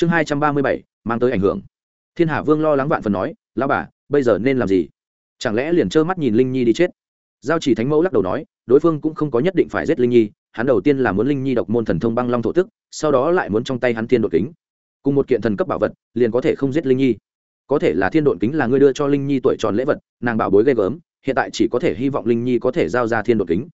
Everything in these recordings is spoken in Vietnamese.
chương hai trăm ba mươi bảy, mang tới ảnh hưởng. Thiên hà vương lo lắng vạn phần nói lao bà, bây giờ nên làm gì? Chẳng lẽ liền trơ mắt nhìn linh nhi đi chết? Giao chỉ thánh mẫu lắc đầu nói, đối phương cũng không có nhất định phải giết linh nhi, hắn đầu tiên là muốn linh nhi độc môn thần thông băng long thổ tức, sau đó lại muốn trong tay hắn thiên đột kính. Cùng một kiện thần cấp bảo vật, liền có thể không giết linh nhi. Có thể là thiên đột kính là ngươi đưa cho linh nhi tuổi tròn lễ vật, nàng bảo bối ghê gớm, hiện tại chỉ có thể hy vọng linh nhi có thể giao ra thiên đột kính.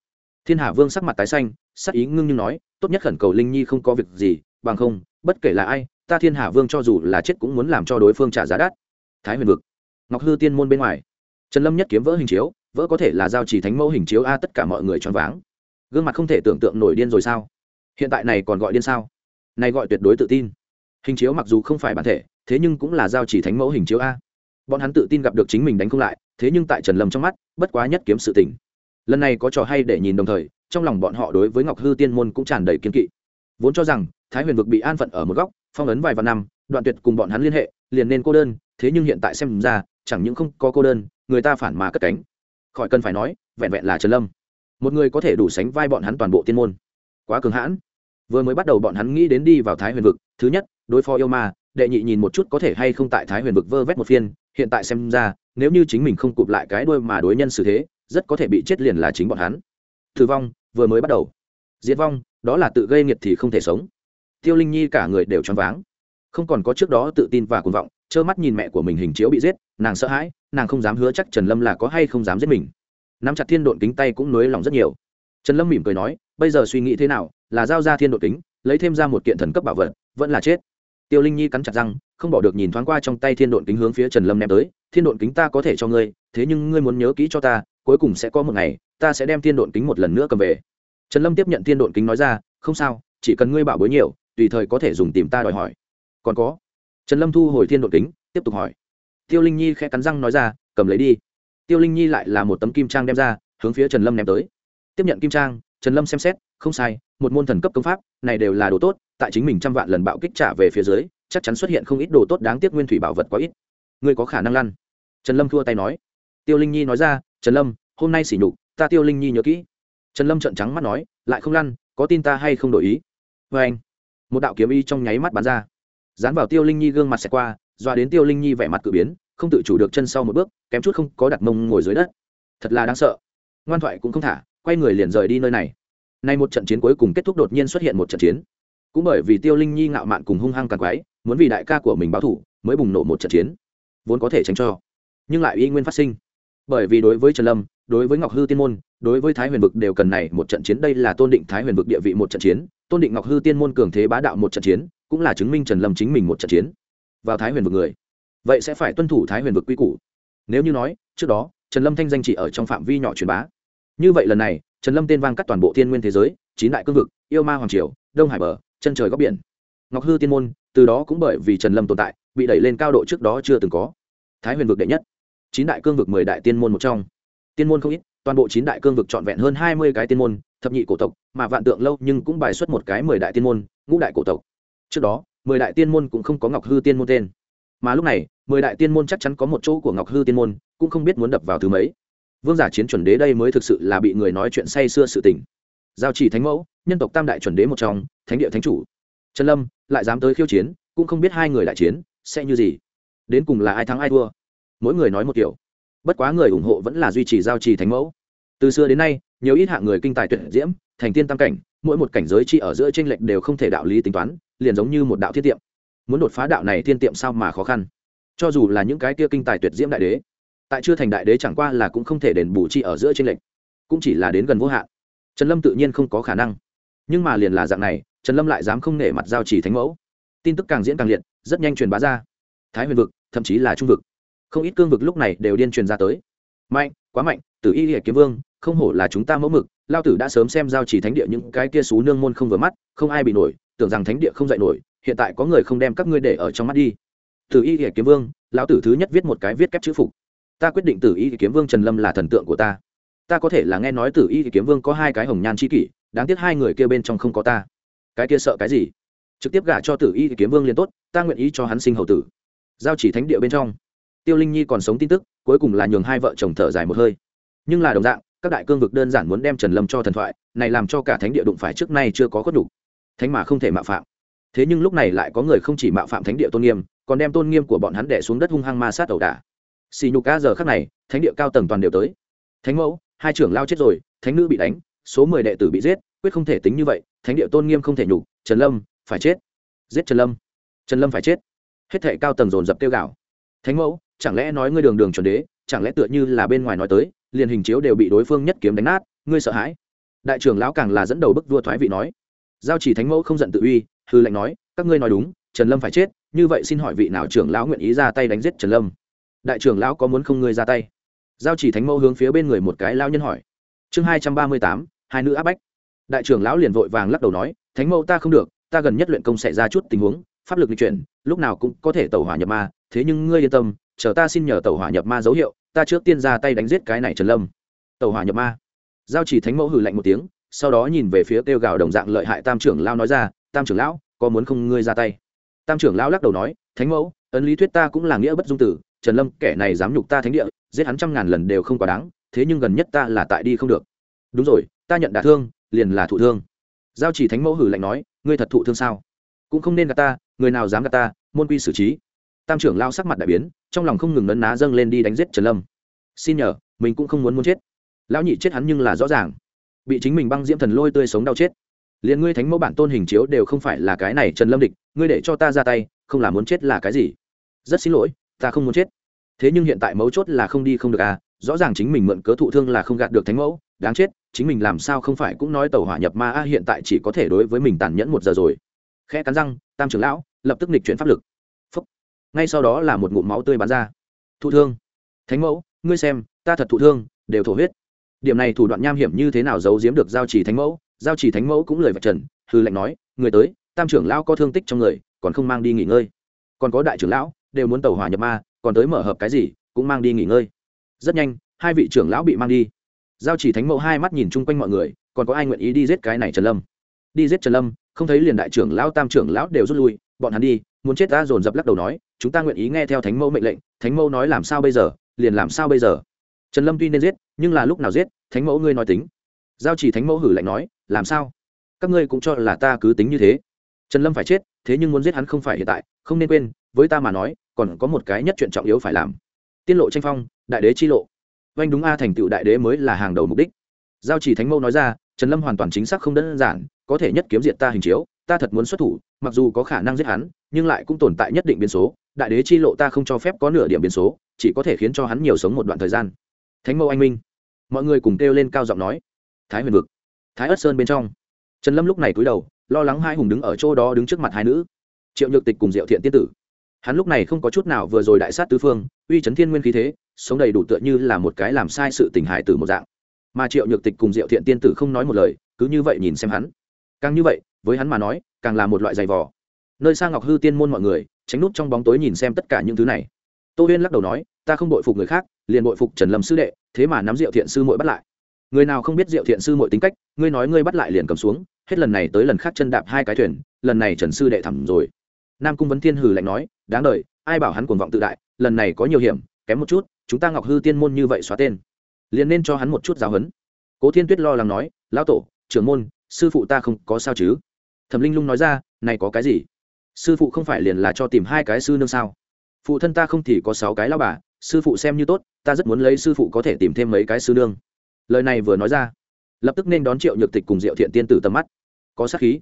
Thiên hà vương sắc mặt tái xanh, sắc ý ngưng như nói, tốt nhất khẩn cầu linh nhi không có việc gì, bằng không, bất kể là ai ta thiên hà vương cho dù là chết cũng muốn làm cho đối phương trả giá đắt. Thái huyền vực, ngọc hư tiên môn bên ngoài. Trần lâm nhất kiếm vỡ hình chiếu, vỡ có thể là giao chỉ thánh mẫu hình chiếu a, tất cả mọi người choáng váng. Gương mặt không thể tưởng tượng nổi điên rồi sao? Hiện tại này còn gọi điên sao? Này gọi tuyệt đối tự tin. Hình chiếu mặc dù không phải bản thể, thế nhưng cũng là giao chỉ thánh mẫu hình chiếu a. Bọn hắn tự tin gặp được chính mình đánh không lại, thế nhưng tại trần lâm trong mắt, bất quá nhất kiếm sự tỉnh lần này có trò hay để nhìn đồng thời, trong lòng bọn họ đối với ngọc hư tiên môn cũng tràn đầy kiên kỵ. Vốn cho rằng, thái huyền vực bị an phận ở một góc phong ấn vài vạn năm, đoạn tuyệt cùng bọn hắn liên hệ, liền nên cô đơn, thế nhưng hiện tại xem ra, chẳng những không có cô đơn, người ta phản mà cất cánh. Khỏi cần phải nói, vẹn vẹn là trần lâm. Một người có thể đủ sánh vai bọn hắn toàn bộ tiên môn. Quá cường hãn. Vừa mới bắt đầu bọn hắn nghĩ đến đi vào thái huyền vực, thứ nhất, đối phó yêu ma, đệ nhị nhìn một chút có thể hay không tại thái huyền vực vơ vét một phiên, hiện tại xem ra, nếu như chính mình không cụp lại cái đuôi mà đối nhân xử thế, rất có thể bị chết liền là chính bọn hắn. Thử vong, vừa mới bắt đầu. Diệt vong, đó là tự gây nghiệt thì không thể sống tiêu linh nhi cả người đều choáng váng. Không còn có trước đó tự tin và cuồng vọng, trơ mắt nhìn mẹ của mình hình chiếu bị giết, nàng sợ hãi, nàng không dám hứa chắc trần lâm là có hay không dám giết mình. Nắm chặt thiên độn kính tay cũng nới lòng rất nhiều. Trần lâm mỉm cười nói, bây giờ suy nghĩ thế nào, là giao ra thiên độn kính, lấy thêm ra một kiện thần cấp bảo vật, vẫn là chết. Tiêu linh nhi cắn chặt răng, không bỏ được nhìn thoáng qua trong tay thiên độn kính hướng phía trần lâm ném tới, thiên độn kính ta có thể cho ngươi, thế nhưng ngươi muốn nhớ kỹ cho ta, cuối cùng sẽ có một ngày, ta sẽ đem thiên độn kính một lần nữa cầm về. Trần lâm tiếp nhận thiên độn kính nói ra, không sao, chỉ cần ngươi bảo bối nhiều tùy thời có thể dùng tìm ta đòi hỏi. Còn có, trần lâm thu hồi thiên đột kính, tiếp tục hỏi. Tiêu linh nhi khẽ cắn răng nói ra, cầm lấy đi. Tiêu linh nhi lại là một tấm kim trang đem ra, hướng phía trần lâm ném tới. Tiếp nhận kim trang, trần lâm xem xét, không sai, một môn thần cấp công pháp, này đều là đồ tốt, tại chính mình trăm vạn lần bạo kích trả về phía dưới, chắc chắn xuất hiện không ít đồ tốt đáng tiếc nguyên thủy bảo vật quá ít. Ngươi có khả năng lăn. Trần lâm thua tay nói. Tiêu linh nhi nói ra, trần lâm, hôm nay xỉ nhục, ta tiêu linh nhi nhớ kỹ. Trần lâm trợn trắng mắt nói, lại không lăn, có tin ta hay không đổi ý? Vê anh một đạo kiếm y trong nháy mắt bắn ra. Dán vào tiêu linh nhi gương mặt xẹt qua dọa đến tiêu linh nhi vẻ mặt cự biến, không tự chủ được chân sau một bước, kém chút không có đặt mông ngồi dưới đất. Thật là đáng sợ. Ngoan thoại cũng không thả, quay người liền rời đi nơi này. Nay một trận chiến cuối cùng kết thúc đột nhiên xuất hiện một trận chiến. Cũng bởi vì tiêu linh nhi ngạo mạn cùng hung hăng càng quái, muốn vì đại ca của mình báo thủ, mới bùng nổ một trận chiến. Vốn có thể tránh cho, nhưng lại y nguyên phát sinh. Bởi vì đối với trần lâm, đối với ngọc hư tiên môn, đối với thái huyền vực đều cần này một trận chiến, đây là tôn định thái huyền vực địa vị một trận chiến tôn định ngọc hư tiên môn cường thế bá đạo một trận chiến, cũng là chứng minh trần lâm chính mình một trận chiến. Vào thái huyền vực người, vậy sẽ phải tuân thủ thái huyền vực quy củ. Nếu như nói, trước đó, trần lâm thanh danh chỉ ở trong phạm vi nhỏ truyền bá. Như vậy lần này, trần lâm tên vang cắt toàn bộ thiên nguyên thế giới, chín đại cương vực, yêu ma hoàng triều, đông hải bờ, chân trời góc biển. Ngọc hư tiên môn, từ đó cũng bởi vì trần lâm tồn tại, bị đẩy lên cao độ trước đó chưa từng có. Thái huyền vực đệ nhất, chín đại cương vực mười đại tiên môn một trong. Tiên môn không ít, toàn bộ chín đại cương vực trọn vẹn hơn hai mươi cái tiên môn thập nhị cổ tộc, mà vạn tượng lâu nhưng cũng bài xuất một cái mười đại tiên môn, ngũ đại cổ tộc. Trước đó, mười đại tiên môn cũng không có ngọc hư tiên môn tên. Mà lúc này, mười đại tiên môn chắc chắn có một chỗ của ngọc hư tiên môn, cũng không biết muốn đập vào thứ mấy. Vương giả chiến chuẩn đế đây mới thực sự là bị người nói chuyện say xưa sự tình. Giao chỉ thánh mẫu, nhân tộc tam đại chuẩn đế một trong, thánh địa thánh chủ. Trần lâm, lại dám tới khiêu chiến, cũng không biết hai người đại chiến, sẽ như gì. Đến cùng là ai thắng ai thua? Mỗi người nói một kiểu. Bất quá người ủng hộ vẫn là duy trì giao trì thánh mẫu. Từ xưa đến nay nhiều ít hạng người kinh tài tuyệt diễm, thành tiên tam cảnh, mỗi một cảnh giới chi ở giữa tranh lệch đều không thể đạo lý tính toán, liền giống như một đạo thiết tiệm. Muốn đột phá đạo này thiên tiệm sao mà khó khăn? Cho dù là những cái kia kinh tài tuyệt diễm đại đế, tại chưa thành đại đế chẳng qua là cũng không thể đền bù chi ở giữa tranh lệch, cũng chỉ là đến gần vô hạn. Trần lâm tự nhiên không có khả năng. Nhưng mà liền là dạng này, trần lâm lại dám không nể mặt giao chỉ thánh mẫu. Tin tức càng diễn càng liệt, rất nhanh truyền bá ra. Thái huyền vực, thậm chí là trung vực. Không ít cương vực lúc này đều điên truyền ra tới. Mạnh, quá mạnh, tử y hệ kiếm vương không hổ là chúng ta mẫu mực, lao tử đã sớm xem giao chỉ thánh địa những cái kia xú nương môn không vừa mắt, không ai bị nổi, tưởng rằng thánh địa không dạy nổi, hiện tại có người không đem các ngươi để ở trong mắt đi. Tử y hệ kiếm vương, lão tử thứ nhất viết một cái viết kép chữ phục. Ta quyết định tử y kiếm vương trần lâm là thần tượng của ta. Ta có thể là nghe nói tử y kiếm vương có hai cái hồng nhan c kỷ, đáng tiếc hai người kia bên trong không có ta. Cái kia sợ cái gì? Trực tiếp gả cho tử y kiếm vương liền tốt, ta nguyện ý cho hắn sinh hậu tử. Giao chỉ thánh địa bên trong. Tiêu linh nhi còn sống tin tức, cuối cùng là nhường hai vợ chồng thở dài một hơi. Nhưng là đồng dạng các đại cương vực đơn giản muốn đem trần lâm cho thần thoại, này làm cho cả thánh địa đụng phải trước nay chưa có khuất đủ thánh mà không thể mạo phạm. Thế nhưng lúc này lại có người không chỉ mạo phạm thánh địa tôn nghiêm, còn đem tôn nghiêm của bọn hắn đẻ xuống đất hung hăng ma sát ẩu đả. Xì nhục ca giờ khắc này, thánh địa cao tầng toàn đều tới. Thánh mẫu, hai trưởng lao chết rồi, thánh nữ bị đánh, số mười đệ tử bị giết, quyết không thể tính như vậy, thánh địa tôn nghiêm không thể nhục, trần lâm phải chết. Giết trần lâm. Trần lâm phải chết. Hết thệ cao tầng dồn dập tiêu gạo. Thánh mẫu, chẳng lẽ nói ngươi đường đường chuẩn đế, chẳng lẽ tựa như là bên ngoài nói tới liền hình chiếu đều bị đối phương nhất kiếm đánh nát, ngươi sợ hãi. Đại trưởng lão càng là dẫn đầu bức vua thoái vị nói. Giao chỉ thánh mẫu không giận tự uy, hư lệnh nói, các ngươi nói đúng, trần lâm phải chết, như vậy xin hỏi vị nào trưởng lão nguyện ý ra tay đánh giết trần lâm? Đại trưởng lão có muốn không ngươi ra tay? Giao chỉ thánh mẫu hướng phía bên người một cái lao nhân hỏi. Chương hai trăm ba mươi tám, hai nữ áp bách. Đại trưởng lão liền vội vàng lắc đầu nói, thánh mẫu ta không được, ta gần nhất luyện công sẽ ra chút tình huống, pháp lực di chuyển, lúc nào cũng có thể tẩu hỏa nhập ma, thế nhưng ngươi yên tâm, chờ ta xin nhờ tẩu hỏa nhập ma dấu hiệu ta trước tiên ra tay đánh giết cái này trần lâm. Tẩu hỏa nhập ma. Giao chỉ thánh mẫu hử lạnh một tiếng, sau đó nhìn về phía kêu gào đồng dạng lợi hại tam trưởng lao nói ra, tam trưởng lão, có muốn không ngươi ra tay? Tam trưởng lão lắc đầu nói, thánh mẫu, ấn lý thuyết ta cũng là nghĩa bất dung tử, trần lâm kẻ này dám nhục ta thánh địa, giết hắn trăm ngàn lần đều không quá đáng, thế nhưng gần nhất ta là tại đi không được. Đúng rồi, ta nhận đả thương, liền là thụ thương. Giao chỉ thánh mẫu hử lạnh nói, ngươi thật thụ thương sao? Cũng không nên gạt ta, người nào dám gạt ta, môn quy xử trí tam trưởng lao sắc mặt đại biến, trong lòng không ngừng nấn ná dâng lên đi đánh giết trần lâm. Xin nhờ, mình cũng không muốn muốn chết. Lão nhị chết hắn nhưng là rõ ràng. Bị chính mình băng diễm thần lôi tươi sống đau chết. Liền ngươi thánh mẫu bản tôn hình chiếu đều không phải là cái này trần lâm địch, ngươi để cho ta ra tay, không là muốn chết là cái gì? Rất xin lỗi, ta không muốn chết. Thế nhưng hiện tại mấu chốt là không đi không được à rõ ràng chính mình mượn cớ thụ thương là không gạt được thánh mẫu, đáng chết, chính mình làm sao không phải cũng nói tàu hỏa nhập ma a, hiện tại chỉ có thể đối với mình tàn nhẫn một giờ rồi. Khẽ cắn răng, tam trưởng lão, lập tức nịch chuyển pháp lực ngay sau đó là một ngụm máu tươi bắn ra. Thụ thương. Thánh mẫu, ngươi xem, ta thật thụ thương, đều thổ huyết. Điểm này thủ đoạn nham hiểm như thế nào giấu giếm được giao chỉ thánh mẫu? Giao chỉ thánh mẫu cũng lời vạch trần, hư lệnh nói, người tới, tam trưởng lão có thương tích trong người, còn không mang đi nghỉ ngơi. Còn có đại trưởng lão, đều muốn tàu hỏa nhập ma, còn tới mở hợp cái gì, cũng mang đi nghỉ ngơi. Rất nhanh, hai vị trưởng lão bị mang đi. Giao chỉ thánh mẫu hai mắt nhìn chung quanh mọi người, còn có ai nguyện ý đi giết cái này trần lâm? Đi giết trần lâm, không thấy liền đại trưởng lão tam trưởng lão đều rút lui, bọn hắn đi, muốn chết ta dồn dập lắc đầu nói chúng ta nguyện ý nghe theo thánh mẫu mệnh lệnh, thánh mẫu nói làm sao bây giờ, liền làm sao bây giờ. Trần lâm tuy nên giết, nhưng là lúc nào giết, thánh mẫu ngươi nói tính. Giao chỉ thánh mẫu hử lạnh nói, làm sao? Các ngươi cũng cho là ta cứ tính như thế. Trần lâm phải chết, thế nhưng muốn giết hắn không phải hiện tại, không nên quên, với ta mà nói, còn có một cái nhất chuyện trọng yếu phải làm. Tiên lộ tranh phong, đại đế chi lộ. Vanh đúng a thành tựu đại đế mới là hàng đầu mục đích. Giao chỉ thánh mẫu nói ra, trần lâm hoàn toàn chính xác không đơn giản, có thể nhất kiếm diện ta hình chiếu, ta thật muốn xuất thủ, mặc dù có khả năng giết hắn, nhưng lại cũng tồn tại nhất định biến số đại đế chi lộ ta không cho phép có nửa điểm biến số, chỉ có thể khiến cho hắn nhiều sống một đoạn thời gian. Thánh mẫu anh minh. Mọi người cùng kêu lên cao giọng nói. Thái huyền vực. Thái ất sơn bên trong. Trần lâm lúc này cúi đầu, lo lắng hai hùng đứng ở chỗ đó đứng trước mặt hai nữ. Triệu nhược tịch cùng diệu thiện tiên tử. Hắn lúc này không có chút nào vừa rồi đại sát tứ phương, uy chấn thiên nguyên khí thế, sống đầy đủ tựa như là một cái làm sai sự tình hại từ một dạng. Mà triệu nhược tịch cùng diệu thiện tiên tử không nói một lời, cứ như vậy nhìn xem hắn. Càng như vậy, với hắn mà nói, càng là một loại giày vò. Nơi Sang ngọc hư tiên môn mọi người tránh nút trong bóng tối nhìn xem tất cả những thứ này. Tô huyên lắc đầu nói, ta không bội phục người khác, liền bội phục trần lâm sư đệ, thế mà nắm diệu thiện sư muội bắt lại. Người nào không biết diệu thiện sư muội tính cách, ngươi nói ngươi bắt lại liền cầm xuống, hết lần này tới lần khác chân đạp hai cái thuyền, lần này trần sư đệ thẳm rồi. Nam cung vấn thiên hừ lạnh nói, đáng đời, ai bảo hắn cuồng vọng tự đại, lần này có nhiều hiểm, kém một chút, chúng ta ngọc hư tiên môn như vậy xóa tên, liền nên cho hắn một chút giáo huấn. Cố thiên tuyết lo lắng nói, lão tổ, trưởng môn, sư phụ ta không có sao chứ? Thẩm linh lung nói ra, này có cái gì? Sư phụ không phải liền là cho tìm hai cái sư nương sao? Phụ thân ta không thì có sáu cái lao bà, sư phụ xem như tốt, ta rất muốn lấy sư phụ có thể tìm thêm mấy cái sư nương. Lời này vừa nói ra, lập tức nên đón triệu nhược tịch cùng diệu thiện tiên tử tầm mắt. Có sát khí.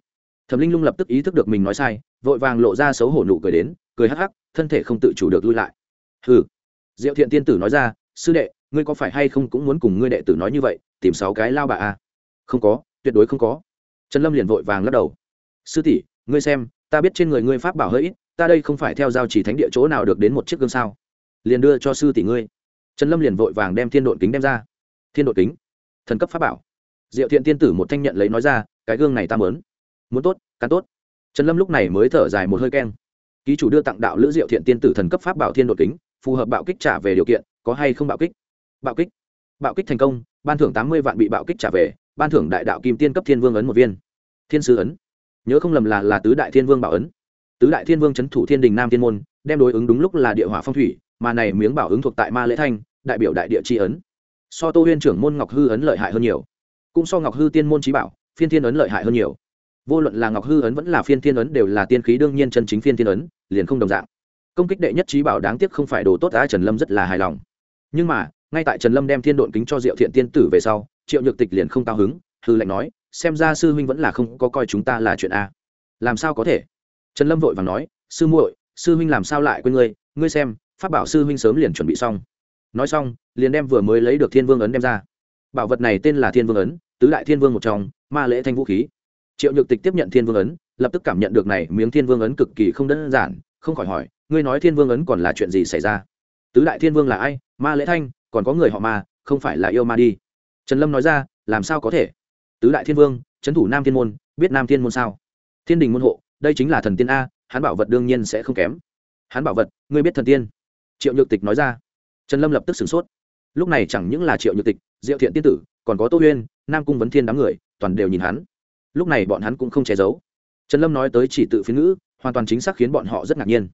Thẩm linh lung lập tức ý thức được mình nói sai, vội vàng lộ ra xấu hổ nụ cười đến, cười hắc hắc, thân thể không tự chủ được lui lại. Hừ. Diệu thiện tiên tử nói ra, sư đệ, ngươi có phải hay không cũng muốn cùng ngươi đệ tử nói như vậy, tìm sáu cái lao bà à? không có, tuyệt đối không có. Trần lâm liền vội vàng lắc đầu. Sư tỷ, ngươi xem ta biết trên người ngươi pháp bảo hơi ít, ta đây không phải theo giao chỉ thánh địa chỗ nào được đến một chiếc gương sao? Liền đưa cho sư tỷ ngươi. Trần lâm liền vội vàng đem thiên đội kính đem ra. Thiên đội kính? Thần cấp pháp bảo? Diệu thiện tiên tử một thanh nhận lấy nói ra, cái gương này ta mớn muốn tốt, cắn tốt. Trần lâm lúc này mới thở dài một hơi keng. Ký chủ đưa tặng đạo lữ diệu thiện tiên tử thần cấp pháp bảo thiên đội kính, phù hợp bạo kích trả về điều kiện, có hay không bạo kích? Bạo kích. Bạo kích thành công, ban thưởng tám mươi vạn bị bạo kích trả về, ban thưởng đại đạo kim tiên cấp thiên vương ấn một viên. Thiên sứ ấn nhớ không lầm là là tứ đại thiên vương bảo ấn. Tứ đại thiên vương c h ấ n thủ thiên đình nam thiên môn, đem đối ứng đúng lúc là địa hỏa phong thủy, mà này miếng bảo ứng thuộc tại ma lễ thanh, đại biểu đại địa tri ấn. So tô huyên trưởng môn ngọc hư ấn lợi hại hơn nhiều. Cũng so ngọc hư tiên môn trí bảo, phiên thiên ấn lợi hại hơn nhiều. Vô luận là ngọc hư ấn vẫn là phiên thiên ấn đều là tiên khí đương nhiên chân chính phiên thiên ấn, liền không đồng dạng. Công kích đệ nhất trí bảo đáng tiếc không phải đồ tốt đã trần lâm rất là hài lòng. Nhưng mà, ngay tại trần lâm đem thiên độn kính cho diệu thiện tiên tử về sau, triệu nhược tịch liền không cao hứng, hư lệnh nói xem ra sư huynh vẫn là không có coi chúng ta là chuyện a. Làm sao có thể? Trần lâm vội và nói, sư muội, sư huynh làm sao lại quên ngươi? Ngươi xem phát bảo sư huynh sớm liền chuẩn bị xong. Nói xong, liền đem vừa mới lấy được thiên vương ấn đem ra. Bảo vật này tên là thiên vương ấn, tứ đại thiên vương một trong, ma lễ thanh vũ khí. Triệu nhược tịch tiếp nhận thiên vương ấn, lập tức cảm nhận được này miếng thiên vương ấn cực kỳ không đơn giản, không khỏi hỏi, ngươi nói thiên vương ấn còn là chuyện gì xảy ra? Tứ đại thiên vương là ai? Ma lễ thanh, còn có người họ ma, không phải là yêu ma đi. Trần lâm nói ra, làm sao có thể? Tứ đại thiên vương trấn thủ nam thiên môn, biết nam thiên môn sao? Thiên đình môn hộ, đây chính là thần tiên a, hắn bảo vật đương nhiên sẽ không kém. Hắn bảo vật, ngươi biết thần tiên? Triệu nhược tịch nói ra. Trần lâm lập tức sửng sốt. Lúc này chẳng những là triệu nhược tịch, diệu thiện tiên tử, còn có tô huyên, nam cung vấn thiên đám người, toàn đều nhìn hắn. Lúc này bọn hắn cũng không che giấu. Trần lâm nói tới chỉ tự phiên ngữ, hoàn toàn chính xác khiến bọn họ rất ngạc nhiên.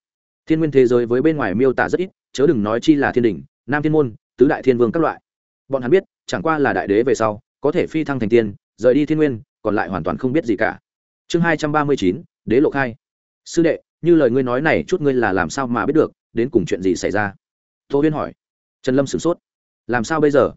Thiên nguyên thế giới với bên ngoài miêu tả rất ít, chớ đừng nói chi là thiên đình, nam thiên môn, tứ đại thiên vương các loại. Bọn hắn biết, chẳng qua là đại đế về sau, có thể phi thăng thành tiên rời đi thiên nguyên, còn lại hoàn toàn không biết gì cả. Chương hai trăm ba mươi chín, đế lộ khai. Sư đệ, như lời ngươi nói này chút ngươi là làm sao mà biết được, đến cùng chuyện gì xảy ra? Tô huyên hỏi. Trần lâm sửng sốt. Làm sao bây giờ?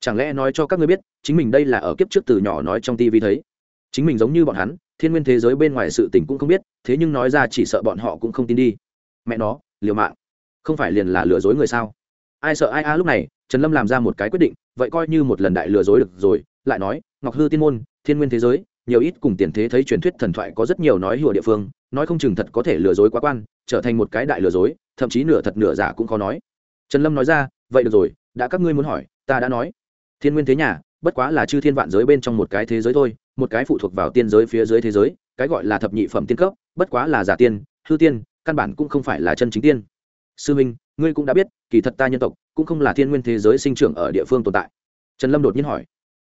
Chẳng lẽ nói cho các ngươi biết, chính mình đây là ở kiếp trước từ nhỏ nói trong tivi thấy? Chính mình giống như bọn hắn, thiên nguyên thế giới bên ngoài sự tình cũng không biết, thế nhưng nói ra chỉ sợ bọn họ cũng không tin đi. Mẹ nó, liều mạng. Không phải liền là lừa dối người sao? Ai sợ ai a lúc này trần lâm làm ra một cái quyết định, vậy coi như một lần đại lừa dối được rồi, lại nói, ngọc hư tiên môn, thiên nguyên thế giới, nhiều ít cùng tiền thế thấy truyền thuyết thần thoại có rất nhiều nói hùa địa phương, nói không chừng thật có thể lừa dối quá quan, trở thành một cái đại lừa dối, thậm chí nửa thật nửa giả cũng khó nói. Trần lâm nói ra, vậy được rồi, đã các ngươi muốn hỏi, ta đã nói. Thiên nguyên thế nhà, bất quá là chư thiên vạn giới bên trong một cái thế giới thôi, một cái phụ thuộc vào tiên giới phía dưới thế giới, cái gọi là thập nhị phẩm tiên cấp, bất quá là giả tiên, hư tiên, căn bản cũng không phải là chân chính tiên. Sư minh ngươi cũng đã biết, kỳ thật ta nhân tộc cũng không là thiên nguyên thế giới sinh trưởng ở địa phương tồn tại. Trần lâm đột nhiên hỏi.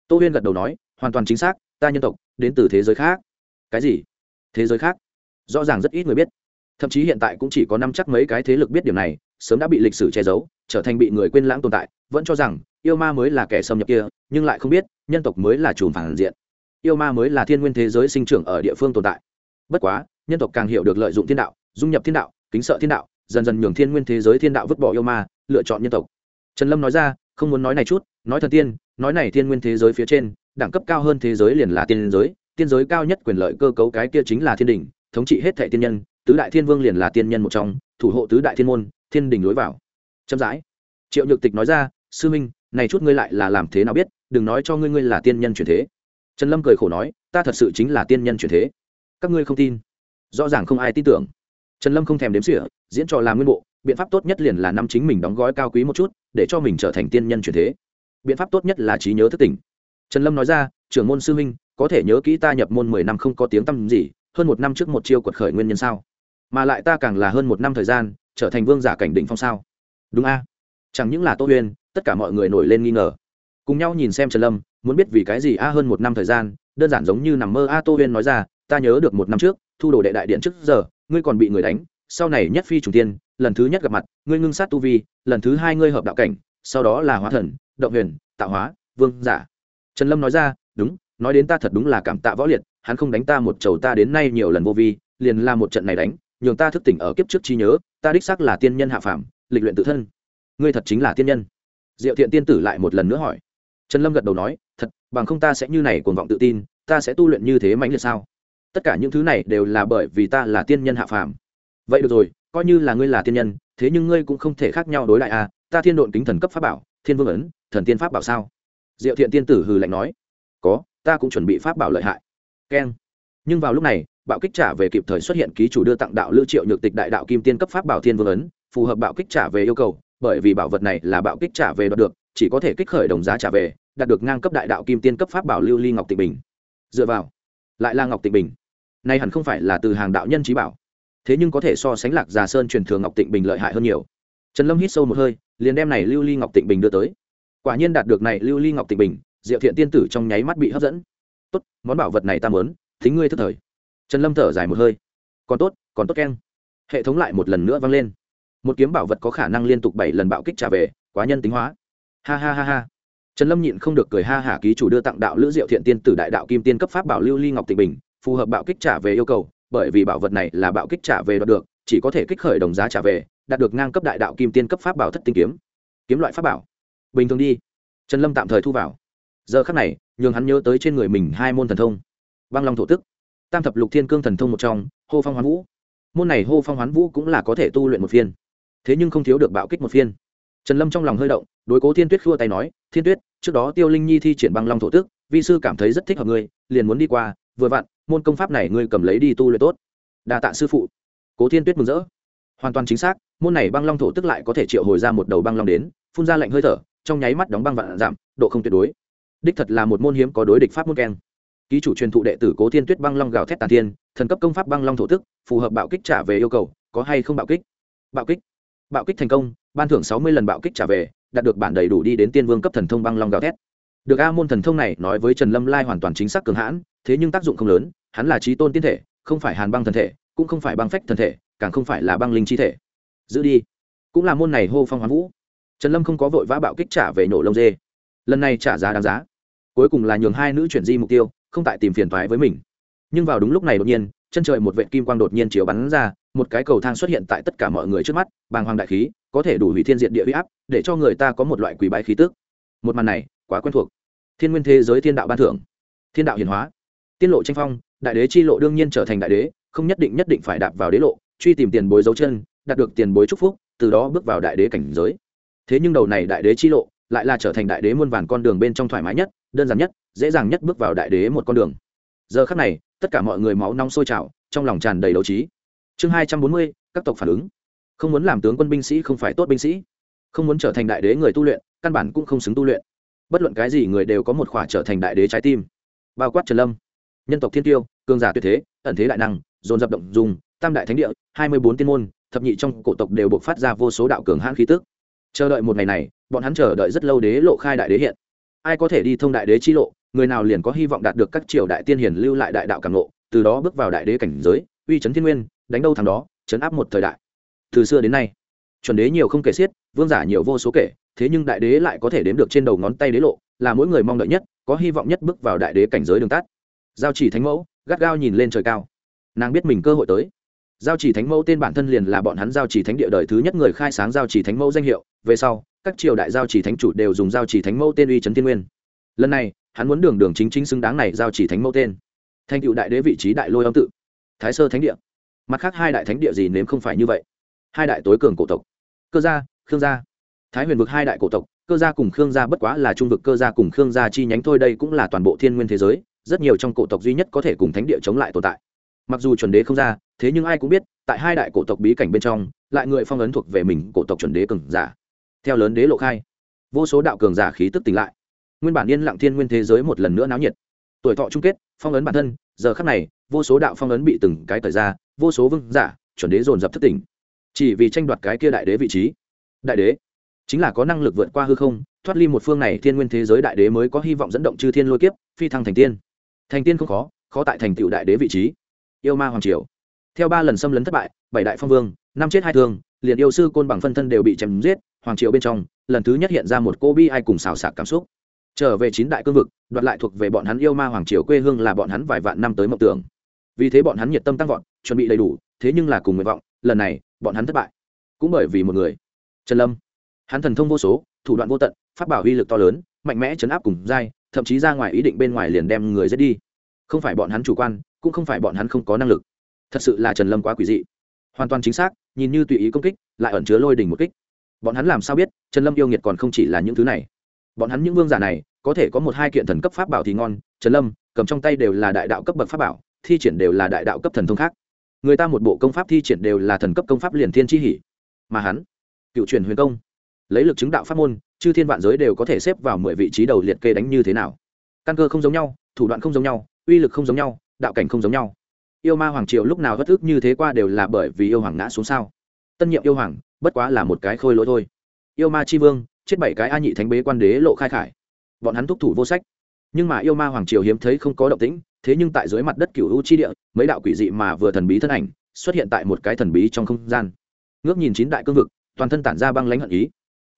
Tô huyên gật đầu nói, hoàn toàn chính xác, ta nhân tộc đến từ thế giới khác. Cái gì? Thế giới khác? Rõ ràng rất ít người biết. Thậm chí hiện tại cũng chỉ có năm chắc mấy cái thế lực biết điều này, sớm đã bị lịch sử che giấu, trở thành bị người quên lãng tồn tại, vẫn cho rằng yêu ma mới là kẻ xâm nhập kia, nhưng lại không biết, nhân tộc mới là chùm phản diện. Yêu ma mới là thiên nguyên thế giới sinh trưởng ở địa phương tồn tại. Bất quá, nhân tộc càng hiểu được lợi dụng thiên đạo, dung nhập thiên đạo, kính sợ thiên đạo dần dần nhường thiên nguyên thế giới thiên đạo vứt bỏ yêu ma, lựa chọn nhân tộc. Trần lâm nói ra, không muốn nói này chút, nói thần tiên, nói này thiên nguyên thế giới phía trên, đẳng cấp cao hơn thế giới liền là tiên giới tiên giới cao nhất quyền lợi cơ cấu cái kia chính là thiên đình thống trị hết thệ tiên nhân, tứ đại thiên vương liền là tiên nhân một trong, thủ hộ tứ đại thiên môn, thiên đình lối vào. Chậm rãi. Triệu nhược tịch nói ra, sư minh, này chút ngươi lại là làm thế nào biết, đừng nói cho ngươi ngươi là tiên nhân truyền thế. Trần lâm cười khổ nói, ta thật sự chính là tiên nhân truyền thế. Các ngươi không tin. Rõ ràng không ai tin tưởng trần lâm không thèm đếm xỉa, diễn trò làm nguyên bộ, biện pháp tốt nhất liền là năm chính mình đóng gói cao quý một chút, để cho mình trở thành tiên nhân truyền thế. Biện pháp tốt nhất là trí nhớ thức tỉnh. Trần lâm nói ra, trưởng môn sư minh có thể nhớ kỹ ta nhập môn mười năm không có tiếng tăm gì, hơn một năm trước một chiêu quật khởi nguyên nhân sao? Mà lại ta càng là hơn một năm thời gian, trở thành vương giả cảnh đỉnh phong sao? Đúng a. Chẳng những là tô huyên tất cả mọi người nổi lên nghi ngờ. Cùng nhau nhìn xem trần lâm, muốn biết vì cái gì a hơn một năm thời gian, đơn giản giống như nằm mơ a, tô huyên nói ra, ta nhớ được một năm trước, thu đồ đệ đại điện trước giờ ngươi còn bị người đánh, sau này nhất phi trùng tiên, lần thứ nhất gặp mặt, ngươi ngưng sát tu vi, lần thứ hai ngươi hợp đạo cảnh, sau đó là hóa thần, động huyền, tạo hóa, vương giả. Trần lâm nói ra, đúng, nói đến ta thật đúng là cảm tạ võ liệt, hắn không đánh ta một chầu ta đến nay nhiều lần vô vi, liền là một trận này đánh, nhường ta thức tỉnh ở kiếp trước trí nhớ, ta đích xác là tiên nhân hạ phàm, lịch luyện tự thân. Ngươi thật chính là tiên nhân? Diệu thiện tiên tử lại một lần nữa hỏi. Trần lâm gật đầu nói, thật, bằng không ta sẽ như này cuồng vọng tự tin, ta sẽ tu luyện như thế mãnh liệt sao? Tất cả những thứ này đều là bởi vì ta là tiên nhân hạ phàm. Vậy được rồi, coi như là ngươi là tiên nhân, thế nhưng ngươi cũng không thể khác nhau đối lại à ta thiên độn kính thần cấp pháp bảo, thiên vương ấn, thần tiên pháp bảo sao? Diệu thiện tiên tử hừ lạnh nói. Có, ta cũng chuẩn bị pháp bảo lợi hại. Keng. Nhưng vào lúc này, bạo kích trả về kịp thời xuất hiện ký chủ đưa tặng đạo lưu triệu nhược tịch đại đạo kim tiên cấp pháp bảo thiên vương ấn, phù hợp bạo kích trả về yêu cầu, bởi vì bảo vật này là bạo kích trả về đoạt được, chỉ có thể kích khởi đồng giá trả về, đạt được ngang cấp đại đạo kim tiên cấp pháp bảo lưu ly ngọc tịnh bình. Dựa vào. Lại là ngọc tịnh bình nay hẳn không phải là từ hàng đạo nhân trí bảo. Thế nhưng có thể so sánh lạc già sơn truyền thường ngọc tịnh bình lợi hại hơn nhiều. Trần lâm hít sâu một hơi, liền đem này lưu ly ngọc tịnh bình đưa tới. Quả nhiên đạt được này lưu ly ngọc tịnh bình, diệu thiện tiên tử trong nháy mắt bị hấp dẫn. Tốt, món bảo vật này ta mớn thính ngươi thức thời. Trần lâm thở dài một hơi. Còn tốt còn tốt keng. Hệ thống lại một lần nữa vang lên. Một kiếm bảo vật có khả năng liên tục bảy lần bạo kích trả về, quá nhân tính hóa. Ha ha ha ha. Trần lâm nhịn không được cười ha hả ký chủ đưa tặng đạo lữ diệu thiện tiên tử đại đạo kim tiên cấp pháp bảo lưu ly ngọc tịnh bình phù hợp bạo kích trả về yêu cầu, bởi vì bảo vật này là bạo kích trả về đoạt được, chỉ có thể kích khởi đồng giá trả về, đạt được ngang cấp đại đạo kim tiên cấp pháp bảo thất tinh kiếm. Kiếm loại pháp bảo. Bình thường đi. Trần lâm tạm thời thu vào. Giờ khắc này, nhường hắn nhớ tới trên người mình hai môn thần thông. Băng long thổ tức, tam thập lục thiên cương thần thông một trong, hô phong hoán vũ. Môn này hô phong hoán vũ cũng là có thể tu luyện một phiên. Thế nhưng không thiếu được bạo kích một phiên. Trần lâm trong lòng hơi động, đối cố thiên tuyết khua tay nói, thiên tuyết, trước đó tiêu linh nhi thi triển băng long thổ tức, vi sư cảm thấy rất thích hợp ngươi, liền muốn đi qua, vừa vặn môn công pháp này ngươi cầm lấy đi tu luyện tốt. Đa tạ sư phụ. Cố thiên tuyết mừng rỡ. Hoàn toàn chính xác, môn này băng long thổ tức lại có thể triệu hồi ra một đầu băng long đến, phun ra lạnh hơi thở, trong nháy mắt đóng băng vạn giảm, độ không tuyệt đối. Đích thật là một môn hiếm có đối địch pháp môn keng. Ký chủ truyền thụ đệ tử cố thiên tuyết băng long gào thét tàn thiên, thần cấp công pháp băng long thổ tức, phù hợp bạo kích trả về yêu cầu, có hay không bạo kích? Bạo kích. Bạo kích thành công, ban thưởng sáu mươi lần bạo kích trả về, đạt được bản đầy đủ đi đến tiên vương cấp thần thông băng long gào thét. Được a môn thần thông này, nói với trần lâm lai hoàn toàn chính xác cường hãn thế nhưng tác dụng không lớn, hắn là trí tôn tiên thể, không phải hàn băng thần thể, cũng không phải băng phách thần thể, càng không phải là băng linh chi thể. Giữ đi. Cũng là môn này hô phong hoán vũ. Trần lâm không có vội vã bạo kích trả về nổ lông dê. Lần này trả giá đáng giá. Cuối cùng là nhường hai nữ chuyển di mục tiêu, không tại tìm phiền toái với mình. Nhưng vào đúng lúc này đột nhiên, chân trời một vệ kim quang đột nhiên chiếu bắn ra, một cái cầu thang xuất hiện tại tất cả mọi người trước mắt, bàng hoàng đại khí, có thể đủ hủy thiên diện địa huy áp, để cho người ta có một loại quỷ bái khí tức. Một màn này, quá quen thuộc. Thiên nguyên thế giới thiên đạo ban thưởng. Thiên đạo hiển hóa tiên lộ tranh phong, đại đế chi lộ đương nhiên trở thành đại đế, không nhất định nhất định phải đạp vào đế lộ, truy tìm tiền bối dấu chân, đạt được tiền bối chúc phúc, từ đó bước vào đại đế cảnh giới. Thế nhưng đầu này đại đế chi lộ lại là trở thành đại đế muôn vàn con đường bên trong thoải mái nhất, đơn giản nhất, dễ dàng nhất bước vào đại đế một con đường. Giờ khắc này, tất cả mọi người máu nóng sôi trào, trong lòng tràn đầy đấu trí. Chương hai trăm bốn mươi, các tộc phản ứng. Không muốn làm tướng quân binh sĩ không phải tốt binh sĩ. Không muốn trở thành đại đế người tu luyện, căn bản cũng không xứng tu luyện. Bất luận cái gì người đều có một khỏa trở thành đại đế trái tim. Bao quát trần lâm nhân tộc thiên tiêu, cường giả tuyệt thế, ẩn thế đại năng, dồn dập động dùng tam đại thánh địa, hai mươi bốn tiên môn, thập nhị trong cổ tộc đều buộc phát ra vô số đạo cường hãn khí tức. Chờ đợi một ngày này, bọn hắn chờ đợi rất lâu đế lộ khai đại đế hiện. Ai có thể đi thông đại đế chi lộ, người nào liền có hy vọng đạt được các triều đại tiên hiển lưu lại đại đạo càng lộ từ đó bước vào đại đế cảnh giới, uy chấn thiên nguyên, đánh đâu thằng đó, chấn áp một thời đại. Từ xưa đến nay, chuẩn đế nhiều không kể xiết, vương giả nhiều vô số kể, thế nhưng đại đế lại có thể đếm được trên đầu ngón tay đế lộ, là mỗi người mong đợi nhất, có hy vọng nhất bước vào đại đế cảnh giới đường tắt giao chỉ thánh mẫu, gắt gao nhìn lên trời cao. Nàng biết mình cơ hội tới. Giao chỉ thánh mẫu tên bản thân liền là bọn hắn giao chỉ thánh địa đời thứ nhất người khai sáng giao chỉ thánh mẫu danh hiệu. Về sau, các triều đại giao chỉ thánh chủ đều dùng giao chỉ thánh mẫu tên uy trấn tiên nguyên. Lần này, hắn muốn đường đường chính chính xứng đáng này giao chỉ thánh mẫu tên. Thành cựu đại đế vị trí đại lôi âm tự. Thái sơ thánh địa. Mặt khác hai đại thánh địa gì nếm không phải như vậy. Hai đại tối cường cổ tộc. Cơ gia, khương gia. Thái huyền vực hai đại cổ tộc. Cơ gia cùng khương gia bất quá là trung vực, cơ gia cùng khương gia chi nhánh thôi, đây cũng là toàn bộ thiên nguyên thế giới rất nhiều trong cổ tộc duy nhất có thể cùng thánh địa chống lại tồn tại. Mặc dù chuẩn đế không ra, thế nhưng ai cũng biết, tại hai đại cổ tộc bí cảnh bên trong, lại người phong ấn thuộc về mình cổ tộc chuẩn đế cường giả. Theo lớn đế lộ khai, vô số đạo cường giả khí tức tỉnh lại. Nguyên bản yên lặng thiên nguyên thế giới một lần nữa náo nhiệt. Tuổi thọ chung kết, phong ấn bản thân, giờ khắc này, vô số đạo phong ấn bị từng cái thời ra, vô số vương giả, chuẩn đế dồn dập thất tỉnh. Chỉ vì tranh đoạt cái kia đại đế vị trí. Đại đế, chính là có năng lực vượt qua hư không, thoát ly một phương này thiên nguyên thế giới đại đế mới có hy vọng dẫn động chư thiên lôi kiếp, phi thăng thành tiên thành tiên không khó khó tại thành tựu đại đế vị trí. Yêu ma hoàng triều. Theo ba lần xâm lấn thất bại, bảy đại phong vương, năm chết hai thương, liền yêu sư côn bằng phân thân đều bị chém giết, hoàng triều bên trong, lần thứ nhất hiện ra một cô bi ai cùng xào xạc cảm xúc. Trở về chín đại cương vực, đoạt lại thuộc về bọn hắn yêu ma hoàng triều quê hương là bọn hắn vài vạn năm tới mộng tưởng. Vì thế bọn hắn nhiệt tâm tăng vọt, chuẩn bị đầy đủ, thế nhưng là cùng nguyện vọng, lần này, bọn hắn thất bại. Cũng bởi vì một người, trần lâm. Hắn thần thông vô số, thủ đoạn vô tận phát bảo uy lực to lớn, mạnh mẽ chấn áp cùng dai thậm chí ra ngoài ý định bên ngoài liền đem người giết đi. Không phải bọn hắn chủ quan, cũng không phải bọn hắn không có năng lực. Thật sự là trần lâm quá quỷ dị. Hoàn toàn chính xác, nhìn như tùy ý công kích, lại ẩn chứa lôi đình một kích. Bọn hắn làm sao biết, trần lâm yêu nghiệt còn không chỉ là những thứ này. Bọn hắn những vương giả này, có thể có một hai kiện thần cấp pháp bảo thì ngon, trần lâm, cầm trong tay đều là đại đạo cấp bậc pháp bảo, thi triển đều là đại đạo cấp thần thông khác. Người ta một bộ công pháp thi triển đều là thần cấp công pháp liền thiên tri hỉ. Mà hắn, cựu truyền huyền công lấy lực chứng đạo pháp môn, chư thiên vạn giới đều có thể xếp vào mười vị trí đầu liệt kê đánh như thế nào. Căn cơ không giống nhau, thủ đoạn không giống nhau, uy lực không giống nhau, đạo cảnh không giống nhau. Yêu ma hoàng triều lúc nào bất ức như thế qua đều là bởi vì yêu hoàng ngã xuống sao? Tân nhiệm yêu hoàng, bất quá là một cái khôi lỗi thôi. Yêu ma c vương, chết bảy cái a nhị thánh bế quan đế lộ khai khải. Bọn hắn thúc thủ vô sách. Nhưng mà yêu ma hoàng triều hiếm thấy không có động tĩnh, thế nhưng tại dưới mặt đất cựu u chi địa, mấy đạo quỷ dị mà vừa thần bí thân ảnh xuất hiện tại một cái thần bí trong không gian. Ngước nhìn chín đại cương vực, toàn thân tản ra băng lãnh hận ý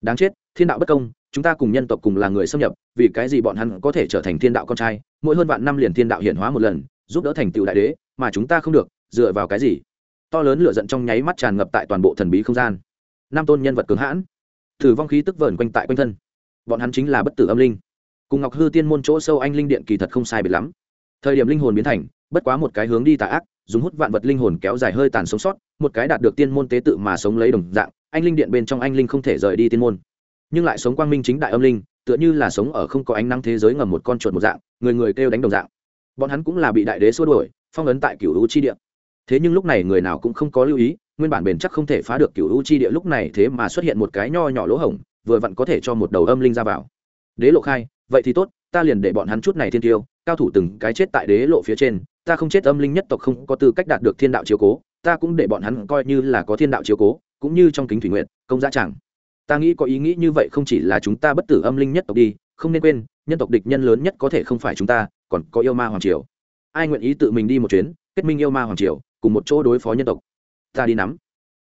đáng chết, thiên đạo bất công, chúng ta cùng nhân tộc cùng là người xâm nhập, vì cái gì bọn hắn có thể trở thành thiên đạo con trai? Mỗi hơn vạn năm liền thiên đạo hiển hóa một lần, giúp đỡ thành tựu đại đế, mà chúng ta không được, dựa vào cái gì? To lớn lửa giận trong nháy mắt tràn ngập tại toàn bộ thần bí không gian. Năm tôn nhân vật cứng hãn. Thử vong khí tức vờn quanh tại quanh thân. Bọn hắn chính là bất tử âm linh. Cùng ngọc hư tiên môn chỗ sâu anh linh điện kỳ thật không sai biệt lắm. Thời điểm linh hồn biến thành, bất quá một cái hướng đi tà ác, dùng hút vạn vật linh hồn kéo dài hơi tàn sống sót, một cái đạt được tiên môn tế tự mà sống lấy đồng dạng anh linh điện bên trong anh linh không thể rời đi tiên môn. Nhưng lại sống quang minh chính đại âm linh, tựa như là sống ở không có ánh nắng thế giới ngầm một con chuột một dạng, người người kêu đánh đồng dạng. Bọn hắn cũng là bị đại đế xua đuổi, phong ấn tại cửu u chi địa. Thế nhưng lúc này người nào cũng không có lưu ý, nguyên bản bền chắc không thể phá được cửu u chi địa lúc này thế mà xuất hiện một cái nho nhỏ lỗ hổng, vừa vặn có thể cho một đầu âm linh ra vào. Đế lộ khai, vậy thì tốt, ta liền để bọn hắn chút này thiên tiêu, cao thủ từng cái chết tại đế lộ phía trên, ta không chết âm linh nhất tộc không có tư cách đạt được thiên đạo chiếu cố, ta cũng để bọn hắn coi như là có thiên đạo chiếu cố cũng như trong kính thủy nguyện công gia chẳng. Ta nghĩ có ý nghĩ như vậy không chỉ là chúng ta bất tử âm linh nhất tộc đi, không nên quên, nhân tộc địch nhân lớn nhất có thể không phải chúng ta, còn có yêu ma hoàng triều. Ai nguyện ý tự mình đi một chuyến, kết minh yêu ma hoàng triều, cùng một chỗ đối phó nhân tộc? Ta đi nắm.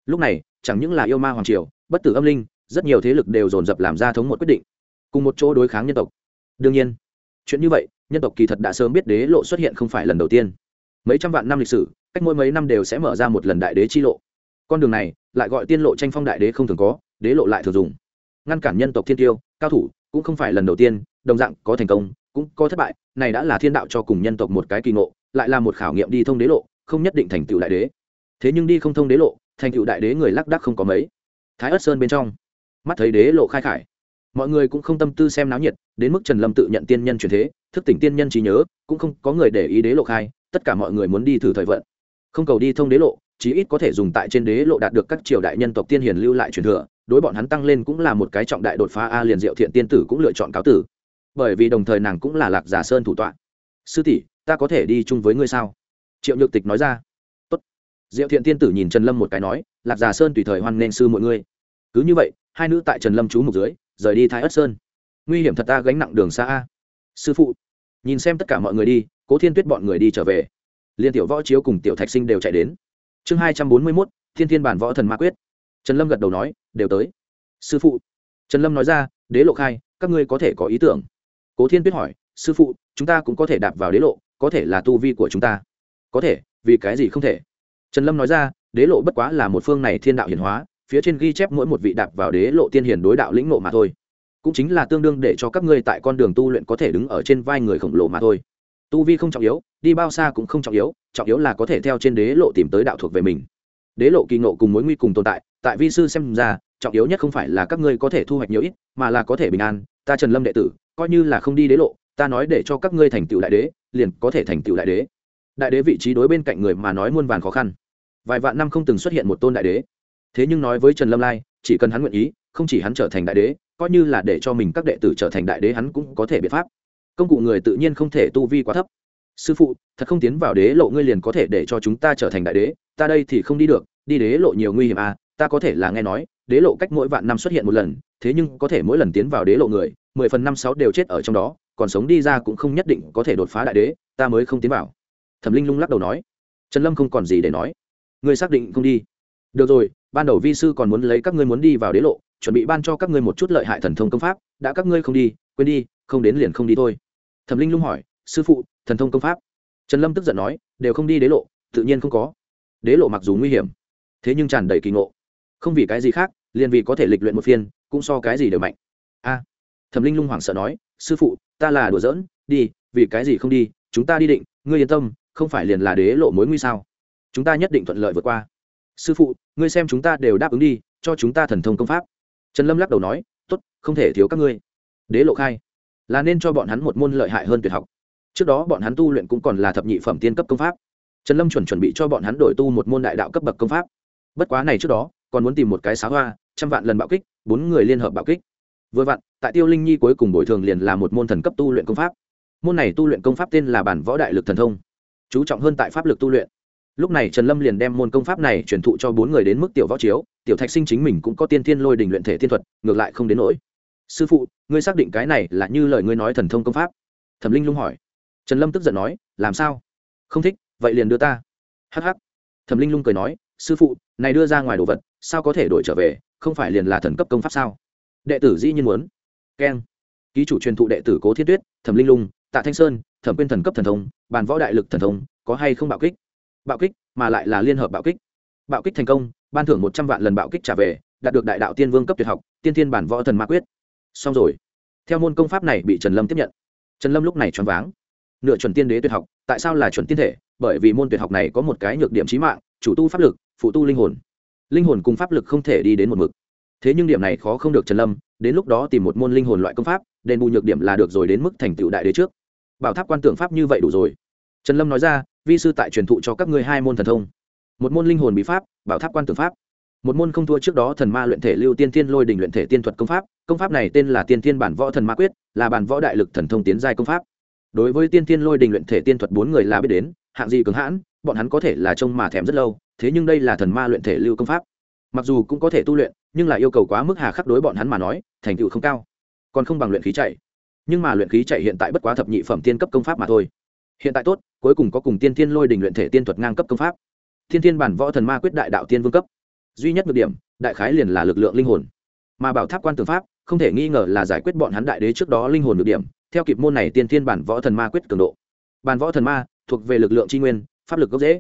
Lúc này, chẳng những là yêu ma hoàng triều, bất tử âm linh, rất nhiều thế lực đều dồn dập làm ra thống một quyết định, cùng một chỗ đối kháng nhân tộc. Đương nhiên, chuyện như vậy, nhân tộc kỳ thật đã sớm biết đế lộ xuất hiện không phải lần đầu tiên. Mấy trăm vạn năm lịch sử, cách mỗi mấy năm đều sẽ mở ra một lần đại đế chi lộ. Con đường này lại gọi tiên lộ tranh phong đại đế không thường có, đế lộ lại thường dùng. Ngăn cản nhân tộc thiên tiêu, cao thủ, cũng không phải lần đầu tiên, đồng dạng có thành công, cũng có thất bại, này đã là thiên đạo cho cùng nhân tộc một cái kỳ ngộ, lại là một khảo nghiệm đi thông đế lộ, không nhất định thành tựu đại đế. Thế nhưng đi không thông đế lộ, thành tựu đại đế người lác đắc không có mấy. Thái ất sơn bên trong, mắt thấy đế lộ khai khải. Mọi người cũng không tâm tư xem náo nhiệt, đến mức trần lâm tự nhận tiên nhân truyền thế, thức tỉnh tiên nhân trí nhớ, cũng không có người để ý đế lộ khai, tất cả mọi người muốn đi thử thời vận. Không cầu đi thông đế lộ chí ít có thể dùng tại trên đế lộ đạt được các triều đại nhân tộc tiên hiền lưu lại truyền thừa, đối bọn hắn tăng lên cũng là một cái trọng đại đột phá, a liền diệu thiện tiên tử cũng lựa chọn cáo tử. Bởi vì đồng thời nàng cũng là lạc giả sơn thủ tọa. Sư tỷ, ta có thể đi chung với ngươi sao? Triệu nhược tịch nói ra. Tốt. diệu thiện tiên tử nhìn trần lâm một cái nói, lạc giả sơn tùy thời hoan nghênh sư mọi ngươi. Cứ như vậy, hai nữ tại trần lâm chú mục dưới, rời đi thái ất sơn. Nguy hiểm thật ta, gánh nặng đường xa a. Sư phụ. Nhìn xem tất cả mọi người đi, cố thiên tuyết bọn người đi trở về. Liên tiểu võ chiếu cùng tiểu thạch sinh đều chạy đến chương hai trăm bốn mươi mốt, thiên thiên bản võ thần ma quyết. Trần lâm gật đầu nói, đều tới. Sư phụ. Trần lâm nói ra, đế lộ khai, các ngươi có thể có ý tưởng. Cố thiên tuyết hỏi, sư phụ, chúng ta cũng có thể đạp vào đế lộ, có thể là tu vi của chúng ta? Có thể, vì cái gì không thể? Trần lâm nói ra, đế lộ bất quá là một phương này thiên đạo hiển hóa, phía trên ghi chép mỗi một vị đạp vào đế lộ tiên hiển đối đạo lĩnh ngộ mà thôi. Cũng chính là tương đương để cho các ngươi tại con đường tu luyện có thể đứng ở trên vai người khổng lồ mà thôi. Tu vi không trọng yếu đi bao xa cũng không trọng yếu trọng yếu là có thể theo trên đế lộ tìm tới đạo thuộc về mình. Đế lộ kỳ ngộ cùng mối nguy cùng tồn tại tại vi sư xem ra, trọng yếu nhất không phải là các ngươi có thể thu hoạch nhiều ít, mà là có thể bình an. Ta trần lâm đệ tử, coi như là không đi đế lộ, ta nói để cho các ngươi thành tựu đại đế, liền có thể thành tựu đại đế. Đại đế vị trí đối bên cạnh người mà nói muôn vàn khó khăn. Vài vạn năm không từng xuất hiện một tôn đại đế. Thế nhưng nói với trần lâm lai, chỉ cần hắn nguyện ý, không chỉ hắn trở thành đại đế, coi như là để cho mình các đệ tử trở thành đại đế hắn cũng có thể biện pháp. Công cụ người tự nhiên không thể tu vi quá thấp sư phụ, thật không tiến vào đế lộ ngươi liền có thể để cho chúng ta trở thành đại đế, ta đây thì không đi được, đi đế lộ nhiều nguy hiểm à ta có thể là nghe nói, đế lộ cách mỗi vạn năm xuất hiện một lần, thế nhưng có thể mỗi lần tiến vào đế lộ người, mười phần năm sáu đều chết ở trong đó, còn sống đi ra cũng không nhất định có thể đột phá đại đế, ta mới không tiến vào. Thẩm linh lung lắc đầu nói. Trần lâm không còn gì để nói. Ngươi xác định không đi. Được rồi, ban đầu vi sư còn muốn lấy các ngươi muốn đi vào đế lộ, chuẩn bị ban cho các ngươi một chút lợi hại thần thông công pháp, đã các ngươi không đi, quên đi, không đến liền không đi thôi. Thẩm linh lung hỏi sư phụ, thần thông công pháp. Trần lâm tức giận nói, đều không đi đế lộ, tự nhiên không có. Đế lộ mặc dù nguy hiểm, thế nhưng tràn đầy kỳ ngộ. Không vì cái gì khác, liền vì có thể lịch luyện một phiên, cũng so cái gì đều mạnh. A, thẩm linh lung hoảng sợ nói, sư phụ, ta là đùa giỡn, đi, vì cái gì không đi, chúng ta đi định, ngươi yên tâm, không phải liền là đế lộ mối nguy sao? Chúng ta nhất định thuận lợi vượt qua. Sư phụ, ngươi xem chúng ta đều đáp ứng đi, cho chúng ta thần thông công pháp. Trần lâm lắc đầu nói t ố t không thể thiếu các ngươi. Đế lộ khai, là nên cho bọn hắn một môn lợi hại hơn tuyệt học trước đó bọn hắn tu luyện cũng còn là thập nhị phẩm tiên cấp công pháp. Trần lâm chuẩn chuẩn bị cho bọn hắn đổi tu một môn đại đạo cấp bậc công pháp. Bất quá này trước đó, còn muốn tìm một cái xá hoa, trăm vạn lần bạo kích, bốn người liên hợp bạo kích. Vừa vặn, tại tiêu linh nhi cuối cùng bồi thường liền là một môn thần cấp tu luyện công pháp. Môn này tu luyện công pháp tên là bản võ đại lực thần thông. Chú trọng hơn tại pháp lực tu luyện. Lúc này trần lâm liền đem môn công pháp này truyền thụ cho bốn người đến mức tiểu võ chiếu, tiểu thạch sinh chính mình cũng có tiên thiên lôi đình luyện thể thiên thuật, ngược lại không đến nỗi. Sư phụ, ngươi xác định cái này là như lời ngươi nói thần thông công pháp? Thẩm linh lung hỏi trần lâm tức giận nói, làm sao? Không thích, vậy liền đưa ta. Hh ắ c ắ c thẩm linh lung cười nói, sư phụ, này đưa ra ngoài đồ vật, sao có thể đổi trở về? Không phải liền là thần cấp công pháp sao? Đệ tử dĩ nhiên muốn. Keng. Ký chủ truyền thụ đệ tử cố thiên tuyết, thẩm linh lung, tạ thanh sơn, thẩm quyên thần cấp thần thông, bàn võ đại lực thần thông, có hay không bạo kích? Bạo kích, mà lại là liên hợp bạo kích. Bạo kích thành công, ban thưởng một trăm vạn lần bạo kích trả về, đạt được đại đạo tiên vương cấp tuyệt học, tiên thiên bản võ thần ma quyết. Xong rồi. Theo môn công pháp này bị trần lâm tiếp nhận. Trần lâm lúc này choáng váng nửa chuẩn tiên đế tuyệt học, tại sao là chuẩn tiên thể? Bởi vì môn tuyệt học này có một cái nhược điểm trí mạng, chủ tu pháp lực, phụ tu linh hồn. Linh hồn cùng pháp lực không thể đi đến một mực. Thế nhưng điểm này khó không được trần lâm, đến lúc đó tìm một môn linh hồn loại công pháp, đền bù nhược điểm là được rồi đến mức thành tựu đại đế trước. Bảo tháp quan tưởng pháp như vậy đủ rồi. Trần lâm nói ra, vi sư tại truyền thụ cho các ngươi hai môn thần thông. Một môn linh hồn bí pháp, bảo tháp quan tưởng pháp. Một môn không thua trước đó thần ma luyện thể lưu tiên thiên lôi đình luyện thể tiên thuật công pháp. Công pháp này tên là tiên thiên bản võ thần ma quyết, là bản võ đại lực thần thông tiến giai công pháp đối với tiên tiên lôi đình luyện thể tiên thuật bốn người là biết đến, hạng gì cứng hãn, bọn hắn có thể là trông mà thèm rất lâu, thế nhưng đây là thần ma luyện thể lưu công pháp. Mặc dù cũng có thể tu luyện, nhưng là yêu cầu quá mức hà khắc đối bọn hắn mà nói, thành tựu không cao. Còn không bằng luyện khí chạy. Nhưng mà luyện khí chạy hiện tại bất quá thập nhị phẩm tiên cấp công pháp mà thôi. Hiện tại tốt, cuối cùng có cùng tiên tiên lôi đình luyện thể tiên thuật ngang cấp công pháp. Thiên thiên bản võ thần ma quyết đại đạo tiên vương cấp. Duy nhất được điểm, đại khái liền là lực lượng linh hồn. Mà bảo tháp quan tường pháp, không thể nghi ngờ là giải quyết bọn hắn đại đế trước đó linh hồn được điểm theo kịp môn này tiên thiên bản võ thần ma quyết cường độ. Bản võ thần ma thuộc về lực lượng tri nguyên, pháp lực gốc dễ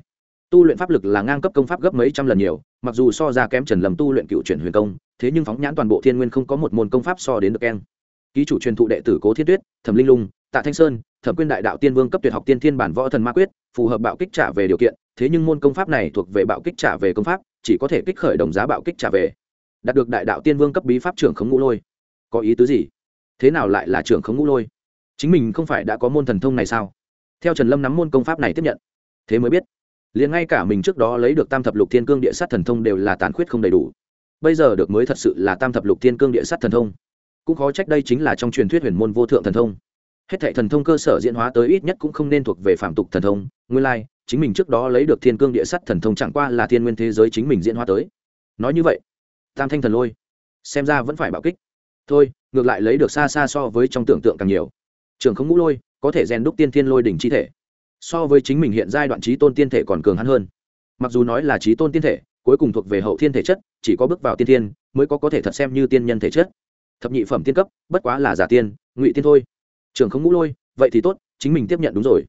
tu luyện pháp lực là ngang cấp công pháp gấp mấy trăm lần nhiều, mặc dù so ra kém trần lầm tu luyện cựu chuyển huyền công, thế nhưng phóng nhãn toàn bộ thiên nguyên không có một môn công pháp so đến được keng. Ký chủ truyền thụ đệ tử cố thiên tuyết, thẩm linh lung, tạ thanh sơn, thẩm quyên đại đạo tiên vương cấp tuyệt học tiên thiên bản võ thần ma quyết, phù hợp bạo kích trả về điều kiện, thế nhưng môn công pháp này thuộc về bạo kích trả về công pháp, chỉ có thể kích khởi đồng giá bạo kích trả về. Đạt được đại đạo tiên vương cấp bí pháp trưởng khống ngũ lôi. Có ý tứ gì? Thế nào lại là trưởng khống ngũ lôi? Chính mình không phải đã có môn thần thông này sao? Theo trần lâm nắm môn công pháp này tiếp nhận thế mới biết. Liền ngay cả mình trước đó lấy được tam thập lục thiên cương địa sát thần thông đều là tàn khuyết không đầy đủ. Bây giờ được mới thật sự là tam thập lục thiên cương địa sát thần thông. Cũng khó trách đây chính là trong truyền thuyết huyền môn vô thượng thần thông. Hết thệ thần thông cơ sở diễn hóa tới ít nhất cũng không nên thuộc về phạm tục thần thông. Nguyên lai、like, chính mình trước đó lấy được thiên cương địa sắt thần thông chẳng qua là thiên nguyên thế giới chính mình diễn hóa tới. Nói như vậy tam thanh thần lôi xem ra vẫn phải bạo kích. Thôi ngược lại lấy được xa xa so với trong tưởng tượng càng nhiều trường không ngũ lôi, có thể rèn đúc tiên thiên lôi đỉnh chi thể. So với chính mình hiện giai đoạn trí tôn tiên thể còn cường hắn hơn. Mặc dù nói là trí tôn tiên thể, cuối cùng thuộc về hậu thiên thể chất, chỉ có bước vào tiên thiên mới có có thể thật xem như tiên nhân thể chất. Thập nhị phẩm tiên cấp, bất quá là giả tiên, ngụy tiên thôi. Trường không ngũ lôi, vậy thì tốt, chính mình tiếp nhận đúng rồi.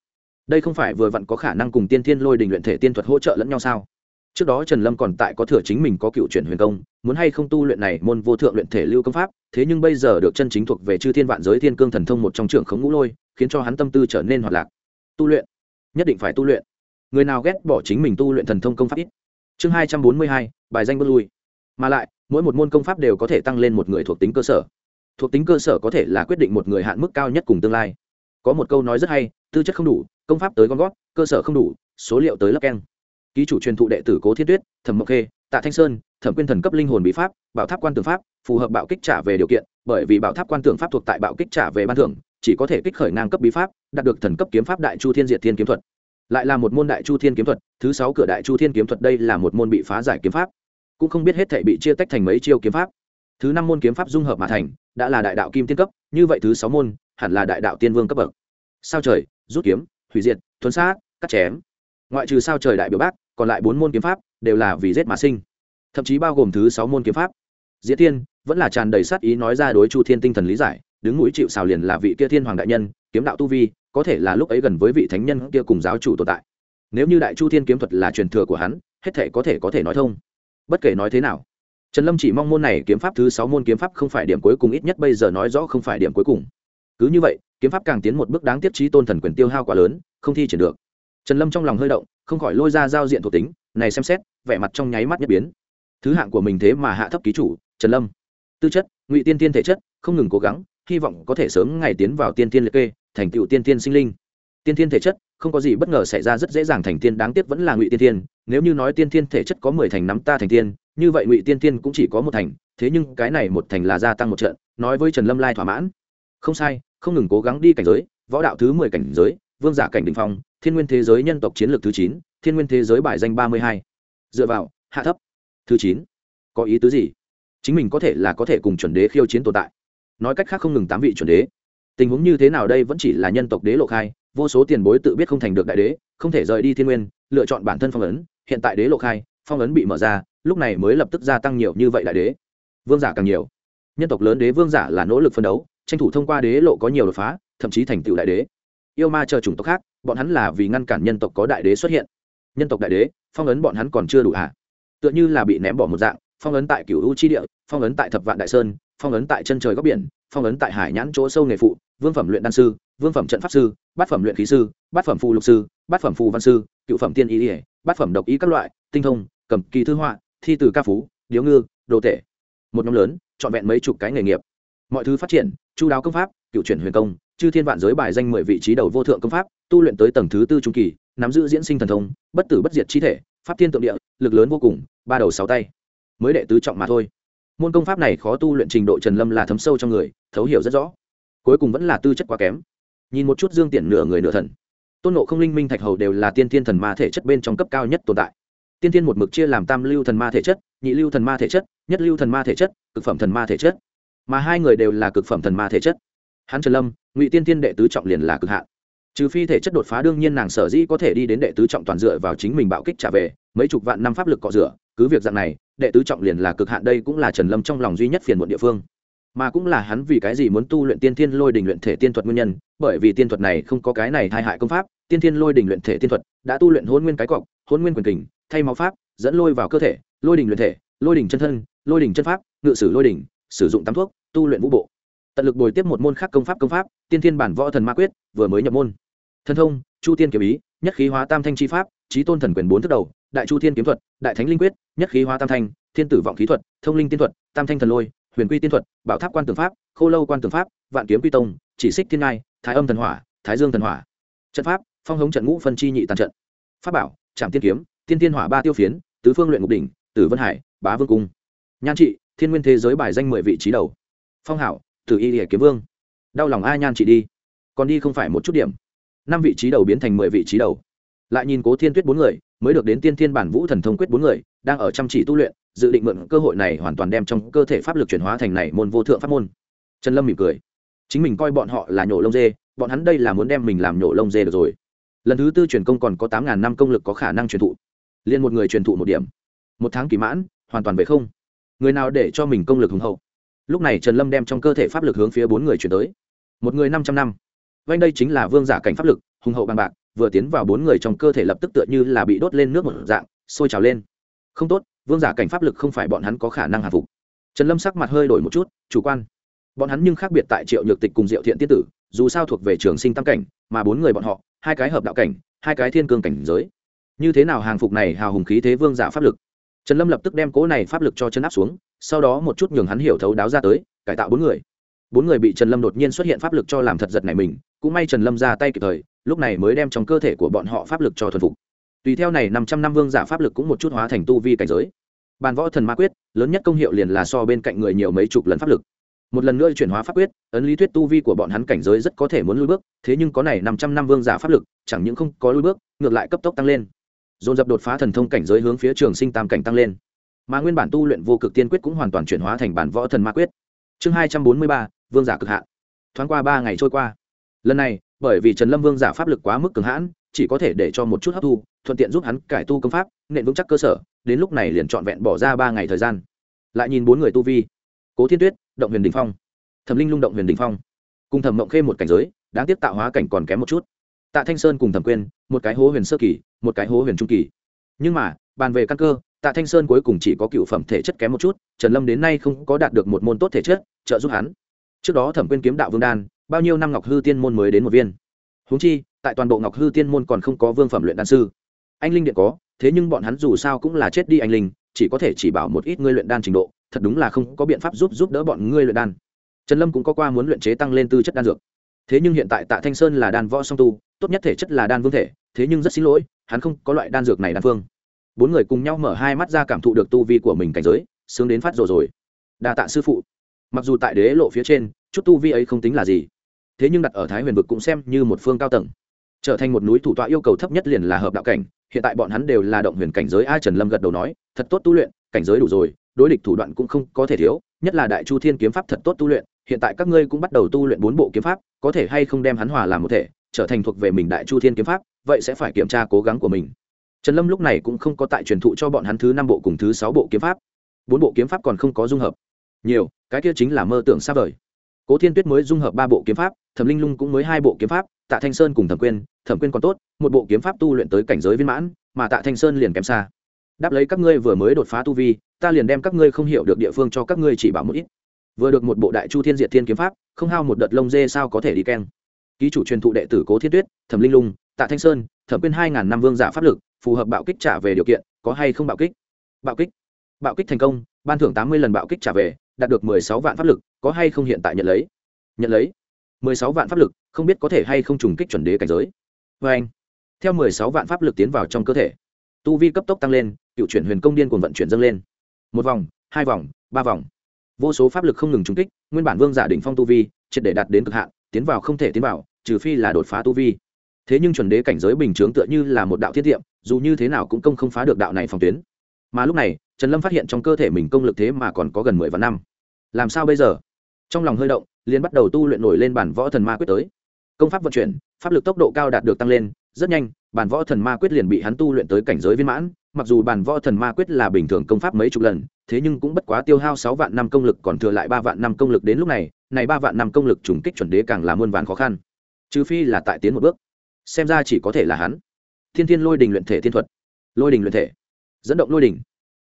Đây không phải vừa vặn có khả năng cùng tiên thiên lôi đình luyện thể tiên thuật hỗ trợ lẫn nhau sao? Trước đó trần lâm còn tại có thừa chính mình có cựu chuyển huyền công, muốn hay không tu luyện này môn vô thượng luyện thể lưu công pháp, thế nhưng bây giờ được chân chính thuộc về chư thiên vạn giới thiên cương thần thông một trong trưởng khống ngũ lôi, khiến cho hắn tâm tư trở nên hoạt lạc. Tu luyện. Nhất định phải tu luyện. Người nào ghét bỏ chính mình tu luyện thần thông công pháp ít. Chương hai trăm bốn mươi hai, bài danh bất lui. Mà lại, mỗi một môn công pháp đều có thể tăng lên một người thuộc tính cơ sở. Thuộc tính cơ sở có thể là quyết định một người hạn mức cao nhất cùng tương lai. Có một câu nói rất hay, tư chất không đủ, công pháp tới gom gót cơ sở không đủ, số liệu tới lấp keng ký chủ truyền thụ đệ tử cố thiên tuyết, thẩm mộc khê, tạ thanh sơn, thẩm quyên thần cấp linh hồn bí pháp, bảo tháp quan tưởng pháp, phù hợp bạo kích trả về điều kiện, bởi vì bảo tháp quan tưởng pháp thuộc tại bạo kích trả về ban thưởng, chỉ có thể kích khởi ngang cấp bí pháp, đạt được thần cấp kiếm pháp đại chu thiên diệt thiên kiếm thuật. Lại là một môn đại chu thiên kiếm thuật, thứ sáu cửa đại chu thiên kiếm thuật đây là một môn bị phá giải kiếm pháp. Cũng không biết hết thể bị chia tách thành mấy chiêu kiếm pháp. Thứ năm môn kiếm pháp dung hợp mà thành, đã là đại đạo kim tiên cấp, như vậy thứ sáu môn, hẳn là đại đạo tiên vương cấp bậc. Sao trời, rút kiếm, hủy diệt, thuấn sát, cắt chém. Ngoại trừ sao trời đại biểu bác còn lại bốn môn kiếm pháp đều là vì giết mà sinh. Thậm chí bao gồm thứ sáu môn kiếm pháp. Diễn tiên vẫn là tràn đầy sát ý nói ra đối chu thiên tinh thần lý giải, đứng mũi chịu xào liền là vị kia thiên hoàng đại nhân, kiếm đạo tu vi, có thể là lúc ấy gần với vị thánh nhân kia cùng giáo chủ tồn tại. Nếu như đại chu thiên kiếm thuật là truyền thừa của hắn, hết thể có thể có thể nói thông. Bất kể nói thế nào, trần lâm chỉ mong môn này kiếm pháp thứ sáu môn kiếm pháp không phải điểm cuối cùng, ít nhất bây giờ nói rõ không phải điểm cuối cùng. Cứ như vậy, kiếm pháp càng tiến một bước đáng tiếp trí tôn thần quyền tiêu hao quá lớn, không thi triển được trần lâm trong lòng hơi động, không khỏi lôi ra giao diện thuộc tính, này xem xét, vẻ mặt trong nháy mắt nhất biến. Thứ hạng của mình thế mà hạ thấp ký chủ, trần lâm. Tư chất, ngụy tiên tiên thể chất, không ngừng cố gắng, hy vọng có thể sớm ngày tiến vào tiên tiên liệt kê, thành tựu tiên tiên sinh linh. Tiên tiên thể chất, không có gì bất ngờ xảy ra rất dễ dàng thành tiên, đáng tiếc vẫn là ngụy tiên tiên nếu như nói tiên tiên thể chất có mười thành nắm ta thành tiên, như vậy ngụy tiên tiên cũng chỉ có một thành, thế nhưng cái này một thành là gia tăng một trận, nói với trần lâm lai thỏa mãn. Không sai, không ngừng cố gắng đi cảnh giới, võ đạo thứ mười cảnh giới vương giả cảnh đ ỉ n h phong, thiên nguyên thế giới nhân tộc chiến lược thứ chín, thiên nguyên thế giới bài danh ba mươi hai. Dựa vào, hạ thấp. Thứ chín. Có ý tứ gì? Chính mình có thể là có thể cùng chuẩn đế khiêu chiến tồn tại. Nói cách khác không ngừng tám vị chuẩn đế. Tình huống như thế nào đây vẫn chỉ là nhân tộc đế lộ khai, vô số tiền bối tự biết không thành được đại đế, không thể rời đi thiên nguyên, lựa chọn bản thân phong ấn, hiện tại đế lộ khai, phong ấn bị mở ra, lúc này mới lập tức gia tăng nhiều như vậy đại đế. Vương giả càng nhiều. Nhân tộc lớn đế vương giả là nỗ lực phân đấu, tranh thủ thông qua đế lộ có nhiều đột phá, thậm chí thành tựu đại đế yêu ma chờ chủng tộc khác, bọn hắn là vì ngăn cản nhân tộc có đại đế xuất hiện. Nhân tộc đại đế, phong ấn bọn hắn còn chưa đủ hả? Tựa như là bị ném bỏ một dạng, phong ấn tại cửu u chi địa, phong ấn tại thập vạn đại sơn, phong ấn tại chân trời góc biển, phong ấn tại hải nhãn chỗ sâu nghề phụ, vương phẩm luyện đan sư, vương phẩm trận pháp sư, bát phẩm luyện khí sư, bát phẩm phù lục sư, bát phẩm phù văn sư, cựu phẩm tiên ý ỉa bát phẩm độc ý các loại, tinh thông, cầm kỳ thư họa, thi từ ca phú, điếu ngư, đồ tể. Một nhóm lớn, trọn vẹn mấy chục cái nghề nghiệp. Mọi thứ phát triển, chu đáo công pháp, cựu chuyển huyền công chư thiên vạn giới bài danh mười vị trí đầu vô thượng công pháp, tu luyện tới tầng thứ tư trung kỳ, nắm giữ diễn sinh thần thông, bất tử bất diệt chi thể, pháp thiên tượng địa, lực lớn vô cùng, ba đầu sáu tay. Mới đệ tứ trọng mà thôi. Môn công pháp này khó tu luyện trình độ trần lâm là thấm sâu trong người, thấu hiểu rất rõ. Cuối cùng vẫn là tư chất quá kém. Nhìn một chút dương tiện nửa người nửa thần. Tôn nộ không, linh minh thạch hầu đều là tiên thiên thần ma thể chất bên trong cấp cao nhất tồn tại. Tiên thiên một mực chia làm tam lưu thần ma thể chất, nhị lưu thần ma thể chất, nhất lưu thần ma thể chất, cực phẩm thần ma thể chất. Mà hai người đều là cực phẩm thần ma thể chất hắn trần lâm, ngụy tiên thiên đệ tứ trọng liền là cực hạn. Trừ phi thể chất đột phá đương nhiên nàng sở dĩ có thể đi đến đệ tứ trọng toàn dựa vào chính mình bạo kích trả về, mấy chục vạn năm pháp lực cọ rửa, cứ việc dạng này, đệ tứ trọng liền là cực hạn đây cũng là trần lâm trong lòng duy nhất phiền muộn địa phương. Mà cũng là hắn vì cái gì muốn tu luyện tiên thiên lôi đình luyện thể tiên thuật nguyên nhân, bởi vì tiên thuật này không có cái này thai hại công pháp, tiên thiên lôi đình luyện thể tiên thuật đã tu luyện hôn nguyên cái cọc, hôn nguyên quyền kình, thay máu pháp, dẫn lôi vào cơ thể, lôi đình luyện thể, lôi đình chân thân, lôi đình chân pháp, ngự sử lôi đình, sử dụng tắm thuốc, tu luyện vũ bộ tận lực bồi tiếp một môn khác công pháp công pháp, tiên thiên bản võ thần ma quyết, vừa mới nhập môn. Thân thông, chu tiên kiếm ý, nhất khí hóa tam thanh chi pháp trí tôn thần quyền bốn thức đầu, đại chu thiên kiếm thuật, đại thánh linh quyết, nhất khí hóa tam thanh, thiên tử vọng khí thuật, thông linh tiên thuật, tam thanh thần lôi, huyền quy tiên thuật, bảo tháp quan tường pháp, khô lâu quan tường pháp, vạn kiếm quy tông, chỉ xích thiên ngai, thái âm thần hỏa, thái dương thần hỏa. Trận pháp, phong hống trận ngũ phân chi nhị tàn trận. Pháp bảo trạm tiên kiếm, tiên tiên hỏa ba tiêu phiến, tứ phương luyện ngục đỉnh, tử vân hải, bá vương cung. Nhan trị, thiên nguyên thế giới bài danh mười vị trí đầu. Phong hảo tử y địa kiếm vương. Đau lòng a nhan chị đi. Còn đi không phải một chút điểm. Năm vị trí đầu biến thành mười vị trí đầu. Lại nhìn cố thiên tuyết bốn người, mới được đến tiên thiên bản vũ thần thông quyết bốn người, đang ở chăm chỉ tu luyện, dự định mượn cơ hội này hoàn toàn đem trong cơ thể pháp lực chuyển hóa thành này môn vô thượng pháp môn. Trần lâm mỉm cười. Chính mình coi bọn họ là nhổ lông dê, bọn hắn đây là muốn đem mình làm nhổ lông dê được rồi. Lần thứ tư truyền công còn có tám ngàn năm công lực có khả năng truyền thụ. Liên một người truyền thụ một điểm. Một tháng kỳ mãn, hoàn toàn về không. Người nào để cho mình công lực hùng hậu? Lúc này trần lâm đem trong cơ thể pháp lực hướng phía bốn người chuyển tới. Một người năm trăm năm. Vanh đây chính là vương giả cảnh pháp lực, hùng hậu bằng bạc, vừa tiến vào bốn người trong cơ thể lập tức tựa như là bị đốt lên nước một dạng, sôi trào lên. Không tốt, vương giả cảnh pháp lực không phải bọn hắn có khả năng hạ phục. Trần lâm sắc mặt hơi đổi một chút, chủ quan. Bọn hắn nhưng khác biệt tại triệu nhược tịch cùng diệu thiện tiết tử, dù sao thuộc về trường sinh tam cảnh, mà bốn người bọn họ, hai cái hợp đạo cảnh, hai cái thiên cương cảnh giới. Như thế nào hàng phục này hào hùng khí thế vương giả pháp lực? Trần lâm lập tức đem cố này pháp lực cho chân áp xuống sau đó một chút nhường hắn hiểu thấu đáo ra tới, cải tạo bốn người. Bốn người bị trần lâm đột nhiên xuất hiện pháp lực cho làm thật giật này mình, cũng may trần lâm ra tay kịp thời, lúc này mới đem trong cơ thể của bọn họ pháp lực cho thuần phục. Tùy theo này năm trăm năm vương giả pháp lực cũng một chút hóa thành tu vi cảnh giới. Bàn võ thần ma quyết, lớn nhất công hiệu liền là so bên cạnh người nhiều mấy chục lần pháp lực. Một lần nữa chuyển hóa pháp quyết, ấn lý thuyết tu vi của bọn hắn cảnh giới rất có thể muốn lui bước, thế nhưng có này năm trăm năm vương giả pháp lực, chẳng những không có lui bước, ngược lại cấp tốc tăng lên. Dồn dập đột phá thần thông cảnh giới hướng phía trường sinh tam cảnh tăng lên mà nguyên bản tu luyện vô cực tiên quyết cũng hoàn toàn chuyển hóa thành bản võ thần ma quyết. Chương hai trăm bốn mươi ba, vương giả cực hạn. Thoáng qua ba ngày trôi qua. Lần này, bởi vì trần lâm vương giả pháp lực quá mức cường hãn, chỉ có thể để cho một chút hấp thu, thuận tiện giúp hắn cải tu công pháp, nện vững chắc cơ sở, đến lúc này liền trọn vẹn bỏ ra ba ngày thời gian. Lại nhìn bốn người tu vi. Cố thiên tuyết, động huyền đình phong. Thẩm linh lung, động huyền đình phong. Cùng thẩm mộng khê một cảnh giới, đáng tiếc tạo hóa cảnh còn kém một chút. Tạ thanh sơn cùng thẩm quyên, một cái hố huyền sơ kỳ, một cái hố huyền trung kỳ. Nhưng mà, bàn về căn cơ tạ thanh sơn cuối cùng chỉ có cựu phẩm thể chất kém một chút, trần lâm đến nay không có đạt được một môn tốt thể chất, trợ giúp hắn. Trước đó thẩm quyên kiếm đạo vương đan, bao nhiêu năm ngọc hư tiên môn mới đến một viên. Húng chi, tại toàn bộ ngọc hư tiên môn còn không có vương phẩm luyện đan sư. Anh linh điện có, thế nhưng bọn hắn dù sao cũng là chết đi anh linh, chỉ có thể chỉ bảo một ít ngươi luyện đan trình độ, thật đúng là không có biện pháp giúp giúp đỡ bọn ngươi luyện đan. Trần lâm cũng có qua muốn luyện chế tăng lên tư chất đan dược. Thế nhưng hiện tại tạ thanh sơn là đan võ song tu, tốt nhất thể chất là đan vương thể, thế nhưng rất xin lỗi, hắn không có loại đan dược này đan phương bốn người cùng nhau mở hai mắt ra cảm thụ được tu vi của mình cảnh giới, sướng đến phát rồi rồi. Đa tạ sư phụ. Mặc dù tại đế lộ phía trên, chút tu vi ấy không tính là gì, thế nhưng đặt ở thái huyền vực cũng xem như một phương cao tầng. Trở thành một núi thủ tọa yêu cầu thấp nhất liền là hợp đạo cảnh, hiện tại bọn hắn đều là động huyền cảnh giới ai trần lâm gật đầu nói, thật tốt tu luyện, cảnh giới đủ rồi, đối địch thủ đoạn cũng không có thể thiếu, nhất là đại chu thiên kiếm pháp thật tốt tu luyện, hiện tại các ngươi cũng bắt đầu tu luyện bốn bộ kiếm pháp, có thể hay không đem hắn hòa làm một thể, trở thành thuộc về mình đại chu thiên kiếm pháp, vậy sẽ phải kiểm tra cố gắng của mình trần lâm lúc này cũng không có tại truyền thụ cho bọn hắn thứ năm bộ cùng thứ sáu bộ kiếm pháp. Bốn bộ kiếm pháp còn không có dung hợp. Nhiều, cái kia chính là mơ tưởng xa vời. Cố thiên tuyết mới dung hợp ba bộ kiếm pháp, thẩm linh lung cũng mới hai bộ kiếm pháp, tạ thanh sơn cùng thẩm quyên thẩm quyên còn tốt, một bộ kiếm pháp tu luyện tới cảnh giới viên mãn, mà tạ thanh sơn liền kém xa. Đáp lấy các ngươi vừa mới đột phá tu vi, ta liền đem các ngươi không hiểu được địa phương cho các ngươi chỉ bảo một ít. Vừa được một bộ đại chu thiên diệt thiên kiếm pháp, không hao một đợt lông dê sao có thể đi keng. Ký chủ truyền thụ đệ tử cố thiên tuyết, thẩm linh lung, tạ thanh sơn, thẩm quyên hai ngàn năm vương giả pháp lực phù hợp bạo kích trả về điều kiện, có hay không bạo kích? Bạo kích. Bạo kích thành công, ban thưởng tám mươi lần bạo kích trả về, đạt được mười sáu vạn pháp lực, có hay không hiện tại nhận lấy? Nhận lấy. mười sáu vạn pháp lực, không biết có thể hay không trùng kích chuẩn đế cảnh giới. Vê anh, theo mười sáu vạn pháp lực tiến vào trong cơ thể, tu vi cấp tốc tăng lên, cựu chuyển huyền công điên cuồng vận chuyển dâng lên. Một vòng, hai vòng, ba vòng. Vô số pháp lực không ngừng trúng kích, nguyên bản vương giả đỉnh phong tu vi, triệt để đạt đến cực hạn, tiến vào không thể tiến vào, trừ phi là đột phá tu vi. Thế nhưng chuẩn đế cảnh giới bình chướng tựa như là một đạo thiết tiệm dù như thế nào cũng công không phá được đạo này phòng tuyến. Mà lúc này, trần lâm phát hiện trong cơ thể mình công lực thế mà còn có gần mười vạn năm. Làm sao bây giờ? Trong lòng hơi động, liền bắt đầu tu luyện nổi lên bản võ thần ma quyết tới. Công pháp vận chuyển, pháp lực tốc độ cao đạt được tăng lên, rất nhanh, bản võ thần ma quyết liền bị hắn tu luyện tới cảnh giới viên mãn. Mặc dù bản võ thần ma quyết là bình thường công pháp mấy chục lần, thế nhưng cũng bất quá tiêu hao sáu vạn năm công lực, còn thừa lại ba vạn năm công lực đến lúc này này ba vạn năm công lực trùng kích chuẩn đế càng là muôn vàn khó khăn. Trừ phi là tại tiến một bước. Xem ra chỉ có thể là hắn thiên thiên lôi đình luyện thể thiên thuật. Lôi đình luyện thể. Dẫn động lôi đình.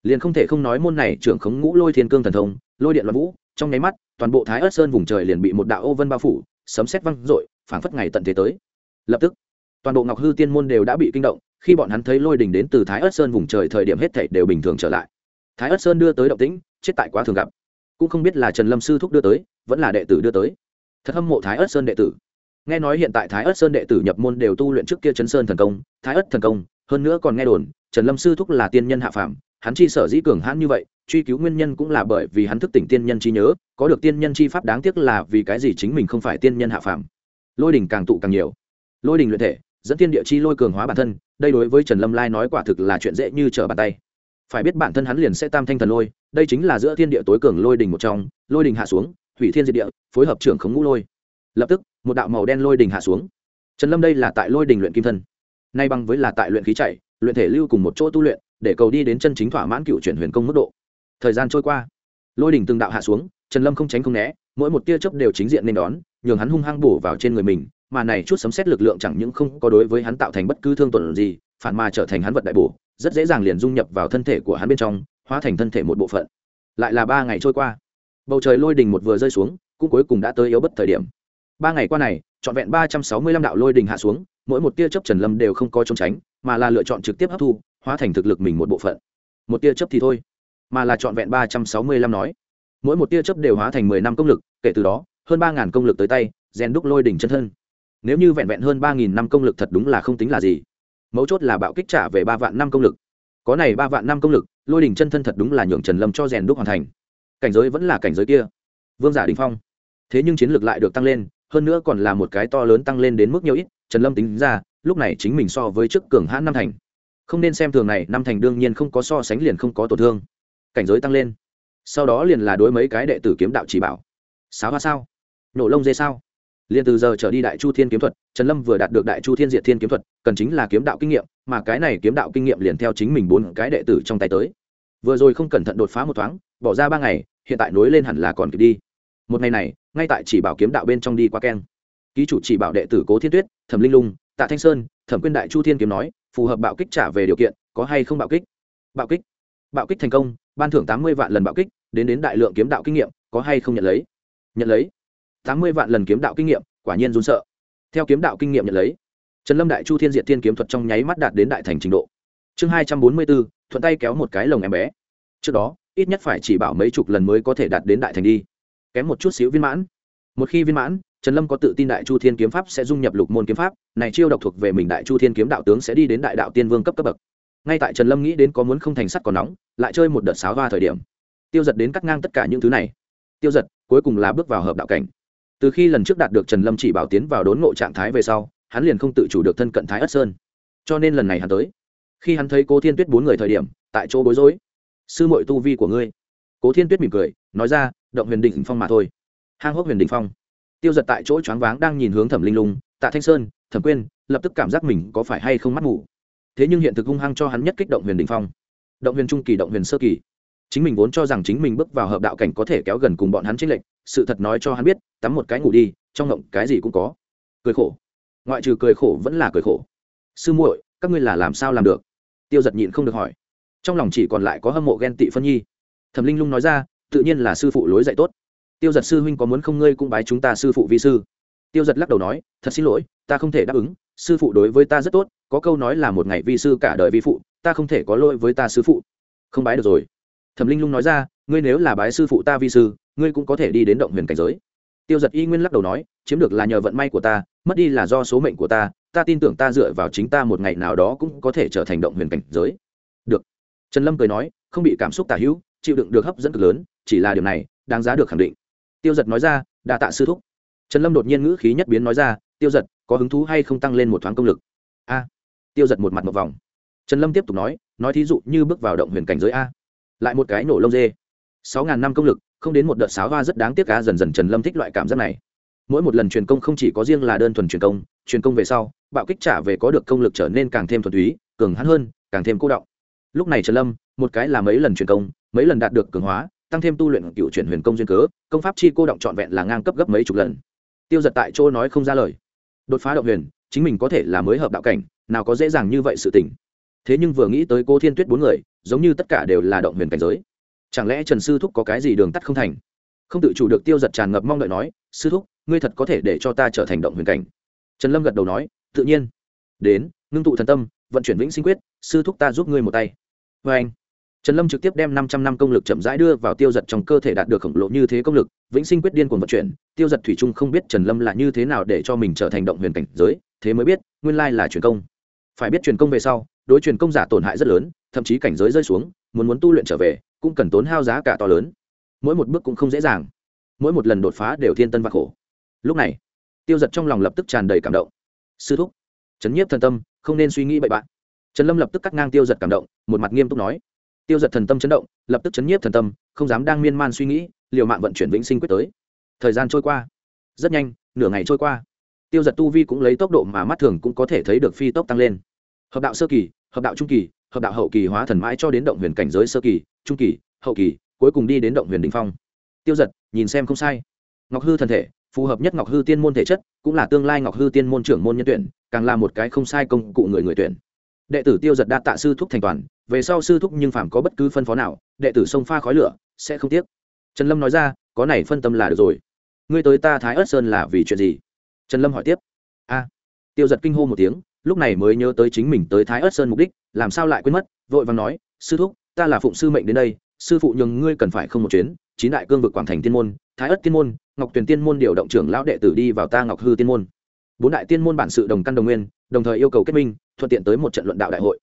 Liền không thể không nói môn này trưởng khống ngũ lôi thiên cương thần thông, lôi điện loạn vũ, trong nháy mắt, toàn bộ thái ớt sơn vùng trời liền bị một đạo ô vân bao phủ, sấm xét văng r ộ i phảng phất ngày tận thế tới. Lập tức, toàn bộ ngọc hư tiên môn đều đã bị kinh động, khi bọn hắn thấy lôi đình đến từ thái ớt sơn vùng trời thời điểm hết thảy đều bình thường trở lại. Thái ớt sơn đưa tới động tĩnh, chết tại quá thường gặp. Cũng không biết là trần lâm sư thúc đưa tới, vẫn là đệ tử đưa tới. Thật hâm mộ thái ớt sơn đệ tử nghe nói hiện tại thái ất sơn đệ tử nhập môn đều tu luyện trước kia chấn sơn thần công, thái ất thần công, hơn nữa còn nghe đồn, trần lâm sư thúc là tiên nhân hạ phàm, hắn chi sở dĩ cường hãn như vậy, truy cứu nguyên nhân cũng là bởi vì hắn thức tỉnh tiên nhân chi nhớ, có được tiên nhân chi pháp đáng tiếc là vì cái gì chính mình không phải tiên nhân hạ phàm. Lôi đình càng tụ càng nhiều. Lôi đình luyện thể, dẫn tiên địa chi lôi cường hóa bản thân, đây đối với trần lâm lai nói quả thực là chuyện dễ như trở bàn tay. Phải biết bản thân hắn liền sẽ tam thanh thần lôi, đây chính là giữa thiên địa tối cường lôi đình một trong, lôi đình hạ xuống, hủy thiên diệt địa, phối hợp trưởng khống ngũ lôi. Lập tức một đạo màu đen lôi đình hạ xuống. Trần lâm đây là tại lôi đình luyện kim thân. Nay bằng với là tại luyện khí chạy, luyện thể lưu cùng một chỗ tu luyện, để cầu đi đến chân chính thỏa mãn cựu chuyển huyền công mức độ. Thời gian trôi qua, lôi đình từng đạo hạ xuống, trần lâm không tránh không né, mỗi một tia chớp đều chính diện nên đón, nhường hắn hung hăng bổ vào trên người mình, mà này chút sấm xét lực lượng chẳng những không có đối với hắn tạo thành bất cứ thương tổn gì, phản mà trở thành hắn vật đại bổ, rất dễ dàng liền dung nhập vào thân thể của hắn bên trong, hóa thành thân thể một bộ phận. Lại là ba ngày trôi qua, bầu trời lôi đình một vừa rơi xuống, cũng cuối cùng đã tới yếu bất thời điểm ba ngày qua này, trọn vẹn ba trăm sáu mươi lăm đạo lôi đình hạ xuống, mỗi một tia chớp trần lâm đều không có trốn tránh, mà là lựa chọn trực tiếp hấp thu, hóa thành thực lực mình một bộ phận. Một tia chớp thì thôi, mà là trọn vẹn ba trăm sáu mươi lăm nói. Mỗi một tia chớp đều hóa thành mười năm công lực, kể từ đó, hơn ba ngàn công lực tới tay, rèn đúc lôi đỉnh chân thân. Nếu như vẹn vẹn hơn ba nghìn năm công lực thật đúng là không tính là gì. Mấu chốt là bạo kích trả về ba vạn năm công lực. Có này ba vạn năm công lực, lôi đỉnh chân thân thật đúng là nhường trần lâm cho rèn đúc hoàn thành. Cảnh giới vẫn là cảnh giới kia. Vương giả đình phong. Thế nhưng chiến lược lại được tăng lên hơn nữa còn là một cái to lớn tăng lên đến mức nhiều ít, trần lâm tính ra, lúc này chính mình so với trước cường hãn năm thành. Không nên xem thường này, năm thành đương nhiên không có so sánh liền không có tổn thương. Cảnh giới tăng lên. Sau đó liền là đối mấy cái đệ tử kiếm đạo chỉ bảo. Sáo hoa sao? Nổ lông dê sao? Liền từ giờ trở đi đại chu thiên kiếm thuật, trần lâm vừa đạt được đại chu thiên diệt thiên kiếm thuật, cần chính là kiếm đạo kinh nghiệm, mà cái này kiếm đạo kinh nghiệm liền theo chính mình bốn cái đệ tử trong tay tới. Vừa rồi không cẩn thận đột phá một thoáng, bỏ ra ba ngày, hiện tại nối lên hẳn là còn kịp đi. Một ngày này ngay tại chỉ bảo kiếm đạo bên trong đi qua keng. Ký chủ chỉ bảo đệ tử cố thiên tuyết, thẩm linh lung, tạ thanh sơn, thẩm quyên đại chu thiên kiếm nói, phù hợp bạo kích trả về điều kiện, có hay không bạo kích? Bạo kích? Bạo kích thành công, ban thưởng tám mươi vạn lần bạo kích, đến đến đại lượng kiếm đạo kinh nghiệm, có hay không nhận lấy? Nhận lấy. Tám mươi vạn lần kiếm đạo kinh nghiệm, quả nhiên run sợ. Theo kiếm đạo kinh nghiệm nhận lấy, trần lâm đại chu thiên diện thiên kiếm thuật trong nháy mắt đạt đến đại thành trình độ. Chương hai trăm bốn mươi bốn, thuận tay kéo một cái lồng em bé. Trước đó, ít nhất phải chỉ bảo mấy chục lần mới có thể đạt đến đại thành đi kém một chút xíu viên mãn. Một khi viên mãn, trần lâm có tự tin đại chu thiên kiếm pháp sẽ dung nhập lục môn kiếm pháp, này chiêu độc thuộc về mình đại chu thiên kiếm đạo tướng sẽ đi đến đại đạo tiên vương cấp cấp bậc. Ngay tại trần lâm nghĩ đến có muốn không thành sắt còn nóng, lại chơi một đợt sáo hoa thời điểm, tiêu giật đến cắt ngang tất cả những thứ này. Tiêu giật, cuối cùng là bước vào hợp đạo cảnh. Từ khi lần trước đạt được trần lâm chỉ bảo tiến vào đốn ngộ trạng thái về sau, hắn liền không tự chủ được thân cận thái ất sơn. Cho nên lần này hắn tới. Khi hắn thấy cố thiên tuyết bốn người thời điểm, tại chỗ bối rối. Sư mội tu vi của ngươi. Cố thiên tuyết mỉm cười, nói ra động huyền đỉnh phong mà thôi. Hang hốc huyền đỉnh phong. Tiêu giật tại chỗ choáng váng đang nhìn hướng thẩm linh lung, tạ thanh sơn, thẩm quyên, lập tức cảm giác mình có phải hay không mắt mù. Thế nhưng hiện thực hung hăng cho hắn nhất kích động huyền đỉnh phong. Động huyền trung kỳ, động huyền sơ kỳ. Chính mình vốn cho rằng chính mình bước vào hợp đạo cảnh có thể kéo gần cùng bọn hắn trích lệnh sự thật nói cho hắn biết, tắm một cái ngủ đi, trong ngộng cái gì cũng có. Cười khổ. Ngoại trừ cười khổ vẫn là cười khổ. Sư muội, các ngươi là làm sao làm được? Tiêu giật nhịn không được hỏi. Trong lòng chỉ còn lại có hâm mộ ghen tị phân nhi. Thẩm linh lung nói ra tự nhiên là sư phụ lối dạy tốt. Tiêu giật sư huynh có muốn không, ngươi cũng bái chúng ta sư phụ vi sư. Tiêu giật lắc đầu nói, thật xin lỗi, ta không thể đáp ứng. Sư phụ đối với ta rất tốt, có câu nói là một ngày vi sư cả đời vi phụ, ta không thể có lỗi với ta sư phụ. Không bái được rồi. Thẩm linh lung nói ra, ngươi nếu là bái sư phụ ta vi sư, ngươi cũng có thể đi đến động huyền cảnh giới. Tiêu giật y nguyên lắc đầu nói, chiếm được là nhờ vận may của ta, mất đi là do số mệnh của ta ta tin tưởng ta dựa vào chính ta một ngày nào đó cũng có thể trở thành động huyền cảnh giới. Được. Trần lâm cười nói, không bị cảm xúc tả hữu, chịu đựng được hấp dẫn cực lớn chỉ là điều này, đáng giá được khẳng định. Tiêu giật nói ra, đa tạ sư thúc. Trần lâm đột nhiên ngữ khí nhất biến nói ra, tiêu giật có hứng thú hay không tăng lên một thoáng công lực? A. Tiêu giật một mặt một vòng. Trần lâm tiếp tục nói nói thí dụ như bước vào động huyền cảnh giới a. Lại một cái nổ lông dê. Sáu ngàn năm công lực, không đến một đợt sáo hoa rất đáng tiếc cá dần dần trần lâm thích loại cảm giác này. Mỗi một lần truyền công không chỉ có riêng là đơn thuần truyền công truyền công về sau, bạo kích trả về có được công lực trở nên càng thêm thuần túy, cường hắn hơn, càng thêm cô động lúc này trần lâm, một cái là mấy lần truyền công, mấy lần đạt được cường hóa tăng thêm tu luyện cựu chuyển huyền công duyên cớ, công pháp chi cô động trọn vẹn là ngang cấp gấp mấy chục lần. Tiêu giật tại chỗ nói không ra lời. Đột phá động huyền, chính mình có thể là mới hợp đạo cảnh, nào có dễ dàng như vậy sự tình. Thế nhưng vừa nghĩ tới cô thiên tuyết bốn người, giống như tất cả đều là động huyền cảnh giới. Chẳng lẽ trần sư thúc có cái gì đường tắt không thành? Không tự chủ được tiêu giật tràn ngập mong đợi nói, sư thúc, ngươi thật có thể để cho ta trở thành động huyền cảnh. Trần lâm gật đầu nói, tự nhiên. Đến, ngưng tụ thần tâm, vận chuyển vĩnh sinh quyết, sư thúc ta giúp ngươi một tay. Vê anh trần lâm trực tiếp đem năm trăm năm công lực chậm rãi đưa vào tiêu giật trong cơ thể đạt được khổng lồ như thế công lực, vĩnh sinh quyết điên cuồng vận chuyển, tiêu giật thủy trung không biết trần lâm là như thế nào để cho mình trở thành động huyền cảnh giới, thế mới biết, nguyên lai là truyền công. Phải biết truyền công về sau, đối truyền công giả tổn hại rất lớn, thậm chí cảnh giới rơi xuống, muốn muốn tu luyện trở về, cũng cần tốn hao giá cả to lớn. Mỗi một bước cũng không dễ dàng. Mỗi một lần đột phá đều thiên tân và khổ. Lúc này, tiêu giật trong lòng lập tức tràn đầy cảm động. Sư thúc chấn nhiếp thần tâm, không nên suy nghĩ bậy bạn. Trần lâm lập tức cắt ngang tiêu giật cảm động, một mặt nghiêm túc nói tiêu giật thần tâm chấn động, lập tức chấn nhiếp thần tâm, không dám đang miên man suy nghĩ, liều mạng vận chuyển vĩnh sinh quyết tới. Thời gian trôi qua, rất nhanh, nửa ngày trôi qua. Tiêu giật tu vi cũng lấy tốc độ mà mắt thường cũng có thể thấy được phi tốc tăng lên. Hợp đạo sơ kỳ, hợp đạo trung kỳ, hợp đạo hậu kỳ hóa thần mãi cho đến động huyền cảnh giới sơ kỳ, trung kỳ, hậu kỳ, cuối cùng đi đến động huyền đình phong. Tiêu giật, nhìn xem không sai. Ngọc hư thần thể, phù hợp nhất ngọc hư tiên môn thể chất, cũng là tương lai ngọc hư tiên môn trưởng môn nhân tuyển, càng là một cái không sai công cụ người người tuyển đệ tử tiêu giật đa tạ sư thúc thành toàn, về sau sư thúc nhưng phàm có bất cứ phân phó nào, đệ tử sông pha khói lửa, sẽ không tiếc. Trần lâm nói ra, có này phân tâm là được rồi. Ngươi tới ta thái ớt sơn là vì chuyện gì? Trần lâm hỏi tiếp. A. Tiêu giật kinh hô một tiếng, lúc này mới nhớ tới chính mình tới thái ớt sơn mục đích, làm sao lại quên mất, vội vàng nói, sư thúc, ta là phụng sư mệnh đến đây, sư phụ nhường ngươi cần phải không một chuyến, chín đại cương vực quảng thành tiên môn, thái ất tiên môn, ngọc tuyền tiên môn điều động trưởng lão đệ tử đi vào ta ngọc hư tiên môn. Bốn đại tiên môn bản sự đồng căn đồng nguyên đồng thời yêu cầu kết minh, thuận tiện tới một trận luận đạo đại hội.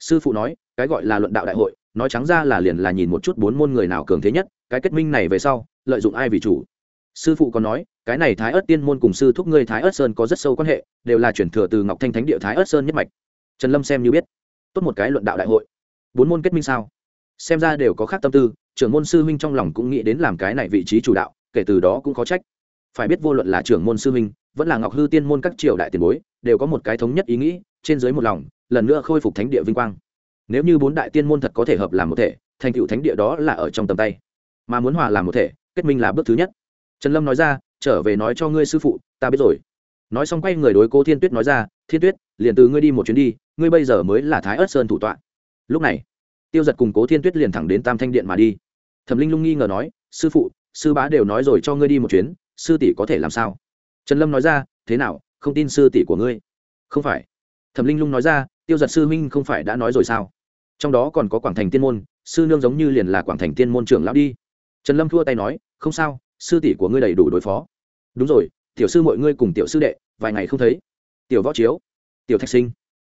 Sư phụ nói, cái gọi là luận đạo đại hội, nói trắng ra là liền là nhìn một chút bốn môn người nào cường thế nhất, cái kết minh này về sau, lợi dụng ai vì chủ. Sư phụ còn nói, cái này thái ớt tiên môn cùng sư thúc ngươi thái ớt sơn có rất sâu quan hệ, đều là chuyển thừa từ ngọc thanh thánh địa thái ớt sơn nhất mạch. Trần lâm xem như biết. Tốt một cái luận đạo đại hội. Bốn môn kết minh sao? Xem ra đều có khác tâm tư, trưởng môn sư huynh trong lòng cũng nghĩ đến làm cái này vị trí chủ đạo, kể từ đó cũng có trách. Phải biết vô luận là trưởng môn sư huynh vẫn là ngọc hư tiên môn các triều đại tiền bối, đều có một cái thống nhất ý nghĩ, trên dưới một lòng, lần nữa khôi phục thánh địa vinh quang. Nếu như bốn đại tiên môn thật có thể hợp làm một thể, thành tựu thánh địa đó là ở trong tầm tay. Mà muốn hòa làm một thể, kết minh là bước thứ nhất. Trần lâm nói ra, trở về nói cho ngươi sư phụ, ta biết rồi. Nói xong quay người đối cố thiên tuyết nói ra, thiên tuyết, liền từ ngươi đi một chuyến đi, ngươi bây giờ mới là thái ớt sơn thủ tọa. Lúc này, tiêu giật cùng cố thiên tuyết liền thẳng đến tam thanh điện mà đi. Thẩm linh lung nghi ngờ nói, sư phụ, sư bá đều nói rồi cho ngươi đi một chuyến, sư tỷ có thể làm sao? Trần lâm nói ra, thế nào, không tin sư tỷ của ngươi? Không phải. Thẩm linh lung nói ra, tiêu giật sư huynh không phải đã nói rồi sao? Trong đó còn có quảng thành tiên môn, sư nương giống như liền là quảng thành tiên môn trưởng lão đi. Trần lâm thua tay nói, không sao, sư tỷ của ngươi đầy đủ đối phó. Đúng rồi, tiểu sư mọi ngươi cùng tiểu sư đệ, vài ngày không thấy. Tiểu võ chiếu, tiểu thạch sinh.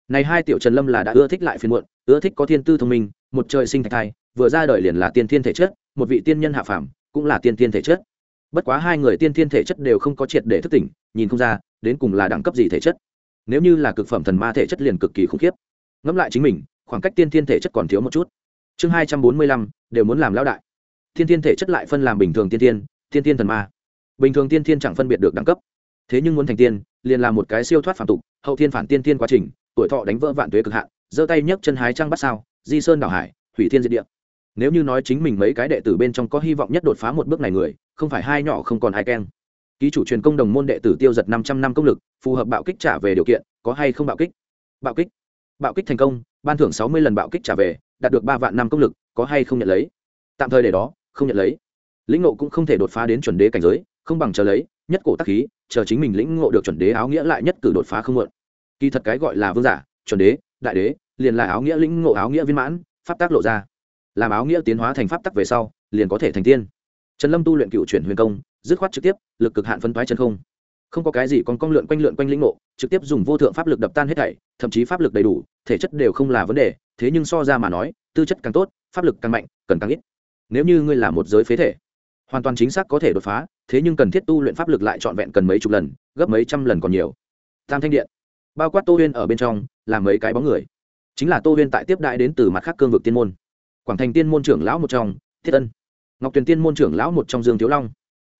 Này hai tiểu trần lâm là đã ưa thích lại phiên muộn, ưa thích có thiên tư thông minh, một trời sinh thạch thai, vừa ra đời liền là tiên thiên thể chất, một vị tiên nhân hạ phàm, cũng là tiên thiên thể chất bất quá hai người tiên thiên thể chất đều không có triệt để thức tỉnh, nhìn không ra, đến cùng là đẳng cấp gì thể chất. Nếu như là cực phẩm thần ma thể chất liền cực kỳ khủng khiếp. Ngẫm lại chính mình, khoảng cách tiên thiên thể chất còn thiếu một chút. Chương hai trăm bốn mươi lăm, đều muốn làm lão đại. Thiên thiên thể chất lại phân làm bình thường tiên thiên thiên thiên thần ma. Bình thường tiên thiên chẳng phân biệt được đẳng cấp. Thế nhưng muốn thành tiên, liền là một cái siêu thoát phản tục, hậu thiên phản tiên thiên quá trình, tuổi thọ đánh vỡ vạn tuế cực hạn, giơ tay nhấc chân hái trăng bắt sao, di sơn đảo hải, hủy thiên diệt địa nếu như nói chính mình mấy cái đệ tử bên trong có hy vọng nhất đột phá một bước này người, không phải hai nhỏ không còn ai keng. Ký chủ truyền công đồng môn đệ tử tiêu giật năm trăm năm công lực, phù hợp bạo kích trả về điều kiện, có hay không bạo kích? Bạo kích. Bạo kích thành công, ban thưởng sáu mươi lần bạo kích trả về, đạt được ba vạn năm công lực, có hay không nhận lấy? Tạm thời để đó, không nhận lấy. Lĩnh ngộ cũng không thể đột phá đến chuẩn đế cảnh giới, không bằng chờ lấy, nhất cổ tác khí, chờ chính mình lĩnh ngộ được chuẩn đế áo nghĩa lại nhất cử đột phá không muộn. Kỳ thật cái gọi là vương giả, chuẩn đế, đại đế, liền là áo nghĩa lĩnh ngộ áo nghĩa viên mãn, pháp tác lộ ra làm áo nghĩa tiến hóa thành pháp tắc về sau, liền có thể thành tiên. Trần lâm tu luyện cựu chuyển huyền công, dứt khoát trực tiếp, lực cực hạn phân thoái chân không. Không có cái gì còn cong lượn quanh lượn quanh lĩnh ngộ, trực tiếp dùng vô thượng pháp lực đập tan hết thảy, thậm chí pháp lực đầy đủ, thể chất đều không là vấn đề, thế nhưng so ra mà nói, tư chất càng tốt, pháp lực càng mạnh, cần càng ít. Nếu như ngươi là một giới phế thể, hoàn toàn chính xác có thể đột phá, thế nhưng cần thiết tu luyện pháp lực lại trọn vẹn cần mấy chục lần, gấp mấy trăm lần còn nhiều. Tam thanh điện. Bao quát tô huyên ở bên trong, là mấy cái bóng người. Chính là tô huyên tại tiếp đại đến từ mặt khác cương vực tiên môn quảng thành tiên môn trưởng lão một trong, thiết ân. Ngọc tuyền tiên môn trưởng lão một trong dương thiếu long.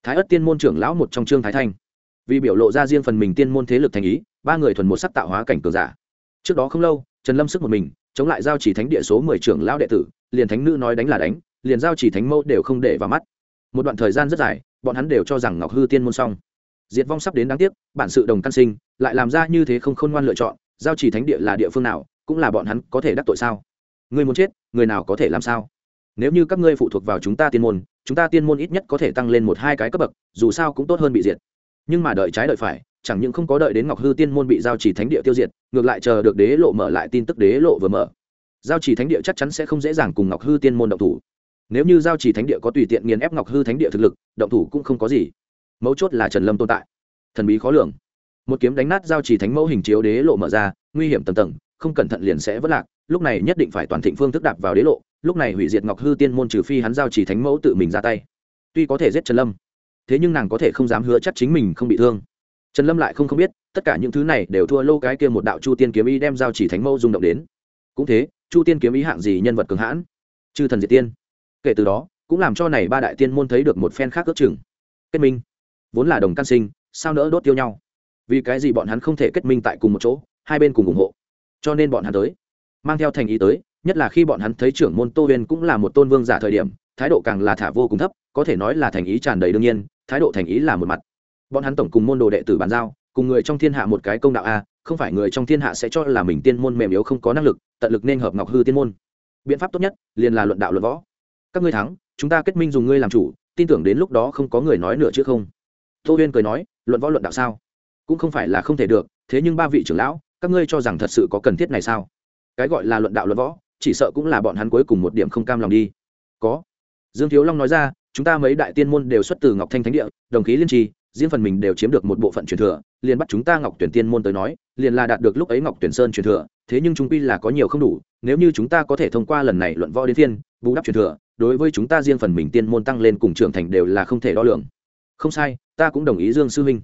Thái ất tiên môn trưởng lão một trong trương thái thanh. Vì biểu lộ ra riêng phần mình tiên môn thế lực thành ý, ba người thuần một sắc tạo hóa cảnh cường giả. Trước đó không lâu, trần lâm sức một mình, chống lại giao chỉ thánh địa số mười trưởng lão đệ tử, liền thánh nữ nói đánh là đánh, liền giao chỉ thánh mẫu đều không để vào mắt. Một đoạn thời gian rất dài, bọn hắn đều cho rằng ngọc hư tiên môn xong. Diệt vong sắp đến đáng tiếc, bản sự đồng căn sinh, lại làm ra như thế không khôn ngoan lựa chọn, giao chỉ thánh địa là địa phương nào, cũng là bọn hắn có thể đắc tội sao? Ngươi muốn chết, người nào có thể làm sao? Nếu như các ngươi phụ thuộc vào chúng ta tiên môn, chúng ta tiên môn ít nhất có thể tăng lên một hai cái cấp bậc, dù sao cũng tốt hơn bị diệt. Nhưng mà đợi trái đợi phải, chẳng những không có đợi đến ngọc hư tiên môn bị giao chỉ thánh địa tiêu diệt, ngược lại chờ được đế lộ mở lại tin tức đế lộ vừa mở. Giao chỉ thánh địa chắc chắn sẽ không dễ dàng cùng ngọc hư tiên môn động thủ. Nếu như giao chỉ thánh địa có tùy tiện nghiền ép ngọc hư thánh địa thực lực, động thủ cũng không có gì. Mấu chốt là trần lâm tồn tại. Thần bí khó lường. Một kiếm đánh nát giao chỉ thánh mẫu hình chiếu đế lộ mở ra, nguy hiểm tầm tầng, không cẩn thận liền sẽ vất lạc lúc này nhất định phải toàn thịnh phương thức đạp vào đế lộ, lúc này hủy diệt ngọc hư tiên môn trừ phi hắn giao chỉ thánh mẫu tự mình ra tay. Tuy có thể giết trần lâm, thế nhưng nàng có thể không dám hứa chắc chính mình không bị thương. Trần lâm lại không không biết, tất cả những thứ này đều thua lô cái kia một đạo chu tiên kiếm ý đem giao chỉ thánh mẫu rung động đến. Cũng thế, chu tiên kiếm ý hạng gì nhân vật cường hãn? Chư thần diệt tiên. Kể từ đó, cũng làm cho này ba đại tiên môn thấy được một phen khác ước chừng. Kết minh. Vốn là đồng căn sinh, sao nỡ đốt tiêu nhau? Vì cái gì bọn hắn không thể kết minh tại cùng một chỗ, hai bên cùng ủng hộ? Cho nên bọn hắn tới mang theo thành ý tới, nhất là khi bọn hắn thấy trưởng môn tô huyên cũng là một tôn vương giả thời điểm, thái độ càng là thả vô cùng thấp, có thể nói là thành ý tràn đầy đương nhiên, thái độ thành ý là một mặt. Bọn hắn tổng cùng môn đồ đệ tử bàn giao, cùng người trong thiên hạ một cái công đạo a, không phải người trong thiên hạ sẽ cho là mình tiên môn mềm yếu không có năng lực, tận lực nên hợp ngọc hư tiên môn. Biện pháp tốt nhất, liền là luận đạo luận võ. Các ngươi thắng, chúng ta kết minh dùng ngươi làm chủ, tin tưởng đến lúc đó không có người nói nữa chứ không. Tô huyên cười nói, luận võ luận đạo sao? Cũng không phải là không thể được, thế nhưng ba vị trưởng lão, các ngươi cho rằng thật sự có cần thiết này sao? Cái gọi là luận đạo luận võ, chỉ sợ cũng là bọn hắn cuối cùng một điểm không cam lòng đi. Có. Dương thiếu long nói ra, chúng ta mấy đại tiên môn đều xuất từ ngọc thanh thánh địa, đồng khí liên trì riêng phần mình đều chiếm được một bộ phận truyền thừa, liền bắt chúng ta ngọc tuyển tiên môn tới nói, liền là đạt được lúc ấy ngọc tuyển sơn truyền thừa, thế nhưng chúng quy là có nhiều không đủ, nếu như chúng ta có thể thông qua lần này luận võ đến tiên bù đắp truyền thừa, đối với chúng ta riêng phần mình tiên môn tăng lên cùng trưởng thành đều là không thể đo lường. Không sai, ta cũng đồng ý dương sư huynh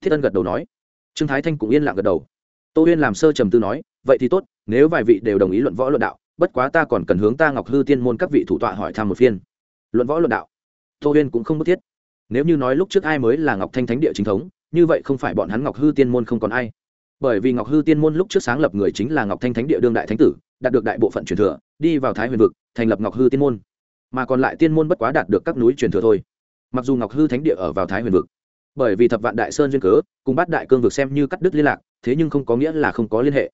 thiết ân gật đầu nói. Trương thái thanh cũng yên lặng gật đầu. Tô huyên làm sơ trầm tư nói, vậy thì tốt nếu vài vị đều đồng ý luận võ luận đạo, bất quá ta còn cần hướng ta ngọc hư tiên môn các vị thủ tọa hỏi thăm một phiên. Luận võ luận đạo. Tô huyên cũng không bức thiết. Nếu như nói lúc trước ai mới là ngọc thanh thánh địa chính thống, như vậy không phải bọn hắn ngọc hư tiên môn không còn ai. Bởi vì ngọc hư tiên môn lúc trước sáng lập người chính là ngọc thanh thánh địa đương đại thánh tử, đạt được đại bộ phận truyền thừa, đi vào thái huyền vực, thành lập ngọc hư tiên môn. Mà còn lại tiên môn bất quá đạt được các núi truyền thừa thôi. Mặc dù ngọc hư thánh địa ở vào thái huyền vực, bởi vì thập vạn đại sơn duyên cớ, cùng bát đại cương vực xem như cắt đứt liên lạc, thế nhưng không có nghĩa là không có liên hệ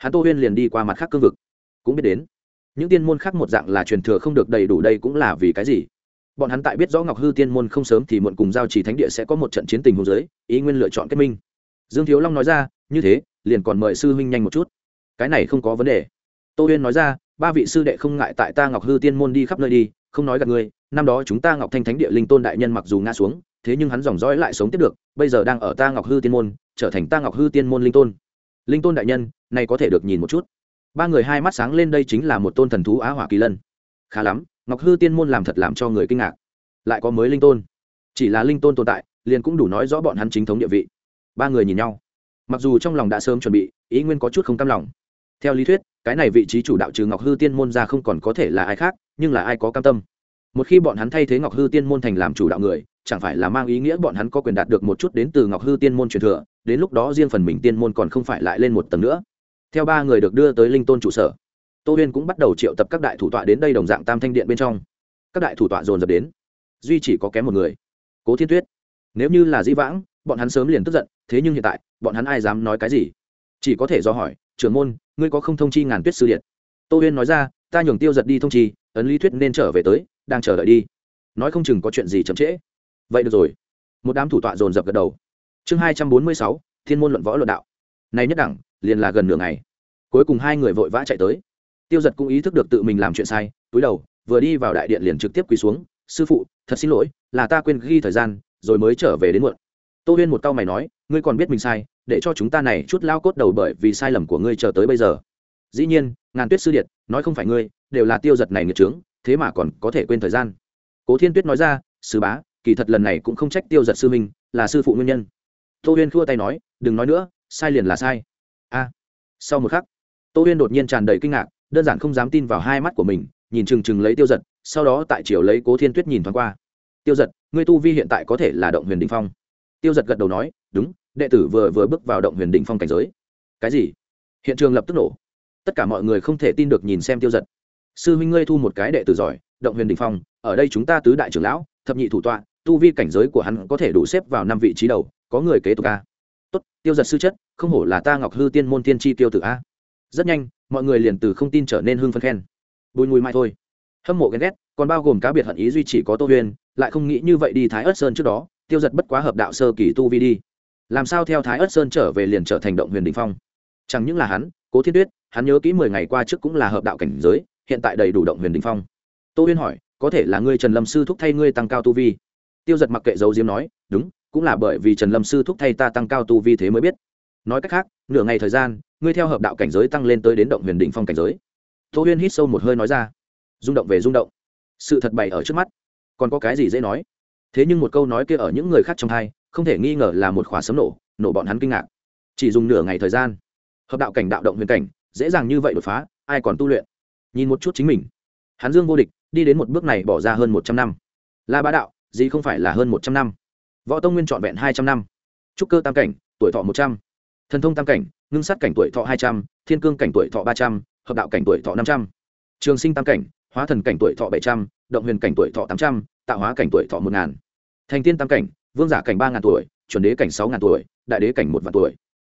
hắn tô huyên liền đi qua mặt khác cương vực. Cũng biết đến, những tiên môn khác một dạng là truyền thừa không được đầy đủ đây cũng là vì cái gì? Bọn hắn tại biết rõ ngọc hư tiên môn không sớm thì muộn cùng giao chỉ thánh địa sẽ có một trận chiến tình hồ giới ý nguyên lựa chọn kết minh. Dương thiếu long nói ra, như thế, liền còn mời sư huynh nhanh một chút. Cái này không có vấn đề. Tô huyên nói ra, ba vị sư đệ không ngại tại ta ngọc hư tiên môn đi khắp nơi đi, không nói gặp ngươi năm đó chúng ta ngọc thanh thánh địa linh tôn đại nhân mặc dù ngã xuống, thế nhưng hắn dòng dõi lại sống tiếp được. Bây giờ đang ở ta ngọc hư tiên môn, trở thành ta ngọc hư tiên môn linh tôn. Linh tôn đại nhân này có thể được nhìn một chút. Ba người hai mắt sáng lên đây chính là một tôn thần thú á hỏa kỳ lân. Khá lắm, ngọc hư tiên môn làm thật làm cho người kinh ngạc. Lại có mới linh tôn. Chỉ là linh tôn tồn tại, liền cũng đủ nói rõ bọn hắn chính thống địa vị. Ba người nhìn nhau. Mặc dù trong lòng đã sớm chuẩn bị, ý nguyên có chút không cam lòng. Theo lý thuyết, cái này vị trí chủ đạo trừ ngọc hư tiên môn ra không còn có thể là ai khác, nhưng là ai có cam tâm. Một khi bọn hắn thay thế ngọc hư tiên môn thành làm chủ đạo người, chẳng phải là mang ý nghĩa bọn hắn có quyền đạt được một chút đến từ ngọc hư tiên môn truyền thừa, đến lúc đó riêng phần mình tiên môn còn không phải lại lên một tầng nữa theo ba người được đưa tới linh tôn trụ sở, tô huyên cũng bắt đầu triệu tập các đại thủ tọa đến đây đồng dạng tam thanh điện bên trong. Các đại thủ tọa dồn dập đến, duy chỉ có kém một người, cố thiên tuyết. Nếu như là dĩ vãng, bọn hắn sớm liền tức giận, thế nhưng hiện tại, bọn hắn ai dám nói cái gì? Chỉ có thể do hỏi, trưởng môn, ngươi có không thông chi ngàn tuyết sư điện? Tô huyên nói ra, ta nhường tiêu giật đi thông chi, ấn lý thuyết nên trở về tới, đang chờ đợi đi. Nói không chừng có chuyện gì chậm trễ. Vậy được rồi. Một đám thủ tọa dồn dập gật đầu. Chương hai trăm bốn mươi sáu, thiên môn luận võ luận đạo. Này nhất đẳng liền là gần nửa ngày. Cuối cùng hai người vội vã chạy tới. Tiêu giật cũng ý thức được tự mình làm chuyện sai, túi đầu, vừa đi vào đại điện liền trực tiếp quỳ xuống, sư phụ, thật xin lỗi, là ta quên ghi thời gian, rồi mới trở về đến muộn. Tô huyên một tao mày nói, ngươi còn biết mình sai, để cho chúng ta này chút lao cốt đầu bởi vì sai lầm của ngươi chờ tới bây giờ. Dĩ nhiên, ngàn tuyết sư điện nói không phải ngươi, đều là tiêu giật này nghiệt trướng thế mà còn có thể quên thời gian. Cố thiên tuyết nói ra, sư bá, kỳ thật lần này cũng không trách tiêu giật sư minh là sư phụ nguyên nhân. Tô huyên khua tay nói, đừng nói nữa, sai liền là sai a. Sau một khắc, tô huyên đột nhiên tràn đầy kinh ngạc, đơn giản không dám tin vào hai mắt của mình, nhìn chừng chừng lấy tiêu giật sau đó tại chiều lấy cố thiên tuyết nhìn thoáng qua. Tiêu giật ngươi tu vi hiện tại có thể là động huyền đình phong. Tiêu giật gật đầu nói, đúng, đệ tử vừa vừa bước vào động huyền đình phong cảnh giới. Cái gì? Hiện trường lập tức nổ. Tất cả mọi người không thể tin được nhìn xem tiêu giật sư huynh ngươi thu một cái đệ tử giỏi, động huyền đình phong, ở đây chúng ta tứ đại trưởng lão, thập nhị thủ tọa, tu vi cảnh giới của hắn có thể đủ xếp vào năm vị trí đầu, có người kế tục ca tốt, tiêu giật sư chất, không hổ là ta ngọc hư tiên môn tiên tri tiêu tử a. Rất nhanh, mọi người liền từ không tin trở nên hưng phân khen. Bùi mùi mai thôi. Hâm mộ ghen ghét, còn bao gồm cá biệt hận ý duy chỉ có tô huyền, lại không nghĩ như vậy đi thái ớt sơn trước đó, tiêu giật bất quá hợp đạo sơ kỳ tu vi đi. Làm sao theo thái ớt sơn trở về liền trở thành động huyền đình phong? Chẳng những là hắn, cố thiên tuyết, hắn nhớ kỹ mười ngày qua trước cũng là hợp đạo cảnh giới, hiện tại đầy đủ động huyền đình phong. Tô huyên hỏi, có thể là ngươi trần lâm sư thúc thay ngươi tăng cao tu vi? Tiêu giật mặc kệ dấu diếm nói, đúng cũng là bởi vì trần lâm sư thúc thay ta tăng cao tu vi thế mới biết. Nói cách khác, nửa ngày thời gian, ngươi theo hợp đạo cảnh giới tăng lên tới đến động huyền định phong cảnh giới. Tô huyên hít sâu một hơi nói ra. Rung động về rung động. Sự thật bày ở trước mắt. Còn có cái gì dễ nói? Thế nhưng một câu nói kia ở những người khác trong hai, không thể nghi ngờ là một khóa sấm nổ nổ bọn hắn kinh ngạc. Chỉ dùng nửa ngày thời gian, hợp đạo cảnh đạo động huyền cảnh, dễ dàng như vậy đột phá, ai còn tu luyện? Nhìn một chút chính mình. Hắn dương vô địch, đi đến một bước này bỏ ra hơn một trăm năm. La bá đạo, gì không phải là hơn một trăm năm? Võ tông nguyên trọn vẹn hai trăm năm. Trúc cơ tam cảnh, tuổi thọ một trăm. Thần thông tam cảnh, ngưng sát cảnh tuổi thọ hai trăm. Thiên cương cảnh tuổi thọ ba trăm. Hợp đạo cảnh tuổi thọ năm trăm. Trường sinh tam cảnh, hóa thần cảnh tuổi thọ bảy trăm. Động huyền cảnh tuổi thọ tám trăm. Tạo hóa cảnh tuổi thọ một ngàn. Thành tiên tam cảnh, vương giả cảnh ba ngàn tuổi, chuẩn đế cảnh sáu ngàn tuổi, đại đế cảnh một vạn tuổi.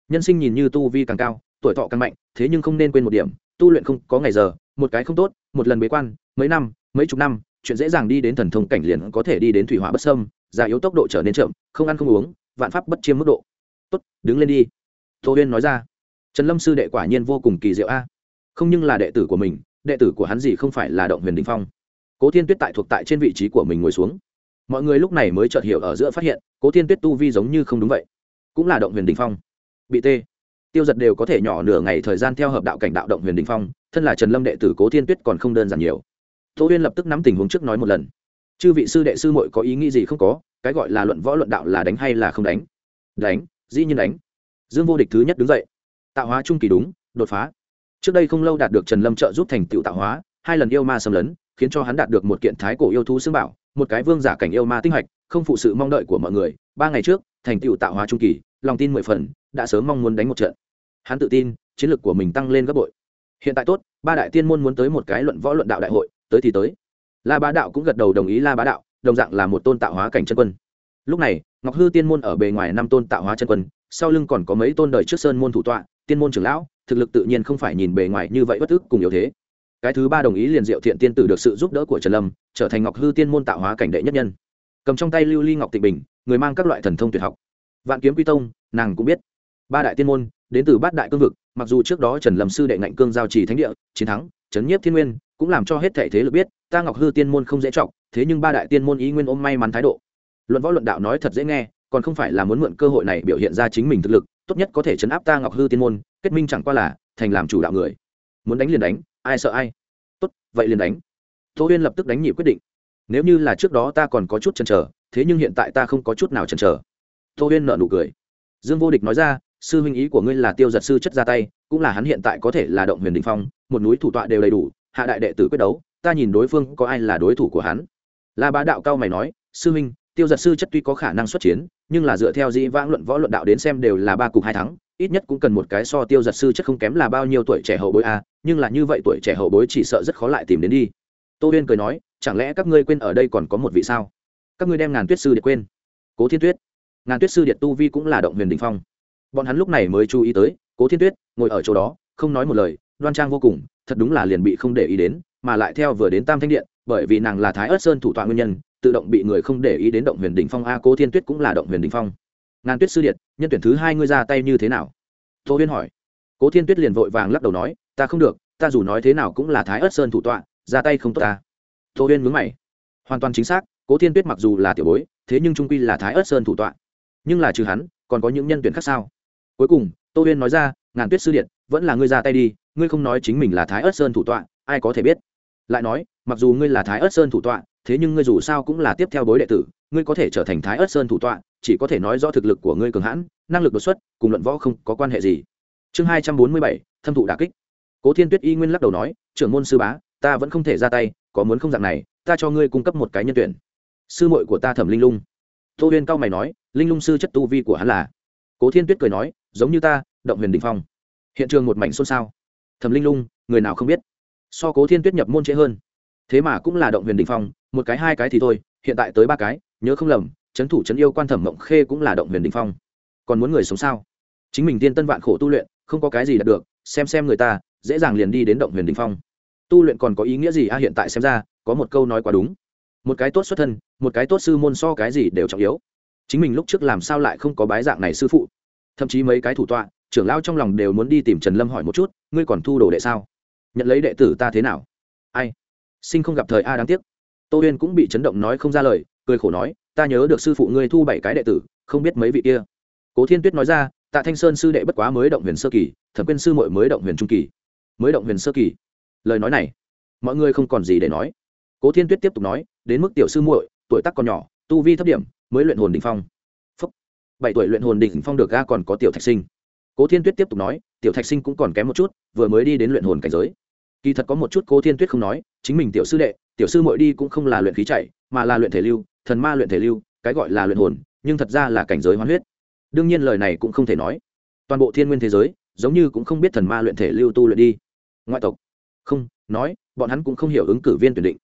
Nhân sinh nhìn như tu vi càng cao, tuổi thọ càng mạnh, thế nhưng không nên quên một điểm, tu luyện không có ngày giờ, một cái không tốt, một lần bế quan, mấy năm, mấy chục năm, chuyện dễ dàng đi đến thần thông cảnh liền có thể đi đến thủy hỏa bất sâm già yếu tốc độ trở nên chậm, không ăn không uống, vạn pháp bất chiêm mức độ. Tốt, đứng lên đi. Tô huyên nói ra. Trần lâm sư đệ quả nhiên vô cùng kỳ diệu a. Không nhưng là đệ tử của mình, đệ tử của hắn gì không phải là động huyền đình phong. Cố thiên tuyết tại thuộc tại trên vị trí của mình ngồi xuống. Mọi người lúc này mới chợt hiểu ở giữa phát hiện, cố thiên tuyết tu vi giống như không đúng vậy. Cũng là động huyền đình phong. Bị tê. Tiêu giật đều có thể nhỏ nửa ngày thời gian theo hợp đạo cảnh đạo động huyền đình phong, thân là trần lâm đệ tử cố thiên tuyết còn không đơn giản nhiều. Tô huyên lập tức nắm tình huống trước nói một lần chư vị sư đệ sư muội có ý nghĩ gì không có, cái gọi là luận võ luận đạo là đánh hay là không đánh? Đánh, dĩ nhiên đánh. Dương vô địch thứ nhất đứng dậy. Tạo hóa trung kỳ đúng, đột phá. Trước đây không lâu đạt được trần lâm trợ giúp thành tựu tạo hóa, hai lần yêu ma xâm lấn, khiến cho hắn đạt được một kiện thái cổ yêu thú xương bảo, một cái vương giả cảnh yêu ma tinh hạch, không phụ sự mong đợi của mọi người. Ba ngày trước, thành tựu tạo hóa trung kỳ, lòng tin mười phần, đã sớm mong muốn đánh một trận. Hắn tự tin, chiến lược của mình tăng lên gấp bội. Hiện tại tốt, ba đại tiên môn muốn tới một cái luận võ luận đạo đại hội, tới thì tới la bá đạo cũng gật đầu đồng ý la bá đạo, đồng dạng là một tôn tạo hóa cảnh chân quân. Lúc này, ngọc hư tiên môn ở bề ngoài năm tôn tạo hóa chân quân, sau lưng còn có mấy tôn đời trước sơn môn thủ tọa, tiên môn trưởng lão, thực lực tự nhiên không phải nhìn bề ngoài như vậy bất ức cùng yếu thế. Cái thứ ba đồng ý liền diệu thiện tiên tử được sự giúp đỡ của trần lâm, trở thành ngọc hư tiên môn tạo hóa cảnh đệ nhất nhân. Cầm trong tay lưu ly ngọc tịnh bình, người mang các loại thần thông tuyệt học. Vạn kiếm quy tông, nàng cũng biết. Ba đại tiên môn, đến từ bát đại cương vực, mặc dù trước đó trần lâm sư đệ ngạnh cương giao trì thánh địa, chiến thắng chấn nhiếp thiên nguyên, cũng làm cho hết thể thế lực biết, ta ngọc hư tiên môn không dễ trọng, thế nhưng ba đại tiên môn ý nguyên ôm may mắn thái độ. Luận võ luận đạo nói thật dễ nghe, còn không phải là muốn mượn cơ hội này biểu hiện ra chính mình thực lực, tốt nhất có thể chấn áp ta ngọc hư tiên môn, kết minh chẳng qua là thành làm chủ đạo người. Muốn đánh liền đánh, ai sợ ai? Tốt, vậy liền đánh. Tô huyên lập tức đánh nhị quyết định. Nếu như là trước đó ta còn có chút chần chờ, thế nhưng hiện tại ta không có chút nào chần chờ. Tô huyên nợ nụ cười. Dương vô địch nói ra, sư huynh ý của ngươi là tiêu giật sư chất ra tay, cũng là hắn hiện tại có thể là động huyền đình phong một núi thủ tọa đều đầy đủ, hạ đại đệ tử quyết đấu, ta nhìn đối phương có ai là đối thủ của hắn. La bá đạo cao mày nói, sư huynh, tiêu giật sư chất tuy có khả năng xuất chiến, nhưng là dựa theo dĩ vãng luận võ luận đạo đến xem đều là ba cục hai thắng, ít nhất cũng cần một cái so tiêu giật sư chất không kém là bao nhiêu tuổi trẻ hậu bối a, nhưng là như vậy tuổi trẻ hậu bối chỉ sợ rất khó lại tìm đến đi. Tô huyên cười nói, chẳng lẽ các ngươi quên ở đây còn có một vị sao? Các ngươi đem ngàn tuyết sư để quên. Cố thiên tuyết. Ngàn tuyết sư điệt tu vi cũng là động huyền đình phong. Bọn hắn lúc này mới chú ý tới, cố thiên tuyết, ngồi ở chỗ đó, không nói một lời đoan trang vô cùng, thật đúng là liền bị không để ý đến, mà lại theo vừa đến tam thanh điện, bởi vì nàng là thái ớt sơn thủ tọa nguyên nhân, tự động bị người không để ý đến động huyền đình phong, a cố thiên tuyết cũng là động huyền đình phong. Ngàn tuyết sư điện nhân tuyển thứ hai ngươi ra tay như thế nào? Tô huyên hỏi. Cố thiên tuyết liền vội vàng lắc đầu nói, ta không được, ta dù nói thế nào cũng là thái ớt sơn thủ tọa, ra tay không tốt ta. Tô huyên mướn mày. Hoàn toàn chính xác, cố thiên tuyết mặc dù là tiểu bối, thế nhưng trung quy là thái ớt sơn thủ tọa. Nhưng là trừ hắn, còn có những nhân tuyển khác sao? Cuối cùng, tô huyên nói ra, ngàn tuyết sư điện vẫn là ngươi ra tay đi, ngươi không nói chính mình là thái ớt sơn thủ tọa, ai có thể biết? Lại nói, mặc dù ngươi là thái ớt sơn thủ tọa, thế nhưng ngươi dù sao cũng là tiếp theo bối đệ tử, ngươi có thể trở thành thái ớt sơn thủ tọa, chỉ có thể nói do thực lực của ngươi cường hãn, năng lực đột xuất, cùng luận võ không có quan hệ gì. Chương hai trăm bốn mươi bảy, thâm thụ đà kích. Cố thiên tuyết y nguyên lắc đầu nói, trưởng môn sư bá, ta vẫn không thể ra tay, có muốn không dạng này, ta cho ngươi cung cấp một cái nhân tuyển. Sư muội của ta thẩm linh lung. Tô huyên cao mày nói, linh lung sư chất tu vi của hắn là? Cố thiên tuyết cười nói, giống như ta, động huyền đình phong hiện trường một mảnh xôn xao. Thẩm linh lung, người nào không biết? So cố thiên tuyết nhập môn trễ hơn. Thế mà cũng là động huyền đình phong, một cái hai cái thì thôi, hiện tại tới ba cái, nhớ không lầm trấn thủ trấn yêu quan thẩm mộng khê cũng là động huyền đình phong. Còn muốn người sống sao? Chính mình tiên tân vạn khổ tu luyện, không có cái gì đạt được, xem xem người ta, dễ dàng liền đi đến động huyền đình phong. Tu luyện còn có ý nghĩa gì? A hiện tại xem ra, có một câu nói quá đúng. Một cái tốt xuất thân, một cái tốt sư môn so cái gì đều trọng yếu. Chính mình lúc trước làm sao lại không có bái dạng này sư phụ? Thậm chí mấy cái thủ tọa trưởng lao trong lòng đều muốn đi tìm trần lâm hỏi một chút, ngươi còn thu đồ đệ sao? Nhận lấy đệ tử ta thế nào? Ai? Sinh không gặp thời a đáng tiếc. Tô huyên cũng bị chấn động nói không ra lời, cười khổ nói, ta nhớ được sư phụ ngươi thu bảy cái đệ tử, không biết mấy vị kia. Cố thiên tuyết nói ra, tạ thanh sơn sư đệ bất quá mới động huyền sơ kỳ, thẩm quyên sư mội mới động huyền trung kỳ. Mới động huyền sơ kỳ? Lời nói này, mọi người không còn gì để nói. Cố thiên tuyết tiếp tục nói, đến mức tiểu sư muội, tuổi tác còn nhỏ, tu vi thấp điểm, mới luyện hồn đ ỉ n h phong bảy tuổi luyện hồn đ ỉ n h phong được ga còn có tiểu thạch sinh cố thiên tuyết tiếp tục nói, tiểu thạch sinh cũng còn kém một chút, vừa mới đi đến luyện hồn cảnh giới. Kỳ thật có một chút cố thiên tuyết không nói, chính mình tiểu sư đệ, tiểu sư muội đi cũng không là luyện khí chạy, mà là luyện thể lưu, thần ma luyện thể lưu, cái gọi là luyện hồn, nhưng thật ra là cảnh giới hoán huyết. Đương nhiên lời này cũng không thể nói. Toàn bộ thiên nguyên thế giới, giống như cũng không biết thần ma luyện thể lưu tu luyện đi. Ngoại tộc. Không, nói, bọn hắn cũng không hiểu ứng cử viên tuyển định.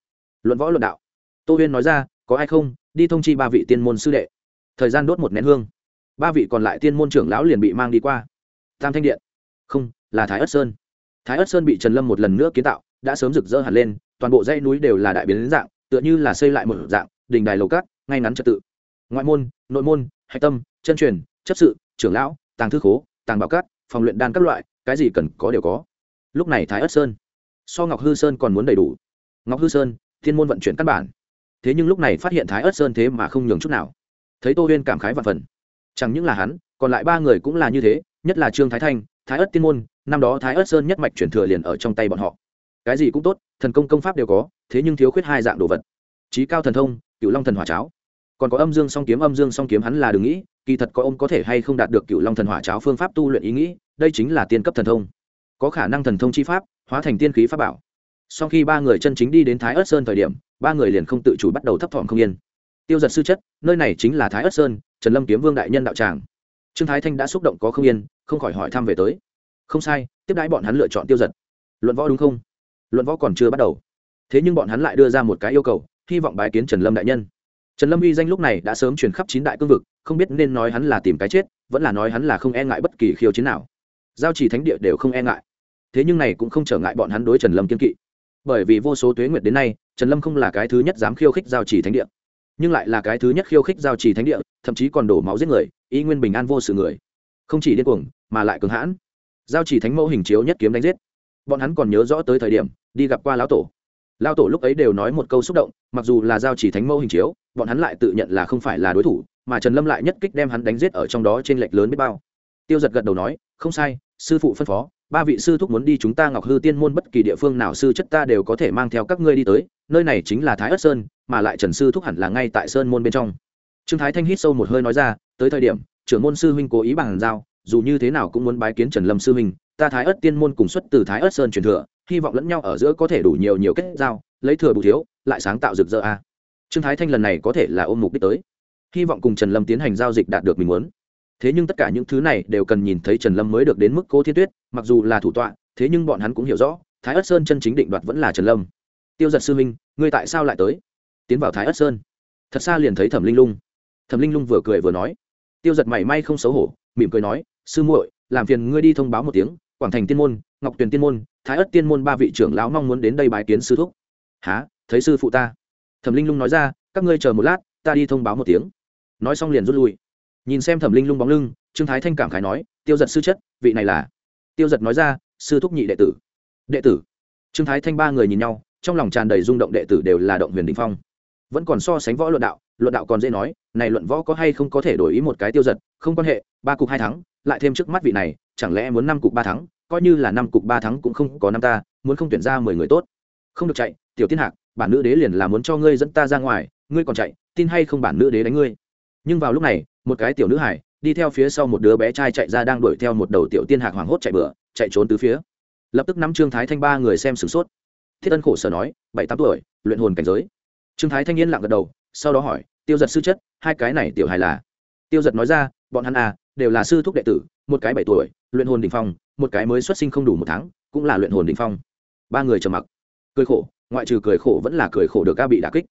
Luận võ luận đạo. Tô huyên nói ra, có ai không? Đi thông chi ba vị tiên môn sư đệ. Thời gian đốt một nén hương. Ba vị còn lại tiên môn trưởng lão liền bị mang đi qua tam thanh điện. Không, là thái ất sơn. Thái ất sơn bị trần lâm một lần nữa kiến tạo, đã sớm rực rỡ hẳn lên, toàn bộ dãy núi đều là đại biến dạng, tựa như là xây lại một dạng đình đài lầu cát, ngay ngắn trật tự. Ngoại môn, nội môn, hạch tâm, chân truyền, chấp sự, trưởng lão, tàng thư khố, tàng bảo cát, phòng luyện đan các loại, cái gì cần có đều có. Lúc này thái ất sơn, so ngọc hư sơn còn muốn đầy đủ. Ngọc hư sơn, thiên môn vận chuyển căn bản. Thế nhưng lúc này phát hiện thái ất sơn thế mà không nhường chút nào. Thấy tô huyên cảm khái vạn phần. Chẳng những là hắn, còn lại ba người cũng là như thế nhất là trương thái thanh, thái ớt tiên môn, năm đó thái ớt sơn nhất mạch chuyển thừa liền ở trong tay bọn họ. Cái gì cũng tốt, thần công công pháp đều có, thế nhưng thiếu khuyết hai dạng đồ vật. Trí cao thần thông cựu long thần hỏa cháo. Còn có âm dương song kiếm, âm dương song kiếm hắn là đừng nghĩ, kỳ thật có ông có thể hay không đạt được cựu long thần hỏa cháo phương pháp tu luyện ý nghĩ, đây chính là tiên cấp thần thông. Có khả năng thần thông chi pháp, hóa thành tiên khí pháp bảo. Sau khi ba người chân chính đi đến thái ớt sơn thời điểm, ba người liền không tự chủ bắt đầu thấp thỏm không yên. Tiêu giật sư chất, nơi này chính là thái ất sơn, trần lâm kiếm vương đại nhân đạo tràng trương thái thanh đã xúc động có không yên, không khỏi hỏi thăm về tới. Không sai, tiếp đãi bọn hắn lựa chọn tiêu giật. Luận võ đúng không? Luận võ còn chưa bắt đầu. Thế nhưng bọn hắn lại đưa ra một cái yêu cầu, hy vọng bái kiến trần lâm đại nhân. Trần lâm uy danh lúc này đã sớm chuyển khắp chín đại cương vực, không biết nên nói hắn là tìm cái chết, vẫn là nói hắn là không e ngại bất kỳ khiêu chiến nào. Giao chỉ thánh địa đều không e ngại. Thế nhưng này cũng không trở ngại bọn hắn đối trần lâm kiên kỵ. Bởi vì vô số tuế nguyệt đến nay, trần lâm không là cái thứ nhất dám khiêu khích giao chỉ thánh địa, nhưng lại là cái thứ nhất khiêu khích giao chỉ thánh địa thậm chí còn đổ máu giết người, y nguyên bình an vô sự người. Không chỉ điên cuồng, mà lại cường hãn. Giao chỉ thánh mẫu hình chiếu nhất kiếm đánh giết. Bọn hắn còn nhớ rõ tới thời điểm, đi gặp qua lão tổ. Lão tổ lúc ấy đều nói một câu xúc động, mặc dù là giao chỉ thánh mẫu hình chiếu, bọn hắn lại tự nhận là không phải là đối thủ, mà trần lâm lại nhất kích đem hắn đánh giết ở trong đó trên lệch lớn biết bao. Tiêu giật gật đầu nói, không sai, sư phụ phân phó, ba vị sư thúc muốn đi chúng ta ngọc hư tiên môn bất kỳ địa phương nào sư chất ta đều có thể mang theo các ngươi đi tới, nơi này chính là thái ất sơn, mà lại trần sư thúc hẳn là ngay tại sơn môn bên trong trương thái thanh hít sâu một hơi nói ra, tới thời điểm, trưởng môn sư huynh cố ý bằng giao, dù như thế nào cũng muốn bái kiến trần lâm sư huynh, ta thái ất tiên môn cùng xuất từ thái ất sơn truyền thừa, hy vọng lẫn nhau ở giữa có thể đủ nhiều nhiều kết giao, lấy thừa bù thiếu, lại sáng tạo rực rỡ a. Trương thái thanh lần này có thể là ôm mục đích tới. Hy vọng cùng trần lâm tiến hành giao dịch đạt được mình muốn. Thế nhưng tất cả những thứ này đều cần nhìn thấy trần lâm mới được đến mức cô thiên tuyết, mặc dù là thủ tọa, thế nhưng bọn hắn cũng hiểu rõ, thái ất sơn chân chính định đoạt vẫn là trần lâm. Tiêu giật sư minh ngươi tại sao lại tới? Tiến vào thái ất sơn. Thật xa liền thấy thẩm linh lung thẩm linh lung vừa cười vừa nói, tiêu giật mảy may không xấu hổ, mỉm cười nói, sư muội, làm phiền ngươi đi thông báo một tiếng, quảng thành tiên môn, ngọc tuyền tiên môn, thái ất tiên môn ba vị trưởng lão mong muốn đến đây bái kiến sư thúc. Há thấy sư phụ ta? Thẩm linh lung nói ra, các ngươi chờ một lát, ta đi thông báo một tiếng. Nói xong liền rút lui. Nhìn xem thẩm linh lung bóng lưng, trương thái thanh cảm khái nói, tiêu giật sư chất, vị này là? Tiêu giật nói ra, sư thúc nhị đệ tử. Đệ tử? Trương thái thanh ba người nhìn nhau, trong lòng tràn đầy rung động đệ tử đều là động huyền đình phong vẫn còn so sánh võ luận đạo luận đạo còn dễ nói, này luận võ có hay không có thể đổi ý một cái tiêu giật, không quan hệ, ba cục hai thắng, lại thêm trước mắt vị này, chẳng lẽ muốn năm cục ba thắng, coi như là năm cục ba thắng cũng không có năm ta, muốn không tuyển ra mười người tốt. Không được chạy, tiểu tiên hạc, bản nữ đế liền là muốn cho ngươi dẫn ta ra ngoài, ngươi còn chạy, tin hay không bản nữ đế đánh ngươi. Nhưng vào lúc này, một cái tiểu nữ hải, đi theo phía sau một đứa bé trai chạy ra đang đuổi theo một đầu tiểu tiên hạc hoảng hốt chạy bựa chạy trốn từ phía. Lập tức nắm trương thái thanh ba người xem sửng sốt. Thiết ân khổ sở nói, bảy tám tuổi, luyện hồn cảnh giới trương thái thanh yên lặng gật đầu, sau đó hỏi, tiêu giật sư chất, hai cái này tiểu hài là? Tiêu giật nói ra, bọn hắn à đều là sư thúc đệ tử, một cái bảy tuổi, luyện hồn đình phong, một cái mới xuất sinh không đủ một tháng, cũng là luyện hồn đình phong. Ba người trầm mặc. Cười khổ, ngoại trừ cười khổ vẫn là cười khổ được ca bị đả kích.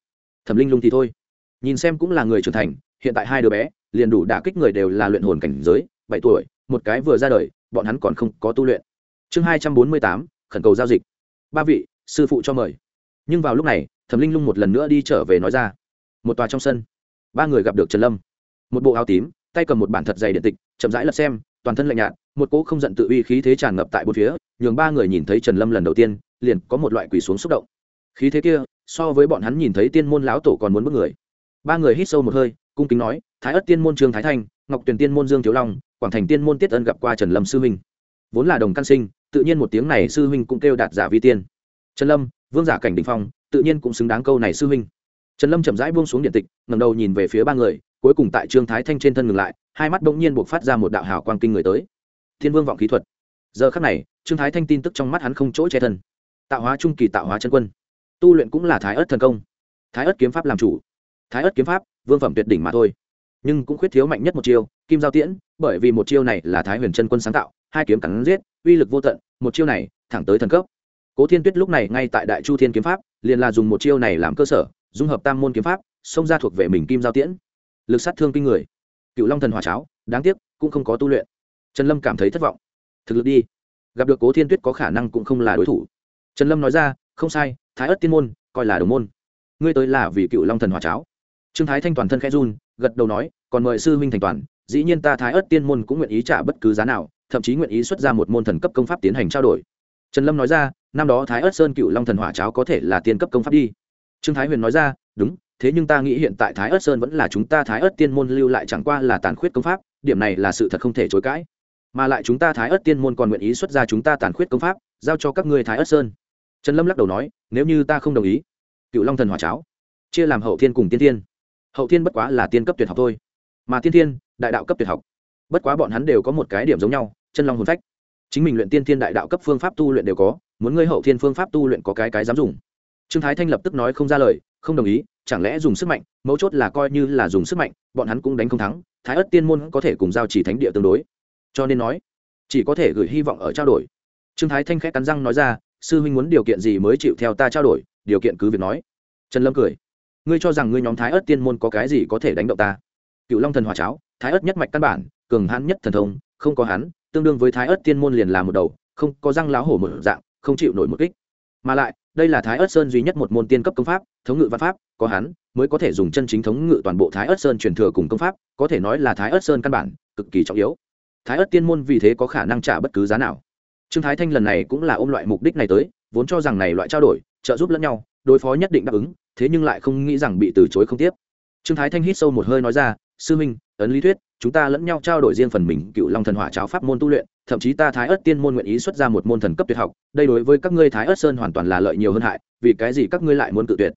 Thẩm linh lung thì thôi. Nhìn xem cũng là người trưởng thành, hiện tại hai đứa bé, liền đủ đả kích người đều là luyện hồn cảnh giới, bảy tuổi, một cái vừa ra đời, bọn hắn còn không có tu luyện. Chương hai trăm bốn mươi tám, khẩn cầu giao dịch. Ba vị, sư phụ cho mời nhưng vào lúc này, thẩm linh lung một lần nữa đi trở về nói ra. Một tòa trong sân. Ba người gặp được trần lâm. Một bộ áo tím, tay cầm một bản thật dày điện tịch, chậm rãi lật xem, toàn thân lạnh nhạt, một cỗ không giận tự uy khí thế tràn ngập tại bốn phía, nhường ba người nhìn thấy trần lâm lần đầu tiên, liền có một loại quỳ xuống xúc động. Khí thế kia, so với bọn hắn nhìn thấy tiên môn lão tổ còn muốn bước người. Ba người hít sâu một hơi, cung kính nói, thái ất tiên môn trương thái thanh, ngọc tuyền tiên môn dương thiếu long, quảng thành tiên môn tiết ân gặp qua trần lâm sư huynh. Vốn là đồng căn sinh, tự nhiên một tiếng này sư huynh cũng kêu đạt giả vi tiên. Trần lâm vương giả cảnh đình phong, tự nhiên cũng xứng đáng câu này sư huynh. Trần lâm chậm rãi buông xuống điện tịch ngầm đầu nhìn về phía ba người, cuối cùng tại trương thái thanh trên thân ngừng lại, hai mắt bỗng nhiên buộc phát ra một đạo hào quang kinh người tới. Thiên vương vọng kỹ thuật. Giờ khắc này, trương thái thanh tin tức trong mắt hắn không chỗ che thân. Tạo hóa trung kỳ, tạo hóa chân quân. Tu luyện cũng là thái ớt thần công. Thái ớt kiếm pháp làm chủ. Thái ớt kiếm pháp, vương phẩm tuyệt đỉnh mà thôi. Nhưng cũng khuyết thiếu mạnh nhất một chiêu, kim giao tiễn, bởi vì một chiêu này là thái huyền chân quân sáng tạo, hai kiếm cắn giết, uy lực vô tận, một chiêu này thẳng tới thần cấp cố thiên tuyết lúc này ngay tại đại chu thiên kiếm pháp, liền là dùng một chiêu này làm cơ sở, dung hợp tam môn kiếm pháp, xông ra thuộc về mình kim giao tiễn. Lực sát thương kinh người. Cựu long thần hòa cháo, đáng tiếc, cũng không có tu luyện. Trần lâm cảm thấy thất vọng. Thực lực đi. Gặp được cố thiên tuyết có khả năng cũng không là đối thủ. Trần lâm nói ra, không sai, thái ất tiên môn, coi là đồng môn. Ngươi tới là vì cựu long thần hòa cháo. Trương thái thanh toàn thân khẽ run, gật đầu nói, còn mời sư huynh thành toàn, dĩ nhiên ta thái ất tiên môn cũng nguyện ý trả bất cứ giá nào, thậm chí nguyện ý xuất ra một môn thần cấp công pháp tiến hành trao đổi trần lâm nói ra, năm đó thái ớt sơn cựu long thần hỏa cháo có thể là tiên cấp công pháp đi. Trương thái huyền nói ra, đúng, thế nhưng ta nghĩ hiện tại thái ớt sơn vẫn là chúng ta thái ớt tiên môn lưu lại chẳng qua là tàn khuyết công pháp, điểm này là sự thật không thể chối cãi. Mà lại chúng ta thái ớt tiên môn còn nguyện ý xuất ra chúng ta tàn khuyết công pháp, giao cho các ngươi thái ớt sơn. Trần lâm lắc đầu nói, nếu như ta không đồng ý cựu long thần hỏa cháo, chia làm hậu thiên cùng tiên thiên. Hậu thiên bất quá là tiên cấp tuyệt học thôi, mà tiên thiên, đại đạo cấp tuyệt học. Bất quá bọn hắn đều có một cái điểm giống nhau, chân long hồn phách chính mình luyện tiên thiên đại đạo cấp phương pháp tu luyện đều có, muốn ngươi hậu thiên phương pháp tu luyện có cái cái dám dùng. Trương thái thanh lập tức nói không ra lời, không đồng ý, chẳng lẽ dùng sức mạnh, mấu chốt là coi như là dùng sức mạnh, bọn hắn cũng đánh không thắng, thái ất tiên môn có thể cùng giao chỉ thánh địa tương đối. Cho nên nói, chỉ có thể gửi hy vọng ở trao đổi. Trương thái thanh khẽ cắn răng nói ra, sư huynh muốn điều kiện gì mới chịu theo ta trao đổi, điều kiện cứ việc nói. Trần lâm cười, ngươi cho rằng ngươi nhóm thái ất tiên môn có cái gì có thể đánh động ta? Cựu long thần hòa cháo, thái ất nhất mạch căn bản, cường hãn nhất thần thông, không có hắn tương đương với thái ớt tiên môn liền là một đầu, không có răng láo hổ một dạng, không chịu nổi một kích. Mà lại, đây là thái ớt sơn duy nhất một môn tiên cấp công pháp, thống ngự văn pháp, có hắn mới có thể dùng chân chính thống ngự toàn bộ thái ớt sơn truyền thừa cùng công pháp, có thể nói là thái ớt sơn căn bản, cực kỳ trọng yếu. Thái ớt tiên môn vì thế có khả năng trả bất cứ giá nào. Trương thái thanh lần này cũng là ôm loại mục đích này tới, vốn cho rằng này loại trao đổi, trợ giúp lẫn nhau, đối phó nhất định đáp ứng, thế nhưng lại không nghĩ rằng bị từ chối không tiếp. Trương thái thanh hít sâu một hơi nói ra, sư minh, ấn lý thuyết chúng ta lẫn nhau trao đổi riêng phần mình cựu long thần hỏa cháo pháp môn tu luyện, thậm chí ta thái ớt tiên môn nguyện ý xuất ra một môn thần cấp tuyệt học, đây đối với các ngươi thái ớt sơn hoàn toàn là lợi nhiều hơn hại, vì cái gì các ngươi lại muốn tự tuyệt?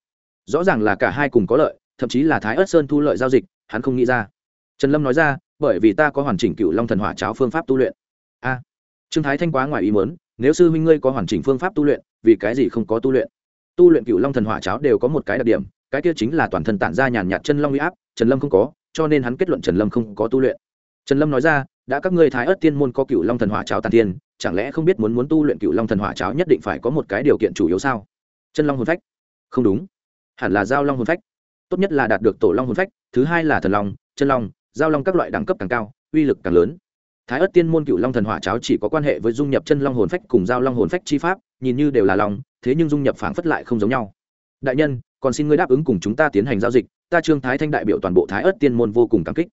Rõ ràng là cả hai cùng có lợi, thậm chí là thái ớt sơn thu lợi giao dịch, hắn không nghĩ ra. Trần lâm nói ra, bởi vì ta có hoàn chỉnh cựu long thần hỏa cháo phương pháp tu luyện. A, trương thái thanh quá ngoài ý muốn, nếu sư huynh ngươi có hoàn chỉnh phương pháp tu luyện, vì cái gì không có tu luyện? Tu luyện cựu long thần hỏa cháo đều có một cái đặc điểm, cái kia chính là toàn thân tản ra nhàn nhạt chân long uy áp, trần lâm không có cho nên hắn kết luận trần lâm không có tu luyện. Trần lâm nói ra, đã các ngươi thái ớt tiên môn có cựu long thần hỏa cháo tàn tiên, chẳng lẽ không biết muốn muốn tu luyện cựu long thần hỏa cháo nhất định phải có một cái điều kiện chủ yếu sao? Chân long hồn phách. Không đúng. Hẳn là giao long hồn phách. Tốt nhất là đạt được tổ long hồn phách, thứ hai là thần long, chân long, giao long các loại đẳng cấp càng cao, uy lực càng lớn. Thái ất tiên môn cựu long thần hỏa cháo chỉ có quan hệ với dung nhập chân long hồn phách cùng giao long hồn phách chi pháp, nhìn như đều là lòng thế nhưng dung nhập phảng phất lại không giống nhau. Đại nhân, còn xin ngươi đáp ứng cùng chúng ta tiến hành giao dịch ta trương thái thanh đại biểu toàn bộ thái ất tiên môn vô cùng cảm kích.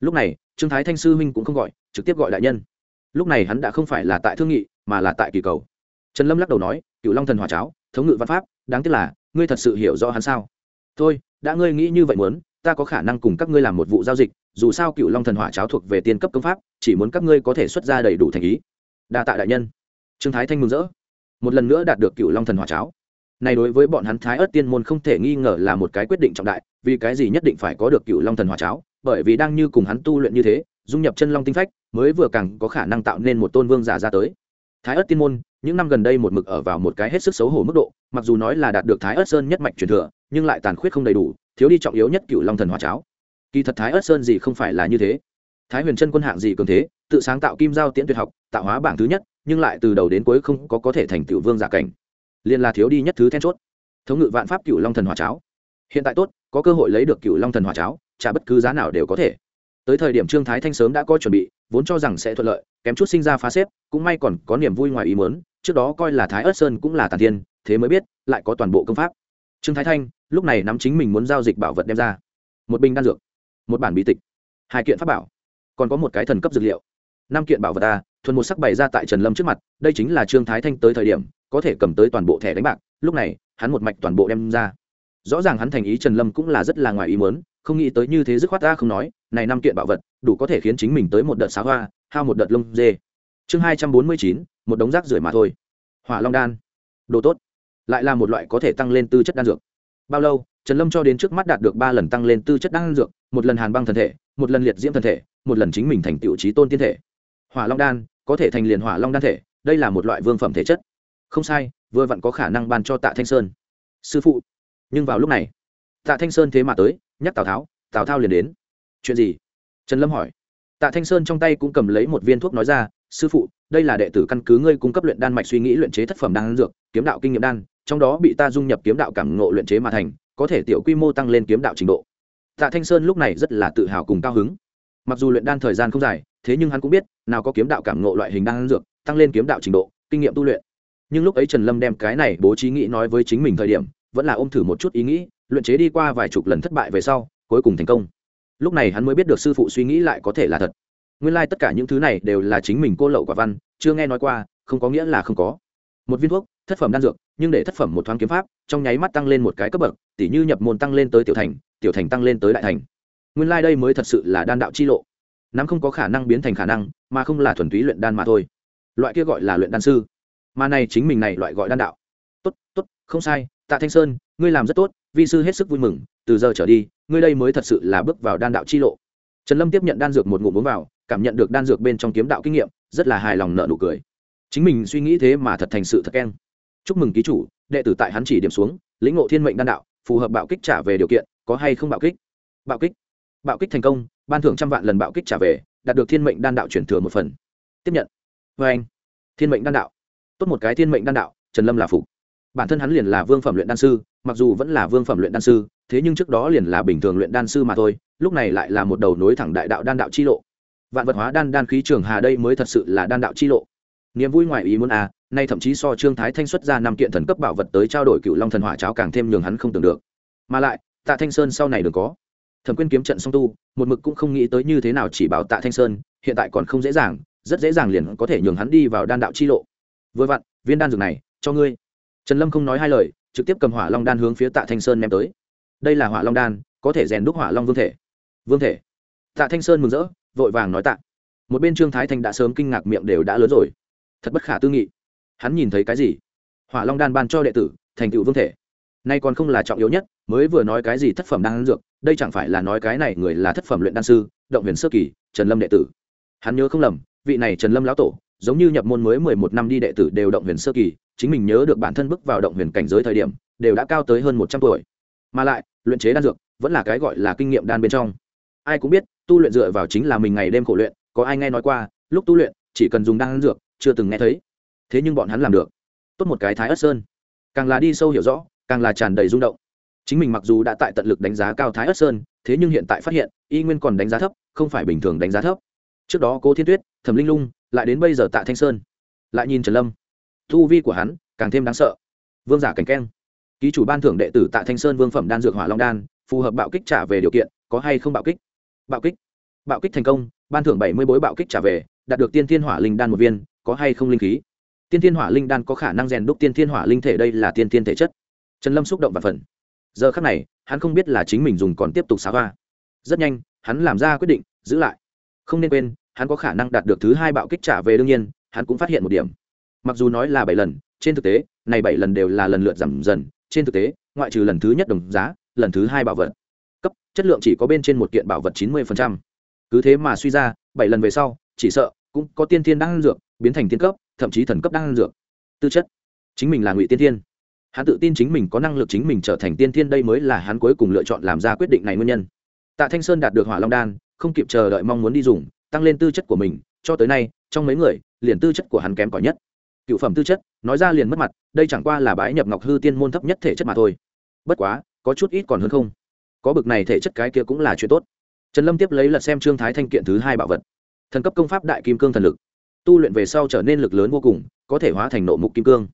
Lúc này, trương thái thanh sư huynh cũng không gọi, trực tiếp gọi đại nhân. Lúc này hắn đã không phải là tại thương nghị, mà là tại kỳ cầu. Trần lâm lắc đầu nói cựu long thần hỏa cháo, thống ngự văn pháp, đáng tiếc là, ngươi thật sự hiểu rõ hắn sao? Thôi, đã ngươi nghĩ như vậy muốn, ta có khả năng cùng các ngươi làm một vụ giao dịch, dù sao cựu long thần hỏa cháo thuộc về tiên cấp công pháp, chỉ muốn các ngươi có thể xuất ra đầy đủ thành ý. Đa tạ đại nhân. Trương thái thanh mừng rỡ. Một lần nữa đạt được cựu long thần hỏa cháo này đối với bọn hắn thái ớt tiên môn không thể nghi ngờ là một cái quyết định trọng đại, vì cái gì nhất định phải có được cựu long thần hỏa cháo, bởi vì đang như cùng hắn tu luyện như thế, dung nhập chân long tinh phách, mới vừa càng có khả năng tạo nên một tôn vương giả ra tới. Thái ớt tiên môn, những năm gần đây một mực ở vào một cái hết sức xấu hổ mức độ, mặc dù nói là đạt được thái ớt sơn nhất mạch truyền thừa, nhưng lại tàn khuyết không đầy đủ, thiếu đi trọng yếu nhất cựu long thần hỏa cháo. Kỳ thật thái ớt sơn gì không phải là như thế. Thái huyền chân quân hạng gì cường thế, tự sáng tạo kim giao tiễn tuyệt học, tạo hóa bảng thứ nhất, nhưng lại từ đầu đến cuối không có có thể thành tựu vương giả cảnh liền là thiếu đi nhất thứ then chốt. Thống ngự vạn pháp cựu long thần hỏa cháo. Hiện tại tốt, có cơ hội lấy được cựu long thần hỏa cháo, trả bất cứ giá nào đều có thể. Tới thời điểm trương thái thanh sớm đã có chuẩn bị, vốn cho rằng sẽ thuận lợi, kém chút sinh ra phá xếp, cũng may còn có niềm vui ngoài ý muốn, trước đó coi là thái ớt sơn cũng là tàn thiên thế mới biết, lại có toàn bộ công pháp. Trương thái thanh, lúc này nắm chính mình muốn giao dịch bảo vật đem ra. Một bình đan dược, một bản bí tịch, hai kiện pháp bảo, còn có một cái thần cấp dược liệu. Năm kiện bảo vật ta thuần một sắc bày ra tại trần lâm trước mặt, đây chính là trương thái thanh tới thời điểm có thể cầm tới toàn bộ thẻ đánh bạc, lúc này, hắn một mạch toàn bộ đem ra. Rõ ràng hắn thành ý trần lâm cũng là rất là ngoài ý muốn, không nghĩ tới như thế dứt khoát ta không nói, này năm kiện bảo vật, đủ có thể khiến chính mình tới một đợt xá hoa, hao một đợt lông dê. Chương hai trăm bốn mươi chín, một đống rác rưởi mà thôi. Hỏa long đan. Đồ tốt. Lại là một loại có thể tăng lên tư chất đan dược. Bao lâu, trần lâm cho đến trước mắt đạt được ba lần tăng lên tư chất đan dược, một lần hàn băng thân thể, một lần liệt diễm thân thể, một lần chính mình thành tựu trí tôn tiên thể. Hỏa long đan, có thể thành liền hỏa long đan thể, đây là một loại vương phẩm thể chất không sai, vừa vặn có khả năng ban cho tạ thanh sơn. Sư phụ, nhưng vào lúc này, tạ thanh sơn thế mà tới, nhắc tào tháo, tào thao liền đến. Chuyện gì? Trần lâm hỏi. Tạ thanh sơn trong tay cũng cầm lấy một viên thuốc nói ra, sư phụ, đây là đệ tử căn cứ ngươi cung cấp luyện đan mạch suy nghĩ luyện chế thất phẩm đan dược, kiếm đạo kinh nghiệm đan, trong đó bị ta dung nhập kiếm đạo cảm ngộ luyện chế mà thành, có thể tiểu quy mô tăng lên kiếm đạo trình độ. Tạ thanh sơn lúc này rất là tự hào cùng cao hứng. Mặc dù luyện đan thời gian không dài, thế nhưng hắn cũng biết, nào có kiếm đạo cảm ngộ loại hình đan dược, tăng lên kiếm đạo trình độ, kinh nghiệm tu luyện nhưng lúc ấy trần lâm đem cái này bố trí nghĩ nói với chính mình thời điểm, vẫn là ôm thử một chút ý nghĩ, luyện chế đi qua vài chục lần thất bại về sau, cuối cùng thành công. Lúc này hắn mới biết được sư phụ suy nghĩ lại có thể là thật. Nguyên lai、like、tất cả những thứ này đều là chính mình cô lậu quả văn, chưa nghe nói qua, không có nghĩa là không có. Một viên thuốc, thất phẩm đan dược, nhưng để thất phẩm một thoáng kiếm pháp, trong nháy mắt tăng lên một cái cấp bậc, tỉ như nhập môn tăng lên tới tiểu thành tiểu thành tăng lên tới đại thành. Nguyên lai、like、đây mới thật sự là đan đạo chi lộ. Nắm không có khả năng biến thành khả năng, mà không là thuần túy luyện đan mà thôi. Loại kia gọi là luyện đan sư mà này chính mình này loại gọi đan đạo. Tốt tốt, không sai, tạ thanh sơn, ngươi làm rất tốt, vi sư hết sức vui mừng, từ giờ trở đi, ngươi đây mới thật sự là bước vào đan đạo chi lộ. Trần lâm tiếp nhận đan dược một ngụm uống vào, cảm nhận được đan dược bên trong kiếm đạo kinh nghiệm, rất là hài lòng nợ nụ cười. Chính mình suy nghĩ thế mà thật thành sự thật keng. Chúc mừng ký chủ, đệ tử tại hắn chỉ điểm xuống, lĩnh ngộ thiên mệnh đan đạo, phù hợp bạo kích trả về điều kiện, có hay không bạo kích? Bạo kích. Bạo kích thành công, ban thưởng trăm vạn lần bạo kích trả về, đạt được thiên mệnh đan đạo chuyển thừa một phần. Tiếp nhận. Vê anh thiên mệnh đan đạo tốt một cái thiên mệnh đan đạo, trần lâm là phục. Bản thân hắn liền là vương phẩm luyện đan sư, mặc dù vẫn là vương phẩm luyện đan sư, thế nhưng trước đó liền là bình thường luyện đan sư mà thôi, lúc này lại là một đầu nối thẳng đại đạo đan đạo chi lộ. Vạn vật hóa đan đan khí trường hà đây mới thật sự là đan đạo chi lộ. Niềm vui ngoài ý muốn à nay thậm chí so trương thái thanh xuất ra năm kiện thần cấp bảo vật tới trao đổi cựu long thần hỏa cháo càng thêm nhường hắn không tưởng được. Mà lại, tạ thanh sơn sau này đừng có. Thẩm quyên kiếm trận song tu, một mực cũng không nghĩ tới như thế nào chỉ bảo tạ thanh sơn, hiện tại còn không dễ dàng, rất dễ dàng liền có thể nhường hắn đi vào đan đạo chi lộ vừa vặn, viên đan dược này, cho ngươi. Trần lâm không nói hai lời, trực tiếp cầm hỏa long đan hướng phía tạ thanh sơn ném tới. Đây là hỏa long đan, có thể rèn đúc hỏa long vương thể. Vương thể. Tạ thanh sơn mừng rỡ, vội vàng nói tạ. Một bên trương thái thanh đã sớm kinh ngạc miệng đều đã lớn rồi. Thật bất khả tư nghị. Hắn nhìn thấy cái gì? Hỏa long đan ban cho đệ tử, thành tựu vương thể. Nay còn không là trọng yếu nhất, mới vừa nói cái gì thất phẩm đan dược, đây chẳng phải là nói cái này người là thất phẩm luyện đan sư, động huyền sơ kỳ, trần lâm đệ tử. Hắn nhớ không lầm, vị này trần lâm lão tổ giống như nhập môn mới mười một năm đi đệ tử đều động huyền sơ kỳ, chính mình nhớ được bản thân bước vào động huyền cảnh giới thời điểm, đều đã cao tới hơn một trăm tuổi. Mà lại, luyện chế đan dược vẫn là cái gọi là kinh nghiệm đan bên trong. Ai cũng biết, tu luyện dựa vào chính là mình ngày đêm khổ luyện, có ai nghe nói qua, lúc tu luyện, chỉ cần dùng đan dược, chưa từng nghe thấy. Thế nhưng bọn hắn làm được. Tốt một cái thái ất sơn. Càng là đi sâu hiểu rõ, càng là tràn đầy rung động. Chính mình mặc dù đã tại tận lực đánh giá cao thái ất sơn, thế nhưng hiện tại phát hiện, y nguyên còn đánh giá thấp, không phải bình thường đánh giá thấp. Trước đó cố thiên tuyết, thẩm linh lung lại đến bây giờ tạ thanh sơn. Lại nhìn trần lâm. Thu vi của hắn càng thêm đáng sợ. Vương giả cảnh keng. Ký chủ ban thưởng đệ tử tạ thanh sơn vương phẩm đan dược hỏa long đan, phù hợp bạo kích trả về điều kiện, có hay không bạo kích? Bạo kích. Bạo kích thành công, ban thưởng bảy mươi bối bạo kích trả về, đạt được tiên thiên hỏa linh đan một viên, có hay không linh khí? Tiên thiên hỏa linh đan có khả năng rèn đúc tiên thiên hỏa linh thể đây là tiên thiên thể chất. Trần lâm xúc động và phần giờ khắc này, hắn không biết là chính mình dùng còn tiếp tục xá hoa. Rất nhanh, hắn làm ra quyết định, giữ lại. Không nên quên hắn có khả năng đạt được thứ hai bạo kích trả về đương nhiên, hắn cũng phát hiện một điểm. Mặc dù nói là bảy lần, trên thực tế, này bảy lần đều là lần lượt giảm dần, trên thực tế, ngoại trừ lần thứ nhất đồng giá, lần thứ hai bảo vật. Cấp, chất lượng chỉ có bên trên một kiện bảo vật chín mươi cứ thế mà suy ra, bảy lần về sau, chỉ sợ, cũng có tiên thiên đang ăn dược, biến thành tiên cấp, thậm chí thần cấp đang ăn dược. Tư chất. Chính mình là ngụy tiên thiên. Hắn tự tin chính mình có năng lực chính mình trở thành tiên thiên đây mới là hắn cuối cùng lựa chọn làm ra quyết định này nguyên nhân. Tạ thanh sơn đạt được hỏa long đan, không kịp chờ đợi mong muốn đi dùng tăng lên tư chất của mình, cho tới nay, trong mấy người, liền tư chất của hắn kém cỏi nhất. Cựu phẩm tư chất, nói ra liền mất mặt, đây chẳng qua là bãi nhập ngọc hư tiên môn thấp nhất thể chất mà thôi. Bất quá, có chút ít còn hơn không. Có bực này thể chất cái kia cũng là chuyện tốt. Trần lâm tiếp lấy lật xem trương thái thanh kiện thứ hai bảo vật. Thần cấp công pháp đại kim cương thần lực. Tu luyện về sau trở nên lực lớn vô cùng, có thể hóa thành nộ mục kim cương.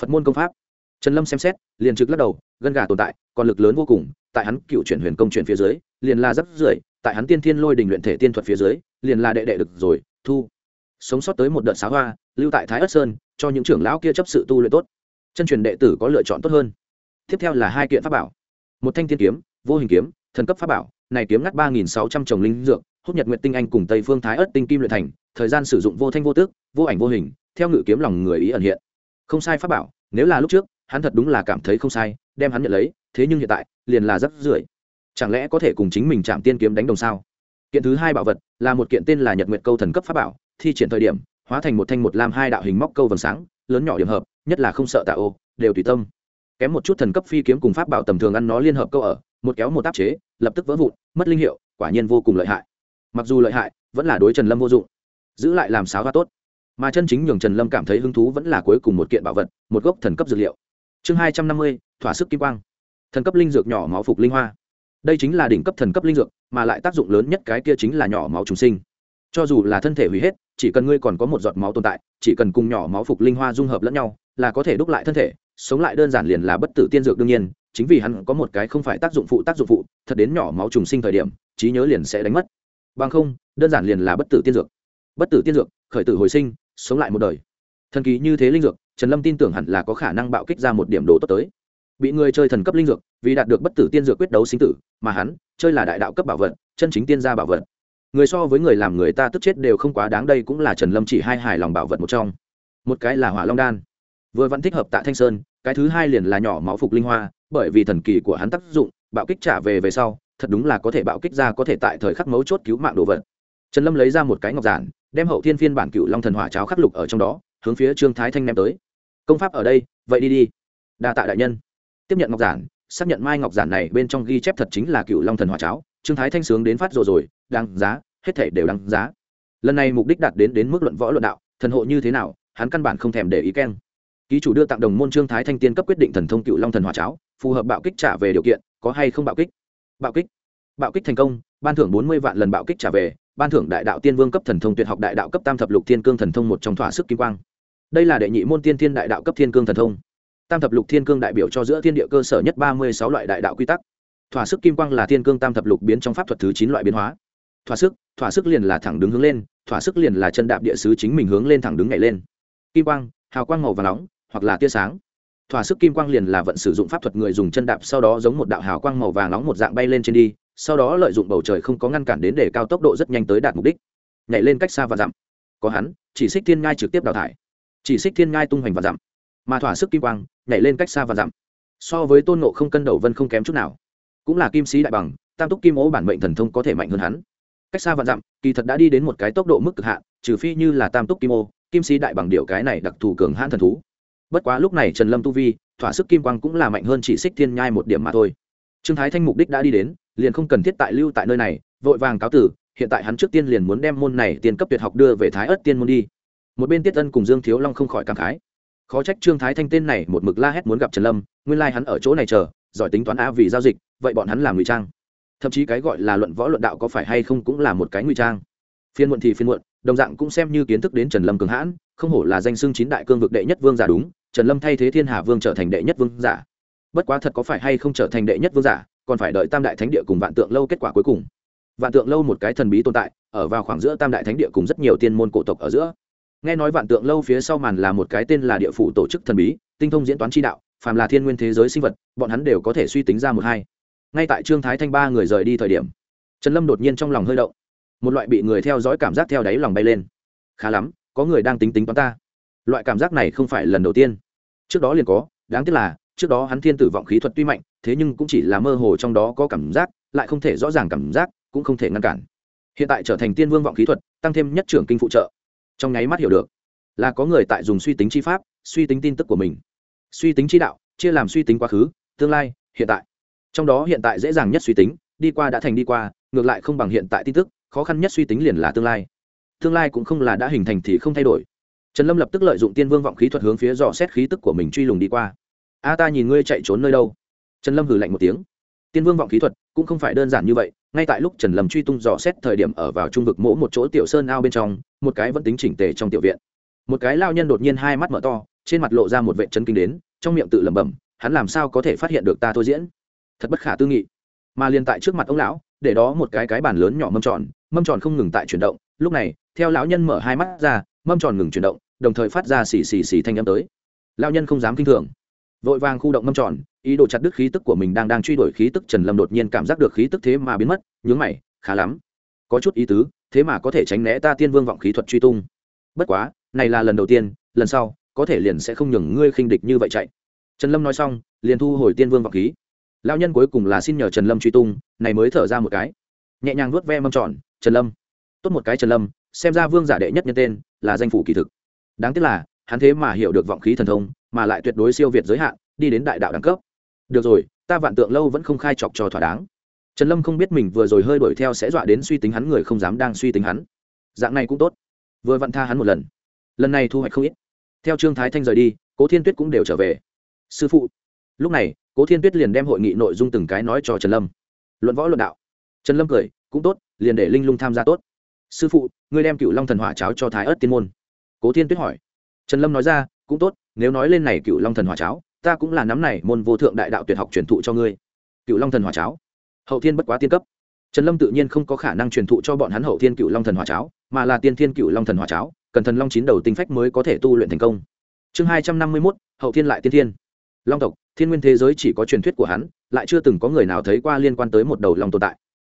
Phật môn công pháp. Trần lâm xem xét, liền trực lắc đầu, gân gà tồn tại, còn lực lớn vô cùng, tại hắn cựu chuyển huyền công chuyển phía dưới, liền là rất rưỡi, tại hắn tiên thiên lôi đình luyện thể tiên thuật phía dưới liền là đệ đệ được rồi, thu. Sống sót tới một đợt xá hoa, lưu tại thái ất sơn, cho những trưởng lão kia chấp sự tu luyện tốt. Chân truyền đệ tử có lựa chọn tốt hơn. Tiếp theo là hai kiện pháp bảo. Một thanh thiên kiếm, vô hình kiếm, thần cấp pháp bảo, này kiếm ngắt ba nghìn sáu trăm trồng linh dược, hút nhật nguyện tinh anh cùng tây phương thái ất tinh kim luyện thành, thời gian sử dụng vô thanh vô tước, vô ảnh vô hình, theo ngự kiếm lòng người ý ẩn hiện. Không sai pháp bảo, nếu là lúc trước, hắn thật đúng là cảm thấy không sai, đem hắn nhận lấy, thế nhưng hiện tại, liền là rất rưởi chẳng lẽ có thể cùng chính mình chạm tiên kiếm đánh đồng sao? Kiện thứ hai bảo vật là một kiện tên là nhật nguyệt câu thần cấp pháp bảo, thi triển thời điểm, hóa thành một thanh một lam hai đạo hình móc câu vầng sáng, lớn nhỏ điểm hợp, nhất là không sợ tạ ô, đều tùy tâm. Kém một chút thần cấp phi kiếm cùng pháp bảo tầm thường ăn nó liên hợp câu ở, một kéo một tác chế, lập tức vỡ vụn, mất linh hiệu, quả nhiên vô cùng lợi hại. Mặc dù lợi hại, vẫn là đối trần lâm vô dụng. Giữ lại làm sáo hoa tốt. Mà chân chính nhường trần lâm cảm thấy hứng thú vẫn là cuối cùng một kiện bảo vật, một gốc thần cấp dược liệu. Chương hai trăm năm mươi, thỏa sức kim quang. Thần cấp linh dược nhỏ máu phục linh hoa đây chính là đỉnh cấp thần cấp linh dược, mà lại tác dụng lớn nhất cái kia chính là nhỏ máu trùng sinh. Cho dù là thân thể hủy hết, chỉ cần ngươi còn có một giọt máu tồn tại, chỉ cần cùng nhỏ máu phục linh hoa dung hợp lẫn nhau, là có thể đúc lại thân thể, sống lại đơn giản liền là bất tử tiên dược đương nhiên, chính vì hắn có một cái không phải tác dụng phụ tác dụng phụ, thật đến nhỏ máu trùng sinh thời điểm, trí nhớ liền sẽ đánh mất. Bằng không, đơn giản liền là bất tử tiên dược. Bất tử tiên dược, khởi tử hồi sinh, sống lại một đời. Thần kỳ như thế linh dược, trần lâm tin tưởng hẳn là có khả năng bạo kích ra một điểm đồ tốt tới bị người chơi thần cấp linh dược, vì đạt được bất tử tiên dược quyết đấu sinh tử, mà hắn, chơi là đại đạo cấp bảo vật, chân chính tiên gia bảo vật. Người so với người làm người ta tức chết đều không quá đáng, đây cũng là trần lâm chỉ hai hài lòng bảo vật một trong. Một cái là hỏa long đan. Vừa vẫn thích hợp tạ thanh sơn, cái thứ hai liền là nhỏ máu phục linh hoa, bởi vì thần kỳ của hắn tác dụng, bạo kích trả về về sau, thật đúng là có thể bạo kích ra có thể tại thời khắc mấu chốt cứu mạng đồ vật. Trần lâm lấy ra một cái ngọc giản, đem hậu thiên phiên bản cựu long thần hỏa cháo khắc lục ở trong đó, hướng phía trương thái thanh nem tới. Công pháp ở đây, vậy đi đi. Đa tạ đại nhân tiếp nhận ngọc giản, xác nhận mai ngọc giản này bên trong ghi chép thật chính là cựu long thần hỏa cháo, trương thái thanh sướng đến phát rồi rồi, đáng giá, hết thể đều đáng giá. Lần này mục đích đạt đến đến mức luận võ luận đạo, thần hộ như thế nào, hắn căn bản không thèm để ý keng. Ký chủ đưa tặng đồng môn trương thái thanh tiên cấp quyết định thần thông cựu long thần hỏa cháo, phù hợp bạo kích trả về điều kiện, có hay không bạo kích? Bạo kích. Bạo kích thành công, ban thưởng bốn mươi vạn lần bạo kích trả về, ban thưởng đại đạo tiên vương cấp thần thông tuyệt học đại đạo cấp tam thập lục thiên cương thần thông một trong thỏa sức kim quang. Đây là đệ nhị môn tiên thiên đại đạo cấp thiên cương thần thông tam thập lục thiên cương đại biểu cho giữa thiên địa cơ sở nhất ba mươi sáu loại đại đạo quy tắc. Thỏa sức kim quang là thiên cương tam thập lục biến trong pháp thuật thứ chín loại biến hóa. Thỏa sức thỏa sức liền là thẳng đứng hướng lên, thỏa sức liền là chân đạp địa sứ chính mình hướng lên thẳng đứng nhảy lên. Kim quang, hào quang màu và nóng, hoặc là tia sáng. Thỏa sức kim quang liền là vận sử dụng pháp thuật người dùng chân đạp sau đó giống một đạo hào quang màu vàng nóng một dạng bay lên trên đi, sau đó lợi dụng bầu trời không có ngăn cản đến để cao tốc độ rất nhanh tới đạt mục đích. Nhảy lên cách xa và dặm. Có hắn, chỉ xích thiên ngai trực tiếp đào thải. Chỉ xích thiên ngai tung hoành và dặm. Mà thỏa sức kim quang nhảy lên cách xa và dặm. So với tôn nộ không cân đầu vân không kém chút nào. Cũng là kim sĩ đại bằng, tam túc kim ố bản mệnh thần thông có thể mạnh hơn hắn. Cách xa và dặm, kỳ thật đã đi đến một cái tốc độ mức cực hạn, trừ phi như là tam túc kim ô kim sĩ đại bằng điệu cái này đặc thù cường hãn thần thú. Bất quá lúc này trần lâm tu vi, thỏa sức kim quang cũng là mạnh hơn chỉ xích thiên nhai một điểm mà thôi. Trương thái thanh mục đích đã đi đến, liền không cần thiết tại lưu tại nơi này, vội vàng cáo tử, hiện tại hắn trước tiên liền muốn đem môn này tiền cấp tuyệt học đưa về thái ất tiên môn đi. Một bên tiết ân cùng dương thiếu long không khỏi cảm khái khó trách trương thái thanh tên này một mực la hét muốn gặp trần lâm, nguyên lai hắn ở chỗ này chờ, giỏi tính toán a vì giao dịch, vậy bọn hắn làm ngụy trang. Thậm chí cái gọi là luận võ luận đạo có phải hay không cũng là một cái ngụy trang. Phiên muộn thì phiên muộn, đồng dạng cũng xem như kiến thức đến trần lâm cường hãn, không hổ là danh xưng chín đại cương vực đệ nhất vương giả đúng, trần lâm thay thế thiên hà vương trở thành đệ nhất vương giả. Bất quá thật có phải hay không trở thành đệ nhất vương giả, còn phải đợi tam đại thánh địa cùng vạn tượng lâu kết quả cuối cùng. Vạn tượng lâu một cái thần bí tồn tại, ở vào khoảng giữa tam đại thánh địa cùng rất nhiều tiên môn cổ tộc ở giữa nghe nói vạn tượng lâu phía sau màn là một cái tên là địa phủ tổ chức thần bí, tinh thông diễn toán tri đạo, phàm là thiên nguyên thế giới sinh vật, bọn hắn đều có thể suy tính ra một hai. Ngay tại trương thái thanh ba người rời đi thời điểm, trần lâm đột nhiên trong lòng hơi động. Một loại bị người theo dõi cảm giác theo đáy lòng bay lên. Khá lắm, có người đang tính tính toán ta. Loại cảm giác này không phải lần đầu tiên. Trước đó liền có, đáng tiếc là, trước đó hắn thiên tử vọng khí thuật tuy mạnh, thế nhưng cũng chỉ là mơ hồ trong đó có cảm giác, lại không thể rõ ràng cảm giác, cũng không thể ngăn cản. Hiện tại trở thành tiên vương vọng khí thuật, tăng thêm nhất trưởng kinh phụ trợ trong nháy mắt hiểu được là có người tại dùng suy tính chi pháp, suy tính tin tức của mình. Suy tính chi đạo, chia làm suy tính quá khứ, tương lai, hiện tại. Trong đó hiện tại dễ dàng nhất suy tính, đi qua đã thành đi qua, ngược lại không bằng hiện tại tin tức, khó khăn nhất suy tính liền là tương lai. Tương lai cũng không là đã hình thành thì không thay đổi. Trần lâm lập tức lợi dụng tiên vương vọng khí thuật hướng phía dò xét khí tức của mình truy lùng đi qua. A ta nhìn ngươi chạy trốn nơi đâu? Trần lâm hử lạnh một tiếng. Tiên vương vọng khí thuật cũng không phải đơn giản như vậy ngay tại lúc trần lâm truy tung dò xét thời điểm ở vào trung vực mỗ một chỗ tiểu sơn ao bên trong, một cái vẫn tính chỉnh tề trong tiểu viện. Một cái lao nhân đột nhiên hai mắt mở to, trên mặt lộ ra một vệ chân kinh đến, trong miệng tự lẩm bẩm, hắn làm sao có thể phát hiện được ta thôi diễn? Thật bất khả tư nghị. Mà liền tại trước mặt ông lão, để đó một cái cái bàn lớn nhỏ mâm tròn mâm tròn không ngừng tại chuyển động, lúc này, theo lão nhân mở hai mắt ra, mâm tròn ngừng chuyển động, đồng thời phát ra xì xì xì thanh âm tới. Lão nhân không dám kinh thường vội vàng khu động mâm tròn, ý đồ chặt đứt khí tức của mình đang đang truy đuổi khí tức trần lâm đột nhiên cảm giác được khí tức thế mà biến mất, nhướng mày, khá lắm. Có chút ý tứ, thế mà có thể tránh né ta tiên vương vọng khí thuật truy tung. Bất quá, này là lần đầu tiên, lần sau, có thể liền sẽ không nhường ngươi khinh địch như vậy chạy. Trần lâm nói xong, liền thu hồi tiên vương vọng khí. Lao nhân cuối cùng là xin nhờ trần lâm truy tung, này mới thở ra một cái. Nhẹ nhàng nuốt ve mâm tròn, trần lâm. Tốt một cái, trần lâm, xem ra vương giả đệ nhất nhân tên là danh phủ kỳ thực. Đáng tiếc là hắn thế mà hiểu được vọng khí thần thông, mà lại tuyệt đối siêu việt giới hạn, đi đến đại đạo đẳng cấp. Được rồi, ta vạn tượng lâu vẫn không khai chọc cho thỏa đáng. Trần lâm không biết mình vừa rồi hơi đuổi theo sẽ dọa đến suy tính hắn người không dám đang suy tính hắn. Dạng này cũng tốt. Vừa vặn tha hắn một lần. Lần này thu hoạch không ít. Theo trương thái thanh rời đi, cố thiên tuyết cũng đều trở về. Sư phụ. Lúc này, cố thiên tuyết liền đem hội nghị nội dung từng cái nói cho trần lâm. Luận võ luận đạo. Trần lâm cười, cũng tốt, liền để linh lung tham gia tốt. Sư phụ, ngươi đem cựu long thần hỏa cháo cho thái ớt tiên môn. Cố thiên tuyết hỏi trần lâm nói ra, cũng tốt, nếu nói lên này cựu long thần Hòa cháo, ta cũng là nắm này môn vô thượng đại đạo tuyệt học truyền thụ cho ngươi. Cựu long thần Hòa cháo? Hậu thiên bất quá tiên cấp. Trần lâm tự nhiên không có khả năng truyền thụ cho bọn hắn hậu thiên cựu long thần Hòa cháo, mà là tiên thiên cựu long thần Hòa cháo, cần thần long chín đầu tinh phách mới có thể tu luyện thành công. Chương hai trăm năm mươi mốt, hậu thiên lại tiên thiên. Long tộc, thiên nguyên thế giới chỉ có truyền thuyết của hắn, lại chưa từng có người nào thấy qua liên quan tới một đầu long tồn tại.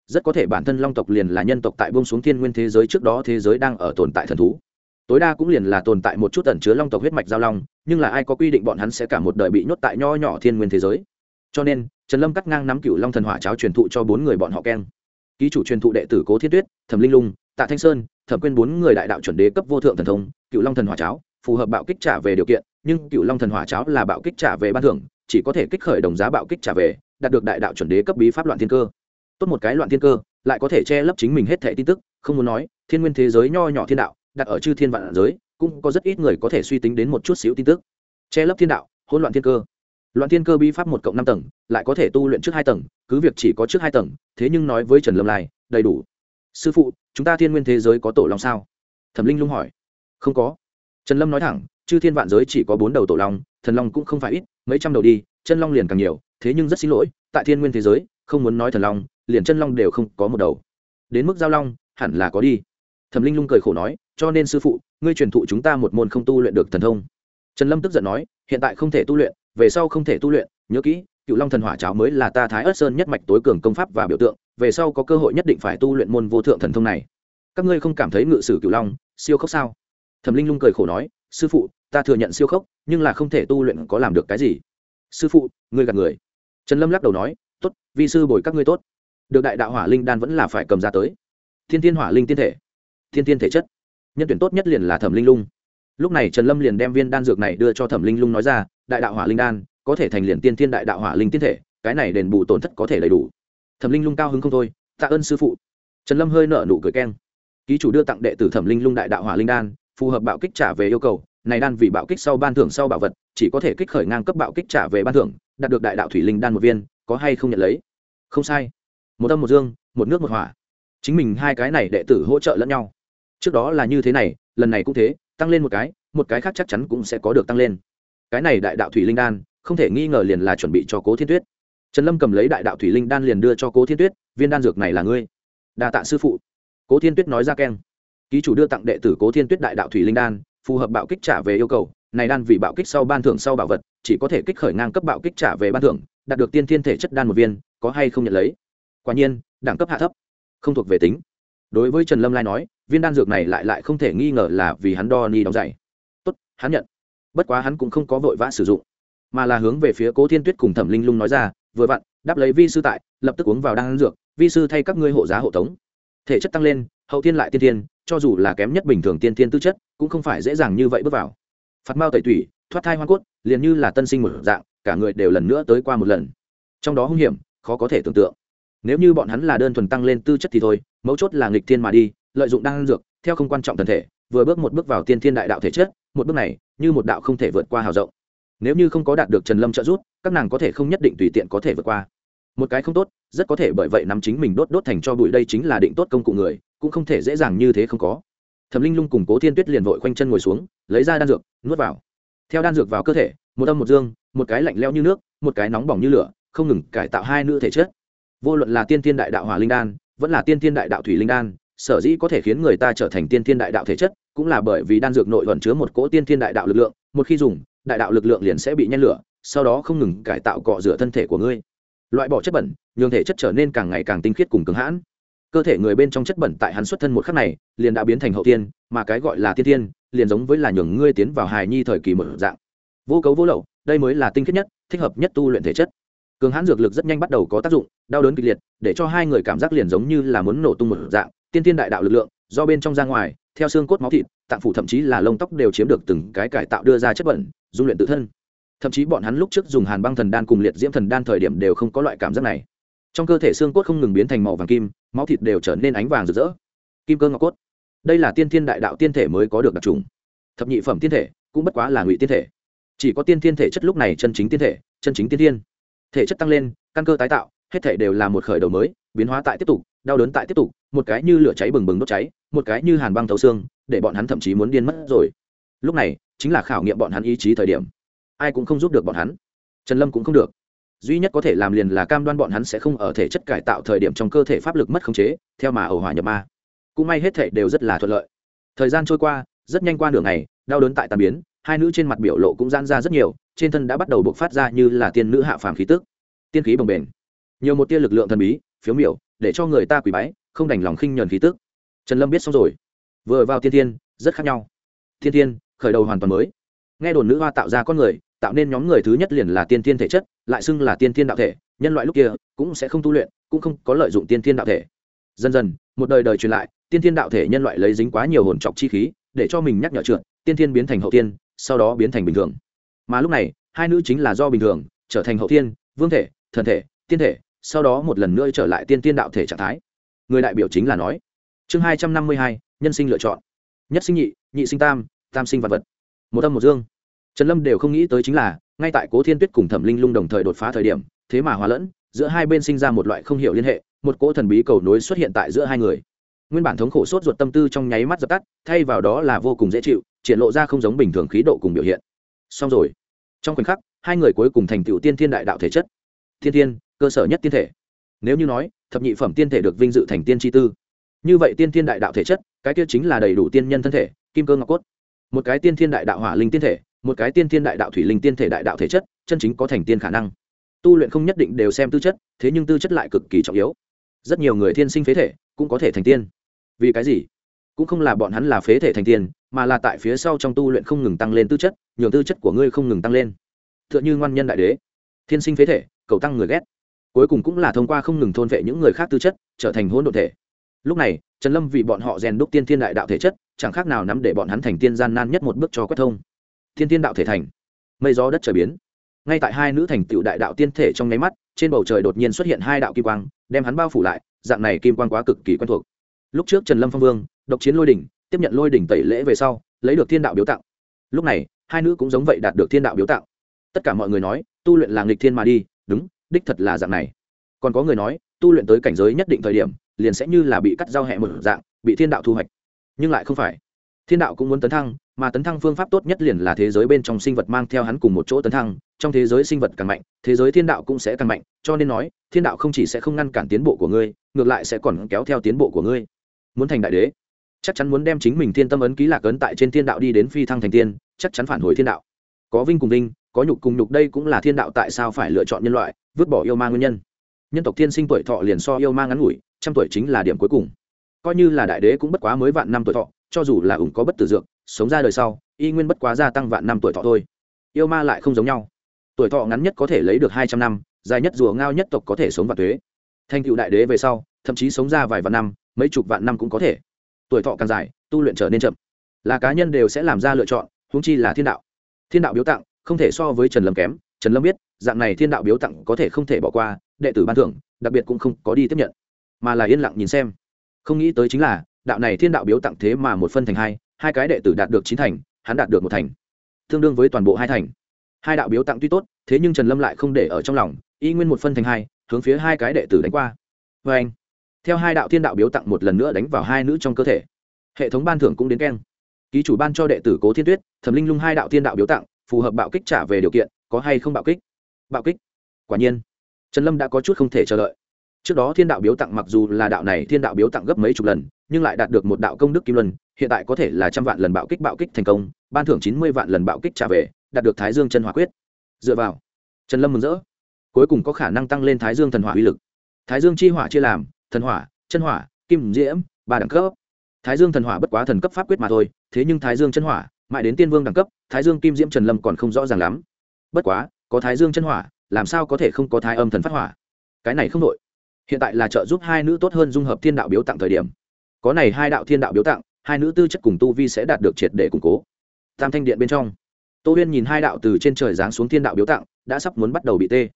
Rất có thể bản thân long tộc liền là nhân tộc tại bông xuống thiên nguyên thế giới trước đó thế giới đang ở tồn tại thần thú tối đa cũng liền là tồn tại một chút tẩn chứa long tộc huyết mạch giao long, nhưng là ai có quy định bọn hắn sẽ cả một đời bị nhốt tại nho nhỏ thiên nguyên thế giới. Cho nên, trần lâm cắt ngang nắm cựu long thần hỏa cháo truyền thụ cho bốn người bọn họ keng. Ký chủ truyền thụ đệ tử cố thiết tuyết, thẩm linh lung, tạ thanh sơn, thẩm quyên bốn người đại đạo chuẩn đế cấp vô thượng thần thông, cựu long thần hỏa cháo, phù hợp bạo kích trả về điều kiện, nhưng cựu long thần hỏa cháo là bạo kích trả về ban thưởng, chỉ có thể kích khởi đồng giá bạo kích trả về, đạt được đại đạo chuẩn đế cấp bí pháp loạn thiên cơ. Tốt một cái loạn thiên cơ, lại có thể che lấp chính mình hết thẻ tin tức, không muốn nói, thiên nguyên thế giới nho nhỏ thiên đạo đặt ở chư thiên vạn giới, cũng có rất ít người có thể suy tính đến một chút xíu tin tức. Che lấp thiên đạo, hỗn loạn thiên cơ. Loạn thiên cơ bi pháp một cộng năm tầng, lại có thể tu luyện trước hai tầng, cứ việc chỉ có trước hai tầng, thế nhưng nói với trần lâm lai, đầy đủ. Sư phụ, chúng ta thiên nguyên thế giới có tổ long sao? Thẩm linh lung hỏi. Không có. Trần lâm nói thẳng, chư thiên vạn giới chỉ có bốn đầu tổ long, thần long cũng không phải ít, mấy trăm đầu đi, chân long liền càng nhiều, thế nhưng rất xin lỗi, tại thiên nguyên thế giới, không muốn nói thần long, liền chân long đều không có một đầu. Đến mức giao long, hẳn là có đi. Thẩm linh lung cười khổ nói cho nên sư phụ, ngươi truyền thụ chúng ta một môn không tu luyện được thần thông. Trần lâm tức giận nói, hiện tại không thể tu luyện, về sau không thể tu luyện, nhớ kỹ, cựu long thần hỏa cháo mới là ta thái ớt sơn nhất mạch tối cường công pháp và biểu tượng, về sau có cơ hội nhất định phải tu luyện môn vô thượng thần thông này. Các ngươi không cảm thấy ngự sử cựu long, siêu khốc sao? Thẩm linh lung cười khổ nói, sư phụ, ta thừa nhận siêu khốc, nhưng là không thể tu luyện có làm được cái gì? Sư phụ, ngươi gạt người. Trần lâm lắc đầu nói t ố t vi sư bồi các ngươi tốt. Được đại đạo hỏa linh đan vẫn là phải cầm ra tới. Thiên thiên hỏa linh tiên thể. Thiên thiên thể chất nhân tuyển tốt nhất liền là thẩm linh lung. Lúc này trần lâm liền đem viên đan dược này đưa cho thẩm linh lung nói ra, đại đạo hỏa linh đan, có thể thành liền tiên thiên đại đạo hỏa linh tiên thể, cái này đền bù tổn thất có thể đầy đủ. Thẩm linh lung cao hứng không thôi, tạ ơn sư phụ. Trần lâm hơi nở nụ cười keng. Ký chủ đưa tặng đệ tử thẩm linh lung đại đạo hỏa linh đan, phù hợp bạo kích trả về yêu cầu, này đan vì bạo kích sau ban thưởng sau bảo vật, chỉ có thể kích khởi ngang cấp bạo kích trả về ban thưởng, đạt được đại đạo thủy linh đan một viên, có hay không nhận lấy? Không sai. Một âm một dương, một nước một hỏa. Chính mình hai cái này đệ tử hỗ trợ lẫn nhau trước đó là như thế này, lần này cũng thế, tăng lên một cái một cái khác chắc chắn cũng sẽ có được tăng lên. Cái này đại đạo thủy linh đan, không thể nghi ngờ liền là chuẩn bị cho cố thiên tuyết. Trần lâm cầm lấy đại đạo thủy linh đan liền đưa cho cố thiên tuyết, viên đan dược này là ngươi. Đa tạ sư phụ. Cố thiên tuyết nói ra keng. Ký chủ đưa tặng đệ tử cố thiên tuyết đại đạo thủy linh đan, phù hợp bạo kích trả về yêu cầu. Này đan vì bạo kích sau ban thưởng sau bảo vật, chỉ có thể kích khởi ngang cấp bạo kích trả về ban thưởng, đạt được tiên thiên thể chất đan một viên, có hay không nhận lấy? Quả nhiên, đẳng cấp hạ thấp, không thuộc về tính đối với trần lâm lai nói, viên đan dược này lại lại không thể nghi ngờ là vì hắn đo ni đóng dày tốt, hắn nhận. Bất quá hắn cũng không có vội vã sử dụng, mà là hướng về phía cố thiên tuyết cùng thẩm linh lung nói ra, vừa vặn, đáp lấy vi sư tại, lập tức uống vào đan dược, vi sư thay các ngươi hộ giá hộ tống. Thể chất tăng lên, hậu thiên lại tiên tiên cho dù là kém nhất bình thường tiên tiên tư chất, cũng không phải dễ dàng như vậy bước vào. Phạt mao tẩy tủy, thoát thai hoa cốt, liền như là tân sinh một dạng, cả người đều lần nữa tới qua một lần. Trong đó hung hiểm, khó có thể tưởng tượng. Nếu như bọn hắn là đơn thuần tăng lên tư chất thì thôi mấu chốt là nghịch thiên mà đi, lợi dụng đan dược, theo không quan trọng thân thể, vừa bước một bước vào tiên thiên đại đạo thể chất, một bước này, như một đạo không thể vượt qua hào rộng. Nếu như không có đạt được trần lâm trợ giúp, các nàng có thể không nhất định tùy tiện có thể vượt qua. Một cái không tốt, rất có thể bởi vậy nắm chính mình đốt đốt thành cho bụi, đây chính là định tốt công cụ người, cũng không thể dễ dàng như thế không có. Thẩm linh lung cùng cố thiên tuyết liền vội khoanh chân ngồi xuống, lấy ra đan dược, nuốt vào. Theo đan dược vào cơ thể, một âm một dương, một cái lạnh leo như nước, một cái nóng bỏng như lửa, không ngừng cải tạo hai nữ thể chất. Vô luận là tiên thiên đại đạo hỏa linh đan vẫn là tiên thiên đại đạo thủy linh đan, sở dĩ có thể khiến người ta trở thành tiên thiên đại đạo thể chất, cũng là bởi vì đan dược nội vận chứa một cỗ tiên thiên đại đạo lực lượng, một khi dùng, đại đạo lực lượng liền sẽ bị nhen lửa, sau đó không ngừng cải tạo cọ rửa thân thể của ngươi. Loại bỏ chất bẩn, nhường thể chất trở nên càng ngày càng tinh khiết cùng cứng hãn. Cơ thể người bên trong chất bẩn tại hắn xuất thân một khắc này, liền đã biến thành hậu tiên, mà cái gọi là tiên tiên liền giống với là nhường ngươi tiến vào hài nhi thời kỳ một dạng. Vô cấu vô lậu, đây mới là tinh khiết nhất, thích hợp nhất tu luyện thể chất cường hãn dược lực rất nhanh bắt đầu có tác dụng, đau đớn kịch liệt, để cho hai người cảm giác liền giống như là muốn nổ tung một dạng, tiên tiên đại đạo lực lượng, do bên trong ra ngoài, theo xương cốt máu thịt, tạng phủ thậm chí là lông tóc đều chiếm được từng cái cải tạo đưa ra chất bẩn, dung luyện tự thân. Thậm chí bọn hắn lúc trước dùng hàn băng thần đan cùng liệt diễm thần đan thời điểm đều không có loại cảm giác này. Trong cơ thể xương cốt không ngừng biến thành màu vàng kim, máu thịt đều trở nên ánh vàng rực rỡ. Kim cơ ngọc cốt. Đây là tiên thiên đại đạo tiên thể mới có được đặc trùng. Thập nhị phẩm tiên thể cũng bất quá là ngụy tiên thể. Chỉ có tiên thiên thể chất lúc này chân chính tiên thể, chân chính tiên thiên thể chất tăng lên, căn cơ tái tạo, hết thể đều là một khởi đầu mới, biến hóa tại tiếp tục, đau đớn tại tiếp tục, một cái như lửa cháy bừng bừng đốt cháy, một cái như hàn băng thấu xương, để bọn hắn thậm chí muốn điên mất rồi. Lúc này, chính là khảo nghiệm bọn hắn ý chí thời điểm. Ai cũng không giúp được bọn hắn. Trần lâm cũng không được. Duy nhất có thể làm liền là cam đoan bọn hắn sẽ không ở thể chất cải tạo thời điểm trong cơ thể pháp lực mất khống chế, theo mà ẩu hỏa nhập ma. Cũng may hết thể đều rất là thuận lợi. Thời gian trôi qua rất nhanh qua đường này đau đớn tại tàn biến, hai nữ trên mặt biểu lộ cũng gian ra rất nhiều, trên thân đã bắt đầu bộc phát ra như là tiên nữ hạ phàm khí tức. Tiên khí bồng bềnh, nhiều một tia lực lượng thần bí, phiếu miểu, để cho người ta quỳ bái, không đành lòng khinh nhờn khí tức. Trần lâm biết xong rồi. Vừa vào tiên tiên rất khác nhau. Thiên tiên khởi đầu hoàn toàn mới. Nghe đồn nữ hoa tạo ra con người, tạo nên nhóm người thứ nhất liền là tiên tiên thể chất, lại xưng là tiên tiên đạo thể, nhân loại lúc kia cũng sẽ không tu luyện, cũng không có lợi dụng tiên tiên đạo thể. Dần dần, một đời đời truyền lại, tiên tiên đạo thể nhân loại lấy dính quá nhiều hồn trọc chi khí để cho mình nhắc nhở trượt, tiên tiên biến thành hậu tiên, sau đó biến thành bình thường. Mà lúc này, hai nữ chính là do bình thường, trở thành hậu tiên, vương thể, thần thể, tiên thể, sau đó một lần nữa trở lại tiên tiên đạo thể trạng thái. Người đại biểu chính là nói. Chương hai trăm năm mươi hai, nhân sinh lựa chọn. Nhất sinh nhị nhị sinh tam tam sinh vật vật. Một âm một dương. Trần lâm đều không nghĩ tới chính là, ngay tại cố thiên tuyết cùng thẩm linh lung đồng thời đột phá thời điểm, thế mà hòa lẫn, giữa hai bên sinh ra một loại không hiểu liên hệ, một cỗ thần bí cầu nối xuất hiện tại giữa hai người nguyên bản thống khổ sốt ruột tâm tư trong nháy mắt dập tắt, thay vào đó là vô cùng dễ chịu, triển lộ ra không giống bình thường khí độ cùng biểu hiện. Xong rồi. Trong khoảnh khắc, hai người cuối cùng thành tựu tiên thiên đại đạo thể chất. Thiên thiên, cơ sở nhất tiên thể. Nếu như nói, thập nhị phẩm tiên thể được vinh dự thành tiên tri tư. Như vậy tiên thiên đại đạo thể chất, cái kia chính là đầy đủ tiên nhân thân thể, kim cơ ngọc cốt. Một cái tiên thiên đại đạo hỏa linh tiên thể, một cái tiên thiên đại đạo thủy linh tiên thể đại đạo thể chất, chân chính có thành tiên khả năng. Tu luyện không nhất định đều xem tư chất, thế nhưng tư chất lại cực kỳ trọng yếu. Rất nhiều người thiên sinh phế thể cũng có thể thành tiên vì cái gì? Cũng không là bọn hắn là phế thể thành tiền mà là tại phía sau trong tu luyện không ngừng tăng lên tư chất, nhường tư chất của ngươi không ngừng tăng lên. T h ư ợ n h ư ngoan nhân đại đế, thiên sinh phế thể, cầu tăng người ghét. Cuối cùng cũng là thông qua không ngừng thôn vệ những người khác tư chất, trở thành hôn đ ộ thể. Lúc này, trần lâm vì bọn họ rèn đúc tiên thiên đại đạo thể chất, chẳng khác nào nắm để bọn hắn thành tiên gian nan nhất một bước cho quét thông. Thiên tiên đạo thể thành, mây gió đất trở biến. Ngay tại hai nữ thành tựu đại đạo tiên thể trong nháy mắt, trên bầu trời đột nhiên xuất hiện hai đạo kim quang, đem hắn bao phủ lại, dạng này kim quang quá cực kỳ quen thuộc lúc trước trần lâm phong vương, độc chiến lôi đỉnh, tiếp nhận lôi đỉnh tẩy lễ về sau, lấy được thiên đạo biếu tặng. Lúc này, hai nữ cũng giống vậy đạt được thiên đạo biếu tạo tất cả mọi người nói, tu luyện là nghịch thiên mà đi, đúng, đích thật là dạng này. Còn có người nói, tu luyện tới cảnh giới nhất định thời điểm, liền sẽ như là bị cắt giao hẹ một dạng, bị thiên đạo thu hoạch. Nhưng lại không phải. Thiên đạo cũng muốn tấn thăng, mà tấn thăng phương pháp tốt nhất liền là thế giới bên trong sinh vật mang theo hắn cùng một chỗ tấn thăng, trong thế giới sinh vật càng mạnh, thế giới thiên đạo cũng sẽ càng mạnh, cho nên nói, thiên đạo không chỉ sẽ không ngăn cản tiến bộ của ngươi, ngược lại sẽ còn kéo theo tiến bộ của ngươi muốn thành đại đế. Chắc chắn muốn đem chính mình thiên tâm ấn ký lạc ấn tại trên thiên đạo đi đến phi thăng thành tiên, chắc chắn phản hồi thiên đạo. Có vinh cùng vinh, có nhục cùng nhục đây cũng là thiên đạo tại sao phải lựa chọn nhân loại, vứt bỏ yêu ma nguyên nhân. Nhân tộc thiên sinh tuổi thọ liền so yêu ma ngắn ngủi, trăm tuổi chính là điểm cuối cùng. Coi như là đại đế cũng bất quá mới vạn năm tuổi thọ, cho dù là ủng có bất tử dược, sống ra đời sau, y nguyên bất quá gia tăng vạn năm tuổi thọ thôi. Yêu ma lại không giống nhau. Tuổi thọ ngắn nhất có thể lấy được hai trăm năm, dài nhất rùa ngao nhất tộc có thể sống vạn thuế thành cựu đại đế về sau, thậm chí sống ra vài vạn năm mấy chục vạn năm cũng có thể. Tuổi thọ càng dài, tu luyện trở nên chậm. Là cá nhân đều sẽ làm ra lựa chọn húng chi là thiên đạo. Thiên đạo biếu tặng, không thể so với trần lâm kém. Trần lâm biết, dạng này thiên đạo biếu tặng có thể không thể bỏ qua, đệ tử ban thưởng, đặc biệt cũng không có đi tiếp nhận. Mà là yên lặng nhìn xem. Không nghĩ tới chính là, đạo này thiên đạo biếu tặng thế mà một phân thành hai hai cái đệ tử đạt được chín thành, hắn đạt được một thành. Tương đương với toàn bộ hai thành. Hai đạo biếu tặng tuy tốt, thế nhưng trần lâm lại không để ở trong lòng, y nguyên một phân thành hai, hướng phía hai cái đệ tử đánh qua. Vê anh theo hai đạo thiên đạo biếu tặng một lần nữa đánh vào hai nữ trong cơ thể. Hệ thống ban thưởng cũng đến keng. Ký chủ ban cho đệ tử cố thiên tuyết, thẩm linh lung hai đạo thiên đạo biếu tặng, phù hợp bạo kích trả về điều kiện, có hay không bạo kích? Bạo kích? Quả nhiên. Trần lâm đã có chút không thể chờ đợi. Trước đó thiên đạo biếu tặng mặc dù là đạo này thiên đạo biếu tặng gấp mấy chục lần, nhưng lại đạt được một đạo công đức kim luân, hiện tại có thể là trăm vạn lần bạo kích bạo kích thành công, ban thưởng chín mươi vạn lần bạo kích trả về, đạt được thái dương chân hỏa quyết. Dựa vào. Trần lâm mừng rỡ. Cuối cùng có khả năng tăng lên thái dương thần hỏa uy lực. Thái dương chi hỏa chia làm thần hỏa, chân hỏa, kim diễm, ba đẳng cấp. Thái dương thần hỏa bất quá thần cấp pháp quyết mà thôi, thế nhưng thái dương chân hỏa, mãi đến tiên vương đẳng cấp, thái dương kim diễm trần lâm còn không rõ ràng lắm. Bất quá, có thái dương chân hỏa, làm sao có thể không có thái âm thần phát hỏa? Cái này không đội hiện tại là trợ giúp hai nữ tốt hơn dung hợp thiên đạo biếu tặng thời điểm. Có này hai đạo thiên đạo biếu tặng, hai nữ tư chất cùng tu vi sẽ đạt được triệt để củng cố. Tam thanh điện bên trong, tô huyên nhìn hai đạo từ trên trời giáng xuống thiên đạo biếu tặng, đã sắp muốn bắt đầu bị tê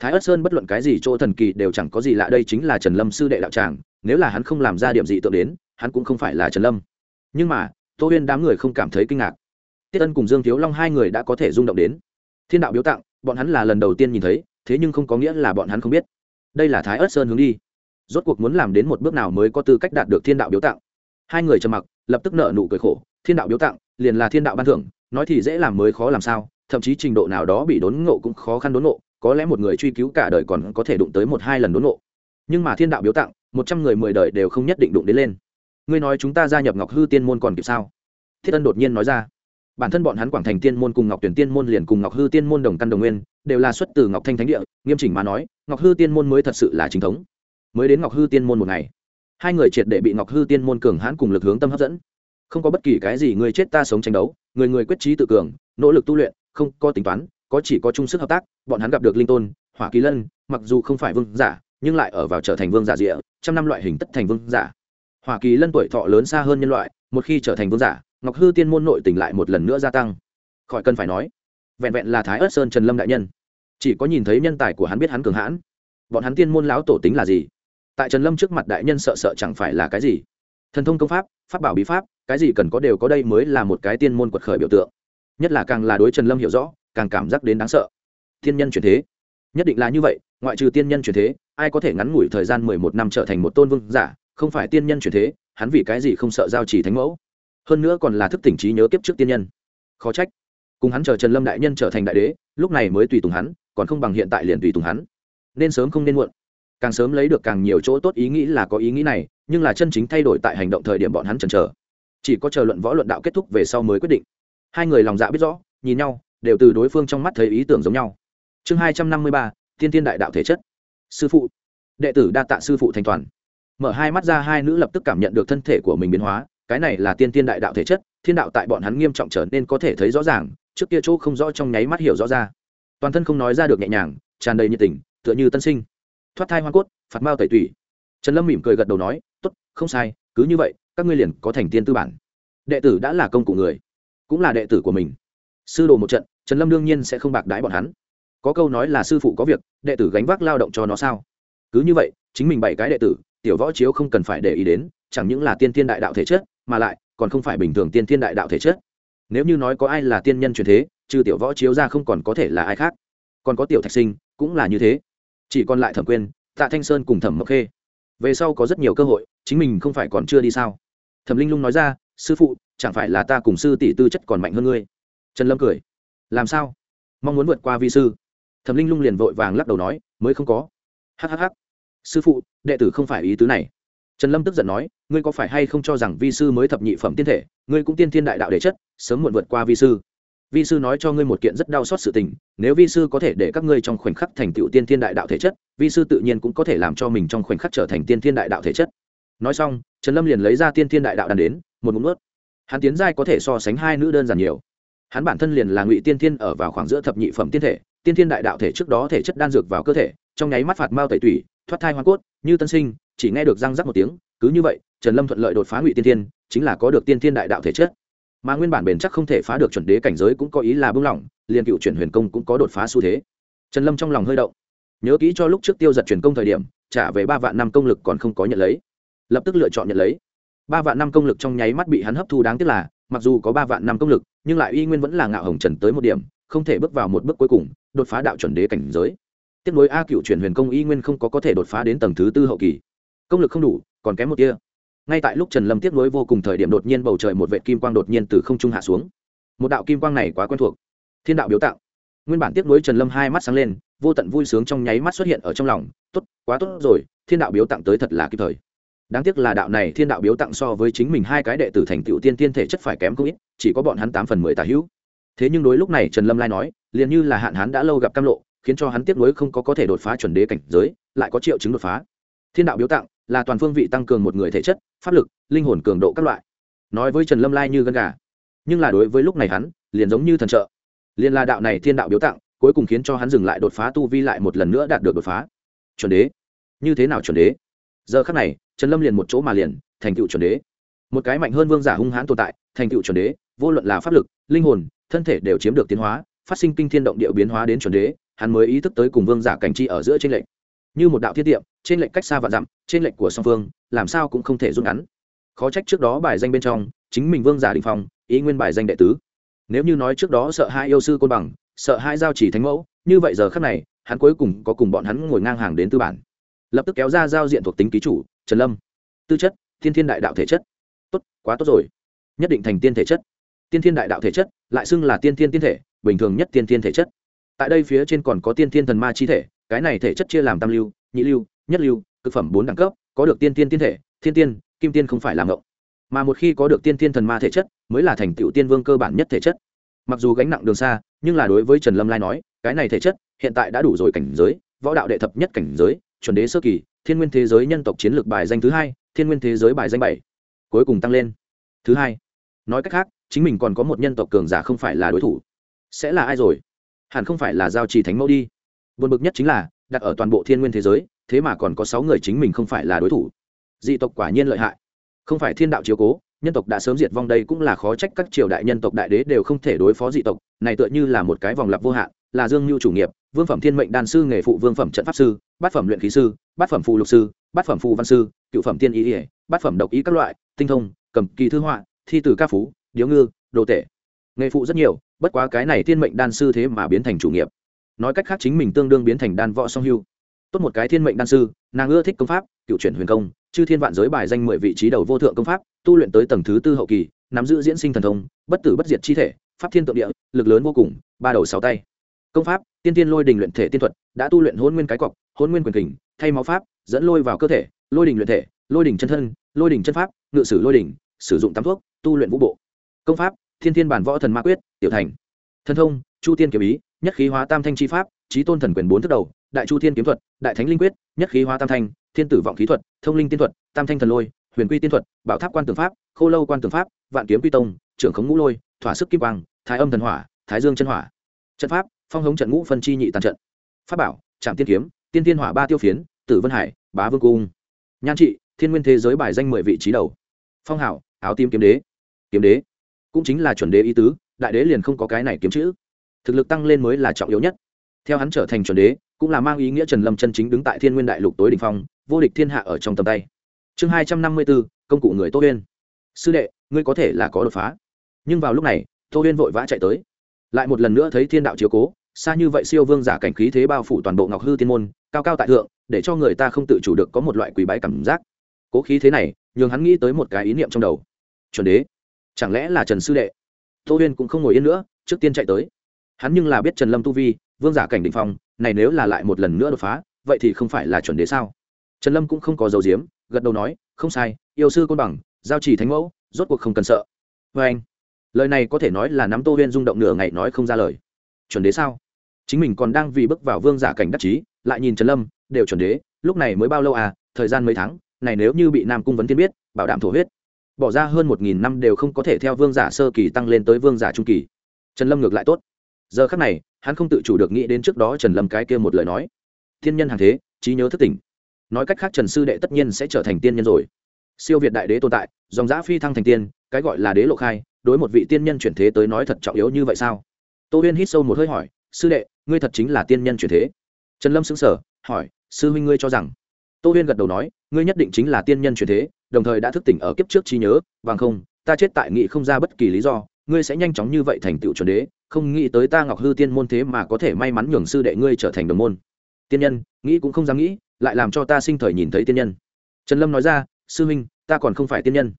thái ất sơn bất luận cái gì chỗ thần kỳ đều chẳng có gì lạ, đây chính là trần lâm sư đệ đạo tràng, nếu là hắn không làm ra điểm dị tượng đến, hắn cũng không phải là trần lâm. Nhưng mà, tô huyên đám người không cảm thấy kinh ngạc. Tiết ân cùng dương thiếu long hai người đã có thể rung động đến. Thiên đạo biếu tặng, bọn hắn là lần đầu tiên nhìn thấy, thế nhưng không có nghĩa là bọn hắn không biết. Đây là thái ớt sơn hướng đi. Rốt cuộc muốn làm đến một bước nào mới có tư cách đạt được thiên đạo biếu tặng. Hai người trầm mặc, lập tức nợ nụ cười khổ. Thiên đạo biếu tặng, liền là thiên đạo ban thưởng, nói thì dễ làm mới khó làm sao, thậm chí trình độ nào đó bị đốn ngộ cũng khó khăn đốn ngộ có lẽ một người truy cứu cả đời còn có thể đụng tới một hai lần đốn ngộ. Nhưng mà thiên đạo biếu tặng, một trăm người mười đời đều không nhất định đụng đến lên. Ngươi nói chúng ta gia nhập ngọc hư tiên môn còn kịp sao? Thiết ân đột nhiên nói ra. Bản thân bọn hắn quảng thành tiên môn cùng ngọc tuyển tiên môn liền cùng ngọc hư tiên môn đồng căn đồng nguyên, đều là xuất từ ngọc thanh thánh địa, nghiêm chỉnh mà nói, ngọc hư tiên môn mới thật sự là chính thống. Mới đến ngọc hư tiên môn một ngày, hai người triệt để bị ngọc hư tiên môn cường hãn cùng lực hướng tâm hấp dẫn. Không có bất kỳ cái gì người chết ta sống tranh đấu, người người quyết trí tự cường, nỗ lực tu luyện, không có tính toán có chỉ có chung sức hợp tác, bọn hắn gặp được linh tôn, hỏa kỳ lân, mặc dù không phải vương giả, nhưng lại ở vào trở thành vương giả rịa trăm năm loại hình tất thành vương giả. Hỏa kỳ lân tuổi thọ lớn xa hơn nhân loại, một khi trở thành vương giả, ngọc hư tiên môn nội tỉnh lại một lần nữa gia tăng. Khỏi cần phải nói, vẹn vẹn là thái ớt sơn trần lâm đại nhân. Chỉ có nhìn thấy nhân tài của hắn biết hắn cường hãn. Bọn hắn tiên môn lão tổ tính là gì? Tại trần lâm trước mặt đại nhân sợ sợ chẳng phải là cái gì? Thần thông công pháp pháp bảo bí pháp, cái gì cần có đều có đây mới là một cái tiên môn quật khởi biểu tượng. Nhất là càng là đối trần lâm hiểu rõ càng cảm giác đến đáng sợ. Thiên nhân chuyển thế. Nhất định là như vậy, ngoại trừ tiên nhân chuyển thế, ai có thể ngắn ngủi thời gian mười một năm trở thành một tôn vương giả, không phải tiên nhân chuyển thế, hắn vì cái gì không sợ giao chỉ thánh mẫu? Hơn nữa còn là thức tỉnh trí nhớ kiếp trước tiên nhân. Khó trách. Cùng hắn chờ trần lâm đại nhân trở thành đại đế, lúc này mới tùy tùng hắn, còn không bằng hiện tại liền tùy tùng hắn. Nên sớm không nên muộn. Càng sớm lấy được càng nhiều chỗ tốt ý nghĩ là có ý nghĩ này, nhưng là chân chính thay đổi tại hành động thời điểm bọn hắn chần chờ. Chỉ có chờ luận võ luận đạo kết thúc về sau mới quyết định. Hai người lòng dạ biết rõ, nhìn nhau đều từ đối phương trong mắt thấy ý tưởng giống nhau. Chương hai trăm năm mươi ba, thiên tiên đại đạo thể chất. Sư phụ. Đệ tử đa tạ sư phụ thành toàn. Mở hai mắt ra, hai nữ lập tức cảm nhận được thân thể của mình biến hóa. Cái này là tiên tiên đại đạo thể chất. Thiên đạo tại bọn hắn nghiêm trọng trở nên có thể thấy rõ ràng. Trước kia chỗ không rõ, trong nháy mắt hiểu rõ ra. Toàn thân không nói ra được nhẹ nhàng, tràn đầy nhiệt tình, tựa như tân sinh. Thoát thai hoa cốt, phạt mao tẩy tủy. Trần lâm mỉm cười gật đầu nói t ố t không sai, cứ như vậy, các ngươi liền có thành tiên tư bản. Đệ tử đã là công cụ người, cũng là đệ tử của mình sư đồ một trận, trần lâm đương nhiên sẽ không bạc đái bọn hắn. Có câu nói là sư phụ có việc, đệ tử gánh vác lao động cho nó sao? Cứ như vậy, chính mình bảy cái đệ tử, tiểu võ chiếu không cần phải để ý đến, chẳng những là tiên thiên đại đạo thể chất, mà lại còn không phải bình thường tiên thiên đại đạo thể chất. Nếu như nói có ai là tiên nhân truyền thế, trừ tiểu võ chiếu ra không còn có thể là ai khác. Còn có tiểu thạch sinh, cũng là như thế. Chỉ còn lại thẩm quyên, tạ thanh sơn cùng thẩm mộc khê. Về sau có rất nhiều cơ hội, chính mình không phải còn chưa đi sao? Thẩm linh lung nói ra, sư phụ, chẳng phải là ta cùng sư tỷ tư chất còn mạnh hơn ngươi? Trần lâm cười. Làm sao? Mong muốn vượt qua vi sư. Thẩm linh lung liền vội vàng lắc đầu nói, mới không có. Hhh sư phụ, đệ tử không phải ý tứ này. Trần lâm tức giận nói, ngươi có phải hay không cho rằng vi sư mới thập nhị phẩm tiên thể, ngươi cũng tiên thiên đại đạo đệ chất, sớm muộn vượt qua vi sư. Vi sư nói cho ngươi một kiện rất đau xót sự tình, nếu vi sư có thể để các ngươi trong khoảnh khắc thành tựu tiên thiên đại đạo thể chất, vi sư tự nhiên cũng có thể làm cho mình trong khoảnh khắc trở thành tiên thiên đại đạo thể chất. Nói xong, trần lâm liền lấy ra tiên thiên đại đạo đàn đến, một ngụm ướt hắn tiến giai có thể so sánh hai nữ đơn giản nhiều hắn bản thân liền là ngụy tiên thiên ở vào khoảng giữa thập nhị phẩm tiên thể, tiên thiên đại đạo thể trước đó thể chất đan dược vào cơ thể, trong nháy mắt phạt mao tẩy tủy, thoát thai hoa cốt, như tân sinh, chỉ nghe được răng rắc một tiếng, cứ như vậy, trần lâm thuận lợi đột phá ngụy tiên thiên, chính là có được tiên thiên đại đạo thể chất. Mà nguyên bản bền chắc không thể phá được chuẩn đế cảnh giới cũng có ý là bưng lỏng, liền cựu chuyển huyền công cũng có đột phá xu thế. Trần lâm trong lòng hơi động. Nhớ kỹ cho lúc trước tiêu giật chuyển công thời điểm, trả về ba vạn năm công lực còn không có nhận lấy. Lập tức lựa chọn nhận lấy. Ba vạn năm công lực trong nháy mắt bị hắn hấp thu đáng tiếc là mặc dù có ba vạn năm công lực, nhưng lại uy nguyên vẫn là ngạo hồng trần tới một điểm, không thể bước vào một bước cuối cùng, đột phá đạo chuẩn đế cảnh giới. Tiếp nối a cựu chuyển huyền công y nguyên không có có thể đột phá đến tầng thứ tư hậu kỳ. Công lực không đủ, còn kém một kia ngay tại lúc trần lâm tiếp nối vô cùng thời điểm đột nhiên bầu trời một vệ kim quang đột nhiên từ không trung hạ xuống. Một đạo kim quang này quá quen thuộc. Thiên đạo biểu tạo. Nguyên bản tiếp nối trần lâm hai mắt sáng lên, vô tận vui sướng trong nháy mắt xuất hiện ở trong lòng. Tốt, quá tốt rồi, thiên đạo biếu tặng tới thật là kịp thời đáng tiếc là đạo này thiên đạo biếu tặng so với chính mình hai cái đệ tử thành tựu tiên tiên thể chất phải kém không ít, chỉ có bọn hắn tám phần mười tà hữu. Thế nhưng đối lúc này trần lâm lai nói, liền như là hạn hán đã lâu gặp cam lộ, khiến cho hắn tiếp nối không có có thể đột phá chuẩn đế cảnh giới, lại có triệu chứng đột phá. Thiên đạo biếu tặng là toàn phương vị tăng cường một người thể chất, pháp lực, linh hồn cường độ các loại. Nói với trần lâm lai như gân gà. Nhưng là đối với lúc này hắn, liền giống như thần trợ. Liền là đạo này thiên đạo biếu tặng, cuối cùng khiến cho hắn dừng lại đột phá tu vi lại một lần nữa đạt được đột phá. Chuẩn đế. Như thế nào chuẩn đế? Giờ khắc này trần lâm liền một chỗ mà liền, thành tựu chuẩn đế. Một cái mạnh hơn vương giả hung hãn tồn tại, thành tựu chuẩn đế, vô luận là pháp lực, linh hồn, thân thể đều chiếm được tiến hóa, phát sinh kinh thiên động địa biến hóa đến chuẩn đế, hắn mới ý thức tới cùng vương giả cảnh chi ở giữa trên lệnh như một đạo thiết tiệm trên lệnh cách xa và dặm trên lệnh của song phương, làm sao cũng không thể rút ngắn. Khó trách trước đó bài danh bên trong, chính mình vương giả đình phong, ý nguyên bài danh đệ tứ. Nếu như nói trước đó sợ hai yêu sư côn bằng, sợ hai giao chỉ thánh mẫu, như vậy giờ khắc này, hắn cuối cùng có cùng bọn hắn ngồi ngang hàng đến tư bản lập tức kéo ra giao diện thuộc tính ký chủ, trần lâm. Tư chất, thiên thiên đại đạo thể chất. Tốt, quá tốt rồi. Nhất định thành tiên thể chất. Tiên thiên đại đạo thể chất, lại xưng là tiên thiên tiên thể, bình thường nhất tiên thiên thể chất. Tại đây phía trên còn có tiên thiên thần ma chi thể, cái này thể chất chia làm tam lưu, nhị lưu, nhất lưu, cực phẩm bốn đẳng cấp, có được tiên tiên tiên thể, thiên tiên, kim tiên không phải làm ngộng. Mà một khi có được tiên tiên thần ma thể chất, mới là thành tựu tiên vương cơ bản nhất thể chất. Mặc dù gánh nặng đường xa, nhưng là đối với trần lâm lai nói, cái này thể chất hiện tại đã đủ rồi cảnh giới, võ đạo đệ thập nhất cảnh giới chuẩn đế sơ kỳ, thiên nguyên thế giới nhân tộc chiến lược bài danh thứ hai, thiên nguyên thế giới bài danh bảy, cuối cùng tăng lên. Thứ hai, nói cách khác, chính mình còn có một nhân tộc cường giả không phải là đối thủ. Sẽ là ai rồi? Hẳn không phải là giao trì thánh mẫu đi. Buồn bực nhất chính là, đặt ở toàn bộ thiên nguyên thế giới, thế mà còn có sáu người chính mình không phải là đối thủ. Dị tộc quả nhiên lợi hại. Không phải thiên đạo chiếu cố, nhân tộc đã sớm diệt vong đây cũng là khó trách các triều đại nhân tộc đại đế đều không thể đối phó dị tộc, này tựa như là một cái vòng lặp vô hạn, là dương mưu chủ nghiệp vương phẩm thiên mệnh đan sư, nghề phụ vương phẩm trận pháp sư, bát phẩm luyện khí sư, bát phẩm phù lục sư, bát phẩm phù văn sư, cựu phẩm tiên ý ỉa bát phẩm độc ý các loại, tinh thông, cầm kỳ thư họa, thi từ ca phú, điếu ngư, đồ tể. Nghề phụ rất nhiều, bất quá cái này thiên mệnh đan sư thế mà biến thành chủ nghiệp. Nói cách khác chính mình tương đương biến thành đan võ song hưu. Tốt một cái thiên mệnh đan sư, nàng ưa thích công pháp, cựu chuyển huyền công, chư thiên vạn giới bài danh mười vị trí đầu vô thượng công pháp, tu luyện tới tầng thứ tư hậu kỳ, nắm giữ diễn sinh thần thông, bất tử bất diệt chi thể, pháp thiên tượng địa, lực lớn vô cùng, ba đầu sáu tay công pháp, tiên tiên lôi đình luyện thể tiên thuật, đã tu luyện hôn nguyên cái cọc hôn nguyên quyền kình, thay máu pháp, dẫn lôi vào cơ thể, lôi đình luyện thể, lôi đình chân thân, lôi đình chân pháp, ngự sử lôi đình, sử dụng tắm thuốc, tu luyện vũ bộ. Công pháp, thiên thiên bản võ thần ma quyết, tiểu thành. Thân thông, chu tiên kiếm ý, nhất khí hóa tam thanh chi pháp trí tôn thần quyền bốn thức đầu, đại chu thiên kiếm thuật, đại thánh linh quyết, nhất khí hóa tam thanh, thiên tử vọng khí thuật, thông linh tiên thuật, tam thanh thần lôi, huyền quy tiên thuật, bảo tháp quan tường pháp, khô lâu quan tường pháp, vạn kiếm quy tông, trưởng khống ngũ lôi, thỏa sức kim quang, thái âm thần hỏa, thái dương chân hỏa trận pháp, phong hống trận ngũ phân chi nhị tàn trận. Pháp bảo trạm tiên kiếm, tiên tiên hỏa ba tiêu phiến, tử vân hải, bá vương cung. Nhan trị, thiên nguyên thế giới bài danh mười vị trí đầu. Phong hảo, áo tim kiếm đế. Kiếm đế, cũng chính là chuẩn đế ý tứ, đại đế liền không có cái này kiếm chữ. Thực lực tăng lên mới là trọng yếu nhất. Theo hắn trở thành chuẩn đế, cũng là mang ý nghĩa trần lâm chân chính đứng tại thiên nguyên đại lục tối đình phong, vô địch thiên hạ ở trong tầm tay. Chương hai trăm năm mươi b ố công cụ người tô huyên. Sư đệ, ngươi có thể là có đột phá. Nhưng vào lúc này, tô huyên vội vã chạy tới lại một lần nữa thấy thiên đạo chiếu cố, xa như vậy siêu vương giả cảnh khí thế bao phủ toàn bộ ngọc hư tiên môn, cao cao tại thượng, để cho người ta không tự chủ được có một loại quý bái cảm giác. Cố khí thế này, nhường hắn nghĩ tới một cái ý niệm trong đầu. Chuẩn đế, chẳng lẽ là trần sư đệ? Tô huyên cũng không ngồi yên nữa, trước tiên chạy tới. Hắn nhưng là biết trần lâm tu vi, vương giả cảnh định phong, này nếu là lại một lần nữa đột phá, vậy thì không phải là chuẩn đế sao? Trần lâm cũng không có dấu diếm, gật đầu nói, không sai, yêu sư côn bằng, giao chỉ thánh mẫu, rốt cuộc không cần sợ. Vê anh lời này có thể nói là nắm tô huyên rung động nửa ngày nói không ra lời. Chuẩn đế sao? Chính mình còn đang vì bước vào vương giả cảnh đắc chí, lại nhìn trần lâm, đều chuẩn đế, lúc này mới bao lâu à thời gian mấy tháng, này nếu như bị nam cung vấn tiên biết, bảo đảm thổ huyết. Bỏ ra hơn một nghìn năm đều không có thể theo vương giả sơ kỳ tăng lên tới vương giả trung kỳ. Trần lâm ngược lại tốt. Giờ khắc này, hắn không tự chủ được nghĩ đến trước đó trần lâm cái kia một lời nói. Thiên nhân hàng thế, trí nhớ thất tỉnh. Nói cách khác trần sư đệ tất nhiên sẽ trở thành tiên nhân rồi. Siêu việt đại đế tồn tại, dòng giã phi thăng thành tiên, cái gọi là đế lộ khai đối một vị tiên nhân chuyển thế tới nói thật trọng yếu như vậy sao? Tô huyên hít sâu một hơi hỏi, sư đệ, ngươi thật chính là tiên nhân chuyển thế? Trần lâm xứng sở hỏi, sư huynh ngươi cho rằng? Tô huyên gật đầu nói, ngươi nhất định chính là tiên nhân chuyển thế, đồng thời đã thức tỉnh ở kiếp trước trí nhớ, bằng không, ta chết tại nghị không ra bất kỳ lý do, ngươi sẽ nhanh chóng như vậy thành tựu chuẩn đế, không nghĩ tới ta ngọc hư tiên môn thế mà có thể may mắn nhường sư đệ ngươi trở thành đồng môn. Tiên nhân, nghĩ cũng không dám nghĩ, lại làm cho ta sinh thời nhìn thấy tiên nhân. Trần lâm nói ra, sư huynh, ta còn không phải tiên nhân.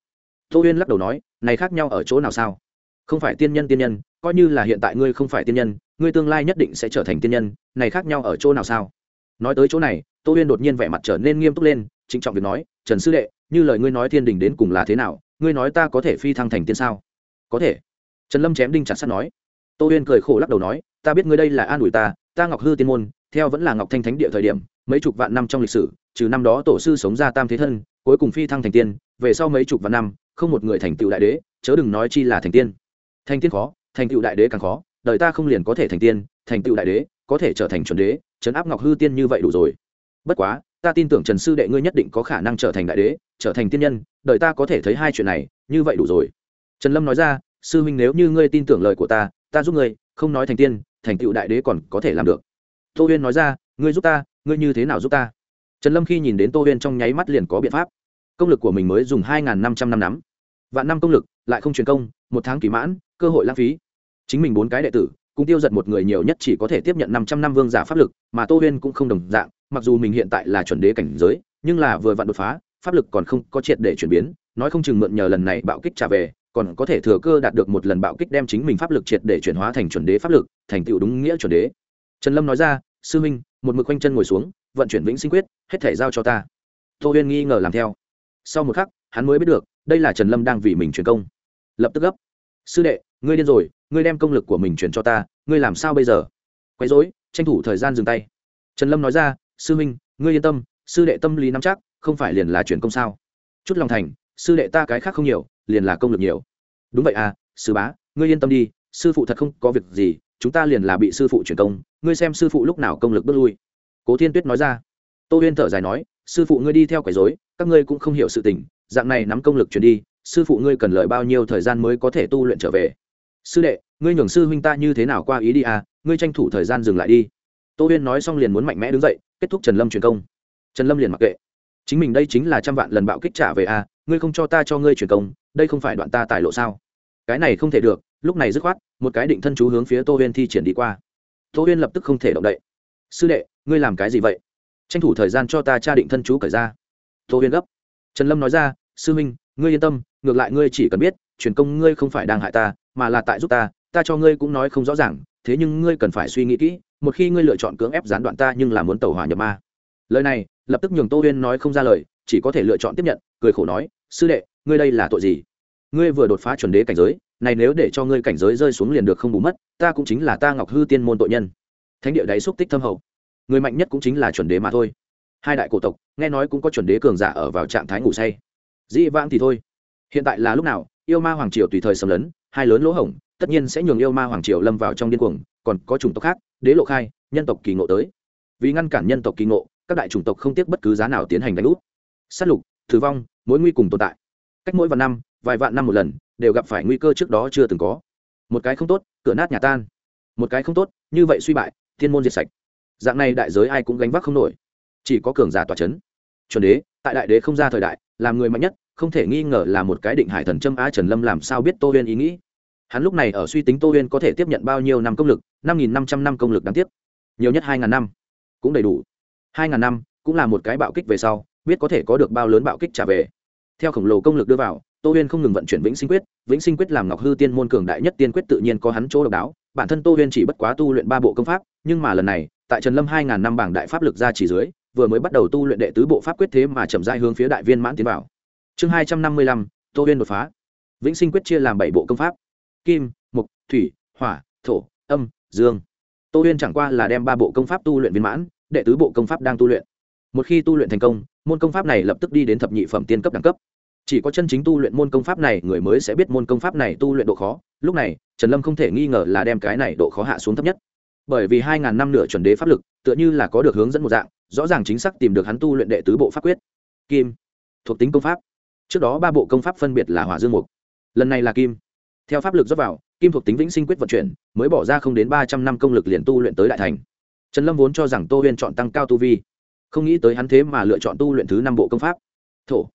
Tô huyên lắc đầu nói này khác nhau ở chỗ nào sao? Không phải tiên nhân tiên nhân, coi như là hiện tại ngươi không phải tiên nhân, ngươi tương lai nhất định sẽ trở thành tiên nhân, này khác nhau ở chỗ nào sao? Nói tới chỗ này, tô huyên đột nhiên vẻ mặt trở nên nghiêm túc lên, trịnh trọng việc nói, trần sư đệ, như lời ngươi nói thiên đình đến cùng là thế nào, ngươi nói ta có thể phi thăng thành tiên sao? Có thể. Trần lâm chém đinh chặt sắt nói. Tô huyên cười khổ lắc đầu nói, ta biết ngươi đây là an ủi ta ta ngọc hư tiên môn, theo vẫn là ngọc thanh thánh địa thời điểm, mấy chục vạn năm trong lịch sử, trừ năm đó tổ sư sống ra tam thế thân, cuối cùng phi thăng thành tiên, về sau mấy chục vạn năm không một người thành tựu đại đế, chớ đừng nói chi là thành tiên. Thành tiên khó, thành tựu đại đế càng khó, đời ta không liền có thể thành tiên, thành tựu đại đế, có thể trở thành chuẩn đế, trấn áp ngọc hư tiên như vậy đủ rồi. Bất quá, ta tin tưởng trần sư đệ ngươi nhất định có khả năng trở thành đại đế, trở thành tiên nhân, đời ta có thể thấy hai chuyện này, như vậy đủ rồi. Trần lâm nói ra, sư huynh nếu như ngươi tin tưởng lời của ta ta giúp ngươi, không nói thành tiên, thành tựu đại đế còn có thể làm được. Tô huyên nói ra, ngươi giúp ta, ngươi như thế nào giúp ta? Trần lâm khi nhìn đến tô huyên trong nháy mắt liền có biện pháp công lực của mình mới dùng hai năm trăm năm nắm. Vạn năm công lực, lại không truyền công, một tháng kỳ mãn, cơ hội lãng phí. Chính mình bốn cái đệ tử cũng tiêu giật một người nhiều nhất chỉ có thể tiếp nhận năm trăm năm vương giả pháp lực, mà tô huyên cũng không đồng dạng, mặc dù mình hiện tại là chuẩn đế cảnh giới, nhưng là vừa vặn đột phá, pháp lực còn không có triệt để chuyển biến, nói không chừng mượn nhờ lần này bạo kích trả về, còn có thể thừa cơ đạt được một lần bạo kích đem chính mình pháp lực triệt để chuyển hóa thành chuẩn đế pháp lực, thành tựu đúng nghĩa chuẩn đế. Trần lâm nói ra, sư minh, một mực quanh chân ngồi xuống, vận chuyển vĩnh sinh quyết, hết thể giao cho ta. Tô huyên nghi ngờ làm theo sau một khắc, hắn mới biết được, đây là trần lâm đang vì mình truyền công. Lập tức gấp, sư đệ, ngươi điên rồi, ngươi đem công lực của mình truyền cho ta, ngươi làm sao bây giờ? Quấy dối tranh thủ thời gian dừng tay. Trần lâm nói ra, sư minh ngươi yên tâm, sư đệ tâm lý nắm chắc, không phải liền là truyền công sao? Chút lòng thành, sư đệ ta cái khác không nhiều, liền là công lực nhiều. Đúng vậy à sư bá, ngươi yên tâm đi, sư phụ thật không có việc gì, chúng ta liền là bị sư phụ truyền công, ngươi xem sư phụ lúc nào công lực bước lui. Cố thiên tuyết nói ra. Tô huyên thở dài nói, sư phụ ngươi đi theo quấy dối các ngươi cũng không hiểu sự tình, dạng này nắm công lực truyền đi, sư phụ ngươi cần lợi bao nhiêu thời gian mới có thể tu luyện trở về? Sư đệ, ngươi nhường sư huynh ta như thế nào qua ý đi à ngươi tranh thủ thời gian dừng lại đi. Tô huyên nói xong liền muốn mạnh mẽ đứng dậy, kết thúc trần lâm truyền công. Trần lâm liền mặc kệ. Chính mình đây chính là trăm vạn lần bạo kích trả về à ngươi không cho ta cho ngươi truyền công, đây không phải đoạn ta tài lộ sao? Cái này không thể được, lúc này dứt khoát, một cái định thân chú hướng phía tô huyên thi triển đi qua. Tô huyên lập tức không thể động đậy. Sư đệ, ngươi làm cái gì vậy? Tranh thủ thời gian cho ta tra định thân chú cởi ra tô huyên gấp. Trần lâm nói ra sư minh, ngươi yên tâm ngược lại ngươi chỉ cần biết truyền công ngươi không phải đang hại ta mà là tại giúp ta ta cho ngươi cũng nói không rõ ràng thế nhưng ngươi cần phải suy nghĩ kỹ một khi ngươi lựa chọn cưỡng ép gián đoạn ta nhưng là muốn tàu hỏa nhập ma. Lời này lập tức nhường tô huyên nói không ra lời chỉ có thể lựa chọn tiếp nhận cười khổ nói sư đệ ngươi đây là tội gì? Ngươi vừa đột phá chuẩn đế cảnh giới này nếu để cho ngươi cảnh giới rơi xuống liền được không bù mất ta cũng chính là ta ngọc hư tiên môn tội nhân. Thánh địa đáy xúc tích thâm hậu. Người mạnh nhất cũng chính là chuẩn đế mà thôi hai đại cổ tộc, nghe nói cũng có chuẩn đế cường giả ở vào trạng thái ngủ say. Dĩ vãng thì thôi. Hiện tại là lúc nào, yêu ma hoàng triều tùy thời xâm lấn, hai lớn lỗ hổng, tất nhiên sẽ nhường yêu ma hoàng triều lâm vào trong điên cuồng, còn có chủng tộc khác, đế lộ khai, nhân tộc kỳ ngộ tới. Vì ngăn cản nhân tộc kỳ ngộ, các đại chủng tộc không tiếc bất cứ giá nào tiến hành đánh úp sát lục thử vong, mối nguy cùng tồn tại. Cách mỗi vạn năm, vài vạn năm một lần, đều gặp phải nguy cơ trước đó chưa từng có. Một cái không tốt, cửa nát nhà tan. Một cái không tốt, như vậy suy bại, thiên môn diệt sạch. Dạng này đại giới ai cũng gánh vác không nổi chỉ có cường giả tòa c h ấ n chuẩn đế, tại đại đế không ra thời đại, làm người mạnh nhất, không thể nghi ngờ là một cái định hải thần châm á trần lâm làm sao biết tô huyên ý nghĩ. Hắn lúc này ở suy tính tô huyên có thể tiếp nhận bao nhiêu năm công lực, năm nghìn năm trăm năm công lực đáng tiếc. Nhiều nhất hai ngàn năm, cũng đầy đủ. Hai ngàn năm, cũng là một cái bạo kích về sau, biết có thể có được bao lớn bạo kích trả về. Theo khổng lồ công lực đưa vào, tô huyên không ngừng vận chuyển vĩnh sinh quyết, vĩnh sinh quyết làm ngọc hư tiên môn cường đại nhất tiên quyết tự nhiên có hắn chỗ độc đáo. Bản thân tô huyên chỉ bất quá tu luyện ba bộ công pháp, nhưng mà lần này, tại trần lâm hai ngàn năm bảng đại pháp lực ra chỉ dưới vừa mới bắt đầu tu luyện đệ tứ bộ pháp quyết thế mà chậm rãi hướng phía đại viên mãn tiến vào. Chương hai trăm năm mươi lăm, tô uyên đột phá. Vĩnh sinh quyết chia làm bảy bộ công pháp. Kim mục thủy, hỏa, thổ, âm, dương. Tô uyên chẳng qua là đem ba bộ công pháp tu luyện viên mãn, đệ tứ bộ công pháp đang tu luyện. Một khi tu luyện thành công, môn công pháp này lập tức đi đến thập nhị phẩm tiên cấp đẳng cấp. Chỉ có chân chính tu luyện môn công pháp này, người mới sẽ biết môn công pháp này tu luyện độ khó. Lúc này, trần lâm không thể nghi ngờ là đem cái này độ khó hạ xuống thấp nhất bởi vì hai ngàn năm nửa chuẩn đế pháp lực, tựa như là có được hướng dẫn một dạng, rõ ràng chính xác tìm được hắn tu luyện đệ tứ bộ pháp quyết. Kim, thuộc tính công pháp. Trước đó ba bộ công pháp phân biệt là hỏa dương mục, lần này là kim. Theo pháp lực dốc vào, kim thuộc tính vĩnh sinh quyết vận chuyển, mới bỏ ra không đến ba trăm năm công lực liền tu luyện tới đại thành. Trần lâm vốn cho rằng tô huyên chọn tăng cao tu vi, không nghĩ tới hắn thế mà lựa chọn tu luyện thứ năm bộ công pháp. Thổ,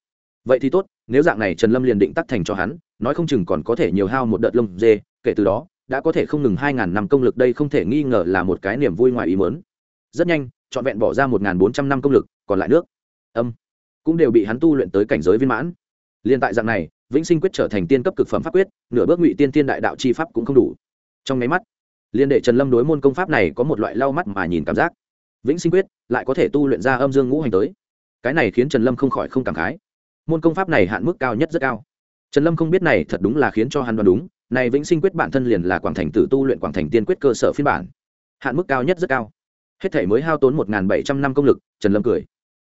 vậy thì tốt, nếu dạng này trần lâm liền định tắt thành cho hắn, nói không chừng còn có thể nhiều hao một đợt lông dê, kể từ đó đã có thể không ngừng hai ngàn năm công lực đây không thể nghi ngờ là một cái niềm vui ngoài ý mớn rất nhanh, trọn vẹn bỏ ra một ngàn bốn trăm năm công lực, còn lại nước, âm, cũng đều bị hắn tu luyện tới cảnh giới viên mãn. Liên tại dạng này, vĩnh sinh quyết trở thành tiên cấp cực phẩm pháp quyết, nửa bước ngụy tiên tiên đại đạo chi pháp cũng không đủ. Trong nháy mắt, liên đệ trần lâm đối môn công pháp này có một loại lau mắt mà nhìn cảm giác. Vĩnh sinh quyết lại có thể tu luyện ra âm dương ngũ hành tới. Cái này khiến trần lâm không khỏi không cảm khái. Môn công pháp này hạn mức cao nhất rất cao. Trần lâm không biết này thật đúng là khiến cho hắn đoán đúng này vĩnh sinh quyết bản thân liền là quảng thành tử tu luyện quảng thành tiên quyết cơ sở phiên bản. Hạn mức cao nhất rất cao. Hết thể mới hao tốn một bảy trăm năm công lực, trần lâm cười.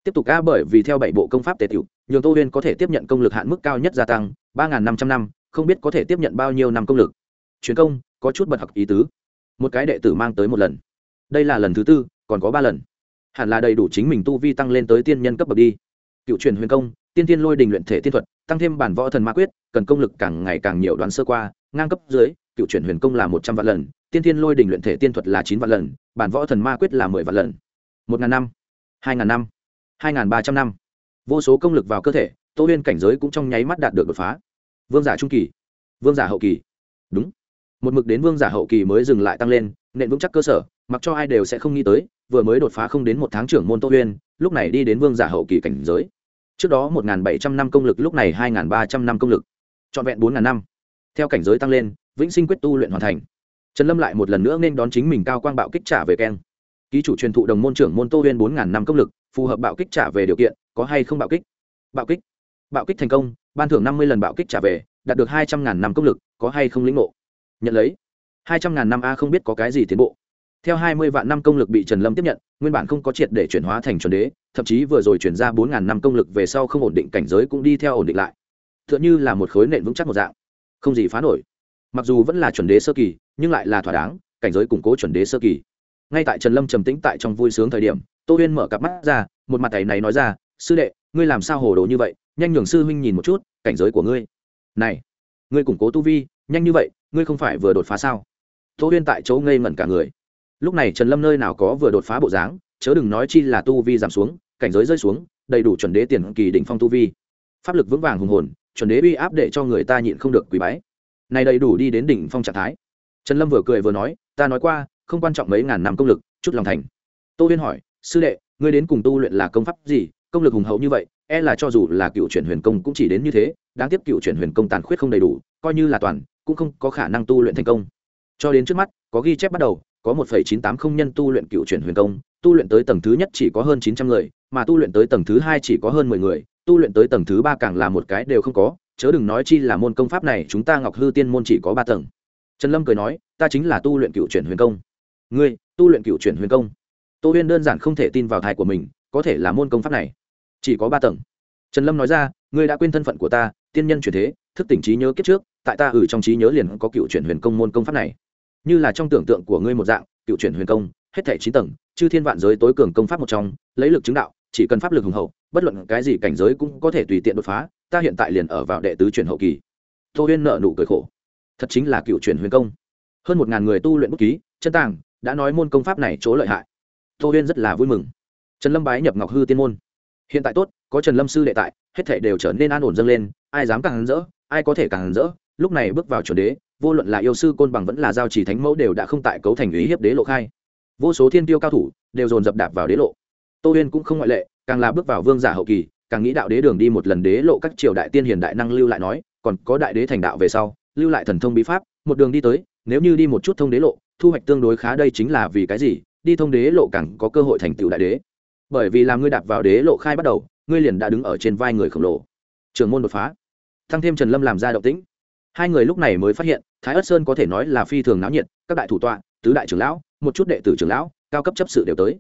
Tiếp tục ca bởi vì theo bảy bộ công pháp tề tiểu, nhường tô huyên có thể tiếp nhận công lực hạn mức cao nhất gia tăng, ba năm trăm năm, không biết có thể tiếp nhận bao nhiêu năm công lực. Truyền công, có chút bật học ý tứ. Một cái đệ tử mang tới một lần. Đây là lần thứ tư, còn có ba lần. Hẳn là đầy đủ chính mình tu vi tăng lên tới tiên nhân cấp bậc đi. Cựu truyền huyền công tiên tiên lôi đình luyện thể tiên thuật, tăng thêm bản võ thần ma quyết, cần công lực càng ngày càng nhiều đoán sơ qua, ngang cấp dưới, cựu chuyển huyền công là một trăm vạn lần, tiên tiên lôi đình luyện thể tiên thuật là chín vạn lần, bản võ thần ma quyết là mười vạn lần. Một ngàn năm, hai ngàn năm, hai ngàn ba trăm năm. Vô số công lực vào cơ thể, tô huyên cảnh giới cũng trong nháy mắt đạt được đột phá. Vương giả trung kỳ, vương giả hậu kỳ. Đúng. Một mực đến vương giả hậu kỳ mới dừng lại tăng lên nện vững chắc cơ sở, mặc cho ai đều sẽ không nghĩ tới, vừa mới đột phá không đến một tháng trưởng môn tô huyên, lúc này đi đến vương giả hậu kỳ cảnh giới trước đó một bảy trăm năm công lực, lúc này hai ba trăm năm công lực. Trọn vẹn bốn năm. Theo cảnh giới tăng lên, vĩnh sinh quyết tu luyện hoàn thành. Trần lâm lại một lần nữa nên đón chính mình cao quang bạo kích trả về keng. Ký chủ truyền thụ đồng môn trưởng môn tô huyên bốn năm công lực, phù hợp bạo kích trả về điều kiện, có hay không bạo kích? Bạo kích. Bạo kích thành công, ban thưởng năm mươi lần bạo kích trả về, đạt được hai trăm ngàn năm công lực, có hay không lĩnh ngộ? Nhận lấy. hai trăm ngàn năm a không biết có cái gì tiến bộ. Theo hai mươi vạn năm công lực bị trần lâm tiếp nhận, nguyên bản không có triệt để chuyển hóa thành chuẩn đế thậm chí vừa rồi chuyển ra bốn ngàn năm công lực về sau không ổn định cảnh giới cũng đi theo ổn định lại. T h ư ợ n là một khối nện vững chắc một dạng. Không gì phá nổi. Mặc dù vẫn là chuẩn đế sơ kỳ, nhưng lại là thỏa đáng, cảnh giới củng cố chuẩn đế sơ kỳ. Ngay tại trần lâm trầm tĩnh tại trong vui sướng thời điểm, tô huyên mở cặp mắt ra, một mặt thầy này nói ra, sư đệ, ngươi làm sao hồ đồ như vậy? Nhanh nhường sư huynh nhìn một chút, cảnh giới của ngươi. Này, ngươi củng cố tu vi, nhanh như vậy, ngươi không phải vừa đột phá sao? Tô huyên tại chỗ ngây ngẩn cả người. Lúc này trần lâm nơi nào có vừa đột phá bộ dáng, chớ đừng nói chi là tu vi giảm xuống cảnh giới rơi xuống, đầy đủ chuẩn đế tiền kỳ đỉnh phong tu vi. Pháp lực vững vàng hùng hồn, chuẩn đế uy áp để cho người ta nhịn không được quý bái. Này đầy đủ đi đến đỉnh phong trạng thái. Trần lâm vừa cười vừa nói, ta nói qua, không quan trọng mấy ngàn năm công lực, chút lòng thành. Tô huyên hỏi, sư đệ, ngươi đến cùng tu luyện là công pháp gì? Công lực hùng hậu như vậy e là cho dù là cựu chuyển huyền công cũng chỉ đến như thế, đáng tiếc cựu chuyển huyền công tàn khuyết không đầy đủ, coi như là toàn, cũng không có khả năng tu luyện thành công. Cho đến trước mắt, có ghi chép bắt đầu, có một chín tám không nhân tu luyện cựu chuyển huyền công, tu luyện tới tầng thứ nhất chỉ có hơn chín trăm người mà tu luyện tới tầng thứ hai chỉ có hơn mười người, tu luyện tới tầng thứ ba càng là một cái đều không có, chớ đừng nói chi là môn công pháp này, chúng ta ngọc hư tiên môn chỉ có ba tầng. Trần lâm cười nói, ta chính là tu luyện cựu chuyển huyền công. Ngươi, tu luyện cựu chuyển huyền công. Tô huyên đơn giản không thể tin vào thai của mình, có thể là môn công pháp này. Chỉ có ba tầng. Trần lâm nói ra, ngươi đã quên thân phận của ta, tiên nhân chuyển thế, thức tỉnh trí nhớ kiếp trước, tại ta ử trong trí nhớ liền có cựu chuyển huyền công môn công pháp này. Như là trong tưởng tượng của ngươi một dạng, cựu chuyển huyền công, hết thảy chín tầng chư thiên vạn giới tối cường công pháp một trong, lấy lực chứng đạo, chỉ cần pháp lực hùng hậu, bất luận cái gì cảnh giới cũng có thể tùy tiện đột phá, ta hiện tại liền ở vào đệ tứ chuyển hậu kỳ. Tô huyên nợ nụ cười khổ. Thật chính là cựu chuyển huyền công. Hơn một ngàn người tu luyện bút ký, chân tàng, đã nói môn công pháp này chỗ lợi hại. Tô huyên rất là vui mừng. Trần lâm bái nhập ngọc hư tiên môn. Hiện tại tốt, có trần lâm sư đệ tại, hết thể đều trở nên an ổn dâng lên, ai dám càng rỡ, ai có thể càng rỡ, lúc này bước vào chuẩn đế, vô luận là yêu sư côn bằng vẫn là giao chỉ thánh mẫu đều đã không tại cấu thành ý hiếp đế lộ khai vô số thiên tiêu cao thủ đều dồn dập đạp vào đế lộ. Tô huyên cũng không ngoại lệ, càng là bước vào vương giả hậu kỳ, càng nghĩ đạo đế đường đi một lần đế lộ các triều đại tiên hiền đại năng lưu lại nói, còn có đại đế thành đạo về sau, lưu lại thần thông bí pháp, một đường đi tới, nếu như đi một chút thông đế lộ, thu hoạch tương đối khá đây chính là vì cái gì, đi thông đế lộ càng có cơ hội thành tựu đại đế. Bởi vì làm ngươi đạp vào đế lộ khai bắt đầu, ngươi liền đã đứng ở trên vai người khổng lồ. Trường môn đột phá. Thăng thêm trần lâm làm ra động tĩnh. Hai người lúc này mới phát hiện, thái ất sơn có thể nói là phi thường náo nhiệt, các đại thủ tọa, tứ đại trưởng lão một chút đệ tử trưởng lão, cao cấp chấp sự đều tới.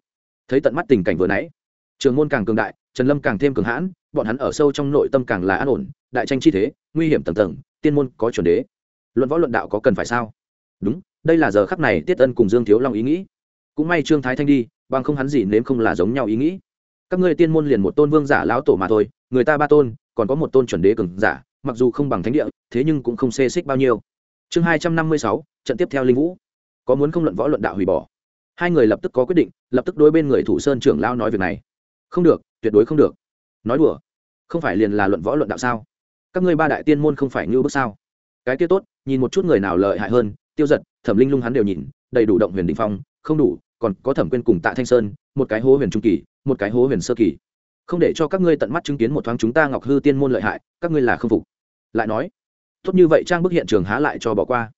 Thấy tận mắt tình cảnh vừa nãy, trường môn càng cường đại, trần lâm càng thêm cường hãn, bọn hắn ở sâu trong nội tâm càng là an ổn, đại tranh chi thế, nguy hiểm tầng tầng, tiên môn có chuẩn đế. Luận võ luận đạo có cần phải sao? Đúng, đây là giờ khắc này tiết ân cùng dương thiếu long ý nghĩ. Cũng may trương thái thanh đi, bằng không hắn gì nếm không là giống nhau ý nghĩ. Các ngươi tiên môn liền một tôn vương giả lão tổ mà thôi, người ta ba tôn, còn có một tôn chuẩn đế cường giả, mặc dù không bằng thánh địa, thế nhưng cũng không xê xích bao nhiêu. Chương hai trăm năm mươi sáu, trận tiếp theo linh vũ có muốn không luận võ luận đạo hủy bỏ. Hai người lập tức có quyết định, lập tức đối bên người thủ sơn trưởng lao nói việc này. Không được, tuyệt đối không được. Nói đùa. Không phải liền là luận võ luận đạo sao? Các ngươi ba đại tiên môn không phải như bước sao? Cái kia tốt, nhìn một chút người nào lợi hại hơn, tiêu giật, thẩm linh lung hắn đều nhìn, đầy đủ động huyền đình phong, không đủ, còn có thẩm quyên cùng tạ thanh sơn, một cái hố huyền trung kỳ, một cái hố huyền sơ kỳ. Không để cho các ngươi tận mắt chứng kiến một thoáng chúng ta ngọc hư tiên môn lợi hại, các ngươi là không phục. Lại nói, tốt như vậy trang bức hiện trường há lại cho bỏ qua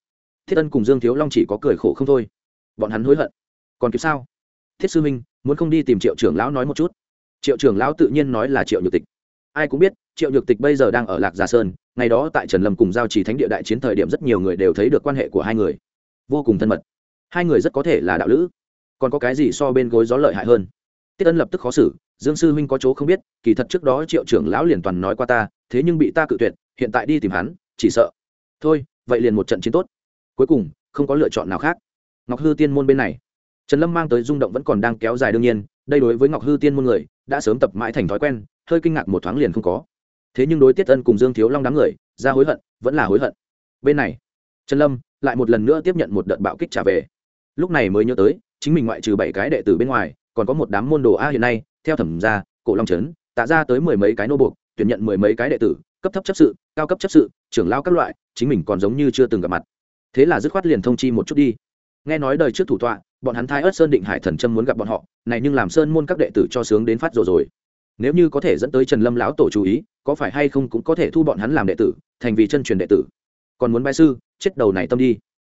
thiết ân cùng dương thiếu long chỉ có cười khổ không thôi. Bọn hắn hối hận. Còn kịp sao? Thiết sư minh, muốn không đi tìm triệu trưởng lão nói một chút? Triệu trưởng lão tự nhiên nói là triệu nhược tịch. Ai cũng biết, triệu nhược tịch bây giờ đang ở lạc gia sơn, ngày đó tại trần lâm cùng giao trì thánh địa đại chiến thời điểm rất nhiều người đều thấy được quan hệ của hai người. Vô cùng thân mật. Hai người rất có thể là đạo lữ. Còn có cái gì so bên gối gió lợi hại hơn? Tiết ân lập tức khó xử, dương sư huynh có chỗ không biết, kỳ thật trước đó triệu trưởng lão liền toàn nói qua ta, thế nhưng bị ta cự tuyệt, hiện tại đi tìm hắn, chỉ sợ. Thôi, vậy liền một trận chiến tốt cuối cùng, không có lựa chọn nào khác. Ngọc hư tiên môn bên này. Trần lâm mang tới rung động vẫn còn đang kéo dài đương nhiên, đây đối với ngọc hư tiên môn người, đã sớm tập mãi thành thói quen, hơi kinh ngạc một thoáng liền không có. Thế nhưng đối tiết ân cùng dương thiếu long đám người, ra hối hận, vẫn là hối hận. Bên này, trần lâm lại một lần nữa tiếp nhận một đợt bạo kích trả về. Lúc này mới nhớ tới, chính mình ngoại trừ bảy cái đệ tử bên ngoài, còn có một đám môn đồ a hiện nay, theo thẩm gia, cổ long trấn, tạ ra tới mười mấy cái nô buộc, tuyển nhận mười mấy cái đệ tử, cấp thấp chấp sự, cao cấp chấp sự, trưởng lao các loại, chính mình còn giống như chưa từng gặp mặt thế là dứt khoát liền thông chi một chút đi. Nghe nói đời trước thủ tọa, bọn hắn thái ớt sơn định hải thần trâm muốn gặp bọn họ, này nhưng làm sơn môn các đệ tử cho sướng đến phát rồi rồi. Nếu như có thể dẫn tới trần lâm lão tổ chú ý, có phải hay không cũng có thể thu bọn hắn làm đệ tử, thành vì chân truyền đệ tử. Còn muốn bài sư, chết đầu này tâm đi.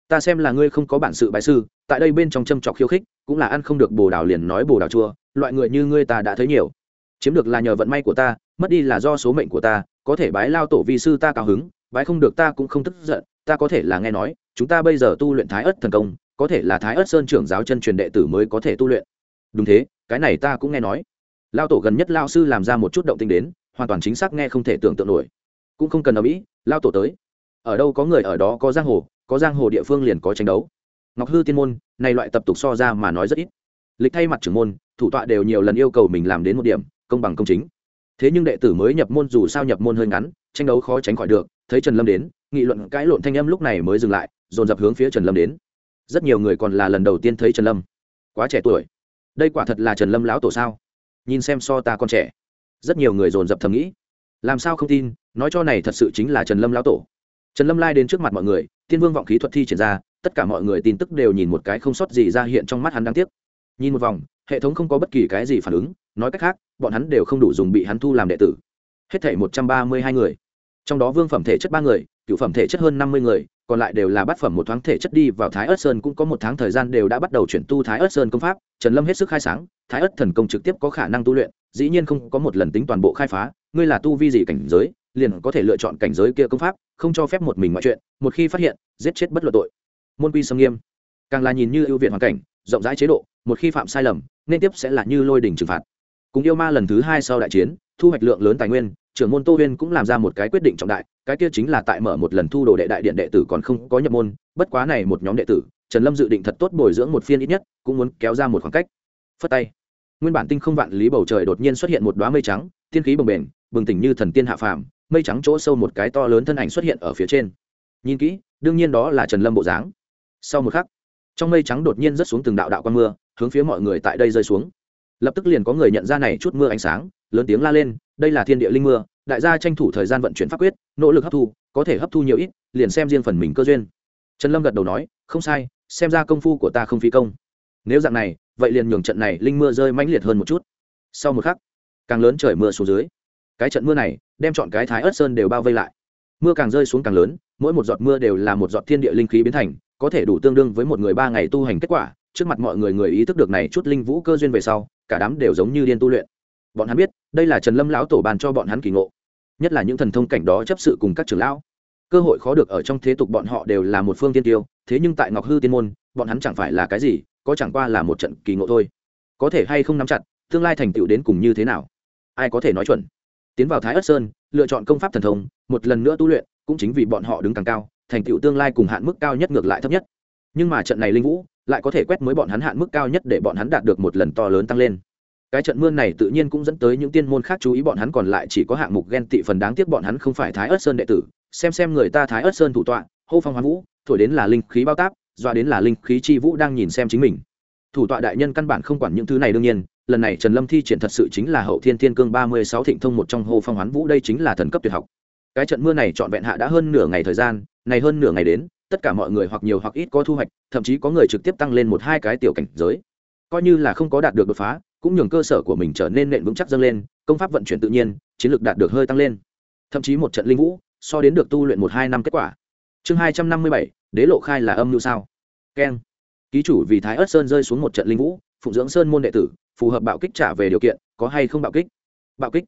Ta xem là ngươi không có bản sự bài sư, tại đây bên trong châm trọc khiêu khích, cũng là ăn không được bồ đào liền nói bồ đào chua, loại người như ngươi ta đã thấy nhiều. Chiếm được là nhờ vận may của ta, mất đi là do số mệnh của ta, có thể bái lao tổ vi sư ta cao hứng, bái không được ta cũng không tức giận ta có thể là nghe nói, chúng ta bây giờ tu luyện thái ất thần công, có thể là thái ất sơn trưởng giáo chân truyền đệ tử mới có thể tu luyện. Đúng thế, cái này ta cũng nghe nói. Lao tổ gần nhất lao sư làm ra một chút động tinh đến, hoàn toàn chính xác nghe không thể tưởng tượng nổi. Cũng không cần ở mỹ lao tổ tới. Ở đâu có người ở đó có giang hồ, có giang hồ địa phương liền có tranh đấu. Ngọc hư tiên môn, này loại tập tục so ra mà nói rất ít. Lịch thay mặt trưởng môn, thủ tọa đều nhiều lần yêu cầu mình làm đến một điểm, công bằng công chính. Thế nhưng đệ tử mới nhập môn dù sao nhập môn hơi ngắn, tranh đấu khó tránh khỏi được, thấy trần lâm đến nghị luận cãi lộn thanh âm lúc này mới dừng lại, dồn dập hướng phía trần lâm đến. Rất nhiều người còn là lần đầu tiên thấy trần lâm. Quá trẻ tuổi. Đây quả thật là trần lâm lão tổ sao? Nhìn xem so ta còn trẻ. Rất nhiều người dồn dập thầm nghĩ. Làm sao không tin, nói cho này thật sự chính là trần lâm lão tổ. Trần lâm lai đến trước mặt mọi người, tiên vương vọng khí thuật thi triển ra, tất cả mọi người tin tức đều nhìn một cái không sót gì ra hiện trong mắt hắn đáng tiếc. Nhìn một vòng, hệ thống không có bất kỳ cái gì phản ứng, nói cách khác, bọn hắn đều không đủ dùng bị hắn thu làm đệ tử. Hết thể một trăm ba mươi hai người. Trong đó vương phẩm thể chất ba người cựu phẩm thể chất hơn năm mươi người, còn lại đều là bát phẩm một thoáng thể chất đi vào thái ớt sơn cũng có một tháng thời gian đều đã bắt đầu chuyển tu thái ớt sơn công pháp. Trần lâm hết sức khai sáng, thái ớt thần công trực tiếp có khả năng tu luyện, dĩ nhiên không có một lần tính toàn bộ khai phá. Ngươi là tu vi gì cảnh giới, liền có thể lựa chọn cảnh giới kia công pháp, không cho phép một mình mọi chuyện, một khi phát hiện, giết chết bất luận tội. Môn quy sâm nghiêm. Càng là nhìn như ưu việt hoàn cảnh, rộng rãi chế độ, một khi phạm sai lầm, nên tiếp sẽ là như lôi đỉnh trừng phạt. Cùng yêu ma lần thứ hai sau đại chiến, thu hoạch lượng lớn tài nguyên, trưởng môn tô huyên cũng làm ra một cái quyết định trọng đại cái kia chính là tại mở một lần thu đồ đệ đại điện đệ tử còn không có nhập môn, bất quá này một nhóm đệ tử, trần lâm dự định thật tốt bồi dưỡng một phiên ít nhất, cũng muốn kéo ra một khoảng cách. Phất tay. Nguyên bản tinh không vạn lý bầu trời đột nhiên xuất hiện một đoá mây trắng, thiên khí bồng bềnh, bừng tỉnh như thần tiên hạ phàm, mây trắng chỗ sâu một cái to lớn thân ảnh xuất hiện ở phía trên. Nhìn kỹ, đương nhiên đó là trần lâm bộ dáng. Sau một khắc, trong mây trắng đột nhiên rớt xuống từng đạo đạo con mưa, hướng phía mọi người tại đây rơi xuống. Lập tức liền có người nhận ra này chút mưa ánh sáng, lớn tiếng la lên, đây là thiên địa linh mưa đại gia tranh thủ thời gian vận chuyển pháp quyết, nỗ lực hấp thu, có thể hấp thu nhiều ít, liền xem riêng phần mình cơ duyên. Trần lâm gật đầu nói, không sai, xem ra công phu của ta không phí công. Nếu dạng này, vậy liền nhường trận này linh mưa rơi mãnh liệt hơn một chút. Sau một khắc, càng lớn trời mưa xuống dưới. Cái trận mưa này, đem chọn cái thái ớt sơn đều bao vây lại. Mưa càng rơi xuống càng lớn, mỗi một giọt mưa đều là một giọt thiên địa linh khí biến thành, có thể đủ tương đương với một người ba ngày tu hành kết quả. Trước mặt mọi người người ý thức được này chút linh vũ cơ duyên về sau, cả đám đều giống như điên tu luyện. Bọn hắn biết, đây là trần lâm lão tổ bàn cho bọn hắn kỳ ngộ nhất là những thần thông cảnh đó chấp sự cùng các trưởng lão. Cơ hội khó được ở trong thế tục bọn họ đều là một phương tiên tiêu, thế nhưng tại ngọc hư tiên môn, bọn hắn chẳng phải là cái gì, có chẳng qua là một trận kỳ ngộ thôi. Có thể hay không nắm chặt, tương lai thành tựu đến cùng như thế nào? Ai có thể nói chuẩn? Tiến vào thái ất sơn, lựa chọn công pháp thần thông, một lần nữa tu luyện, cũng chính vì bọn họ đứng càng cao, thành tựu tương lai cùng hạn mức cao nhất ngược lại thấp nhất. Nhưng mà trận này linh vũ, lại có thể quét mới bọn hắn hạn mức cao nhất để bọn hắn đạt được một lần to lớn tăng lên cái trận mưa này tự nhiên cũng dẫn tới những tiên môn khác chú ý bọn hắn còn lại chỉ có hạng mục ghen tị phần đáng tiếc bọn hắn không phải thái ớt sơn đệ tử. Xem xem người ta thái ớt sơn thủ tọa, hô phong hoán vũ, thổi đến là linh khí bao táp, dọa đến là linh khí chi vũ đang nhìn xem chính mình. Thủ tọa đại nhân căn bản không quản những thứ này đương nhiên, lần này trần lâm thi triển thật sự chính là hậu thiên thiên cương ba mươi sáu thịnh thông một trong hô phong hoán vũ đây chính là thần cấp tuyệt học. Cái trận mưa này trọn vẹn hạ đã hơn nửa ngày thời gian, này hơn nửa ngày đến, tất cả mọi người hoặc nhiều hoặc ít có thu hoạch, thậm chí có người trực tiếp tăng lên một hai cái tiểu cảnh giới. Coi như là không có đạt được đột phá cũng nhường cơ sở của mình trở nên nện vững chắc dâng lên, công pháp vận chuyển tự nhiên, chiến lược đạt được hơi tăng lên. Thậm chí một trận linh vũ, so đến được tu luyện một hai năm kết quả. Chương hai trăm năm mươi bảy, đế lộ khai là âm mưu sao? Keng. Ký chủ vì thái ớt sơn rơi xuống một trận linh vũ, phụng dưỡng sơn môn đệ tử, phù hợp bạo kích trả về điều kiện, có hay không bạo kích? Bạo kích.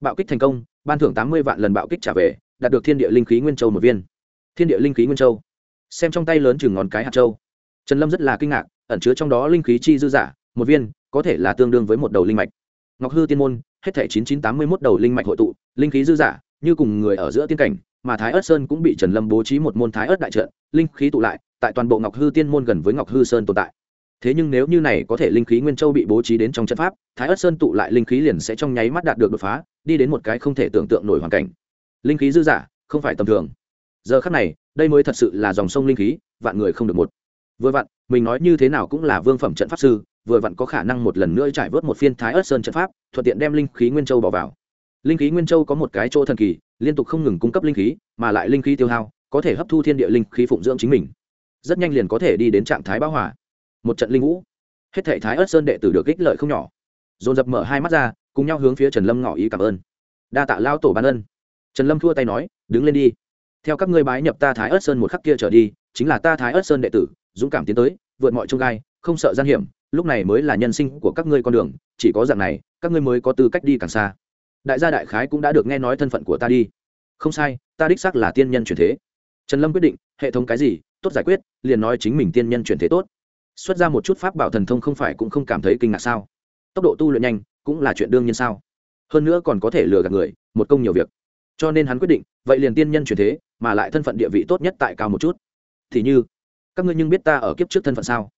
Bạo kích thành công, ban thưởng tám mươi vạn lần bạo kích trả về, đạt được thiên địa linh khí nguyên châu một viên. Thiên địa linh khí nguyên châu. Xem trong tay lớn chừng ngón cái hạt châu. Trần lâm rất là kinh ngạc, ẩn chứa trong đó linh khí chi dư giả, một viên có thể là tương đương với một đầu linh mạch. Ngọc hư tiên môn, hết thảy chín chín tám mươi một đầu linh mạch hội tụ, linh khí dư giả như cùng người ở giữa tiên cảnh, mà thái ớt sơn cũng bị trần lâm bố trí một môn thái ớt đại trận, linh khí tụ lại, tại toàn bộ ngọc hư tiên môn gần với ngọc hư sơn tồn tại. Thế nhưng nếu như này có thể linh khí nguyên châu bị bố trí đến trong trận pháp, thái ớt sơn tụ lại linh khí liền sẽ trong nháy mắt đạt được đột phá, đi đến một cái không thể tưởng tượng nổi hoàn cảnh. Linh khí dư giả không phải tầm thường. Giờ khắc này, đây mới thật sự là dòng sông linh khí, vạn người không được một. Vừa vặn, mình nói như thế nào cũng là vương phẩm trận pháp sư vừa vặn có khả năng một lần nữa trải vớt một phiên thái ớt sơn trận pháp, thuận tiện đem linh khí nguyên châu bỏ vào. Linh khí nguyên châu có một cái chỗ thần kỳ, liên tục không ngừng cung cấp linh khí, mà lại linh khí tiêu hao, có thể hấp thu thiên địa linh khí phụng dưỡng chính mình. Rất nhanh liền có thể đi đến trạng thái bão hỏa một trận linh vũ. Hết thể thái ớt sơn đệ tử được ích lợi không nhỏ. Dồn dập mở hai mắt ra, cùng nhau hướng phía trần lâm ngỏ ý cảm ơn. Đa tạ lao tổ ban ân. Trần lâm thua tay nói, đứng lên đi. Theo các ngươi bái nhập ta thái ớt sơn một khắc kia trở đi, chính là ta thái ớt sơn đệ tử, dũng cảm tiến tới, vượt mọi trông gai, không sợ gian hiểm lúc này mới là nhân sinh của các ngươi con đường, chỉ có dạng này, các ngươi mới có tư cách đi càng xa. Đại gia đại khái cũng đã được nghe nói thân phận của ta đi. Không sai, ta đích xác là tiên nhân truyền thế. Trần lâm quyết định, hệ thống cái gì, tốt giải quyết, liền nói chính mình tiên nhân truyền thế tốt. Xuất ra một chút pháp bảo thần thông không phải cũng không cảm thấy kinh ngạc sao? Tốc độ tu luyện nhanh, cũng là chuyện đương nhiên sao? Hơn nữa còn có thể lừa gạt người, một công nhiều việc. Cho nên hắn quyết định, vậy liền tiên nhân truyền thế, mà lại thân phận địa vị tốt nhất tại cao một chút. Thì như, các ngươi nhưng biết ta ở kiếp trước thân phận sao?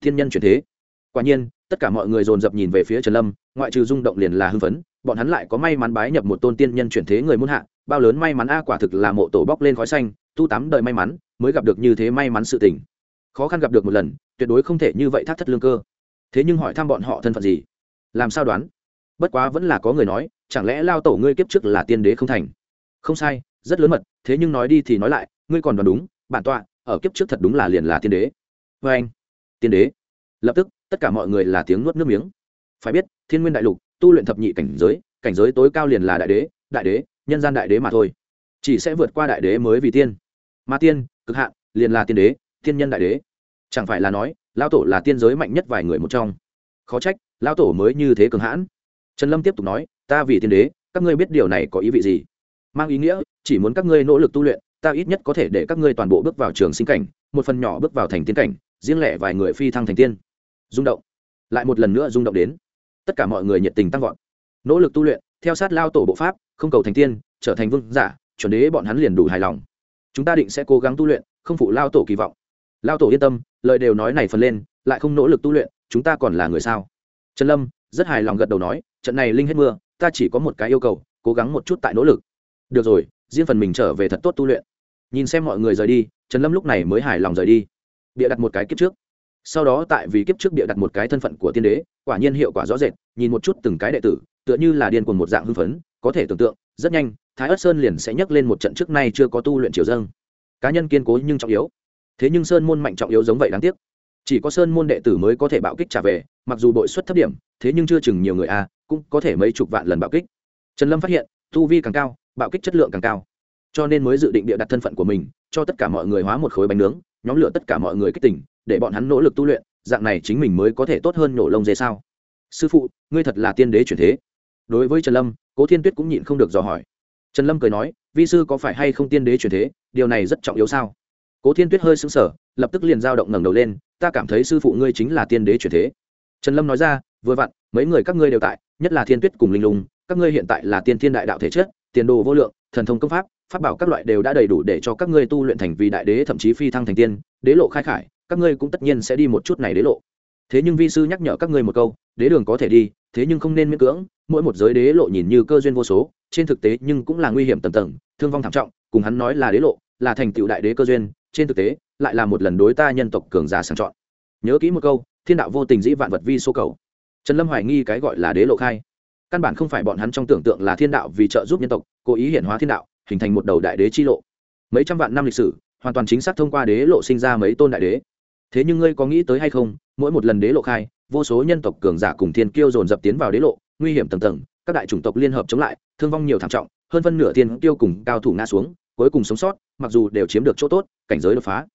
Tiên nhân truyền thế quả nhiên, tất cả mọi người dồn dập nhìn về phía trần lâm, ngoại trừ rung động liền là hưng phấn, bọn hắn lại có may mắn bái nhập một tôn tiên nhân chuyển thế người muôn hạ, bao lớn may mắn a, quả thực là mộ tổ bóc lên khói xanh, tu tám đời may mắn, mới gặp được như thế may mắn sự tình. Khó khăn gặp được một lần, tuyệt đối không thể như vậy thác thất lương cơ. Thế nhưng hỏi thăm bọn họ thân phận gì? Làm sao đoán? Bất quá vẫn là có người nói, chẳng lẽ lao tổ ngươi kiếp trước là tiên đế không thành? Không sai, rất lớn mật, thế nhưng nói đi thì nói lại, ngươi còn đoán đúng, bản tọa, ở kiếp trước thật đúng là liền là tiên đế. Vê anh, tiên đế. Lập tức tất cả mọi người là tiếng nuốt nước miếng. Phải biết, thiên nguyên đại lục, tu luyện thập nhị cảnh giới cảnh giới tối cao liền là đại đế đại đế, nhân gian đại đế mà thôi. Chỉ sẽ vượt qua đại đế mới vì tiên. Mà tiên, cực hạn, liền là tiên đế tiên nhân đại đế. Chẳng phải là nói lao tổ là tiên giới mạnh nhất vài người một trong. Khó trách lao tổ mới như thế cường hãn. Trần lâm tiếp tục nói, ta vì tiên đế, các ngươi biết điều này có ý vị gì? Mang ý nghĩa, chỉ muốn các ngươi nỗ lực tu luyện, ta ít nhất có thể để các ngươi toàn bộ bước vào trường sinh cảnh, một phần nhỏ bước vào thành tiên cảnh, riêng lẻ vài người phi thăng thành tiên rung động. Lại một lần nữa rung động đến. Tất cả mọi người nhiệt tình tăng vọt. Nỗ lực tu luyện, theo sát lao tổ bộ pháp, không cầu thành tiên, trở thành vương giả, chuẩn đế bọn hắn liền đủ hài lòng. Chúng ta định sẽ cố gắng tu luyện, không phụ lao tổ kỳ vọng. Lao tổ yên tâm, lời đều nói này phần lên, lại không nỗ lực tu luyện, chúng ta còn là người sao? Trần lâm, rất hài lòng gật đầu nói, trận này linh hết mưa, ta chỉ có một cái yêu cầu, cố gắng một chút tại nỗ lực. Được rồi, riêng phần mình trở về thật tốt tu luyện. Nhìn xem mọi người rời đi, trần lâm lúc này mới hài lòng rời đi. Bịa đặt một cái kiếp trước sau đó tại vì kiếp trước bịa đặt một cái thân phận của tiên đế, quả nhiên hiệu quả rõ rệt, nhìn một chút từng cái đệ tử, tựa như là điên cuồng một dạng hưng phấn, có thể tưởng tượng, rất nhanh, thái ất sơn liền sẽ nhấc lên một trận trước nay chưa có tu luyện triều dâng. Cá nhân kiên cố nhưng trọng yếu. Thế nhưng sơn môn mạnh trọng yếu giống vậy đáng tiếc. Chỉ có sơn môn đệ tử mới có thể bạo kích trả về, mặc dù bội suất thấp điểm, thế nhưng chưa chừng nhiều người a, cũng có thể mấy chục vạn lần bạo kích. Trần lâm phát hiện, tu vi càng cao, bạo kích chất lượng càng cao. Cho nên mới dự định địa đặt thân phận của mình, cho tất cả mọi người hóa một khối bánh nướng nhóm lửa tất cả mọi người kích tỉnh để bọn hắn nỗ lực tu luyện, dạng này chính mình mới có thể tốt hơn nổ lông dê sao? Sư phụ, ngươi thật là tiên đế chuyển thế. Đối với trần lâm, cố thiên tuyết cũng nhịn không được dò hỏi. Trần lâm cười nói, vi sư có phải hay không tiên đế chuyển thế? Điều này rất trọng yếu sao? Cố thiên tuyết hơi xứng sở lập tức liền dao động ngẩng đầu lên, ta cảm thấy sư phụ ngươi chính là tiên đế chuyển thế. Trần lâm nói ra, vừa vặn, mấy người các ngươi đều tại, nhất là thiên tuyết cùng linh lung, các ngươi hiện tại là tiên thiên đại đạo thể chất, tiền đồ vô lượng, thần thông công pháp pháp bảo các loại đều đã đầy đủ để cho các ngươi tu luyện thành vì đại đế, thậm chí phi thăng thành tiên, đế lộ khai khải, các ngươi cũng tất nhiên sẽ đi một chút này đế lộ. Thế nhưng vi sư nhắc nhở các ngươi một câu, đế đường có thể đi, thế nhưng không nên miễn cưỡng, mỗi một giới đế lộ nhìn như cơ duyên vô số, trên thực tế nhưng cũng là nguy hiểm tầm tầng, thương vong thảm trọng, cùng hắn nói là đế lộ, là thành tựu đại đế cơ duyên, trên thực tế, lại là một lần đối ta nhân tộc cường giả sàng chọn. Nhớ kỹ một câu, thiên đạo vô tình dĩ vạn vật vi số cầu. Trần lâm hoài nghi cái gọi là đế lộ khai. Căn bản không phải bọn hắn trong tưởng tượng là thiên đạo vì trợ giúp nhân tộc, cố ý hiển hóa thiên đạo hình thành một đầu đại đế chi lộ. Mấy trăm vạn năm lịch sử, hoàn toàn chính xác thông qua đế lộ sinh ra mấy tôn đại đế. Thế nhưng ngươi có nghĩ tới hay không, mỗi một lần đế lộ khai, vô số nhân tộc cường giả cùng thiên kiêu dồn dập tiến vào đế lộ, nguy hiểm tầng tầng, các đại chủng tộc liên hợp chống lại, thương vong nhiều thảm trọng, hơn phân nửa thiên kiêu cùng cao thủ ngã xuống, cuối cùng sống sót, mặc dù đều chiếm được chỗ tốt, cảnh giới đột phá,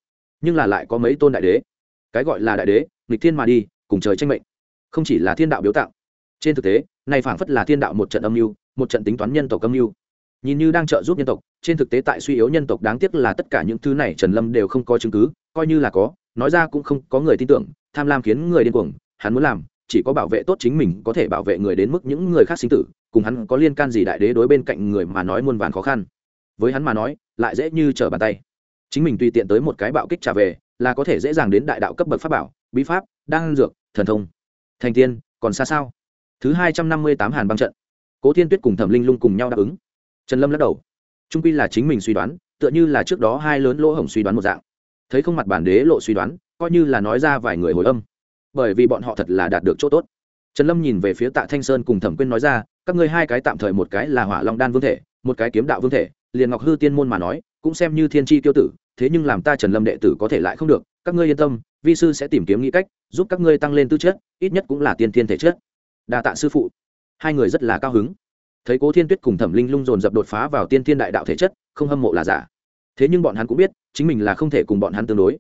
nhưng là lại có mấy tôn đại đế. Cái gọi là đại đế, nghịch thiên mà đi, cùng trời tranh mệnh. Không chỉ là thiên đạo biếu tạo trên thực tế này phảng phất là thiên đạo một trận âm mưu, một trận tính toán nhân tộc âm mưu nhìn như đang trợ giúp nhân tộc, trên thực tế tại suy yếu nhân tộc đáng tiếc là tất cả những thứ này trần lâm đều không có chứng cứ, coi như là có, nói ra cũng không có người tin tưởng, tham lam khiến người điên cuồng, hắn muốn làm, chỉ có bảo vệ tốt chính mình, có thể bảo vệ người đến mức những người khác sinh tử, cùng hắn có liên can gì đại đế đối bên cạnh người mà nói muôn vàn khó khăn. Với hắn mà nói, lại dễ như trở bàn tay. Chính mình tùy tiện tới một cái bạo kích trả về, là có thể dễ dàng đến đại đạo cấp bậc pháp bảo, bí pháp, đan dược, thần thông. Thành tiên, còn xa sao? Thứ hai trăm năm mươi tám hàn băng trận. Cố thiên tuyết cùng thẩm linh lung cùng nhau đáp ứng trần lâm lắc đầu. Trung quy là chính mình suy đoán, tựa như là trước đó hai lớn lỗ hổng suy đoán một dạng. Thấy không mặt bản đế lộ suy đoán, coi như là nói ra vài người hồi âm. Bởi vì bọn họ thật là đạt được chỗ tốt. Trần lâm nhìn về phía tạ thanh sơn cùng thẩm quyên nói ra, các ngươi hai cái tạm thời một cái là hỏa long đan vương thể, một cái kiếm đạo vương thể, liền ngọc hư tiên môn mà nói, cũng xem như thiên tri tiêu tử, thế nhưng làm ta trần lâm đệ tử có thể lại không được, các ngươi yên tâm, vi sư sẽ tìm kiếm nghĩ cách, giúp các ngươi tăng lên tư chất, ít nhất cũng là tiên thiên thể chất. Đa tạ sư phụ. Hai người rất là cao hứng thấy cố thiên tuyết cùng thẩm linh lung dồn dập đột phá vào tiên thiên đại đạo thể chất, không hâm mộ là giả. Thế nhưng bọn hắn cũng biết, chính mình là không thể cùng bọn hắn tương đối.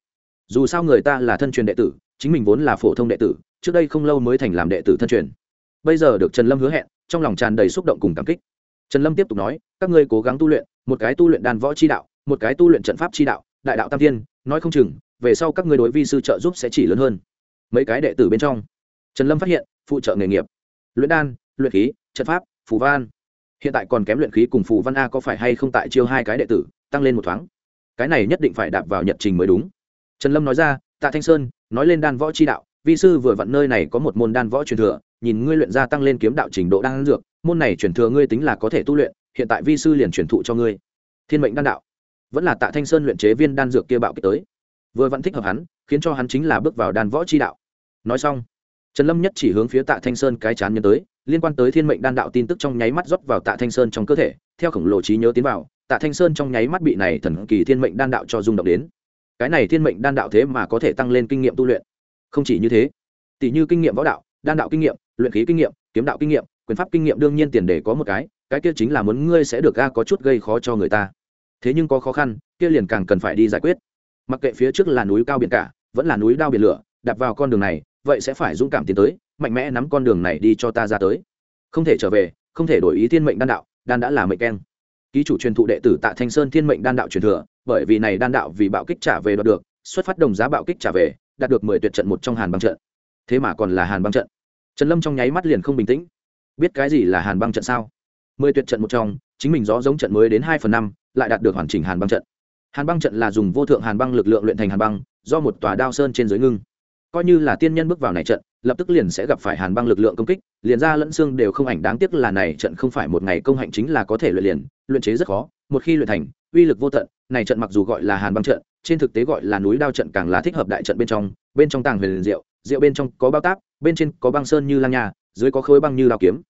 Dù sao người ta là thân truyền đệ tử, chính mình vốn là phổ thông đệ tử, trước đây không lâu mới thành làm đệ tử thân truyền. Bây giờ được trần lâm hứa hẹn, trong lòng tràn đầy xúc động cùng cảm kích. Trần lâm tiếp tục nói, các ngươi cố gắng tu luyện, một cái tu luyện đàn võ chi đạo, một cái tu luyện trận pháp chi đạo, đại đạo tam thiên, nói không chừng, về sau các ngươi đối vi sư trợ giúp sẽ chỉ lớn hơn. Mấy cái đệ tử bên trong, trần lâm phát hiện, phụ trợ nghề nghiệp. Luyện đan, luyện khí, trận pháp, phù văn hiện tại còn kém luyện khí cùng phù văn a có phải hay không tại chiêu hai cái đệ tử, tăng lên một thoáng. Cái này nhất định phải đạp vào nhật trình mới đúng. Trần lâm nói ra, tạ thanh sơn, nói lên đan võ chi đạo, vi sư vừa vặn nơi này có một môn đan võ truyền thừa, nhìn ngươi luyện ra tăng lên kiếm đạo trình độ đan dược, môn này truyền thừa ngươi tính là có thể tu luyện, hiện tại vi sư liền truyền thụ cho ngươi. Thiên mệnh đan đạo. Vẫn là tạ thanh sơn luyện chế viên đan dược kia bạo kích tới. Vừa vặn thích hợp hắn, khiến cho hắn chính là bước vào đan võ chi đạo. Nói xong trần lâm nhất chỉ hướng phía tạ thanh sơn cái chán nhân tới, liên quan tới thiên mệnh đan đạo tin tức trong nháy mắt rót vào tạ thanh sơn trong cơ thể, theo khổng lồ trí nhớ tiến vào, tạ thanh sơn trong nháy mắt bị này thần kỳ thiên mệnh đan đạo cho rung động đến. Cái này thiên mệnh đan đạo thế mà có thể tăng lên kinh nghiệm tu luyện. Không chỉ như thế, tỷ như kinh nghiệm võ đạo, đan đạo kinh nghiệm, luyện khí kinh nghiệm, kiếm đạo kinh nghiệm, quyền pháp kinh nghiệm đương nhiên tiền đề có một cái cái kia chính là muốn ngươi sẽ được ga có chút gây khó cho người ta. Thế nhưng có khó khăn, kia liền càng cần phải đi giải quyết. Mặc kệ phía trước là núi cao biển cả, vẫn là núi đao biển lửa, đạp vào con đường này vậy sẽ phải dũng cảm tiến tới, mạnh mẽ nắm con đường này đi cho ta ra tới. Không thể trở về, không thể đổi ý thiên mệnh đan đạo, đan đã là mệnh keng. Ký chủ truyền thụ đệ tử tạ thanh sơn thiên mệnh đan đạo truyền thừa, bởi vì này đan đạo vì bạo kích trả về đoạt được, xuất phát đồng giá bạo kích trả về, đạt được mười tuyệt trận một trong hàn băng trận. Thế mà còn là hàn băng trận. Trần lâm trong nháy mắt liền không bình tĩnh. Biết cái gì là hàn băng trận sao? Mười tuyệt trận một trong, chính mình rõ giống trận mới đến hai phần năm, lại đạt được hoàn chỉnh hàn băng trận. Hàn băng trận là dùng vô thượng hàn băng lực lượng luyện thành hàn băng, do một tòa đao sơn trên dưới ngưng coi như là tiên nhân bước vào này trận, lập tức liền sẽ gặp phải hàn băng lực lượng công kích, liền ra lẫn xương đều không ảnh đáng tiếc là này trận không phải một ngày công hạnh chính là có thể luyện liền, luyện chế rất khó, một khi luyện thành, uy lực vô tận, này trận mặc dù gọi là hàn băng trận, trên thực tế gọi là núi đao trận càng là thích hợp đại trận bên trong bên trong tàng huyền rượu rượu bên trong có bao táp, bên trên có băng sơn như lang nhà dưới có khối băng như đao kiếm.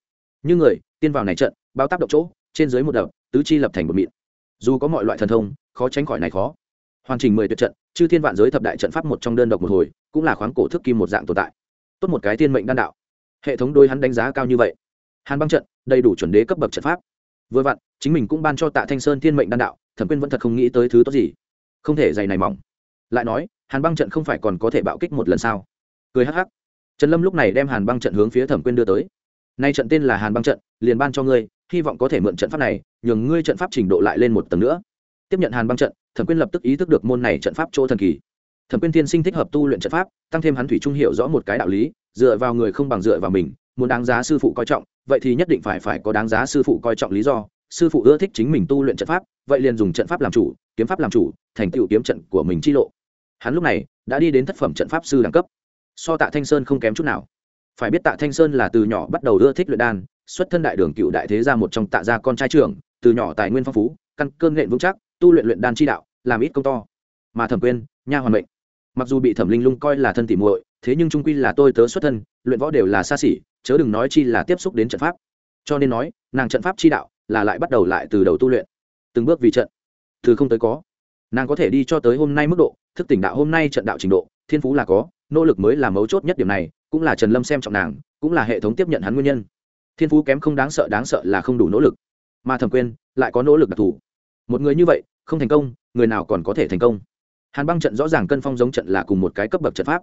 Như người, tiên vào này trận, bao táp độc chỗ, trên dưới một đập, tứ chi lập thành một mịn. Dù có mọi loại thần thông, khó tránh khỏi này khó hoàn chỉnh mười tuyệt trận, chư thiên vạn giới thập đại trận pháp một trong đơn độc một hồi, cũng là khoáng cổ thức kim một dạng tồn tại. Tốt một cái thiên mệnh đan đạo. Hệ thống đôi hắn đánh giá cao như vậy. Hàn băng trận, đầy đủ chuẩn đế cấp bậc trận pháp. Vừa vặn, chính mình cũng ban cho tạ thanh sơn thiên mệnh đan đạo, thẩm quyên vẫn thật không nghĩ tới thứ tốt gì. Không thể dày này mỏng. Lại nói, hàn băng trận không phải còn có thể bạo kích một lần sao? Cười hắc hắc. Trần lâm lúc này đem hàn băng trận hướng phía thẩm quyên đưa tới. Nay trận tên là hàn băng trận, liền ban cho ngươi, hy vọng có thể mượn trận pháp này, nhường ngươi trận pháp trình độ lại lên một tầng nữa tiếp nhận hàn băng trận, thẩm quyên lập tức ý thức được môn này trận pháp chỗ thần kỳ. Thẩm quyên thiên sinh thích hợp tu luyện trận pháp, tăng thêm hắn thủy trung hiểu rõ một cái đạo lý, dựa vào người không bằng dựa vào mình, muốn đáng giá sư phụ coi trọng, vậy thì nhất định phải phải có đáng giá sư phụ coi trọng lý do. Sư phụ ưa thích chính mình tu luyện trận pháp, vậy liền dùng trận pháp làm chủ, kiếm pháp làm chủ, thành tựu kiếm trận của mình chi lộ. Hắn lúc này đã đi đến thất phẩm trận pháp sư đẳng cấp. So tạ thanh sơn không kém chút nào. Phải biết tạ thanh sơn là từ nhỏ bắt đầu ưa thích luyện đan, xuất thân đại đường cựu đại thế gia một trong tạ gia con trai trưởng, từ nhỏ tài nguyên phong phú, căn cơn nghệ vững chắc tu luyện luyện đan chi đạo, làm ít công to. Mà thẩm quyên nha hoàn mệnh. Mặc dù bị thẩm linh lung coi là thân tỉ muội, thế nhưng trung quy là tôi tớ xuất thân, luyện võ đều là xa xỉ, chớ đừng nói chi là tiếp xúc đến trận pháp. Cho nên nói, nàng trận pháp chi đạo là lại bắt đầu lại từ đầu tu luyện. Từng bước vì trận, từ không tới có. Nàng có thể đi cho tới hôm nay mức độ, thức tỉnh đạo hôm nay trận đạo trình độ, thiên phú là có, nỗ lực mới là mấu chốt nhất điểm này, cũng là trần lâm xem trọng nàng, cũng là hệ thống tiếp nhận hắn nguyên nhân. Thiên phú kém không đáng sợ đáng sợ là không đủ nỗ lực. Mà thẩm quyên lại có nỗ lực đặc thù một người như vậy, không thành công, người nào còn có thể thành công? Hàn băng trận rõ ràng cân phong giống trận là cùng một cái cấp bậc trận pháp.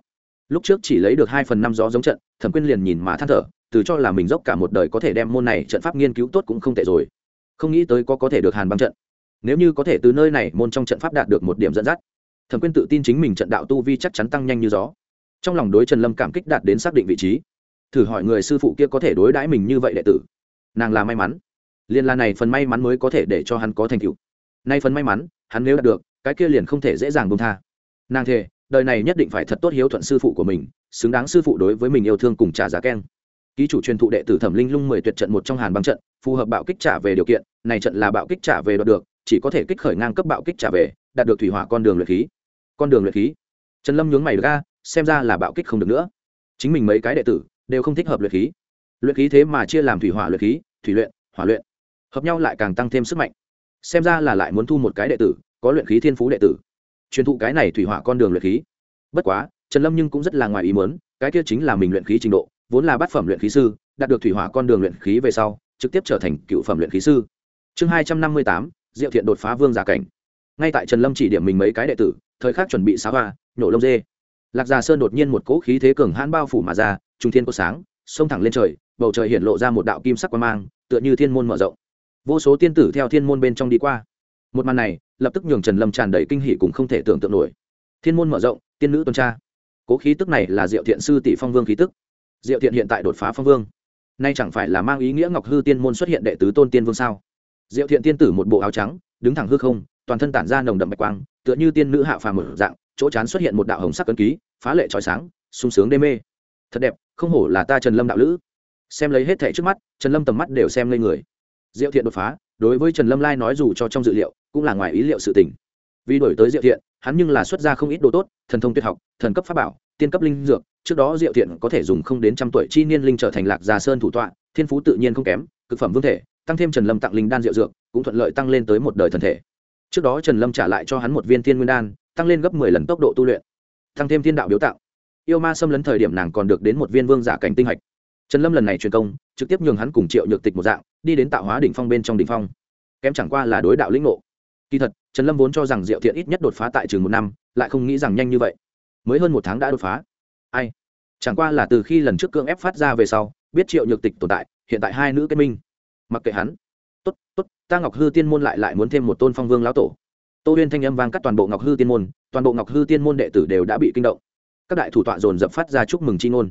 Lúc trước chỉ lấy được hai phần năm gió giống trận, thẩm quyên liền nhìn mà than thở, từ cho là mình dốc cả một đời có thể đem môn này trận pháp nghiên cứu tốt cũng không tệ rồi. Không nghĩ tới có có thể được hàn băng trận. Nếu như có thể từ nơi này môn trong trận pháp đạt được một điểm dẫn dắt, thẩm quyên tự tin chính mình trận đạo tu vi chắc chắn tăng nhanh như gió. Trong lòng đối trần lâm cảm kích đạt đến xác định vị trí. Thử hỏi người sư phụ kia có thể đối đãi mình như vậy đệ tử. Nàng là may mắn. Liên la này phần may mắn mới có thể để cho hắn có thành tựu nay phần may mắn, hắn nếu đạt được, cái kia liền không thể dễ dàng bông tha. Nàng thề, đời này nhất định phải thật tốt hiếu thuận sư phụ của mình, xứng đáng sư phụ đối với mình yêu thương cùng trả giá keng. Ký chủ truyền thụ đệ tử thẩm linh lung mười tuyệt trận một trong hàn băng trận, phù hợp bạo kích trả về điều kiện, này trận là bạo kích trả về đoạt được, chỉ có thể kích khởi ngang cấp bạo kích trả về, đạt được thủy hỏa con đường luyện khí. Con đường luyện khí. Trần lâm nhướng mày ra xem ra là bạo kích không được nữa. Chính mình mấy cái đệ tử đều không thích hợp luyện khí. Luyện khí thế mà chia làm thủy hỏa luyện khí, thủy luyện, hỏa luyện. Hợp nhau lại càng tăng thêm sức mạnh xem ra là lại muốn thu một cái đệ tử, có luyện khí thiên phú đệ tử. Truyền thụ cái này thủy hỏa con đường luyện khí. Bất quá, trần lâm nhưng cũng rất là ngoài ý muốn, cái kia chính là mình luyện khí trình độ, vốn là bát phẩm luyện khí sư, đạt được thủy hỏa con đường luyện khí về sau, trực tiếp trở thành cựu phẩm luyện khí sư. Chương hai trăm năm mươi tám, diệu thiện đột phá vương giả cảnh. Ngay tại trần lâm chỉ điểm mình mấy cái đệ tử, thời khắc chuẩn bị xá hoa, nhổ lông dê. Lạc già sơn đột nhiên một cỗ khí thế cường hãn bao phủ mà ra, trung thiên có sáng xông thẳng lên trời, bầu trời hiện lộ ra một đạo kim sắc quan mang, tựa như thiên môn mở rộng vô số tiên tử theo thiên môn bên trong đi qua. Một màn này, lập tức nhường trần lâm tràn đầy kinh hỷ cùng không thể tưởng tượng nổi. Thiên môn mở rộng, tiên nữ tuần tra. Cố khí tức này là diệu thiện sư tỷ phong vương khí tức. Diệu thiện hiện tại đột phá phong vương. Nay chẳng phải là mang ý nghĩa ngọc hư tiên môn xuất hiện đệ tứ tôn tiên vương sao? Diệu thiện tiên tử một bộ áo trắng, đứng thẳng hư không, toàn thân tản ra nồng đậm bạch quang, tựa như tiên nữ hạ phàm mở dạng, chỗ chán xuất hiện một đạo hồng sắc cấn ký, phá lệ trói sáng, sung sướng đê mê. Thật đẹp, không hổ là ta trần lâm đạo lữ. Xem lấy hết thẻ trước mắt, trần lâm tầm mắt đều xem lên người diệu thiện đột phá, đối với trần lâm lai nói dù cho trong dự liệu, cũng là ngoài ý liệu sự tình. Vì đổi tới diệu thiện, hắn nhưng là xuất ra không ít đồ tốt, thần thông tuyệt học, thần cấp pháp bảo, tiên cấp linh dược, trước đó diệu thiện có thể dùng không đến trăm tuổi chi niên linh trở thành lạc già sơn thủ tọa, thiên phú tự nhiên không kém, cực phẩm vương thể, tăng thêm trần lâm tặng linh đan diệu dược, cũng thuận lợi tăng lên tới một đời thần thể. Trước đó trần lâm trả lại cho hắn một viên thiên nguyên đan, tăng lên gấp mười lần tốc độ tu luyện, tăng thêm thiên đạo biếu tạo yêu ma xâm lấn thời điểm nàng còn được đến một viên vương giả cảnh tinh hạch. Trần lâm lần này truyền công, trực tiếp nhường hắn cùng triệu nhược tịch một dạng đi đến tạo hóa đỉnh phong bên trong đỉnh phong. Kém chẳng qua là đối đạo lĩnh ngộ. Kỳ thật, trần lâm vốn cho rằng diệu thiện ít nhất đột phá tại trường một năm, lại không nghĩ rằng nhanh như vậy. Mới hơn một tháng đã đột phá. Ai? Chẳng qua là từ khi lần trước cưỡng ép phát ra về sau, biết triệu nhược tịch tồn tại, hiện tại hai nữ kết minh. Mặc kệ hắn. Tốt tốt, ta ngọc hư tiên môn lại lại muốn thêm một tôn phong vương lão tổ. Tô huyên thanh âm vang cắt toàn bộ ngọc hư tiên môn, toàn bộ ngọc hư tiên môn đệ tử đều đã bị kinh động. Các đại thủ tọa dồn dập phát ra chúc mừng chi ngôn.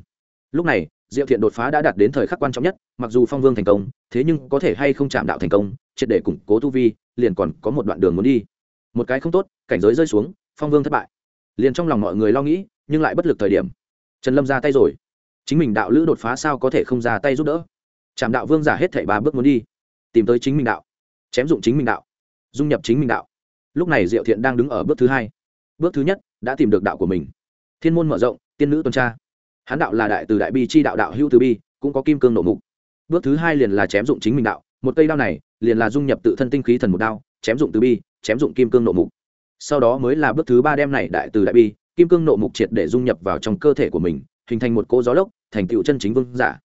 Lúc này diệu thiện đột phá đã đạt đến thời khắc quan trọng nhất, mặc dù phong vương thành công, thế nhưng có thể hay không chạm đạo thành công, triệt để củng cố tu vi, liền còn có một đoạn đường muốn đi. Một cái không tốt, cảnh giới rơi xuống, phong vương thất bại. Liền trong lòng mọi người lo nghĩ, nhưng lại bất lực thời điểm. Trần lâm ra tay rồi. Chính mình đạo lữ đột phá sao có thể không ra tay giúp đỡ? Chạm đạo vương giả hết thảy ba bước muốn đi. Tìm tới chính mình đạo. Chém dụng chính mình đạo. Dung nhập chính mình đạo. Lúc này diệu thiện đang đứng ở bước thứ hai. Bước thứ nhất, đã tìm được đạo của mình. Thiên môn mở rộng, tiên nữ tuần tra hán đạo là đại từ đại bi chi đạo đạo hữu từ bi, cũng có kim cương nổ mục. Bước thứ hai liền là chém dụng chính mình đạo, một cây đao này liền là dung nhập tự thân tinh khí thần một đao, chém dụng từ bi, chém dụng kim cương nổ mục. Sau đó mới là bước thứ ba đem này đại từ đại bi, kim cương nộ mục triệt để dung nhập vào trong cơ thể của mình, hình thành một cỗ gió lốc, thành tựu chân chính vương giả.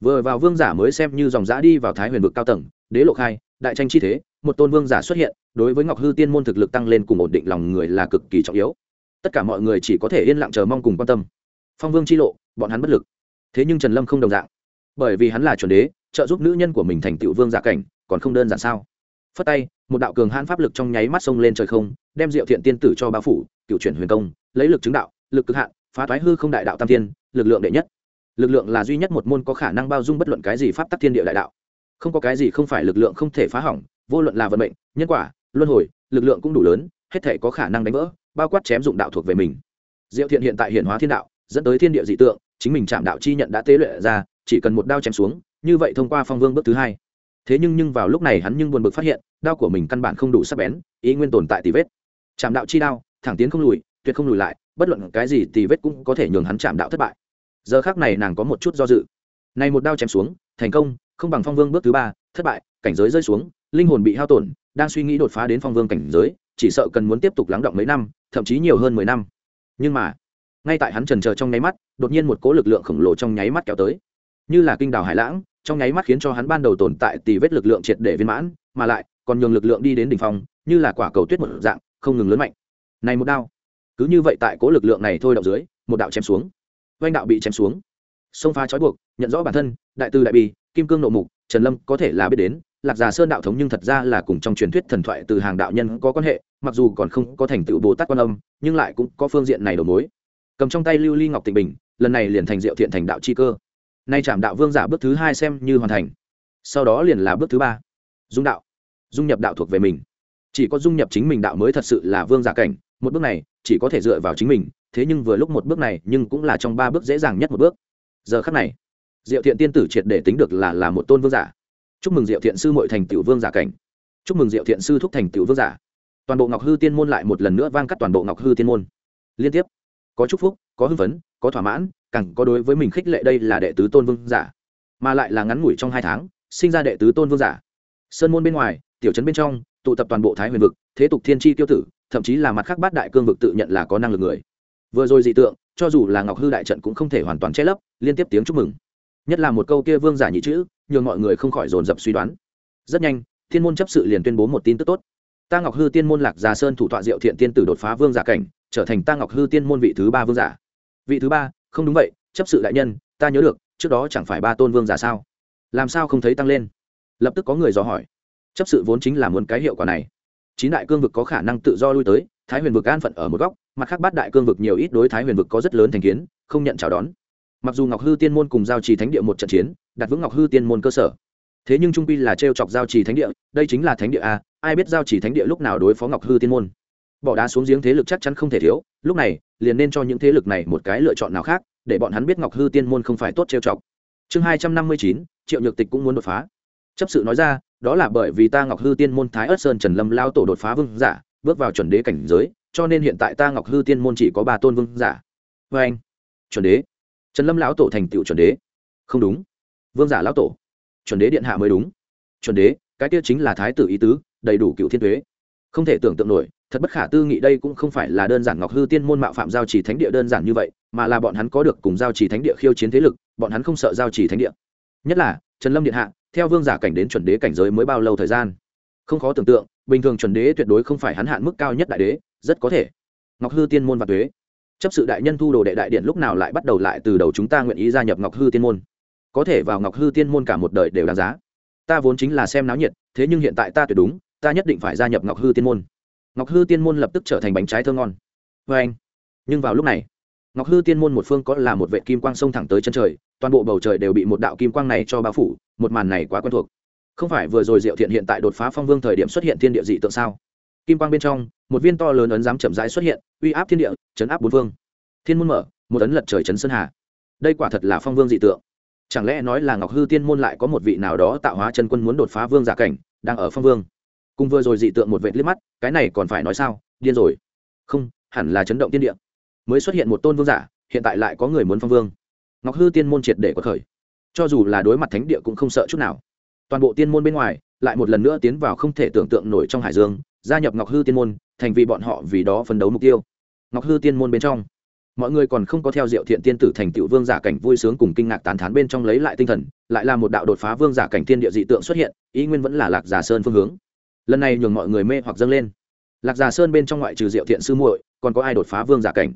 Vừa vào vương giả mới xem như dòng giã đi vào thái huyền vực cao tầng, đế lộ khai, đại tranh chi thế, một tôn vương giả xuất hiện, đối với ngọc hư tiên môn thực lực tăng lên cùng ổn định lòng người là cực kỳ trọng yếu. Tất cả mọi người chỉ có thể yên lặng chờ mong cùng quan tâm phong vương chi lộ, bọn hắn bất lực. Thế nhưng trần lâm không đồng dạng. Bởi vì hắn là chuẩn đế, trợ giúp nữ nhân của mình thành tựu vương giả cảnh, còn không đơn giản sao? Phất tay, một đạo cường hãn pháp lực trong nháy mắt sông lên trời không, đem diệu thiện tiên tử cho bao phủ, cựu chuyển huyền công, lấy lực chứng đạo, lực cực hạn, phá thoái hư không đại đạo tam tiên lực lượng đệ nhất. Lực lượng là duy nhất một môn có khả năng bao dung bất luận cái gì pháp tắc thiên địa đại đạo. Không có cái gì không phải lực lượng không thể phá hỏng, vô luận là vận mệnh, nhân quả, luân hồi, lực lượng cũng đủ lớn, hết thể có khả năng đánh vỡ, bao quát chém dụng đạo thuộc về mình. Diệu thiện hiện tại hiện hóa thiên đạo dẫn tới thiên địa dị tượng, chính mình chạm đạo chi nhận đã tế luyện ra, chỉ cần một đao chém xuống, như vậy thông qua phong vương bước thứ hai. Thế nhưng nhưng vào lúc này hắn nhưng buồn bực phát hiện, đao của mình căn bản không đủ sắc bén, ý nguyên tồn tại tì vết. Chạm đạo chi đao, thẳng tiến không lùi, tuyệt không lùi lại, bất luận cái gì tì vết cũng có thể nhường hắn chạm đạo thất bại. Giờ khác này nàng có một chút do dự. Này một đao chém xuống, thành công, không bằng phong vương bước thứ ba, thất bại, cảnh giới rơi xuống, linh hồn bị hao tổn, đang suy nghĩ đột phá đến phong vương cảnh giới, chỉ sợ cần muốn tiếp tục lắng động mấy năm, thậm chí nhiều hơn mười năm. Nhưng mà ngay tại hắn trần chờ trong nháy mắt, đột nhiên một cỗ lực lượng khổng lồ trong nháy mắt kéo tới. Như là kinh đào hải lãng, trong nháy mắt khiến cho hắn ban đầu tồn tại tì vết lực lượng triệt để viên mãn, mà lại, còn nhường lực lượng đi đến đỉnh phong, như là quả cầu tuyết một dạng, không ngừng lớn mạnh. Này một đao. Cứ như vậy tại cỗ lực lượng này thôi động dưới, một đạo chém xuống. Oanh đạo bị chém xuống. Xông phá trói buộc, nhận rõ bản thân, đại tư đại bi kim cương nộ mục, trần lâm có thể là biết đến, lạc già sơn đạo thống nhưng thật ra là cùng trong truyền thuyết thần thoại từ hàng đạo nhân có quan hệ, mặc dù còn không có thành tựu bồ tát quan âm, nhưng lại cũng có phương diện này đầu mối cầm trong tay lưu ly ngọc tịnh bình, lần này liền thành diệu thiện thành đạo chi cơ. Nay chạm đạo vương giả bước thứ hai xem như hoàn thành. Sau đó liền là bước thứ ba. Dung đạo. Dung nhập đạo thuộc về mình. Chỉ có dung nhập chính mình đạo mới thật sự là vương giả cảnh. Một bước này, chỉ có thể dựa vào chính mình. Thế nhưng vừa lúc một bước này, nhưng cũng là trong ba bước dễ dàng nhất một bước. Giờ khắc này, diệu thiện tiên tử triệt để tính được là là một tôn vương giả. Chúc mừng diệu thiện sư mội thành tiểu vương giả cảnh. Chúc mừng diệu thiện sư thúc thành tiểu vương giả. Toàn bộ ngọc hư tiên môn lại một lần nữa vang cắt toàn bộ ngọc hư tiên môn. Liên tiếp có chúc phúc, có hưng phấn, có thỏa mãn, càng có đối với mình khích lệ đây là đệ tứ tôn vương giả. Mà lại là ngắn ngủi trong hai tháng, sinh ra đệ tứ tôn vương giả. Sơn môn bên ngoài, tiểu trấn bên trong, tụ tập toàn bộ thái huyền vực, thế tục thiên tri tiêu tử, thậm chí là mặt khác bát đại cương vực tự nhận là có năng lực người. Vừa rồi dị tượng, cho dù là ngọc hư đại trận cũng không thể hoàn toàn che lấp, liên tiếp tiếng chúc mừng. Nhất là một câu kia vương giả nhị chữ, nhường mọi người không khỏi dồn dập suy đoán. Rất nhanh, thiên môn chấp sự liền tuyên bố một tin tức tốt. Ta ngọc hư tiên môn lạc già sơn thủ tọa diệu thiện tiên tử đột phá vương giả cảnh trở thành ta ngọc hư tiên môn vị thứ ba vương giả. Vị thứ ba, không đúng vậy, chấp sự đại nhân, ta nhớ được, trước đó chẳng phải ba tôn vương giả sao? Làm sao không thấy tăng lên? Lập tức có người dò hỏi. Chấp sự vốn chính là muốn cái hiệu quả này. Chín đại cương vực có khả năng tự do lui tới, thái huyền vực an phận ở một góc, mặt khác bát đại cương vực nhiều ít đối thái huyền vực có rất lớn thành kiến, không nhận chào đón. Mặc dù ngọc hư tiên môn cùng giao trì thánh địa một trận chiến, đặt vững ngọc hư tiên môn cơ sở. Thế nhưng trung pi là t r e o chọc giao trì thánh địa, đây chính là thánh địa a, ai biết giao trì thánh địa lúc nào đối phó ngọc hư tiên môn? Bỏ đá xuống giếng thế lực chắc chắn không thể thiếu, lúc này, liền nên cho những thế lực này một cái lựa chọn nào khác, để bọn hắn biết ngọc hư tiên môn không phải tốt trêu chọc. Chương hai trăm năm mươi chín, triệu nhược tịch cũng muốn đột phá. Chấp sự nói ra, đó là bởi vì ta ngọc hư tiên môn thái ớt sơn trần lâm lao tổ đột phá vương giả, bước vào chuẩn đế cảnh giới, cho nên hiện tại ta ngọc hư tiên môn chỉ có ba tôn vương giả. Vê anh, chuẩn đế. Trần lâm lão tổ thành tựu chuẩn đế. Không đúng. Vương giả lão tổ. Chuẩn đế điện hạ mới đúng. Chuẩn đế, cái tiêu chính là thái tử ý tứ, đầy đủ cựu thiên thuế không thể tưởng tượng nổi thật bất khả tư nghị đây cũng không phải là đơn giản ngọc hư tiên môn mạo phạm giao trì thánh địa đơn giản như vậy, mà là bọn hắn có được cùng giao trì thánh địa khiêu chiến thế lực, bọn hắn không sợ giao trì thánh địa. Nhất là, trần lâm điện hạ, theo vương giả cảnh đến chuẩn đế cảnh giới mới bao lâu thời gian? Không khó tưởng tượng, bình thường chuẩn đế tuyệt đối không phải hắn hạn mức cao nhất đại đế, rất có thể. Ngọc hư tiên môn và thuế chấp sự đại nhân thu đồ đệ đại điện lúc nào lại bắt đầu lại từ đầu chúng ta nguyện ý gia nhập ngọc hư tiên môn? Có thể vào ngọc hư tiên môn cả một đời đều đáng giá. Ta vốn chính là xem náo nhiệt, thế nhưng hiện tại ta tuyệt đúng, ta nhất định phải gia nhập ngọc hư tiên môn ngọc hư tiên môn lập tức trở thành bánh trái thơ ngon. Vê anh, nhưng vào lúc này, ngọc hư tiên môn một phương có là một vệ kim quang sông thẳng tới chân trời, toàn bộ bầu trời đều bị một đạo kim quang này cho bao phủ, một màn này quá quen thuộc. Không phải vừa rồi diệu thiện hiện tại đột phá phong vương thời điểm xuất hiện thiên địa dị tượng sao? Kim quang bên trong, một viên to lớn ấn dám chậm rãi xuất hiện, uy áp thiên địa, chấn áp bốn phương. Thiên môn mở, một ấn lật trời chấn sơn hà. Đây quả thật là phong vương dị tượng. Chẳng lẽ nói là ngọc hư tiên môn lại có một vị nào đó tạo hóa chân quân muốn đột phá vương giả cảnh, đang ở phong vương? Cùng vừa rồi dị tượng một vệt liếc mắt, cái này còn phải nói sao? Điên rồi. Không, hẳn là chấn động tiên địa. Mới xuất hiện một tôn vương giả, hiện tại lại có người muốn phong vương. Ngọc hư tiên môn triệt để có khởi. Cho dù là đối mặt thánh địa cũng không sợ chút nào. Toàn bộ tiên môn bên ngoài, lại một lần nữa tiến vào không thể tưởng tượng nổi trong hải dương, gia nhập ngọc hư tiên môn, thành vì bọn họ vì đó phấn đấu mục tiêu. Ngọc hư tiên môn bên trong, mọi người còn không có theo diệu thiện tiên tử thành tựu vương giả cảnh vui sướng cùng kinh ngạc tán thán bên trong lấy lại tinh thần, lại là một đạo đột phá vương giả cảnh tiên địa dị tượng xuất hiện, ý nguyên vẫn là lạc giả sơn phương hướng lần này nhường mọi người mê hoặc dâng lên. Lạc giả sơn bên trong ngoại trừ diệu thiện sư muội, còn có ai đột phá vương giả cảnh?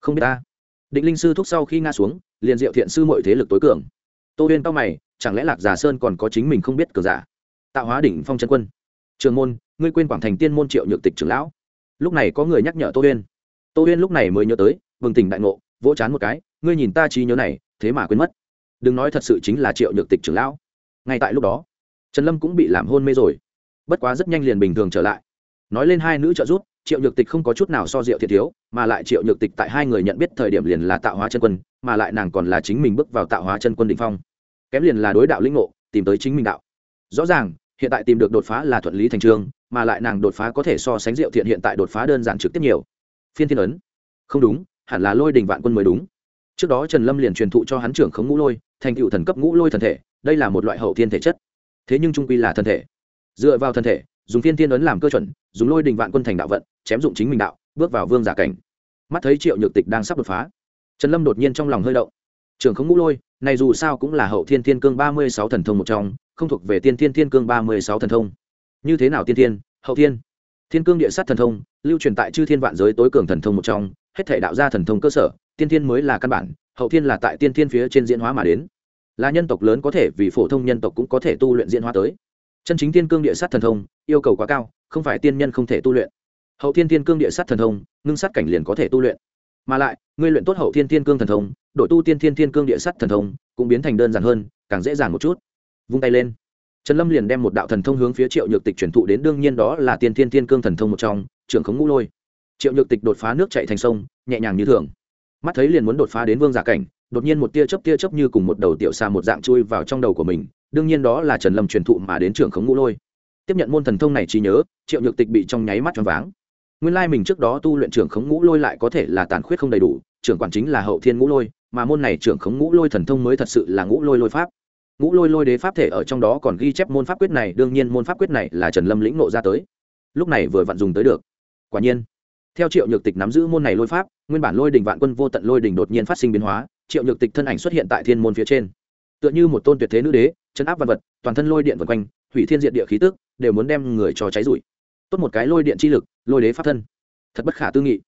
Không biết ta. Định linh sư thúc sau khi nga xuống, liền diệu thiện sư muội thế lực tối cường. Tô huyên tao mày, chẳng lẽ lạc giả sơn còn có chính mình không biết cờ giả? Tạo hóa đỉnh phong chân quân. Trường môn, ngươi quên quảng thành tiên môn triệu nhược tịch trưởng lão. Lúc này có người nhắc nhở tô huyên tô huyên lúc này mới nhớ tới, bừng tỉnh đại ngộ, vỗ chán một cái, ngươi nhìn ta trí nhớ này, thế mà quên mất. Đừng nói thật sự chính là triệu nhược tịch trưởng lão. Ngay tại lúc đó, trần lâm cũng bị làm hôn mê rồi bất quá rất nhanh liền bình thường trở lại. Nói lên hai nữ trợ giúp, triệu nhược tịch không có chút nào so diệu thiệt thiếu, mà lại triệu nhược tịch tại hai người nhận biết thời điểm liền là tạo hóa chân quân, mà lại nàng còn là chính mình bước vào tạo hóa chân quân định phong. Kém liền là đối đạo lĩnh ngộ, tìm tới chính mình đạo. Rõ ràng, hiện tại tìm được đột phá là thuận lý thành trương, mà lại nàng đột phá có thể so sánh diệu thiện hiện tại đột phá đơn giản trực tiếp nhiều. Phiên thiên ấn. Không đúng, hẳn là lôi đình vạn quân mới đúng. Trước đó trần lâm liền truyền thụ cho hắn trưởng khống ngũ lôi, thành cựu thần cấp ngũ lôi thần thể, đây là một loại hậu thiên thể chất. Thế nhưng trung quy là thân thể dựa vào thân thể, dùng phiên thiên ấn làm cơ chuẩn, dùng lôi đình vạn quân thành đạo vận, chém dụng chính mình đạo, bước vào vương giả cảnh. Mắt thấy triệu nhược tịch đang sắp đột phá, trần lâm đột nhiên trong lòng hơi động. Trưởng không ngũ lôi, này dù sao cũng là hậu thiên thiên cương ba mươi sáu thần thông một trong, không thuộc về tiên thiên thiên cương ba mươi sáu thần thông. Như thế nào tiên thiên, hậu thiên? Thiên cương địa sát thần thông, lưu truyền tại chư thiên vạn giới tối cường thần thông một trong, hết thể đạo gia thần thông cơ sở, tiên thiên mới là căn bản, hậu thiên là tại tiên thiên phía trên diễn hóa mà đến. Là nhân tộc lớn có thể vì phổ thông nhân tộc cũng có thể tu luyện diễn hóa tới chân chính thiên cương địa sát thần thông, yêu cầu quá cao, không phải tiên nhân không thể tu luyện. Hậu thiên thiên cương địa sát thần thông, ngưng sát cảnh liền có thể tu luyện. Mà lại, ngươi luyện tốt hậu thiên thiên cương thần thông, đội tu tiên thiên thiên cương địa sát thần thông, cũng biến thành đơn giản hơn, càng dễ dàng một chút. Vung tay lên. Trần lâm liền đem một đạo thần thông hướng phía triệu nhược tịch truyền thụ đến, đương nhiên đó là tiên thiên thiên cương thần thông một trong, trưởng khống ngũ lôi. Triệu nhược tịch đột phá nước chạy thành sông, nhẹ nhàng như thường. Mắt thấy liền muốn đột phá đến vương giả cảnh, đột nhiên một tia chớp tia chớp như cùng một đầu tiểu xa một dạng chui vào trong đầu của mình đương nhiên đó là trần lâm truyền thụ mà đến trưởng khống ngũ lôi. Tiếp nhận môn thần thông này trí nhớ, triệu nhược tịch bị trong nháy mắt cho váng. Nguyên lai mình trước đó tu luyện trưởng khống ngũ lôi lại có thể là tàn khuyết không đầy đủ, trưởng quản chính là hậu thiên ngũ lôi, mà môn này trưởng khống ngũ lôi thần thông mới thật sự là ngũ lôi lôi pháp. Ngũ lôi lôi đế pháp thể ở trong đó còn ghi chép môn pháp quyết này, đương nhiên môn pháp quyết này là trần lâm lĩnh nộ ra tới. Lúc này vừa vặn dùng tới được. Quả nhiên, theo triệu nhược tịch nắm giữ môn này lôi pháp, nguyên bản lôi đình vạn quân vô tận lôi đình đột nhiên phát sinh biến hóa, triệu nhược tịch thân ảnh xuất hiện tại thiên môn phía trên. Tựa như một tôn tuyệt thế nữ đế chấn áp văn vật, toàn thân lôi điện vân quanh, hủy thiên diện địa khí tức, đều muốn đem người cho cháy rụi. Tốt một cái lôi điện chi lực, lôi đế pháp thân. Thật bất khả tư nghị.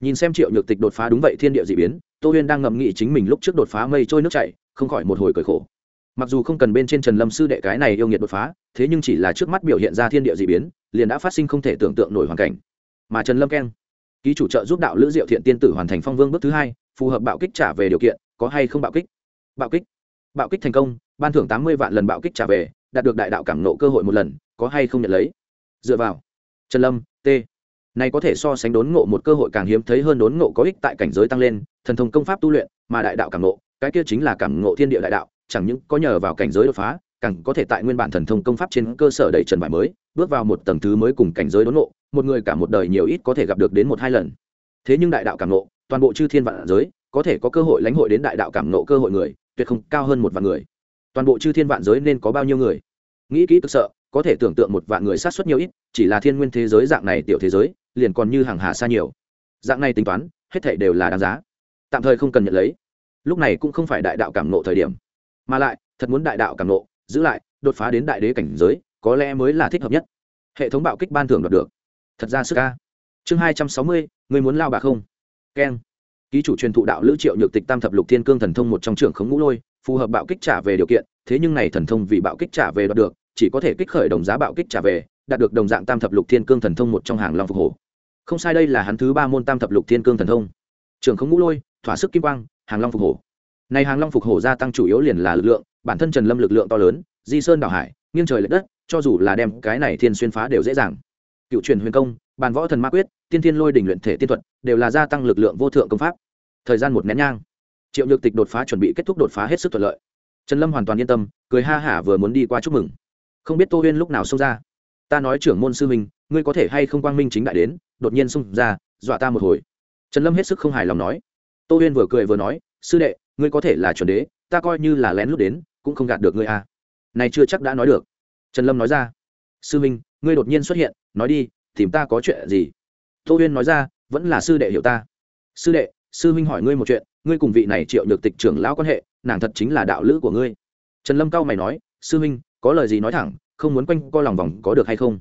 Nhìn xem triệu nhược tịch đột phá đúng vậy thiên địa d ị biến, tô huyên đang ngậm nghị chính mình lúc trước đột phá mây trôi nước chảy, không khỏi một hồi cởi khổ. Mặc dù không cần bên trên trần lâm sư đệ cái này yêu nghiệt đột phá, thế nhưng chỉ là trước mắt biểu hiện ra thiên địa d ị biến, liền đã phát sinh không thể tưởng tượng nổi hoàn cảnh. Mà trần lâm keng ký chủ trợ giúp đạo lữ diệu thiện tiên tử hoàn thành phong vương bước thứ hai, phù hợp bạo kích trả về điều kiện, có hay không bạo kích? Bạo kích. Bạo kích thành công ban thưởng tám mươi vạn lần bạo kích trả về, đạt được đại đạo cảm nộ cơ hội một lần, có hay không nhận lấy? Dựa vào. Trần lâm, t. Này có thể so sánh đốn ngộ một cơ hội càng hiếm thấy hơn đốn ngộ có ích tại cảnh giới tăng lên, thần thông công pháp tu luyện, mà đại đạo cảm ngộ cái kia chính là cảm ngộ thiên địa đại đạo, chẳng những có nhờ vào cảnh giới đột phá, càng có thể tại nguyên bản thần thông công pháp trên cơ sở đẩy trần bài mới, bước vào một tầng thứ mới cùng cảnh giới đốn ngộ, một người cả một đời nhiều ít có thể gặp được đến một hai lần. Thế nhưng đại đạo cảm ngộ toàn bộ chư thiên vạn giới, có thể có cơ hội lãnh hội đến đại đạo cảm ngộ cơ hội người, tuyệt không cao hơn một vạn người toàn bộ chư thiên vạn giới nên có bao nhiêu người? Nghĩ kỹ cực sợ, có thể tưởng tượng một vạn người sát xuất nhiều ít, chỉ là thiên nguyên thế giới dạng này tiểu thế giới, liền còn như hàng hà xa nhiều. Dạng này tính toán, hết thảy đều là đáng giá. Tạm thời không cần nhận lấy. Lúc này cũng không phải đại đạo cảm nộ thời điểm. Mà lại, thật muốn đại đạo cảm nộ, giữ lại, đột phá đến đại đế cảnh giới, có lẽ mới là thích hợp nhất. Hệ thống bạo kích ban thưởng đoạt được. Thật ra sức ca chương hai trăm sáu mươi, người muốn lao bạc không? Keng ký chủ truyền thụ đạo lữ triệu nhược tịch tam thập lục thiên cương thần thông một trong trưởng khống ngũ lôi, phù hợp bạo kích trả về điều kiện, thế nhưng này thần thông vì bạo kích trả về đoạt được, chỉ có thể kích khởi đồng giá bạo kích trả về, đạt được đồng dạng tam thập lục thiên cương thần thông một trong hàng long phục hổ không sai đây là hắn thứ ba môn tam thập lục thiên cương thần thông. Trường khống ngũ lôi, thỏa sức kim quang, hàng long phục hổ này hàng long phục hổ gia tăng chủ yếu liền là lực lượng, bản thân trần lâm lực lượng to lớn, di sơn đảo hải, nghiêng trời l ệ đất, cho dù là đem cái này thiên xuyên phá đều dễ dàng. Cựu truyền huyền công bàn võ thần ma quyết, tiên thiên lôi đỉnh luyện thể tiên thuật, đều là gia tăng lực lượng vô thượng công pháp. Thời gian một nén nhang, triệu nhược tịch đột phá chuẩn bị kết thúc đột phá hết sức thuận lợi. Trần lâm hoàn toàn yên tâm, cười ha hả vừa muốn đi qua chúc mừng. Không biết tô huyên lúc nào xông ra. Ta nói trưởng môn sư minh ngươi có thể hay không quang minh chính đại đến, đột nhiên xông ra, dọa ta một hồi. Trần lâm hết sức không hài lòng nói. Tô huyên vừa cười vừa nói, sư đệ, ngươi có thể là chuẩn đế, ta coi như là lén lút đến, cũng không gạt được ngươi à. này chưa chắc đã nói được. Trần lâm nói ra, sư minh ngươi đột nhiên xuất hiện, nói đi tìm ta có chuyện gì? Tô huyên nói ra, vẫn là sư đệ hiểu ta. Sư đệ, sư huynh hỏi ngươi một chuyện, ngươi cùng vị này triệu nhược tịch trưởng lão quan hệ, nàng thật chính là đạo lữ của ngươi. Trần lâm cao mày nói, sư huynh, có lời gì nói thẳng, không muốn quanh co lòng vòng có được hay không?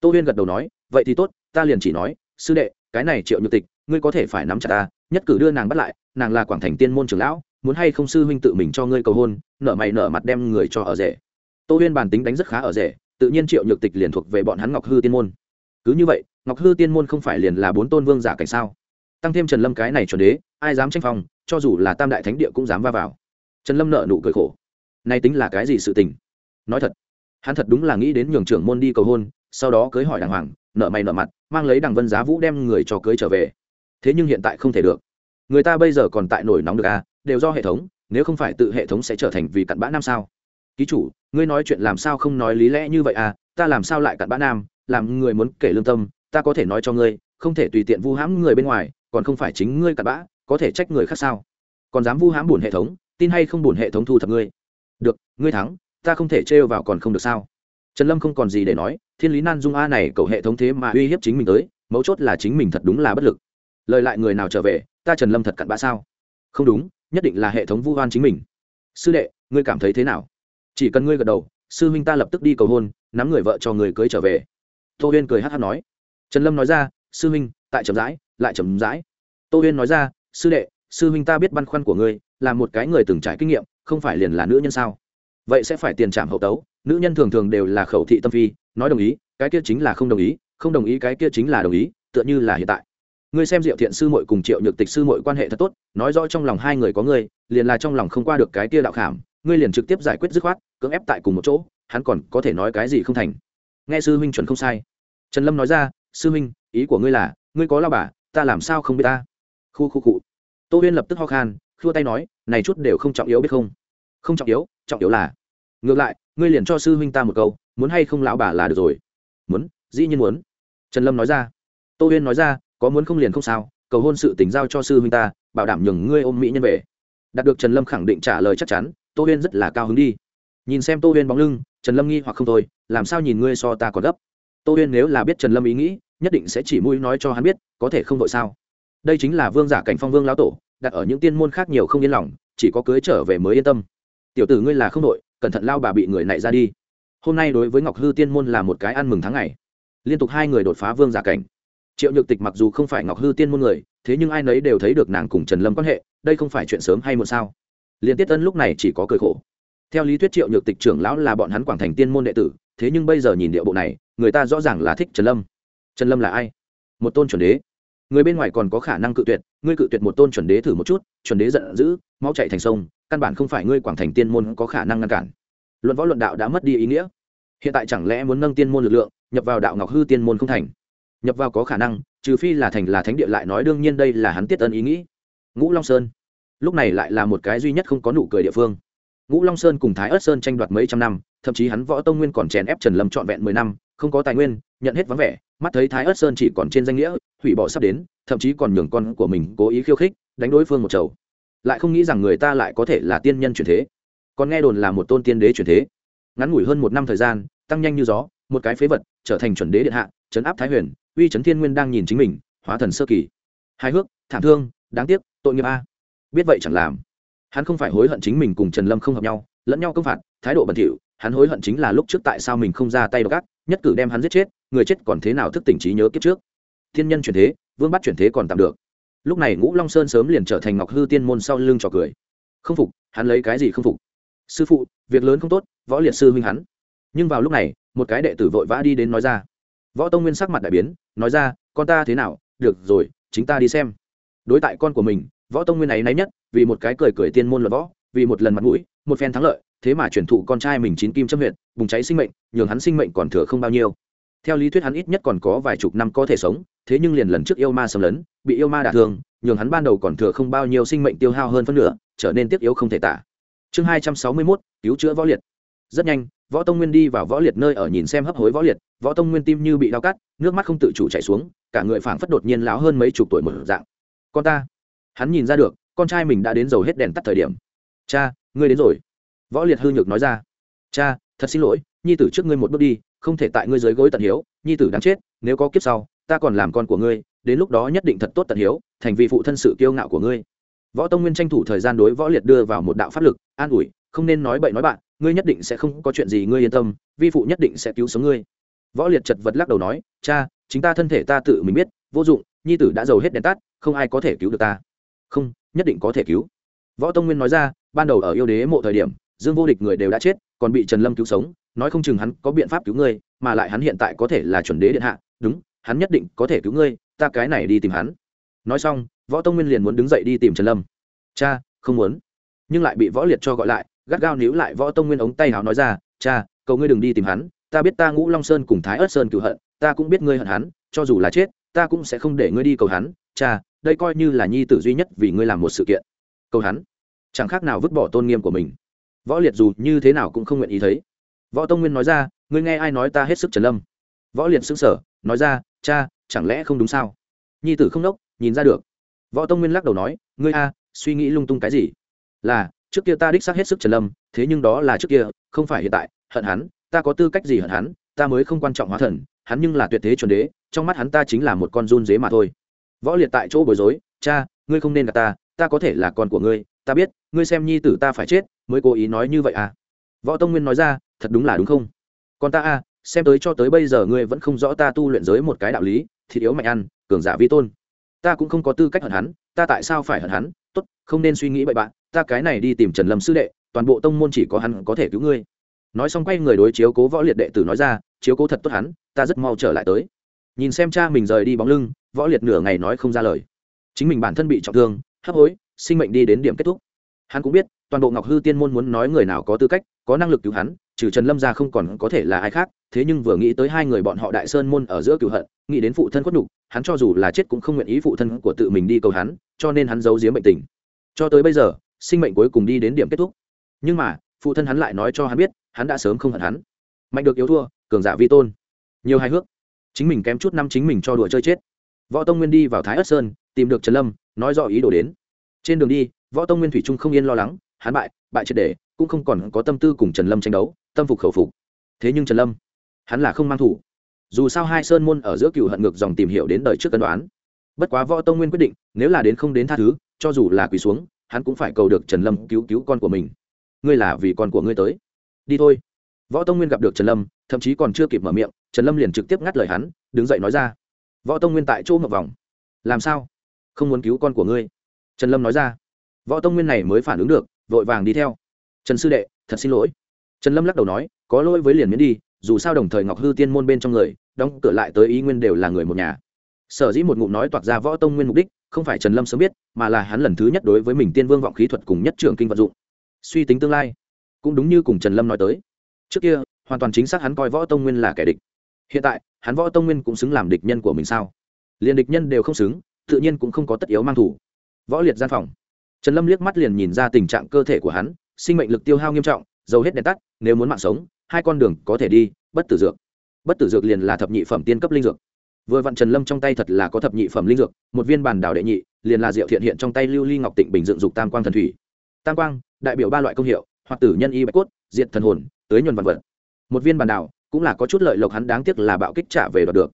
Tô huyên gật đầu nói, vậy thì tốt, ta liền chỉ nói, sư đệ, cái này triệu nhược tịch, ngươi có thể phải nắm chặt ta, nhất cử đưa nàng bắt lại, nàng là quảng thành tiên môn trưởng lão, muốn hay không sư huynh tự mình cho ngươi cầu hôn nợ mày nợ mặt đem người cho ở rể. Tô huyên bản tính đánh rất khá ở rể, tự nhiên triệu nhược tịch liền thuộc về bọn hắn ngọc hư tiên môn cứ như vậy, ngọc hư tiên môn không phải liền là bốn tôn vương giả cảnh sao? Tăng thêm trần lâm cái này chuẩn đế, ai dám tranh phòng cho dù là tam đại thánh địa cũng dám va vào. Trần lâm nợ nụ cười khổ. Nay tính là cái gì sự tình? Nói thật, hắn thật đúng là nghĩ đến nhường trưởng môn đi cầu hôn, sau đó cưới hỏi đàng hoàng, nợ mày nợ mặt, mang lấy đằng vân giá vũ đem người cho cưới trở về. Thế nhưng hiện tại không thể được. Người ta bây giờ còn tại nổi nóng được à đều do hệ thống, nếu không phải tự hệ thống sẽ trở thành vì cặn bã nam sao? Ký chủ, ngươi nói chuyện làm sao không nói lý lẽ như vậy à ta làm sao lại cặn bã nam? Làm người muốn kể lương tâm, ta có thể nói cho ngươi, không thể tùy tiện vu hãm người bên ngoài, còn không phải chính ngươi cặn bã, có thể trách người khác sao? Còn dám vu hãm buồn hệ thống, tin hay không buồn hệ thống thu thập ngươi? Được, ngươi thắng, ta không thể trêu vào còn không được sao? Trần lâm không còn gì để nói, thiên lý nan dung a này cầu hệ thống thế mà uy hiếp chính mình tới, mấu chốt là chính mình thật đúng là bất lực. Lời lại người nào trở về, ta trần lâm thật cặn bã sao? Không đúng, nhất định là hệ thống vu hoan chính mình. Sư đệ, ngươi cảm thấy thế nào? Chỉ cần ngươi gật đầu, sư huynh ta lập tức đi cầu hôn, nắm người vợ cho người cưới trở về tô huyên cười hát hát nói. Trần lâm nói ra, sư huynh, tại chậm rãi, lại chậm rãi. Tô huyên nói ra, sư đệ, sư huynh ta biết băn khoăn của ngươi, là một cái người từng trải kinh nghiệm, không phải liền là nữ nhân sao? Vậy sẽ phải tiền trảm hậu tấu, nữ nhân thường thường đều là khẩu thị tâm phi, nói đồng ý, cái kia chính là không đồng ý, không đồng ý cái kia chính là đồng ý, tựa như là hiện tại. Ngươi xem diệu thiện sư muội cùng triệu nhược tịch sư muội quan hệ thật tốt, nói rõ trong lòng hai người có ngươi, liền là trong lòng không qua được cái kia đạo khảm, ngươi liền trực tiếp giải quyết dứt khoát, cưỡng ép tại cùng một chỗ, hắn còn có thể nói cái gì không thành nghe sư huynh chuẩn không sai. Trần lâm nói ra, sư huynh, ý của ngươi là, ngươi có lao bà, ta làm sao không biết ta? Khu khu cụ tô huyên lập tức ho khan, khua tay nói, này chút đều không trọng yếu biết không? Không trọng yếu trọng yếu là, ngược lại, ngươi liền cho sư huynh ta một câu, muốn hay không lão bà là được rồi. Muốn, dĩ nhiên muốn. Trần lâm nói ra. Tô huyên nói ra, có muốn không liền không sao, cầu hôn sự tình giao cho sư huynh ta, bảo đảm nhường ngươi ôm mỹ nhân về. Đạt được trần lâm khẳng định trả lời chắc chắn, tô huyên rất là cao hứng đi nhìn xem tô huyên bóng lưng, trần lâm nghi hoặc không thôi, làm sao nhìn ngươi so ta còn gấp? Tô huyên nếu là biết trần lâm ý nghĩ, nhất định sẽ chỉ mũi nói cho hắn biết, có thể không vội sao? Đây chính là vương giả cảnh phong vương lão tổ, đặt ở những tiên môn khác nhiều không yên lòng, chỉ có cưới trở về mới yên tâm. Tiểu tử ngươi là không đội cẩn thận lao bà bị người này ra đi. Hôm nay đối với ngọc hư tiên môn là một cái ăn mừng tháng ngày. Liên tục hai người đột phá vương giả cảnh. Triệu nhược tịch mặc dù không phải ngọc hư tiên môn người, thế nhưng ai nấy đều thấy được nàng cùng trần lâm quan hệ, đây không phải chuyện sớm hay muộn sao? Liên tiết ân lúc này chỉ có cười khổ theo lý thuyết triệu nhược tịch trưởng lão là bọn hắn quảng thành tiên môn đệ tử, thế nhưng bây giờ nhìn địa bộ này, người ta rõ ràng là thích trần lâm. Trần lâm là ai? Một tôn chuẩn đế. Người bên ngoài còn có khả năng cự tuyệt, ngươi cự tuyệt một tôn chuẩn đế thử một chút, chuẩn đế giận dữ mau chạy thành sông, căn bản không phải ngươi quảng thành tiên môn có khả năng ngăn cản. Luận võ luận đạo đã mất đi ý nghĩa. Hiện tại chẳng lẽ muốn nâng tiên môn lực lượng, nhập vào đạo ngọc hư tiên môn không thành? Nhập vào có khả năng, trừ phi là thành là thánh địa lại nói đương nhiên đây là hắn tiết ân ý nghĩ. Ngũ long sơn. Lúc này lại là một cái duy nhất không có nụ cười địa phương ngũ long sơn cùng thái ớt sơn tranh đoạt mấy trăm năm, thậm chí hắn võ tông nguyên còn chèn ép trần lâm trọn vẹn mười năm, không có tài nguyên, nhận hết vắng vẻ, mắt thấy thái ớt sơn chỉ còn trên danh nghĩa, hủy bỏ sắp đến, thậm chí còn nhường con của mình cố ý khiêu khích, đánh đối phương một chầu. Lại không nghĩ rằng người ta lại có thể là tiên nhân chuyển thế. Còn nghe đồn là một tôn tiên đế chuyển thế. Ngắn ngủi hơn một năm thời gian, tăng nhanh như gió, một cái phế vật, trở thành chuẩn đế điện hạ, trấn áp thái huyền, uy trấn thiên nguyên đang nhìn chính mình, hóa thần sơ kỳ. Hài hước, thảm thương, đáng tiếc, tội nghiệp a. Biết vậy chẳng làm hắn không phải hối hận chính mình cùng trần lâm không hợp nhau, lẫn nhau công phạt, thái độ bẩn thỉu, hắn hối hận chính là lúc trước tại sao mình không ra tay đ gác nhất cử đem hắn giết chết, người chết còn thế nào thức tỉnh trí nhớ kiếp trước. Thiên nhân chuyển thế, vương bắt chuyển thế còn tạm được. Lúc này ngũ long sơn sớm liền trở thành ngọc hư tiên môn sau lưng trò cười. Không phục, hắn lấy cái gì không phục? Sư phụ, việc lớn không tốt, võ liệt sư huynh hắn. Nhưng vào lúc này, một cái đệ tử vội vã đi đến nói ra. Võ tông nguyên sắc mặt đại biến, nói ra, con ta thế nào? Được rồi, chính ta đi xem. Đối tại con của mình võ tông nguyên ấy náy nhất, vì một cái cười cười tiên môn luật võ, vì một lần mặt mũi, một phen thắng lợi, thế mà chuyển thụ con trai mình chín kim châm huyện bùng cháy sinh mệnh, nhường hắn sinh mệnh còn thừa không bao nhiêu. Theo lý thuyết hắn ít nhất còn có vài chục năm có thể sống, thế nhưng liền lần trước yêu ma xâm lấn, bị yêu ma đả thương, nhường hắn ban đầu còn thừa không bao nhiêu sinh mệnh tiêu hao hơn phân nửa, trở nên tiếc yếu không thể tả. Chương hai trăm sáu mươi mốt, cứu chữa võ liệt. Rất nhanh, võ tông nguyên đi vào võ liệt nơi ở nhìn xem hấp hối võ liệt, võ tông nguyên tim như bị đau cắt, nước mắt không tự chủ chảy xuống, cả người phảng phất đột nhiên láo hơn mấy chục tuổi một dạng. Con ta hắn nhìn ra được, con trai mình đã đến dầu hết đèn tắt thời điểm. Cha, ngươi đến rồi. Võ liệt hư nhược nói ra. Cha, thật xin lỗi, nhi tử trước ngươi một bước đi, không thể tại ngươi dưới gối tận hiếu, nhi tử đáng chết, nếu có kiếp sau, ta còn làm con của ngươi, đến lúc đó nhất định thật tốt tận hiếu, thành vị phụ thân sự kiêu ngạo của ngươi. Võ tông nguyên tranh thủ thời gian đối võ liệt đưa vào một đạo pháp lực, an ủi, không nên nói bậy nói bạn, ngươi nhất định sẽ không có chuyện gì ngươi yên tâm, vi phụ nhất định sẽ cứu sống ngươi. Võ liệt chật vật lắc đầu nói, cha, chính ta thân thể ta tự mình biết, vô dụng, nhi tử đã giàu hết đèn tắt, không ai có thể cứu được ta không, nhất định có thể cứu. Võ tông nguyên nói ra, ban đầu ở yêu đế mộ thời điểm, dương vô địch người đều đã chết, còn bị trần lâm cứu sống, nói không chừng hắn có biện pháp cứu ngươi, mà lại hắn hiện tại có thể là chuẩn đế điện hạ. Đúng, hắn nhất định có thể cứu ngươi, ta cái này đi tìm hắn. Nói xong, võ tông nguyên liền muốn đứng dậy đi tìm trần lâm. Cha, không muốn. Nhưng lại bị võ liệt cho gọi lại, gắt gao níu lại võ tông nguyên ống tay hào nói ra, cha, cầu ngươi đừng đi tìm hắn, ta biết ta ngũ long sơn cùng thái ớt sơn cựu hận, ta cũng biết ngươi hận hắn, cho dù là chết, ta cũng sẽ không để ngươi đi cầu hắn. Cha đây coi như là nhi tử duy nhất vì ngươi làm một sự kiện. Câu hắn. Chẳng khác nào vứt bỏ tôn nghiêm của mình. Võ liệt dù như thế nào cũng không nguyện ý thấy. Võ tông nguyên nói ra, ngươi nghe ai nói ta hết sức trần lâm? Võ liệt xứng sở nói ra, cha, chẳng lẽ không đúng sao? Nhi tử không đốc nhìn ra được. Võ tông nguyên lắc đầu nói, ngươi a, suy nghĩ lung tung cái gì? Là, trước kia ta đích xác hết sức trần lâm, thế nhưng đó là trước kia, không phải hiện tại, hận hắn, ta có tư cách gì hận hắn, ta mới không quan trọng hóa thần, hắn nhưng là tuyệt thế chuẩn đế, trong mắt hắn ta chính là một con run dế mà thôi võ liệt tại chỗ bối rối cha ngươi không nên gặp ta ta có thể là con của ngươi ta biết ngươi xem nhi tử ta phải chết mới cố ý nói như vậy à? Võ tông nguyên nói ra thật đúng là đúng không? Còn ta à, xem tới cho tới bây giờ ngươi vẫn không rõ ta tu luyện giới một cái đạo lý thì yếu mạnh ăn cường giả vi tôn. Ta cũng không có tư cách hận hắn ta tại sao phải hận hắn? Tốt không nên suy nghĩ bậy bạn ta cái này đi tìm trần lâm sư đệ toàn bộ tông môn chỉ có hắn có thể cứu ngươi. Nói xong quay người đối chiếu cố võ liệt đệ tử nói ra chiếu cố thật tốt hắn ta rất mau trở lại tới. Nhìn xem cha mình rời đi bóng lưng võ liệt nửa ngày nói không ra lời. Chính mình bản thân bị trọng thương, hấp hối, sinh mệnh đi đến điểm kết thúc. Hắn cũng biết, toàn bộ ngọc hư tiên môn muốn nói người nào có tư cách, có năng lực cứu hắn, trừ trần lâm ra không còn có thể là ai khác, thế nhưng vừa nghĩ tới hai người bọn họ đại sơn môn ở giữa cựu hận, nghĩ đến phụ thân khuất nhục, hắn cho dù là chết cũng không nguyện ý phụ thân của tự mình đi cầu hắn, cho nên hắn giấu giếm bệnh tình. Cho tới bây giờ, sinh mệnh cuối cùng đi đến điểm kết thúc. Nhưng mà, phụ thân hắn lại nói cho hắn biết, hắn đã sớm không hận hắn. Mạnh được yếu thua, cường giả vi tôn. Nhiều hài hước. Chính mình kém chút năm chính mình cho đùa chơi chết võ tông nguyên đi vào thái ất sơn, tìm được trần lâm, nói rõ ý đồ đến. Trên đường đi, võ tông nguyên thủy trung không yên lo lắng, hắn bại bại triệt đề cũng không còn có tâm tư cùng trần lâm tranh đấu, tâm phục khẩu phục. Thế nhưng trần lâm, hắn là không mang thủ. Dù sao hai sơn môn ở giữa cựu hận ngược dòng tìm hiểu đến đời trước cân đoán. Bất quá võ tông nguyên quyết định, nếu là đến không đến tha thứ, cho dù là quỳ xuống, hắn cũng phải cầu được trần lâm cứu cứu con của mình. Ngươi là vì con của ngươi tới. Đi thôi. Võ tông nguyên gặp được trần lâm, thậm chí còn chưa kịp mở miệng, trần lâm liền trực tiếp ngắt lời hắn, đứng dậy nói ra võ tông nguyên tại chỗ ngập vòng. Làm sao? Không muốn cứu con của ngươi. Trần lâm nói ra. Võ tông nguyên này mới phản ứng được, vội vàng đi theo. Trần sư đệ, thật xin lỗi. Trần lâm lắc đầu nói, có lỗi với liền miễn đi, dù sao đồng thời ngọc hư tiên môn bên trong người, đóng cửa lại tới ý nguyên đều là người một nhà. Sở dĩ một ngụm nói toạc ra võ tông nguyên mục đích, không phải trần lâm sớm biết, mà là hắn lần thứ nhất đối với mình tiên vương vọng khí thuật cùng nhất trưởng kinh vận dụng. Suy tính tương lai, cũng đúng như cùng trần lâm nói tới. Trước kia, hoàn toàn chính xác hắn coi võ tông nguyên là kẻ địch. Hiện tại hắn võ tông nguyên cũng xứng làm địch nhân của mình sao? Liền địch nhân đều không xứng, tự nhiên cũng không có tất yếu mang thủ. Võ liệt gian phòng. Trần lâm liếc mắt liền nhìn ra tình trạng cơ thể của hắn, sinh mệnh lực tiêu hao nghiêm trọng, dầu hết đèn tắt, nếu muốn mạng sống, hai con đường có thể đi, bất tử dược. Bất tử dược liền là thập nhị phẩm tiên cấp linh dược. Vừa vặn trần lâm trong tay thật là có thập nhị phẩm linh dược, một viên bàn đảo đệ nhị, liền là diệu thiện hiện trong tay lưu ly ngọc tịnh bình dựng dục tam quang thần thủy. Tam quang, đại biểu ba loại công hiệu, hoặc tử nhân y bạch cốt diện thần hồn, tới nhuần vật vật. Một viên bàn đảo cũng là có chút lợi lộc hắn đáng tiếc là bạo kích trả về đoạt được.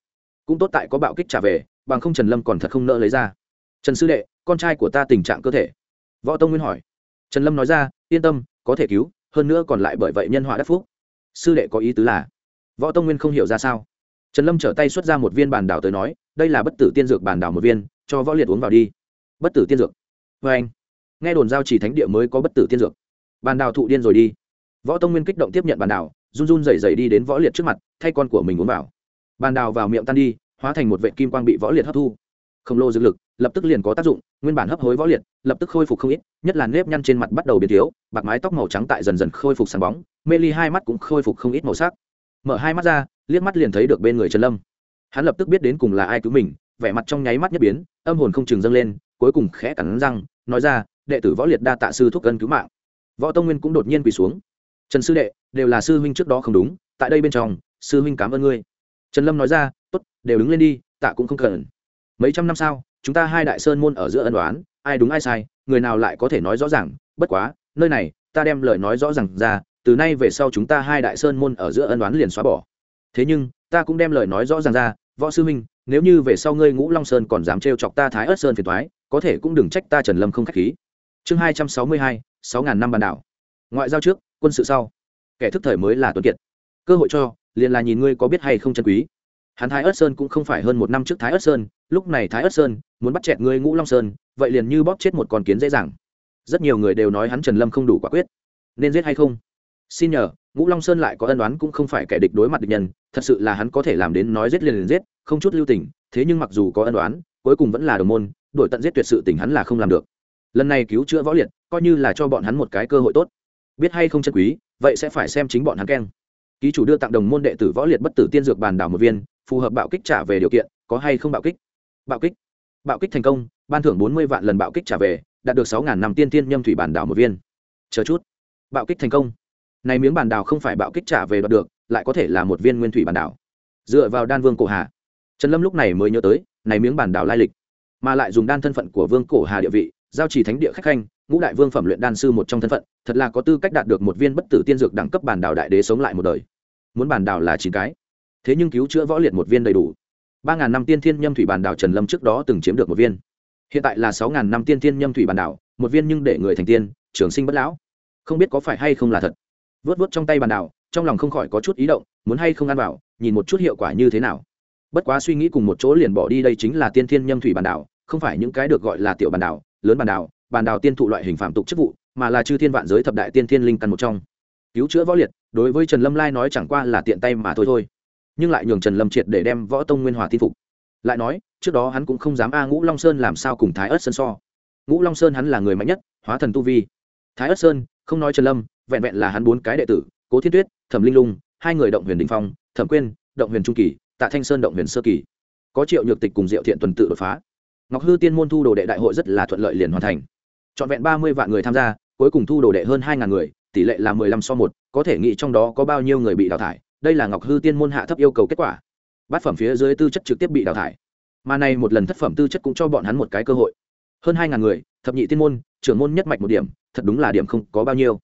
Cũng tốt tại có bạo kích trả về, bằng không trần lâm còn thật không nỡ lấy ra. Trần sư đệ, con trai của ta tình trạng cơ thể. Võ tông nguyên hỏi. Trần lâm nói ra, yên tâm, có thể cứu, hơn nữa còn lại bởi vậy nhân họa đắc phúc. Sư đệ có ý tứ là? Võ tông nguyên không hiểu ra sao. Trần lâm trở tay xuất ra một viên bàn đảo tới nói, đây là bất tử tiên dược bàn đảo một viên, cho võ liệt uống vào đi. Bất tử tiên dược. Vê anh. Nghe đồn giao chỉ thánh địa mới có bất tử tiên dược. Bàn đảo thụ điên rồi đi. Võ tông nguyên kích động tiếp nhận bàn đảo run run rẩy rẩy đi đến võ liệt trước mặt, thay con của mình uống vào. Bàn đào vào miệng tan đi, hóa thành một vệ kim quang bị võ liệt hấp thu. Khổng lồ dược lực, lập tức liền có tác dụng, nguyên bản hấp hối võ liệt, lập tức khôi phục không ít, nhất là nếp nhăn trên mặt bắt đầu biến thiếu, bạc mái tóc màu trắng tại dần dần khôi phục sáng bóng, mê ly hai mắt cũng khôi phục không ít màu sắc. Mở hai mắt ra, liếc mắt liền thấy được bên người trần lâm. Hắn lập tức biết đến cùng là ai cứu mình, vẻ mặt trong nháy mắt nhất biến, âm hồn không chừng dâng lên, cuối cùng khẽ cắn răng, nói ra, đệ tử võ liệt đa tạ sư thúc ân cứu mạng. Võ tông nguyên cũng đột nhiên quỳ xuống trần sư đệ, đều là sư huynh trước đó không đúng, tại đây bên trong, sư huynh cảm ơn ngươi. Trần lâm nói ra, tốt, đều đứng lên đi, tạ cũng không cần. Mấy trăm năm sau, chúng ta hai đại sơn môn ở giữa ân đoán ai đúng ai sai, người nào lại có thể nói rõ ràng, bất quá, nơi này, ta đem lời nói rõ ràng ra, từ nay về sau chúng ta hai đại sơn môn ở giữa ân đoán liền xóa bỏ. Thế nhưng, ta cũng đem lời nói rõ ràng ra, võ sư huynh, nếu như về sau ngươi ngũ long sơn còn dám trêu chọc ta thái ớt sơn phiền thoái có thể cũng đừng trách ta trần lâm không k h á c h khí. Chương hai trăm sáu mươi hai, sáu ngàn năm bàn đảo. Ngoại giao trước quân sự sau. Kẻ thức thời mới là tuấn kiệt. Cơ hội cho, liền là nhìn ngươi có biết hay không chân quý. Hắn thái ớt sơn cũng không phải hơn một năm trước thái ớt sơn, lúc này thái ớt sơn muốn bắt chẹt ngươi ngũ long sơn, vậy liền như bóp chết một con kiến dễ dàng. Rất nhiều người đều nói hắn trần lâm không đủ quả quyết. Nên giết hay không? Xin nhờ, ngũ long sơn lại có ân đoán cũng không phải kẻ địch đối mặt địch nhân, thật sự là hắn có thể làm đến nói giết liền liền giết, không chút lưu tình, thế nhưng mặc dù có ân đoán cuối cùng vẫn là đồng môn đổi tận giết tuyệt sự tình hắn là không làm được. Lần này cứu chữa võ liệt, coi như là cho bọn hắn một cái cơ hội tốt biết hay không chân quý, vậy sẽ phải xem chính bọn hắn keng. Ký chủ đưa tặng đồng môn đệ tử võ liệt bất tử tiên dược bàn đảo một viên, phù hợp bạo kích trả về điều kiện, có hay không bạo kích? Bạo kích. Bạo kích thành công, ban thưởng bốn mươi vạn lần bạo kích trả về, đạt được sáu ngàn năm tiên tiên nhâm thủy bản đảo một viên. Chờ chút. Bạo kích thành công. Này miếng bản đảo không phải bạo kích trả về đoạt được, lại có thể là một viên nguyên thủy bản đảo. Dựa vào đan vương cổ hà. Trần lâm lúc này mới nhớ tới, này miếng bản đảo lai lịch. Mà lại dùng đan thân phận của vương cổ hà địa vị, giao chỉ thánh địa khách khanh ngũ đại vương phẩm luyện đan sư một trong thân phận, thật là có tư cách đạt được một viên bất tử tiên dược đẳng cấp bản đảo đại đế sống lại một đời. Muốn bản đảo là chín cái. Thế nhưng cứu chữa võ liệt một viên đầy đủ. Ba ngàn năm tiên thiên nhâm thủy bản đảo trần lâm trước đó từng chiếm được một viên. Hiện tại là sáu ngàn năm tiên thiên nhâm thủy bản đảo, một viên nhưng để người thành tiên, trường sinh bất lão. Không biết có phải hay không là thật. Vớt vớt trong tay bản đảo, trong lòng không khỏi có chút ý động, muốn hay không ăn vào, nhìn một chút hiệu quả như thế nào. Bất quá suy nghĩ cùng một chỗ liền bỏ đi đây chính là tiên thiên nhâm thủy bản đảo, không phải những cái được gọi là tiểu bản đảo, lớn bản đảo bàn đào tiên thụ loại hình phạm tục chức vụ, mà là chư thiên vạn giới thập đại tiên thiên linh căn một trong. Cứu chữa võ liệt, đối với trần lâm lai nói chẳng qua là tiện tay mà thôi thôi. Nhưng lại nhường trần lâm triệt để đem võ tông nguyên hòa tin phục. Lại nói, trước đó hắn cũng không dám a ngũ long sơn làm sao cùng thái ớt sơn so. Ngũ long sơn hắn là người mạnh nhất, hóa thần tu vi. Thái ớt sơn, không nói trần lâm, vẹn vẹn là hắn bốn cái đệ tử, cố thiên tuyết, thẩm linh lung, hai người động huyền đình phong, thẩm quyên, động huyền trung kỳ, tạ thanh sơn, động huyền sơ kỳ. Có triệu nhược tịch cùng diệu thiện tuần tự đột phá. Ngọc hư tiên môn thu đồ đệ đại hội rất là thuận lợi liền hoàn thành trọn vẹn ba mươi vạn người tham gia, cuối cùng thu đồ đệ hơn hai ngàn người, tỷ lệ là mười lăm so một, có thể nghĩ trong đó có bao nhiêu người bị đào thải, đây là ngọc hư tiên môn hạ thấp yêu cầu kết quả. Bát phẩm phía dưới tư chất trực tiếp bị đào thải. Mà này một lần thất phẩm tư chất cũng cho bọn hắn một cái cơ hội. Hơn hai ngàn người, thập nhị tiên môn, trưởng môn nhất mạch một điểm, thật đúng là điểm không có bao nhiêu.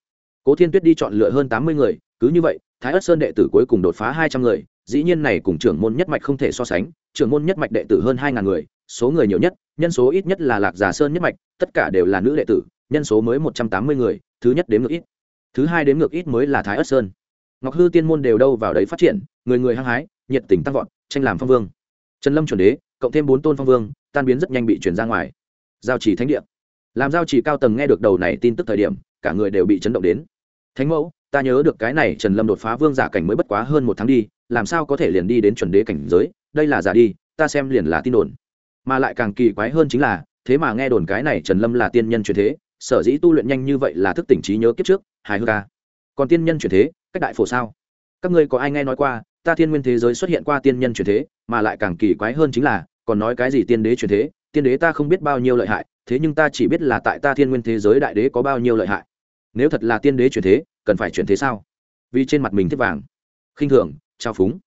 Cố thiên tuyết đi chọn lựa hơn tám mươi người, cứ như vậy, thái ất sơn đệ tử cuối cùng đột phá hai trăm người, dĩ nhiên này cùng trưởng môn nhất mạch không thể so sánh, trưởng môn nhất mạch đệ tử hơn hai ngàn người, số người nhiều nhất nhân số ít nhất là lạc giả sơn nhất mạch, tất cả đều là nữ đệ tử, nhân số mới một trăm tám mươi người, thứ nhất đếm ngược ít. Thứ hai đếm ngược ít mới là thái ất sơn. Ngọc hư tiên môn đều đâu vào đấy phát triển, người người hăng hái, nhiệt tình tăng vọt, tranh làm phong vương. Trần lâm chuẩn đế, cộng thêm bốn tôn phong vương, tan biến rất nhanh bị chuyển ra ngoài. Giao chỉ thánh địa. Làm giao chỉ cao tầng nghe được đầu này tin tức thời điểm, cả người đều bị chấn động đến. Thánh mẫu, ta nhớ được cái này trần lâm đột phá vương giả cảnh mới bất quá hơn một tháng đi, làm sao có thể liền đi đến chuẩn đế cảnh giới? Đây là giả đi, ta xem liền là tin đồn mà lại càng kỳ quái hơn chính là, thế mà nghe đồn cái này trần lâm là tiên nhân truyền thế, sở dĩ tu luyện nhanh như vậy là thức tỉnh trí nhớ kiếp trước, hài hước ca còn tiên nhân truyền thế, cách đại phổ sao? Các ngươi có ai nghe nói qua, ta thiên nguyên thế giới xuất hiện qua tiên nhân truyền thế, mà lại càng kỳ quái hơn chính là, còn nói cái gì tiên đế truyền thế, tiên đế ta không biết bao nhiêu lợi hại, thế nhưng ta chỉ biết là tại ta thiên nguyên thế giới đại đế có bao nhiêu lợi hại. Nếu thật là tiên đế truyền thế, cần phải truyền thế sao? Vì trên mặt mình thiết vàng. Khinh thường, trao phúng.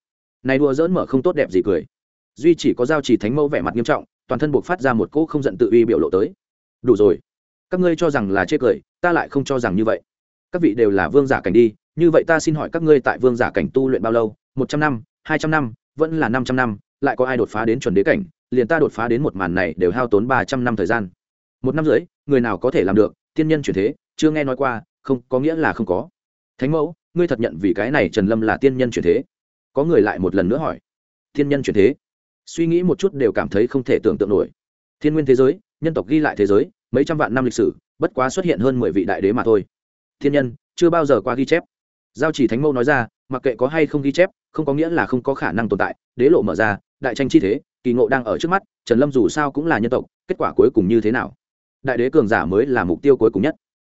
Này đùa dỡn mở không tốt đẹp gì cười. Duy chỉ có giao chỉ thánh mẫu vẻ mặt nghiêm trọng toàn thân buộc phát ra một cỗ không giận tự uy biểu lộ tới. Đủ rồi. Các ngươi cho rằng là chê cười, ta lại không cho rằng như vậy. Các vị đều là vương giả cảnh đi, như vậy ta xin hỏi các ngươi tại vương giả cảnh tu luyện bao lâu? Một trăm năm, hai trăm năm, vẫn là năm trăm năm, lại có ai đột phá đến chuẩn đế cảnh? Liền ta đột phá đến một màn này đều hao tốn ba trăm năm thời gian. Một năm rưỡi, người nào có thể làm được? Tiên nhân chuyển thế, chưa nghe nói qua, không, có nghĩa là không có. Thánh mẫu, ngươi thật nhận vì cái này trần lâm là tiên nhân chuyển thế? Có người lại một lần nữa hỏi. Tiên nhân chuyển thế? Suy nghĩ một chút đều cảm thấy không thể tưởng tượng nổi. Thiên nguyên thế giới, nhân tộc ghi lại thế giới, mấy trăm vạn năm lịch sử, bất quá xuất hiện hơn mười vị đại đế mà thôi. Thiên nhân, chưa bao giờ qua ghi chép. Giao chỉ thánh mẫu nói ra, mặc kệ có hay không ghi chép, không có nghĩa là không có khả năng tồn tại. Đế lộ mở ra, đại tranh chi thế, kỳ ngộ đang ở trước mắt, trần lâm dù sao cũng là nhân tộc, kết quả cuối cùng như thế nào? Đại đế cường giả mới là mục tiêu cuối cùng nhất.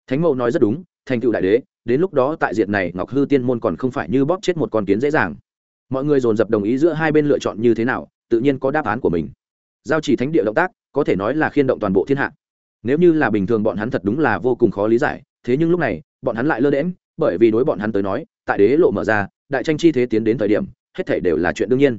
Thánh mẫu nói rất đúng, thành tựu đại đế, đến lúc đó tại diệt này ngọc hư tiên môn còn không phải như bóp chết một con kiến dễ dàng. Mọi người dồn dập đồng ý giữa hai bên lựa chọn như thế nào tự nhiên có đáp án của mình. Giao chỉ thánh địa động tác, có thể nói là khiên động toàn bộ thiên hạ. Nếu như là bình thường bọn hắn thật đúng là vô cùng khó lý giải, thế nhưng lúc này, bọn hắn lại lơ đễm bởi vì đối bọn hắn tới nói, tại đế lộ mở ra, đại tranh chi thế tiến đến thời điểm, hết thể đều là chuyện đương nhiên.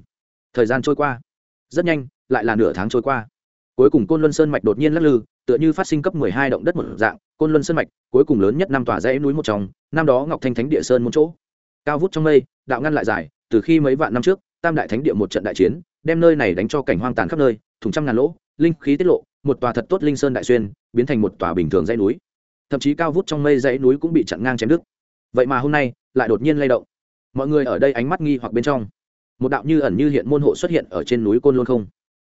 Thời gian trôi qua. Rất nhanh, lại là nửa tháng trôi qua. Cuối cùng côn luân sơn mạch đột nhiên lắc lư, tựa như phát sinh cấp mười hai động đất một dạng. Côn luân sơn mạch, cuối cùng lớn nhất năm tòa dãy núi một trong, năm đó ngọc thanh thánh địa sơn một chỗ. Cao vút trong mây, đạo ngăn lại dài, từ khi mấy vạn năm trước, tam đại thánh địa một trận đại chiến đem nơi này đánh cho cảnh hoang tàn khắp nơi thùng trăm ngàn lỗ, linh khí tiết lộ, một tòa thật tốt linh sơn đại xuyên, biến thành một tòa bình thường dãy núi. Thậm chí cao vút trong mây dãy núi cũng bị chặn ngang chém đứt. Vậy mà hôm nay, lại đột nhiên lay động. Mọi người ở đây ánh mắt nghi hoặc bên trong. Một đạo như ẩn như hiện môn hộ xuất hiện ở trên núi côn luân không.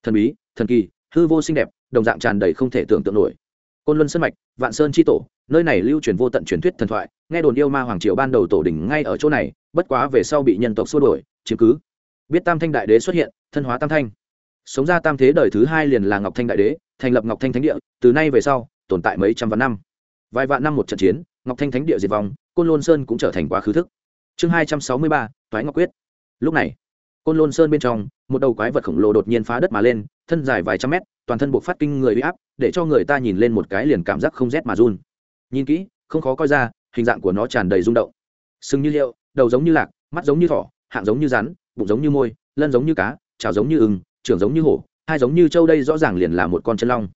Thần bí, thần kỳ, hư vô xinh đẹp, đồng dạng tràn đầy không thể tưởng tượng nổi. Côn luân sơn mạch, vạn sơn tri tổ, nơi này lưu truyền vô tận truyền thuyết thần thoại, nghe đồn yêu ma hoàng triều ban đầu tổ đỉnh ngay ở chỗ này, bất quá về sau bị nhân tộc xua đổi chiếm cứ biết tam thanh đại đế xuất hiện, thân hóa tam thanh. Sống ra tam thế đời thứ hai liền là ngọc thanh đại đế, thành lập ngọc thanh thánh địa, từ nay về sau, tồn tại mấy trăm vạn năm. Vài vạn năm một trận chiến, ngọc thanh thánh địa diệt vong, côn lôn sơn cũng trở thành quá khứ thức. Chương hai trăm sáu mươi ba thoái ngọc quyết. Lúc này, côn lôn sơn bên trong, một đầu quái vật khổng lồ đột nhiên phá đất mà lên, thân dài vài trăm mét, toàn thân buộc phát kinh người huy áp, để cho người ta nhìn lên một cái liền cảm giác không rét mà run. Nhìn kỹ, không khó coi ra, hình dạng của nó tràn đầy rung động. Sừng như liệu, đầu giống như lạc, mắt giống như thỏ, hạng giống như rắn bụng giống như môi, lân giống như cá trào giống như ưng, trưởng giống như hổ, hai giống như trâu đây rõ ràng liền là một con chân long.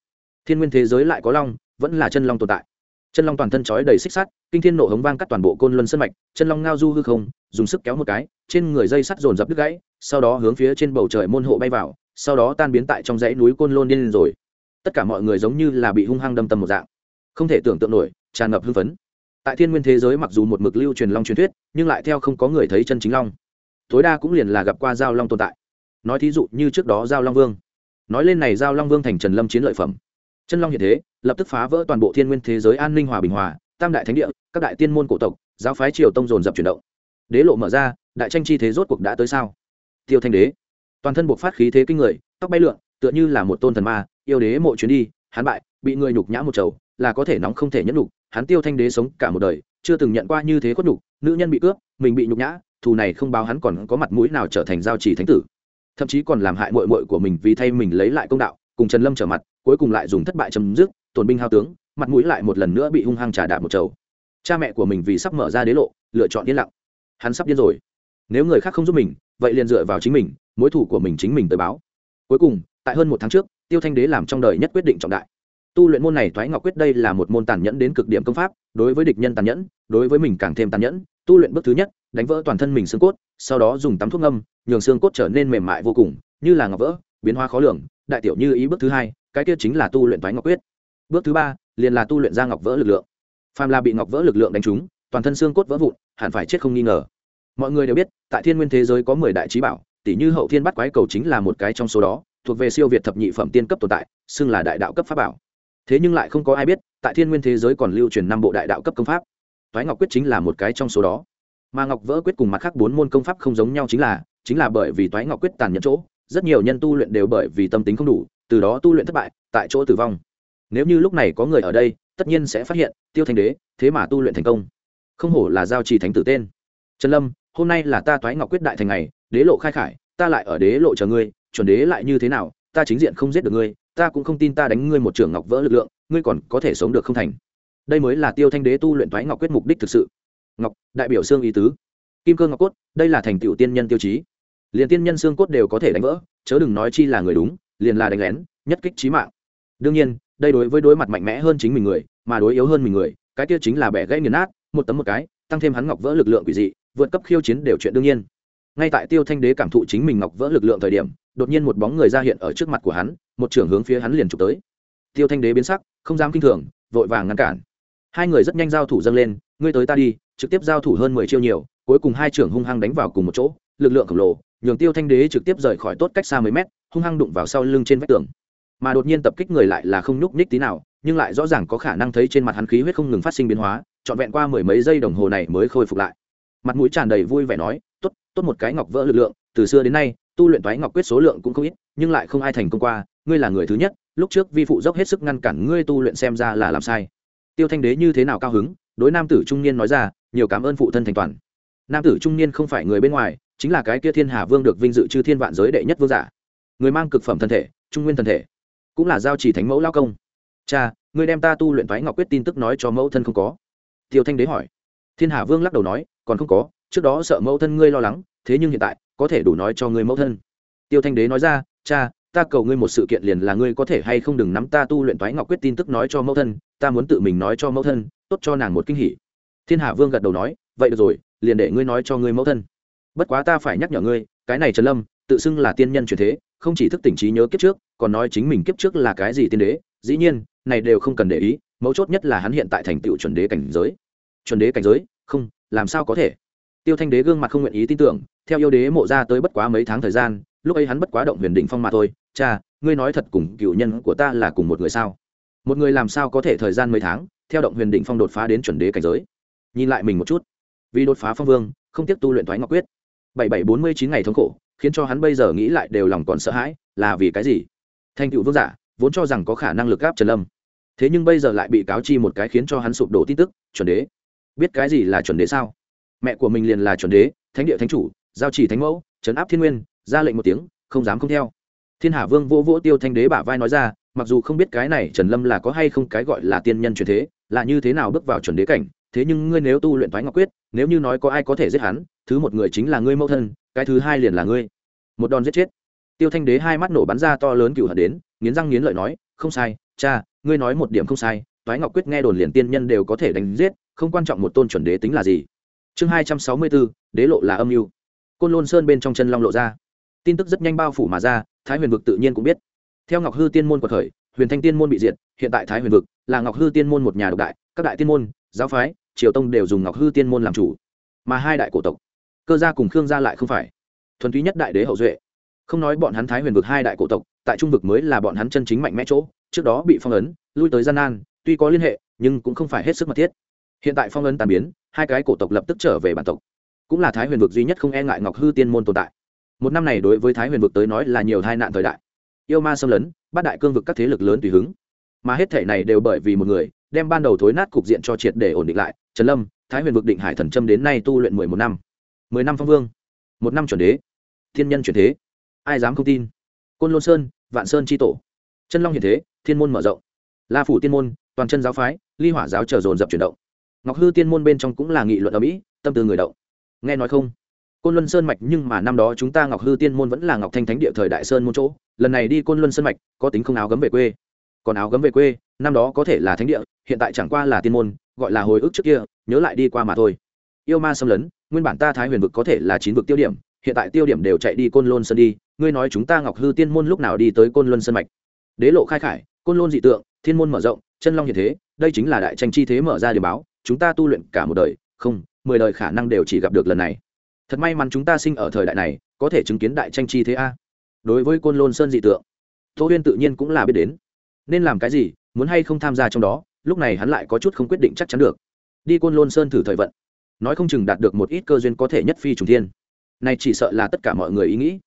Thiên nguyên thế giới lại có long, vẫn là chân long tồn tại. Chân long toàn thân trói đầy xích sắt, kinh thiên nộ hống vang cắt toàn bộ côn luân sân mạch, chân long ngao du hư không, dùng sức kéo một cái, trên người dây sắt dồn dập đứt gãy, sau đó hướng phía trên bầu trời môn hộ bay vào, sau đó tan biến tại trong dãy núi côn lôn điên rồi. Tất cả mọi người giống như là bị hung hăng đâm tâm một dạng. Không thể tưởng tượng nổi, tràn ngập hưng phấn. Tại thiên nguyên thế giới mặc dù một mực lưu truyền long truyền thuyết, nhưng lại theo không có người thấy chân chính long tối đa cũng liền là gặp qua giao long tồn tại. Nói thí dụ như trước đó giao long vương. Nói lên này giao long vương thành trần lâm chiến lợi phẩm. Chân long hiện thế, lập tức phá vỡ toàn bộ thiên nguyên thế giới an ninh hòa bình hòa, tam đại thánh địa, các đại tiên môn cổ tộc, giáo phái triều tông dồn dập chuyển động. Đế lộ mở ra, đại tranh chi thế rốt cuộc đã tới sao? Tiêu thanh đế. Toàn thân buộc phát khí thế kinh người, tóc bay lượn, tựa như là một tôn thần ma, yêu đế mộ chuyến đi, hắn bại, bị người nhục nhã một chầu, là có thể nóng không thể nhẫn nhục, hắn tiêu thanh đế sống cả một đời, chưa từng nhận qua như thế khuất nhục, nữ nhân bị cướp, mình bị nhục nhã thù này không báo hắn còn có mặt mũi nào trở thành giao trì thánh tử. Thậm chí còn làm hại mội mội của mình vì thay mình lấy lại công đạo, cùng trần lâm trở mặt, cuối cùng lại dùng thất bại chấm dứt, tổn binh hao tướng, mặt mũi lại một lần nữa bị hung hăng trà đạp một chầu. Cha mẹ của mình vì sắp mở ra đế lộ, lựa chọn yên lặng. Hắn sắp điên rồi. Nếu người khác không giúp mình, vậy liền dựa vào chính mình, mối thủ của mình chính mình tới báo. Cuối cùng, tại hơn một tháng trước, tiêu thanh đế làm trong đời nhất quyết định trọng đại. Tu luyện môn này thoái ngọc quyết đây là một môn tàn nhẫn đến cực điểm công pháp đối với địch nhân tàn nhẫn, đối với mình càng thêm tàn nhẫn, tu luyện bước thứ nhất, đánh vỡ toàn thân mình xương cốt, sau đó dùng tắm thuốc ngâm, nhường xương cốt trở nên mềm mại vô cùng, như là ngọc vỡ, biến hóa khó lường, đại tiểu như ý bước thứ hai, cái kia chính là tu luyện thoái ngọc quyết. Bước thứ ba, liền là tu luyện ra ngọc vỡ lực lượng. Phàm là bị ngọc vỡ lực lượng đánh trúng, toàn thân xương cốt vỡ vụn, hẳn phải chết không nghi ngờ. Mọi người đều biết, tại thiên nguyên thế giới có mười đại trí bảo, tỷ như hậu thiên bắt quái cầu chính là một cái trong số đó, thuộc về siêu việt thập nhị phẩm tiên cấp tồn tại, xưng là đại đạo cấp pháp bảo thế nhưng lại không có ai biết, tại thiên nguyên thế giới còn lưu truyền năm bộ đại đạo cấp công pháp. Thoái ngọc quyết chính là một cái trong số đó. Mà ngọc vỡ quyết cùng mặt khác bốn môn công pháp không giống nhau chính là chính là bởi vì thoái ngọc quyết tàn nhẫn chỗ, rất nhiều nhân tu luyện đều bởi vì tâm tính không đủ, từ đó tu luyện thất bại, tại chỗ tử vong. Nếu như lúc này có người ở đây, tất nhiên sẽ phát hiện, tiêu thanh đế, thế mà tu luyện thành công. Không hổ là giao trì thánh tử tên. Trần lâm, hôm nay là ta thoái ngọc quyết đại thành ngày, đế lộ khai khải, ta lại ở đế lộ chờ ngươi, chuẩn đế lại như thế nào, ta chính diện không giết được ngươi ta cũng không tin ta đánh ngươi một trường ngọc vỡ lực lượng, ngươi còn có thể sống được không thành. Đây mới là tiêu thanh đế tu luyện thoái ngọc quyết mục đích thực sự. Ngọc, đại biểu xương ý tứ. Kim cơ ngọc cốt, đây là thành tựu tiên nhân tiêu chí. Liền tiên nhân xương cốt đều có thể đánh vỡ, chớ đừng nói chi là người đúng, liền là đánh lén, nhất kích trí mạng. Đương nhiên, đây đối với đối mặt mạnh mẽ hơn chính mình người, mà đối yếu hơn mình người, cái kia chính là bẻ gãy nghiền nát, một tấm một cái, tăng thêm hắn ngọc vỡ lực lượng quỷ dị, vượt cấp khiêu chiến đều chuyện đương nhiên ngay tại tiêu thanh đế cảm thụ chính mình ngọc vỡ lực lượng thời điểm, đột nhiên một bóng người ra hiện ở trước mặt của hắn, một trưởng hướng phía hắn liền trục tới. Tiêu thanh đế biến sắc, không dám kinh thường, vội vàng ngăn cản. Hai người rất nhanh giao thủ dâng lên, ngươi tới ta đi, trực tiếp giao thủ hơn mười chiêu nhiều, cuối cùng hai trưởng hung hăng đánh vào cùng một chỗ, lực lượng khổng lồ, nhường tiêu thanh đế trực tiếp rời khỏi tốt cách xa mấy mét, hung hăng đụng vào sau lưng trên vách tường. Mà đột nhiên tập kích người lại là không nhúc nhích tí nào, nhưng lại rõ ràng có khả năng thấy trên mặt hắn khí huyết không ngừng phát sinh biến hóa, trọn vẹn qua mười mấy giây đồng hồ này mới khôi phục lại. Mặt mũi tràn đầy vui vẻ nói, tốt tốt một cái ngọc vỡ lực lượng, từ xưa đến nay, tu luyện toái ngọc quyết số lượng cũng không ít, nhưng lại không ai thành công qua, ngươi là người thứ nhất, lúc trước vi phụ dốc hết sức ngăn cản ngươi tu luyện xem ra là làm sai. Tiêu thanh đế như thế nào cao hứng? Đối nam tử trung niên nói ra, nhiều cảm ơn phụ thân thành toàn. Nam tử trung niên không phải người bên ngoài, chính là cái kia thiên hà vương được vinh dự chư thiên vạn giới đệ nhất vương giả. Người mang cực phẩm thân thể, trung nguyên thân thể, cũng là giao chỉ thánh mẫu lao công. Cha, ngươi đem ta tu luyện thoái ngọc quyết tin tức nói cho mẫu thân không có. Tiêu thanh đế hỏi. Thiên hà vương lắc đầu nói, còn không có trước đó sợ mẫu thân ngươi lo lắng, thế nhưng hiện tại, có thể đủ nói cho ngươi mẫu thân. Tiêu thanh đế nói ra, cha, ta cầu ngươi một sự kiện liền là ngươi có thể hay không đừng nắm ta tu luyện toái ngọc quyết tin tức nói cho mẫu thân, ta muốn tự mình nói cho mẫu thân, tốt cho nàng một kinh hỉ. Thiên hà vương gật đầu nói, vậy được rồi, liền để ngươi nói cho ngươi mẫu thân. Bất quá ta phải nhắc nhở ngươi, cái này trần lâm, tự xưng là tiên nhân truyền thế, không chỉ thức tỉnh trí nhớ kiếp trước, còn nói chính mình kiếp trước là cái gì tiên đế, dĩ nhiên, này đều không cần để ý, mấu chốt nhất là hắn hiện tại thành tựu chuẩn đế cảnh giới. Chuẩn đế cảnh giới? Không, làm sao có thể? Tiêu thanh đế gương mặt không nguyện ý tin tưởng, theo yêu đế mộ ra tới bất quá mấy tháng thời gian, lúc ấy hắn bất quá động huyền đỉnh phong mà thôi. Cha, ngươi nói thật cùng cựu nhân của ta là cùng một người sao? Một người làm sao có thể thời gian mấy tháng, theo động huyền đỉnh phong đột phá đến chuẩn đế cảnh giới? Nhìn lại mình một chút. Vì đột phá phong vương, không tiếp tu luyện thoái ngọc quyết. Bảy bảy bốn mươi chín ngày thống khổ, khiến cho hắn bây giờ nghĩ lại đều lòng còn sợ hãi, là vì cái gì? Thanh cựu vương giả, vốn cho rằng có khả năng lực gáp trần lâm. Thế nhưng bây giờ lại bị cáo chi một cái khiến cho hắn sụp đổ tin tức, chuẩn đế. Biết cái gì là chuẩn đế sao? Mẹ của mình liền là chuẩn đế, thánh địa thánh chủ, giao chỉ thánh mẫu, trấn áp thiên nguyên, ra lệnh một tiếng, không dám không theo. Thiên hà vương vỗ vỗ tiêu thanh đế bả vai nói ra, mặc dù không biết cái này trần lâm là có hay không cái gọi là tiên nhân truyền thế, là như thế nào bước vào chuẩn đế cảnh, thế nhưng ngươi nếu tu luyện thoái ngọc quyết, nếu như nói có ai có thể giết hắn, thứ một người chính là ngươi mẫu thân, cái thứ hai liền là ngươi. Một đòn giết chết. Tiêu thanh đế hai mắt nổ bắn ra to lớn cựu hận đến, nghiến răng nghiến lợi nói, không sai, cha, ngươi nói một điểm không sai thoái ngọc quyết nghe đồn liền tiên nhân đều có thể đánh giết, không quan trọng một tôn chuẩn đế tính là gì chương hai trăm sáu mươi bốn đế lộ là âm mưu. Côn lôn sơn bên trong chân long lộ ra. Tin tức rất nhanh bao phủ mà ra, thái huyền vực tự nhiên cũng biết. Theo ngọc hư tiên môn của thời huyền thanh tiên môn bị diệt, hiện tại thái huyền vực là ngọc hư tiên môn một nhà độc đại, các đại tiên môn, giáo phái, triều tông đều dùng ngọc hư tiên môn làm chủ. Mà hai đại cổ tộc, cơ gia cùng khương gia lại không phải. Thuần túy nhất đại đế hậu duệ. Không nói bọn hắn thái huyền vực hai đại cổ tộc, tại trung vực mới là bọn hắn chân chính mạnh mẽ chỗ, trước đó bị phong ấn, lui tới gian nan, tuy có liên hệ, nhưng cũng không phải hết sức mật thiết. Hiện tại phong ấn tàn biến hai cái cổ tộc lập tức trở về bản tộc. Cũng là thái huyền vực duy nhất không e ngại ngọc hư tiên môn tồn tại. Một năm này đối với thái huyền vực tới nói là nhiều tai nạn thời đại. Yêu ma xâm lấn, bát đại cương vực các thế lực lớn tùy hứng. Mà hết thể này đều bởi vì một người, đem ban đầu thối nát cục diện cho triệt để ổn định lại. Trần lâm, thái huyền vực định hải thần trâm đến nay tu luyện mười một năm. Mười năm phong vương. Một năm chuẩn đế. Thiên nhân chuyển thế. Ai dám không tin? Côn lôn sơn, vạn sơn tri tổ. Chân long hiện thế, thiên môn mở rộng. La phủ tiên môn, toàn chân giáo phái, ly hỏa giáo chờ dồn dập chuyển động ngọc hư tiên môn bên trong cũng là nghị luận ở mỹ, tâm tư người động. Nghe nói không? Côn luân sơn mạch nhưng mà năm đó chúng ta ngọc hư tiên môn vẫn là ngọc thanh thánh địa thời đại sơn môn chỗ, lần này đi côn luân sơn mạch, có tính không áo gấm về quê. Còn áo gấm về quê, năm đó có thể là thánh địa, hiện tại chẳng qua là tiên môn, gọi là hồi ức trước kia, nhớ lại đi qua mà thôi. Yêu ma xâm lấn, nguyên bản ta thái huyền vực có thể là chín vực tiêu điểm, hiện tại tiêu điểm đều chạy đi côn lôn sơn đi, ngươi nói chúng ta ngọc hư tiên môn lúc nào đi tới côn luân sơn mạch? Đế lộ khai khải, côn lôn dị tượng, thiên môn mở rộng, chân long hiện thế, đây chính là đại tranh chi thế mở ra điểm báo chúng ta tu luyện cả một đời, không, mười đời khả năng đều chỉ gặp được lần này. Thật may mắn chúng ta sinh ở thời đại này, có thể chứng kiến đại tranh chi thế a. Đối với côn lôn sơn dị tượng, tô huyên tự nhiên cũng là biết đến. Nên làm cái gì, muốn hay không tham gia trong đó, lúc này hắn lại có chút không quyết định chắc chắn được. Đi côn lôn sơn thử thời vận. Nói không chừng đạt được một ít cơ duyên có thể nhất phi trùng thiên. Này chỉ sợ là tất cả mọi người ý nghĩ.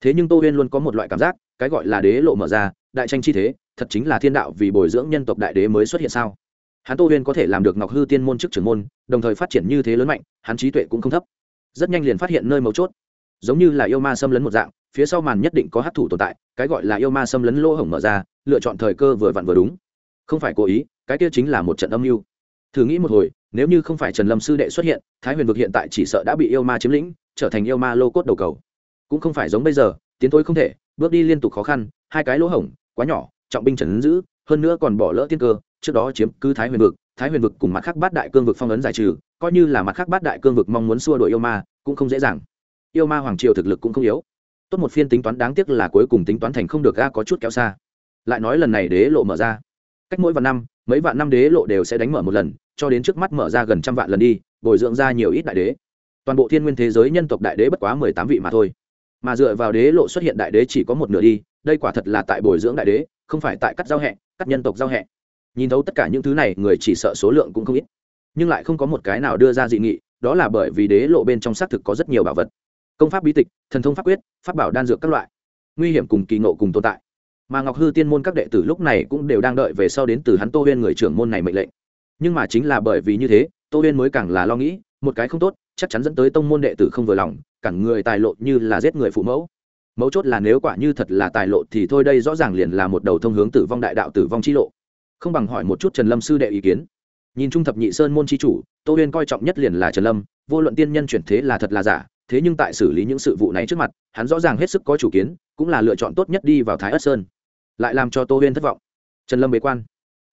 Thế nhưng tô huyên luôn có một loại cảm giác, cái gọi là đế lộ mở ra, đại tranh chi thế, thật chính là thiên đạo vì bồi dưỡng nhân tộc đại đế mới xuất hiện sao? Hắn tô huyên có thể làm được ngọc hư tiên môn chức trưởng môn, đồng thời phát triển như thế lớn mạnh, hắn trí tuệ cũng không thấp. Rất nhanh liền phát hiện nơi mấu chốt. Giống như là yêu ma xâm lấn một dạng, phía sau màn nhất định có hát thủ tồn tại, cái gọi là yêu ma xâm lấn lỗ hổng mở ra, lựa chọn thời cơ vừa vặn vừa đúng. Không phải cố ý, cái kia chính là một trận âm mưu. Thử nghĩ một hồi, nếu như không phải trần lâm sư đệ xuất hiện, thái huyền vực hiện tại chỉ sợ đã bị yêu ma chiếm lĩnh, trở thành yêu ma lô cốt đầu cầu. Cũng không phải giống bây giờ, tiến thôi không thể, bước đi liên tục khó khăn, hai cái lỗ hổng, quá nhỏ, trọng binh trần giữ, hơn nữa còn bỏ lỡ tiên cơ trước đó chiếm cứ thái huyền vực, thái huyền vực cùng mặt khác bát đại cương vực phong ấn giải trừ, coi như là mặt khác bát đại cương vực mong muốn xua đuổi yêu ma, cũng không dễ dàng. Yêu ma hoàng triều thực lực cũng không yếu. Tốt một phiên tính toán đáng tiếc là cuối cùng tính toán thành không được ga có chút kéo xa. Lại nói lần này đế lộ mở ra. Cách mỗi vạn năm, mấy vạn năm đế lộ đều sẽ đánh mở một lần, cho đến trước mắt mở ra gần trăm vạn lần đi, bồi dưỡng ra nhiều ít đại đế. Toàn bộ thiên nguyên thế giới nhân tộc đại đế bất quá mười tám vị mà thôi. Mà dựa vào đế lộ xuất hiện đại đế chỉ có một nửa đi, đây quả thật là tại bồi dưỡng đại đế, không phải tại cắt giao hẹ, cắt nhân tộc giao hẹ nhìn thấu tất cả những thứ này, người chỉ sợ số lượng cũng không ít. Nhưng lại không có một cái nào đưa ra dị nghị, đó là bởi vì đế lộ bên trong xác thực có rất nhiều bảo vật. Công pháp bí tịch, thần thông pháp quyết, pháp bảo đan dược các loại. Nguy hiểm cùng kỳ ngộ cùng tồn tại. Mà ngọc hư tiên môn các đệ tử lúc này cũng đều đang đợi về sau đến từ hắn tô huyên người trưởng môn này mệnh lệnh. Nhưng mà chính là bởi vì như thế, tô huyên mới càng là lo nghĩ, một cái không tốt, chắc chắn dẫn tới tông môn đệ tử không vừa lòng cản người tài lộ như là giết người phụ mẫu. Mấu chốt là nếu quả như thật là tài lộ thì thôi, đây rõ ràng liền là một đầu thông hướng tử vong đại đạo tử vong chi lộ không bằng hỏi một chút trần lâm sư đệ ý kiến. Nhìn trung thập nhị sơn môn chi chủ, tô huyên coi trọng nhất liền là trần lâm, vô luận tiên nhân chuyển thế là thật là giả, thế nhưng tại xử lý những sự vụ này trước mặt, hắn rõ ràng hết sức có chủ kiến, cũng là lựa chọn tốt nhất đi vào thái ất sơn. Lại làm cho tô huyên thất vọng. Trần lâm bế quan.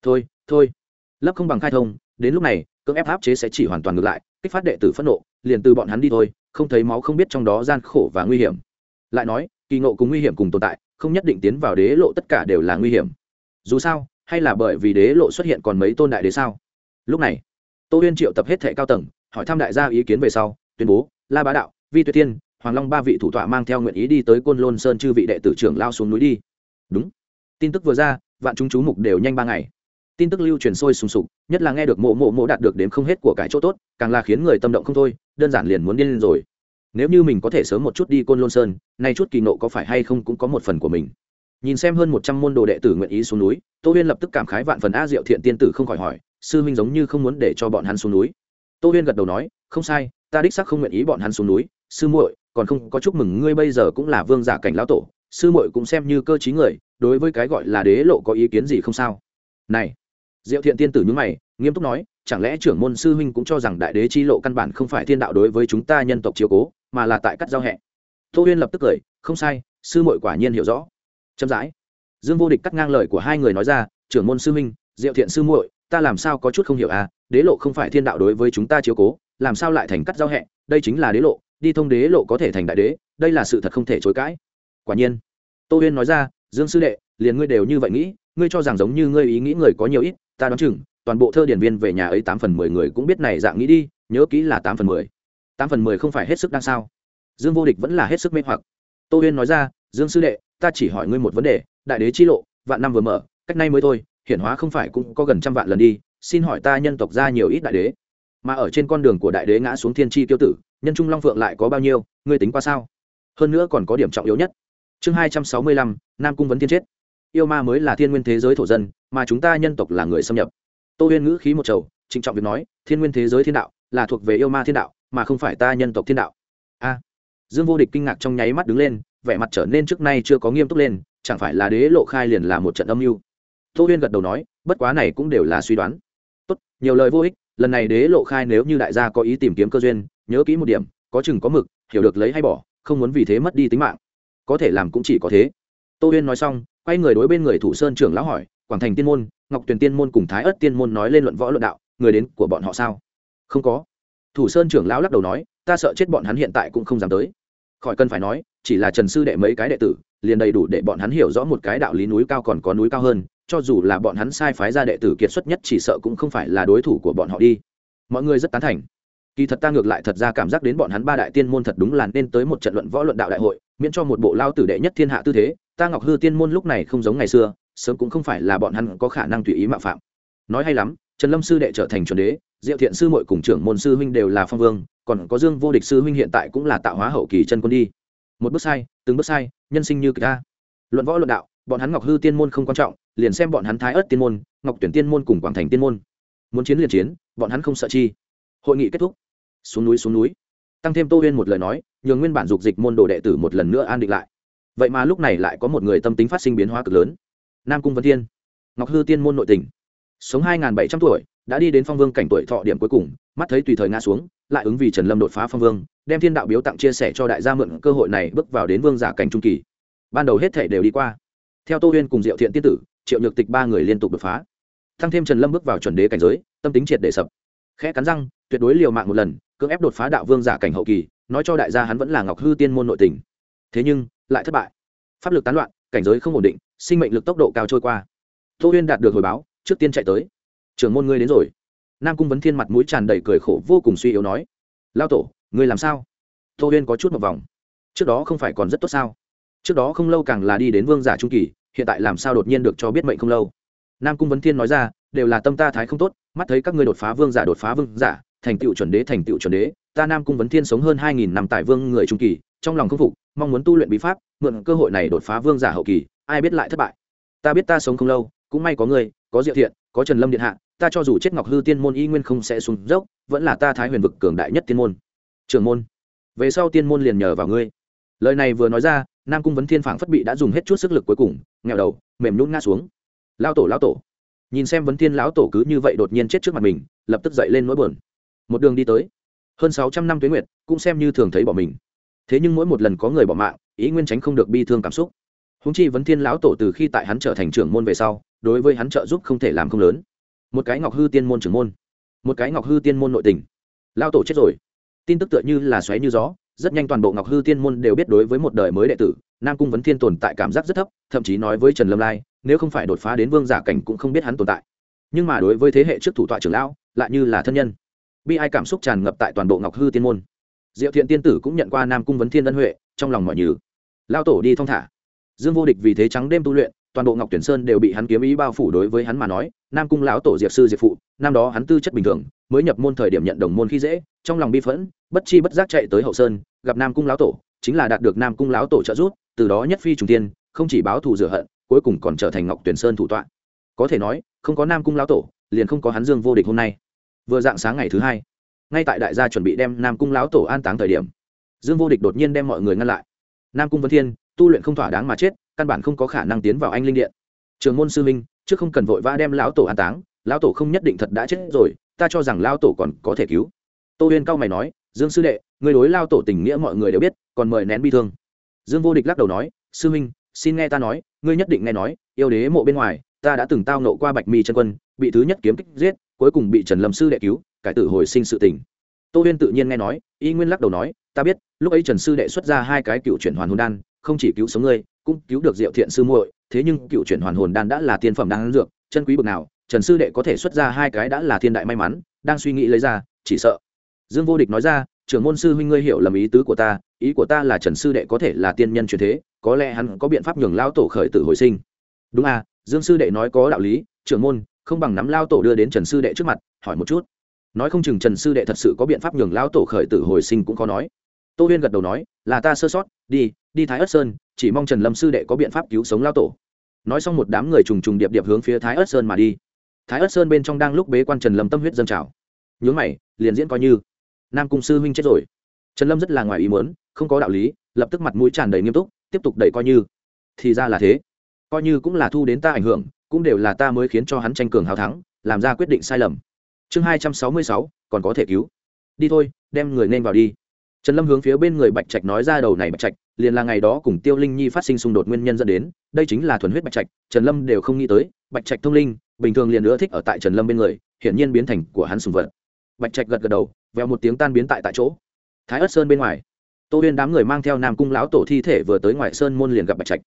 Thôi thôi. Lấp không bằng khai thông, đến lúc này, cưỡng ép áp chế sẽ chỉ hoàn toàn ngược lại, kích phát đệ tử phẫn nộ, liền từ bọn hắn đi thôi, không thấy máu không biết trong đó gian khổ và nguy hiểm. Lại nói, kỳ ngộ cùng nguy hiểm cùng tồn tại, không nhất định tiến vào đế lộ tất cả đều là nguy hiểm. Dù sao hay là bởi vì đế lộ xuất hiện còn mấy tôn đại đế sao? Lúc này, tô huyên triệu tập hết thệ cao tầng, hỏi thăm đại gia ý kiến về sau, tuyên bố, la bá đạo, vi tuyệt tiên hoàng long ba vị thủ tọa mang theo nguyện ý đi tới côn lôn sơn chư vị đệ tử trưởng lao xuống núi đi. Đúng. Tin tức vừa ra, vạn chúng chú mục đều nhanh ba ngày. Tin tức lưu truyền sôi sùng sục, nhất là nghe được mộ mộ mộ đạt được đến không hết của cái chỗ tốt, càng là khiến người tâm động không thôi, đơn giản liền muốn điên lên rồi. Nếu như mình có thể sớm một chút đi côn lôn sơn, nay chút kỳ nộ có phải hay không cũng có một phần của mình nhìn xem hơn một trăm môn đồ đệ tử nguyện ý xuống núi, tô huyên lập tức cảm khái vạn phần a diệu thiện tiên tử không khỏi hỏi, sư huynh giống như không muốn để cho bọn hắn xuống núi. Tô huyên gật đầu nói, không sai, ta đích sắc không nguyện ý bọn hắn xuống núi. Sư muội, còn không có chúc mừng ngươi bây giờ cũng là vương giả cảnh lão tổ, sư muội cũng xem như cơ t người, đối với cái gọi là đế lộ có ý kiến gì không sao? Này, diệu thiện tiên tử nhúng mày, nghiêm túc nói, chẳng lẽ trưởng môn sư huynh cũng cho rằng đại đế chi lộ căn bản không phải thiên đạo đối với chúng ta nhân tộc chiếu cố, mà là tại cắt giao hẹ? Tô huyên lập tức cười, không sai, sư muội quả nhiên hiểu rõ chậm rãi. Dương vô địch cắt ngang lời của hai người nói ra, trưởng môn sư minh diệu thiện sư muội, ta làm sao có chút không hiểu à? Đế lộ không phải thiên đạo đối với chúng ta chiếu cố, làm sao lại thành cắt giao hẹ? Đây chính là đế lộ, đi thông đế lộ có thể thành đại đế, đây là sự thật không thể chối cãi. Quả nhiên, tô huyên nói ra, dương sư đệ, liền ngươi đều như vậy nghĩ, ngươi cho rằng giống như ngươi ý nghĩ người có nhiều ít, ta đoán chừng, toàn bộ thơ điển viên về nhà ấy tám phần mười người cũng biết này dạng nghĩ đi, nhớ kỹ là tám phần mười. Tám phần mười không phải hết sức đang sao. Dương vô địch vẫn là hết sức mê hoặc. Tô huyên nói ra dương sư đệ ta chỉ hỏi ngươi một vấn đề đại đế chi lộ vạn năm vừa mở cách nay mới thôi hiển hóa không phải cũng có gần trăm vạn lần đi xin hỏi ta nhân tộc ra nhiều ít đại đế? Mà ở trên con đường của đại đế ngã xuống thiên tri tiêu tử nhân trung long phượng lại có bao nhiêu ngươi tính qua sao? Hơn nữa còn có điểm trọng yếu nhất. Chương hai trăm sáu mươi lăm nam cung vấn thiên chết. Yêu ma mới là thiên nguyên thế giới thổ dân mà chúng ta nhân tộc là người xâm nhập. Tô huyên ngữ khí một chầu, trịnh trọng việc nói thiên nguyên thế giới thiên đạo là thuộc về yêu ma thiên đạo mà không phải ta nhân tộc thiên đạo. A. Dương vô địch kinh ngạc trong nháy mắt đứng lên vẻ mặt trở nên trước nay chưa có nghiêm túc lên, chẳng phải là đế lộ khai liền là một trận âm mưu. Tô huyên gật đầu nói, bất quá này cũng đều là suy đoán. Tốt, nhiều lời vô ích, lần này đế lộ khai nếu như đại gia có ý tìm kiếm cơ duyên, nhớ kỹ một điểm, có chừng có mực, hiểu được lấy hay bỏ, không muốn vì thế mất đi tính mạng. Có thể làm cũng chỉ có thế. Tô huyên nói xong, quay người đối bên người thủ sơn trưởng lão hỏi, quảng thành tiên môn, ngọc tuyền tiên môn cùng thái ất tiên môn nói lên luận võ luận đạo, người đến của bọn họ sao? Không có. Thủ sơn trưởng lão lắc đầu nói, ta sợ chết bọn hắn hiện tại cũng không dám tới. Khỏi cần phải nói chỉ là trần sư đệ mấy cái đệ tử, liền đầy đủ để bọn hắn hiểu rõ một cái đạo lý núi cao còn có núi cao hơn, cho dù là bọn hắn sai phái ra đệ tử kiệt xuất nhất chỉ sợ cũng không phải là đối thủ của bọn họ đi. Mọi người rất tán thành. Kỳ thật ta ngược lại thật ra cảm giác đến bọn hắn ba đại tiên môn thật đúng là nên tới một trận luận võ luận đạo đại hội, miễn cho một bộ lao tử đệ nhất thiên hạ tư thế, ta ngọc hư tiên môn lúc này không giống ngày xưa, sớm cũng không phải là bọn hắn có khả năng tùy ý mạo phạm. Nói hay lắm, trần lâm sư đệ trở thành chuẩn đế, diệu thiện sư muội cùng trưởng môn sư huynh đều là phong vương, còn có dương vô địch sư huynh hiện tại cũng là tạo hóa hậu kỳ chân quân đi một bước sai, từng bước sai, nhân sinh như kỳ ta. Luận võ luận đạo, bọn hắn ngọc hư tiên môn không quan trọng, liền xem bọn hắn thái ớt tiên môn, ngọc tuyển tiên môn cùng quảng thành tiên môn. Muốn chiến liền chiến, bọn hắn không sợ chi. Hội nghị kết thúc. Xuống núi xuống núi. Tăng thêm tô huyên một lời nói, nhường nguyên bản dục dịch môn đồ đệ tử một lần nữa an định lại. Vậy mà lúc này lại có một người tâm tính phát sinh biến hóa cực lớn. Nam cung vân thiên, ngọc hư tiên môn nội tình sống hai bảy trăm tuổi, đã đi đến phong vương cảnh tuổi thọ điểm cuối cùng, mắt thấy tùy thời ngã xuống, lại ứng vì trần lâm đột phá phong vương đem thiên đạo biếu tặng chia sẻ cho đại gia mượn cơ hội này bước vào đến vương giả cảnh trung kỳ. Ban đầu hết thể đều đi qua. Theo tô huyên cùng diệu thiện tiên tử, triệu nhược tịch ba người liên tục đột phá. Thăng thêm trần lâm bước vào chuẩn đế cảnh giới, tâm tính triệt để sập. Khẽ cắn răng, tuyệt đối liều mạng một lần, cưỡng ép đột phá đạo vương giả cảnh hậu kỳ, nói cho đại gia hắn vẫn là ngọc hư tiên môn nội tình. Thế nhưng, lại thất bại. Pháp lực tán loạn, cảnh giới không ổn định, sinh mệnh lực tốc độ cao trôi qua. Tô huyên đạt được hồi báo, trước tiên chạy tới. Trưởng môn ngươi đến rồi. Nam cung vấn thiên mặt mũi tràn đầy cười khổ vô cùng suy yếu nói. Lao tổ ngươi làm sao? Tô huyên có chút một vòng. Trước đó không phải còn rất tốt sao? Trước đó không lâu càng là đi đến vương giả trung kỳ, hiện tại làm sao đột nhiên được cho biết mệnh không lâu? Nam cung vấn thiên nói ra, đều là tâm ta thái không tốt, mắt thấy các ngươi đột phá vương giả đột phá vương giả, thành tựu chuẩn đế, thành tựu chuẩn đế, ta nam cung vấn thiên sống hơn hai nghìn năm tại vương người trung kỳ, trong lòng không phục, mong muốn tu luyện bí pháp, mượn cơ hội này đột phá vương giả hậu kỳ, ai biết lại thất bại. Ta biết ta sống không lâu, cũng may có người có diệu thiện, có trần lâm điện hạ, ta cho dù chết ngọc hư tiên môn y nguyên không sẽ xuống dốc, vẫn là ta thái huyền vực cường đại nhất tiên môn. Trưởng môn. Về sau tiên môn liền nhờ vào ngươi. Lời này vừa nói ra, nam cung vấn thiên phảng phất bị đã dùng hết chút sức lực cuối cùng nghèo đầu, mềm nhún ngã xuống. Lao tổ lao tổ. Nhìn xem vấn thiên lão tổ cứ như vậy đột nhiên chết trước mặt mình, lập tức dậy lên nỗi buồn. Một đường đi tới, hơn sáu trăm năm Tuế nguyệt, cũng xem như thường thấy bỏ mình. Thế nhưng mỗi một lần có người bỏ mạng, ý nguyên tránh không được bi thương cảm xúc. Húng chi vấn thiên lão tổ từ khi tại hắn trở thành trưởng môn về sau, đối với hắn trợ giúp không thể làm không lớn. Một cái ngọc hư tiên môn trưởng môn. Một cái ngọc hư tiên môn nội tình. Lao tổ chết rồi tin tức tựa như là xoáy như gió, rất nhanh toàn bộ ngọc hư tiên môn đều biết đối với một đời mới đệ tử, nam cung vấn thiên tồn tại cảm giác rất thấp, thậm chí nói với trần lâm lai, nếu không phải đột phá đến vương giả cảnh cũng không biết hắn tồn tại. Nhưng mà đối với thế hệ trước thủ tọa trưởng lão, lại như là thân nhân. Bi ai cảm xúc tràn ngập tại toàn bộ ngọc hư tiên môn. Diệu thiện tiên tử cũng nhận qua nam cung vấn thiên ân huệ, trong lòng mọi nhừ. Lao tổ đi thong thả. Dương vô địch vì thế trắng đêm tu luyện, toàn bộ ngọc tuyển sơn đều bị hắn kiếm ý bao phủ đối với hắn mà nói, nam cung lão tổ diệp sư diệp phụ, năm đó hắn tư chất bình thường mới nhập môn thời điểm nhận đồng môn khi dễ, trong lòng bi phẫn, bất chi bất giác chạy tới hậu sơn, gặp nam cung lão tổ, chính là đạt được nam cung lão tổ trợ giúp, từ đó nhất phi trùng tiên không chỉ báo thù rửa hận, cuối cùng còn trở thành ngọc tuyển sơn thủ tọa. Có thể nói, không có nam cung lão tổ, liền không có hắn dương vô địch hôm nay. Vừa dạng sáng ngày thứ hai, ngay tại đại gia chuẩn bị đem nam cung lão tổ an táng thời điểm, dương vô địch đột nhiên đem mọi người ngăn lại. Nam cung vân thiên, tu luyện không thỏa đáng mà chết, căn bản không có khả năng tiến vào anh linh điện. Trường môn sư minh trước không cần vội vã đem lão tổ an táng lão tổ không nhất định thật đã chết rồi, ta cho rằng lão tổ còn có thể cứu. Tô huyên cao mày nói, dương sư đệ, người đối lao tổ tình nghĩa mọi người đều biết, còn mời nén bi thương. Dương vô địch lắc đầu nói, sư minh xin nghe ta nói, ngươi nhất định nghe nói, yêu đế mộ bên ngoài, ta đã từng tao nộ qua bạch mi chân quân, bị thứ nhất kiếm kích giết, cuối cùng bị trần lâm sư đệ cứu, cải tử hồi sinh sự tình. Tô huyên tự nhiên nghe nói, y nguyên lắc đầu nói, ta biết, lúc ấy trần sư đệ xuất ra hai cái cựu chuyển hoàn hồn đan, không chỉ cứu sống ngươi, cũng cứu được diệu thiện sư muội, thế nhưng cựu chuyển hoàn hồn đan đã là tiên phẩm đan dược, chân quý bực nào trần sư đệ có thể xuất ra hai cái đã là thiên đại may mắn, đang suy nghĩ lấy ra, chỉ sợ. Dương vô địch nói ra, trưởng môn sư huynh ngươi hiểu lầm ý tứ của ta, ý của ta là trần sư đệ có thể là tiên nhân truyền thế, có lẽ hắn có biện pháp nhường lao tổ khởi tử hồi sinh. Đúng à dương sư đệ nói có đạo lý, trưởng môn, không bằng nắm lao tổ đưa đến trần sư đệ trước mặt, hỏi một chút. Nói không chừng trần sư đệ thật sự có biện pháp nhường lao tổ khởi tử hồi sinh cũng khó nói. Tô huyên gật đầu nói, là ta sơ sót, đi đi thái ất sơn, chỉ mong trần lâm sư đệ có biện pháp cứu sống lao tổ. Nói xong một đám người trùng trùng điệp điệp hướng phía thái ất sơn mà đi thái ất sơn bên trong đang lúc bế quan trần lâm tâm huyết dân trào. Nhướng mày, liền diễn coi như. Nam cung sư huynh chết rồi. Trần lâm rất là ngoài ý muốn, không có đạo lý, lập tức mặt mũi tràn đầy nghiêm túc, tiếp tục đẩy coi như. Thì ra là thế. Coi như cũng là thu đến ta ảnh hưởng, cũng đều là ta mới khiến cho hắn tranh cường hào thắng, làm ra quyết định sai lầm. Chương hai trăm sáu mươi sáu, còn có thể cứu. Đi thôi, đem người nên vào đi. Trần lâm hướng phía bên người bạch trạch nói ra đầu này bạch trạch, liền là ngày đó cùng tiêu linh nhi phát sinh xung đột nguyên nhân dẫn đến, đây chính là thuần huyết bạch trạch, trần lâm đều không nghĩ tới, bạch trạch thông linh bình thường liền nữa thích ở tại trần lâm bên người, hiển nhiên biến thành của hắn sùng vật. Bạch trạch gật gật đầu vèo một tiếng tan biến tại tại chỗ. Thái ất sơn bên ngoài, tô huyên đám người mang theo nam cung lão tổ thi thể vừa tới ngoài sơn môn liền gặp bạch trạch.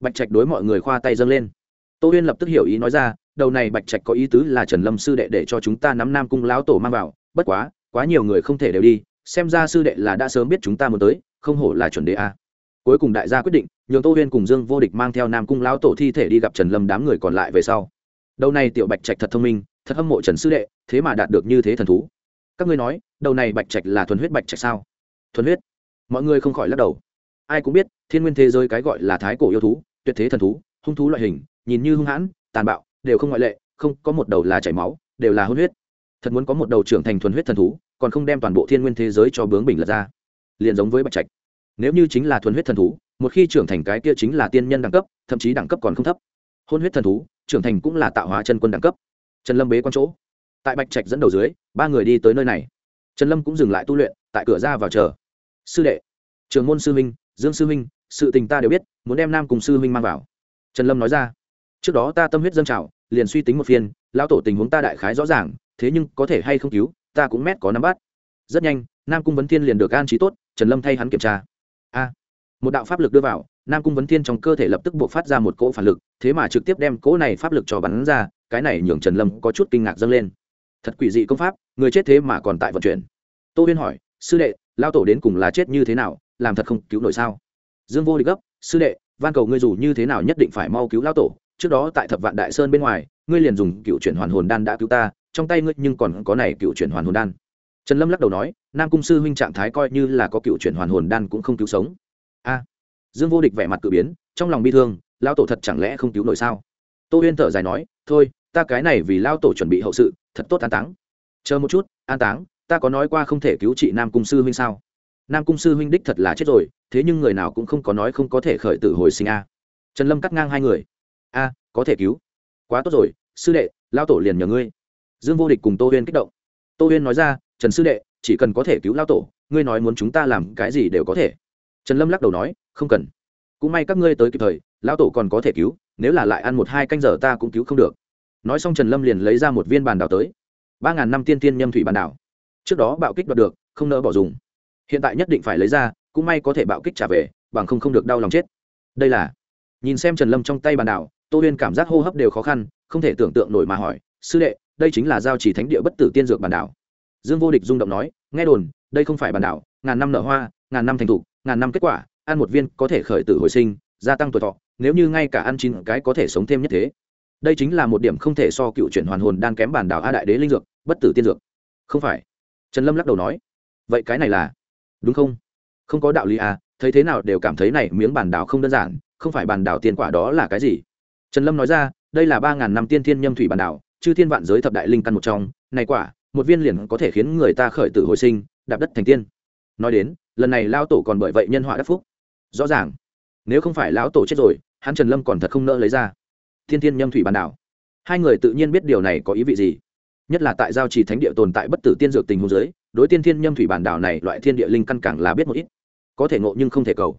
Bạch trạch đối mọi người khoa tay dâng lên. Tô huyên lập tức hiểu ý nói ra, đầu này bạch trạch có ý tứ là trần lâm sư đệ để cho chúng ta nắm nam cung lão tổ mang vào, bất quá quá nhiều người không thể đều đi, xem ra sư đệ là đã sớm biết chúng ta muốn tới, không hổ là chuẩn đề a. Cuối cùng đại gia quyết định, nhường tô huyên cùng dương vô địch mang theo nam cung lão tổ thi thể đi gặp trần lâm đám người còn lại về sau đầu này tiểu bạch trạch thật thông minh, thật hâm mộ trần sư đệ, thế mà đạt được như thế thần thú. Các ngươi nói, đầu này bạch trạch là thuần huyết bạch trạch sao? Thuần huyết? Mọi người không khỏi lắc đầu. Ai cũng biết, thiên nguyên thế giới cái gọi là thái cổ yêu thú, tuyệt thế thần thú, hung thú loại hình, nhìn như hung hãn, tàn bạo, đều không ngoại lệ, không, có một đầu là chảy máu, đều là hôn huyết. Thật muốn có một đầu trưởng thành thuần huyết thần thú, còn không đem toàn bộ thiên nguyên thế giới cho bướng bình lật ra. Liền giống với bạch trạch. Nếu như chính là thuần huyết thần thú, một khi trưởng thành cái kia chính là tiên nhân đẳng cấp, thậm chí đẳng cấp còn không thấp hôn huyết thần thú trưởng thành cũng là tạo hóa chân quân đẳng cấp. Trần lâm bế quan chỗ. Tại bạch trạch dẫn đầu dưới ba người đi tới nơi này. Trần lâm cũng dừng lại tu luyện tại cửa ra vào chờ. Sư đệ trường môn sư minh, dương sư minh, sự tình ta đều biết muốn đem nam cùng sư minh mang vào. Trần lâm nói ra. Trước đó ta tâm huyết dâng trào liền suy tính một phiên lão tổ tình huống ta đại khái rõ ràng thế nhưng có thể hay không cứu ta cũng mét có nắm bắt. Rất nhanh nam cung vấn thiên liền được an trí tốt trần lâm thay hắn kiểm tra. A một đạo pháp lực đưa vào nam cung vấn thiên trong cơ thể lập tức buộc phát ra một cỗ phản lực, thế mà trực tiếp đem cỗ này pháp lực cho bắn ra, cái này nhường trần lâm có chút kinh ngạc dâng lên. Thật quỷ dị công pháp, người chết thế mà còn tại vận chuyển. Tô huyên hỏi, sư đệ, lao tổ đến cùng là chết như thế nào, làm thật không cứu nổi sao? Dương vô địch gấp, sư đệ, van cầu ngươi dù như thế nào nhất định phải mau cứu lao tổ, trước đó tại thập vạn đại sơn bên ngoài, ngươi liền dùng cựu chuyển hoàn hồn đan đã cứu ta, trong tay ngươi nhưng còn có này cựu chuyển hoàn hồn đan. Trần lâm lắc đầu nói, nam cung sư huynh trạng thái coi như là có cựu chuyển hoàn hồn đan cũng không cứu sống. A dương vô địch vẻ mặt cự biến, trong lòng bi thương lao tổ thật chẳng lẽ không cứu nổi sao? Tô huyên thở dài nói, thôi, ta cái này vì lao tổ chuẩn bị hậu sự, thật tốt an táng. Chờ một chút, an táng, ta có nói qua không thể cứu chị nam cung sư huynh sao? Nam cung sư huynh đích thật là chết rồi, thế nhưng người nào cũng không có nói không có thể khởi tử hồi sinh a. Trần lâm cắt ngang hai người. A, có thể cứu. Quá tốt rồi, sư đệ lao tổ liền nhờ ngươi. Dương vô địch cùng tô huyên kích động. Tô huyên nói ra, trần sư đệ, chỉ cần có thể cứu lao tổ, ngươi nói muốn chúng ta làm cái gì đều có thể trần lâm lắc đầu nói, không cần. Cũng may các ngươi tới kịp thời, lão tổ còn có thể cứu, nếu là lại ăn một hai canh giờ ta cũng cứu không được. Nói xong trần lâm liền lấy ra một viên bàn đảo tới. Ba ngàn năm tiên tiên nhâm thủy bàn đảo. Trước đó bạo kích đoạt được, không nỡ bỏ dùng. Hiện tại nhất định phải lấy ra, cũng may có thể bạo kích trả về, bằng không không được đau lòng chết. Đây là, nhìn xem trần lâm trong tay bàn đảo, tô huyên cảm giác hô hấp đều khó khăn, không thể tưởng tượng nổi mà hỏi, sư đệ, đây chính là giao chỉ thánh địa bất tử tiên dược bàn đảo. Dương vô địch rung động nói, nghe đồn, đây không phải bàn đảo, ngàn năm nở hoa, ngàn năm thành thục ngàn năm kết quả, ăn một viên có thể khởi tử hồi sinh, gia tăng tuổi thọ, nếu như ngay cả ăn chín cái có thể sống thêm nhất thế. Đây chính là một điểm không thể so cựu chuyển hoàn hồn đang kém bản đảo a đại đế linh dược, bất tử tiên dược. Không phải. Trần lâm lắc đầu nói. Vậy cái này là? Đúng không? Không có đạo lý à thấy thế nào đều cảm thấy này miếng bản đảo không đơn giản, không phải bản đảo tiên quả đó là cái gì? Trần lâm nói ra, đây là ba ngàn năm tiên thiên nhâm thủy bản đảo, chư thiên vạn giới thập đại linh căn một trong, này quả, một viên liền có thể khiến người ta khởi tử hồi sinh, đạp đất thành tiên nói đến lần này lao tổ còn bởi vậy nhân họa đắc phúc. Rõ ràng nếu không phải lão tổ chết rồi hắn trần lâm còn thật không nỡ lấy ra. Thiên thiên nhâm thủy bản đảo. Hai người tự nhiên biết điều này có ý vị gì. Nhất là tại giao trì thánh địa tồn tại bất tử tiên dược tình hồ dưới, đối tiên thiên nhâm thủy bản đảo này loại thiên địa linh căn càng là biết một ít. Có thể ngộ nhưng không thể cầu.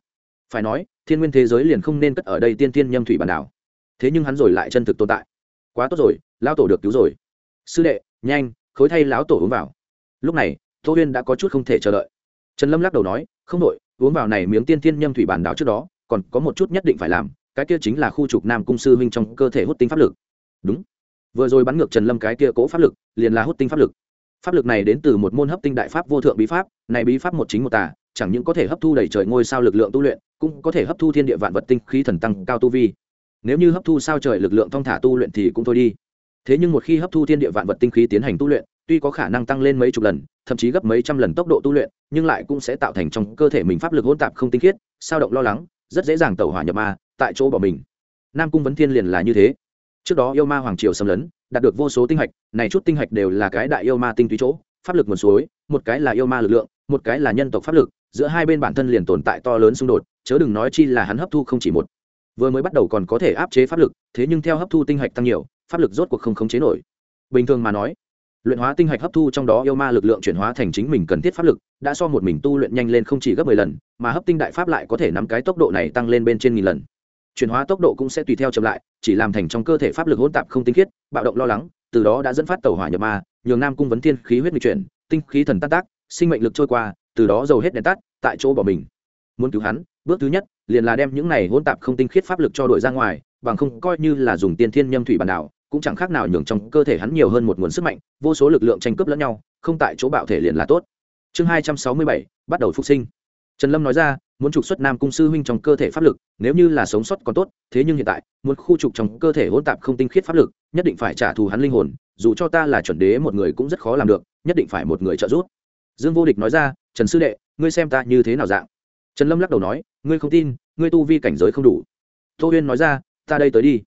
Phải nói thiên nguyên thế giới liền không nên cất ở đây tiên thiên nhâm thủy bản đảo. Thế nhưng hắn rồi lại chân thực tồn tại. Quá tốt rồi lão tổ được cứu rồi. Sư đệ nhanh khối thay lão tổ uống vào. Lúc này tô huyên đã có chút không thể chờ đợi trần lâm lắc đầu nói, không đội uống vào này miếng tiên thiên nhâm thủy bản đảo trước đó, còn có một chút nhất định phải làm, cái kia chính là khu trục nam cung sư huynh trong cơ thể hút tinh pháp lực. Đúng. Vừa rồi bắn ngược trần lâm cái kia cố pháp lực, liền là hút tinh pháp lực. Pháp lực này đến từ một môn hấp tinh đại pháp vô thượng bí pháp, này bí pháp một chính một tà, chẳng những có thể hấp thu đầy trời ngôi sao lực lượng tu luyện, cũng có thể hấp thu thiên địa vạn vật tinh khí thần tăng cao tu vi. Nếu như hấp thu sao trời lực lượng thong thả tu luyện thì cũng thôi đi thế nhưng một khi hấp thu thiên địa vạn vật tinh khí tiến hành tu luyện, tuy có khả năng tăng lên mấy chục lần, thậm chí gấp mấy trăm lần tốc độ tu luyện, nhưng lại cũng sẽ tạo thành trong cơ thể mình pháp lực hỗn tạp không tinh khiết, sao động lo lắng, rất dễ dàng tẩu hỏa nhập ma, tại chỗ bỏ mình. Nam cung vấn thiên liền là như thế. Trước đó yêu ma hoàng triều xâm lấn, đạt được vô số tinh hạch, này chút tinh hạch đều là cái đại yêu ma tinh túy chỗ, pháp lực nguồn suối, một cái là yêu ma lực lượng, một cái là nhân tộc pháp lực, giữa hai bên bản thân liền tồn tại to lớn xung đột, chớ đừng nói chi là hắn hấp thu không chỉ một. Vừa mới bắt đầu còn có thể áp chế pháp lực, thế nhưng theo hấp thu tinh hạch tăng nhiều pháp lực rốt cuộc không khống chế nổi. Bình thường mà nói, luyện hóa tinh hạch hấp thu trong đó yêu ma lực lượng chuyển hóa thành chính mình cần thiết pháp lực, đã so một mình tu luyện nhanh lên không chỉ gấp mười lần, mà hấp tinh đại pháp lại có thể nắm cái tốc độ này tăng lên bên trên nghìn lần. Chuyển hóa tốc độ cũng sẽ tùy theo chậm lại, chỉ làm thành trong cơ thể pháp lực hỗn tạp không tinh khiết, bạo động lo lắng, từ đó đã dẫn phát tàu hỏa nhập ma, nhường nam cung vấn thiên khí huyết nghịch chuyển, tinh khí thần tác tác, sinh mệnh lực trôi qua, từ đó dầu hết đèn tắt, tại chỗ bỏ mình. Muốn cứu hắn, bước thứ nhất, liền là đem những này hỗn tạp không tinh khiết pháp lực cho đổi ra ngoài bằng không coi như là dùng tiên thiên nhâm thủy bản đảo, cũng chẳng khác nào nhường trong cơ thể hắn nhiều hơn một nguồn sức mạnh, vô số lực lượng tranh cướp lẫn nhau, không tại chỗ bạo thể liền là tốt. Chương hai trăm sáu mươi bảy, bắt đầu phục sinh. Trần lâm nói ra, muốn trục xuất nam cung sư huynh trong cơ thể pháp lực, nếu như là sống sót còn tốt, thế nhưng hiện tại, muốn khu trục trong cơ thể hỗn tạp không tinh khiết pháp lực, nhất định phải trả thù hắn linh hồn, dù cho ta là chuẩn đế một người cũng rất khó làm được, nhất định phải một người trợ giúp. Dương vô địch nói ra, trần sư đệ, ngươi xem ta như thế nào dạng? Trần lâm lắc đầu nói, ngươi không tin, ngươi tu vi cảnh giới không đủ. Tô huyên nói ra ta đây tới đi.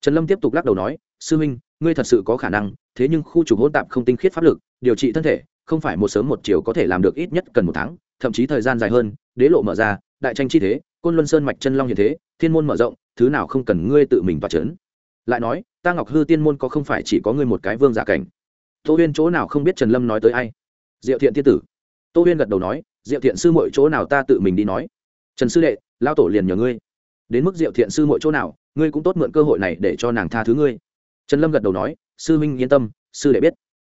Trần lâm tiếp tục lắc đầu nói, sư huynh ngươi thật sự có khả năng, thế nhưng khu trục hỗn tạp không tinh khiết pháp lực, điều trị thân thể, không phải một sớm một chiều có thể làm được ít nhất cần một tháng, thậm chí thời gian dài hơn, đế lộ mở ra, đại tranh chi thế, côn luân sơn mạch chân long như thế, thiên môn mở rộng, thứ nào không cần ngươi tự mình toa c lại nói, ta ngọc hư tiên môn có không phải chỉ có ngươi một cái vương giả cảnh? Tô huyên chỗ nào không biết trần lâm nói tới ai? Diệu thiện tiên tử. Tô huyên gật đầu nói, diệu thiện sư mọi chỗ nào ta tự mình đi nói? Trần sư đệ lao tổ liền nhờ ngươi đến mức diệu thiện sư mọi chỗ nào, ngươi cũng tốt mượn cơ hội này để cho nàng tha thứ ngươi. Trần lâm gật đầu nói, sư minh, yên tâm, sư đệ biết.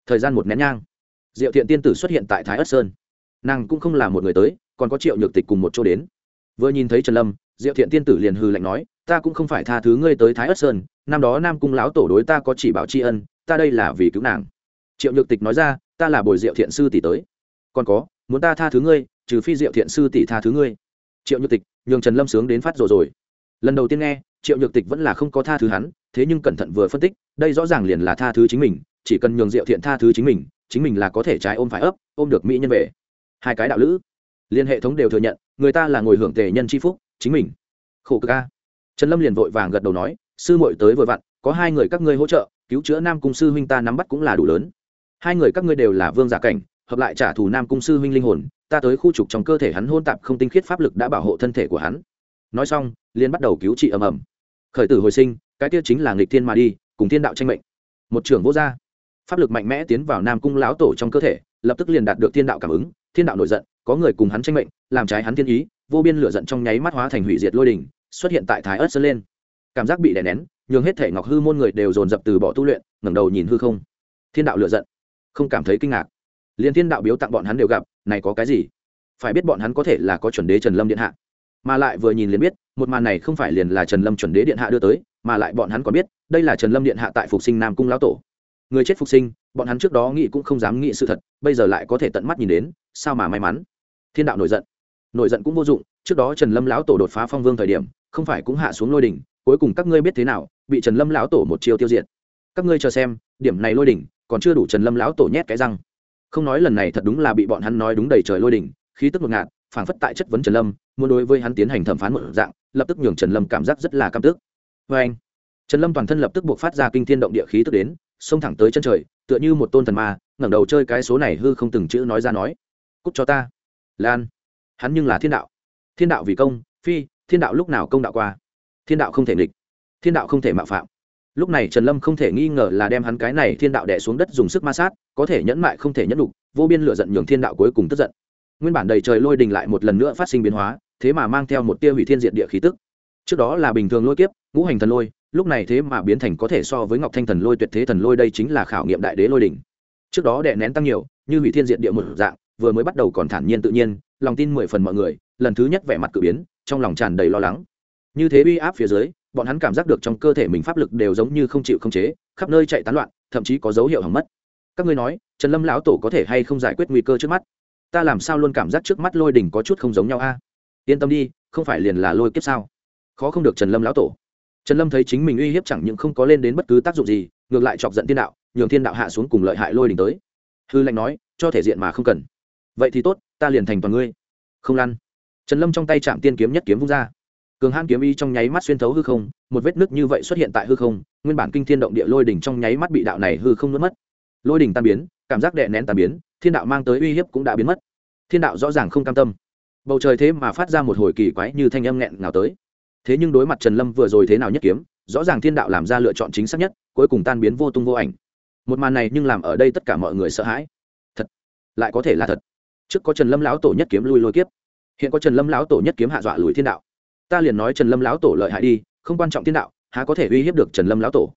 Thời gian một nén nhang, diệu thiện tiên tử xuất hiện tại thái ất sơn. Nàng cũng không là một người tới, còn có triệu nhược tịch cùng một chỗ đến. Vừa nhìn thấy trần lâm, diệu thiện tiên tử liền hư lạnh nói, ta cũng không phải tha thứ ngươi tới thái ất sơn, năm đó nam cung lão tổ đối ta có chỉ bảo tri ân, ta đây là vì cứu nàng. Triệu nhược tịch nói ra, ta là bồi diệu thiện sư tỷ tới. Còn có, muốn ta tha thứ ngươi, trừ phi diệu thiện sư tỷ tha thứ ngươi. Triệu nhược tịch nhường trần lâm sướng đến phát rồi rồi lần đầu tiên nghe, triệu nhược tịch vẫn là không có tha thứ hắn, thế nhưng cẩn thận vừa phân tích, đây rõ ràng liền là tha thứ chính mình, chỉ cần nhường diệu thiện tha thứ chính mình chính mình là có thể trái ôm phải ấp, ôm được mỹ nhân về. Hai cái đạo lữ, liên hệ thống đều thừa nhận, người ta là ngồi hưởng tề nhân c h i phúc, chính mình. Khổ cực ca trần lâm liền vội vàng gật đầu nói, sư muội tới vừa vặn, có hai người các ngươi hỗ trợ, cứu chữa nam cung sư huynh ta nắm bắt cũng là đủ lớn. Hai người các ngươi đều là vương giả cảnh, hợp lại trả thù nam cung sư huynh linh hồn, ta tới khu trục trong cơ thể hắn hôn tạp không tinh khiết pháp lực đã bảo hộ thân thể của hắn. Nói xong liên bắt đầu cứu trị ầm ầm. Khởi tử hồi sinh, cái kia chính là nghịch thiên mà đi, cùng thiên đạo tranh mệnh. Một trưởng vô gia. Pháp lực mạnh mẽ tiến vào nam cung lão tổ trong cơ thể, lập tức liền đạt được thiên đạo cảm ứng, thiên đạo nổi giận, có người cùng hắn tranh mệnh, làm trái hắn thiên ý, vô biên lửa giận trong nháy mắt hóa thành hủy diệt lôi đình, xuất hiện tại thái ớt sơn lên. Cảm giác bị đè nén, nhường hết thể ngọc hư môn người đều dồn dập từ bỏ tu luyện, ngẩng đầu nhìn hư không. Thiên đạo lửa giận. Không cảm thấy kinh ngạc. Liền thiên đạo biếu tặng bọn hắn đều gặp, này có cái gì? Phải biết bọn hắn có thể là có chuẩn đế trần lâm điện hạ mà lại vừa nhìn liền biết, một màn này không phải liền là trần lâm chuẩn đế điện hạ đưa tới, mà lại bọn hắn còn biết, đây là trần lâm điện hạ tại phục sinh nam cung lão tổ. Người chết phục sinh, bọn hắn trước đó nghĩ cũng không dám nghĩ sự thật, bây giờ lại có thể tận mắt nhìn đến, sao mà may mắn. Thiên đạo nổi giận. Nổi giận cũng vô dụng, trước đó trần lâm lão tổ đột phá phong vương thời điểm, không phải cũng hạ xuống lôi đỉnh, cuối cùng các ngươi biết thế nào, bị trần lâm lão tổ một chiêu tiêu diệt. Các ngươi chờ xem, điểm này lôi đỉnh, còn chưa đủ trần lâm lão tổ nhét cái răng. Không nói lần này thật đúng là bị bọn hắn nói đúng đầy trời lôi đỉnh, khí tức ngột ngạt phảng phất tại chất vấn trần lâm, muốn đối với hắn tiến hành thẩm phán một dạng, lập tức nhường trần lâm cảm giác rất là cam tức. Vê anh, trần lâm toàn thân lập tức buộc phát ra kinh thiên động địa khí tức đến, xông thẳng tới chân trời, tựa như một tôn thần ma, ngẩng đầu chơi cái số này hư không từng chữ nói ra nói. Cút cho ta. Lan. Hắn nhưng là thiên đạo. Thiên đạo vì công, phi, thiên đạo lúc nào công đạo qua? Thiên đạo không thể nghịch. Thiên đạo không thể mạo phạm. Lúc này trần lâm không thể nghi ngờ là đem hắn cái này thiên đạo đẻ xuống đất dùng sức ma sát, có thể nhẫn mại không thể nhẫn đục vô biên lựa giận nhường thiên đạo cuối cùng tức giận nguyên bản đầy trời lôi đình lại một lần nữa phát sinh biến hóa, thế mà mang theo một tia hủy thiên diện địa khí tức. Trước đó là bình thường lôi kiếp, ngũ hành thần lôi, lúc này thế mà biến thành có thể so với ngọc thanh thần lôi tuyệt thế thần lôi đây chính là khảo nghiệm đại đế lôi đỉnh trước đó đệ nén tăng nhiều, như hủy thiên diện địa một dạng, vừa mới bắt đầu còn thản nhiên tự nhiên, lòng tin mười phần mọi người, lần thứ nhất vẻ mặt cử biến, trong lòng tràn đầy lo lắng. Như thế uy áp phía dưới, bọn hắn cảm giác được trong cơ thể mình pháp lực đều giống như không chịu không chế, khắp nơi chạy tán loạn, thậm chí có dấu hiệu hỏng mất. Các ngươi nói, trần lâm lão tổ có thể hay không giải quyết nguy cơ trước mắt? Ta làm sao luôn cảm giác trước mắt lôi đình có chút không giống nhau a? Yên tâm đi, không phải liền là lôi kiếp sao? Khó không được trần lâm lão tổ. Trần lâm thấy chính mình uy hiếp chẳng những không có lên đến bất cứ tác dụng gì, ngược lại chọc giận thiên đạo, nhường thiên đạo hạ xuống cùng lợi hại lôi đình tới. Hư lệnh nói, cho thể diện mà không cần. Vậy thì tốt, ta liền thành toàn ngươi. Không lăn. Trần lâm trong tay chạm tiên kiếm nhất kiếm vung ra. Cường hãn kiếm y trong nháy mắt xuyên thấu hư không, một vết nứt như vậy xuất hiện tại hư không, nguyên bản kinh thiên động địa lôi đỉnh trong nháy mắt bị đạo này hư không nuốt mất. Lôi đỉnh tan biến, cảm giác đè nén tan biến thiên đạo mang tới uy hiếp cũng đã biến mất. Thiên đạo rõ ràng không cam tâm. Bầu trời thế mà phát ra một hồi kỳ quái như thanh âm nghẹn ngào tới. Thế nhưng đối mặt trần lâm vừa rồi thế nào nhất kiếm, rõ ràng thiên đạo làm ra lựa chọn chính xác nhất, cuối cùng tan biến vô tung vô ảnh. Một màn này nhưng làm ở đây tất cả mọi người sợ hãi. Thật, lại có thể là thật. Trước có trần lâm lão tổ nhất kiếm lui lôi kiếp, hiện có trần lâm lão tổ nhất kiếm hạ dọa lùi thiên đạo. Ta liền nói trần lâm lão tổ lợi hại đi, không quan trọng thiên đạo, há có thể uy hiếp được trần lâm lão tổ?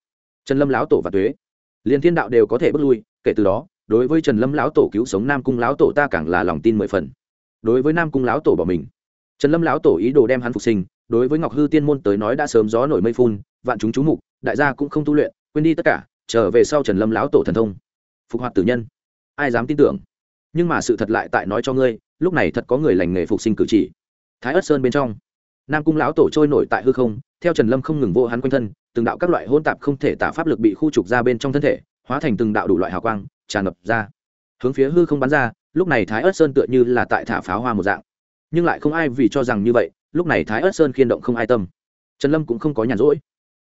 Trần lâm lão tổ và tuế, liền thiên đạo đều có thể bước lui, kể từ đó đối với trần lâm lão tổ cứu sống nam cung lão tổ ta càng là lòng tin mười phần. Đối với nam cung lão tổ bỏ mình, trần lâm lão tổ ý đồ đem hắn phục sinh, đối với ngọc hư tiên môn tới nói đã sớm gió nổi mây phun, vạn chúng chú mục, đại gia cũng không tu luyện, quên đi tất cả, trở về sau trần lâm lão tổ thần thông. Phục hoạt tử nhân. Ai dám tin tưởng? Nhưng mà sự thật lại tại nói cho ngươi, lúc này thật có người lành nghề phục sinh cử chỉ. Thái ất sơn bên trong, nam cung lão tổ trôi nổi tại hư không, theo trần lâm không ngừng vô hắn quanh thân, từng đạo các loại hôn tạp không thể tả pháp lực bị khu trục ra bên trong thân thể, hóa thành từng đạo đủ loại hào quang tràn ngập ra. Hướng phía hư không bắn ra, lúc này thái ớt sơn tựa như là tại thả pháo hoa một dạng. Nhưng lại không ai vì cho rằng như vậy, lúc này thái ớt sơn khiên động không ai tâm. Trần lâm cũng không có nhàn rỗi.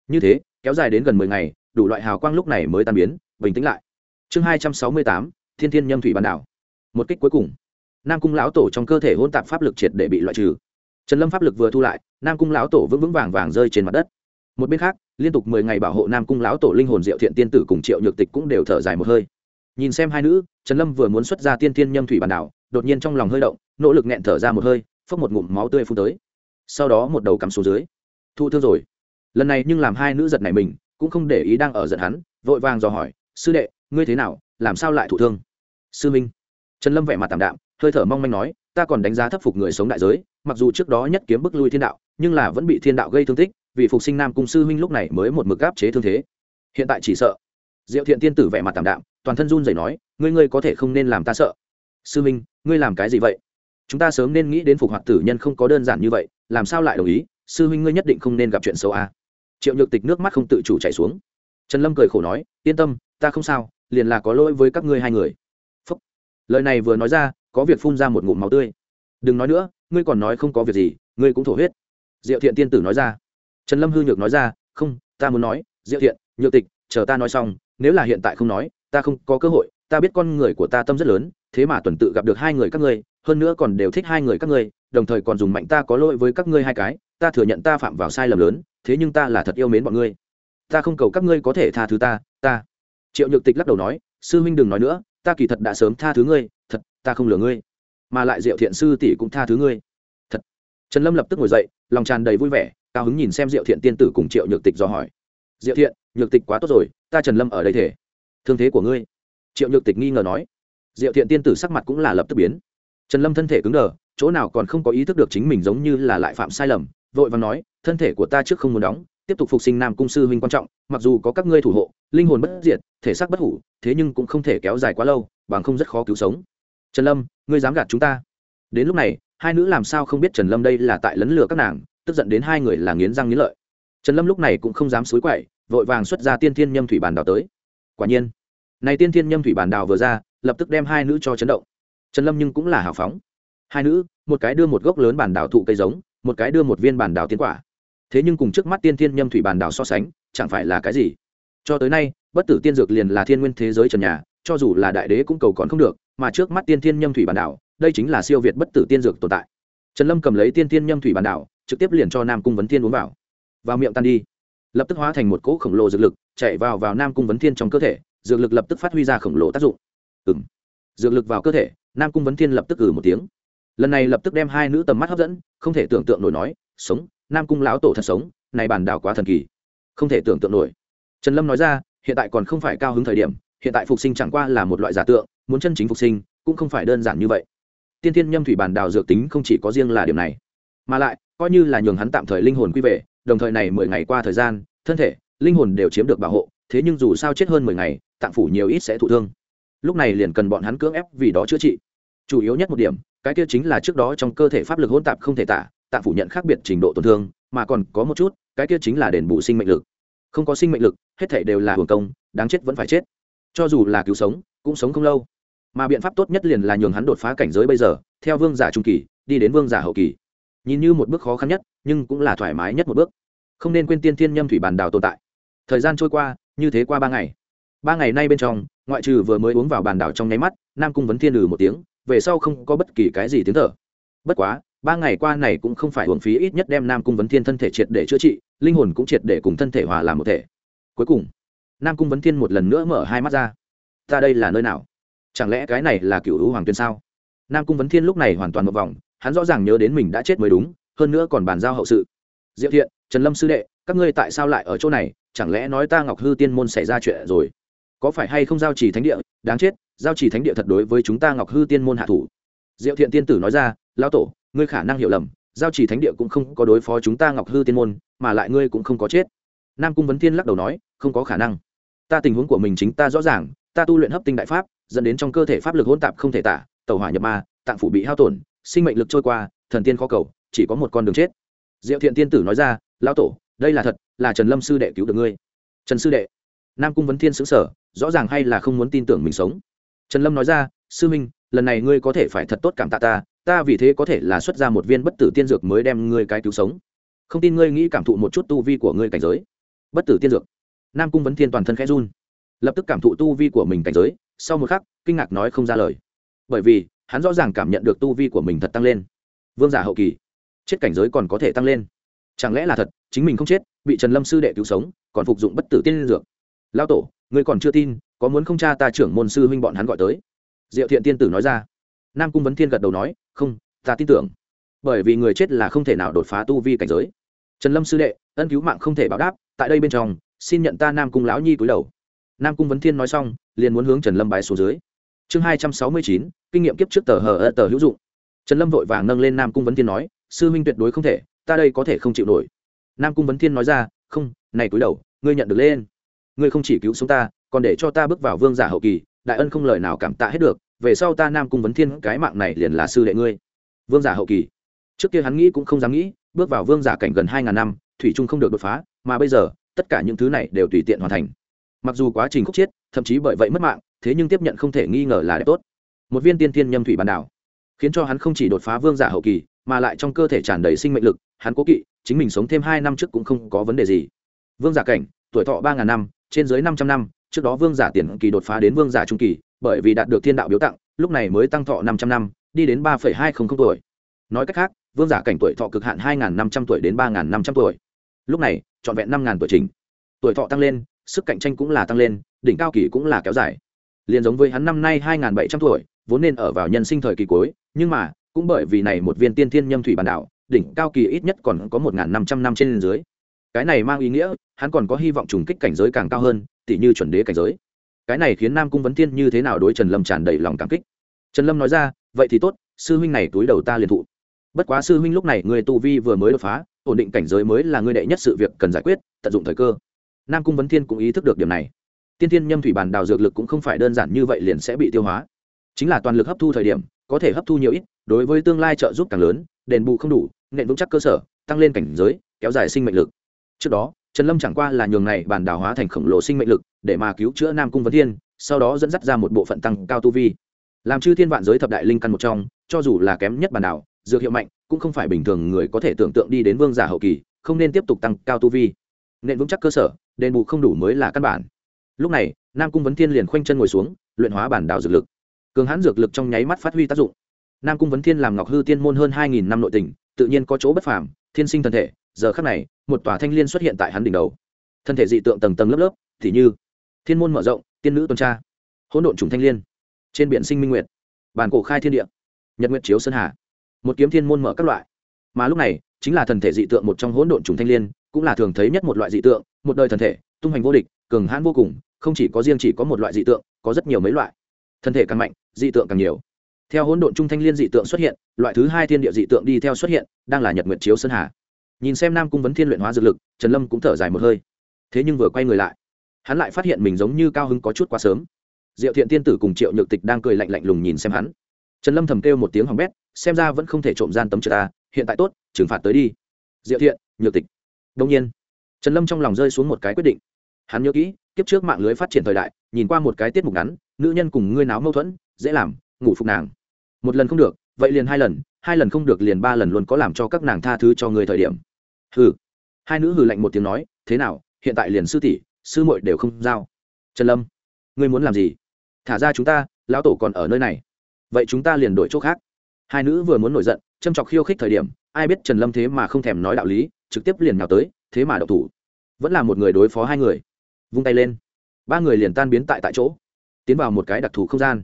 Như thế, kéo dài đến gần mười ngày, đủ loại hào quang lúc này mới tan biến, bình tĩnh lại. Chương hai trăm sáu mươi tám, thiên thiên nhâm thủy bán đảo. Một kích cuối cùng. Nam cung lão tổ trong cơ thể hôn tạp pháp lực triệt để bị loại trừ. Trần lâm pháp lực vừa thu lại, nam cung lão tổ vững vững vàng vàng rơi trên mặt đất. Một bên khác, liên tục mười ngày bảo hộ nam cung lão tổ linh hồn diệu thiện tiên tử cùng triệu nhược tịch cũng đều thở dài một hơi nhìn xem hai nữ, trần lâm vừa muốn xuất ra tiên thiên nhâm thủy bản đảo, đột nhiên trong lòng hơi động, nỗ lực nghẹn thở ra một hơi, phốc một ngụm máu tươi phun tới. Sau đó một đầu cắm xuống dưới. Thu thương rồi. Lần này nhưng làm hai nữ giật này mình, cũng không để ý đang ở giận hắn, vội vàng dò hỏi, sư đệ, ngươi thế nào? Làm sao lại thụ thương? Sư minh. Trần lâm vẻ mặt tạm đạm, hơi thở mong manh nói, ta còn đánh giá thấp phục người sống đại giới, mặc dù trước đó nhất kiếm bức lui thiên đạo, nhưng là vẫn bị thiên đạo gây thương tích, vì phục sinh nam cung sư huynh lúc này mới một mực áp chế thương thế. Hiện tại chỉ sợ. Diệu thiện tiên tử vẻ mặt tạm đạm toàn thân run rẩy nói, ngươi ngươi có thể không nên làm ta sợ. Sư huynh ngươi làm cái gì vậy? Chúng ta sớm nên nghĩ đến phục hoạt tử nhân không có đơn giản như vậy, làm sao lại đồng ý? Sư huynh ngươi nhất định không nên gặp chuyện xấu à. triệu nhược tịch nước mắt không tự chủ chảy xuống. Trần lâm cười khổ nói, yên tâm, ta không sao, liền là có lỗi với các ngươi hai người. Phúc. lời này vừa nói ra, có việc phun ra một ngụm máu tươi. Đừng nói nữa, ngươi còn nói không có việc gì, ngươi cũng thổ huyết. Diệu thiện tiên tử nói ra. Trần lâm hư nhược nói ra, không, ta muốn nói, diệu thiện, nhược tịch, chờ ta nói xong, nếu là hiện tại không nói ta không có cơ hội, ta biết con người của ta tâm rất lớn, thế mà tuần tự gặp được hai người các ngươi, hơn nữa còn đều thích hai người các ngươi, đồng thời còn dùng mạnh ta có lỗi với các ngươi hai cái, ta thừa nhận ta phạm vào sai lầm lớn, thế nhưng ta là thật yêu mến bọn ngươi. Ta không cầu các ngươi có thể tha thứ ta ta. Triệu nhược tịch lắc đầu nói, sư huynh đừng nói nữa, ta kỳ thật đã sớm tha thứ ngươi, thật, ta không lừa ngươi. Mà lại diệu thiện sư tỷ cũng tha thứ ngươi. Thật. Trần lâm lập tức ngồi dậy, lòng tràn đầy vui vẻ, cao hứng nhìn xem diệu thiện tiên tử cùng triệu nhược tịch do hỏi. Diệu thiện, nhược tịch quá tốt rồi, ta trần lâm ở đây thể thương thế của ngươi triệu nhược tịch nghi ngờ nói diệu thiện tiên tử sắc mặt cũng là lập tức biến trần lâm thân thể cứng đờ chỗ nào còn không có ý thức được chính mình giống như là lại phạm sai lầm vội và nói thân thể của ta trước không muốn đóng tiếp tục phục sinh nam cung sư huynh quan trọng mặc dù có các ngươi thủ hộ linh hồn bất diệt thể xác bất hủ thế nhưng cũng không thể kéo dài quá lâu bằng không rất khó cứu sống trần lâm ngươi dám gạt chúng ta đến lúc này hai nữ làm sao không biết trần lâm đây là tại lấn lừa các nàng tức giận đến hai người là nghiến răng nghiến lợi trần lâm lúc này cũng không dám xối quậy vội vàng xuất ra tiên thiên nhâm thủy bàn đào tới quả nhiên, này tiên thiên nhâm thủy bản đào vừa ra, lập tức đem hai nữ cho chấn động. Trần lâm nhưng cũng là hào phóng. Hai nữ, một cái đưa một gốc lớn bản đào thụ cây giống, một cái đưa một viên bản đào tiên quả. Thế nhưng cùng trước mắt tiên thiên nhâm thủy bản đào so sánh, chẳng phải là cái gì? Cho tới nay, bất tử tiên dược liền là thiên nguyên thế giới trần nhà, cho dù là đại đế cũng cầu còn không được, mà trước mắt tiên thiên nhâm thủy bản đảo đây chính là siêu việt bất tử tiên dược tồn tại. Trần lâm cầm lấy tiên thiên nhâm thủy bản đảo trực tiếp liền cho nam cung vấn thiên uống vào. Vào miệng tan đi lập tức hóa thành một cỗ khổng lồ dược lực, chạy vào vào nam cung vấn thiên trong cơ thể, dược lực lập tức phát huy ra khổng lồ tác dụng. Ừng dược lực vào cơ thể, nam cung vấn thiên lập tức ừ một tiếng. Lần này lập tức đem hai nữ tầm mắt hấp dẫn, không thể tưởng tượng nổi nói, sống, nam cung lão tổ thật sống, này bản đảo quá thần kỳ. Không thể tưởng tượng nổi. Trần lâm nói ra, hiện tại còn không phải cao hứng thời điểm, hiện tại phục sinh chẳng qua là một loại giả tượng, muốn chân chính phục sinh, cũng không phải đơn giản như vậy. Tiên thiên nhâm thủy bản đào dược tính không chỉ có riêng là điểm này, mà lại coi như là nhường hắn tạm thời linh hồn quy về đồng thời này mười ngày qua thời gian, thân thể, linh hồn đều chiếm được bảo hộ, thế nhưng dù sao chết hơn mười ngày, tạng phủ nhiều ít sẽ thụ thương. Lúc này liền cần bọn hắn cưỡng ép vì đó chữa trị. Chủ yếu nhất một điểm, cái kia chính là trước đó trong cơ thể pháp lực hỗn tạp không thể tả, tạng phủ nhận khác biệt trình độ tổn thương, mà còn có một chút, cái kia chính là đền bù sinh mệnh lực. Không có sinh mệnh lực, hết thể đều là hưởng công, đáng chết vẫn phải chết. Cho dù là cứu sống, cũng sống không lâu. Mà biện pháp tốt nhất liền là nhường hắn đột phá cảnh giới bây giờ, theo vương giả trung kỳ, đi đến vương giả hậu kỳ nhìn như một bước khó khăn nhất, nhưng cũng là thoải mái nhất một bước. Không nên quên tiên thiên nhâm thủy bản đào tồn tại. Thời gian trôi qua, như thế qua ba ngày. Ba ngày nay bên trong, ngoại trừ vừa mới uống vào bàn đảo trong nháy mắt, nam cung vấn thiên lừ một tiếng, về sau không có bất kỳ cái gì tiếng thở. Bất quá, ba ngày qua này cũng không phải hưởng phí ít nhất đem nam cung vấn thiên thân thể triệt để chữa trị, linh hồn cũng triệt để cùng thân thể hòa làm một thể. Cuối cùng, nam cung vấn thiên một lần nữa mở hai mắt ra. Ta đây là nơi nào? Chẳng lẽ cái này là cựu hữu hoàng tuyên sao? Nam cung vấn thiên lúc này hoàn toàn một vòng hắn rõ ràng nhớ đến mình đã chết mới đúng, hơn nữa còn bàn giao hậu sự. Diệu thiện, trần lâm sư đệ, các ngươi tại sao lại ở chỗ này? Chẳng lẽ nói ta ngọc hư tiên môn xảy ra chuyện rồi? Có phải hay không giao chỉ thánh địa? Đáng chết, giao chỉ thánh địa thật đối với chúng ta ngọc hư tiên môn hạ thủ. Diệu thiện tiên tử nói ra lao tổ, ngươi khả năng hiểu lầm, giao chỉ thánh địa cũng không có đối phó chúng ta ngọc hư tiên môn, mà lại ngươi cũng không có chết. Nam cung vấn thiên lắc đầu nói, không có khả năng. Ta tình huống của mình chính ta rõ ràng, ta tu luyện hấp tinh đại pháp, dẫn đến trong cơ thể pháp lực hỗn tạp không thể tả tàu hỏa nhập ma, tạng phủ bị hao tổn sinh mệnh lực trôi qua, thần tiên khó cầu, chỉ có một con đường chết. Diệu thiện tiên tử nói ra, lão tổ, đây là thật, là trần lâm sư đệ cứu được ngươi. Trần sư đệ? Nam cung vấn thiên xứng sở rõ ràng hay là không muốn tin tưởng mình sống. Trần lâm nói ra, sư minh, lần này ngươi có thể phải thật tốt cảm tạ ta ta vì thế có thể là xuất ra một viên bất tử tiên dược mới đem ngươi cái cứu sống. Không tin ngươi nghĩ cảm thụ một chút tu vi của ngươi cảnh giới. Bất tử tiên dược? Nam cung vấn thiên toàn thân khẽ run. Lập tức cảm thụ tu vi của mình cảnh giới, sau một khắc, kinh ngạc nói không ra lời. Bởi vì hắn rõ ràng cảm nhận được tu vi của mình thật tăng lên. Vương giả hậu kỳ, chết cảnh giới còn có thể tăng lên. Chẳng lẽ là thật, chính mình không chết, bị trần lâm sư đệ cứu sống, còn phục dụng bất tử tiên dược? Lao tổ, ngươi còn chưa tin, có muốn không cha ta trưởng môn sư huynh bọn hắn gọi tới? Diệu thiện tiên tử nói ra. Nam cung vấn thiên gật đầu nói, không, ta tin tưởng. Bởi vì người chết là không thể nào đột phá tu vi cảnh giới. Trần lâm sư đệ, ân cứu mạng không thể báo đáp, tại đây bên trong, xin nhận ta nam cung lão nhi cúi đầu. Nam cung vấn thiên nói xong, liền muốn hướng trần lâm bài xuống dưới chương hai trăm sáu mươi chín, kinh nghiệm kiếp trước tờ hờ ơ tờ hữu dụng. Trần lâm vội vàng nâng lên nam cung vấn thiên nói, sư huynh tuyệt đối không thể, ta đây có thể không chịu nổi. Nam cung vấn thiên nói ra, không, này cúi đầu, ngươi nhận được lên. Ngươi không chỉ cứu sống ta, còn để cho ta bước vào vương giả hậu kỳ, đại ân không lời nào cảm tạ hết được, về sau ta nam cung vấn thiên cái mạng này liền là sư đệ ngươi. Vương giả hậu kỳ. Trước kia hắn nghĩ cũng không dám nghĩ, bước vào vương giả cảnh gần hai ngàn năm, thủy trung không được đột phá, mà bây giờ, tất cả những thứ này đều tùy tiện hoàn thành. Mặc dù quá trình khúc chiết thậm chí bởi vậy mất mạng thế nhưng tiếp nhận không thể nghi ngờ là đẹp tốt. Một viên tiên thiên nhâm thủy bản đảo, khiến cho hắn không chỉ đột phá vương giả hậu kỳ, mà lại trong cơ thể tràn đầy sinh mệnh lực, hắn cố kỵ, chính mình sống thêm hai năm trước cũng không có vấn đề gì. Vương giả cảnh, tuổi thọ ba ngàn năm, trên dưới năm trăm năm, trước đó vương giả tiền kỳ đột phá đến vương giả trung kỳ, bởi vì đạt được thiên đạo biếu tặng, lúc này mới tăng thọ năm trăm năm, đi đến ba hai trăm linh tuổi. Nói cách khác, vương giả cảnh tuổi thọ cực hạn hai năm trăm tuổi đến ba năm trăm tuổi. Lúc này, trọn vẹn năm tuổi trình tuổi thọ tăng lên, sức cạnh tranh cũng là tăng lên, đỉnh cao kỳ cũng là kéo dài liền giống với hắn năm nay hai bảy trăm tuổi, vốn nên ở vào nhân sinh thời kỳ cuối, nhưng mà, cũng bởi vì này một viên tiên thiên nhâm thủy bản đảo đỉnh cao kỳ ít nhất còn có một năm trăm năm trên dưới. Cái này mang ý nghĩa, hắn còn có hy vọng trùng kích cảnh giới càng cao hơn tỷ như chuẩn đế cảnh giới. Cái này khiến nam cung vấn thiên như thế nào đối trần lâm tràn đầy lòng cảm kích? Trần lâm nói ra, vậy thì tốt, sư huynh này túi đầu ta liền thụ. Bất quá sư huynh lúc này người tu vi vừa mới đột phá, ổn định cảnh giới mới là người đệ nhất sự việc cần giải quyết, tận dụng thời cơ. Nam cung vấn thiên cũng ý thức được điểm này tiên thiên nhâm thủy bàn đào dược lực cũng không phải đơn giản như vậy liền sẽ bị tiêu hóa. Chính là toàn lực hấp thu thời điểm, có thể hấp thu nhiều ít, đối với tương lai trợ giúp càng lớn, đền bù không đủ nện vững chắc cơ sở, tăng lên cảnh giới, kéo dài sinh mệnh lực. Trước đó, trần lâm chẳng qua là nhường này bàn đào hóa thành khổng lồ sinh mệnh lực, để mà cứu chữa nam cung vấn thiên, sau đó dẫn dắt ra một bộ phận tăng cao tu vi. Làm chư thiên vạn giới thập đại linh căn một trong, cho dù là kém nhất bàn đảo dược hiệu mạnh, cũng không phải bình thường người có thể tưởng tượng đi đến vương giả hậu kỳ, không nên tiếp tục tăng cao tu vi. Nên vững chắc cơ sở, đền bù không đủ mới là căn bản lúc này, nam cung vấn thiên liền khoanh chân ngồi xuống, luyện hóa bản đảo dược lực. Cường hãn dược lực trong nháy mắt phát huy tác dụng. Nam cung vấn thiên làm ngọc hư tiên môn hơn hai nghìn năm nội tình, tự nhiên có chỗ bất phàm, thiên sinh thân thể. Giờ khắc này, một tòa thanh liên xuất hiện tại hắn đỉnh đầu. Thân thể dị tượng tầng tầng lớp lớp, thì như thiên môn mở rộng, tiên nữ tuần tra. Hỗn độn trùng thanh liên. Trên biển sinh minh nguyệt. Bản cổ khai thiên địa. Nhật nguyệt chiếu sơn hà. Một kiếm thiên môn mở các loại. Mà lúc này, chính là thần thể dị tượng một trong hỗn độn trùng thanh liên, cũng là thường thấy nhất một loại dị tượng, một đời thần thể, tung hành vô địch cường hãn vô cùng, không chỉ có riêng chỉ có một loại dị tượng, có rất nhiều mấy loại. Thân thể càng mạnh, dị tượng càng nhiều. Theo hỗn độn trung thanh liên dị tượng xuất hiện, loại thứ hai thiên địa dị tượng đi theo xuất hiện, đang là nhật nguyệt chiếu sơn hà. Nhìn xem nam cung vấn thiên luyện hóa dược lực, trần lâm cũng thở dài một hơi. Thế nhưng vừa quay người lại, hắn lại phát hiện mình giống như cao hứng có chút quá sớm. Diệu thiện tiên tử cùng triệu nhược tịch đang cười lạnh lạnh lùng nhìn xem hắn. Trần lâm thầm kêu một tiếng hỏng bét, xem ra vẫn không thể trộm gian tấm trượt ta, hiện tại tốt, trừng phạt tới đi. Diệu thiện, nhược tịch. Đông nhiên, trần lâm trong lòng rơi xuống một cái quyết định hắn nhớ kỹ, kiếp trước mạng lưới phát triển thời đại, nhìn qua một cái tiết mục ngắn, nữ nhân cùng ngươi náo mâu thuẫn, dễ làm, ngủ phục nàng. Một lần không được, vậy liền hai lần hai lần không được liền ba lần luôn có làm cho các nàng tha thứ cho người thời điểm. Hừ. Hai nữ hừ lạnh một tiếng nói, thế nào, hiện tại liền sư tỷ, sư muội đều không giao. Trần lâm, ngươi muốn làm gì? Thả ra chúng ta, lão tổ còn ở nơi này. Vậy chúng ta liền đổi chỗ khác. Hai nữ vừa muốn nổi giận, châm chọc khiêu khích thời điểm, ai biết trần lâm thế mà không thèm nói đạo lý, trực tiếp liền nào tới, thế mà đậu thủ. Vẫn là một người đối phó hai người vung tay lên. Ba người liền tan biến tại tại chỗ, tiến vào một cái đặc thù không gian.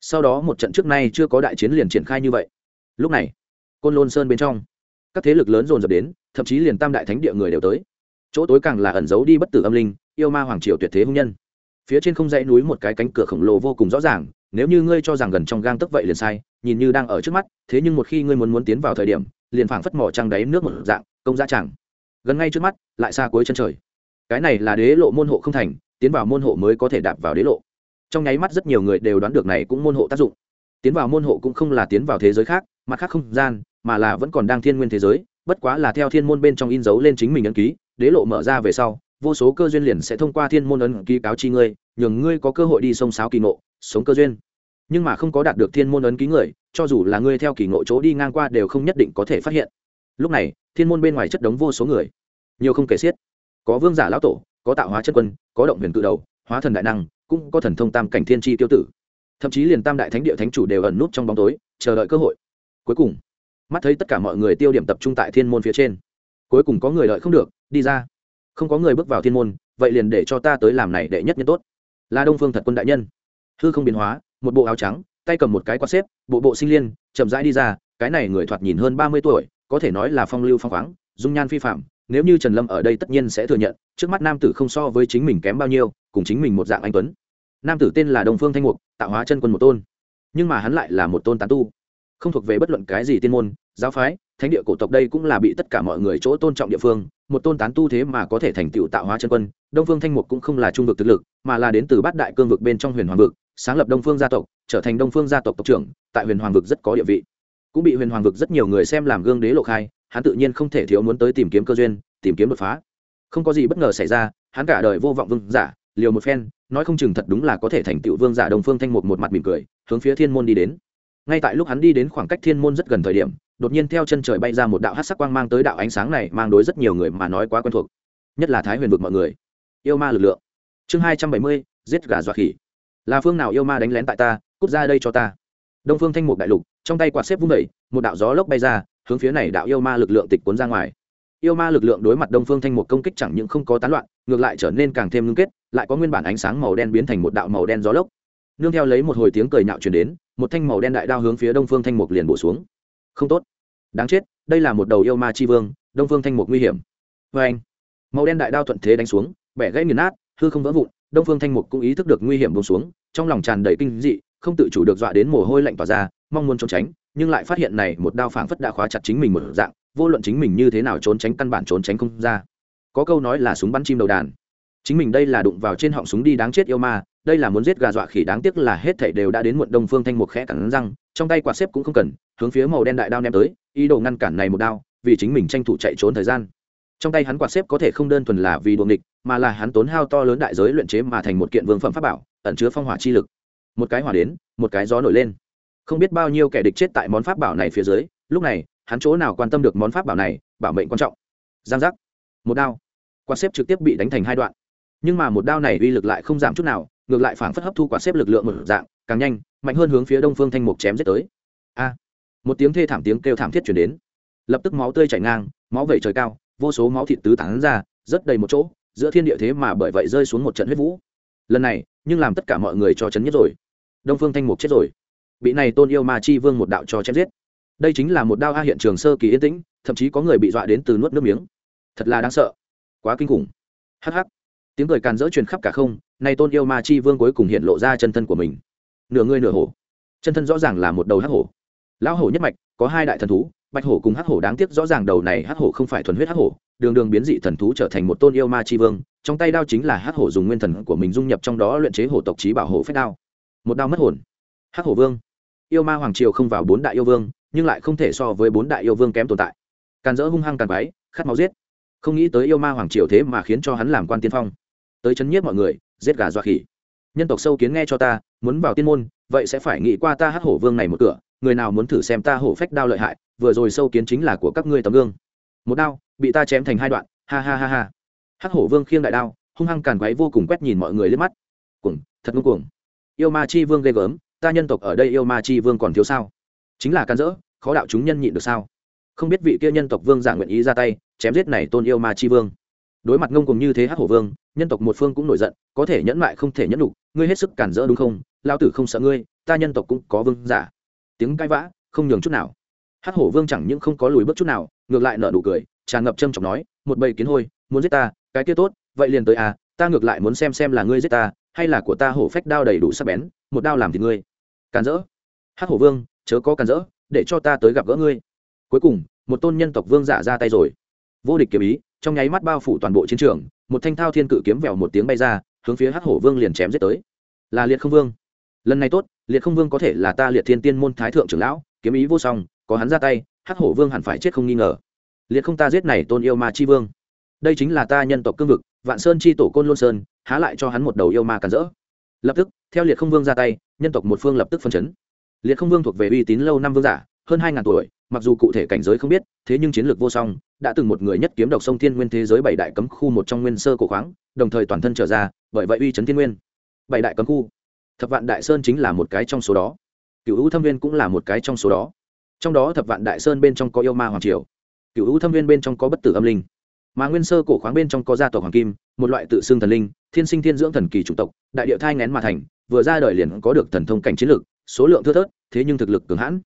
Sau đó một trận trước nay chưa có đại chiến liền triển khai như vậy. Lúc này, côn lôn sơn bên trong, các thế lực lớn dồn dập đến, thậm chí liền tam đại thánh địa người đều tới. Chỗ tối càng là ẩn giấu đi bất tử âm linh, yêu ma hoàng triều tuyệt thế hung nhân. Phía trên không dãy núi một cái cánh cửa khổng lồ vô cùng rõ ràng, nếu như ngươi cho rằng gần trong gang tức vậy liền sai, nhìn như đang ở trước mắt, thế nhưng một khi ngươi muốn muốn tiến vào thời điểm, liền phảng phất mỏ trăng đáy nước một dạng, công giá chẳng. Gần ngay trước mắt, lại xa cuối chân trời cái này là đế lộ môn hộ không thành, tiến vào môn hộ mới có thể đạp vào đế lộ. Trong nháy mắt rất nhiều người đều đoán được này cũng môn hộ tác dụng. Tiến vào môn hộ cũng không là tiến vào thế giới khác mặt khác không gian, mà là vẫn còn đang thiên nguyên thế giới, bất quá là theo thiên môn bên trong in dấu lên chính mình ấn ký, đế lộ mở ra về sau, vô số cơ duyên liền sẽ thông qua thiên môn ấn ký cáo chi ngươi, nhường ngươi có cơ hội đi sông sáo kỳ ngộ, sống cơ duyên. Nhưng mà không có đạt được thiên môn ấn ký người, cho dù là ngươi theo kỳ ngộ chỗ đi ngang qua đều không nhất định có thể phát hiện. Lúc này, thiên môn bên ngoài chất đống vô số người. Nhiều không kể xiết có vương giả lão tổ, có tạo hóa chất quân, có động huyền cự đầu, hóa thần đại năng, cũng có thần thông tam cảnh thiên tri tiêu tử. Thậm chí liền tam đại thánh địa thánh chủ đều ẩn nút trong bóng tối, chờ đợi cơ hội. Cuối cùng, mắt thấy tất cả mọi người tiêu điểm tập trung tại thiên môn phía trên. Cuối cùng có người đợi không được, đi ra. Không có người bước vào thiên môn, vậy liền để cho ta tới làm này đệ nhất nhân tốt. Là đông phương thật quân đại nhân. Hư không biến hóa, một bộ áo trắng, tay cầm một cái quạt xếp, bộ bộ sinh liên, chậm rãi đi ra, cái này người thoạt nhìn hơn ba mươi tuổi, có thể nói là phong lưu phong khoáng, dung nhan phi phạm nếu như trần lâm ở đây tất nhiên sẽ thừa nhận, trước mắt nam tử không so với chính mình kém bao nhiêu, cùng chính mình một dạng anh tuấn. Nam tử tên là đồng phương thanh mục, tạo hóa chân quân một tôn. Nhưng mà hắn lại là một tôn tán tu. Không thuộc về bất luận cái gì tiên môn, giáo phái, thánh địa cổ tộc đây cũng là bị tất cả mọi người chỗ tôn trọng địa phương, một tôn tán tu thế mà có thể thành tựu tạo hóa chân quân. Đông phương thanh mục cũng không là trung vực thực lực, mà là đến từ bát đại cương vực bên trong huyền hoàng vực, sáng lập đông phương gia tộc, trở thành đông phương gia tộc tộc trưởng, tại huyền hoàng vực rất có địa vị. Cũng bị huyền hoàng vực rất nhiều người xem làm gương đế lộ khai hắn tự nhiên không thể thiếu muốn tới tìm kiếm cơ duyên, tìm kiếm đột phá. Không có gì bất ngờ xảy ra, hắn cả đời vô vọng vương giả, liều một phen, nói không chừng thật đúng là có thể thành tựu vương giả đông phương thanh mục một mặt mỉm cười, hướng phía thiên môn đi đến. Ngay tại lúc hắn đi đến khoảng cách thiên môn rất gần thời điểm, đột nhiên theo chân trời bay ra một đạo hát sắc quang mang tới đạo ánh sáng này, mang đối rất nhiều người mà nói quá quen thuộc. Nhất là thái huyền vực mọi người. Yêu ma lực lượng. Chương hai trăm bảy mươi, giết gà dọa khỉ. Là phương nào yêu ma đánh lén tại ta, cút ra đây cho ta. Đông phương thanh mục đại lục, trong tay quạt xếp vung vẩy một đạo gió lốc bay ra hướng phía này đạo yêu ma lực lượng tịch cuốn ra ngoài. Yêu ma lực lượng đối mặt đông phương thanh mục công kích chẳng những không có tán loạn, ngược lại trở nên càng thêm ngưng kết, lại có nguyên bản ánh sáng màu đen biến thành một đạo màu đen gió lốc. Nương theo lấy một hồi tiếng cười nhạo truyền đến, một thanh màu đen đại đao hướng phía đông phương thanh mục liền bổ xuống. Không tốt. Đáng chết, đây là một đầu yêu ma chi vương, đông phương thanh mục nguy hiểm. Vê anh, màu đen đại đao thuận thế đánh xuống, bẻ gãy nghiền nát, hư không vỡ vụn, đông phương thanh mục cũng ý thức được nguy hiểm bông xuống, trong lòng tràn đầy kinh dị, không tự chủ được dọa đến mồ hôi lạnh tỏa ra, mong muốn trốn tránh nhưng lại phát hiện này một đao phảng phất đã khóa chặt chính mình một dạng, vô luận chính mình như thế nào trốn tránh căn bản trốn tránh không ra. Có câu nói là súng bắn chim đầu đàn. Chính mình đây là đụng vào trên họng súng đi đáng chết yêu ma, đây là muốn giết gà dọa khỉ đáng tiếc là hết thảy đều đã đến muộn đông phương thanh một khẽ cắn răng, trong tay quạt xếp cũng không cần, hướng phía màu đen đại đao ném tới, ý đồ ngăn cản này một đao, vì chính mình tranh thủ chạy trốn thời gian. Trong tay hắn quạt xếp có thể không đơn thuần là vì đuồng địch mà là hắn tốn hao to lớn đại giới luyện chế mà thành một kiện vương phẩm pháp bảo, ẩn chứa phong hỏa chi lực. Một cái hỏa đến, một cái gió nổi lên không biết bao nhiêu kẻ địch chết tại món pháp bảo này phía dưới, lúc này, hắn chỗ nào quan tâm được món pháp bảo này, bảo mệnh quan trọng. Giang giác. Một đao. Quạt xếp trực tiếp bị đánh thành hai đoạn. Nhưng mà một đao này uy lực lại không giảm chút nào, ngược lại phảng phất hấp thu quạt xếp lực lượng một dạng, càng nhanh, mạnh hơn hướng phía đông phương thanh mục chém giết tới. A. Một tiếng thê thảm tiếng kêu thảm thiết chuyển đến. Lập tức máu tươi chảy ngang, máu vẩy trời cao, vô số máu thịt tứ tán ra rất đầy một chỗ, giữa thiên địa thế mà bởi vậy rơi xuống một trận huyết vũ. Lần này, nhưng làm tất cả mọi người cho chấn nhất rồi. Đông phương thanh mục chết rồi bị này tôn yêu ma chi vương một đạo cho chém giết. Đây chính là một đao a hiện trường sơ kỳ yên tĩnh, thậm chí có người bị dọa đến từ nuốt nước miếng. Thật là đáng sợ. Quá kinh khủng. Hh tiếng cười càn dỡ truyền khắp cả không nay tôn yêu ma chi vương cuối cùng hiện lộ ra chân thân của mình. Nửa người nửa hổ. Chân thân rõ ràng là một đầu hắc hổ. Lão hổ nhất mạch, có hai đại thần thú, bạch hổ cùng hắc hổ đáng tiếc rõ ràng đầu này hắc hổ không phải thuần huyết hắc hổ, đường đường biến dị thần thú trở thành một tôn yêu ma chi vương, trong tay đao chính là hắc hổ dùng nguyên thần của mình dung nhập trong đó luyện chế hổ tộc trí bảo hổ phép đao. Một đao mất hồn. Hắc hổ vương yêu ma hoàng triều không vào bốn đại yêu vương, nhưng lại không thể so với bốn đại yêu vương kém tồn tại. Càn dỡ hung hăng càn quái khát máu giết. Không nghĩ tới yêu ma hoàng triều thế mà khiến cho hắn làm quan tiên phong. Tới chấn nhiếp mọi người, giết gà dọa khỉ. Nhân tộc sâu kiến nghe cho ta, muốn vào tiên môn, vậy sẽ phải nghĩ qua ta hắc hổ vương này một cửa, người nào muốn thử xem ta hổ phách đao lợi hại, vừa rồi sâu kiến chính là của các ngươi tấm gương. Một đao, bị ta chém thành hai đoạn, ha ha ha ha. Hắc hổ vương khiêng đại đao, hung hăng càn quáy vô cùng quét nhìn mọi người lên mắt. Cuồng, thật ngưng cuồng. Yêu ma chi vương ghê gớm ta nhân tộc ở đây yêu ma chi vương còn thiếu sao? Chính là can dỡ, khó đạo chúng nhân nhịn được sao? Không biết vị kia nhân tộc vương giả nguyện ý ra tay, chém giết này tôn yêu ma chi vương. Đối mặt ngông cùng như thế hắc hổ vương, nhân tộc một phương cũng nổi giận, có thể nhẫn mại không thể nhẫn đủ ngươi hết sức cản rỡ đúng không? Lao tử không sợ ngươi, ta nhân tộc cũng có vương giả. Tiếng cãi vã, không nhường chút nào. Hắc hổ vương chẳng những không có lùi bước chút nào, ngược lại nở nụ cười, tràn ngập trâm trọng nói, một bầy kiến hôi, muốn giết ta, cái kia tốt, vậy liền tới à ta ngược lại muốn xem xem là ngươi giết ta, hay là của ta hổ phách đao đầy đủ sắc bén, một đao làm thì ngươi càn rỡ. Hắc hổ vương, chớ có càn rỡ, để cho ta tới gặp gỡ ngươi. Cuối cùng, một tôn nhân tộc vương giả ra tay rồi. Vô địch kiếm ý, trong nháy mắt bao phủ toàn bộ chiến trường, một thanh thao thiên cự kiếm vèo một tiếng bay ra, hướng phía hắc hổ vương liền chém giết tới. Là liệt không vương. Lần này tốt, liệt không vương có thể là ta liệt thiên tiên môn thái thượng trưởng lão, kiếm ý vô song, có hắn ra tay, hắc hổ vương hẳn phải chết không nghi ngờ. Liệt không ta giết này tôn yêu ma chi vương. Đây chính là ta nhân tộc cương vực, vạn sơn chi tổ côn lôn sơn, há lại cho hắn một đầu yêu ma cản rỡ lập tức, theo liệt không vương ra tay, nhân tộc một phương lập tức phân chấn. Liệt không vương thuộc về uy tín lâu năm vương giả, hơn hai ngàn tuổi, mặc dù cụ thể cảnh giới không biết, thế nhưng chiến lược vô song, đã từng một người nhất kiếm độc sông thiên nguyên thế giới bảy đại cấm khu một trong nguyên sơ cổ khoáng, đồng thời toàn thân trở ra, bởi vậy uy chấn thiên nguyên. Bảy đại cấm khu. Thập vạn đại sơn chính là một cái trong số đó. Cựu hữu thâm viên cũng là một cái trong số đó. Trong đó thập vạn đại sơn bên trong có yêu ma hoàng triều. Cựu hữu thâm viên bên trong có bất tử âm linh mà nguyên sơ cổ khoáng bên trong có gia tộc hoàng kim, một loại tự xưng thần linh, thiên sinh thiên dưỡng thần kỳ chủng tộc, đại địa thai ngén mà thành, vừa ra đời liền có được thần thông cảnh chiến lược, số lượng thưa thớt, thế nhưng thực lực cường hãn.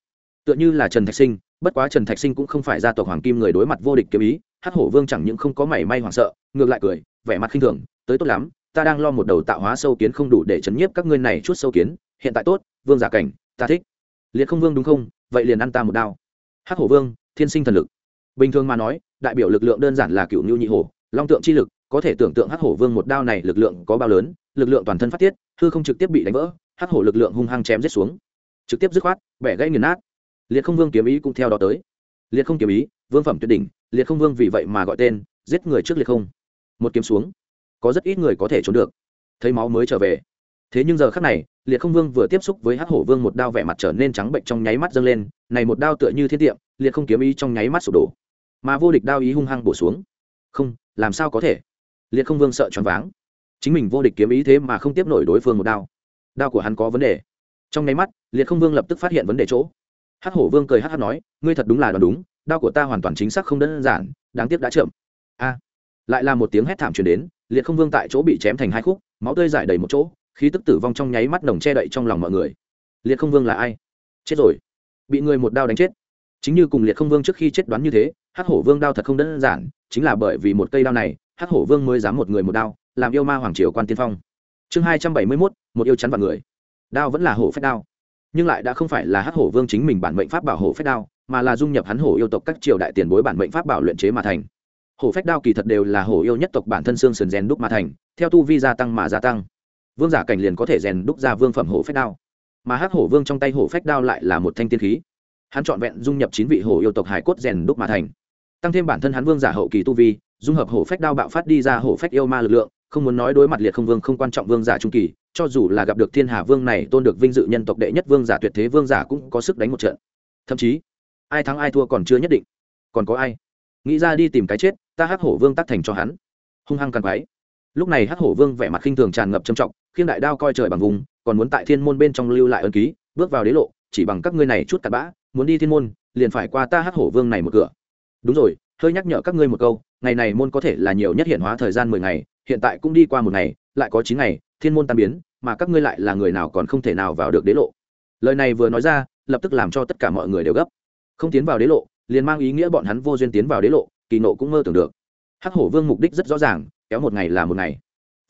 Tựa như là trần thạch sinh, bất quá trần thạch sinh cũng không phải gia tộc hoàng kim người đối mặt vô địch kiếm ý hát hổ vương chẳng những không có mảy may hoảng sợ, ngược lại cười, vẻ mặt khinh thường, tới tốt lắm, ta đang lo một đầu tạo hóa sâu kiến không đủ để chấn nhiếp các ngươi này chút sâu kiến, hiện tại tốt, vương giả cảnh, ta thích. Liệt không vương đúng không? Vậy liền ăn ta một đao. Hát hổ vương, thiên sinh thần lực. Bình thường mà nói đại biểu lực lượng đơn giản là cựu nhu nhị hổ, long tượng chi lực, có thể tưởng tượng hắc hổ vương một đao này lực lượng có bao lớn, lực lượng toàn thân phát tiết, hư không trực tiếp bị đánh vỡ, hắc hổ lực lượng hung hăng chém giết xuống. Trực tiếp dứt khoát, bẻ gãy nghiền nát. Liệt không vương kiếm ý cũng theo đó tới. Liệt không kiếm ý, vương phẩm tuyệt đỉnh, liệt không vương vì vậy mà gọi tên, giết người trước liệt không. Một kiếm xuống, có rất ít người có thể trốn được. Thấy máu mới trở về. Thế nhưng giờ khắc này, liệt không vương vừa tiếp xúc với hắc hổ vương một đao vẻ mặt trở nên trắng bệnh trong nháy mắt dâng lên, này một đao tựa như thiên tiệm, liệt không kiếm ý trong nháy mắt sụp đổ mà vô địch đao ý hung hăng bổ xuống. Không, làm sao có thể? Liệt không vương sợ choáng váng. Chính mình vô địch kiếm ý thế mà không tiếp nổi đối phương một đao. Đao của hắn có vấn đề. Trong nháy mắt, liệt không vương lập tức phát hiện vấn đề chỗ. Hắc hổ vương cười hát hát nói, ngươi thật đúng là đoán đúng, đao của ta hoàn toàn chính xác không đơn giản, đáng tiếc đã chậm. A. Lại là một tiếng hét thảm truyền đến, liệt không vương tại chỗ bị chém thành hai khúc, máu tươi giải đầy một chỗ, khí tức tử vong trong nháy mắt nồng che đậy trong lòng mọi người. Liệt không vương là ai? Chết rồi. Bị người một đao đánh chết. Chính như cùng liệt không vương trước khi chết đoán như thế hắc hổ vương đao thật không đơn giản, chính là bởi vì một cây đao này, hắc hổ vương mới dám một người một đao, làm yêu ma hoàng triều quan tiên phong. Chương hai trăm bảy mươi mốt, một yêu chắn vào người. Đao vẫn là hổ phách đao, nhưng lại đã không phải là hắc hổ vương chính mình bản mệnh pháp bảo hổ phách đao, mà là dung nhập hắn hổ yêu tộc các triều đại tiền bối bản mệnh pháp bảo luyện chế mà thành. Hổ phách đao kỳ thật đều là hổ yêu nhất tộc bản thân xương sườn rèn đúc mà thành, theo tu vi gia tăng mà gia tăng. Vương giả cảnh liền có thể rèn đúc ra vương phẩm hổ phách đao, mà hắc hổ vương trong tay hổ phách đao lại là một thanh tiên khí. Hắn trọn vẹn dung nhập chín vị hổ yêu tộc hải cốt rèn đúc mà thành tăng thêm bản thân hắn vương giả hậu kỳ tu vi, dung hợp hổ phách đao bạo phát đi ra hổ phách yêu ma lực lượng, không muốn nói đối mặt liệt không vương không quan trọng vương giả trung kỳ, cho dù là gặp được thiên hà vương này, tôn được vinh dự nhân tộc đệ nhất vương giả tuyệt thế vương giả cũng có sức đánh một trận. Thậm chí, ai thắng ai thua còn chưa nhất định. Còn có ai? Nghĩ ra đi tìm cái chết, ta hắc hổ vương tắc thành cho hắn. Hung hăng càng quái. Lúc này hắc hổ vương vẻ mặt khinh thường tràn ngập trầm trọng khiêng đại đao coi trời bằng vùng, còn muốn tại thiên môn bên trong lưu lại ân ký, bước vào đế lộ, chỉ bằng các ngươi này chút cặn bã, muốn đi thiên môn, liền phải qua ta hắc hổ vương này một cửa đúng rồi, hơi nhắc nhở các ngươi một câu, ngày này môn có thể là nhiều nhất hiện hóa thời gian mười ngày, hiện tại cũng đi qua một ngày, lại có chín ngày, thiên môn tan biến, mà các ngươi lại là người nào còn không thể nào vào được đế lộ. Lời này vừa nói ra, lập tức làm cho tất cả mọi người đều gấp. Không tiến vào đế lộ, liền mang ý nghĩa bọn hắn vô duyên tiến vào đế lộ, kỳ nộ cũng mơ tưởng được. Hắc hổ vương mục đích rất rõ ràng, kéo một ngày là một ngày.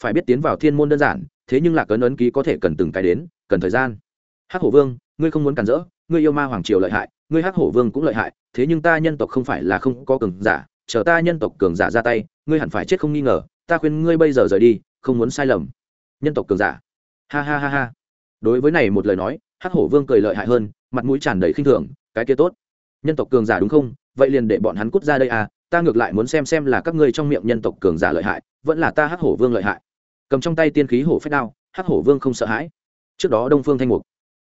Phải biết tiến vào thiên môn đơn giản, thế nhưng là cấn ấn ký có thể cần từng cái đến, cần thời gian. Hắc hổ vương, ngươi không muốn cản rỡ, ngươi yêu ma hoàng triều lợi hại ngươi hắc hổ vương cũng lợi hại, thế nhưng ta nhân tộc không phải là không có cường giả, chờ ta nhân tộc cường giả ra tay, ngươi hẳn phải chết không nghi ngờ, ta khuyên ngươi bây giờ rời đi, không muốn sai lầm. Nhân tộc cường giả. Ha ha ha ha. Đối với này một lời nói, hắc hổ vương cười lợi hại hơn, mặt mũi tràn đầy khinh thường, cái kia tốt. Nhân tộc cường giả đúng không? Vậy liền để bọn hắn cút ra đây à ta ngược lại muốn xem xem là các ngươi trong miệng nhân tộc cường giả lợi hại, vẫn là ta hắc hổ vương lợi hại. Cầm trong tay tiên khí hổ phách đao, hắc hổ vương không sợ hãi. Trước đó đông phương thanh mục,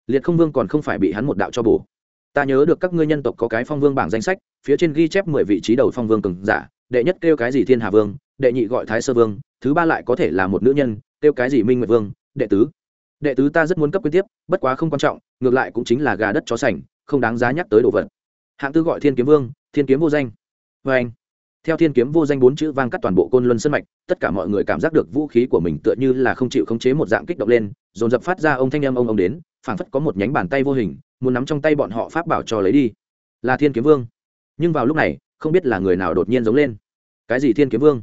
liệt không vương còn không phải bị hắn một đạo cho bổ ta nhớ được các ngươi nhân tộc có cái phong vương bảng danh sách, phía trên ghi chép mười vị trí đầu phong vương cường giả, đệ nhất kêu cái gì thiên hà vương, đệ nhị gọi thái sơ vương, thứ ba lại có thể là một nữ nhân, kêu cái gì minh nguyệt vương, đệ tứ. Đệ tứ ta rất muốn cấp quyết tiếp, bất quá không quan trọng, ngược lại cũng chính là gà đất chó sành, không đáng giá nhắc tới đồ vật. Hạng tư gọi thiên kiếm vương, thiên kiếm vô danh. Vê anh, theo thiên kiếm vô danh bốn chữ vang cắt toàn bộ côn luân sân mạch, tất cả mọi người cảm giác được vũ khí của mình tựa như là không chịu khống chế một dạng kích động lên, dồn dập phát ra ông thanh âm ông ông đến, phảng phất có một nhánh bàn tay vô hình muốn nắm trong tay bọn họ pháp bảo cho lấy đi. Là thiên kiếm vương. Nhưng vào lúc này, không biết là người nào đột nhiên giống lên. Cái gì thiên kiếm vương?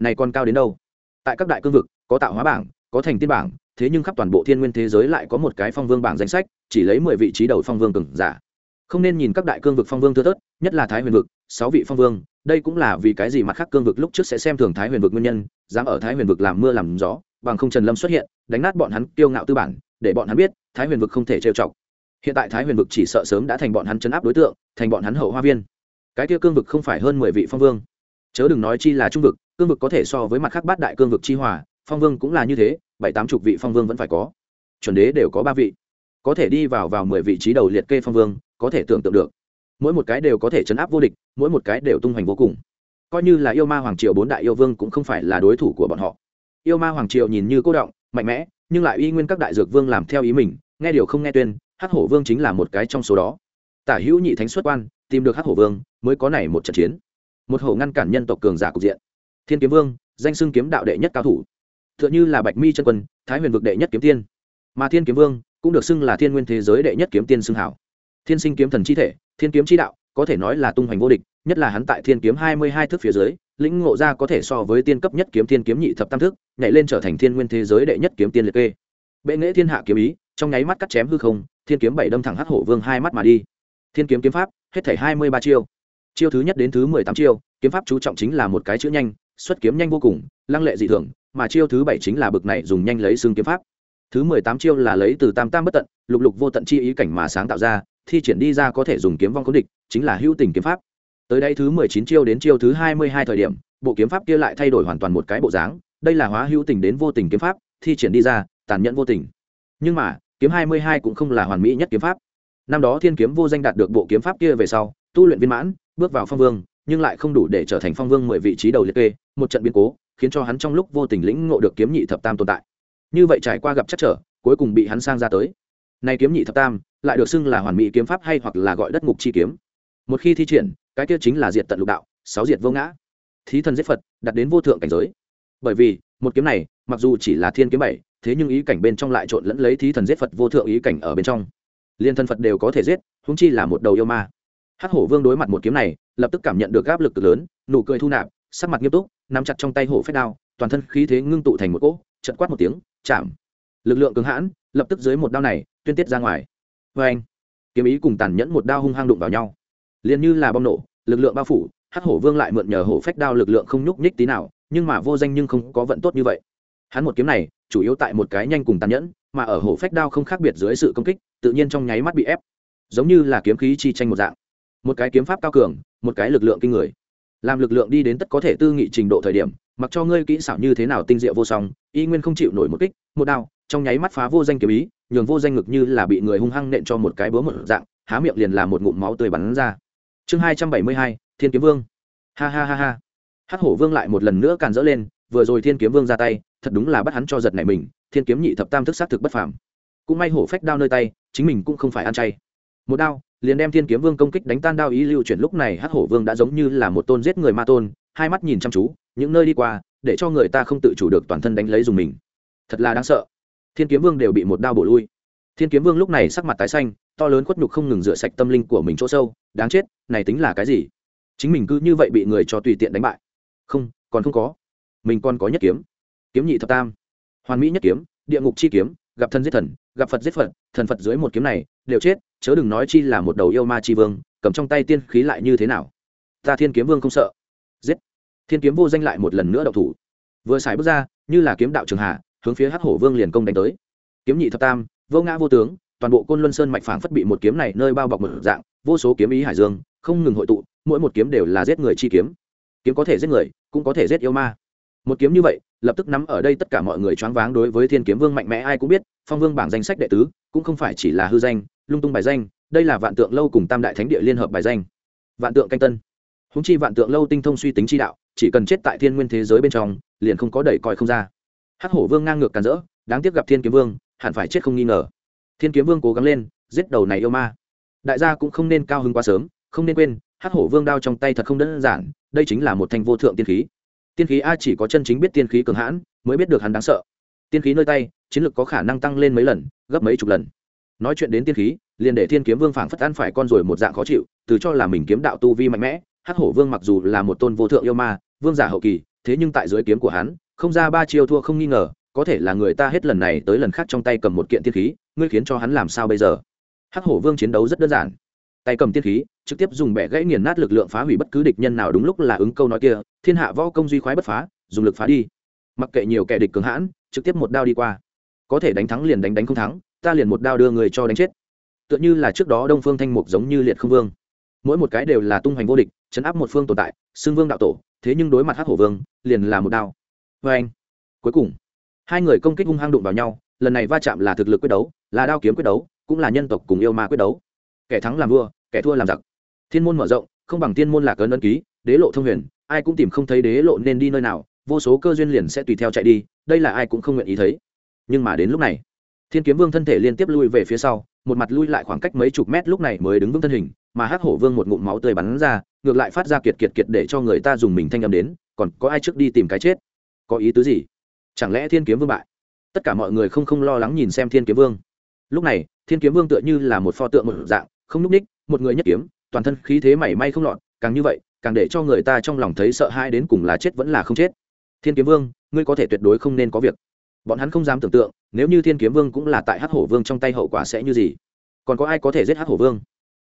Này còn cao đến đâu? Tại các đại cương vực, có tạo hóa bảng, có thành tiên bảng, thế nhưng khắp toàn bộ thiên nguyên thế giới lại có một cái phong vương bảng danh sách, chỉ lấy mười vị trí đầu phong vương cường giả. Không nên nhìn các đại cương vực phong vương thưa thớt, nhất là thái huyền vực, sáu vị phong vương, đây cũng là vì cái gì mặt khác cương vực lúc trước sẽ xem thường thái huyền vực nguyên nhân, dám ở thái huyền vực làm mưa làm gió, bằng không trần lâm xuất hiện, đánh nát bọn hắn kiêu ngạo tư bản, để bọn hắn biết, thái huyền vực không thể trêu chọc hiện tại thái huyền vực chỉ sợ sớm đã thành bọn hắn chấn áp đối tượng, thành bọn hắn hậu hoa viên. Cái kia cương vực không phải hơn mười vị phong vương. Chớ đừng nói chi là trung vực, cương vực có thể so với mặt khác bát đại cương vực chi hòa, phong vương cũng là như thế, bảy tám chục vị phong vương vẫn phải có. Chuẩn đế đều có ba vị. Có thể đi vào vào mười vị trí đầu liệt kê phong vương, có thể tưởng tượng được. Mỗi một cái đều có thể chấn áp vô địch, mỗi một cái đều tung hoành vô cùng. Coi như là yêu ma hoàng triều bốn đại yêu vương cũng không phải là đối thủ của bọn họ. Yêu ma hoàng triều nhìn như cô động, mạnh mẽ, nhưng lại uy nguyên các đại dược vương làm theo ý mình, nghe điều không nghe tuyên hắc hổ vương chính là một cái trong số đó. Tả hữu nhị thánh xuất quan, tìm được hắc hổ vương, mới có này một trận chiến. Một hổ ngăn cản nhân tộc cường giả cục diện. Thiên kiếm vương, danh xưng kiếm đạo đệ nhất cao thủ. T h ư ợ n h ư là bạch mi chân quân, thái huyền vực đệ nhất kiếm tiên. Mà thiên kiếm vương, cũng được xưng là thiên nguyên thế giới đệ nhất kiếm tiên xưng hảo. Thiên sinh kiếm thần chi thể, thiên kiếm chi đạo, có thể nói là tung hoành vô địch, nhất là hắn tại thiên kiếm hai mươi hai thước phía dưới, lĩnh ngộ ra có thể so với tiên cấp nhất kiếm thiên kiếm nhị thập tam thức nhảy lên trở thành thiên nguyên thế giới đệ nhất kiếm tiên liệt kê. Bệ nghễ thiên hạ kiếm ý trong nháy mắt cắt chém hư không, thiên kiếm bảy đâm thẳng hắc hổ vương hai mắt mà đi. Thiên kiếm kiếm pháp, hết thảy hai mươi ba chiêu. Chiêu thứ nhất đến thứ mười tám chiêu, kiếm pháp chú trọng chính là một cái chữ nhanh, xuất kiếm nhanh vô cùng, lăng lệ dị thường, mà chiêu thứ bảy chính là bực này dùng nhanh lấy xương kiếm pháp. Thứ mười tám chiêu là lấy từ tam tam bất tận, lục lục vô tận chi ý cảnh mà sáng tạo ra, thi triển đi ra có thể dùng kiếm vong cố địch, chính là hữu tình kiếm pháp. Tới đây thứ mười chín chiêu đến chiêu thứ hai mươi hai thời điểm, bộ kiếm pháp kia lại thay đổi hoàn toàn một cái bộ dáng, đây là hóa hữu tình đến vô tình kiếm pháp, thi triển đi ra, tàn nhẫn vô tình. Nhưng mà kiếm hai mươi hai cũng không là hoàn mỹ nhất kiếm pháp. Năm đó thiên kiếm vô danh đạt được bộ kiếm pháp kia về sau, tu luyện viên mãn, bước vào phong vương, nhưng lại không đủ để trở thành phong vương mười vị trí đầu liệt kê, một trận biến cố, khiến cho hắn trong lúc vô tình lĩnh ngộ được kiếm nhị thập tam tồn tại. Như vậy trải qua gặp chắc trở, cuối cùng bị hắn sang ra tới. Nay kiếm nhị thập tam, lại được xưng là hoàn mỹ kiếm pháp hay hoặc là gọi đất ngục chi kiếm. Một khi thi triển, cái kia chính là diệt tận lục đạo, sáu diệt vô ngã. Thí thần giết phật, đặt đến vô thượng cảnh giới. Bởi vì, một kiếm này, mặc dù chỉ là thiên kiếm bảy thế nhưng ý cảnh bên trong lại trộn lẫn lấy thí thần giết phật vô thượng ý cảnh ở bên trong. Liên thân phật đều có thể giết húng chi là một đầu yêu ma. Hắc hổ vương đối mặt một kiếm này, lập tức cảm nhận được áp lực cực lớn, nụ cười thu nạp, sắc mặt nghiêm túc, nắm chặt trong tay hổ phách đao, toàn thân khí thế ngưng tụ thành một cỗ chật quát một tiếng, chạm. Lực lượng cứng hãn, lập tức dưới một đao này, tuyên tiết ra ngoài. Vê anh, kiếm ý cùng tàn nhẫn một đao hung hăng đụng vào nhau. Liền như là bom nổ, lực lượng bao phủ, hắc hổ vương lại mượn nhờ hổ phách đao lực lượng không nhúc nhích tí nào, nhưng mà vô danh nhưng không có vận tốt như vậy. Hắn một kiếm này chủ yếu tại một cái nhanh cùng tàn nhẫn, mà ở hổ phách đao không khác biệt dưới sự công kích, tự nhiên trong nháy mắt bị ép. Giống như là kiếm khí chi tranh một dạng. Một cái kiếm pháp cao cường, một cái lực lượng kinh người. Làm lực lượng đi đến tất có thể tư nghị trình độ thời điểm, mặc cho ngươi kỹ xảo như thế nào tinh diệu vô song, y nguyên không chịu nổi một kích, một đao, trong nháy mắt phá vô danh kiếm ý, nhường vô danh ngực như là bị người hung hăng nện cho một cái búa một dạng, há miệng liền là một ngụm máu tươi bắn ra. Chương hai trăm bảy mươi hai, thiên kiếm vương. Ha ha ha ha. Hắc hổ vương lại một lần nữa càn dỡ lên, vừa rồi thiên kiếm vương ra tay thật đúng là bắt hắn cho giật này mình, thiên kiếm nhị thập tam thức xác thực bất phàm. Cũng may hổ phách đao nơi tay, chính mình cũng không phải ăn chay. Một đao, liền đem thiên kiếm vương công kích đánh tan đao ý lưu chuyển lúc này hắc hổ vương đã giống như là một tôn giết người ma tôn, hai mắt nhìn chăm chú, những nơi đi qua, để cho người ta không tự chủ được toàn thân đánh lấy dùng mình. Thật là đáng sợ. Thiên kiếm vương đều bị một đao bổ lui. Thiên kiếm vương lúc này sắc mặt tái xanh, to lớn khuất nhục không ngừng rửa sạch tâm linh của mình chỗ sâu, đáng chết, này tính là cái gì? Chính mình cứ như vậy bị người cho tùy tiện đánh bại. Không, còn không có. Mình còn có nhất kiếm kiếm nhị thập tam. Hoàn mỹ nhất kiếm, địa ngục chi kiếm, gặp thân giết thần, gặp phật giết phật, thần phật dưới một kiếm này, đều chết, chớ đừng nói chi là một đầu yêu ma chi vương, cầm trong tay tiên khí lại như thế nào. Ta thiên kiếm vương không sợ. Giết. Thiên kiếm vô danh lại một lần nữa đậu thủ. Vừa xài bước ra, như là kiếm đạo trường hạ, hướng phía hắc hổ vương liền công đánh tới. Kiếm nhị thập tam, vô ngã vô tướng, toàn bộ côn luân sơn mạch phảng phất bị một kiếm này nơi bao bọc một dạng, vô số kiếm ý hải dương, không ngừng hội tụ, mỗi một kiếm đều là giết người chi kiếm. Kiếm có thể giết người, cũng có thể giết yêu ma. Một kiếm như vậy lập tức nắm ở đây tất cả mọi người choáng váng đối với thiên kiếm vương mạnh mẽ, ai cũng biết, phong vương bảng danh sách đệ tứ, cũng không phải chỉ là hư danh, lung tung bài danh, đây là vạn tượng lâu cùng tam đại thánh địa liên hợp bài danh. Vạn tượng canh tân. Húng chi vạn tượng lâu tinh thông suy tính chi đạo, chỉ cần chết tại thiên nguyên thế giới bên trong, liền không có đẩy coi không ra. Hắc hổ vương ngang ngược càn rỡ, đáng tiếc gặp thiên kiếm vương, hẳn phải chết không nghi ngờ. Thiên kiếm vương cố gắng lên, giết đầu này yêu ma. Đại gia cũng không nên cao hứng quá sớm, không nên quên, hắc hổ vương đao trong tay thật không đơn giản, đây chính là một thanh vô thượng tiên khí tiên khí a chỉ có chân chính biết tiên khí cường hãn, mới biết được hắn đáng sợ. Tiên khí nơi tay, chiến lược có khả năng tăng lên mấy lần, gấp mấy chục lần. Nói chuyện đến tiên khí, liền để thiên kiếm vương phảng phất ăn phải con rồi một dạng khó chịu, từ cho là mình kiếm đạo tu vi mạnh mẽ, hắc hổ vương mặc dù là một tôn vô thượng yêu ma, vương giả hậu kỳ, thế nhưng tại dưới kiếm của hắn, không ra ba chiêu thua không nghi ngờ, có thể là người ta hết lần này tới lần khác trong tay cầm một kiện tiên khí, ngươi khiến cho hắn làm sao bây giờ? Hắc hổ vương chiến đấu rất đơn giản tay cầm tiên khí, trực tiếp dùng bẻ gãy nghiền nát lực lượng phá hủy bất cứ địch nhân nào đúng lúc là ứng câu nói kia, thiên hạ võ công duy khoái bất phá, dùng lực phá đi. Mặc kệ nhiều kẻ địch cường hãn, trực tiếp một đao đi qua. Có thể đánh thắng liền đánh đánh không thắng, ta liền một đao đưa người cho đánh chết. Tựa như là trước đó đông phương thanh mục giống như liệt không vương. Mỗi một cái đều là tung hoành vô địch, chấn áp một phương tồn tại, xưng vương đạo tổ, thế nhưng đối mặt hắc hổ vương, liền là một đao. Vê anh, cuối cùng, hai người công kích hung hăng đụng vào nhau, lần này va chạm là thực lực quyết đấu, là đao kiếm quyết đấu, cũng là nhân tộc cùng yêu ma quyết đấu kẻ thắng làm vua, kẻ thua làm giặc. Thiên môn mở rộng, không bằng thiên môn là cơn ấn ký, đế lộ thông huyền, ai cũng tìm không thấy đế lộ nên đi nơi nào, vô số cơ duyên liền sẽ tùy theo chạy đi, đây là ai cũng không nguyện ý thấy. Nhưng mà đến lúc này, thiên kiếm vương thân thể liên tiếp lui về phía sau, một mặt lui lại khoảng cách mấy chục mét lúc này mới đứng vững thân hình, mà hắc hổ vương một ngụm máu tươi bắn ra, ngược lại phát ra kiệt kiệt kiệt để cho người ta dùng mình thanh âm đến, còn có ai trước đi tìm cái chết? Có ý tứ gì? Chẳng lẽ thiên kiếm vương bại? Tất cả mọi người không không lo lắng nhìn xem thiên kiếm vương. Lúc này, thiên kiếm vương tựa như là một pho tượng một dạng không n ú c ních, một người nhất kiếm, toàn thân khí thế mảy may không lọt, càng như vậy, càng để cho người ta trong lòng thấy sợ hãi đến cùng là chết vẫn là không chết. Thiên kiếm vương, ngươi có thể tuyệt đối không nên có việc. Bọn hắn không dám tưởng tượng, nếu như thiên kiếm vương cũng là tại hát hổ vương trong tay hậu quả sẽ như gì? Còn có ai có thể giết hát hổ vương?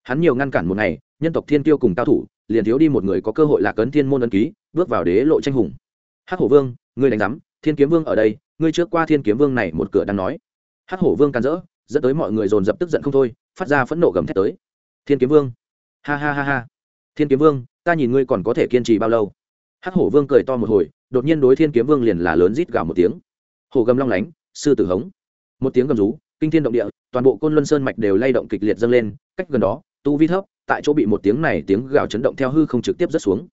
Hắn nhiều ngăn cản một ngày, nhân tộc thiên tiêu cùng cao thủ, liền thiếu đi một người có cơ hội lạc ấn thiên môn ấn ký, bước vào đế lộ tranh hùng. Hát hổ vương, ngươi đánh giám, thiên kiếm vương ở đây, ngươi trước qua thiên kiếm vương này một cửa đang nói. Hát hổ vương can rỡ, dẫn tới mọi người dồn dập tức giận không thôi phát ra phẫn nộ gầm thét tới. Thiên kiếm vương. Ha ha ha ha. Thiên kiếm vương, ta nhìn ngươi còn có thể kiên trì bao lâu? Hắc hổ vương cười to một hồi, đột nhiên đối thiên kiếm vương liền là lớn rít gào một tiếng. Hổ gầm long lánh, sư tử hống. Một tiếng gầm rú, kinh thiên động địa, toàn bộ côn luân sơn mạch đều lay động kịch liệt dâng lên, cách gần đó, tu vi thấp, tại chỗ bị một tiếng này tiếng gào chấn động theo hư không trực tiếp rớt xuống.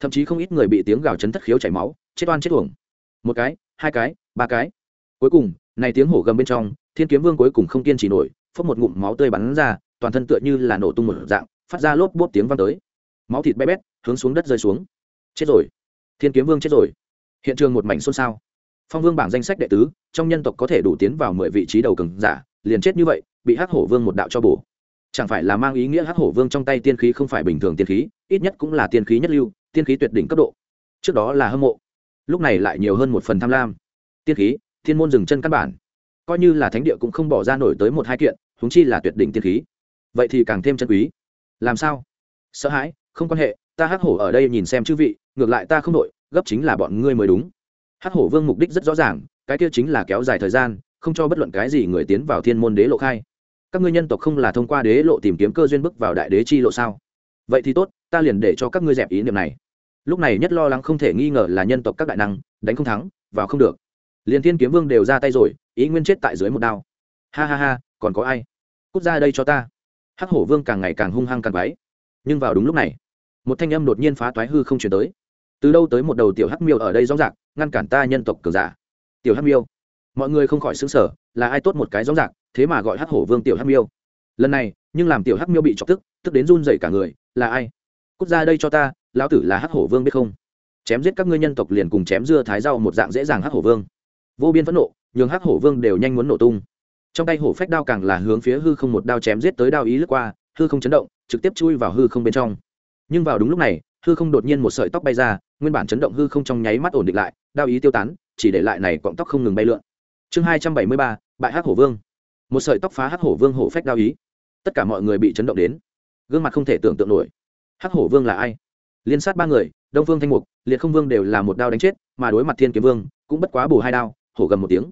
Thậm chí không ít người bị tiếng gào chấn thất khiếu chảy máu, chết oan chết uổng. Một cái, hai cái, ba cái. Cuối cùng, này tiếng hổ gầm bên trong, thiên kiếm vương cuối cùng không kiên trì nổi phốc một ngụm máu tươi bắn ra, toàn thân tựa như là nổ tung một dạng, phát ra lốp bốp tiếng vang tới. Máu thịt bé bét, hướng xuống đất rơi xuống. Chết rồi. Thiên kiếm vương chết rồi. Hiện trường một mảnh xôn xao. Phong vương bảng danh sách đệ tứ, trong nhân tộc có thể đủ tiến vào mười vị trí đầu cường giả, liền chết như vậy, bị hắc hổ vương một đạo cho bổ. Chẳng phải là mang ý nghĩa hắc hổ vương trong tay tiên khí không phải bình thường tiên khí, ít nhất cũng là tiên khí nhất lưu, tiên khí tuyệt đỉnh cấp độ. Trước đó là hâm mộ. Lúc này lại nhiều hơn một phần tham lam. Tiên khí, thiên môn dừng chân căn bản. Coi như là thánh địa cũng không bỏ ra nổi tới một hai kiện huống chi là tuyệt đỉnh tiên khí. Vậy thì càng thêm chân quý. Làm sao? Sợ hãi, không quan hệ, ta hắc hổ ở đây nhìn xem chư vị, ngược lại ta không đội gấp chính là bọn ngươi mới đúng. Hắc hổ vương mục đích rất rõ ràng, cái kia chính là kéo dài thời gian, không cho bất luận cái gì người tiến vào thiên môn đế lộ khai. Các ngươi nhân tộc không là thông qua đế lộ tìm kiếm cơ duyên bước vào đại đế chi lộ sao? Vậy thì tốt, ta liền để cho các ngươi dẹp ý niệm này. Lúc này nhất lo lắng không thể nghi ngờ là nhân tộc các đại năng, đánh không thắng, vào không được. Liền thiên kiếm vương đều ra tay rồi, ý nguyên chết tại dưới một đao. Ha ha ha còn có ai? Cút ra đây cho ta. Hắc hổ vương càng ngày càng hung hăng càng váy nhưng vào đúng lúc này, một thanh âm đột nhiên phá toái hư không chuyển tới. Từ đâu tới một đầu tiểu hắc miêu ở đây rõ rạc, ngăn cản ta nhân tộc cường giả. Tiểu hắc miêu, mọi người không khỏi xứng sở là ai tốt một cái rõ rạc, thế mà gọi hắc hổ vương tiểu hắc miêu. Lần này, nhưng làm tiểu hắc miêu bị chọc tức tức đến run dậy cả người, là ai? Cút ra đây cho ta, lão tử là hắc hổ vương biết không? Chém giết các ngươi nhân tộc liền cùng chém dưa thái rau một dạng dễ dàng hắc hổ vương. Vô biên phẫn nộ, nhường hắc hổ vương đều nhanh muốn nổ tung trong tay hổ phách đao càng là hướng phía hư không một đao chém giết tới đao ý lướt qua, hư không chấn động, trực tiếp chui vào hư không bên trong. Nhưng vào đúng lúc này, hư không đột nhiên một sợi tóc bay ra, nguyên bản chấn động hư không trong nháy mắt ổn định lại, đao ý tiêu tán, chỉ để lại này cọng tóc không ngừng bay lượn. Chương hai trăm bảy mươi ba, bại hắc hổ vương. Một sợi tóc phá hắc hổ vương hổ phách đao ý. Tất cả mọi người bị chấn động đến. Gương mặt không thể tưởng tượng nổi. Hắc hổ vương là ai? Liên sát ba người, đông vương thanh mục, liệt không vương đều là một đao đánh chết, mà đối mặt thiên kiếm vương, cũng bất quá bù hai đao, hổ gầm một tiếng.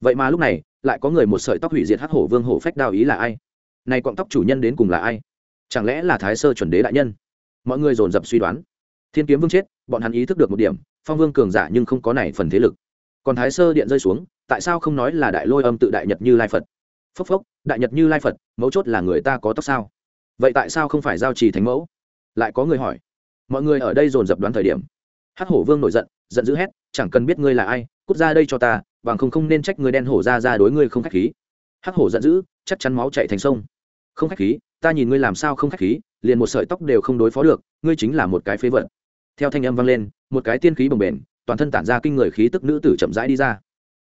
Vậy mà lúc này lại có người một sợi tóc hủy diệt hắc hổ vương hổ phách đao ý là ai? Này cọng tóc chủ nhân đến cùng là ai? Chẳng lẽ là thái sơ chuẩn đế đại nhân? Mọi người dồn dập suy đoán. Thiên kiếm vương chết, bọn hắn ý thức được một điểm, phong vương cường giả nhưng không có này phần thế lực. Còn thái sơ điện rơi xuống, tại sao không nói là đại lôi âm tự đại nhật như lai phật? Phốc phốc, đại nhật như lai phật, mấu chốt là người ta có tóc sao? Vậy tại sao không phải giao trì thánh mẫu? Lại có người hỏi. Mọi người ở đây dồn dập đoán thời điểm. Hắc hổ vương nổi giận giận dữ hét, chẳng cần biết ngươi là ai cút ra đây cho ta, bằng không không nên trách người đen hổ ra ra đối ngươi không khách khí. Hắc hổ giận dữ, chắc chắn máu chạy thành sông. Không khách khí, ta nhìn ngươi làm sao không khách khí, liền một sợi tóc đều không đối phó được, ngươi chính là một cái phế vật. Theo thanh âm vang lên, một cái tiên khí bồng bềnh, toàn thân tản ra kinh người khí tức nữ tử chậm rãi đi ra.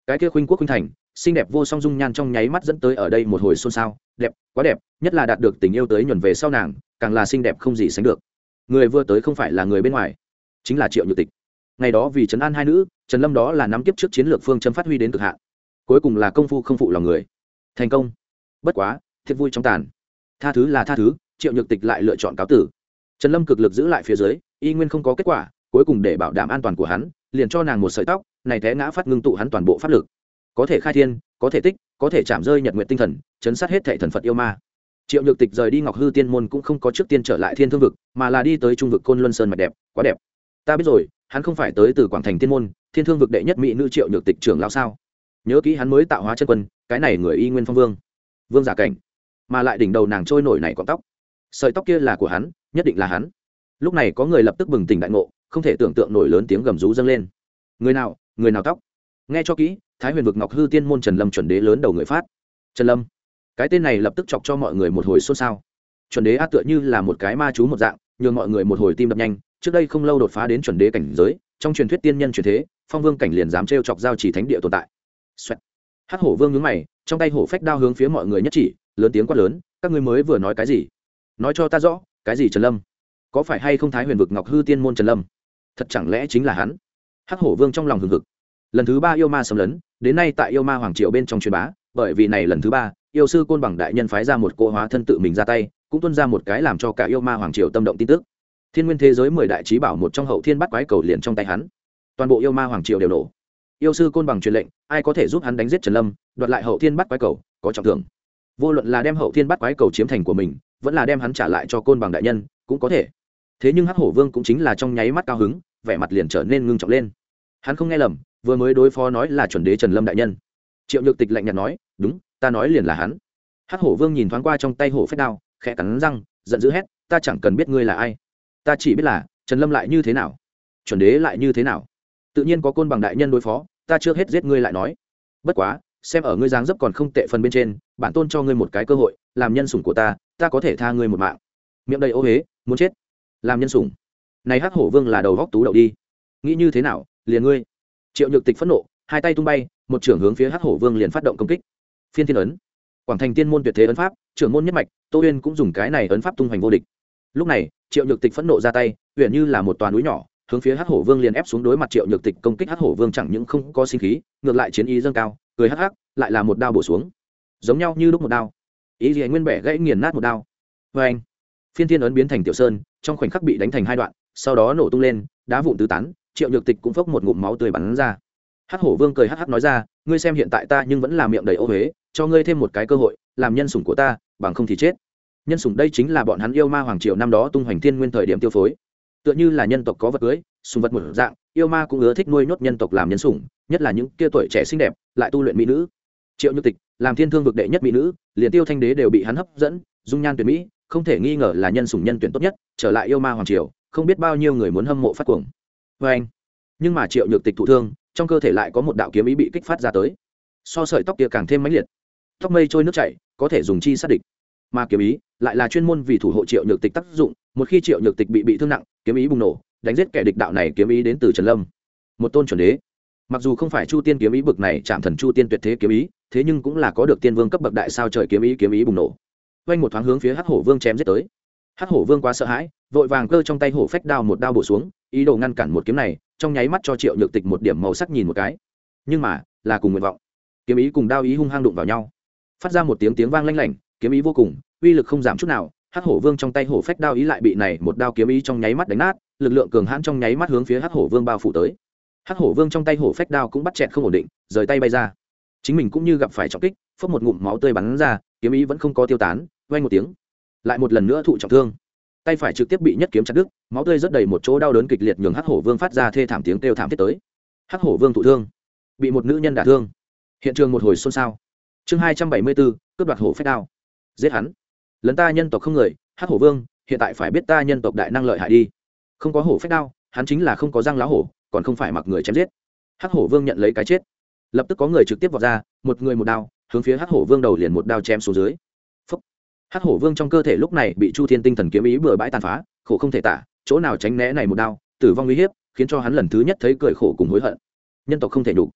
Cái kia khuynh quốc khuynh thành, xinh đẹp vô song dung nhan trong nháy mắt dẫn tới ở đây một hồi xôn xao. Đẹp, quá đẹp, nhất là đạt được tình yêu tới nhuần về sau nàng, càng là xinh đẹp không gì sánh được. Người vừa tới không phải là người bên ngoài, chính là triệu nhược tịch ngày đó vì trấn an hai nữ, trần lâm đó là nắm kiếp trước chiến lược phương châm phát huy đến cực hạn. Cuối cùng là công phu không phụ lòng người. Thành công. Bất quá, thiệt vui trong tàn. Tha thứ là tha thứ, triệu nhược tịch lại lựa chọn cáo tử. Trần lâm cực lực giữ lại phía dưới, y nguyên không có kết quả, cuối cùng để bảo đảm an toàn của hắn, liền cho nàng một sợi tóc, này té ngã phát ngưng tụ hắn toàn bộ pháp lực. Có thể khai thiên, có thể tích, có thể chạm rơi nhật nguyện tinh thần, chấn sát hết thệ thần phật yêu ma. Triệu nhược tịch rời đi ngọc hư tiên môn cũng không có trước tiên trở lại thiên thương vực, mà là đi tới trung vực côn luân sơn mạch đẹp, quá đẹp. Ta biết rồi hắn không phải tới từ quảng thành thiên môn, thiên thương vực đệ nhất mỹ nữ triệu nhược tịch trưởng lao sao? Nhớ kỹ hắn mới tạo hóa chân quân, cái này người y nguyên phong vương. Vương giả cảnh. Mà lại đỉnh đầu nàng trôi nổi này cọng tóc. Sợi tóc kia là của hắn, nhất định là hắn. Lúc này có người lập tức bừng tỉnh đại ngộ, không thể tưởng tượng nổi lớn tiếng gầm rú dâng lên. Người nào người nào tóc? Nghe cho kỹ, thái huyền vực ngọc hư tiên môn trần lâm chuẩn đế lớn đầu người phát. Trần lâm. Cái tên này lập tức chọc cho mọi người một hồi xôn xao. Chuẩn đế a tựa như là một cái ma chú một dạng, nhường mọi người một hồi tim đập nhanh trước đây không lâu đột phá đến chuẩn đế cảnh giới, trong truyền thuyết tiên nhân truyền thế, phong vương cảnh liền dám trêu chọc giao chỉ thánh địa tồn tại. Xoẹt. hắc hổ vương nhướng mày, trong tay hổ phách đao hướng phía mọi người nhất chỉ, lớn tiếng quát lớn, các ngươi mới vừa nói cái gì? Nói cho ta rõ, cái gì trần lâm? Có phải hay không thái huyền vực ngọc hư tiên môn trần lâm? Thật chẳng lẽ chính là hắn? Hắc hổ vương trong lòng hừng hực. Lần thứ ba yêu ma xâm lấn, đến nay tại yêu ma hoàng triều bên trong truyền bá, bởi vì này lần thứ ba, yêu sư côn bằng đại nhân phái ra một cô hóa thân tự mình ra tay, cũng tuân ra một cái làm cho cả yêu ma hoàng triều tâm động tin tức thiên nguyên thế giới mười đại trí bảo một trong hậu thiên bắt quái cầu liền trong tay hắn. Toàn bộ yêu ma hoàng triều đều nổ. Yêu sư côn bằng truyền lệnh, ai có thể giúp hắn đánh giết trần lâm, đoạt lại hậu thiên bắt quái cầu, có trọng thưởng. Vô luận là đem hậu thiên bắt quái cầu chiếm thành của mình, vẫn là đem hắn trả lại cho côn bằng đại nhân, cũng có thể. Thế nhưng hắc hổ vương cũng chính là trong nháy mắt cao hứng, vẻ mặt liền trở nên ngưng trọng lên. Hắn không nghe lầm, vừa mới đối phó nói là chuẩn đế trần lâm đại nhân. Triệu nhược tịch lạnh nhạt nói, đúng, ta nói liền là hắn. Hắc hổ vương nhìn thoáng qua trong tay hổ phép đao, khẽ cắn răng, giận dữ hét, ta chẳng cần biết ngươi là ai ta chỉ biết là, trần lâm lại như thế nào? Chuẩn đế lại như thế nào? Tự nhiên có côn bằng đại nhân đối phó, ta chưa hết giết ngươi lại nói. Bất quá, xem ở ngươi dáng dấp còn không tệ phần bên trên, bản tôn cho ngươi một cái cơ hội, làm nhân sủng của ta ta có thể tha ngươi một mạng. Miệng đầy ô huế muốn chết. Làm nhân sủng. Này hắc hổ vương là đầu góc tú đậu đi. Nghĩ như thế nào, liền ngươi. Triệu nhược tịch phẫn nộ, hai tay tung bay, một trưởng hướng phía hắc hổ vương liền phát động công kích. Phiên thiên ấn. Quảng thành tiên môn tuyệt thế ấn pháp, trưởng môn nhất mạch, tô huyên cũng dùng cái này ấn pháp tung hoành vô địch. Lúc này triệu nhược tịch phẫn nộ ra tay huyện như là một toàn núi nhỏ, hướng phía hắc hổ vương liền ép xuống đối mặt triệu nhược tịch công kích hắc hổ vương chẳng những không có sinh khí, ngược lại chiến ý dâng cao, cười hắc hắc, lại là một đao bổ xuống. Giống nhau như lúc một đao. Ý gì nguyên bẻ gãy nghiền nát một đao. Vê anh, phiên thiên ấn biến thành tiểu sơn, trong khoảnh khắc bị đánh thành hai đoạn, sau đó nổ tung lên, đá vụn tứ tán, triệu nhược tịch cũng phốc một ngụm máu tươi bắn ra. Hắc hổ vương cười hắc hắc nói ra, ngươi xem hiện tại ta nhưng vẫn là miệng đầy ô huế cho ngươi thêm một cái cơ hội, làm nhân sủng của ta, bằng không thì chết nhân sủng đây chính là bọn hắn yêu ma hoàng triều năm đó tung hoành thiên nguyên thời điểm tiêu phối. Tựa như là nhân tộc có vật cưới, sùng vật một dạng, yêu ma cũng ưa thích nuôi nhốt nhân tộc làm nhân sủng, nhất là những kia tuổi trẻ xinh đẹp, lại tu luyện mỹ nữ. Triệu như tịch, làm thiên thương vực đệ nhất mỹ nữ, liền tiêu thanh đế đều bị hắn hấp dẫn, dung nhan tuyệt mỹ, không thể nghi ngờ là nhân sủng nhân tuyển tốt nhất, trở lại yêu ma hoàng triều, không biết bao nhiêu người muốn hâm mộ phát cuồng. Vê anh, nhưng mà triệu nhược tịch thụ thương, trong cơ thể lại có một đạo kiếm ý bị kích phát ra tới. So sợi tóc kia càng thêm mãnh liệt. Tóc mây trôi nước chảy, có thể dùng chi xác định mà kiếm ý lại là chuyên môn vì thủ hộ triệu nhược tịch tác dụng, một khi triệu nhược tịch bị bị thương nặng, kiếm ý bùng nổ, đánh giết kẻ địch đạo này kiếm ý đến từ trần lâm. Một tôn chuẩn đế. Mặc dù không phải chu tiên kiếm ý bực này chạm thần chu tiên tuyệt thế kiếm ý, thế nhưng cũng là có được tiên vương cấp bậc đại sao trời kiếm ý kiếm ý bùng nổ. Quanh một thoáng hướng phía hắc hổ vương chém giết tới. Hắc hổ vương quá sợ hãi, vội vàng cơ trong tay hổ phách đao một đao bổ xuống, ý đồ ngăn cản một kiếm này, trong nháy mắt cho triệu nhược tịch một điểm màu sắc nhìn một cái. Nhưng mà, là cùng nguyện vọng. Kiếm ý cùng đao ý hung hăng đụng vào nhau. Phát ra một tiếng tiếng vang lanh lảnh kiếm ý vô cùng, uy lực không giảm chút nào, hắc hổ vương trong tay hổ phách đao ý lại bị này một đao kiếm ý trong nháy mắt đánh nát, lực lượng cường hãn trong nháy mắt hướng phía hắc hổ vương bao phủ tới. Hắc hổ vương trong tay hổ phách đao cũng bắt chẹt không ổn định, rời tay bay ra. Chính mình cũng như gặp phải trọng kích phớt một ngụm máu tươi bắn ra, kiếm ý vẫn không có tiêu tán, vang một tiếng, lại một lần nữa thụ trọng thương. Tay phải trực tiếp bị nhất kiếm chặt đứt, máu tươi rất đầy một chỗ đau đớn kịch liệt nhường hắc hổ vương phát ra thê thảm tiếng kêu thảm thiết tới. Hắc hổ vương thụ thương, bị một nữ nhân đả thương. Hiện trường một hồi xôn xao. Chương hai trăm bảy mươi bốn, cướp đoạt hổ phách đao giết hắn. Lấn ta nhân tộc không người, hắc hổ vương, hiện tại phải biết ta nhân tộc đại năng lợi hại đi. Không có hổ phách đao, hắn chính là không có răng lá hổ, còn không phải mặc người chém giết. Hắc hổ vương nhận lấy cái chết. Lập tức có người trực tiếp vào ra, một người một đao, hướng phía hắc hổ vương đầu liền một đao chém xuống dưới. Phúc. hắc hổ vương trong cơ thể lúc này bị chu thiên tinh thần kiếm ý bừa bãi tàn phá, khổ không thể tả, chỗ nào tránh né này một đao, tử vong uy hiếp, khiến cho hắn lần thứ nhất thấy cười khổ cùng hối hận. Nhân tộc không thể đủ.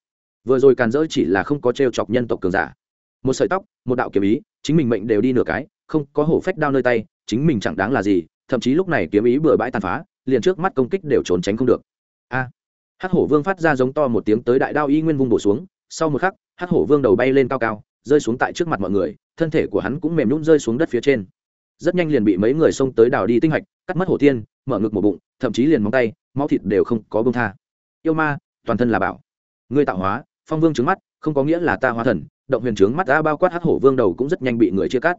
Vừa rồi càn dỡ chỉ là không có t chọc nhân tộc cường giả một sợi tóc một đạo kiếm ý chính mình mệnh đều đi nửa cái không có hổ phách đao nơi tay chính mình chẳng đáng là gì thậm chí lúc này kiếm ý bừa bãi tàn phá liền trước mắt công kích đều trốn tránh không được. A! À, hắc hổ vương phát ra giống to một tiếng tới đại đao y nguyên vung bổ xuống sau một khắc hắc hổ vương đầu bay lên cao cao rơi xuống tại trước mặt mọi người thân thể của hắn cũng mềm nhún rơi xuống đất phía trên. Rất nhanh liền bị mấy người xông tới đào đi tinh hạch cắt mất hổ tiên mở ngực một bụng thậm chí liền móng tay máu thịt đều không có bông tha. Yêu ma toàn thân là bảo. Ngươi tạo hóa phong vương trứng mắt không có nghĩa là ta hóa thần động huyền trướng mắt đã bao quát hắc hổ vương đầu cũng rất nhanh bị người chia cắt.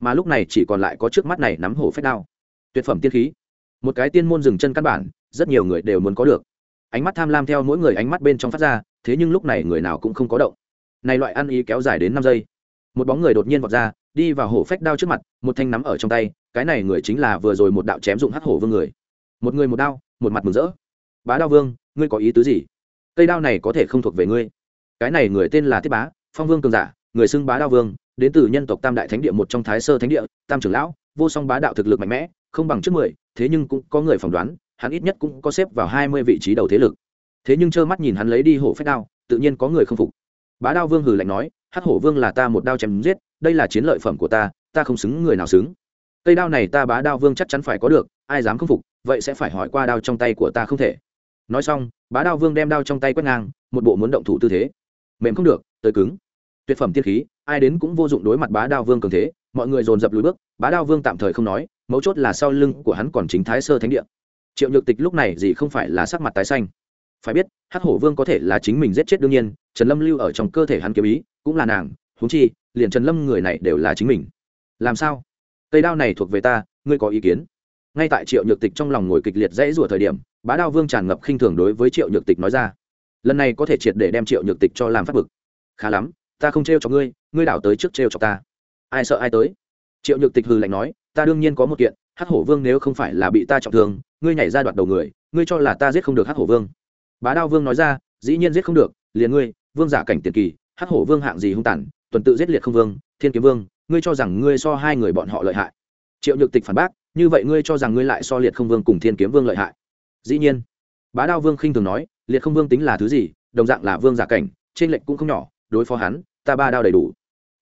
Mà lúc này chỉ còn lại có trước mắt này nắm hổ phách đao. Tuyệt phẩm tiên khí. Một cái tiên môn dừng chân căn bản, rất nhiều người đều muốn có được. Ánh mắt tham lam theo mỗi người ánh mắt bên trong phát ra, thế nhưng lúc này người nào cũng không có động. Này loại ăn ý kéo dài đến năm giây. Một bóng người đột nhiên vọt ra, đi vào hổ phách đao trước mặt, một thanh nắm ở trong tay, cái này người chính là vừa rồi một đạo chém dụng hắc hổ vương người. Một người một đao, một mặt mừng rỡ. Bá đao vương, ngươi có ý tứ gì? Cây đao này có thể không thuộc về ngươi. Cái này người tên là thiết bá phong vương cường giả, người xưng bá đao vương, đến từ nhân tộc tam đại thánh địa một trong thái sơ thánh địa, tam trưởng lão, vô song bá đạo thực lực mạnh mẽ, không bằng trước mười, thế nhưng cũng có người phỏng đoán, hắn ít nhất cũng có xếp vào hai mươi vị trí đầu thế lực. Thế nhưng trơ mắt nhìn hắn lấy đi hổ phách đao, tự nhiên có người không phục. Bá đao vương hừ lạnh nói, hắc hổ vương là ta một đao chém giết, đây là chiến lợi phẩm của ta ta không xứng người nào xứng. Cây đao này ta bá đao vương chắc chắn phải có được, ai dám không phục, vậy sẽ phải hỏi qua đao trong tay của ta không thể. Nói xong, bá đao vương đem đao trong tay quét ngang, một bộ muốn động thủ tư thế mềm không được, tới cứng. Tuyệt phẩm tiên khí, ai đến cũng vô dụng đối mặt bá đao vương cường thế, mọi người dồn dập lùi bước, bá đao vương tạm thời không nói, mấu chốt là sau lưng của hắn còn chính thái sơ thánh địa. Triệu nhược tịch lúc này gì không phải là sắc mặt tái xanh. Phải biết, hắc hổ vương có thể là chính mình giết chết đương nhiên, trần lâm lưu ở trong cơ thể hắn kiếm ý, cũng là nàng húng chi, liền trần lâm người này đều là chính mình. Làm sao? Cây đao này thuộc về ta, ngươi có ý kiến? Ngay tại triệu nhược tịch trong lòng ngồi kịch liệt dãy rủa thời điểm, bá đao vương tràn ngập khinh thường đối với triệu nhược tịch nói ra lần này có thể triệt để đem triệu nhược tịch cho làm phát bực khá lắm, ta không t r e o cho ngươi ngươi đảo tới trước t r e o cho ta. Ai sợ ai tới? Triệu nhược tịch hừ lạnh nói, ta đương nhiên có một kiện, hắc hổ vương nếu không phải là bị ta trọng thương, ngươi nhảy ra đoạt đầu người, ngươi cho là ta giết không được hắc hổ vương. Bá đao vương nói ra, dĩ nhiên giết không được, liền ngươi, vương giả cảnh tiền kỳ, hắc hổ vương hạng gì hung tản tuần tự giết liệt không vương, thiên kiếm vương, ngươi cho rằng ngươi so hai người bọn họ lợi hại. Triệu nhược tịch phản bác, như vậy ngươi cho rằng ngươi lại so liệt không vương cùng thiên kiếm vương lợi hại. Dĩ nhiên. Bá đao vương khinh thường nói liệt không vương tính là thứ gì, đồng dạng là vương giả cảnh, trên lệnh cũng không nhỏ, đối phó hắn, ta ba đao đầy đủ.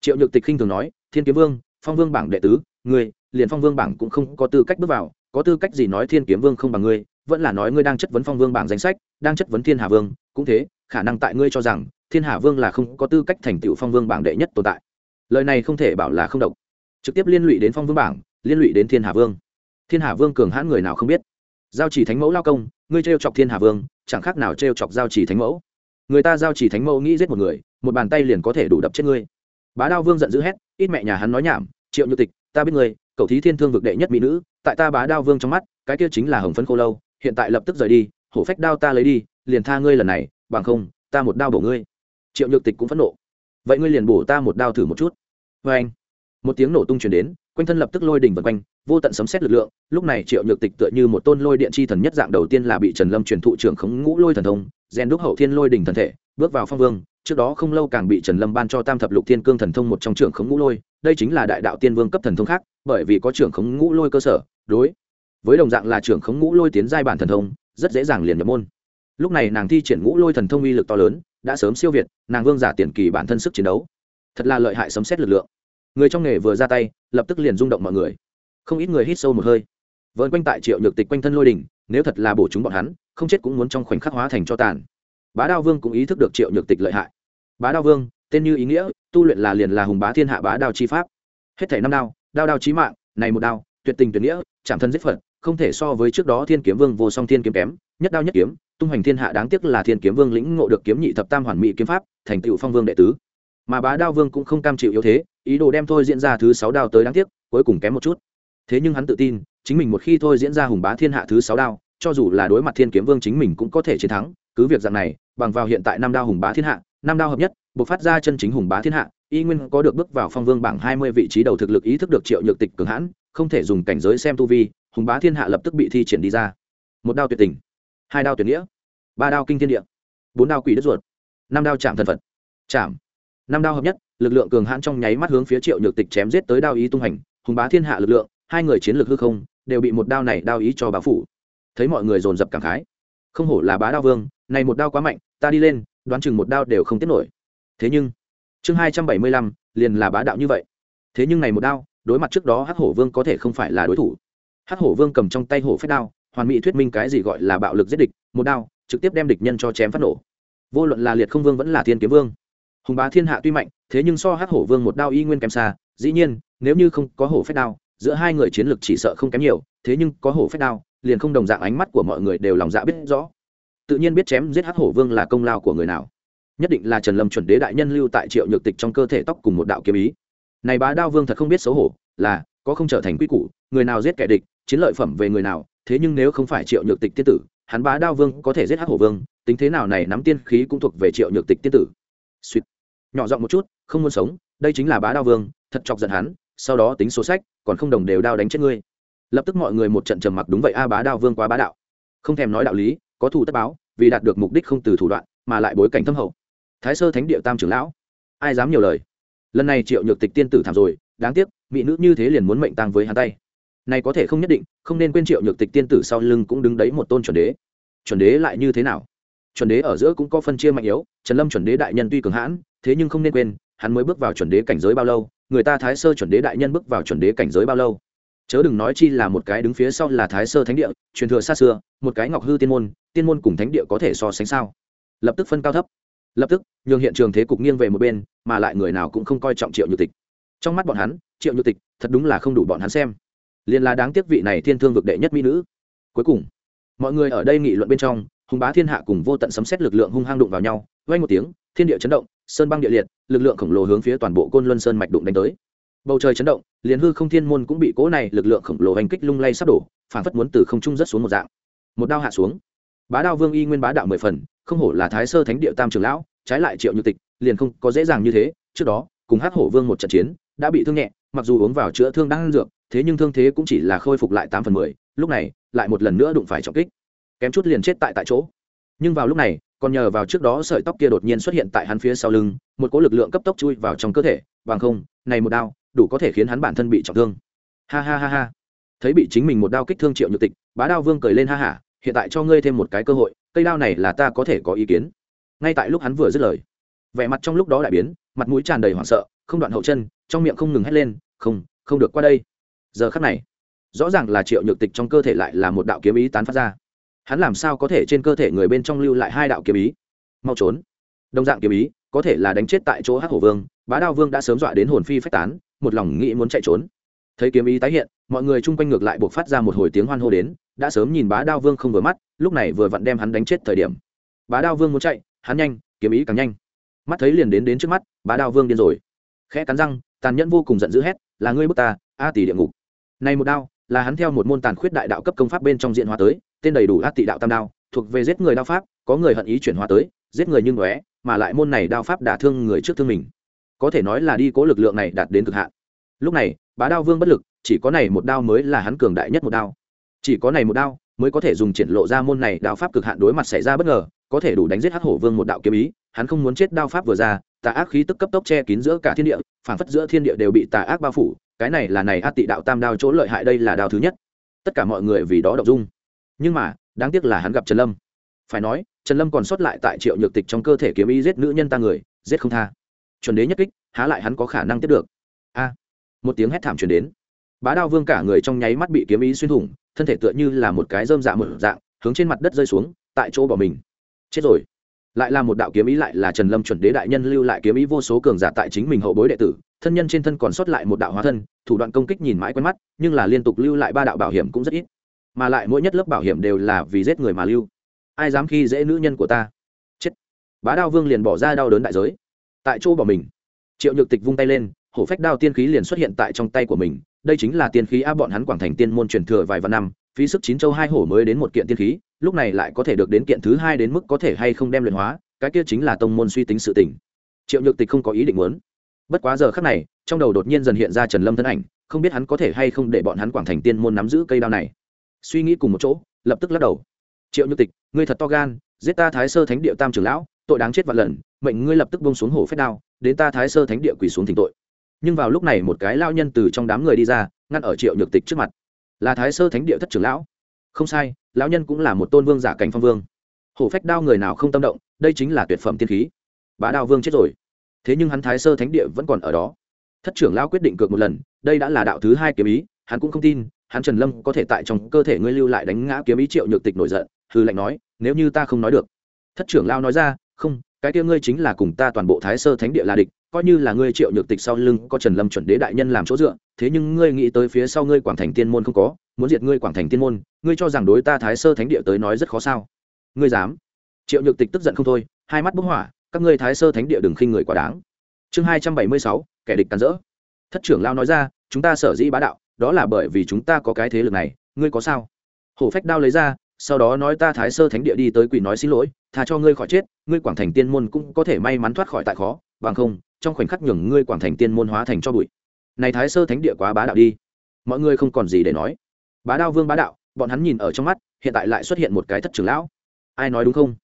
Triệu nhược tịch khinh thường nói, thiên kiếm vương, phong vương bảng đệ tứ, ngươi, liền phong vương bảng cũng không có tư cách bước vào, có tư cách gì nói thiên kiếm vương không bằng ngươi, vẫn là nói ngươi đang chất vấn phong vương bảng danh sách, đang chất vấn thiên hà vương, cũng thế, khả năng tại ngươi cho rằng, thiên hà vương là không có tư cách thành tựu phong vương bảng đệ nhất tồn tại. Lời này không thể bảo là không độc. Trực tiếp liên lụy đến phong vương bảng, liên lụy đến thiên hà vương. Thiên hà vương cường hãn người nào không biết. Giao chỉ thánh mẫu lao công, ngươi trêu chọc thiên hà vương chẳng khác nào trêu chọc giao chỉ thánh mẫu. Người ta giao chỉ thánh mẫu nghĩ giết một người, một bàn tay liền có thể đủ đập chết ngươi. Bá đao vương giận dữ hét, ít mẹ nhà hắn nói nhảm, triệu như tịch, ta biết ngươi, cậu thí thiên thương vực đệ nhất mỹ nữ, tại ta bá đao vương trong mắt, cái kia chính là hồng phấn khô lâu, hiện tại lập tức rời đi, hổ phách đao ta lấy đi, liền tha ngươi lần này, bằng không, ta một đao bổ ngươi. Triệu nhược tịch cũng phẫn nộ. Vậy ngươi liền bổ ta một đao thử một chút. Vê anh một tiếng nổ tung chuyển đến quanh thân lập tức lôi đỉnh vần quanh, vô tận sấm xét lực lượng, lúc này triệu nhược tịch tựa như một tôn lôi điện chi thần nhất dạng đầu tiên là bị trần lâm truyền thụ trưởng khống ngũ lôi thần thông, rèn đúc hậu thiên lôi đỉnh thần thể, bước vào phong vương, trước đó không lâu càng bị trần lâm ban cho tam thập lục thiên cương thần thông một trong trưởng khống ngũ lôi, đây chính là đại đạo tiên vương cấp thần thông khác, bởi vì có trưởng khống ngũ lôi cơ sở, đối với đồng dạng là trưởng khống ngũ lôi tiến giai bản thần thông, rất dễ dàng liền nhập môn. Lúc này nàng thi triển ngũ lôi thần thông uy lực to lớn, đã sớm siêu việt, nàng vương giả tiền kỳ bản thân sức chiến đấu, thật là lợi hại sấm xét lực lượng người trong nghề vừa ra tay, lập tức liền rung động mọi người. Không ít người hít sâu một hơi. Vợn quanh tại triệu nhược tịch quanh thân lôi đình nếu thật là bổ chúng bọn hắn, không chết cũng muốn trong khoảnh khắc hóa thành cho tàn. Bá đao vương cũng ý thức được triệu nhược tịch lợi hại. Bá đao vương, tên như ý nghĩa, tu luyện là liền là hùng bá thiên hạ bá đao chi pháp. Hết thảy năm đao đao đao chí mạng, này một đao, tuyệt tình tuyệt nghĩa chạm thân giết phật, không thể so với trước đó thiên kiếm vương vô song thiên kiếm kém, nhất đao nhất kiếm, tung hoành thiên hạ đáng tiếc là thiên kiếm vương lĩnh ngộ được kiếm nhị thập tam hoàn mỹ kiếm pháp, thành tựu phong vương đệ tứ. Mà bá đao vương cũng không cam chịu yếu thế ý đồ đem thôi diễn ra thứ sáu đao tới đáng tiếc, cuối cùng kém một chút. Thế nhưng hắn tự tin, chính mình một khi thôi diễn ra hùng bá thiên hạ thứ sáu đao, cho dù là đối mặt thiên kiếm vương chính mình cũng có thể chiến thắng. Cứ việc dạng này, bằng vào hiện tại năm đao hùng bá thiên hạ, năm đao hợp nhất buộc phát ra chân chính hùng bá thiên hạ, y nguyên có được bước vào phong vương bảng hai mươi vị trí đầu thực lực ý thức được triệu nhược tịch cường hãn, không thể dùng cảnh giới xem tu vi, hùng bá thiên hạ lập tức bị thi triển đi ra. Một đao tuyệt tình, hai đao tuyệt nghĩa, ba đao kinh thiên địa, bốn đao quỷ đất ruột, năm đao chạm thần phật, chạm, năm đao hợp nhất lực lượng cường hãn trong nháy mắt hướng phía triệu nhược tịch chém giết tới đao ý tung hành, hùng bá thiên hạ lực lượng, hai người chiến lược hư không, đều bị một đao này đao ý cho bá phủ. Thấy mọi người dồn dập cảm khái, không hổ là bá đao vương, này một đao quá mạnh, ta đi lên, đoán chừng một đao đều không tiết nổi. Thế nhưng, chương hai trăm bảy mươi lăm, liền là bá đạo như vậy. Thế nhưng này một đao, đối mặt trước đó hắc hổ vương có thể không phải là đối thủ. Hắc hổ vương cầm trong tay hổ phép đao, hoàn mỹ thuyết minh cái gì gọi là bạo lực giết địch, một đao, trực tiếp đem địch nhân cho chém phát nổ. Vô luận là liệt không vương vẫn là thiên kiếm vương hùng bá thiên hạ tuy mạnh, thế nhưng so hắc hổ vương một đao y nguyên kém xa, dĩ nhiên, nếu như không có hổ phép đao, giữa hai người chiến lược chỉ sợ không kém nhiều, thế nhưng có hổ phép đao, liền không đồng dạng ánh mắt của mọi người đều lòng dạ biết rõ. Tự nhiên biết chém giết hắc hổ vương là công lao của người nào. Nhất định là trần lâm chuẩn đế đại nhân lưu tại triệu nhược tịch trong cơ thể tóc cùng một đạo kiếm ý. Này bá đao vương thật không biết xấu hổ, là, có không trở thành quy củ, người nào giết kẻ địch, chiến lợi phẩm về người nào, thế nhưng nếu không phải triệu nhược tịch tiên tử, hắn bá đao vương có thể giết hắc hổ vương, tính thế nào này nắm tiên khí cũng thuộc về triệu nhược tịch tiên tử nhỏ giọng một chút, không muốn sống, đây chính là bá đao vương, thật chọc giận hắn, sau đó tính số sách, còn không đồng đều đao đánh chết ngươi. Lập tức mọi người một trận trầm mặc, đúng vậy a, bá đao vương quá bá đạo. Không thèm nói đạo lý, có thủ tất báo, vì đạt được mục đích không từ thủ đoạn, mà lại bối cảnh thâm hậu. Thái sơ thánh địa tam trưởng lão, ai dám nhiều lời? Lần này triệu nhược tịch tiên tử thảm rồi, đáng tiếc, mỹ nữ như thế liền muốn mệnh tăng với hắn tay. Này có thể không nhất định, không nên quên triệu nhược tịch tiên tử sau lưng cũng đứng đấy một tôn chuẩn đế. Chuẩn đế lại như thế nào? Chuẩn đế ở giữa cũng có phân chia mạnh yếu, trần lâm chuẩn đế đại nhân tuy cường hãn thế nhưng không nên quên, hắn mới bước vào chuẩn đế cảnh giới bao lâu, người ta thái sơ chuẩn đế đại nhân bước vào chuẩn đế cảnh giới bao lâu. Chớ đừng nói chi là một cái đứng phía sau là thái sơ thánh địa, truyền thừa xa xưa, một cái ngọc hư tiên môn tiên môn cùng thánh địa có thể so sánh sao? Lập tức phân cao thấp. Lập tức, nhường hiện trường thế cục nghiêng về một bên, mà lại người nào cũng không coi trọng triệu nhược tịch. Trong mắt bọn hắn, triệu nhược tịch thật đúng là không đủ bọn hắn xem. Liền là đáng tiếc vị này thiên thương vực đệ nhất mỹ nữ. Cuối cùng, mọi người ở đây nghị luận bên trong, hùng bá thiên hạ cùng vô tận sấm xét lực lượng hung hăng đụng vào nhau vay một tiếng thiên địa chấn động, sơn băng địa liệt, lực lượng khổng lồ hướng phía toàn bộ côn luân sơn mạch đụng đánh tới. Bầu trời chấn động, liền hư không thiên môn cũng bị cố này lực lượng khổng lồ hành kích lung lay sắp đổ phản phất muốn từ không trung rất xuống một dạng. Một đao hạ xuống. Bá đao vương y nguyên bá đạo mười phần, không hổ là thái sơ thánh địa tam trường lão, trái lại triệu như tịch, liền không có dễ dàng như thế. Trước đó, cùng hắc hổ vương một trận chiến, đã bị thương nhẹ, mặc dù uống vào chữa thương đang ăn dược, thế nhưng thương thế cũng chỉ là khôi phục lại tám phần mười, lúc này, lại một lần nữa đụng phải trọng kích. Kém chút liền chết tại tại chỗ. Nhưng vào lúc này còn nhờ vào trước đó sợi tóc kia đột nhiên xuất hiện tại hắn phía sau lưng, một cỗ lực lượng cấp tốc chui vào trong cơ thể, bằng không, này một đao, đủ có thể khiến hắn bản thân bị trọng thương. Ha ha ha ha. Thấy bị chính mình một đao kích thương triệu nhược tịch, bá đao vương cười lên ha hả hiện tại cho ngươi thêm một cái cơ hội, cây đao này là ta có thể có ý kiến. Ngay tại lúc hắn vừa dứt lời, vẻ mặt trong lúc đó đại biến, mặt mũi tràn đầy hoảng sợ, không đoạn hậu chân, trong miệng không ngừng hét lên, không không được qua đây. Giờ khắc này, rõ ràng là triệu nhược tịch trong cơ thể lại là một đạo kiếm ý tán phát ra hắn làm sao có thể trên cơ thể người bên trong lưu lại hai đạo kiếm ý? Mau trốn. Đồng dạng kiếm ý, có thể là đánh chết tại chỗ hắc hổ vương, bá đao vương đã sớm dọa đến hồn phi phách tán, một lòng nghĩ muốn chạy trốn. Thấy kiếm ý tái hiện, mọi người chung quanh ngược lại buộc phát ra một hồi tiếng hoan hô đến, đã sớm nhìn bá đao vương không vừa mắt, lúc này vừa vặn đem hắn đánh chết thời điểm. Bá đao vương muốn chạy, hắn nhanh, kiếm ý càng nhanh. Mắt thấy liền đến đến trước mắt, bá đao vương điên rồi. Khẽ cắn răng, tàn nhẫn vô cùng giận dữ hét, là ngươi bức ta, a tỷ địa ngục. Này một đao, là hắn theo một môn tàn khuyết đại đạo cấp công pháp bên trong diện hóa tới tên đầy đủ ác tị đạo tam đao, thuộc về giết người đao pháp, có người hận ý chuyển hóa tới, giết người như ngóe, mà lại môn này đao pháp đả thương người trước thương mình. Có thể nói là đi cố lực lượng này đạt đến cực hạn. Lúc này, bá đao vương bất lực, chỉ có này một đao mới là hắn cường đại nhất một đao. Chỉ có này một đao mới có thể dùng triển lộ ra môn này đao pháp cực hạn đối mặt xảy ra bất ngờ, có thể đủ đánh giết hắc hổ vương một đạo kiếm ý, hắn không muốn chết đao pháp vừa ra, tà ác khí tức cấp tốc che kín giữa cả thiên địa phản phất giữa thiên địa đều bị tà ác bao phủ, cái này là này ác tị đạo tam đao chỗ lợi hại đây là đao thứ nhất. Tất cả mọi người vì đó đọc dung nhưng mà, đáng tiếc là hắn gặp trần lâm. Phải nói, trần lâm còn sót lại tại triệu nhược tịch trong cơ thể kiếm ý giết nữ nhân ta người, giết không tha. Chuẩn đế nhất kích, há lại hắn có khả năng tiếp được. A. Một tiếng hét thảm truyền đến. Bá đao vương cả người trong nháy mắt bị kiếm ý xuyên thủng, thân thể tựa như là một cái dơm dạ mở dạng, hướng trên mặt đất rơi xuống, tại chỗ bỏ mình. Chết rồi. Lại là một đạo kiếm ý lại là trần lâm chuẩn đế đại nhân lưu lại kiếm ý vô số cường giả tại chính mình hậu bối đệ tử, thân nhân trên thân còn sót lại một đạo hóa thân, thủ đoạn công kích nhìn mãi quen mắt, nhưng là liên tục lưu lại ba đạo bảo hiểm cũng rất ít mà lại mỗi nhất lớp bảo hiểm đều là vì giết người mà lưu. Ai dám khi dễ nữ nhân của ta? Chết. Bá đao vương liền bỏ ra đau đớn đại giới. Tại chỗ bỏ mình. Triệu nhược tịch vung tay lên, hổ phách đao tiên khí liền xuất hiện tại trong tay của mình. Đây chính là tiên khí a, bọn hắn quảng thành tiên môn truyền thừa vài vạn năm, phí sức chín châu hai hổ mới đến một kiện tiên khí, lúc này lại có thể được đến kiện thứ hai đến mức có thể hay không đem luyện hóa, cái kia chính là tông môn suy tính sự tỉnh triệu nhược tịch không có ý định muốn. Bất quá giờ khắc này, trong đầu đột nhiên dần hiện ra trần lâm thân ảnh, không biết hắn có thể hay không để bọn hắn quảng thành tiên môn nắm giữ cây đao này suy nghĩ cùng một chỗ, lập tức lắc đầu. Triệu nhược tịch, ngươi thật to gan, giết ta thái sơ thánh địa tam trưởng lão, tội đáng chết vạn lần, mệnh ngươi lập tức bông xuống hổ phép đao, đến ta thái sơ thánh địa quỳ xuống thỉnh tội. Nhưng vào lúc này một cái lao nhân từ trong đám người đi ra, ngăn ở triệu nhược tịch trước mặt. Là thái sơ thánh địa thất trưởng lão. Không sai, lão nhân cũng là một tôn vương giả cảnh phong vương. Hổ phách đao người nào không tâm động, đây chính là tuyệt phẩm tiên khí. Bá đao vương chết rồi. Thế nhưng hắn thái sơ thánh địa vẫn còn ở đó. Thất trưởng lão quyết định cược một lần, đây đã là đạo thứ hai kiếm ý, hắn cũng không tin hắn trần lâm có thể tại trong cơ thể ngươi lưu lại đánh ngã kiếm ý triệu nhược tịch nổi giận hư lệnh nói, nếu như ta không nói được. Thất trưởng lao nói ra, không, cái kia ngươi chính là cùng ta toàn bộ thái sơ thánh địa là địch, coi như là ngươi triệu nhược tịch sau lưng có trần lâm chuẩn đế đại nhân làm chỗ dựa, thế nhưng ngươi nghĩ tới phía sau ngươi quảng thành tiên môn không có, muốn diệt ngươi quảng thành tiên môn, ngươi cho rằng đối ta thái sơ thánh địa tới nói rất khó sao? Ngươi dám? Triệu nhược tịch tức giận không thôi, hai mắt bốc hỏa, các ngươi thái sơ thánh địa đừng khinh người quá đáng. Chương hai trăm bảy mươi sáu, kẻ địch cắn rỡ. Thất trưởng lao nói ra, chúng ta sở dĩ bá đạo đó là bởi vì chúng ta có cái thế lực này, ngươi có sao? Hổ phách đao lấy ra, sau đó nói ta thái sơ thánh địa đi tới quỷ nói xin lỗi thà cho ngươi khỏi chết, ngươi quảng thành tiên môn cũng có thể may mắn thoát khỏi tại khó, bằng không, trong khoảnh khắc nhường ngươi quảng thành tiên môn hóa thành cho bụi. Này thái sơ thánh địa quá bá đạo đi. Mọi người không còn gì để nói. Bá đao vương bá đạo, bọn hắn nhìn ở trong mắt, hiện tại lại xuất hiện một cái thất trưởng lão. Ai nói đúng không?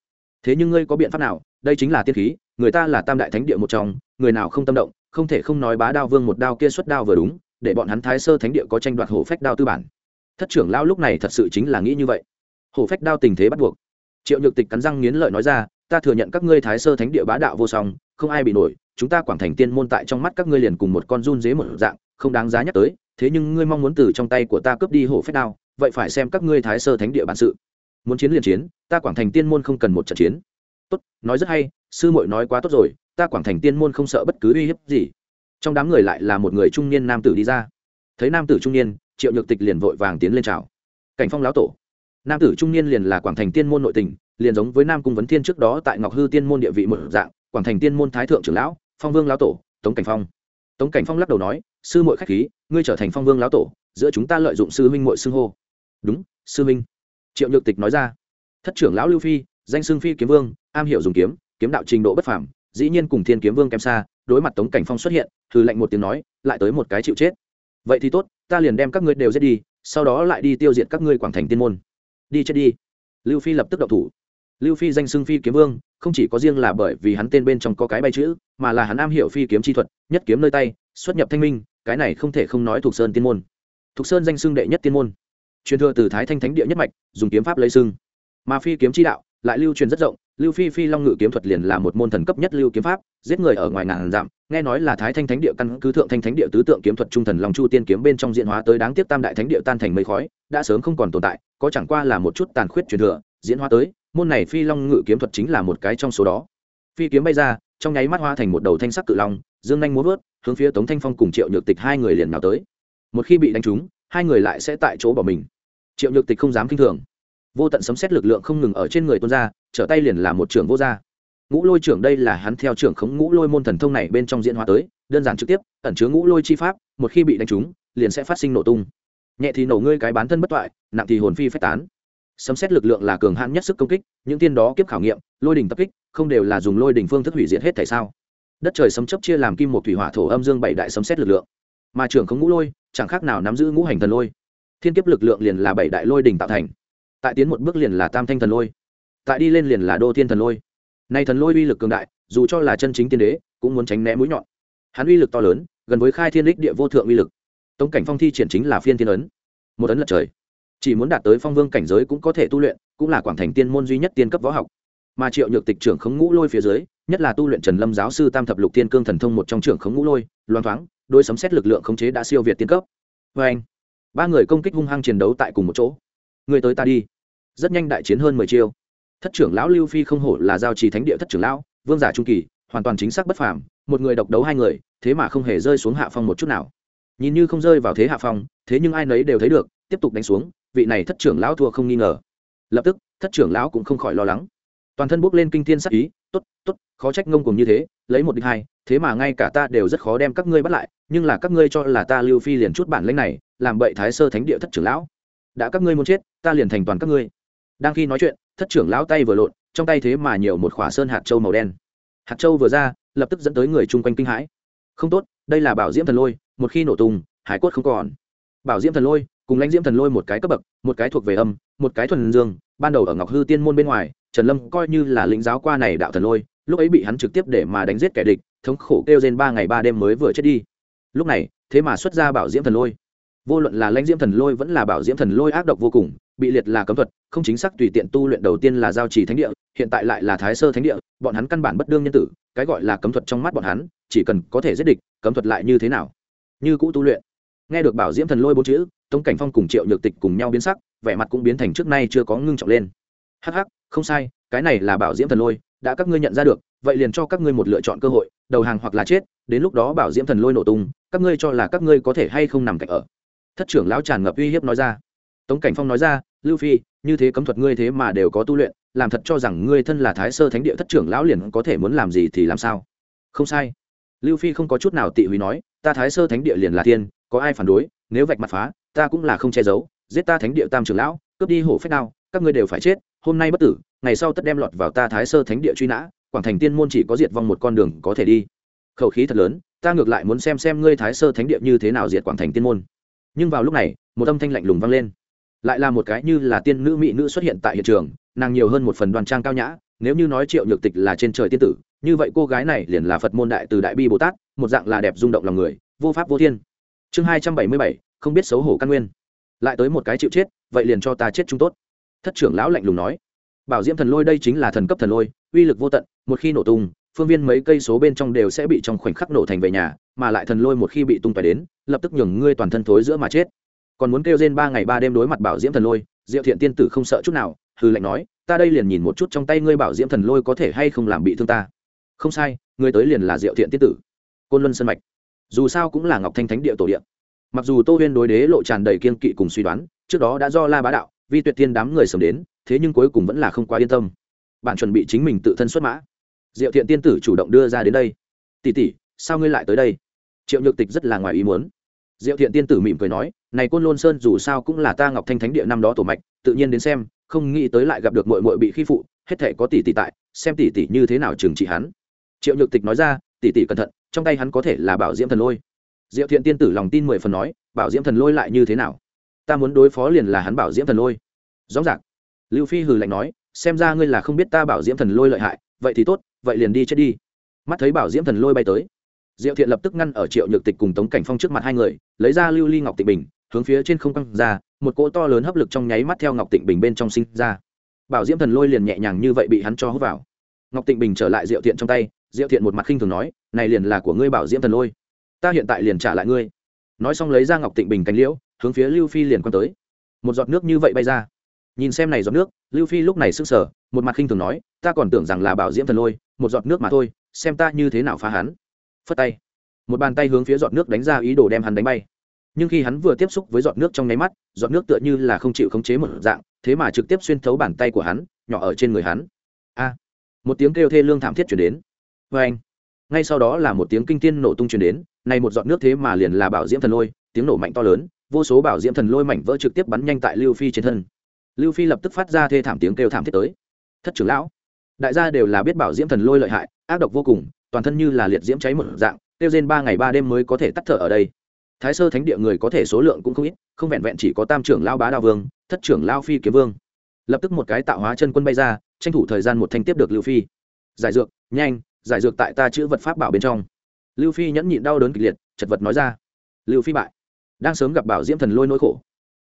Thế nhưng ngươi có biện pháp nào? Đây chính là tiên khí, người ta là tam đại thánh địa một trong, người nào không tâm động, không thể không nói bá đao vương một đao kia xuất đao vừa đúng để bọn hắn thái sơ thánh địa có tranh đoạt hổ phách đao tư bản. Thất trưởng lão lúc này thật sự chính là nghĩ như vậy. Hổ phách đao tình thế bắt buộc. Triệu nhược tịch cắn răng nghiến lợi nói ra, ta thừa nhận các ngươi thái sơ thánh địa bá đạo vô song, không ai bị nổi, chúng ta quảng thành tiên môn tại trong mắt các ngươi liền cùng một con run dế một dạng, không đáng giá nhắc tới, thế nhưng ngươi mong muốn từ trong tay của ta cướp đi hổ phách đao, vậy phải xem các ngươi thái sơ thánh địa bản sự. Muốn chiến liền chiến, ta quảng thành tiên môn không cần một trận chiến. Tốt, nói rất hay, sư muội nói quá tốt rồi, ta quảng thành tiên môn không sợ bất cứ uy hiếp gì trong đám người lại là một người trung niên nam tử đi ra. Thấy nam tử trung niên, triệu nhược tịch liền vội vàng tiến lên chào. Cảnh phong lão tổ. Nam tử trung niên liền là quảng thành tiên môn nội tình, liền giống với nam cung vấn thiên trước đó tại ngọc hư tiên môn địa vị một dạng, quảng thành tiên môn thái thượng trưởng lão, phong vương lão tổ, tống cảnh phong. Tống cảnh phong lắc đầu nói, sư muội khách khí, ngươi trở thành phong vương lão tổ, giữa chúng ta lợi dụng sư huynh muội xưng hô. Đúng, sư huynh. Triệu nhược tịch nói ra. Thất trưởng lão lưu phi, danh xưng phi kiếm vương, am hiểu dùng kiếm kiếm đạo trình độ bất phàm, dĩ nhiên cùng thiên kiếm vương kém xa đối mặt tống cảnh phong xuất hiện thư lệnh một tiếng nói, lại tới một cái chịu chết. Vậy thì tốt, ta liền đem các ngươi đều giết đi, sau đó lại đi tiêu diệt các ngươi quảng thành tiên môn. Đi chết đi. Lưu phi lập tức đậu thủ. Lưu phi danh xưng phi kiếm vương, không chỉ có riêng là bởi vì hắn tên bên trong có cái bay chữ, mà là hắn am hiểu phi kiếm chi thuật, nhất kiếm nơi tay, xuất nhập thanh minh, cái này không thể không nói thuộc sơn tiên môn. Thuộc sơn danh xưng đệ nhất tiên môn. Truyền thừa từ thái thanh thánh địa nhất mạch, dùng kiếm pháp lấy xưng. Mà phi kiếm chi đạo, lại lưu truyền rất rộng lưu phi phi long ngự kiếm thuật liền là một môn thần cấp nhất lưu kiếm pháp, giết người ở ngoài ngàn dặm, nghe nói là thái thanh thánh địa căn cứ thượng thanh thánh địa tứ tượng kiếm thuật trung thần long chu tiên kiếm bên trong diễn hóa tới đáng tiếc tam đại thánh địa tan thành mây khói, đã sớm không còn tồn tại, có chẳng qua là một chút tàn khuyết truyền thừa, diễn hóa tới, môn này phi long ngự kiếm thuật chính là một cái trong số đó. Phi kiếm bay ra, trong nháy mắt hoa thành một đầu thanh sắc cự long, dương nhanh muốn vớt, hướng phía tống thanh phong cùng triệu nhược tịch hai người liền nào tới. Một khi bị đánh trúng, hai người lại sẽ tại chỗ bỏ mình. Triệu nhược tịch không dám kinh thường. Vô tận sấm xét lực lượng không ngừng ở trên người tuôn ra trở tay liền là một trưởng vô gia. Ngũ lôi trưởng đây là hắn theo trưởng khống ngũ lôi môn thần thông này bên trong diễn hóa tới, đơn giản trực tiếp, ẩn chứa ngũ lôi chi pháp, một khi bị đánh trúng, liền sẽ phát sinh nổ tung. Nhẹ thì nổ ngươi cái bán thân bất toại, nặng thì hồn phi phách tán. Sấm xét lực lượng là cường hãn nhất sức công kích, những tiên đó kiếp khảo nghiệm, lôi đỉnh tập kích, không đều là dùng lôi đỉnh phương thức hủy diệt hết tại sao? Đất trời sấm chấp chia làm kim một thủy hỏa thổ âm dương bảy đại sấm xét lực lượng. Mà trưởng không ngũ lôi, chẳng khác nào nắm giữ ngũ hành thần lôi. Thiên kiếp lực lượng liền là bảy đại lôi đỉnh tạo thành. Tại tiến một bước liền là tam thanh thần lôi tại đi lên liền là đô thiên thần lôi. Nay thần lôi uy lực cường đại, dù cho là chân chính tiên đế, cũng muốn tránh né mũi nhọn. Hắn uy lực to lớn, gần với khai thiên đích địa vô thượng uy lực. Tống cảnh phong thi triển chính là phiên thiên ấn. Một ấn lật trời. Chỉ muốn đạt tới phong vương cảnh giới cũng có thể tu luyện, cũng là quảng thành tiên môn duy nhất tiên cấp võ học. Mà triệu nhược tịch trưởng khống ngũ lôi phía dưới, nhất là tu luyện trần lâm giáo sư tam thập lục tiên cương thần thông một trong trưởng khống ngũ lôi, loan thoáng đôi sấm xét lực lượng khống chế đã siêu việt tiên cấp. Vê anh, ba người công kích hung hăng chiến đấu tại cùng một chỗ. Người tới ta đi. Rất nhanh đại chiến hơn mười chiêu thất trưởng lão lưu phi không hổ là giao trì thánh địa thất trưởng lão, vương giả trung kỳ, hoàn toàn chính xác bất phàm, một người độc đấu hai người, thế mà không hề rơi xuống hạ phong một chút nào. Nhìn như không rơi vào thế hạ phong, thế nhưng ai nấy đều thấy được, tiếp tục đánh xuống, vị này thất trưởng lão thua không nghi ngờ. Lập tức, thất trưởng lão cũng không khỏi lo lắng. Toàn thân bốc lên kinh thiên sắc ý t ố t t ố t khó trách ngông cùng như thế, lấy một địch hai, thế mà ngay cả ta đều rất khó đem các ngươi bắt lại, nhưng là các ngươi cho là ta lưu phi liền chút bản lãnh này, làm bậy thái sơ thánh địa thất trưởng lão. Đã các ngươi muốn chết, ta liền thành toàn các ngươi. Đang khi nói chuyện thất trưởng lão tay vừa lộn, trong tay thế mà nhiều một khỏa sơn hạt châu màu đen. Hạt châu vừa ra, lập tức dẫn tới người chung quanh kinh hãi. Không tốt, đây là bảo diễm thần lôi, một khi nổ tung, hải cốt không còn. Bảo diễm thần lôi, cùng lãnh diễm thần lôi một cái cấp bậc, một cái thuộc về âm, một cái thuần dương, ban đầu ở ngọc hư tiên môn bên ngoài, trần lâm coi như là lĩnh giáo qua này đạo thần lôi, lúc ấy bị hắn trực tiếp để mà đánh giết kẻ địch, thống khổ kêu trên ba ngày ba đêm mới vừa chết đi. Lúc này, thế mà xuất ra bảo diễm thần lôi vô luận là lãnh diễm thần lôi vẫn là bảo diễm thần lôi ác độc vô cùng, bị liệt là cấm thuật, không chính xác tùy tiện tu luyện đầu tiên là giao trì thánh địa, hiện tại lại là thái sơ thánh địa, bọn hắn căn bản bất đương nhân tử, cái gọi là cấm thuật trong mắt bọn hắn, chỉ cần có thể giết địch, cấm thuật lại như thế nào? Như cũ tu luyện. Nghe được bảo diễm thần lôi bốn chữ, tống cảnh phong cùng triệu nhược tịch cùng nhau biến sắc, vẻ mặt cũng biến thành trước nay chưa có ngưng trọng lên. Hắc hắc, không sai, cái này là bảo diễm thần lôi, đã các ngươi nhận ra được, vậy liền cho các ngươi một lựa chọn cơ hội, đầu hàng hoặc là chết, đến lúc đó bảo diễm thần lôi nổ tung, các ngươi cho là các ngươi có thể hay không nằm cạnh ở thất trưởng lão tràn ngập uy hiếp nói ra. Tống cảnh phong nói ra, lưu phi, như thế cấm thuật ngươi thế mà đều có tu luyện, làm thật cho rằng ngươi thân là thái sơ thánh địa thất trưởng lão liền có thể muốn làm gì thì làm sao? Không sai. Lưu phi không có chút nào tị húy nói, ta thái sơ thánh địa liền là tiên, có ai phản đối, nếu vạch mặt phá, ta cũng là không che giấu, giết ta thánh địa tam trưởng lão, cướp đi hổ phách đao, các ngươi đều phải chết, hôm nay bất tử, ngày sau tất đem lọt vào ta thái sơ thánh địa truy nã, quảng thành tiên môn chỉ có diệt vong một con đường có thể đi. Khẩu khí thật lớn, ta ngược lại muốn xem xem ngươi thái sơ thánh địa như thế nào diệt quảng thành tiên môn nhưng vào lúc này, một âm thanh lạnh lùng vang lên. Lại là một cái như là tiên nữ mỹ nữ xuất hiện tại hiện trường, nàng nhiều hơn một phần đoàn trang cao nhã, nếu như nói triệu nhược tịch là trên trời tiên tử, như vậy cô gái này liền là phật môn đại từ đại bi bồ tát, một dạng là đẹp rung động lòng người, vô pháp vô thiên. Chương hai trăm bảy mươi bảy, không biết xấu hổ căn nguyên. Lại tới một cái chịu chết, vậy liền cho ta chết chúng tốt. Thất trưởng lão lạnh lùng nói. Bảo diễm thần lôi đây chính là thần cấp thần lôi, uy lực vô tận, một khi nổ tung phương viên mấy cây số bên trong đều sẽ bị trong khoảnh khắc nổ thành về nhà, mà lại thần lôi một khi bị tung phải đến, lập tức nhường ngươi toàn thân thối giữa mà chết. Còn muốn kêu trên ba ngày ba đêm đối mặt bảo diễm thần lôi, diệu thiện tiên tử không sợ chút nào hư lệnh nói, ta đây liền nhìn một chút trong tay ngươi bảo diễm thần lôi có thể hay không làm bị thương ta. Không sai, ngươi tới liền là diệu thiện tiên tử. Côn luân sân mạch. Dù sao cũng là ngọc thanh thánh địa tổ địa. Mặc dù tô huyên đối đế lộ tràn đầy kiên kỵ cùng suy đoán, trước đó đã do la bá đạo, vi tuyệt tiên đám người sớm đến, thế nhưng cuối cùng vẫn là không quá yên tâm. Bạn chuẩn bị chính mình tự thân xuất mã diệu thiện tiên tử chủ động đưa ra đến đây. Tỷ tỷ, sao ngươi lại tới đây? Triệu nhược tịch rất là ngoài ý muốn. Diệu thiện tiên tử mỉm cười nói, này côn lôn sơn dù sao cũng là ta ngọc thanh thánh địa năm đó tổ mạch, tự nhiên đến xem, không nghĩ tới lại gặp được mội mội bị khi phụ, hết thể có tỷ tỷ tại, xem tỷ tỷ như thế nào trừng trị hắn. Triệu nhược tịch nói ra, tỷ tỷ cẩn thận, trong tay hắn có thể là bảo diễm thần lôi. Diệu thiện tiên tử lòng tin mười phần nói, bảo diễm thần lôi lại như thế nào? Ta muốn đối phó liền là hắn bảo diễm thần lôi. Rõ ràng, lưu phi hừ lạnh nói, xem ra ngươi là không biết ta bảo diễm thần lôi lợi hại, vậy thì tốt vậy liền đi chết đi. Mắt thấy bảo diễm thần lôi bay tới, diệu thiện lập tức ngăn ở triệu nhược tịch cùng tống cảnh phong trước mặt hai người, lấy ra lưu ly ngọc tịnh bình, hướng phía trên không căng ra, một cỗ to lớn hấp lực trong nháy mắt theo ngọc tịnh bình bên trong sinh ra. Bảo diễm thần lôi liền nhẹ nhàng như vậy bị hắn cho hút vào. Ngọc tịnh bình trở lại diệu thiện trong tay, diệu thiện một mặt khinh thường nói, này liền là của ngươi bảo diễm thần lôi, ta hiện tại liền trả lại ngươi. Nói xong lấy ra ngọc tịnh bình cánh liễu, hướng phía lưu phi liền quăng tới. Một giọt nước như vậy bay ra. Nhìn xem này giọt nước, lưu phi lúc này sức sở một mặt khinh thường nói, ta còn tưởng rằng là bảo diễm thần lôi một giọt nước mà thôi, xem ta như thế nào phá hắn. Phất tay. Một bàn tay hướng phía giọt nước đánh ra ý đồ đem hắn đánh bay. Nhưng khi hắn vừa tiếp xúc với giọt nước trong nháy mắt, giọt nước tựa như là không chịu khống chế một dạng, thế mà trực tiếp xuyên thấu bàn tay của hắn, nhỏ ở trên người hắn. A. Một tiếng kêu thê lương thảm thiết chuyển đến. Vê anh. Ngay sau đó là một tiếng kinh tiên nổ tung chuyển đến, này một giọt nước thế mà liền là bảo diễm thần lôi, tiếng nổ mạnh to lớn, vô số bảo diễm thần lôi mảnh vỡ trực tiếp bắn nhanh tại lưu phi trên thân. Lưu phi lập tức phát ra thê thảm tiếng kêu thảm thiết tới. Thất trưởng lão đại gia đều là biết bảo diễm thần lôi lợi hại, ác độc vô cùng, toàn thân như là liệt diễm cháy một dạng, tiêu trên ba ngày ba đêm mới có thể tắt thở ở đây. Thái sơ thánh địa người có thể số lượng cũng không ít, không vẹn vẹn chỉ có tam trưởng lao bá đao vương, thất trưởng lao phi kiếm vương. Lập tức một cái tạo hóa chân quân bay ra, tranh thủ thời gian một thanh tiếp được lưu phi. Giải dược, nhanh, giải dược tại ta chữ vật pháp bảo bên trong. Lưu phi nhẫn nhịn đau đớn kịch liệt, chật vật nói ra. Lưu phi bại. Đang sớm gặp bảo diễm thần lôi nỗi khổ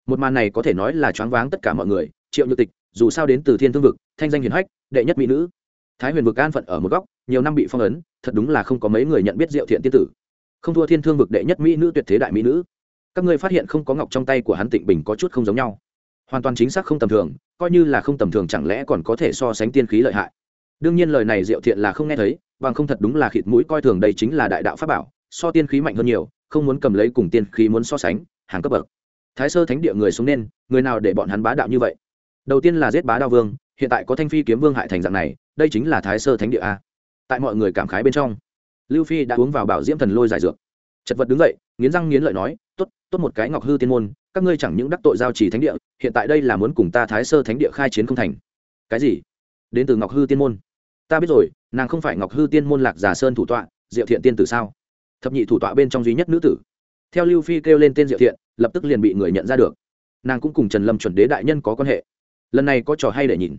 một màn này có thể nói là choáng váng tất cả mọi người, triệu nhược tịch, dù sao đến từ thiên thương vực, thanh danh hiền hách, đệ nhất mỹ nữ. Thái huyền vực an phận ở một góc, nhiều năm bị phong ấn, thật đúng là không có mấy người nhận biết diệu thiện tiên tử. Không thua thiên thương vực đệ nhất mỹ nữ tuyệt thế đại mỹ nữ. Các ngươi phát hiện không có ngọc trong tay của hắn tịnh bình có chút không giống nhau. Hoàn toàn chính xác không tầm thường, coi như là không tầm thường chẳng lẽ còn có thể so sánh tiên khí lợi hại. Đương nhiên lời này diệu thiện là không nghe thấy, bằng không thật đúng là khịt mũi coi thường đây chính là đại đạo pháp bảo, so tiên khí mạnh hơn nhiều, không muốn cầm lấy cùng tiên khí muốn so sánh, hàng cấp bậc thái sơ thánh địa người xuống nên, người nào để bọn hắn bá đạo như vậy? Đầu tiên là giết bá đao vương, hiện tại có thanh phi kiếm vương hại thành dạng này, đây chính là thái sơ thánh địa a. Tại mọi người cảm khái bên trong, lưu phi đã uống vào bảo diễm thần lôi giải dược. Chật vật đứng dậy, nghiến răng nghiến lợi nói, tốt tốt một cái ngọc hư tiên môn, các ngươi chẳng những đắc tội giao trì thánh địa, hiện tại đây là muốn cùng ta thái sơ thánh địa khai chiến không thành. Cái gì? Đến từ ngọc hư tiên môn. Ta biết rồi, nàng không phải ngọc hư tiên môn lạc giả sơn thủ tọa, diệu thiện tiên tử sao? Thập nhị thủ tọa bên trong duy nhất nữ tử theo lưu phi kêu lên tên diệu thiện, lập tức liền bị người nhận ra được. Nàng cũng cùng trần lâm chuẩn đế đại nhân có quan hệ. Lần này có trò hay để nhìn.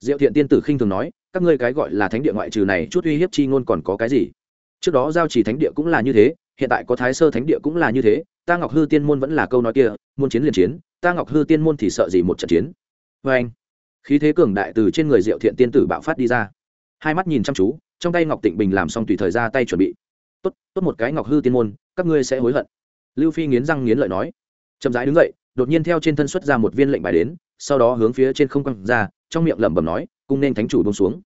Diệu thiện tiên tử khinh thường nói, các ngươi cái gọi là thánh địa ngoại trừ này chút uy hiếp chi ngôn còn có cái gì? Trước đó giao chỉ thánh địa cũng là như thế, hiện tại có thái sơ thánh địa cũng là như thế, ta ngọc hư tiên môn vẫn là câu nói kia, muốn chiến liền chiến, ta ngọc hư tiên môn thì sợ gì một trận chiến. Vê anh, khí thế cường đại từ trên người diệu thiện tiên tử bạo phát đi ra. Hai mắt nhìn chăm chú, trong tay ngọc tịnh bình làm xong tùy thời ra tay chuẩn bị. Tốt tốt một cái ngọc hư tiên môn, các ngươi sẽ hối hận lưu phi nghiến răng nghiến lợi nói. Chậm rãi đứng dậy, đột nhiên theo trên thân xuất ra một viên lệnh bài đến, sau đó hướng phía trên không quăng ra, trong miệng lẩm bẩm nói, cung nên thánh chủ bông xuống.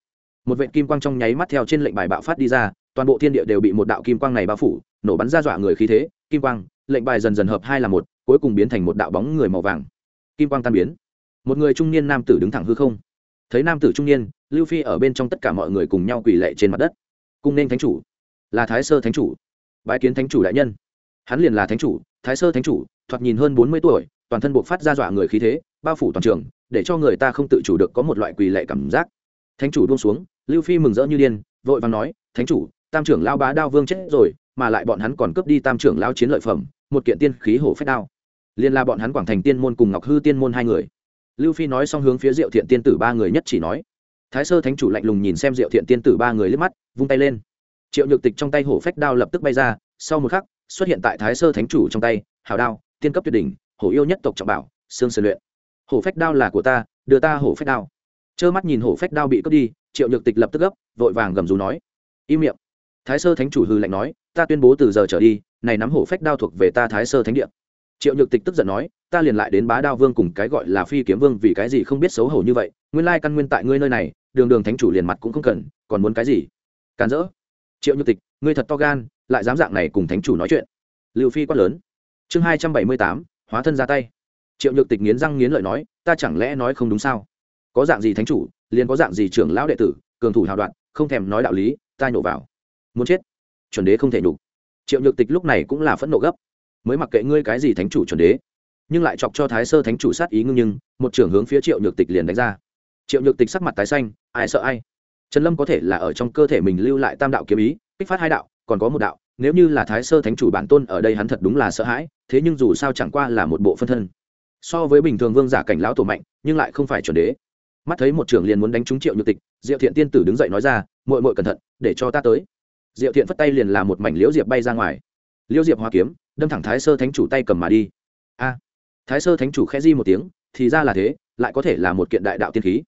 Một vệ kim quang trong nháy mắt theo trên lệnh bài bạo phát đi ra, toàn bộ thiên địa đều bị một đạo kim quang này bao phủ, nổ bắn ra dọa người khí thế, kim quang, lệnh bài dần dần hợp hai là một, cuối cùng biến thành một đạo bóng người màu vàng. Kim quang tan biến. Một người trung niên nam tử đứng thẳng hư không. Thấy nam tử trung niên, lưu phi ở bên trong tất cả mọi người cùng nhau quỳ lệ trên mặt đất. Cung nên thánh chủ, là thái sơ thánh chủ bãi kiến thánh chủ đại nhân hắn liền là thánh chủ, thái sơ thánh chủ, thoạt nhìn hơn bốn mươi tuổi, toàn thân buộc phát ra dọa người khí thế, bao phủ toàn trường, để cho người ta không tự chủ được có một loại quỳ lệ cảm giác. Thánh chủ buông xuống, lưu phi mừng rỡ như điên, vội vàng nói, thánh chủ, tam trưởng lao bá đao vương chết rồi, mà lại bọn hắn còn cướp đi tam trưởng lao chiến lợi phẩm, một kiện tiên khí hổ phách đao. Liên la bọn hắn quảng thành tiên môn cùng ngọc hư tiên môn hai người. Lưu phi nói xong hướng phía diệu thiện tiên tử ba người nhất chỉ nói. Thái sơ thánh chủ lạnh lùng nhìn xem diệu thiện tiên tử ba người liếc mắt, vung tay lên. Triệu nhược tịch trong tay hổ phách đao lập tức bay ra, sau một khắc xuất hiện tại thái sơ thánh chủ trong tay, hào đao, tiên cấp tuyệt đỉnh, hổ yêu nhất tộc trọng bảo xương sơn luyện. Hổ phách đao là của ta, đưa ta hổ phách đao. Trơ mắt nhìn hổ phách đao bị cướp đi, triệu nhược tịch lập tức gấp, vội vàng gầm rú nói. Im miệng. Thái sơ thánh chủ hư lạnh nói, ta tuyên bố từ giờ trở đi, này nắm hổ phách đao thuộc về ta thái sơ thánh địa. Triệu nhược tịch tức giận nói, ta liền lại đến bá đao vương cùng cái gọi là phi kiếm vương vì cái gì không biết xấu hổ như vậy, nguyên lai căn nguyên tại ngươi nơi này, đường đường thánh chủ liền mặt cũng không cần, còn muốn cái gì? Càn rỡ. Triệu nhược tịch, ngươi thật to gan lại dám dạng này cùng thánh chủ nói chuyện. Liệu phi quát lớn. Chương hai trăm bảy mươi tám, hóa thân ra tay. Triệu nhược tịch nghiến răng nghiến lợi nói, ta chẳng lẽ nói không đúng sao? Có dạng gì thánh chủ, liền có dạng gì trưởng lão đệ tử, cường thủ hào đoạn, không thèm nói đạo lý, ta nhổ vào. Muốn chết, chuẩn đế không thể nhục. Triệu nhược tịch lúc này cũng là phẫn nộ gấp. Mới mặc kệ ngươi cái gì thánh chủ chuẩn đế, nhưng lại chọc cho thái sơ thánh chủ sát ý ngưng nhưng, một trưởng hướng phía triệu nhược tịch liền đánh ra. Triệu nhược tịch sắc mặt tái xanh, ai sợ ai? Trần lâm có thể là ở trong cơ thể mình lưu lại tam đạo kiếm ý, kích phát hai đạo còn có một đạo, nếu như là thái sơ thánh chủ bản tôn ở đây hắn thật đúng là sợ hãi, thế nhưng dù sao chẳng qua là một bộ phân thân. So với bình thường vương giả cảnh lão tổ mạnh, nhưng lại không phải chuẩn đế. Mắt thấy một trưởng liền muốn đánh trúng triệu nhược tịch, diệu thiện tiên tử đứng dậy nói ra mội mội cẩn thận, để cho ta tới. Diệu thiện phất tay liền là một mảnh liễu diệp bay ra ngoài. Liễu diệp hoa kiếm, đâm thẳng thái sơ thánh chủ tay cầm mà đi. A! Thái sơ thánh chủ khẽ di một tiếng, thì ra là thế, lại có thể là một kiện đại đạo tiên khí.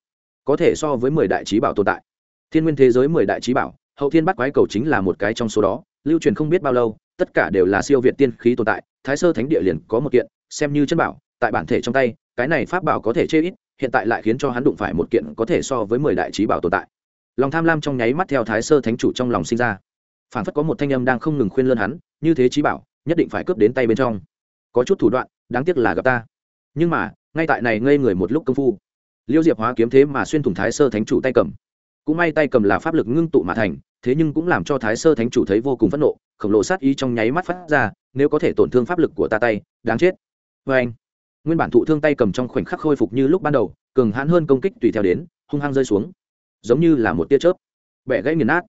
Có thể so với mười đại trí bảo tồn tại. Thiên nguyên thế giới mười đại trí bảo hậu thiên bắt quái cầu chính là một cái trong số đó, lưu truyền không biết bao lâu, tất cả đều là siêu việt tiên khí tồn tại, thái sơ thánh địa liền có một kiện, xem như chân bảo, tại bản thể trong tay, cái này pháp bảo có thể chê ít, hiện tại lại khiến cho hắn đụng phải một kiện có thể so với mười đại trí bảo tồn tại. Lòng tham lam trong nháy mắt theo thái sơ thánh chủ trong lòng sinh ra. Phản phất có một thanh âm đang không ngừng khuyên lơn hắn, như thế trí bảo, nhất định phải cướp đến tay bên trong. Có chút thủ đoạn, đáng tiếc là gặp ta. Nhưng mà, ngay tại này ngây người một lúc công phu, liêu diệp hóa kiếm thế mà xuyên thủng thái sơ thánh chủ tay cầm. Cũng may tay cầm là pháp lực ngưng tụ mà thành thế nhưng cũng làm cho thái sơ thánh chủ thấy vô cùng phẫn nộ, khổng lồ sát ý trong nháy mắt phát ra, nếu có thể tổn thương pháp lực của ta tay, đáng chết. Vê anh, nguyên bản thụ thương tay cầm trong khoảnh khắc khôi phục như lúc ban đầu, cường hãn hơn công kích tùy theo đến, hung hăng rơi xuống. Giống như là một tia chớp, bẻ gãy nghiền nát.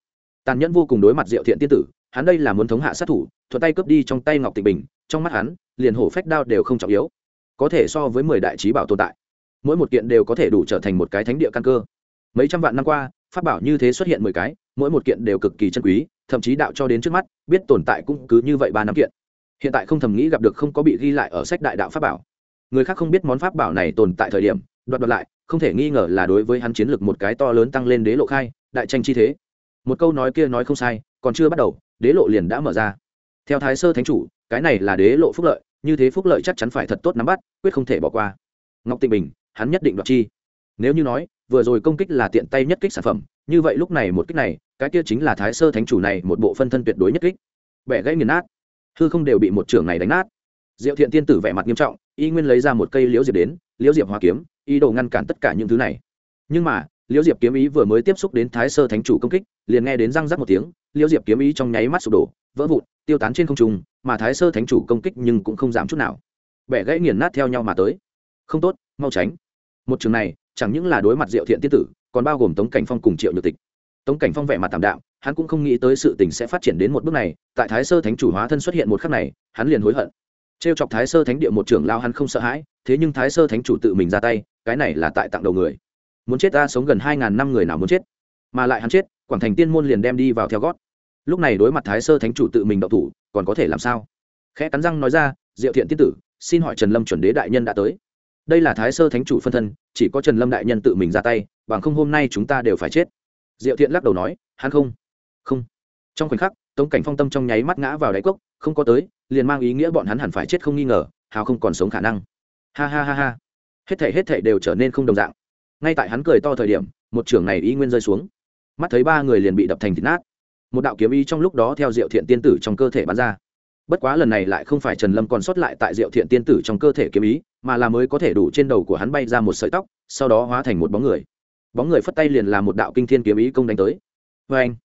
Tàn nhẫn vô cùng đối mặt diệu thiện tiên tử, hắn đây là muốn thống hạ sát thủ thuật tay cướp đi trong tay ngọc tịnh bình, trong mắt hắn, liền hổ phách đao đều không trọng yếu. Có thể so với mười đại trí bảo tồn tại, mỗi một kiện đều có thể đủ trở thành một cái thánh địa căn cơ. Mấy trăm vạn năm qua, pháp bảo như thế xuất hiện mười cái mỗi một kiện đều cực kỳ chân quý, thậm chí đạo cho đến trước mắt, biết tồn tại cũng cứ như vậy ba năm kiện. Hiện tại không thầm nghĩ gặp được không có bị ghi lại ở sách đại đạo pháp bảo. Người khác không biết món pháp bảo này tồn tại thời điểm, đoạt đoạt lại, không thể nghi ngờ là đối với hắn chiến lược một cái to lớn tăng lên đế lộ khai, đại tranh chi thế. Một câu nói kia nói không sai, còn chưa bắt đầu, đế lộ liền đã mở ra. Theo thái sơ thánh chủ, cái này là đế lộ phúc lợi, như thế phúc lợi chắc chắn phải thật tốt nắm bắt, quyết không thể bỏ qua. Ngọc tịnh bình, hắn nhất định đoạt chi. Nếu như nói, vừa rồi công kích là tiện tay nhất kích sản phẩm, như vậy lúc này một kích này cái kia chính là thái sơ thánh chủ này một bộ phân thân tuyệt đối nhất kích. Bẻ gãy nghiền nát. Hư không đều bị một trưởng này đánh nát. Diệu thiện tiên tử vẻ mặt nghiêm trọng, y nguyên lấy ra một cây liễu diệp đến, liễu diệp hoa kiếm, ý đồ ngăn cản tất cả những thứ này. Nhưng mà, liễu diệp kiếm ý vừa mới tiếp xúc đến thái sơ thánh chủ công kích, liền nghe đến răng rắc một tiếng, liễu diệp kiếm ý trong nháy mắt sụp đổ, vỡ vụn, tiêu tán trên không trung, mà thái sơ thánh chủ công kích nhưng cũng không giảm chút nào. Bẻ gãy nghiền nát theo nhau mà tới. Không tốt, mau tránh. Một trường này, chẳng những là đối mặt diệu thiện tiên tử, còn bao gồm tống cảnh phong cùng triệu nhược tịch tống cảnh phong vẻ mặt tạm đạm, hắn cũng không nghĩ tới sự tình sẽ phát triển đến một bước này, tại thái sơ thánh chủ hóa thân xuất hiện một khắc này, hắn liền hối hận. Trêu chọc thái sơ thánh địa một trưởng lao hắn không sợ hãi, thế nhưng thái sơ thánh chủ tự mình ra tay, cái này là tại tặng đầu người. Muốn chết ta sống gần hai ngàn năm người nào muốn chết? Mà lại hắn chết, quảng thành tiên môn liền đem đi vào theo gót. Lúc này đối mặt thái sơ thánh chủ tự mình đậu thủ, còn có thể làm sao? Khẽ cắn răng nói ra, diệu thiện tiên tử, xin hỏi trần lâm chuẩn đế đại nhân đã tới. Đây là thái sơ thánh chủ phân thân, chỉ có trần lâm đại nhân tự mình ra tay, bằng không hôm nay chúng ta đều phải chết diệu thiện lắc đầu nói, hắn không không. Trong khoảnh khắc, tống cảnh phong tâm trong nháy mắt ngã vào đáy cốc, không có tới, liền mang ý nghĩa bọn hắn hẳn phải chết không nghi ngờ, hào không còn sống khả năng. Ha ha ha ha. Hết thể hết thể đều trở nên không đồng dạng. Ngay tại hắn cười to thời điểm, một trưởng này y nguyên rơi xuống. Mắt thấy ba người liền bị đập thành thịt nát. Một đạo kiếm ý trong lúc đó theo diệu thiện tiên tử trong cơ thể bắn ra. Bất quá lần này lại không phải trần lâm còn sót lại tại diệu thiện tiên tử trong cơ thể kiếm ý mà là mới có thể đủ trên đầu của hắn bay ra một sợi tóc, sau đó hóa thành một bóng người bóng người phất tay liền là một đạo kinh thiên kiếm ý công đánh tới. Vê anh,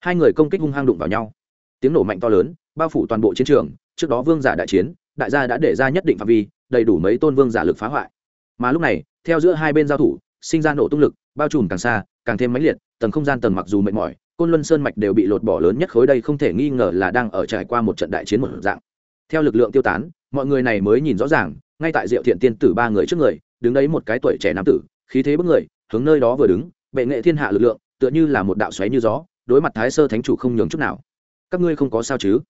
hai người công kích hung hăng đụng vào nhau. Tiếng nổ mạnh to lớn, bao phủ toàn bộ chiến trường, trước đó vương giả đại chiến, đại gia đã để ra nhất định phạm vi, đầy đủ mấy tôn vương giả lực phá hoại. Mà lúc này, theo giữa hai bên giao thủ, sinh ra nổ tung lực, bao trùm càng xa, càng thêm mãnh liệt, tầng không gian tầng mặc dù mệt mỏi, côn luân sơn mạch đều bị lột bỏ lớn nhất khối đây không thể nghi ngờ là đang ở trải qua một trận đại chiến một dạng. Theo lực lượng tiêu tán, mọi người này mới nhìn rõ ràng, ngay tại diệu thiện tiên tử ba người trước người, đứng đấy một cái tuổi trẻ nam tử, khí thế bức người hướng nơi đó vừa đứng, bệ nghệ thiên hạ lực lượng, tựa như là một đạo xoáy như gió, đối mặt thái sơ thánh chủ không nhường chút nào. Các ngươi không có sao chứ?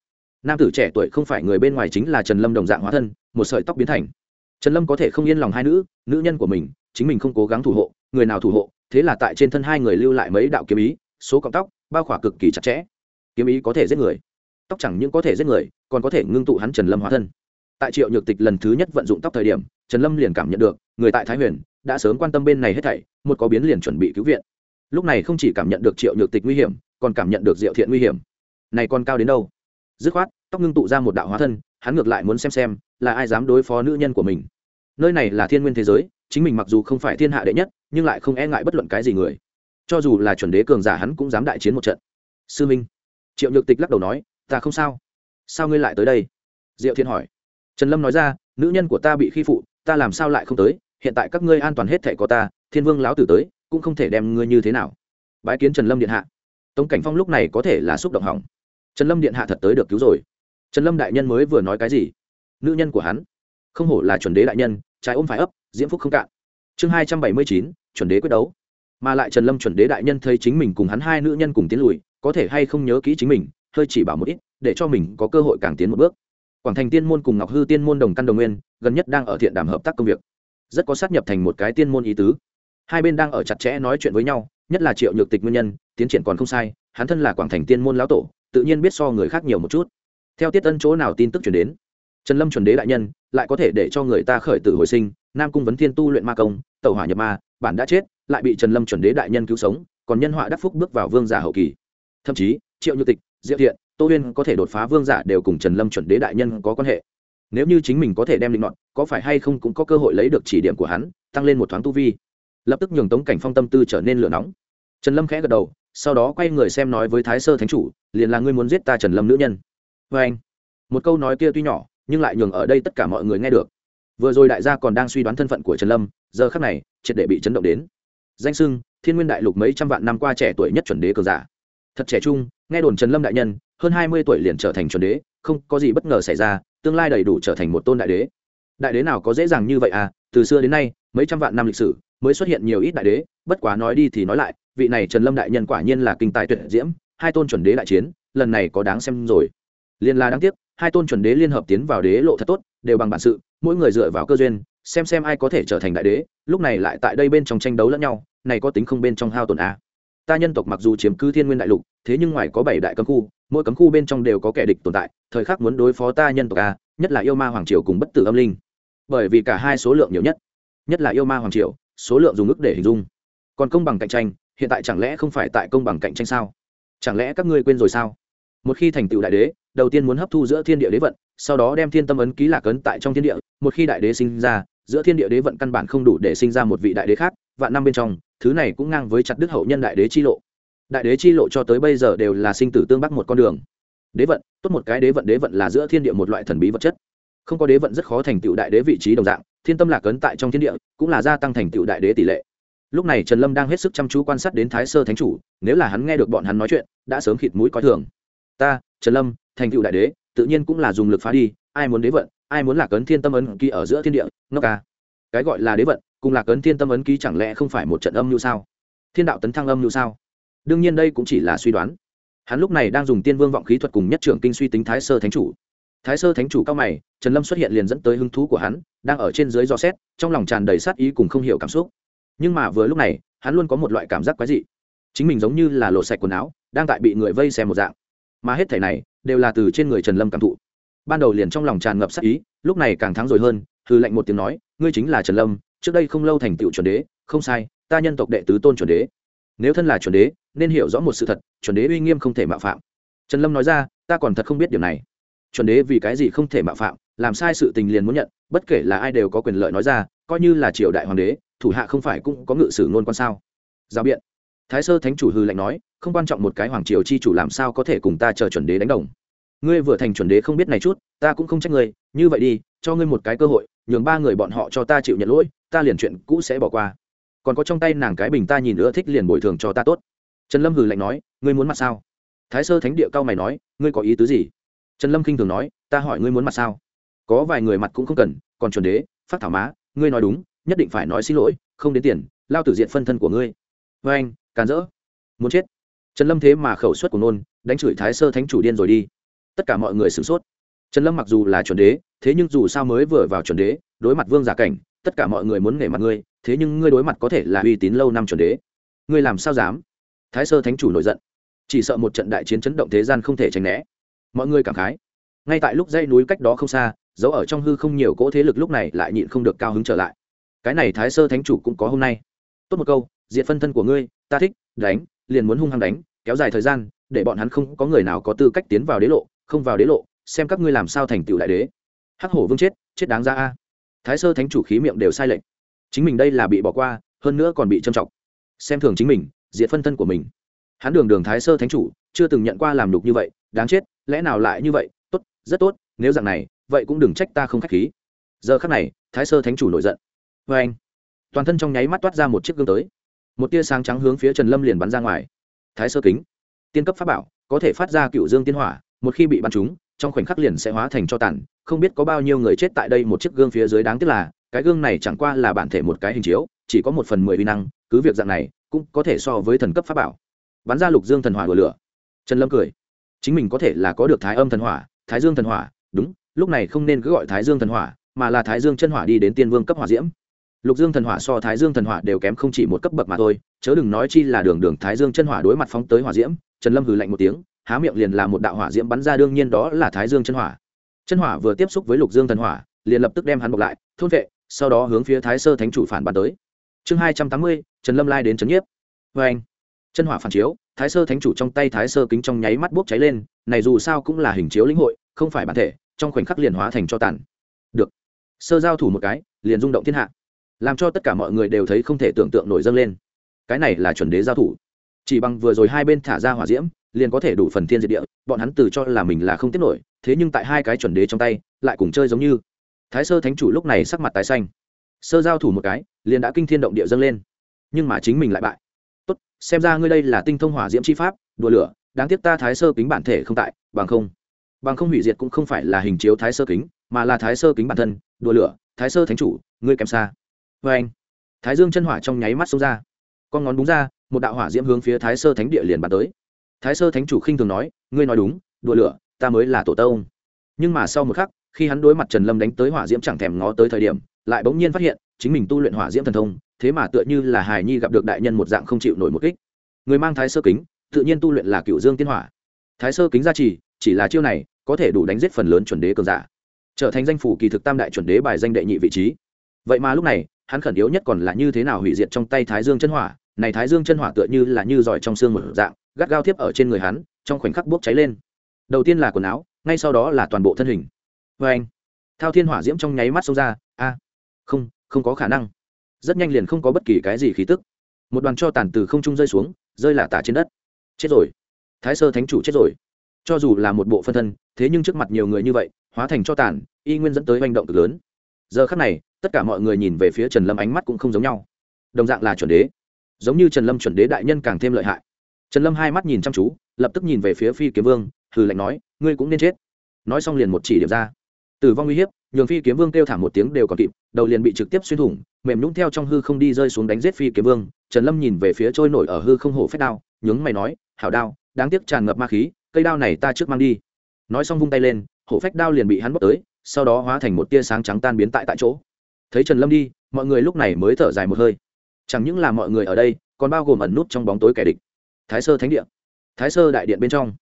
Nam tử trẻ tuổi không phải người bên ngoài chính là trần lâm đồng dạng hóa thân, một sợi tóc biến thành. Trần lâm có thể không yên lòng hai nữ nữ nhân của mình, chính mình không cố gắng thủ hộ, người nào thủ hộ, thế là tại trên thân hai người lưu lại mấy đạo kiếm ý, số cọng tóc, bao khỏa cực kỳ chặt chẽ. Kiếm ý có thể giết người, tóc chẳng những có thể giết người, còn có thể ngưng tụ hắn trần lâm hóa thân. Tại triệu nhược tịch lần thứ nhất vận dụng tóc thời điểm trần lâm liền cảm nhận được, người tại thái huyền đã sớm quan tâm bên này hết thảy, một có biến liền chuẩn bị cứu viện. Lúc này không chỉ cảm nhận được triệu nhược tịch nguy hiểm, còn cảm nhận được diệu thiện nguy hiểm. Này còn cao đến đâu? Dứt khoát, tóc ngưng tụ ra một đạo hóa thân, hắn ngược lại muốn xem xem là ai dám đối phó nữ nhân của mình. Nơi này là thiên nguyên thế giới, chính mình mặc dù không phải thiên hạ đệ nhất, nhưng lại không e ngại bất luận cái gì người. Cho dù là chuẩn đế cường giả hắn cũng dám đại chiến một trận. Sư minh, triệu nhược tịch lắc đầu nói, ta không sao. Sao ngươi lại tới đây? Diệu thiên hỏi. Trần lâm nói ra, nữ nhân của ta bị khi phụ ta làm sao lại không tới, hiện tại các ngươi an toàn hết thể có ta, thiên vương lão tử tới, cũng không thể đem ngươi như thế nào. Bái kiến trần lâm điện hạ. Tống cảnh phong lúc này có thể là xúc động hỏng. Trần lâm điện hạ thật tới được cứu rồi. Trần lâm đại nhân mới vừa nói cái gì? Nữ nhân của hắn. Không hổ là chuẩn đế đại nhân, trái ôm phải ấp, diễm phúc không cạn. Chương hai trăm bảy mươi chín, chuẩn đế quyết đấu. Mà lại trần lâm chuẩn đế đại nhân thấy chính mình cùng hắn hai nữ nhân cùng tiến lùi, có thể hay không nhớ kỹ chính mình, hơi chỉ bảo một ít, để cho mình có cơ hội càng tiến một bước. Quảng thành tiên môn cùng ngọc hư tiên môn đồng căn đồng nguyên gần nhất đang ở thiện đàm hợp tác công việc. Rất có sát nhập thành một cái tiên môn ý tứ. Hai bên đang ở chặt chẽ nói chuyện với nhau, nhất là triệu nhược tịch nguyên nhân, tiến triển còn không sai, hắn thân là quảng thành tiên môn lão tổ, tự nhiên biết so người khác nhiều một chút. Theo tiết tân chỗ nào tin tức chuyển đến, trần lâm chuẩn đế đại nhân, lại có thể để cho người ta khởi tử hồi sinh, nam cung vấn thiên tu luyện ma công tàu hỏa nhập ma, bản đã chết, lại bị trần lâm chuẩn đế đại nhân cứu sống, còn nhân họa đắc phúc bước vào vương giả hậu kỳ. Thậm chí, triệu như tịch, diệu thiện, tô huyên có thể đột phá vương giả đều cùng trần lâm chuẩn đế đại nhân có quan hệ nếu như chính mình có thể đem linh nọt, có phải hay không cũng có cơ hội lấy được chỉ điểm của hắn, tăng lên một thoáng tu vi. Lập tức nhường tống cảnh phong tâm tư trở nên lửa nóng. Trần lâm khẽ gật đầu, sau đó quay người xem nói với thái sơ thánh chủ, liền là ngươi muốn giết ta trần lâm nữ nhân. Vê anh, một câu nói kia tuy nhỏ, nhưng lại nhường ở đây tất cả mọi người nghe được. Vừa rồi đại gia còn đang suy đoán thân phận của trần lâm, giờ khắc này, triệt để bị chấn động đến. Danh sưng thiên nguyên đại lục mấy trăm vạn năm qua trẻ tuổi nhất chuẩn đế cường giả. Thật trẻ trung, nghe đồn trần lâm đại nhân, hơn hai mươi tuổi liền trở thành chuẩn đế, không có gì bất ngờ xảy ra tương lai đầy đủ trở thành một tôn đại đế. Đại đế nào có dễ dàng như vậy à? Từ xưa đến nay, mấy trăm vạn năm lịch sử mới xuất hiện nhiều ít đại đế, bất quá nói đi thì nói lại, vị này trần lâm đại nhân quả nhiên là kinh tài tuyệt diễm, hai tôn chuẩn đế đại chiến, lần này có đáng xem rồi. Liên la đáng tiếc, hai tôn chuẩn đế liên hợp tiến vào đế lộ thật tốt, đều bằng bản sự, mỗi người dựa vào cơ duyên, xem xem ai có thể trở thành đại đế, lúc này lại tại đây bên trong tranh đấu lẫn nhau, này có tính không bên trong hao tổn a ta nhân tộc mặc dù chiếm cứ thiên nguyên đại lục, thế nhưng ngoài có bảy đại cấm khu, mỗi cấm khu bên trong đều có kẻ địch tồn tại, thời khắc muốn đối phó ta nhân tộc a, nhất là yêu ma hoàng triều cùng bất tử âm linh. Bởi vì cả hai số lượng nhiều nhất nhất là yêu ma hoàng triều, số lượng dùng ức để hình dung. Còn công bằng cạnh tranh, hiện tại chẳng lẽ không phải tại công bằng cạnh tranh sao? Chẳng lẽ các ngươi quên rồi sao? Một khi thành tựu đại đế, đầu tiên muốn hấp thu giữa thiên địa đế vận, sau đó đem thiên tâm ấn ký lạc ấn tại trong thiên địa, một khi đại đế sinh ra, giữa thiên địa đế vận căn bản không đủ để sinh ra một vị đại đế khác vạn năm bên trong, thứ này cũng ngang với chặt đức hậu nhân đại đế chi lộ. Đại đế chi lộ cho tới bây giờ đều là sinh tử tương bắc một con đường. Đế vận, tốt một cái đế vận đế vận là giữa thiên địa một loại thần bí vật chất. Không có đế vận rất khó thành tựu đại đế vị trí đồng dạng, thiên tâm lạc ấn tại trong thiên địa, cũng là gia tăng thành tựu đại đế tỷ lệ. Lúc này trần lâm đang hết sức chăm chú quan sát đến thái sơ thánh chủ, nếu là hắn nghe được bọn hắn nói chuyện, đã sớm khịt mũi coi thường. Ta, trần lâm, thành tựu đại đế, tự nhiên cũng là dùng lực phá đi, ai muốn đế vận, ai muốn lạc ấn thiên tâm ấn kỳ ở giữa thiên địa, ngốc ca cái gọi là đế vận cùng lạc ấn thiên tâm ấn ký chẳng lẽ không phải một trận âm như sao? Thiên đạo tấn thăng âm như sao? Đương nhiên đây cũng chỉ là suy đoán. Hắn lúc này đang dùng tiên vương vọng khí thuật cùng nhất trưởng kinh suy tính thái sơ thánh chủ. Thái sơ thánh chủ cao mày, trần lâm xuất hiện liền dẫn tới hứng thú của hắn, đang ở trên dưới dò xét, trong lòng tràn đầy sát ý cùng không hiểu cảm xúc. Nhưng mà vừa lúc này, hắn luôn có một loại cảm giác quái dị. Chính mình giống như là lộ sạch quần áo, đang tại bị người vây xem một dạng. Mà hết thể này, đều là từ trên người trần lâm cảm thụ. Ban đầu liền trong lòng tràn ngập sát ý, lúc này càng thắng rồi hơn hư lệnh một tiếng nói, ngươi chính là trần lâm trước đây không lâu thành tựu chuẩn đế, không sai, ta nhân tộc đệ tứ tôn chuẩn đế. Nếu thân là chuẩn đế, nên hiểu rõ một sự thật, chuẩn đế uy nghiêm không thể mạo phạm. Trần lâm nói ra, ta còn thật không biết điều này. Chuẩn đế vì cái gì không thể mạo phạm, làm sai sự tình liền muốn nhận, bất kể là ai đều có quyền lợi nói ra, coi như là triều đại hoàng đế, thủ hạ không phải cũng có ngự sử ngôn quan sao? Giao biện. Thái sơ thánh chủ hư lệnh nói, không quan trọng một cái hoàng triều chi chủ làm sao có thể cùng ta chờ chuẩn đế đánh đồng. Ngươi vừa thành chuẩn đế không biết này chút, ta cũng không trách ngươi, như vậy đi, cho ngươi một cái cơ hội, nhường ba người bọn họ cho ta chịu nhận lỗi ta liền chuyện cũ sẽ bỏ qua. Còn có trong tay nàng cái bình ta nhìn nữa thích liền bồi thường cho ta tốt. Trần lâm hừ lạnh nói, ngươi muốn mặt sao? Thái sơ thánh địa cao mày nói, ngươi có ý tứ gì? Trần lâm k i n h thường nói, ta hỏi ngươi muốn mặt sao? Có vài người mặt cũng không cần, còn chuẩn đế, phát thảo má, ngươi nói đúng, nhất định phải nói xin lỗi, không đến tiền, lao tử diện phân thân của ngươi. Vê anh, càn rỡ. Muốn chết. Trần lâm thế mà khẩu suất của nôn, đánh chửi thái sơ thánh chủ điên rồi đi. Tất cả mọi người sửng sốt. Trần lâm mặc dù là chuẩn đế, thế nhưng dù sao mới vừa vào chuẩn đế, đối mặt vương giả cảnh tất cả mọi người muốn nể mặt ngươi, thế nhưng ngươi đối mặt có thể là uy tín lâu năm chuẩn đế. Ngươi làm sao dám? Thái sơ thánh chủ nổi giận. Chỉ sợ một trận đại chiến chấn động thế gian không thể tránh né. Mọi người cảm khái. Ngay tại lúc dãy núi cách đó không xa giấu ở trong hư không nhiều cỗ thế lực lúc này lại nhịn không được cao hứng trở lại. Cái này thái sơ thánh chủ cũng có hôm nay. Tốt một câu diện phân thân của ngươi, ta thích, đánh, liền muốn hung hăng đánh, kéo dài thời gian, để bọn hắn không có người nào có tư cách tiến vào đế lộ, không vào đế lộ, xem các ngươi làm sao thành tựu đại đế. Hắc hổ vương chết chết đáng ra a thái sơ thánh chủ khí miệng đều sai lệch. Chính mình đây là bị bỏ qua, hơn nữa còn bị trâm trọng. Xem thường chính mình, diệt phân thân của mình. Hắn đường đường thái sơ thánh chủ, chưa từng nhận qua làm đục như vậy, đáng chết, lẽ nào lại như vậy? Tốt, rất tốt, nếu dạng này, vậy cũng đừng trách ta không k h á c h khí. Giờ khắc này, thái sơ thánh chủ nổi giận. Vê anh, toàn thân trong nháy mắt toát ra một chiếc gương tới. Một tia sáng trắng hướng phía trần lâm liền bắn ra ngoài. Thái sơ kính. Tiên cấp pháp bảo, có thể phát ra cựu dương tiên hỏa, một khi bị bắn trúng trong khoảnh khắc liền sẽ hóa thành cho tàn, không biết có bao nhiêu người chết tại đây một chiếc gương phía dưới đáng tiếc là, cái gương này chẳng qua là bản thể một cái hình chiếu, chỉ có một phần mười vi năng, cứ việc dạng này, cũng có thể so với thần cấp pháp bảo. Bắn ra lục dương thần hỏa của lửa. Trần lâm cười. Chính mình có thể là có được thái âm thần hỏa, thái dương thần hỏa, đúng, lúc này không nên cứ gọi thái dương thần hỏa, mà là thái dương chân hỏa đi đến tiên vương cấp hỏa diễm. Lục dương thần hỏa so thái dương thần hỏa đều kém không chỉ một cấp bậc mà thôi, chớ đừng nói chi là đường đường thái dương chân hỏa đối mặt phóng tới hỏa diễm, trần lâm hừ lạnh một tiếng há miệng liền là một đạo hỏa diễm bắn ra, đương nhiên đó là thái dương chân hỏa. Chân hỏa vừa tiếp xúc với lục dương thần hỏa, liền lập tức đem hắn bọc lại, thôn vệ, sau đó hướng phía thái sơ thánh chủ phản bắn tới. Chương hai trăm tám mươi, trần lâm lai đến trấn nhiếp. Vê anh, chân hỏa phản chiếu, thái sơ thánh chủ trong tay thái sơ kính trong nháy mắt bốc cháy lên, này dù sao cũng là hình chiếu lĩnh hội, không phải bản thể, trong khoảnh khắc liền hóa thành cho tàn. Được. Sơ giao thủ một cái, liền rung động thiên hạ. Làm cho tất cả mọi người đều thấy không thể tưởng tượng nổi dâng lên. Cái này là chuẩn đế giao thủ. Chỉ bằng vừa rồi hai bên thả ra hỏa diễm liền có thể đủ phần thiên diệt địa, bọn hắn từ cho là mình là không tiếp nổi, thế nhưng tại hai cái chuẩn đế trong tay, lại cùng chơi giống như. Thái sơ thánh chủ lúc này sắc mặt tái xanh. Sơ giao thủ một cái, liền đã kinh thiên động địa dâng lên. Nhưng mà chính mình lại bại. Tốt, xem ra ngươi đây là tinh thông hỏa diễm chi pháp, đùa lửa, đáng tiếc ta thái sơ kính bản thể không tại, bằng không. Bằng không hủy diệt cũng không phải là hình chiếu thái sơ kính, mà là thái sơ kính bản thân, đùa lửa, thái sơ thánh chủ, ngươi kèm xa. Vê anh, thái dương chân hỏa trong nháy mắt xông ra. Con ngón đúng ra, một đạo hỏa diễm hướng phía thái sơ thánh địa liền bắn tới thái sơ thánh chủ khinh thường nói, ngươi nói đúng, đùa lửa, ta mới là tổ tông. Nhưng mà sau một khắc, khi hắn đối mặt trần lâm đánh tới hỏa diễm chẳng thèm ngó tới thời điểm, lại bỗng nhiên phát hiện, chính mình tu luyện hỏa diễm thần thông, thế mà tựa như là hài nhi gặp được đại nhân một dạng không chịu nổi một kích. Người mang thái sơ kính, tự nhiên tu luyện là cựu dương tiên hỏa. Thái sơ kính gia trì, chỉ là chiêu này, có thể đủ đánh giết phần lớn chuẩn đế cường giả, trở thành danh phủ kỳ thực tam đại chuẩn đế bài danh đệ nhị vị trí. Vậy mà lúc này, hắn khẩn yếu nhất còn là như thế nào hủy diệt trong tay thái dương chân hỏa, này thái dương chân hỏa tựa như là như giỏi trong xương một dạng gắt gao tiếp ở trên người hắn, trong khoảnh khắc bốc cháy lên. Đầu tiên là quần áo, ngay sau đó là toàn bộ thân hình. Vê anh, thao thiên hỏa diễm trong nháy mắt xông ra. A, không không có khả năng. Rất nhanh liền không có bất kỳ cái gì khí tức. Một đoàn cho tàn từ không trung rơi xuống, rơi là tả trên đất. Chết rồi. Thái sơ thánh chủ chết rồi. Cho dù là một bộ phân thân, thế nhưng trước mặt nhiều người như vậy, hóa thành cho tàn, y nguyên dẫn tới hành động cực lớn. Giờ khắc này, tất cả mọi người nhìn về phía trần lâm ánh mắt cũng không giống nhau. Đồng dạng là chuẩn đế. Giống như trần lâm chuẩn đế đại nhân càng thêm lợi hại trần lâm hai mắt nhìn chăm chú, lập tức nhìn về phía phi kiếm vương, hừ lạnh nói, ngươi cũng nên chết. Nói xong liền một chỉ điểm ra. Tử vong uy hiếp, nhường phi kiếm vương kêu thảm một tiếng đều còn kịp, đầu liền bị trực tiếp xuyên thủng, mềm nhũng theo trong hư không đi rơi xuống đánh giết phi kiếm vương. Trần lâm nhìn về phía trôi nổi ở hư không hổ phép đao, nhướng mày nói, hảo đao, đáng tiếc tràn ngập ma khí, cây đao này ta trước mang đi. Nói xong vung tay lên, hổ phách đao liền bị hắn bóc tới, sau đó hóa thành một tia sáng trắng tan biến tại tại chỗ. Thấy trần lâm đi, mọi người lúc này mới thở dài một hơi. Chẳng những là mọi người ở đây, còn bao gồm ẩn nút trong bóng tối kẻ địch thái sơ thánh địa. Thái sơ đại điện bên trong.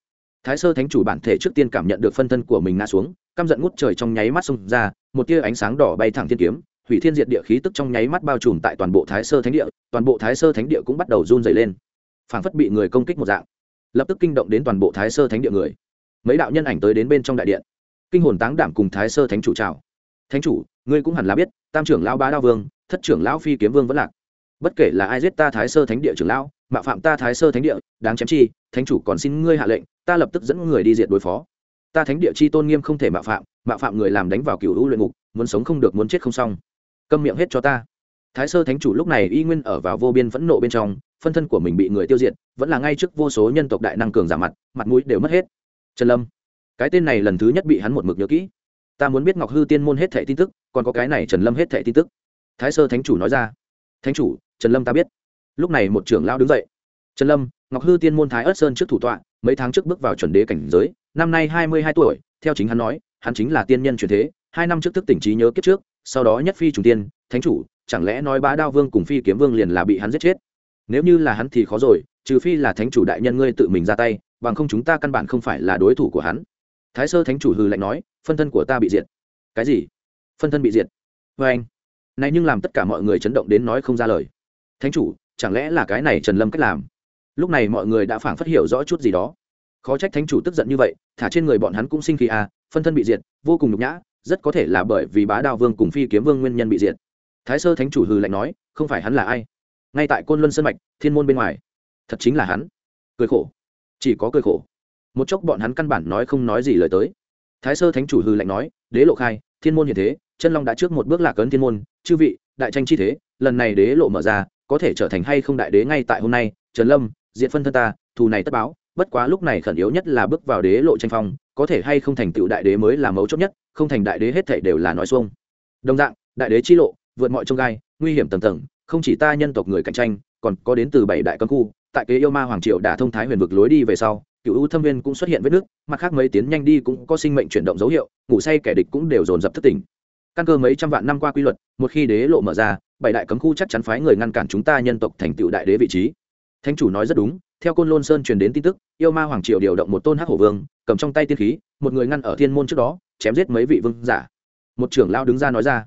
Thái sơ thánh chủ bản thể trước tiên cảm nhận được phân thân của mình ngã xuống, căm giận ngút trời trong nháy mắt xông ra, một tia ánh sáng đỏ bay thẳng thiên kiếm, hủy thiên diệt địa khí tức trong nháy mắt bao trùm tại toàn bộ thái sơ thánh địa, toàn bộ thái sơ thánh địa cũng bắt đầu run dày lên. Phảng phất bị người công kích một dạng. Lập tức kinh động đến toàn bộ thái sơ thánh địa người. Mấy đạo nhân ảnh tới đến bên trong đại điện. Kinh hồn táng đảm cùng thái sơ thánh chủ chào. Thánh chủ, ngươi cũng hẳn là biết, tam trưởng lão bá đao vương, thất trưởng lão phi kiếm vương vẫn lạc. Bất kể là ai giết ta thái sơ thánh địa trưởng lão mạo phạm ta thái sơ thánh địa, đáng chém chi, thánh chủ còn xin ngươi hạ lệnh, ta lập tức dẫn người đi diệt đối phó. Ta thánh địa chi tôn nghiêm không thể mạo phạm mạo phạm người làm đánh vào cựu hữu luyện ngục, muốn sống không được muốn chết không xong. Câm miệng hết cho ta. Thái sơ thánh chủ lúc này y nguyên ở vào vô biên phẫn nộ bên trong, phân thân của mình bị người tiêu diệt, vẫn là ngay trước vô số nhân tộc đại năng cường giả mặt mặt mũi đều mất hết. Trần lâm, cái tên này lần thứ nhất bị hắn một mực nhớ kỹ. Ta muốn biết ngọc hư tiên môn hết thẻ tin tức, còn có cái này trần lâm hết thẻ tin tức. Thái sơ thánh chủ nói ra. Thánh chủ, trần lâm ta biết lúc này một trưởng lao đứng dậy. Trần lâm, ngọc hư tiên môn thái ất sơn trước thủ tọa, mấy tháng trước bước vào chuẩn đế cảnh giới, năm nay hai mươi hai tuổi, theo chính hắn nói, hắn chính là tiên nhân truyền thế, hai năm trước thức tỉnh trí nhớ kiếp trước, sau đó nhất phi trùng tiên, thánh chủ, chẳng lẽ nói bá đao vương cùng phi kiếm vương liền là bị hắn giết chết? Nếu như là hắn thì khó rồi, trừ phi là thánh chủ đại nhân ngươi tự mình ra tay, bằng không chúng ta căn bản không phải là đối thủ của hắn. Thái sơ thánh chủ hư lạnh nói, phân thân của ta bị diệt. Cái gì? Phân thân bị diệt? Vê anh này nhưng làm tất cả mọi người chấn động đến nói không ra lời. Thánh chủ chẳng lẽ là cái này trần lâm cách làm? Lúc này mọi người đã phảng phát hiểu rõ chút gì đó. Khó trách thánh chủ tức giận như vậy, thả trên người bọn hắn cũng sinh khí à phân thân bị diệt, vô cùng nhục nhã, rất có thể là bởi vì bá đao vương cùng phi kiếm vương nguyên nhân bị diệt. Thái sơ thánh chủ hừ lạnh nói, không phải hắn là ai? Ngay tại côn luân sân mạch, thiên môn bên ngoài. Thật chính là hắn. Cười khổ. Chỉ có cười khổ. Một chốc bọn hắn căn bản nói không nói gì lời tới. Thái sơ thánh chủ hừ lạnh nói, đế lộ khai, thiên môn hiện thế, chân long đã trước một bước lạc ấn thiên môn, chư vị, đại tranh chi thế, lần này đế lộ mở ra có thể trở thành hay không đại đế ngay tại hôm nay, trần lâm diện phân thân ta, thù này tất báo, bất quá lúc này khẩn yếu nhất là bước vào đế lộ tranh phong, có thể hay không thành tựu đại đế mới là mấu chốt nhất, không thành đại đế hết thảy đều là nói xuông. Đồng dạng, đại đế chi lộ, vượt mọi trông gai, nguy hiểm tầng tầng, không chỉ ta nhân tộc người cạnh tranh, còn có đến từ bảy đại cấm khu, tại kế yêu ma hoàng triều đã thông thái huyền vực lối đi về sau, cựu u thâm viên cũng xuất hiện vết nước, mặt khác mấy tiến nhanh đi cũng có sinh mệnh chuyển động dấu hiệu, ngủ say kẻ địch cũng đều dồn dập thất tỉnh căn cơ mấy trăm vạn năm qua quy luật, một khi đế lộ mở ra, bảy đại cấm khu chắc chắn phái người ngăn cản chúng ta nhân tộc thành tựu đại đế vị trí. Thánh chủ nói rất đúng, theo côn lôn sơn truyền đến tin tức, yêu ma hoàng triều điều động một tôn hắc hổ vương, cầm trong tay tiên khí, một người ngăn ở thiên môn trước đó, chém giết mấy vị vương giả. Một trưởng lao đứng ra nói ra,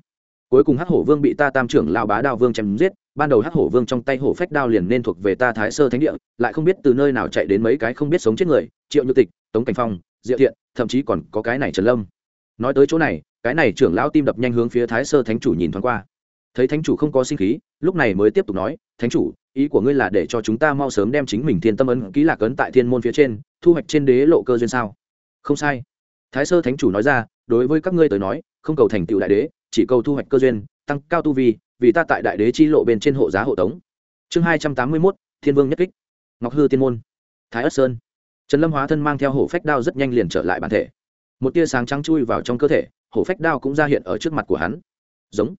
cuối cùng hắc hổ vương bị ta tam trưởng lao bá đao vương chém giết, ban đầu hắc hổ vương trong tay hổ phách đao liền nên thuộc về ta thái sơ thánh địa, lại không biết từ nơi nào chạy đến mấy cái không biết sống chết người, triệu như tịch, tống cảnh phong, diệu thiện, thậm chí còn có cái này trần lâm. Nói tới chỗ này cái này trưởng lão tim đập nhanh hướng phía thái sơ thánh chủ nhìn thoáng qua. Thấy thánh chủ không có sinh khí, lúc này mới tiếp tục nói, thánh chủ, ý của ngươi là để cho chúng ta mau sớm đem chính mình thiên tâm ấn ký lạc ấn tại thiên môn phía trên, thu hoạch trên đế lộ cơ duyên sao? Không sai. Thái sơ thánh chủ nói ra, đối với các ngươi tới nói, không cầu thành tựu đại đế, chỉ cầu thu hoạch cơ duyên, tăng cao tu vi, vì ta tại đại đế chi lộ bên trên hộ giá hộ tống. Chương hai trăm tám mươi mốt, thiên vương nhất kích. Ngọc hư tiên môn. Thái ất sơn. Trần lâm hóa thân mang theo hổ phách đao rất nhanh liền trở lại bản thể. Một tia sáng trắng chui vào trong cơ thể hổ phách đao cũng ra hiện ở trước mặt của hắn. Giống.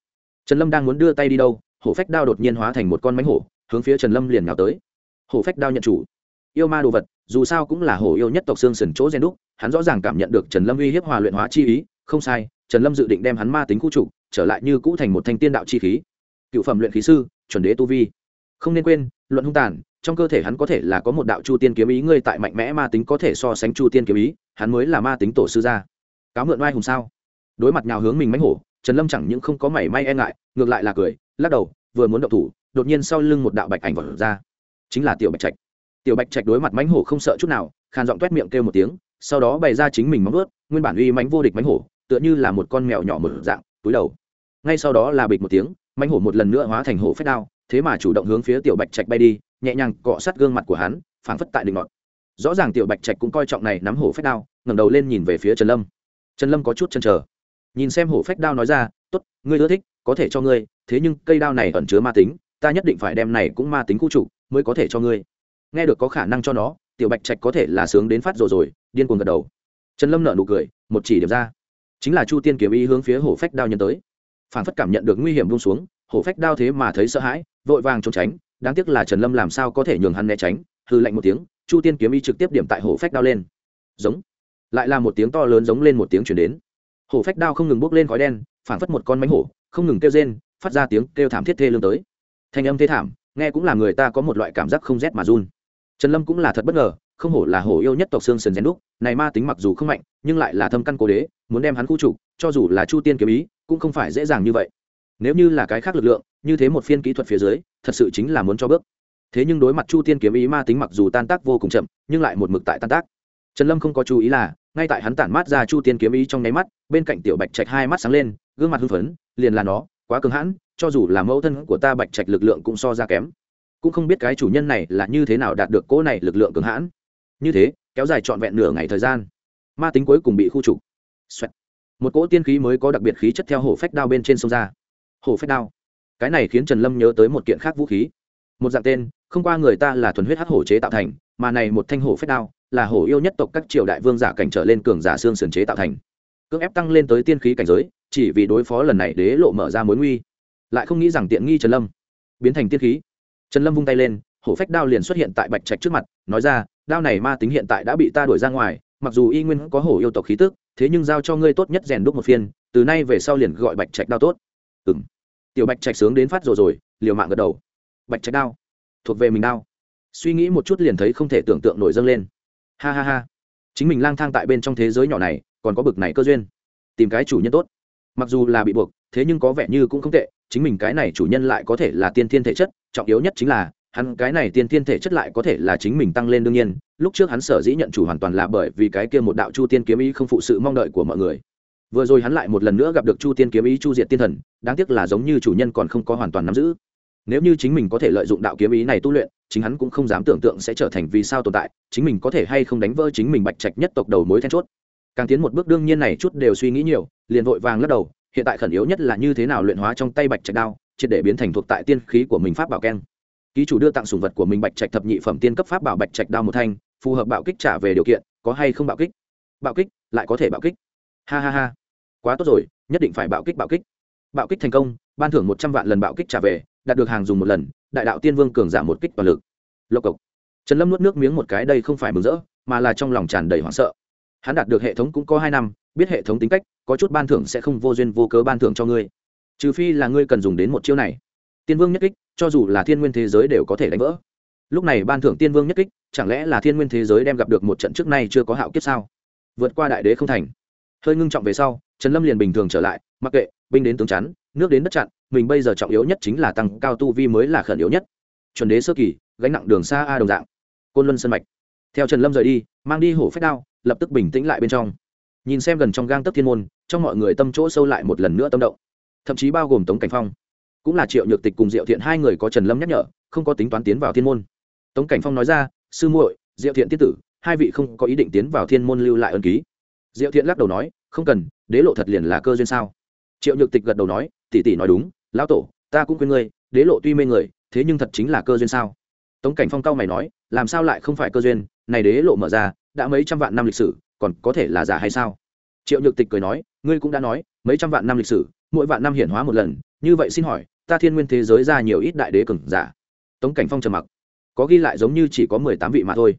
Trần lâm đang muốn đưa tay đi đâu, hổ phách đao đột nhiên hóa thành một con mánh hổ, hướng phía trần lâm liền nào tới. Hổ phách đao nhận chủ. Yêu ma đồ vật, dù sao cũng là hổ yêu nhất tộc xương sần chỗ gen đúc, hắn rõ ràng cảm nhận được trần lâm uy hiếp hòa luyện hóa chi ý, không sai, trần lâm dự định đem hắn ma tính khu trục, trở lại như cũ thành một thanh tiên đạo chi khí. Cựu phẩm luyện khí sư, chuẩn đế tu vi. Không nên quên, luận hung tàn, trong cơ thể hắn có thể là có một đạo chu tiên kiếm ý, ngươi tại mạnh mẽ ma tính có thể so sánh chu tiên kiếm ý, hắn mới là ma tính tổ sư gia. Cáo mượn oai hùng sao? Đối mặt nhào hướng mình mánh hổ, trần lâm chẳng những không có mảy may e ngại, ngược lại là cười, lắc đầu, vừa muốn động thủ, đột nhiên sau lưng một đạo bạch ảnh vật ra. Chính là tiểu bạch trạch. Tiểu bạch trạch đối mặt mánh hổ không sợ chút nào, khàn giọng t miệng kêu một tiếng, sau đó bày ra chính mình móng ướt nguyên bản uy mánh vô địch mánh hổ, tựa như là một con mèo nhỏ mở dạng, túi đầu. Ngay sau đó là bịch một tiếng mánh hổ một lần nữa hóa thành hổ phép đao, thế mà chủ động hướng phía tiểu bạch trạch bay đi, nhẹ nhàng cọ sát gương mặt của hắn, phảng phất tại định ngọt rõ ràng tiểu bạch trạch cũng coi trọng này nắm hổ phép đao, ngẩng đầu lên nhìn về phía trần lâm. Trần lâm có chút chân chờ nhìn xem hổ phách đao nói ra, tốt, ngươi ưa thích, có thể cho ngươi, thế nhưng cây đao này ẩn chứa ma tính, ta nhất định phải đem này cũng ma tính khu trụ mới có thể cho ngươi. Nghe được có khả năng cho nó, tiểu bạch trạch có thể là sướng đến phát rồi rồi, điên cuồng gật đầu. Trần lâm nợ nụ cười, một chỉ điểm ra. Chính là chu tiên kiếm ý hướng phía hổ phách đao nhân tới. Phản phất cảm nhận được nguy hiểm buông xuống, hổ phách đao thế mà thấy sợ hãi, vội vàng trốn tránh, đáng tiếc là trần lâm làm sao có thể nhường hắn né tránh hư lạnh một tiếng, chu tiên kiếm ý trực tiếp điểm tại hổ phách đao lên. Giống. Lại là một tiếng to lớn giống lên một tiếng chuyển đến hổ phách đao không ngừng bốc lên khói đen phản phất một con mánh hổ, không ngừng kêu rên, phát ra tiếng kêu thảm thiết thê lương tới. Thanh âm thê thảm, nghe cũng là người ta có một loại cảm giác không rét mà run. Trần lâm cũng là thật bất ngờ, không hổ là hổ yêu nhất tộc xương sần rèn đúc, này ma tính mặc dù không mạnh, nhưng lại là thâm căn cố đế, muốn đem hắn khu trục, cho dù là chu tiên kiếm ý, cũng không phải dễ dàng như vậy. Nếu như là cái khác lực lượng, như thế một phiên kỹ thuật phía dưới, thật sự chính là muốn cho bước. Thế nhưng đối mặt chu tiên kiếm ý ma tính mặc dù tan tác vô cùng chậm, nhưng lại một mực tại tan tác. Trần lâm không có chú ý là ngay tại hắn tản mát ra chu tiên kiếm ý trong nháy mắt, bên cạnh tiểu bạch trạch hai mắt sáng lên, gương mặt hưng phấn, liền là nó, quá cứng hãn, cho dù là mẫu thân của ta bạch trạch lực lượng cũng so ra kém. Cũng không biết cái chủ nhân này là như thế nào đạt được cỗ này lực lượng cứng hãn. Như thế, kéo dài trọn vẹn nửa ngày thời gian, ma tính cuối cùng bị khu trục. Một cỗ tiên khí mới có đặc biệt khí chất theo hổ phách đao bên trên sông ra. Hổ phách đao. Cái này khiến trần lâm nhớ tới một kiện khác vũ khí. Một dạng tên, không qua người ta là thuần huyết hắc hổ chế tạo thành mà này một thanh hổ phách đao là hổ yêu nhất tộc các triều đại vương giả cảnh trở lên cường giả xương sườn chế tạo thành. Cưỡng ép tăng lên tới tiên khí cảnh giới, chỉ vì đối phó lần này đế lộ mở ra mối nguy. Lại không nghĩ rằng tiện nghi trần lâm. Biến thành tiên khí. Trần lâm vung tay lên, hổ phách đao liền xuất hiện tại bạch trạch trước mặt, nói ra, đao này ma tính hiện tại đã bị ta đuổi ra ngoài, mặc dù y nguyên có hổ yêu tộc khí tức, thế nhưng giao cho ngươi tốt nhất rèn đúc một phiên, từ nay về sau liền gọi bạch trạch đao tốt. Ừ m tiểu bạch trạch sướng đến phát rồi rồi, liều mạng gật đầu. Bạch trạch đao. Thuộc về mình đao suy nghĩ một chút liền thấy không thể tưởng tượng nổi dâng lên. Ha ha ha. Chính mình lang thang tại bên trong thế giới nhỏ này, còn có bực này cơ duyên. Tìm cái chủ nhân tốt. Mặc dù là bị buộc, thế nhưng có vẻ như cũng không tệ, chính mình cái này chủ nhân lại có thể là tiên thiên thể chất, trọng yếu nhất chính là, hắn cái này tiên thiên thể chất lại có thể là chính mình tăng lên đương nhiên, lúc trước hắn sở dĩ nhận chủ hoàn toàn là bởi vì cái kia một đạo chu tiên kiếm ý không phụ sự mong đợi của mọi người. Vừa rồi hắn lại một lần nữa gặp được chu tiên kiếm ý chu diệt tiên thần, đáng tiếc là giống như chủ nhân còn không có hoàn toàn nắm giữ. Nếu như chính mình có thể lợi dụng đạo kiếm ý này tu luyện chính hắn cũng không dám tưởng tượng sẽ trở thành vì sao tồn tại, chính mình có thể hay không đánh vỡ chính mình bạch trạch nhất tộc đầu mối then chốt. Càng tiến một bước đương nhiên này chút đều suy nghĩ nhiều, liền vội vàng lắc đầu, hiện tại khẩn yếu nhất là như thế nào luyện hóa trong tay bạch trạch đao, triệt để biến thành thuộc tại tiên khí của mình pháp bảo keng. Ký chủ đưa tặng sùng vật của mình bạch trạch thập nhị phẩm tiên cấp pháp bảo bạch trạch đao một thanh, phù hợp bạo kích trả về điều kiện, có hay không bạo kích? Bạo kích, lại có thể bạo kích. Ha ha ha. Quá tốt rồi, nhất định phải bạo kích bạo kích. Bạo kích thành công, ban thưởng một trăm vạn lần bạo kích trả về đạt được hàng dùng một lần, đại đạo tiên vương cường giảm một kích toàn lực. Lộc cộc. Trần lâm nuốt nước miếng một cái, đây không phải mừng rỡ, mà là trong lòng tràn đầy hoảng sợ. Hắn đạt được hệ thống cũng có hai năm, biết hệ thống tính cách, có chút ban thưởng sẽ không vô duyên vô cớ ban thưởng cho ngươi. Trừ phi là ngươi cần dùng đến một chiêu này. Tiên vương nhất kích, cho dù là thiên nguyên thế giới đều có thể đánh vỡ. Lúc này ban thưởng tiên vương nhất kích, chẳng lẽ là thiên nguyên thế giới đem gặp được một trận trước nay chưa có hạo kiếp sao? Vượt qua đại đế không thành. Hơi ngưng trọng về sau, trần lâm liền bình thường trở lại, mặc kệ, binh đến tướng chắn, nước đến đất chặn mình bây giờ trọng yếu nhất chính là tăng cao tu vi mới là khẩn yếu nhất. Chuẩn đế sơ kỳ, gánh nặng đường xa a đồng dạng. Côn luân sân mạch. Theo trần lâm rời đi, mang đi hổ phách đao, lập tức bình tĩnh lại bên trong. Nhìn xem gần trong gang tấc thiên môn, trong mọi người tâm chỗ sâu lại một lần nữa tâm động. Thậm chí bao gồm tống cảnh phong. Cũng là triệu nhược tịch cùng diệu thiện hai người có trần lâm nhắc nhở, không có tính toán tiến vào thiên môn. Tống cảnh phong nói ra, sư muội, diệu thiện tiết tử, hai vị không có ý định tiến vào thiên môn lưu lại ân ký. Diệu thiện lắc đầu nói, không cần, đế lộ thật liền là cơ duyên sao? Triệu nhược tịch gật đầu nói, tỷ tỷ nói đúng lão tổ, ta cũng quên ngươi, đế lộ tuy mê người, thế nhưng thật chính là cơ duyên sao? Tống cảnh phong cao mày nói, làm sao lại không phải cơ duyên? Này đế lộ mở ra, đã mấy trăm vạn năm lịch sử, còn có thể là giả hay sao? Triệu nhược tịch cười nói, ngươi cũng đã nói, mấy trăm vạn năm lịch sử, mỗi vạn năm hiển hóa một lần, như vậy xin hỏi, ta thiên nguyên thế giới ra nhiều ít đại đế cường giả? Tống cảnh phong trầm mặc. Có ghi lại giống như chỉ có mười tám vị mà thôi.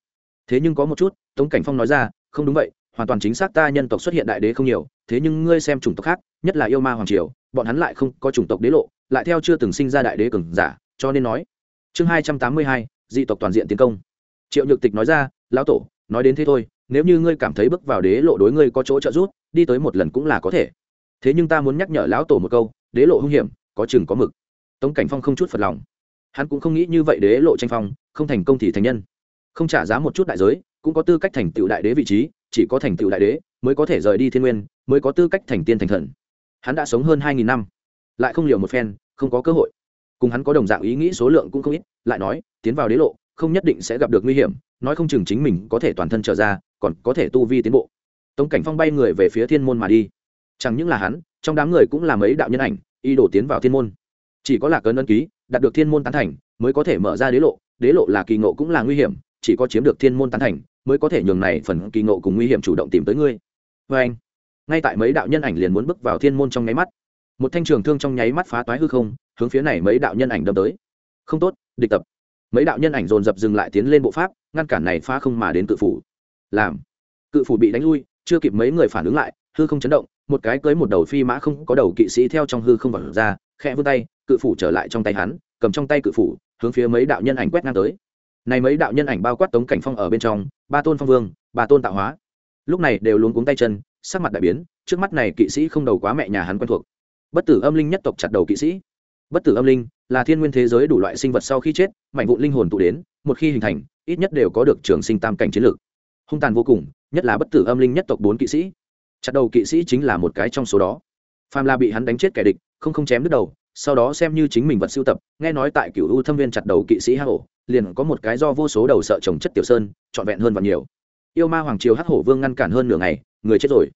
Thế nhưng có một chút, tống cảnh phong nói ra, không đúng vậy, hoàn toàn chính xác ta nhân tộc xuất hiện đại đế không nhiều, thế nhưng ngươi xem chủng tộc khác, nhất là yêu ma hoàng triều bọn hắn lại không có chủng tộc đế lộ, lại theo chưa từng sinh ra đại đế cường giả, cho nên nói. Chương hai trăm tám mươi hai, dị tộc toàn diện tiến công. Triệu nhược tịch nói ra, lão tổ, nói đến thế thôi, nếu như ngươi cảm thấy bước vào đế lộ đối ngươi có chỗ trợ giúp, đi tới một lần cũng là có thể. Thế nhưng ta muốn nhắc nhở lão tổ một câu, đế lộ hung hiểm, có chừng có mực. Tống cảnh phong không chút phật lòng. Hắn cũng không nghĩ như vậy đế lộ tranh phong, không thành công thì thành nhân. Không trả giá một chút đại giới, cũng có tư cách thành tựu đại đế vị trí, chỉ có thành tựu đại đế mới có thể rời đi thiên nguyên, mới có tư cách thành tiên thành thần hắn đã sống hơn hai nghìn năm. Lại không liều một phen, không có cơ hội. Cùng hắn có đồng dạng ý nghĩ số lượng cũng không ít, lại nói, tiến vào đế lộ, không nhất định sẽ gặp được nguy hiểm, nói không chừng chính mình có thể toàn thân trở ra, còn có thể tu vi tiến bộ. Tống cảnh phong bay người về phía thiên môn mà đi. Chẳng những là hắn, trong đám người cũng là mấy đạo nhân ảnh, y đổ tiến vào thiên môn. Chỉ có lạc ấn ân ký, đạt được thiên môn tán thành, mới có thể mở ra đế lộ. Đế lộ là kỳ ngộ cũng là nguy hiểm, chỉ có chiếm được thiên môn tán thành, mới có thể nhường này phần kỳ ngộ cùng nguy hiểm chủ động tìm tới ngươi. Vê anh ngay tại mấy đạo nhân ảnh liền muốn bước vào thiên môn trong nháy mắt. Một thanh trường thương trong nháy mắt phá toái hư không, hướng phía này mấy đạo nhân ảnh đâm tới. Không tốt, địch tập. Mấy đạo nhân ảnh dồn dập dừng lại tiến lên bộ pháp, ngăn cản này phá không mà đến cự phủ. Làm. Cự phủ bị đánh lui, chưa kịp mấy người phản ứng lại, hư không chấn động, một cái cưới một đầu phi mã không có đầu kỵ sĩ theo trong hư không vào ra, khẽ vươn tay, cự phủ trở lại trong tay hắn, cầm trong tay cự phủ, hướng phía mấy đạo nhân ảnh quét ngang tới. Này mấy đạo nhân ảnh bao quát tống cảnh phong ở bên trong, ba tôn phong vương, ba tôn tạo hóa. Lúc này đều luống cuống tay chân sắc mặt đại biến, trước mắt này kỵ sĩ không đầu quá mẹ nhà hắn quen thuộc. Bất tử âm linh nhất tộc chặt đầu kỵ sĩ. Bất tử âm linh là thiên nguyên thế giới đủ loại sinh vật sau khi chết mạnh vụ linh hồn tụ đến, một khi hình thành, ít nhất đều có được trường sinh tam cảnh chiến lược. Hung tàn vô cùng, nhất là bất tử âm linh nhất tộc bốn kỵ sĩ. Chặt đầu kỵ sĩ chính là một cái trong số đó. Phàm là bị hắn đánh chết kẻ địch, không không chém đứt đầu, sau đó xem như chính mình vật sưu tập, nghe nói tại cựu u thâm viên chặt đầu kỵ sĩ hắc hổ, liền có một cái do vô số đầu sợ trồng chất tiểu sơn, trọn vẹn hơn và nhiều. Yêu ma hoàng triều hắc hổ vương ngăn cản hơn nửa ngày người chết rồi.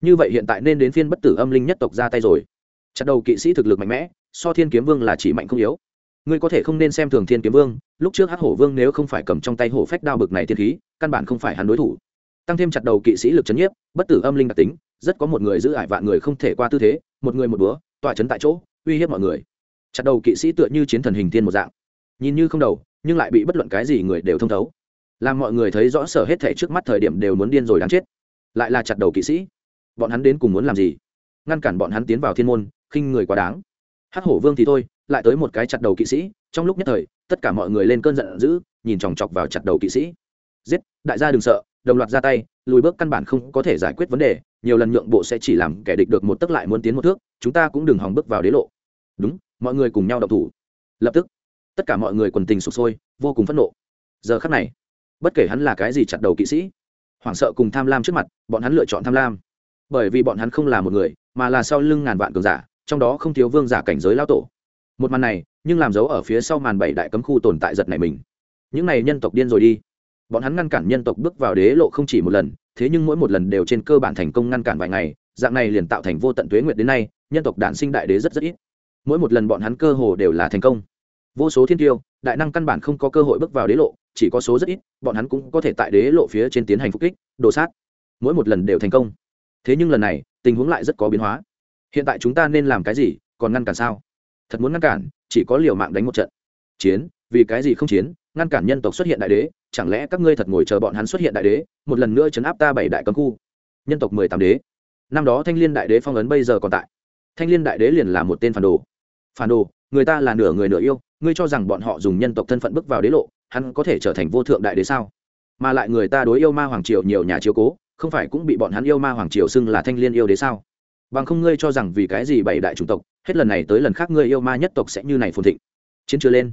Như vậy hiện tại nên đến phiên bất tử âm linh nhất tộc ra tay rồi. Chặt đầu kỵ sĩ thực lực mạnh mẽ, so thiên kiếm vương là chỉ mạnh không yếu. Ngươi có thể không nên xem thường thiên kiếm vương, lúc trước hắc hổ vương nếu không phải cầm trong tay hổ phách đao bực này thiên khí, căn bản không phải hắn đối thủ. Tăng thêm chặt đầu kỵ sĩ lực c h ấ n nhiếp, bất tử âm linh đặc tính, rất có một người giữ ải vạn người không thể qua tư thế, một người một búa tọa chấn tại chỗ, uy hiếp mọi người. Chặt đầu kỵ sĩ tựa như chiến thần hình tiên một dạng. Nhìn như không đầu, nhưng lại bị bất luận cái gì người đều thông thấu. Làm mọi người thấy rõ sở hết thể trước mắt thời điểm đều muốn điên rồi đáng chết lại là chặt đầu kỵ sĩ. Bọn hắn đến cùng muốn làm gì? Ngăn cản bọn hắn tiến vào thiên môn, khinh người quá đáng. Hắc hổ vương thì thôi, lại tới một cái chặt đầu kỵ sĩ, trong lúc nhất thời, tất cả mọi người lên cơn giận dữ, nhìn chòng chọc vào chặt đầu kỵ sĩ. Giết, đại gia đừng sợ, đồng loạt ra tay, lùi bước căn bản không có thể giải quyết vấn đề, nhiều lần nhượng bộ sẽ chỉ làm kẻ địch được một tức lại muốn tiến một thước, chúng ta cũng đừng hòng bước vào đế lộ. Đúng, mọi người cùng nhau đọc thủ. Lập tức, tất cả mọi người quần tình sụp sôi, vô cùng phẫn nộ. Giờ khắc này, bất kể hắn là cái gì chặt đầu kỵ sĩ hoảng sợ cùng tham lam trước mặt, bọn hắn lựa chọn tham lam. Bởi vì bọn hắn không là một người, mà là sau lưng ngàn vạn cường giả, trong đó không thiếu vương giả cảnh giới lao tổ. Một màn này, nhưng làm dấu ở phía sau màn bảy đại cấm khu tồn tại giật này mình. Những này nhân tộc điên rồi đi. Bọn hắn ngăn cản nhân tộc bước vào đế lộ không chỉ một lần, thế nhưng mỗi một lần đều trên cơ bản thành công ngăn cản vài ngày, dạng này liền tạo thành vô tận tuế nguyệt đến nay, nhân tộc đản sinh đại đế rất rất ít. Mỗi một lần bọn hắn cơ hồ đều là thành công. Vô số thiên tiêu, đại năng căn bản không có cơ hội bước vào đế lộ chỉ có số rất ít, bọn hắn cũng có thể tại đế lộ phía trên tiến hành phục kích, đồ sát. Mỗi một lần đều thành công. Thế nhưng lần này, tình huống lại rất có biến hóa. Hiện tại chúng ta nên làm cái gì, còn ngăn cản sao? Thật muốn ngăn cản, chỉ có liều mạng đánh một trận. Chiến, vì cái gì không chiến, ngăn cản nhân tộc xuất hiện đại đế, chẳng lẽ các ngươi thật ngồi chờ bọn hắn xuất hiện đại đế, một lần nữa chấn áp ta bảy đại cấm khu? Nhân tộc mười tám đế. Năm đó thanh liên đại đế phong ấn bây giờ còn tại. Thanh liên đại đế liền là một tên phản đồ. Phản đồ, người ta là nửa người nửa yêu, ngươi cho rằng bọn họ dùng nhân tộc thân phận bước vào đế lộ hắn có thể trở thành vô thượng đại đế sao? Mà lại người ta đối yêu ma hoàng triều nhiều nhà chiếu cố, không phải cũng bị bọn hắn yêu ma hoàng triều xưng là thanh liên yêu đế sao? Bằng không ngươi cho rằng vì cái gì bảy đại chủng tộc, hết lần này tới lần khác ngươi yêu ma nhất tộc sẽ như này phồn thịnh? Chiến chưa lên.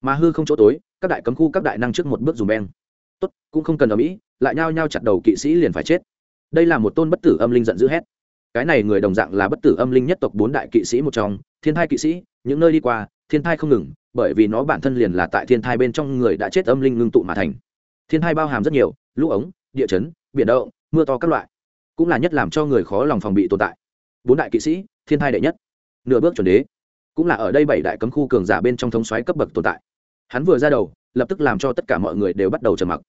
Mà hư không chỗ tối, các đại cấm khu, các đại năng trước một bước dùng beng. Tốt, cũng không cần ở mỹ lại nhao nhao chặt đầu kỵ sĩ liền phải chết. Đây là một tôn bất tử âm linh giận dữ hét. Cái này người đồng dạng là bất tử âm linh nhất tộc bốn đại kỵ sĩ một trong, thiên hai kỵ sĩ, những nơi đi qua thiên thai không ngừng bởi vì nó bản thân liền là tại thiên thai bên trong người đã chết âm linh ngưng tụ mà thành. Thiên thai bao hàm rất nhiều lũ ống địa chấn biển động, mưa to các loại cũng là nhất làm cho người khó lòng phòng bị tồn tại. Bốn đại kỵ sĩ thiên thai đệ nhất nửa bước chuẩn đế cũng là ở đây bảy đại cấm khu cường giả bên trong thống xoáy cấp bậc tồn tại. Hắn vừa ra đầu lập tức làm cho tất cả mọi người đều bắt đầu trầm mặc.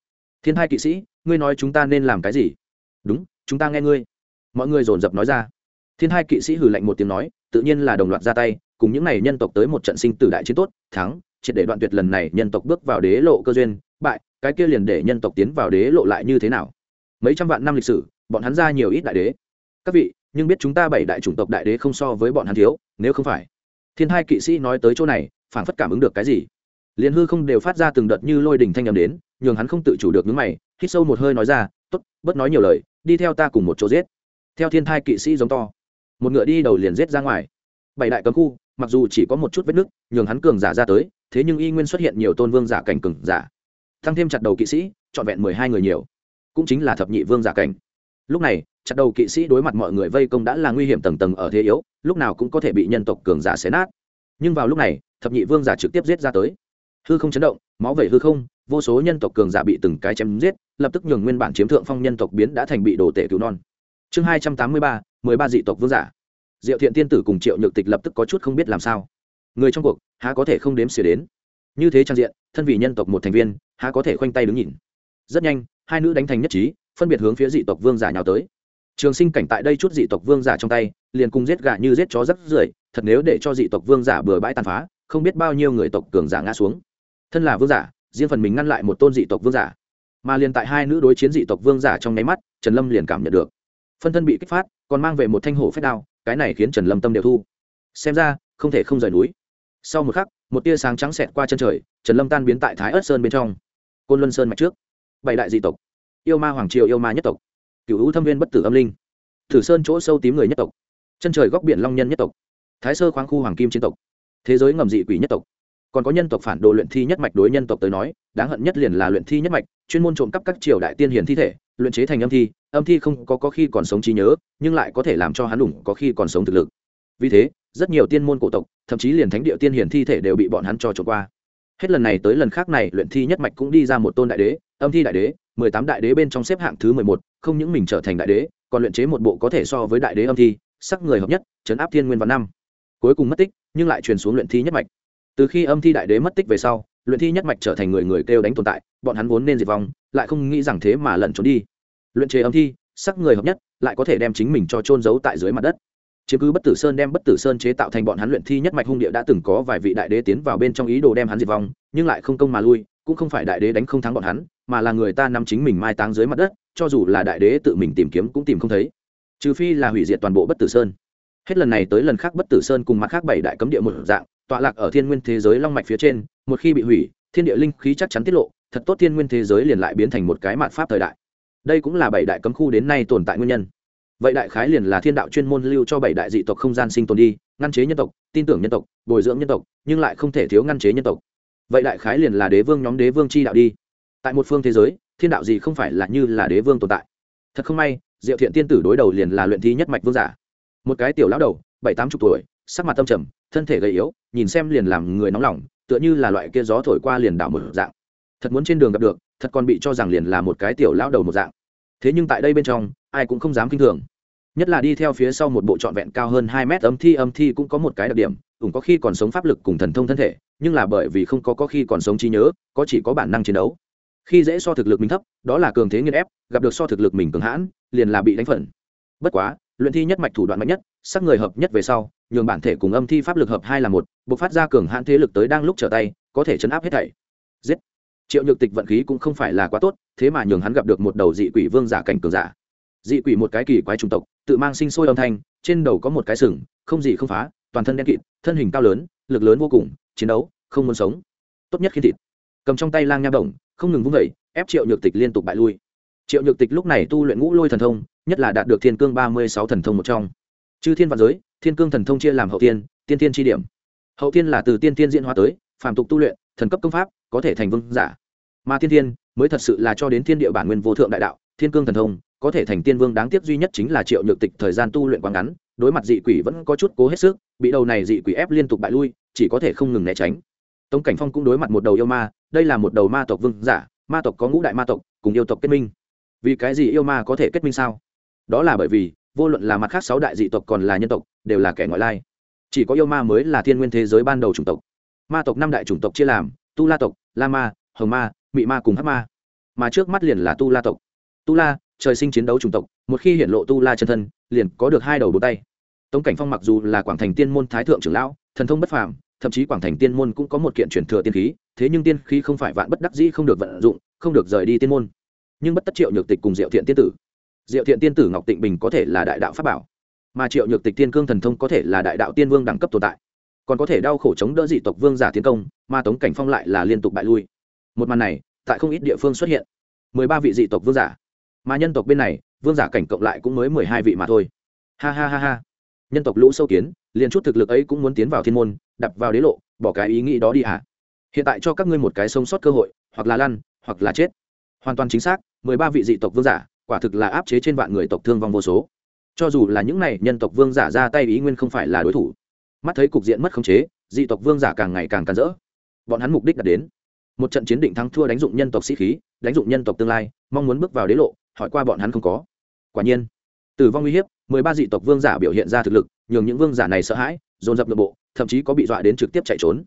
Thiên thai kỵ sĩ ngươi nói chúng ta nên làm cái gì? Đúng chúng ta nghe ngươi. Mọi người dồn dập nói ra thiên hai kỵ sĩ hử lạnh một tiếng nói, tự nhiên là đồng loạt ra tay, cùng những n à y nhân tộc tới một trận sinh tử đại chiến tốt, thắng, triệt để đoạn tuyệt lần này nhân tộc bước vào đế lộ cơ duyên, bại, cái kia liền để nhân tộc tiến vào đế lộ lại như thế nào? Mấy trăm vạn năm lịch sử, bọn hắn ra nhiều ít đại đế. Các vị, nhưng biết chúng ta bảy đại chủng tộc đại đế không so với bọn hắn thiếu, nếu không phải. Thiên hai kỵ sĩ nói tới chỗ này phản phất cảm ứng được cái gì? Liền hư không đều phát ra từng đợt như lôi đình thanh â m đến, nhường hắn không tự chủ được những mày, hít sâu một hơi nói ra t ố t bớt nói nhiều lời, đi theo ta cùng một chỗ giết. Theo thiên thai kỵ sĩ giống to một ngựa đi đầu liền giết ra ngoài. Bảy đại cấm khu, mặc dù chỉ có một chút vết nứt, nhường hắn cường giả ra tới, thế nhưng y nguyên xuất hiện nhiều tôn vương giả cảnh cường giả. Thăng thêm chặt đầu kỵ sĩ, trọn vẹn mười hai người nhiều. Cũng chính là thập nhị vương giả cảnh. Lúc này, chặt đầu kỵ sĩ đối mặt mọi người vây công đã là nguy hiểm tầng tầng ở thế yếu, lúc nào cũng có thể bị nhân tộc cường giả xé nát. Nhưng vào lúc này, thập nhị vương giả trực tiếp giết ra tới. Hư không chấn động, máu vẩy hư không, vô số nhân tộc cường giả bị từng cái chém giết, lập tức nhường nguyên bản chiếm thượng phong nhân tộc biến đã thành bị đồ tể cứu non. Chương hai trăm tám mươi ba mười ba dị tộc vương giả. Diệu thiện tiên tử cùng triệu nhược tịch lập tức có chút không biết làm sao. Người trong cuộc, há có thể không đếm xỉa đến? Như thế trang diện, thân vị nhân tộc một thành viên, há có thể khoanh tay đứng nhìn? Rất nhanh, hai nữ đánh thành nhất trí, phân biệt hướng phía dị tộc vương giả nhào tới. Trường sinh cảnh tại đây chút dị tộc vương giả trong tay, liền cùng giết gà như giết chó rất rưởi, thật nếu để cho dị tộc vương giả bừa bãi tàn phá, không biết bao nhiêu người tộc cường giả ngã xuống. Thân là vương giả, riêng phần mình ngăn lại một tôn dị tộc vương giả. Mà liền tại hai nữ đối chiến dị tộc vương giả trong nháy mắt, trần lâm liền cảm nhận được phân thân bị kích phát, còn mang về một thanh hổ phép đao, cái này khiến trần lâm tâm đều thu. Xem ra, không thể không rời núi. Sau một khắc, một tia sáng trắng xẹt qua chân trời, trần lâm tan biến tại thái ớt sơn bên trong. Côn luân sơn mạch trước. Bảy đại dị tộc. Yêu ma hoàng triều, yêu ma nhất tộc. Cựu hữu thâm viên bất tử âm linh. Thử sơn chỗ sâu tím người nhất tộc. Chân trời góc biển long nhân nhất tộc. Thái sơ khoáng khu hoàng kim chiến tộc. Thế giới ngầm dị quỷ nhất tộc. Còn có nhân tộc phản đồ luyện thi nhất mạch đối nhân tộc tới nói, đáng hận nhất liền là luyện thi nhất mạch, chuyên môn trộm cắp các triều đại tiên hiền thi thể luyện chế thành âm thi âm thi không có, có khi còn sống trí nhớ nhưng lại có thể làm cho hắn đủng có khi còn sống thực lực. Vì thế rất nhiều tiên môn cổ tộc thậm chí liền thánh địa tiên hiển thi thể đều bị bọn hắn cho trộm qua. Hết lần này tới lần khác này luyện thi nhất mạch cũng đi ra một tôn đại đế âm thi đại đế mười tám đại đế bên trong xếp hạng thứ mười một không những mình trở thành đại đế còn luyện chế một bộ có thể so với đại đế âm thi sắc người hợp nhất chấn áp thiên nguyên văn năm. Cuối cùng mất tích nhưng lại truyền xuống luyện thi nhất mạch. Từ khi âm thi đại đế mất tích về sau luyện thi nhất mạch trở thành người người kêu đánh tồn tại bọn hắn vốn nên diệt vong lại không nghĩ rằng thế mà lẩn trốn đi. Luyện chế âm thi, sắc người hợp nhất, lại có thể đem chính mình cho trôn giấu tại dưới mặt đất. Chiếm cứ bất tử sơn đem bất tử sơn chế tạo thành bọn hắn luyện thi nhất mạch hung địa đã từng có vài vị đại đế tiến vào bên trong ý đồ đem hắn diệt vong, nhưng lại không công mà lui, cũng không phải đại đế đánh không thắng bọn hắn, mà là người ta nắm chính mình mai táng dưới mặt đất, cho dù là đại đế tự mình tìm kiếm cũng tìm không thấy. Trừ phi là hủy diệt toàn bộ bất tử sơn. Hết lần này tới lần khác bất tử sơn cùng mặt khác bảy đại cấm địa một dạng, tọa lạc ở thiên nguyên thế giới long mạch phía trên, một khi bị hủy, thiên địa linh khí chắc chắn tiết lộ thật tốt thiên nguyên thế giới liền lại biến thành một cái mạn pháp thời đại. Đây cũng là bảy đại cấm khu đến nay tồn tại nguyên nhân. Vậy đại khái liền là thiên đạo chuyên môn lưu cho bảy đại dị tộc không gian sinh tồn đi, ngăn chế nhân tộc, tin tưởng nhân tộc, bồi dưỡng nhân tộc, nhưng lại không thể thiếu ngăn chế nhân tộc. Vậy đại khái liền là đế vương nhóm đế vương chi đạo đi. Tại một phương thế giới, thiên đạo gì không phải là như là đế vương tồn tại. Thật không may, diệu thiện tiên tử đối đầu liền là luyện thi nhất mạch vương giả. Một cái tiểu lão đầu, bảy tám chục tuổi, sắc mặt tâm trầm, thân thể gầy yếu, nhìn xem liền làm người nóng lòng, tựa như là loại kia gió thổi qua liền đảo một dạng thật muốn trên đường gặp được, thật còn bị cho rằng liền là một cái tiểu lão đầu một dạng. Thế nhưng tại đây bên trong, ai cũng không dám kinh thường. Nhất là đi theo phía sau một bộ trọn vẹn cao hơn hai mét âm thi âm thi cũng có một cái đặc điểm, ủng có khi còn sống pháp lực cùng thần thông thân thể, nhưng là bởi vì không có có khi còn sống trí nhớ, có chỉ có bản năng chiến đấu. Khi dễ so thực lực mình thấp, đó là cường thế nghiên ép, gặp được so thực lực mình cường hãn, liền là bị đánh phận bất quá, luyện thi nhất mạch thủ đoạn mạnh nhất, sắc người hợp nhất về sau, nhường bản thể cùng âm thi pháp lực hợp hai là một buộc phát ra cường hãn thế lực tới đang lúc trở tay, có thể chấn áp hết thảy. Giết! Triệu nhược tịch vận khí cũng không phải là quá tốt, thế mà nhường hắn gặp được một đầu dị quỷ vương giả cảnh cường giả. Dị quỷ một cái kỳ quái trung tộc, tự mang sinh sôi âm thanh, trên đầu có một cái sừng, không gì không phá, toàn thân đen kịt, thân hình cao lớn, lực lớn vô cùng, chiến đấu, không muốn sống. Tốt nhất khi thịt. Cầm trong tay lang nha đồng, không ngừng vung vẩy ép triệu nhược tịch liên tục bại lui. Triệu nhược tịch lúc này tu luyện ngũ lôi thần thông, nhất là đạt được thiên cương ba mươi sáu thần thông một trong. Chư thiên vạn giới, thiên cương thần thông chia làm hậu tiên tiên tiên tri điểm. Hậu tiên là từ tiên tiên diễn hóa tới, phàm tục tu luyện, thần cấp công pháp có thể thành vương giả. Mà thiên thiên mới thật sự là cho đến thiên địa bản nguyên vô thượng đại đạo, thiên cương thần thông, có thể thành tiên vương đáng tiếc duy nhất chính là triệu nhược tịch thời gian tu luyện quá ngắn, đối mặt dị quỷ vẫn có chút cố hết sức, bị đầu này dị quỷ ép liên tục bại lui, chỉ có thể không ngừng né tránh. Tống cảnh phong cũng đối mặt một đầu yêu ma, đây là một đầu ma tộc vương giả, ma tộc có ngũ đại ma tộc, cùng yêu tộc kết minh. Vì cái gì yêu ma có thể kết minh sao? Đó là bởi vì, vô luận là mặt khác sáu đại dị tộc còn là nhân tộc, đều là kẻ ngoại lai. Chỉ có yêu ma mới là thiên nguyên thế giới ban đầu chủng tộc. Ma tộc năm đại chủng tộc chia làm, tu la tộc la ma, hồng ma, mị ma cùng hắc ma. Mà trước mắt liền là tu la tộc. Tu la, trời sinh chiến đấu chủng tộc, một khi hiện lộ tu la chân thân, liền có được hai đầu bốn tay. Tống cảnh phong mặc dù là quảng thành tiên môn thái thượng trưởng lão, thần thông bất phàm, thậm chí quảng thành tiên môn cũng có một kiện truyền thừa tiên khí, thế nhưng tiên khí không phải vạn bất đắc dĩ không được vận dụng, không được rời đi tiên môn. Nhưng bất tất triệu nhược tịch cùng diệu thiện tiên tử. Diệu thiện tiên tử ngọc tịnh bình có thể là đại đạo pháp bảo, mà triệu nhược tịch tiên cương thần thông có thể là đại đạo tiên vương đẳng cấp tồn tại còn có thể đau khổ chống đỡ dị tộc vương giả tiến công, mà tống cảnh phong lại là liên tục bại lui. Một màn này, tại không ít địa phương xuất hiện. Mười ba vị dị tộc vương giả. Mà nhân tộc bên này, vương giả cảnh cộng lại cũng mới mười hai vị mà thôi. Ha ha ha ha. Nhân tộc lũ sâu kiến, liền chút thực lực ấy cũng muốn tiến vào thiên môn, đập vào đế lộ, bỏ cái ý nghĩ đó đi hả? Hiện tại cho các ngươi một cái sống sót cơ hội, hoặc là lăn, hoặc là chết. Hoàn toàn chính xác, mười ba vị dị tộc vương giả, quả thực là áp chế trên vạn người tộc thương vong vô số. Cho dù là những này nhân tộc vương giả ra tay ý nguyên không phải là đối thủ mắt thấy cục diện mất khống chế, dị tộc vương giả càng ngày càng càn rỡ. Bọn hắn mục đích đạt đến. Một trận chiến định thắng thua đánh dụng nhân tộc sĩ khí, đánh dụng nhân tộc tương lai, mong muốn bước vào đế lộ, hỏi qua bọn hắn không có. Quả nhiên, tử vong uy hiếp, mười ba dị tộc vương giả biểu hiện ra thực lực, nhường những vương giả này sợ hãi, dồn dập nội bộ, thậm chí có bị dọa đến trực tiếp chạy trốn.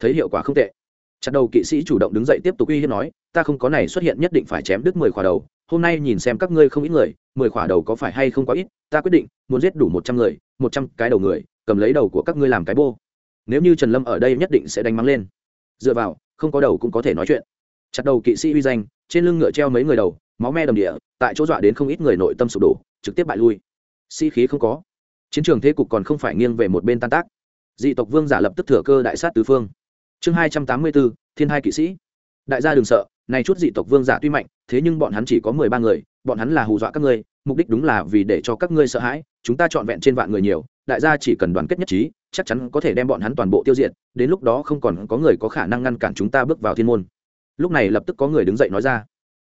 Thấy hiệu quả không tệ. Chặt đầu kỵ sĩ chủ động đứng dậy tiếp tục uy hiếp nói, ta không có này xuất hiện nhất định phải chém đứt mười khỏa đầu. Hôm nay nhìn xem các ngươi không ít người, mười khỏa đầu có phải hay không quá ít, ta quyết định, muốn giết đủ một trăm người, một trăm cái đầu người cầm lấy đầu của các ngươi làm cái bô. Nếu như trần lâm ở đây nhất định sẽ đánh mắng lên. Dựa vào, không có đầu cũng có thể nói chuyện. Chặt đầu kỵ sĩ uy danh, trên lưng ngựa treo mấy người đầu, máu me đầm địa, tại chỗ dọa đến không ít người nội tâm sụp đổ, trực tiếp bại lui. Sĩ、si、khí không có. Chiến trường thế cục còn không phải nghiêng về một bên tan tác. Dị tộc vương giả lập tức thừa cơ đại sát tứ phương. Chương hai trăm tám mươi bốn thiên hai kỵ sĩ. Đại gia đừng sợ, này chút dị tộc vương giả tuy mạnh, thế nhưng bọn hắn chỉ có mười ba người, bọn hắn là hù dọa các ngươi, mục đích đúng là vì để cho các ngươi sợ hãi, chúng ta trọn vẹn trên vạn người nhiều đại gia chỉ cần đoàn kết nhất trí, chắc chắn có thể đem bọn hắn toàn bộ tiêu diệt, đến lúc đó không còn có người có khả năng ngăn cản chúng ta bước vào thiên môn. Lúc này lập tức có người đứng dậy nói ra.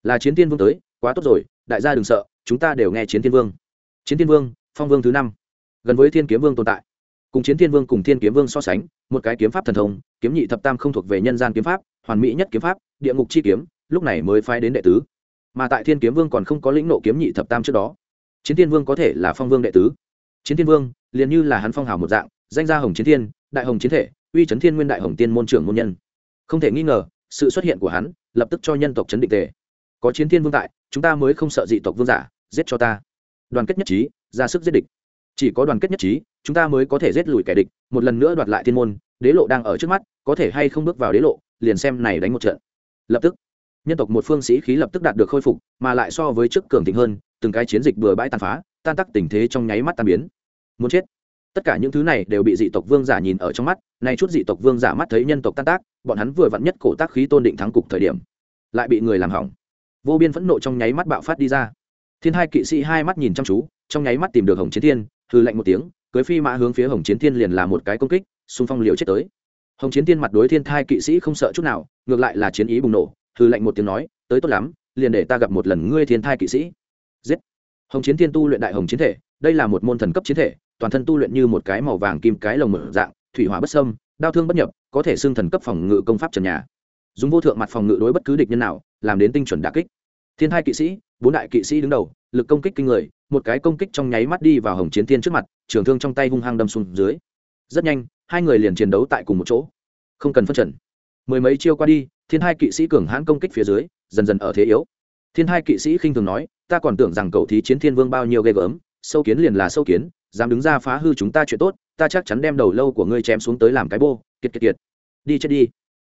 Là chiến thiên vương tới, quá tốt rồi, đại gia đừng sợ, chúng ta đều nghe chiến thiên vương. Chiến thiên vương, phong vương thứ năm, gần với thiên kiếm vương tồn tại. Cùng chiến thiên vương cùng thiên kiếm vương so sánh, một cái kiếm pháp thần thông, kiếm nhị thập tam không thuộc về nhân gian kiếm pháp, hoàn mỹ nhất kiếm pháp, địa ngục chi kiếm, lúc này mới phái đến đệ tứ. Mà tại thiên kiếm vương còn không có lĩnh nộ kiếm nhị thập tam trước đó. Chiến thiên vương có thể là phong vương đệ tứ chiến thiên vương, liền như là hắn phong hào một dạng, danh gia hồng chiến thiên, đại hồng chiến thể, uy chấn thiên nguyên đại hồng tiên môn trưởng môn nhân. Không thể nghi ngờ, sự xuất hiện của hắn, lập tức cho nhân tộc chấn định tề. Có chiến thiên vương tại, chúng ta mới không sợ dị tộc vương giả, giết cho ta. Đoàn kết nhất trí, ra sức giết địch. Chỉ có đoàn kết nhất trí, chúng ta mới có thể giết lùi kẻ địch, một lần nữa đoạt lại thiên môn, đế lộ đang ở trước mắt, có thể hay không bước vào đế lộ, liền xem này đánh một trận. Lập tức, nhân tộc một phương sĩ khí lập tức đạt được khôi phục, mà lại so với trước cường thịnh hơn, từng cái chiến dịch bừa bãi tàn phá, tan tắc tình thế trong nháy mắt tan biến muốn chết. Tất cả những thứ này đều bị dị tộc vương giả nhìn ở trong mắt, nay chút dị tộc vương giả mắt thấy nhân tộc tan tác, bọn hắn vừa vặn nhất cổ tác khí tôn định thắng cục thời điểm, lại bị người làm hỏng. Vô biên phẫn nộ trong nháy mắt bạo phát đi ra. Thiên hai kỵ sĩ hai mắt nhìn chăm chú, trong nháy mắt tìm được hồng chiến thiên hư lạnh một tiếng, cưới phi mã hướng phía hồng chiến thiên liền là một cái công kích, xung phong liều chết tới. Hồng chiến thiên mặt đối thiên thai kỵ sĩ không sợ chút nào, ngược lại là chiến ý bùng nổ hư lạnh một tiếng nói, tới tốt lắm, liền để ta gặp một lần ngươi thiên thai kỵ sĩ. Giết. Hồng chiến thiên tu luyện đại hồng chiến thể, đây là một môn thần cấp chiến thể toàn thân tu luyện như một cái màu vàng kim cái lồng mở dạng, thủy hỏa bất sâm đau thương bất nhập, có thể xưng thần cấp phòng ngự công pháp trần nhà. Dùng vô thượng mặt phòng ngự đối bất cứ địch nhân nào, làm đến tinh chuẩn đà kích. Thiên hai kỵ sĩ, bốn đại kỵ sĩ đứng đầu, lực công kích kinh người, một cái công kích trong nháy mắt đi vào hồng chiến thiên trước mặt, trường thương trong tay hung hăng đâm xuống dưới. Rất nhanh, hai người liền chiến đấu tại cùng một chỗ. Không cần phân trần. Mười mấy chiêu qua đi, thiên hai kỵ sĩ cường hãn công kích phía dưới, dần dần ở thế yếu. Thiên hai kỵ sĩ khinh thường nói, ta còn tưởng rằng cậu thí chiến thiên vương bao nhiêu ghê gớm, sâu kiến liền là sâu kiến dám đứng ra phá hư chúng ta chuyện tốt, ta chắc chắn đem đầu lâu của ngươi chém xuống tới làm cái bô, kiệt kiệt kiệt. Đi chết đi.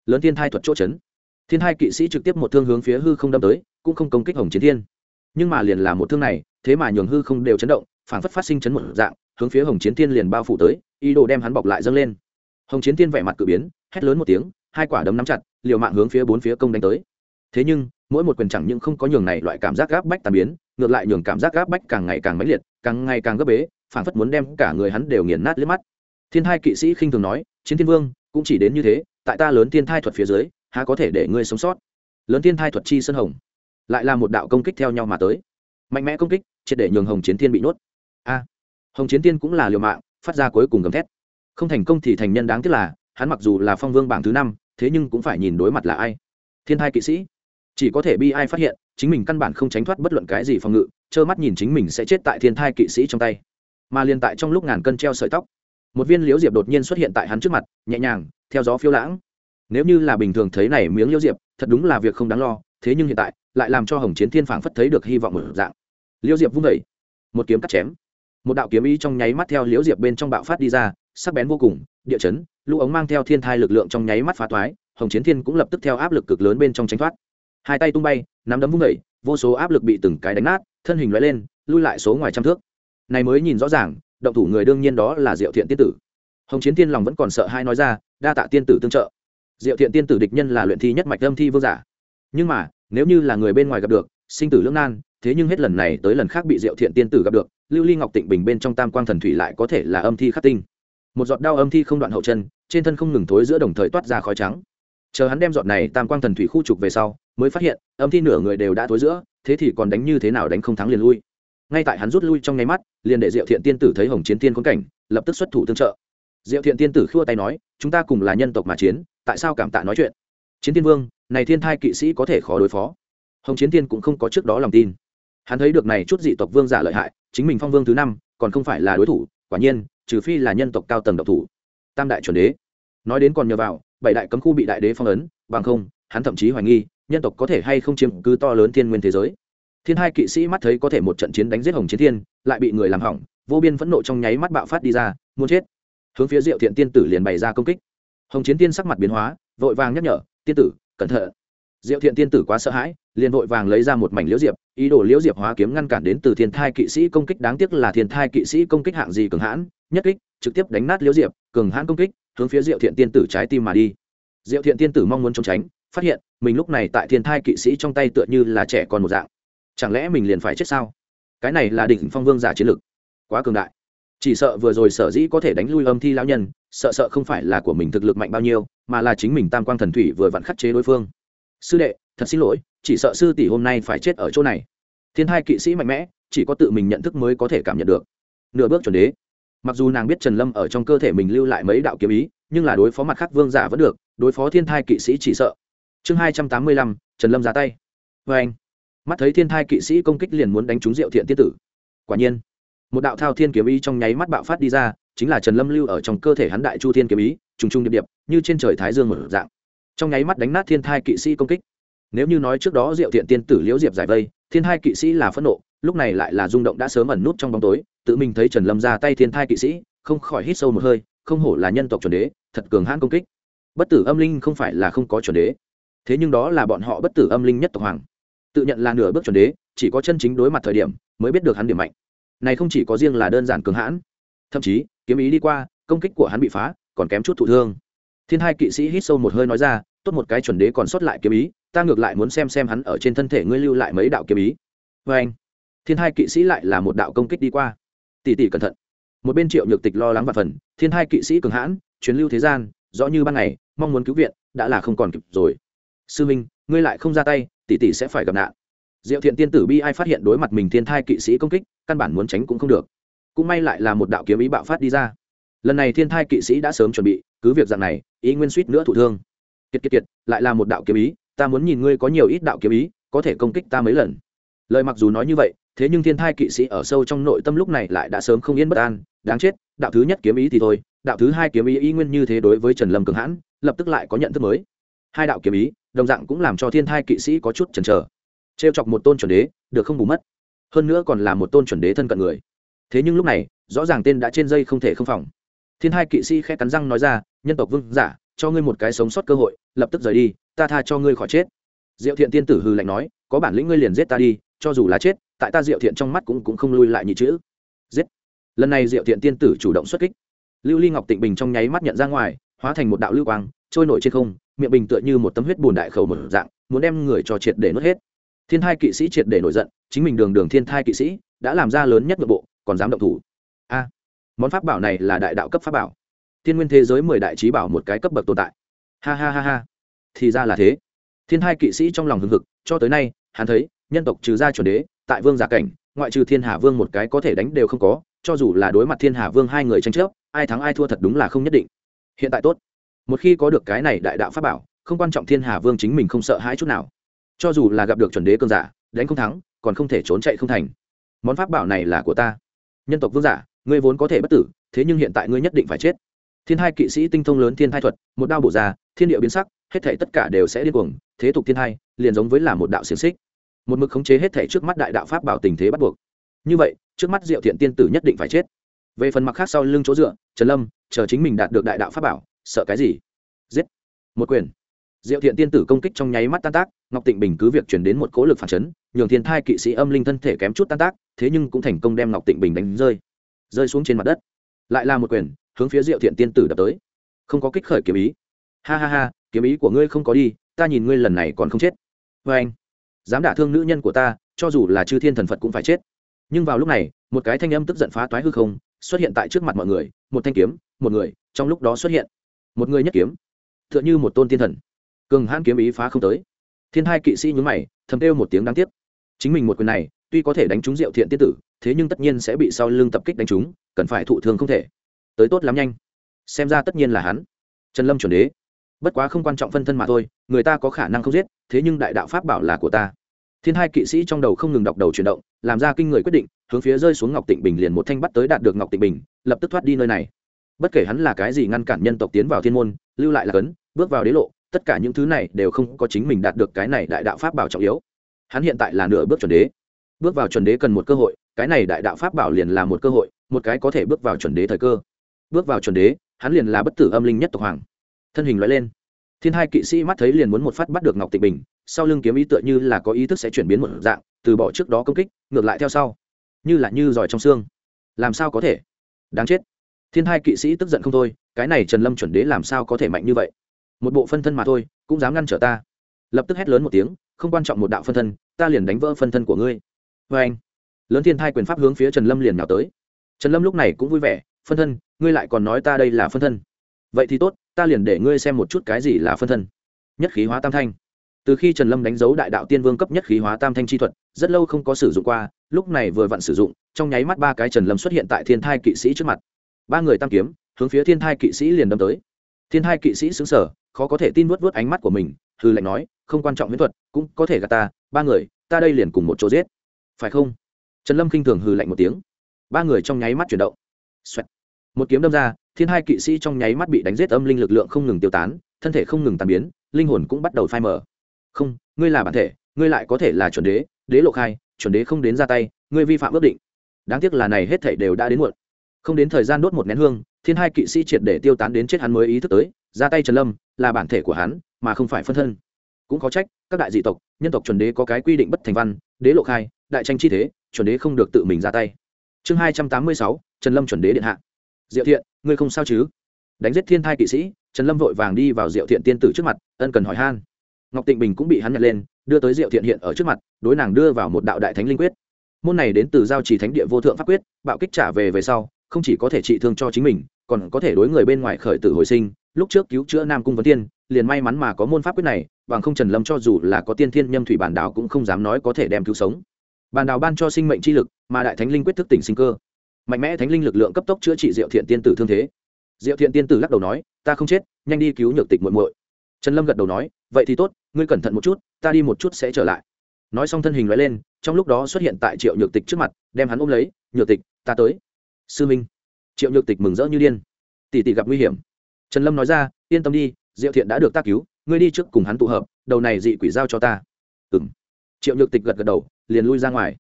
Lớn thiên thai thuật chỗ chấn. Thiên hai kỵ sĩ trực tiếp một thương hướng phía hư không đâm tới, cũng không công kích hồng chiến thiên. Nhưng mà liền là một thương này, thế mà nhường hư không đều chấn động phản phất phát sinh chấn một dạng, hướng phía hồng chiến thiên liền bao phủ tới, ý đồ đem hắn bọc lại dâng lên. Hồng chiến thiên vẻ mặt cự biến, hét lớn một tiếng, hai quả đấm nắm chặt, liều mạng hướng phía bốn phía công đánh tới. Thế nhưng, mỗi một quyền chẳng những không có nhường này loại cảm giác gáp bách tàn biến, ngược lại nhường cảm giác gáp bách càng ngày càng mãnh liệt, càng ngày càng gấp bế phảng phất muốn đem cả người hắn đều nghiền nát liếc mắt. Thiên thai kỵ sĩ khinh thường nói, chiến thiên vương, cũng chỉ đến như thế, tại ta lớn thiên thai thuật phía dưới, há có thể để ngươi sống sót? Lớn thiên thai thuật chi sân hồng, lại là một đạo công kích theo nhau mà tới. Mạnh mẽ công kích, triệt để nhường hồng chiến thiên bị nuốt. A! Hồng chiến thiên cũng là liều mạng, phát ra cuối cùng gầm thét. Không thành công thì thành nhân đáng tiếc là, hắn mặc dù là phong vương bảng thứ năm, thế nhưng cũng phải nhìn đối mặt là ai. Thiên thai kỵ sĩ, chỉ có thể bi ai phát hiện, chính mình căn bản không tránh thoát bất luận cái gì phòng ngự, trơ mắt nhìn chính mình sẽ chết tại thiên thai kỵ sĩ trong tay mà liên tại trong lúc ngàn cân treo sợi tóc. Một viên liễu diệp đột nhiên xuất hiện tại hắn trước mặt, nhẹ nhàng, theo gió phiêu lãng. Nếu như là bình thường thấy này miếng liễu diệp, thật đúng là việc không đáng lo, thế nhưng hiện tại, lại làm cho hồng chiến thiên phảng phất thấy được hy vọng một dạng. Liễu diệp vung vẩy một kiếm cắt chém. Một đạo kiếm ý trong nháy mắt theo liễu diệp bên trong bạo phát đi ra, sắc bén vô cùng, địa chấn, lũ ống mang theo thiên thai lực lượng trong nháy mắt phá toái, hồng chiến thiên cũng lập tức theo áp lực cực lớn bên trong tránh thoát. Hai tay tung bay, nắm đấm vung vẩy vô số áp lực bị từng cái đánh nát, thân hình loại lên, lui lại số ngoài trăm thước này mới nhìn rõ ràng, động thủ người đương nhiên đó là diệu thiện tiên tử. Hồng chiến tiên lòng vẫn còn sợ hai nói ra, đa tạ tiên tử tương trợ. Diệu thiện tiên tử địch nhân là luyện thi nhất mạch âm thi vương giả. Nhưng mà, nếu như là người bên ngoài gặp được, sinh tử lưỡng nan, thế nhưng hết lần này tới lần khác bị diệu thiện tiên tử gặp được, lưu ly ngọc tịnh bình bên trong tam quang thần thủy lại có thể là âm thi khắc tinh. Một giọt đau âm thi không đoạn hậu chân, trên thân không ngừng thối giữa đồng thời toát ra khói trắng. Chờ hắn đem giọt này tam quang thần thủy khu trục về sau, mới phát hiện, âm thi nửa người đều đã thối giữa, thế thì còn đánh như thế nào đánh không thắng liền lui ngay tại hắn rút lui trong nháy mắt, liền để diệu thiện tiên tử thấy hồng chiến tiên khốn cảnh, lập tức xuất thủ tương trợ. Diệu thiện tiên tử khua tay nói, chúng ta cùng là nhân tộc mà chiến, tại sao cảm tạ nói chuyện? Chiến tiên vương, này thiên thai kỵ sĩ có thể khó đối phó. Hồng chiến tiên cũng không có trước đó lòng tin. Hắn thấy được này chút dị tộc vương giả lợi hại, chính mình phong vương thứ năm, còn không phải là đối thủ, quả nhiên, trừ phi là nhân tộc cao tầng độc thủ. Tam đại chuẩn đế. Nói đến còn nhờ vào, bảy đại cấm khu bị đại đế phong ấn, bằng không, hắn thậm chí hoài nghi, nhân tộc có thể hay không chiếm cứ to lớn thiên nguyên thế giới thiên hai kỵ sĩ mắt thấy có thể một trận chiến đánh giết hồng chiến thiên, lại bị người làm hỏng, vô biên phẫn nộ trong nháy mắt bạo phát đi ra, muốn chết. Hướng phía diệu thiện tiên tử liền bày ra công kích. Hồng chiến tiên sắc mặt biến hóa, vội vàng nhắc nhở, tiên tử, cẩn thận. Diệu thiện tiên tử quá sợ hãi, liền vội vàng lấy ra một mảnh liễu diệp, ý đồ liễu diệp hóa kiếm ngăn cản đến từ thiên thai kỵ sĩ công kích, đáng tiếc là thiên thai kỵ sĩ công kích hạng gì cường hãn, nhất kích, trực tiếp đánh nát liễu diệp, cường hãn công kích, hướng phía diệu thiện tiên tử trái tim mà đi. Diệu thiện tiên tử mong muốn trốn tránh, phát hiện mình lúc này tại thiên thai kỵ sĩ trong tay tựa như là trẻ con một dạng chẳng lẽ mình liền phải chết sao? Cái này là đỉnh phong vương giả chiến lực. Quá cường đại. Chỉ sợ vừa rồi sở dĩ có thể đánh lui âm thi lão nhân, sợ sợ không phải là của mình thực lực mạnh bao nhiêu, mà là chính mình tam quang thần thủy vừa vặn khắc chế đối phương. Sư đệ, thật xin lỗi, chỉ sợ sư tỷ hôm nay phải chết ở chỗ này. Thiên hai kỵ sĩ mạnh mẽ, chỉ có tự mình nhận thức mới có thể cảm nhận được. Nửa bước chuẩn đế. Mặc dù nàng biết trần lâm ở trong cơ thể mình lưu lại mấy đạo kiếm ý, nhưng là đối phó mặt khác vương giả vẫn được, đối phó thiên thai kỵ sĩ chỉ sợ. Chương hai trăm tám mươi lăm, trần lâm ra tay. Vê anh mắt thấy thiên thai kỵ sĩ công kích liền muốn đánh trúng diệu thiện tiên tử. Quả nhiên, một đạo thao thiên kiếm ý trong nháy mắt bạo phát đi ra, chính là trần lâm lưu ở trong cơ thể hắn đại chu thiên kiếm ý, trùng trùng điệp điệp, như trên trời thái dương mở dạng. Trong nháy mắt đánh nát thiên thai kỵ sĩ công kích. Nếu như nói trước đó diệu thiện tiên tử liễu diệp giải vây, thiên thai kỵ sĩ là phẫn nộ, lúc này lại là rung động đã sớm ẩn nút trong bóng tối, tự mình thấy trần lâm ra tay thiên thai kỵ sĩ, không khỏi hít sâu một hơi, không hổ là nhân tộc chuẩn đế, thật cường hãn công kích. Bất tử âm linh không phải là không có chuẩn đế. Thế nhưng đó là bọn họ bất tử âm linh nhất tộc hoàng tự nhận là nửa bước chuẩn đế, chỉ có chân chính đối mặt thời điểm mới biết được hắn điểm mạnh. Này không chỉ có riêng là đơn giản cường hãn, thậm chí, kiếm ý đi qua, công kích của hắn bị phá, còn kém chút thụ thương. Thiên hai kỵ sĩ hít sâu một hơi nói ra, tốt một cái chuẩn đế còn sót lại kiếm ý, ta ngược lại muốn xem xem hắn ở trên thân thể ngươi lưu lại mấy đạo kiếm ý. Vê anh, thiên hai kỵ sĩ lại là một đạo công kích đi qua. Tỷ tỷ cẩn thận. Một bên triệu nhược tịch lo lắng và phần, thiên hai kỵ sĩ cường hãn chuyến lưu thế gian, rõ như ban ngày, mong muốn cứu viện, đã là không còn kịp rồi. Sư minh, ngươi lại không ra tay tỷ tỷ sẽ phải gặp nạn. Diệu thiện tiên tử bi ai phát hiện đối mặt mình thiên thai kỵ sĩ công kích, căn bản muốn tránh cũng không được. Cũng may lại là một đạo kiếm ý bạo phát đi ra. Lần này thiên thai kỵ sĩ đã sớm chuẩn bị, cứ việc dạng này, ý nguyên suýt nữa thụ thương. Kiệt kiệt kiệt, lại là một đạo kiếm ý, ta muốn nhìn ngươi có nhiều ít đạo kiếm ý, có thể công kích ta mấy lần. Lời mặc dù nói như vậy, thế nhưng thiên thai kỵ sĩ ở sâu trong nội tâm lúc này lại đã sớm không yên bất an. Đáng chết, đạo thứ nhất kiếm ý thì thôi, đạo thứ hai kiếm ý ý nguyên như thế đối với trần lâm cường hãn, lập tức lại có nhận thức mới. Hai đạo kiếm ý đồng dạng cũng làm cho thiên thai kỵ sĩ có chút chần chờ. Trêu chọc một tôn chuẩn đế, được không bù mất. Hơn nữa còn là một tôn chuẩn đế thân cận người. Thế nhưng lúc này, rõ ràng tên đã trên dây không thể không phòng. Thiên hai kỵ sĩ khẽ cắn răng nói ra, nhân tộc vương giả, cho ngươi một cái sống sót cơ hội, lập tức rời đi, ta tha cho ngươi khỏi chết. Diệu thiện tiên tử hư lạnh nói, có bản lĩnh ngươi liền giết ta đi, cho dù là chết, tại ta diệu thiện trong mắt cũng cũng không lui lại nhị chữ. Giết. Lần này diệu thiện tiên tử chủ động xuất kích. Lưu ly ngọc tịnh bình trong nháy mắt nhận ra ngoài, hóa thành một đạo lưu quang, trôi nổi trên không miệng bình tựa như một tấm huyết bùn đại khẩu một dạng, muốn đem người cho triệt để nuốt hết. Thiên thai kỵ sĩ triệt để nổi giận, chính mình đường đường thiên thai kỵ sĩ, đã làm ra lớn nhất nội bộ, còn dám động thủ. A, món pháp bảo này là đại đạo cấp pháp bảo. Thiên nguyên thế giới mười đại trí bảo một cái cấp bậc tồn tại. Ha ha ha ha. Thì ra là thế. Thiên hai kỵ sĩ trong lòng hưng hực, cho tới nay, hắn thấy, nhân tộc trừ ra chuẩn đế, tại vương giả cảnh, ngoại trừ thiên hà vương một cái có thể đánh đều không có, cho dù là đối mặt thiên hà vương hai người tranh chấp, ai thắng ai thua thật đúng là không nhất định. Hiện tại tốt một khi có được cái này đại đạo pháp bảo, không quan trọng thiên hà vương chính mình không sợ hãi chút nào. Cho dù là gặp được chuẩn đế cơn giả, đánh không thắng, còn không thể trốn chạy không thành. Món pháp bảo này là của ta. Nhân tộc vương giả, ngươi vốn có thể bất tử, thế nhưng hiện tại ngươi nhất định phải chết. Thiên hai kỵ sĩ tinh thông lớn thiên thai thuật, một đao bổ ra, thiên địa biến sắc, hết thể tất cả đều sẽ điên cuồng. Thế tục thiên hai, liền giống với là một đạo xiềng xích. Một mực khống chế hết thể trước mắt đại đạo pháp bảo tình thế bắt buộc. Như vậy, trước mắt diệu thiện tiên tử nhất định phải chết. Về phần mặt khác sau lưng chỗ dựa, trần lâm, chờ chính mình đạt được đại đạo pháp bảo sợ cái gì? Giết. Một quyền. Diệu thiện tiên tử công kích trong nháy mắt tan tác, ngọc tịnh bình cứ việc chuyển đến một cố lực phản chấn, nhường thiên thai kỵ sĩ âm linh thân thể kém chút tan tác, thế nhưng cũng thành công đem ngọc tịnh bình đánh rơi. Rơi xuống trên mặt đất. Lại là một quyền, hướng phía diệu thiện tiên tử đập tới. Không có kích khởi kiếm ý. Ha ha ha, kiếm ý của ngươi không có đi, ta nhìn ngươi lần này còn không chết. Vê anh, dám đả thương nữ nhân của ta, cho dù là chư thiên thần phật cũng phải chết. Nhưng vào lúc này, một cái thanh âm tức giận phá toái hư không, xuất hiện tại trước mặt mọi người, một thanh kiếm, một người, trong lúc đó xuất hiện một người nhất kiếm t h ư ợ n h ư một tôn thiên thần. Cường hãn kiếm ý phá không tới. Thiên hai kỵ sĩ nhún mày, thầm kêu một tiếng đáng tiếc. Chính mình một quyền này, tuy có thể đánh trúng diệu thiện tiên tử, thế nhưng tất nhiên sẽ bị sau lưng tập kích đánh trúng, cần phải thụ thương không thể. Tới tốt lắm nhanh. Xem ra tất nhiên là hắn. Trần lâm chuẩn đế. Bất quá không quan trọng phân thân mà thôi, người ta có khả năng không giết, thế nhưng đại đạo pháp bảo là của ta. Thiên hai kỵ sĩ trong đầu không ngừng đọc đầu chuyển động, làm ra kinh người quyết định, hướng phía rơi xuống ngọc tịnh bình liền một thanh bắt tới đạt được ngọc tịnh bình, lập tức thoát đi nơi này bất kể hắn là cái gì ngăn cản nhân tộc tiến vào thiên môn, lưu lại là cấn, bước vào đế lộ, tất cả những thứ này đều không có chính mình đạt được cái này đại đạo pháp bảo trọng yếu. Hắn hiện tại là nửa bước chuẩn đế. Bước vào chuẩn đế cần một cơ hội, cái này đại đạo pháp bảo liền là một cơ hội, một cái có thể bước vào chuẩn đế thời cơ. Bước vào chuẩn đế, hắn liền là bất tử âm linh nhất tộc hoàng. Thân hình loại lên. Thiên hai kỵ sĩ mắt thấy liền muốn một phát bắt được ngọc tịnh bình, sau lưng kiếm ý tựa như là có ý thức sẽ chuyển biến một dạng, từ bỏ trước đó công kích, ngược lại theo sau. Như là như giỏi trong xương. Làm sao có thể? Đáng chết thiên hai kỵ sĩ tức giận không thôi, cái này trần lâm chuẩn đế làm sao có thể mạnh như vậy? Một bộ phân thân mà thôi, cũng dám ngăn trở ta. Lập tức hét lớn một tiếng, không quan trọng một đạo phân thân, ta liền đánh vỡ phân thân của ngươi. Vê anh, lớn thiên thai quyền pháp hướng phía trần lâm liền nào tới. Trần lâm lúc này cũng vui vẻ, phân thân, ngươi lại còn nói ta đây là phân thân. Vậy thì tốt, ta liền để ngươi xem một chút cái gì là phân thân. Nhất khí hóa tam thanh. Từ khi trần lâm đánh dấu đại đạo tiên vương cấp nhất khí hóa tam thanh chi thuật, rất lâu không có sử dụng qua, lúc này vừa vặn sử dụng, trong nháy mắt ba cái trần lâm xuất hiện tại thiên thai kỵ sĩ trước mặt ba người tam kiếm, hướng phía thiên thai kỵ sĩ liền đâm tới. Thiên thai kỵ sĩ xứng sở khó có thể tin vuốt vuốt ánh mắt của mình hư lệnh nói, không quan trọng miễn thuật, cũng có thể gạt ta, ba người, ta đây liền cùng một chỗ giết. Phải không? Trần lâm khinh thường hư lạnh một tiếng. Ba người trong nháy mắt chuyển động、Xoẹt. một kiếm đâm ra, thiên hai kỵ sĩ trong nháy mắt bị đánh giết âm linh lực lượng không ngừng tiêu tán, thân thể không ngừng tàn biến, linh hồn cũng bắt đầu phai mở không, ngươi là bản thể, ngươi lại có thể là chuẩn đế đế lộ khai, chuẩn đế không đến ra tay, ngươi vi phạm ước định. Đáng tiếc là này hết thảy đều đã đến muộn không đến thời gian đốt một nén hương, thiên hai kỵ sĩ triệt để tiêu tán đến chết hắn mới ý thức tới, ra tay trần lâm, là bản thể của hắn, mà không phải phân thân. Cũng có trách, các đại dị tộc, nhân tộc chuẩn đế có cái quy định bất thành văn, đế lộ khai, đại tranh chi thế, chuẩn đế không được tự mình ra tay. Chương hai trăm tám mươi sáu, trần lâm chuẩn đế điện hạ. Diệu thiện, ngươi không sao chứ? Đánh giết thiên thai kỵ sĩ, trần lâm vội vàng đi vào diệu thiện tiên tử trước mặt, ân cần hỏi han. Ngọc tịnh bình cũng bị hắn nhặt lên, đưa tới diệu thiện hiện ở trước mặt, đối nàng đưa vào một đạo đại thánh linh quyết. Môn này đến từ giao trì thánh địa vô thượng pháp quyết, bạo kích trả về về sau không chỉ có thể trị thương cho chính mình, còn có thể đối người bên ngoài khởi tử hồi sinh. Lúc trước cứu chữa nam cung vấn tiên, liền may mắn mà có môn pháp quyết này, bằng không trần lâm cho dù là có tiên thiên nhâm thủy bản đảo cũng không dám nói có thể đem cứu sống. Bản đảo ban cho sinh mệnh chi lực, mà đại thánh linh quyết thức tỉnh sinh cơ. Mạnh mẽ thánh linh lực lượng cấp tốc chữa trị diệu thiện tiên tử thương thế. Diệu thiện tiên tử lắc đầu nói, ta không chết, nhanh đi cứu nhược tịch muội muội. Trần lâm gật đầu nói, vậy thì tốt, ngươi cẩn thận một chút, ta đi một chút sẽ trở lại. Nói xong thân hình nói lên, trong lúc đó xuất hiện tại triệu nhược tịch trước mặt, đem hắn ôm lấy, nhược tịch, ta tới sư minh, triệu nhược tịch mừng rỡ như điên. Tỷ tỷ gặp nguy hiểm. Trần lâm nói ra, yên tâm đi, diệu thiện đã được ta cứu, ngươi đi trước cùng hắn tụ hợp, đầu này dị quỷ giao cho ta. Ừ m triệu nhược tịch gật gật đầu, liền lui ra ngoài.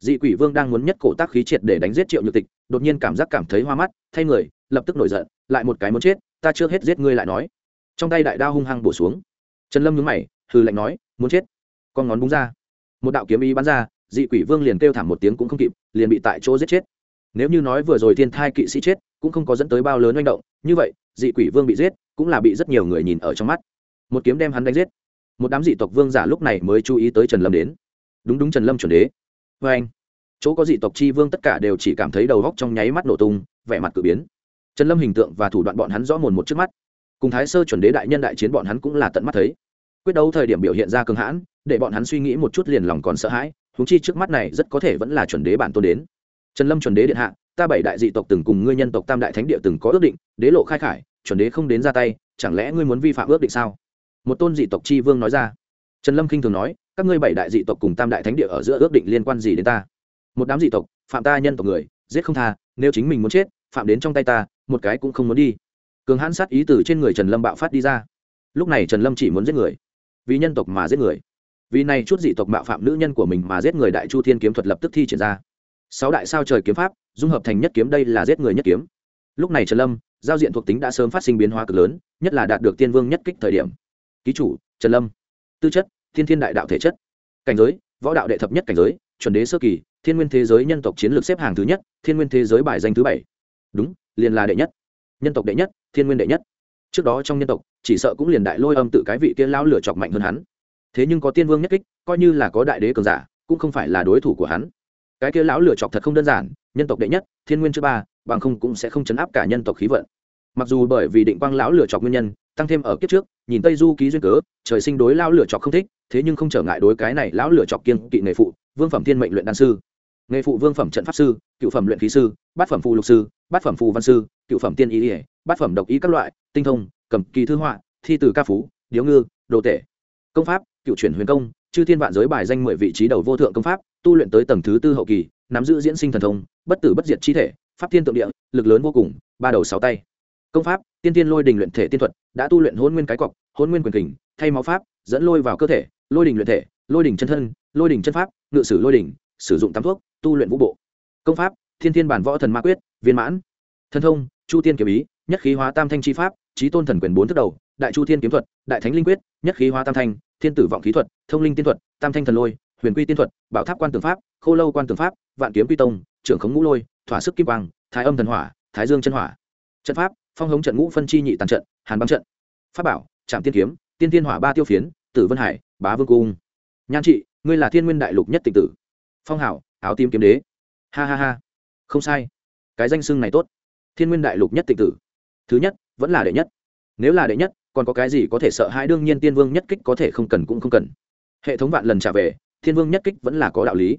Dị quỷ vương đang muốn nhất cổ tác khí triệt để đánh giết triệu nhược tịch, đột nhiên cảm giác cảm thấy hoa mắt, thay người, lập tức nổi giận, lại một cái muốn chết, ta chưa hết giết ngươi lại nói. Trong tay đại đao hung hăng bổ xuống. Trần lâm nhúng mày, hừ lạnh nói, muốn chết. Con ngón búng ra. Một đạo kiếm ý bắn ra, dị quỷ vương liền kêu thảm một tiếng cũng không kịp, liền bị tại chỗ giết chết nếu như nói vừa rồi thiên thai kỵ sĩ chết, cũng không có dẫn tới bao lớn manh động, như vậy, dị quỷ vương bị giết, cũng là bị rất nhiều người nhìn ở trong mắt. Một kiếm đem hắn đánh giết. Một đám dị tộc vương giả lúc này mới chú ý tới trần lâm đến. Đúng đúng trần lâm chuẩn đế. Vê anh, chỗ có dị tộc chi vương tất cả đều chỉ cảm thấy đầu góc trong nháy mắt nổ tung, vẻ mặt cử biến. Trần lâm hình tượng và thủ đoạn bọn hắn rõ mồn một trước mắt. Cùng thái sơ chuẩn đế đại nhân đại chiến bọn hắn cũng là tận mắt thấy. Quyết đấu thời điểm biểu hiện ra cường hãn, để bọn hắn suy nghĩ một chút liền lòng còn sợ hãi húng chi trước mắt này rất có thể vẫn là chuẩn đế bản tôn đến trần lâm chuẩn đế điện hạ, ta bảy đại dị tộc từng cùng ngươi nhân tộc tam đại thánh địa từng có ước định, đế lộ khai khải, chuẩn đế không đến ra tay, chẳng lẽ ngươi muốn vi phạm ước định sao? Một tôn dị tộc chi vương nói ra. Trần lâm k i n h thường nói, các ngươi bảy đại dị tộc cùng tam đại thánh địa ở giữa ước định liên quan gì đến ta? Một đám dị tộc, phạm ta nhân tộc người, giết không tha, nếu chính mình muốn chết, phạm đến trong tay ta, một cái cũng không muốn đi. Cường hãn sát ý từ trên người trần lâm bạo phát đi ra. Lúc này trần lâm chỉ muốn giết người, vì nhân tộc mà giết người. Vì này chút dị tộc bạo phạm nữ nhân của mình mà giết người đại chu thiên kiếm thuật lập tức thi triển ra sáu đại sao trời kiếm pháp, dung hợp thành nhất kiếm đây là giết người nhất kiếm. Lúc này trần lâm, giao diện thuộc tính đã sớm phát sinh biến hóa cực lớn, nhất là đạt được tiên vương nhất kích thời điểm. Ký chủ, trần lâm. Tư chất, thiên thiên đại đạo thể chất. Cảnh giới, võ đạo đệ thập nhất cảnh giới, chuẩn đế sơ kỳ, thiên nguyên thế giới nhân tộc chiến lược xếp hàng thứ nhất, thiên nguyên thế giới bài danh thứ bảy. Đúng, liền là đệ nhất. Nhân tộc đệ nhất, thiên nguyên đệ nhất. Trước đó trong nhân tộc, chỉ sợ cũng liền đại lôi âm tự cái vị tiên lao lửa chọc mạnh hơn hắn. Thế nhưng có tiên vương nhất kích, coi như là có đại đế cường giả, cũng không phải là đối thủ của hắn cái kia lão lửa chọc thật không đơn giản, nhân tộc đệ nhất, thiên nguyên thứ ba, bằng không cũng sẽ không chấn áp cả nhân tộc khí vận. Mặc dù bởi vì định quang lão lửa chọc nguyên nhân, tăng thêm ở kiếp trước, nhìn tây du ký duyên cớ, trời sinh đối lão lửa chọc không thích, thế nhưng không trở ngại đối cái này lão lửa chọc kiên kỵ nghề phụ, vương phẩm thiên mệnh luyện đan sư. Nghề phụ vương phẩm trận pháp sư, cựu phẩm luyện khí sư, bát phẩm phù lục sư, bát phẩm phù văn sư, cựu phẩm tiên ý ỉa bát phẩm độc ý các loại, tinh thông, cầm kỳ thư họa, thi từ ca phú, điếu ngư, đồ tể. Công pháp, cựu chuyển huyền công, chư thiên vạn giới bài danh mười vị trí đầu vô thượng công pháp tu luyện tới tầng thứ tư hậu kỳ, nắm giữ diễn sinh thần thông, bất tử bất diệt chi thể, pháp thiên tượng địa, lực lớn vô cùng, ba đầu sáu tay. Công pháp, tiên tiên lôi đình luyện thể tiên thuật, đã tu luyện hôn nguyên cái cọc, hôn nguyên quyền kình, thay máu pháp, dẫn lôi vào cơ thể, lôi đình luyện thể, lôi đình chân thân, lôi đình chân pháp, ngự sử lôi đình, sử dụng tắm thuốc, tu luyện vũ bộ. Công pháp, thiên thiên bản võ thần ma quyết, viên mãn. Thân thông, chu tiên kiếm ý, nhất khí hóa tam thanh chi pháp trí tôn thần quyền bốn thức đầu, đại chu thiên kiếm thuật, đại thánh linh quyết, nhất khí hóa tam thanh, thiên tử vọng khí thuật, thông linh tiên thuật, tam thanh thần lôi huyền quy tiên thuật, bảo tháp quan tường pháp, khô lâu quan tường pháp, vạn kiếm quy tông, trưởng khống ngũ lôi, thỏa sức kim quang, thái âm thần hỏa, thái dương chân hỏa. Trận pháp, phong hống trận ngũ phân chi nhị tàn trận, hàn băng trận. Pháp bảo, trạm tiên kiếm, tiên tiên hỏa ba tiêu phiến, tử vân hải, bá vương cung. Nhan trị, ngươi là thiên nguyên đại lục nhất tịch tử. Phong hảo, áo tím kiếm đế. Ha ha ha. Không sai. Cái danh xưng này tốt. Thiên nguyên đại lục nhất tịch tử. Thứ nhất, vẫn là đệ nhất. Nếu là đệ nhất, còn có cái gì có thể sợ hãi? Đương nhiên tiên vương nhất kích có thể không cần cũng không cần. Hệ thống vạn lần trả về thiên vương nhất kích vẫn là có đạo lý.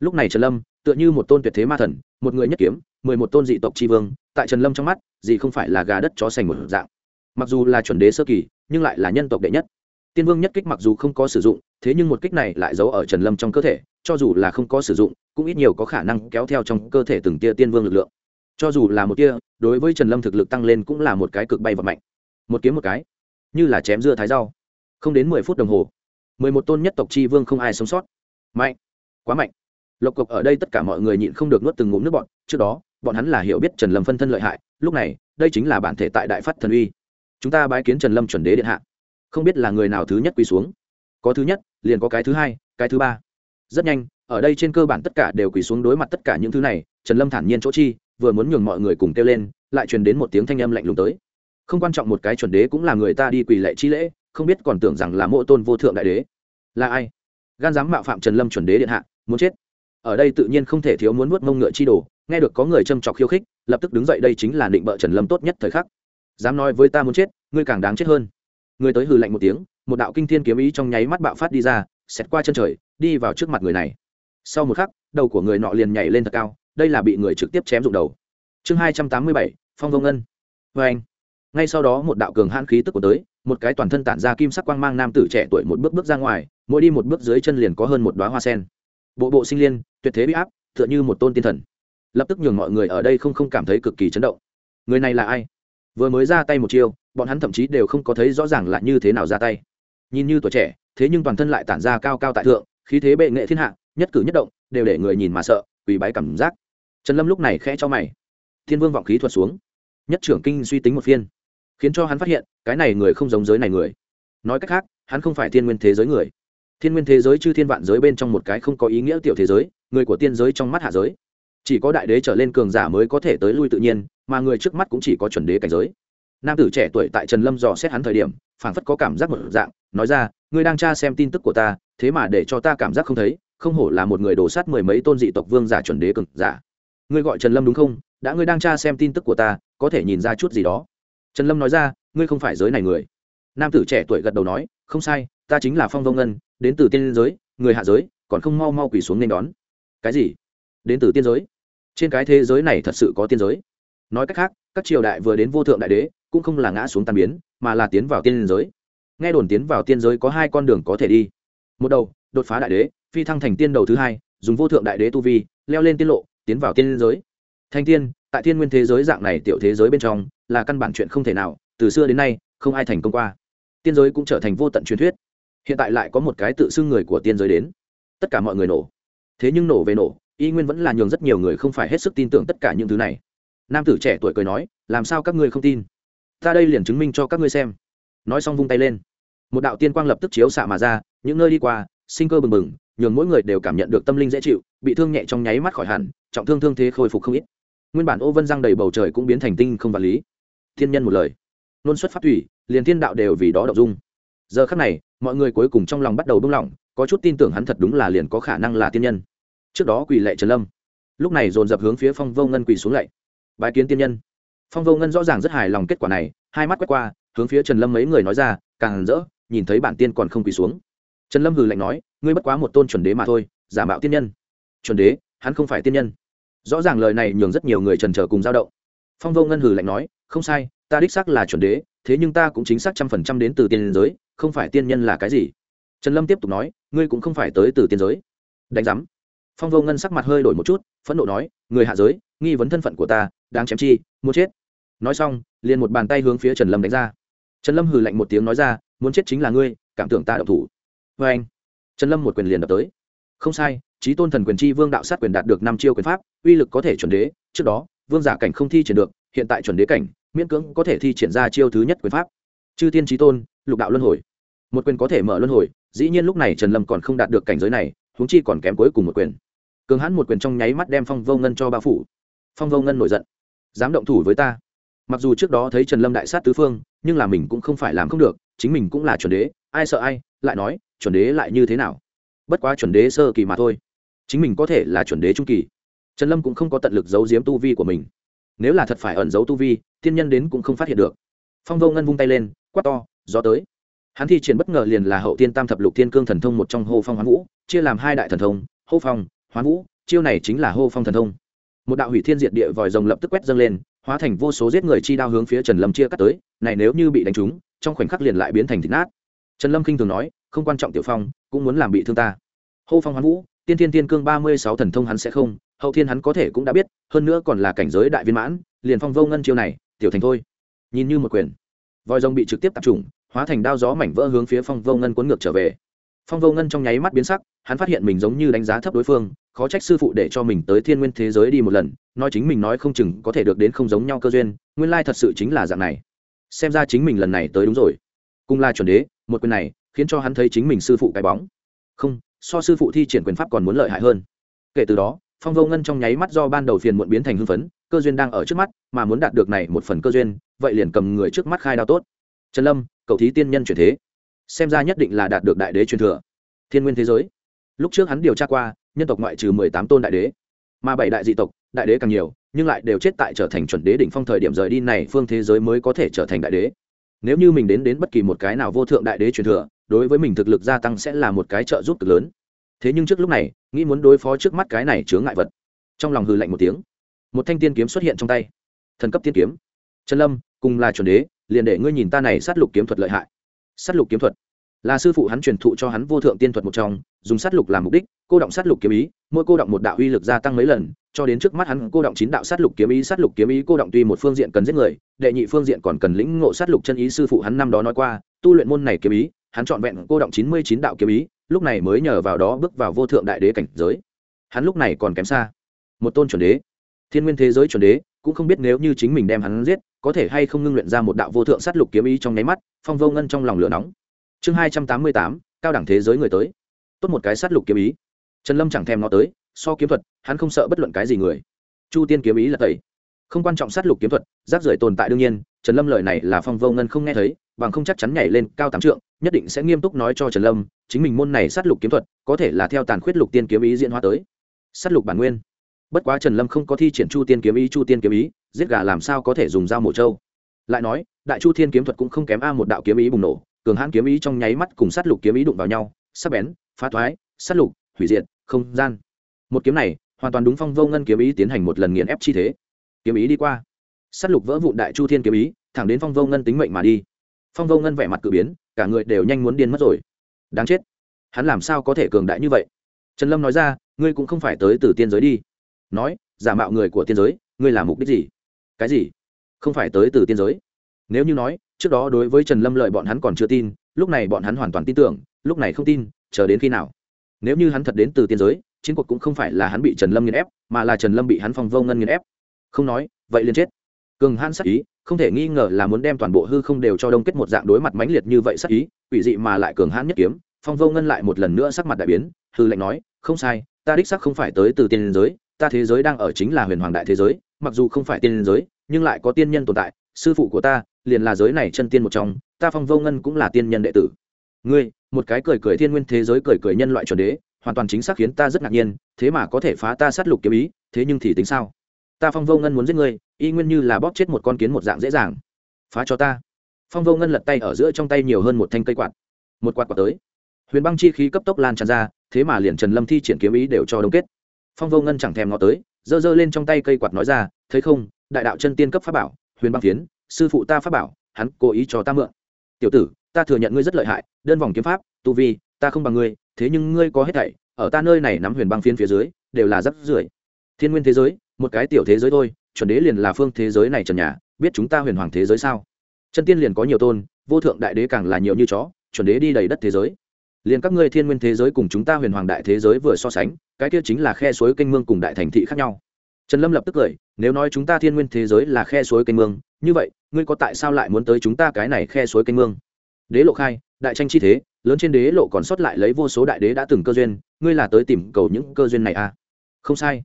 Lúc này trần lâm, tựa như một tôn tuyệt thế ma thần, một người nhất kiếm, mười một tôn dị tộc tri vương, tại trần lâm trong mắt, gì không phải là gà đất chó sành một dạng. Mặc dù là chuẩn đế sơ kỳ, nhưng lại là nhân tộc đệ nhất. Tiên vương nhất kích mặc dù không có sử dụng, thế nhưng một kích này lại giấu ở trần lâm trong cơ thể, cho dù là không có sử dụng, cũng ít nhiều có khả năng kéo theo trong cơ thể từng tia tiên vương lực lượng. Cho dù là một tia, đối với trần lâm thực lực tăng lên cũng là một cái cực bay vật mạnh một kiếm một cái, như là chém dưa thái rau. Không đến mười phút đồng hồ mười một tôn nhất tộc chi vương không ai sống sót. Mạnh. Quá mạnh. Lộc cộc ở đây tất cả mọi người nhịn không được nuốt từng ngụm nước bọn trước đó, bọn hắn là hiểu biết trần lâm phân thân lợi hại. Lúc này, đây chính là bản thể tại đại phát thần uy. Chúng ta bái kiến trần lâm chuẩn đế điện hạ. Không biết là người nào thứ nhất quỳ xuống. Có thứ nhất, liền có cái thứ hai, cái thứ ba. Rất nhanh, ở đây trên cơ bản tất cả đều quỳ xuống đối mặt tất cả những thứ này, trần lâm thản nhiên chỗ chi, vừa muốn nhường mọi người cùng kêu lên, lại truyền đến một tiếng thanh âm lạnh lùng tới. Không quan trọng một cái chuẩn đế cũng là người ta đi quỳ lệ chi lễ không biết còn tưởng rằng là mộ tôn vô thượng đại đế. Là ai? Gan dám mạo phạm trần lâm chuẩn đế điện hạ, muốn chết. Ở đây tự nhiên không thể thiếu muốn nuốt mông ngựa chi đồ, nghe được có người châm trọc khiêu khích, lập tức đứng dậy đây chính là định bợ trần lâm tốt nhất thời khắc. Dám nói với ta muốn chết, ngươi càng đáng chết hơn. Người tới hừ lạnh một tiếng, một đạo kinh thiên kiếm ý trong nháy mắt bạo phát đi ra, xẹt qua chân trời, đi vào trước mặt người này. Sau một khắc, đầu của người nọ liền nhảy lên thật cao, đây là bị người trực tiếp chém rụng đầu. Chương hai trăm tám mươi bảy, phong vông ngân vê vâng. anh ngay sau đó một đạo cường hãn khí tức của tới một cái toàn thân tản ra kim sắc quang mang nam tử trẻ tuổi một bước bước ra ngoài, mỗi đi một bước dưới chân liền có hơn một đoá hoa sen. Bộ bộ sinh liên, tuyệt thế bị áp, tựa như một tôn tiên thần. Lập tức nhường mọi người ở đây không không cảm thấy cực kỳ chấn động. Người này là ai? Vừa mới ra tay một chiêu, bọn hắn thậm chí đều không có thấy rõ ràng là như thế nào ra tay. Nhìn như tuổi trẻ, thế nhưng toàn thân lại tản ra cao cao tại thượng, khí thế bệ nghệ thiên hạ, nhất cử nhất động, đều để người nhìn mà sợ, quỳ bái cảm giác. Trần lâm lúc này khẽ cho mày. Thiên vương vọng khí thuật xuống. Nhất trưởng kinh suy tính một phiên khiến cho hắn phát hiện, cái này người không giống giới này người. Nói cách khác, hắn không phải thiên nguyên thế giới người. Thiên nguyên thế giới chư thiên vạn giới bên trong một cái không có ý nghĩa tiểu thế giới, người của tiên giới trong mắt hạ giới. Chỉ có đại đế trở lên cường giả mới có thể tới lui tự nhiên, mà người trước mắt cũng chỉ có chuẩn đế cảnh giới. Nam tử trẻ tuổi tại trần lâm dò xét hắn thời điểm, phảng phất có cảm giác một dạng, nói ra, ngươi đang tra xem tin tức của ta, thế mà để cho ta cảm giác không thấy, không hổ là một người đổ sát mười mấy tôn dị tộc vương giả chuẩn đế cường giả. Ngươi gọi trần lâm đúng không? Đã ngươi đang tra xem tin tức của ta, có thể nhìn ra chút gì đó trần lâm nói ra, ngươi không phải giới này người. Nam tử trẻ tuổi gật đầu nói, không sai, ta chính là phong vông ngân, đến từ tiên giới, người hạ giới, còn không mau mau quỳ xuống nên đón. Cái gì? Đến từ tiên giới? Trên cái thế giới này thật sự có tiên giới? Nói cách khác, các triều đại vừa đến vô thượng đại đế, cũng không là ngã xuống tàn biến, mà là tiến vào tiên giới. Nghe đồn tiến vào tiên giới có hai con đường có thể đi. Một đầu, đột phá đại đế, phi thăng thành tiên đầu thứ hai, dùng vô thượng đại đế tu vi, leo lên tiên lộ, tiến vào tiên giới. Thanh tiên, tại thiên nguyên thế giới dạng này tiểu thế giới bên trong là căn bản chuyện không thể nào, từ xưa đến nay, không ai thành công qua. Tiên giới cũng trở thành vô tận truyền thuyết. Hiện tại lại có một cái tự xưng người của tiên giới đến. Tất cả mọi người nổ. Thế nhưng nổ về nổ, y nguyên vẫn là nhường rất nhiều người không phải hết sức tin tưởng tất cả những thứ này. Nam tử trẻ tuổi cười nói, làm sao các ngươi không tin? Ta đây liền chứng minh cho các ngươi xem. Nói xong vung tay lên. Một đạo tiên quang lập tức chiếu xạ mà ra, những nơi đi qua, sinh cơ bừng bừng, nhường mỗi người đều cảm nhận được tâm linh dễ chịu, bị thương nhẹ trong nháy mắt khỏi hẳn, trọng thương thương thế khôi phục không ít. Nguyên bản ô vân răng đầy bầu trời cũng biến thành tinh không vật lý thiên nhân một lời. Nôn xuất phát thủy, liền thiên đạo đều vì đó đậu dung. Giờ khắc này, mọi người cuối cùng trong lòng bắt đầu buông lỏng, có chút tin tưởng hắn thật đúng là liền có khả năng là tiên nhân. Trước đó quỳ lệ trần lâm. Lúc này dồn dập hướng phía phong vô ngân quỳ xuống lạy. Bái kiến tiên nhân. Phong vô ngân rõ ràng rất hài lòng kết quả này, hai mắt quét qua, hướng phía trần lâm mấy người nói ra, càng rỡ, nhìn thấy bản tiên còn không quỳ xuống. Trần lâm hừ lạnh nói, ngươi bất quá một tôn chuẩn đế mà thôi, giả mạo tiên nhân. Chuẩn đế, hắn không phải tiên nhân. Rõ ràng lời này nhường rất nhiều người trần trở cùng dao động. Phong vô ngân hừ lạnh nói không sai, ta đích xác là chuẩn đế, thế nhưng ta cũng chính xác trăm phần trăm đến từ tiên giới, không phải tiên nhân là cái gì? Trần lâm tiếp tục nói, ngươi cũng không phải tới từ tiên giới. Đánh giám. Phong vô ngân sắc mặt hơi đổi một chút, phẫn nộ nói, người hạ giới, nghi vấn thân phận của ta đang chém chi, muốn chết. Nói xong, liền một bàn tay hướng phía trần lâm đánh ra. Trần lâm hừ lạnh một tiếng nói ra, muốn chết chính là ngươi, cảm tưởng ta đậu thủ. Vê anh, trần lâm một quyền liền đập tới. Không sai trí tôn thần quyền chi vương đạo sát quyền đạt được năm chiêu quyền pháp, uy lực có thể chuẩn đế, trước đó, vương giả cảnh không thi triển được, hiện tại chuẩn đế cảnh miễn cưỡng có thể thi triển ra chiêu thứ nhất quyền pháp. Chư tiên trí tôn, lục đạo luân hồi. Một quyền có thể mở luân hồi, dĩ nhiên lúc này trần lâm còn không đạt được cảnh giới này, huống chi còn kém cuối cùng một quyền. Cường hãn một quyền trong nháy mắt đem phong vô ngân cho bao phủ. Phong vô ngân nổi giận. Dám động thủ với ta. Mặc dù trước đó thấy trần lâm đại sát tứ phương, nhưng là mình cũng không phải làm không được, chính mình cũng là chuẩn đế, ai sợ ai, lại nói, chuẩn đế lại như thế nào? Bất quá chuẩn đế sơ kỳ mà thôi. Chính mình có thể là chuẩn đế trung kỳ. Trần lâm cũng không có tận lực giấu giếm tu vi của mình nếu là thật phải ẩn giấu tu vi, thiên nhân đến cũng không phát hiện được. Phong vô ngân vung tay lên, quát to, gió tới. Hắn thi triển bất ngờ liền là hậu tiên tam thập lục thiên cương thần thông một trong hô phong hoán vũ, chia làm hai đại thần thông, hô phong, hoán vũ, chiêu này chính là hô phong thần thông. Một đạo hủy thiên diệt địa vòi rồng lập tức quét dâng lên, hóa thành vô số giết người chi đao hướng phía trần lâm chia cắt tới, này nếu như bị đánh trúng, trong khoảnh khắc liền lại biến thành thịt nát. Trần lâm k i n h thường nói, không quan trọng, tiểu phong, cũng muốn làm bị thương ta. Hô phong hoán vũ, tiên thiên tiên cương ba mươi sáu thần thông hắn sẽ không hậu thiên hắn có thể cũng đã biết, hơn nữa còn là cảnh giới đại viên mãn, liền phong vô ngân chiêu này, tiểu thành thôi. Nhìn như một quyền. Vòi rồng bị trực tiếp tập trung, hóa thành đao gió mảnh vỡ hướng phía phong vô ngân cuốn ngược trở về. Phong vô ngân trong nháy mắt biến sắc, hắn phát hiện mình giống như đánh giá thấp đối phương, khó trách sư phụ để cho mình tới thiên nguyên thế giới đi một lần, nói chính mình nói không chừng có thể được đến không giống nhau cơ duyên, nguyên lai thật sự chính là dạng này. Xem ra chính mình lần này tới đúng rồi. Cùng là chuẩn đế, một quyền này khiến cho hắn thấy chính mình sư phụ cái bóng. Không, so sư phụ thi triển quyền pháp còn muốn lợi hại hơn. Kể từ đó phong vô ngân trong nháy mắt do ban đầu phiền muộn biến thành hưng phấn, cơ duyên đang ở trước mắt, mà muốn đạt được này một phần cơ duyên, vậy liền cầm người trước mắt khai đao tốt. Trần lâm, cậu thí tiên nhân chuyển thế. Xem ra nhất định là đạt được đại đế truyền thừa. Thiên nguyên thế giới. Lúc trước hắn điều tra qua, nhân tộc ngoại trừ mười tám tôn đại đế, mà bảy đại dị tộc, đại đế càng nhiều, nhưng lại đều chết tại trở thành chuẩn đế đỉnh phong thời điểm rời đi này phương thế giới mới có thể trở thành đại đế. Nếu như mình đến đến bất kỳ một cái nào vô thượng đại đế truyền thừa, đối với mình thực lực gia tăng sẽ là một cái trợ giúp cực lớn thế nhưng trước lúc này, nghĩ muốn đối phó trước mắt cái này chứa ngại vật. Trong lòng hư lạnh một tiếng. Một thanh tiên kiếm xuất hiện trong tay. Thần cấp tiên kiếm. Trần lâm, cùng là chuẩn đế, liền để ngươi nhìn ta này sát lục kiếm thuật lợi hại. Sát lục kiếm thuật. Là sư phụ hắn truyền thụ cho hắn vô thượng tiên thuật một trong, dùng sát lục làm mục đích, cô động sát lục kiếm ý, mỗi cô động một đạo uy lực gia tăng mấy lần, cho đến trước mắt hắn cô động chín đạo sát lục kiếm ý, sát lục kiếm ý cô động tuy một phương diện cần giết người, đệ nhị phương diện còn cần lĩnh ngộ sát lục chân ý sư phụ hắn năm đó nói qua, tu luyện môn này kiếm ý, hắn chọn vẹn cô động chín mươi chín đạo kiếm ý lúc này mới nhờ vào đó bước vào vô thượng đại đế cảnh giới. Hắn lúc này còn kém xa. Một tôn chuẩn đế. Thiên nguyên thế giới chuẩn đế, cũng không biết nếu như chính mình đem hắn giết, có thể hay không ngưng luyện ra một đạo vô thượng sát lục kiếm ý trong nháy mắt, phong vô ngân trong lòng lửa nóng. Chương hai trăm tám mươi tám, cao đẳng thế giới người tới. Tốt một cái sát lục kiếm ý. Trần lâm chẳng thèm nó tới, so kiếm thuật, hắn không sợ bất luận cái gì người. Chu tiên kiếm ý là tẩy. Không quan trọng sát lục kiếm thuật, rác rưởi tồn tại đương nhiên, trần lâm lời này là phong vô ngân không nghe thấy bằng không chắc chắn nhảy lên cao tám trượng, nhất định sẽ nghiêm túc nói cho trần lâm, chính mình môn này sát lục kiếm thuật, có thể là theo tàn khuyết lục tiên kiếm ý diễn hóa tới. Sát lục bản nguyên. Bất quá trần lâm không có thi triển chu tiên kiếm ý, chu tiên kiếm ý, giết gà làm sao có thể dùng dao mổ trâu? Lại nói, đại chu thiên kiếm thuật cũng không kém a, một đạo kiếm ý bùng nổ, cường hãn kiếm ý trong nháy mắt cùng sát lục kiếm ý đụng vào nhau, sắc bén, phá thoái, sát lục, hủy diệt, không gian. Một kiếm này, hoàn toàn đúng phong vô ngân kiếm ý tiến hành một lần nghiền ép chi thế. Kiếm ý đi qua. Sát lục vỡ vụn đại chu thiên kiếm ý, thẳng đến phong vô ngân tính mệnh mà đi phong vô ngân vẻ mặt cử biến, cả người đều nhanh muốn điên mất rồi. Đáng chết. Hắn làm sao có thể cường đại như vậy? Trần lâm nói ra, ngươi cũng không phải tới từ tiên giới đi. Nói, giả mạo người của tiên giới, ngươi làm mục đích gì? Cái gì? Không phải tới từ tiên giới? Nếu như nói, trước đó đối với trần lâm lợi bọn hắn còn chưa tin, lúc này bọn hắn hoàn toàn tin tưởng, lúc này không tin, chờ đến khi nào? Nếu như hắn thật đến từ tiên giới, chiến cuộc cũng không phải là hắn bị trần lâm nghiền ép, mà là trần lâm bị hắn phong vô ngân nghiền ép. Không nói, vậy liền chết cường hãn sắc ý, không thể nghi ngờ là muốn đem toàn bộ hư không đều cho đông kết một dạng đối mặt mãnh liệt như vậy sắc ý, quỷ dị mà lại cường hãn nhất kiếm, phong vô ngân lại một lần nữa sắc mặt đại biến, hư lệnh nói, không sai, ta đích sắc không phải tới từ tiên giới, ta thế giới đang ở chính là huyền hoàng đại thế giới, mặc dù không phải tiên giới, nhưng lại có tiên nhân tồn tại, sư phụ của ta liền là giới này chân tiên một trong, ta phong vô ngân cũng là tiên nhân đệ tử. Ngươi, một cái cười cười thiên nguyên thế giới cười cười nhân loại chuẩn đế, hoàn toàn chính xác khiến ta rất ngạc nhiên, thế mà có thể phá ta sát lục kiếm ý, thế nhưng thì tính sao? Ta phong vô ngân muốn giết ngươi y nguyên như là bóp chết một con kiến một dạng dễ dàng. Phá cho ta. Phong vô ngân lật tay ở giữa trong tay nhiều hơn một thanh cây quạt. Một quạt quạt tới. Huyền băng chi khí cấp tốc lan tràn ra, thế mà liền trần lâm thi triển kiếm ý đều cho đông kết. Phong vô ngân chẳng thèm ngó tới, giơ giơ lên trong tay cây quạt nói ra, thấy không, đại đạo chân tiên cấp pháp bảo, huyền băng phiến, sư phụ ta pháp bảo, hắn cố ý cho ta mượn. Tiểu tử, ta thừa nhận ngươi rất lợi hại, đơn vòng kiếm pháp, tu vi, ta không bằng ngươi, thế nhưng ngươi có hết thảy, ở ta nơi này nắm huyền băng phiến phía dưới, đều là rất rưởi. Thiên nguyên thế giới, một cái tiểu thế giới thôi chuẩn đế liền là phương thế giới này trần nhà, biết chúng ta huyền hoàng thế giới sao? Chân tiên liền có nhiều tôn, vô thượng đại đế càng là nhiều như chó, chuẩn đế đi đầy đất thế giới. Liền các ngươi thiên nguyên thế giới cùng chúng ta huyền hoàng đại thế giới vừa so sánh, cái kia chính là khe suối kênh mương cùng đại thành thị khác nhau. Trần lâm lập tức cười, nếu nói chúng ta thiên nguyên thế giới là khe suối kênh mương, như vậy, ngươi có tại sao lại muốn tới chúng ta cái này khe suối kênh mương? Đế lộ khai, đại tranh chi thế, lớn trên đế lộ còn sót lại lấy vô số đại đế đã từng cơ duyên, ngươi là tới tìm cầu những cơ duyên này à? Không sai.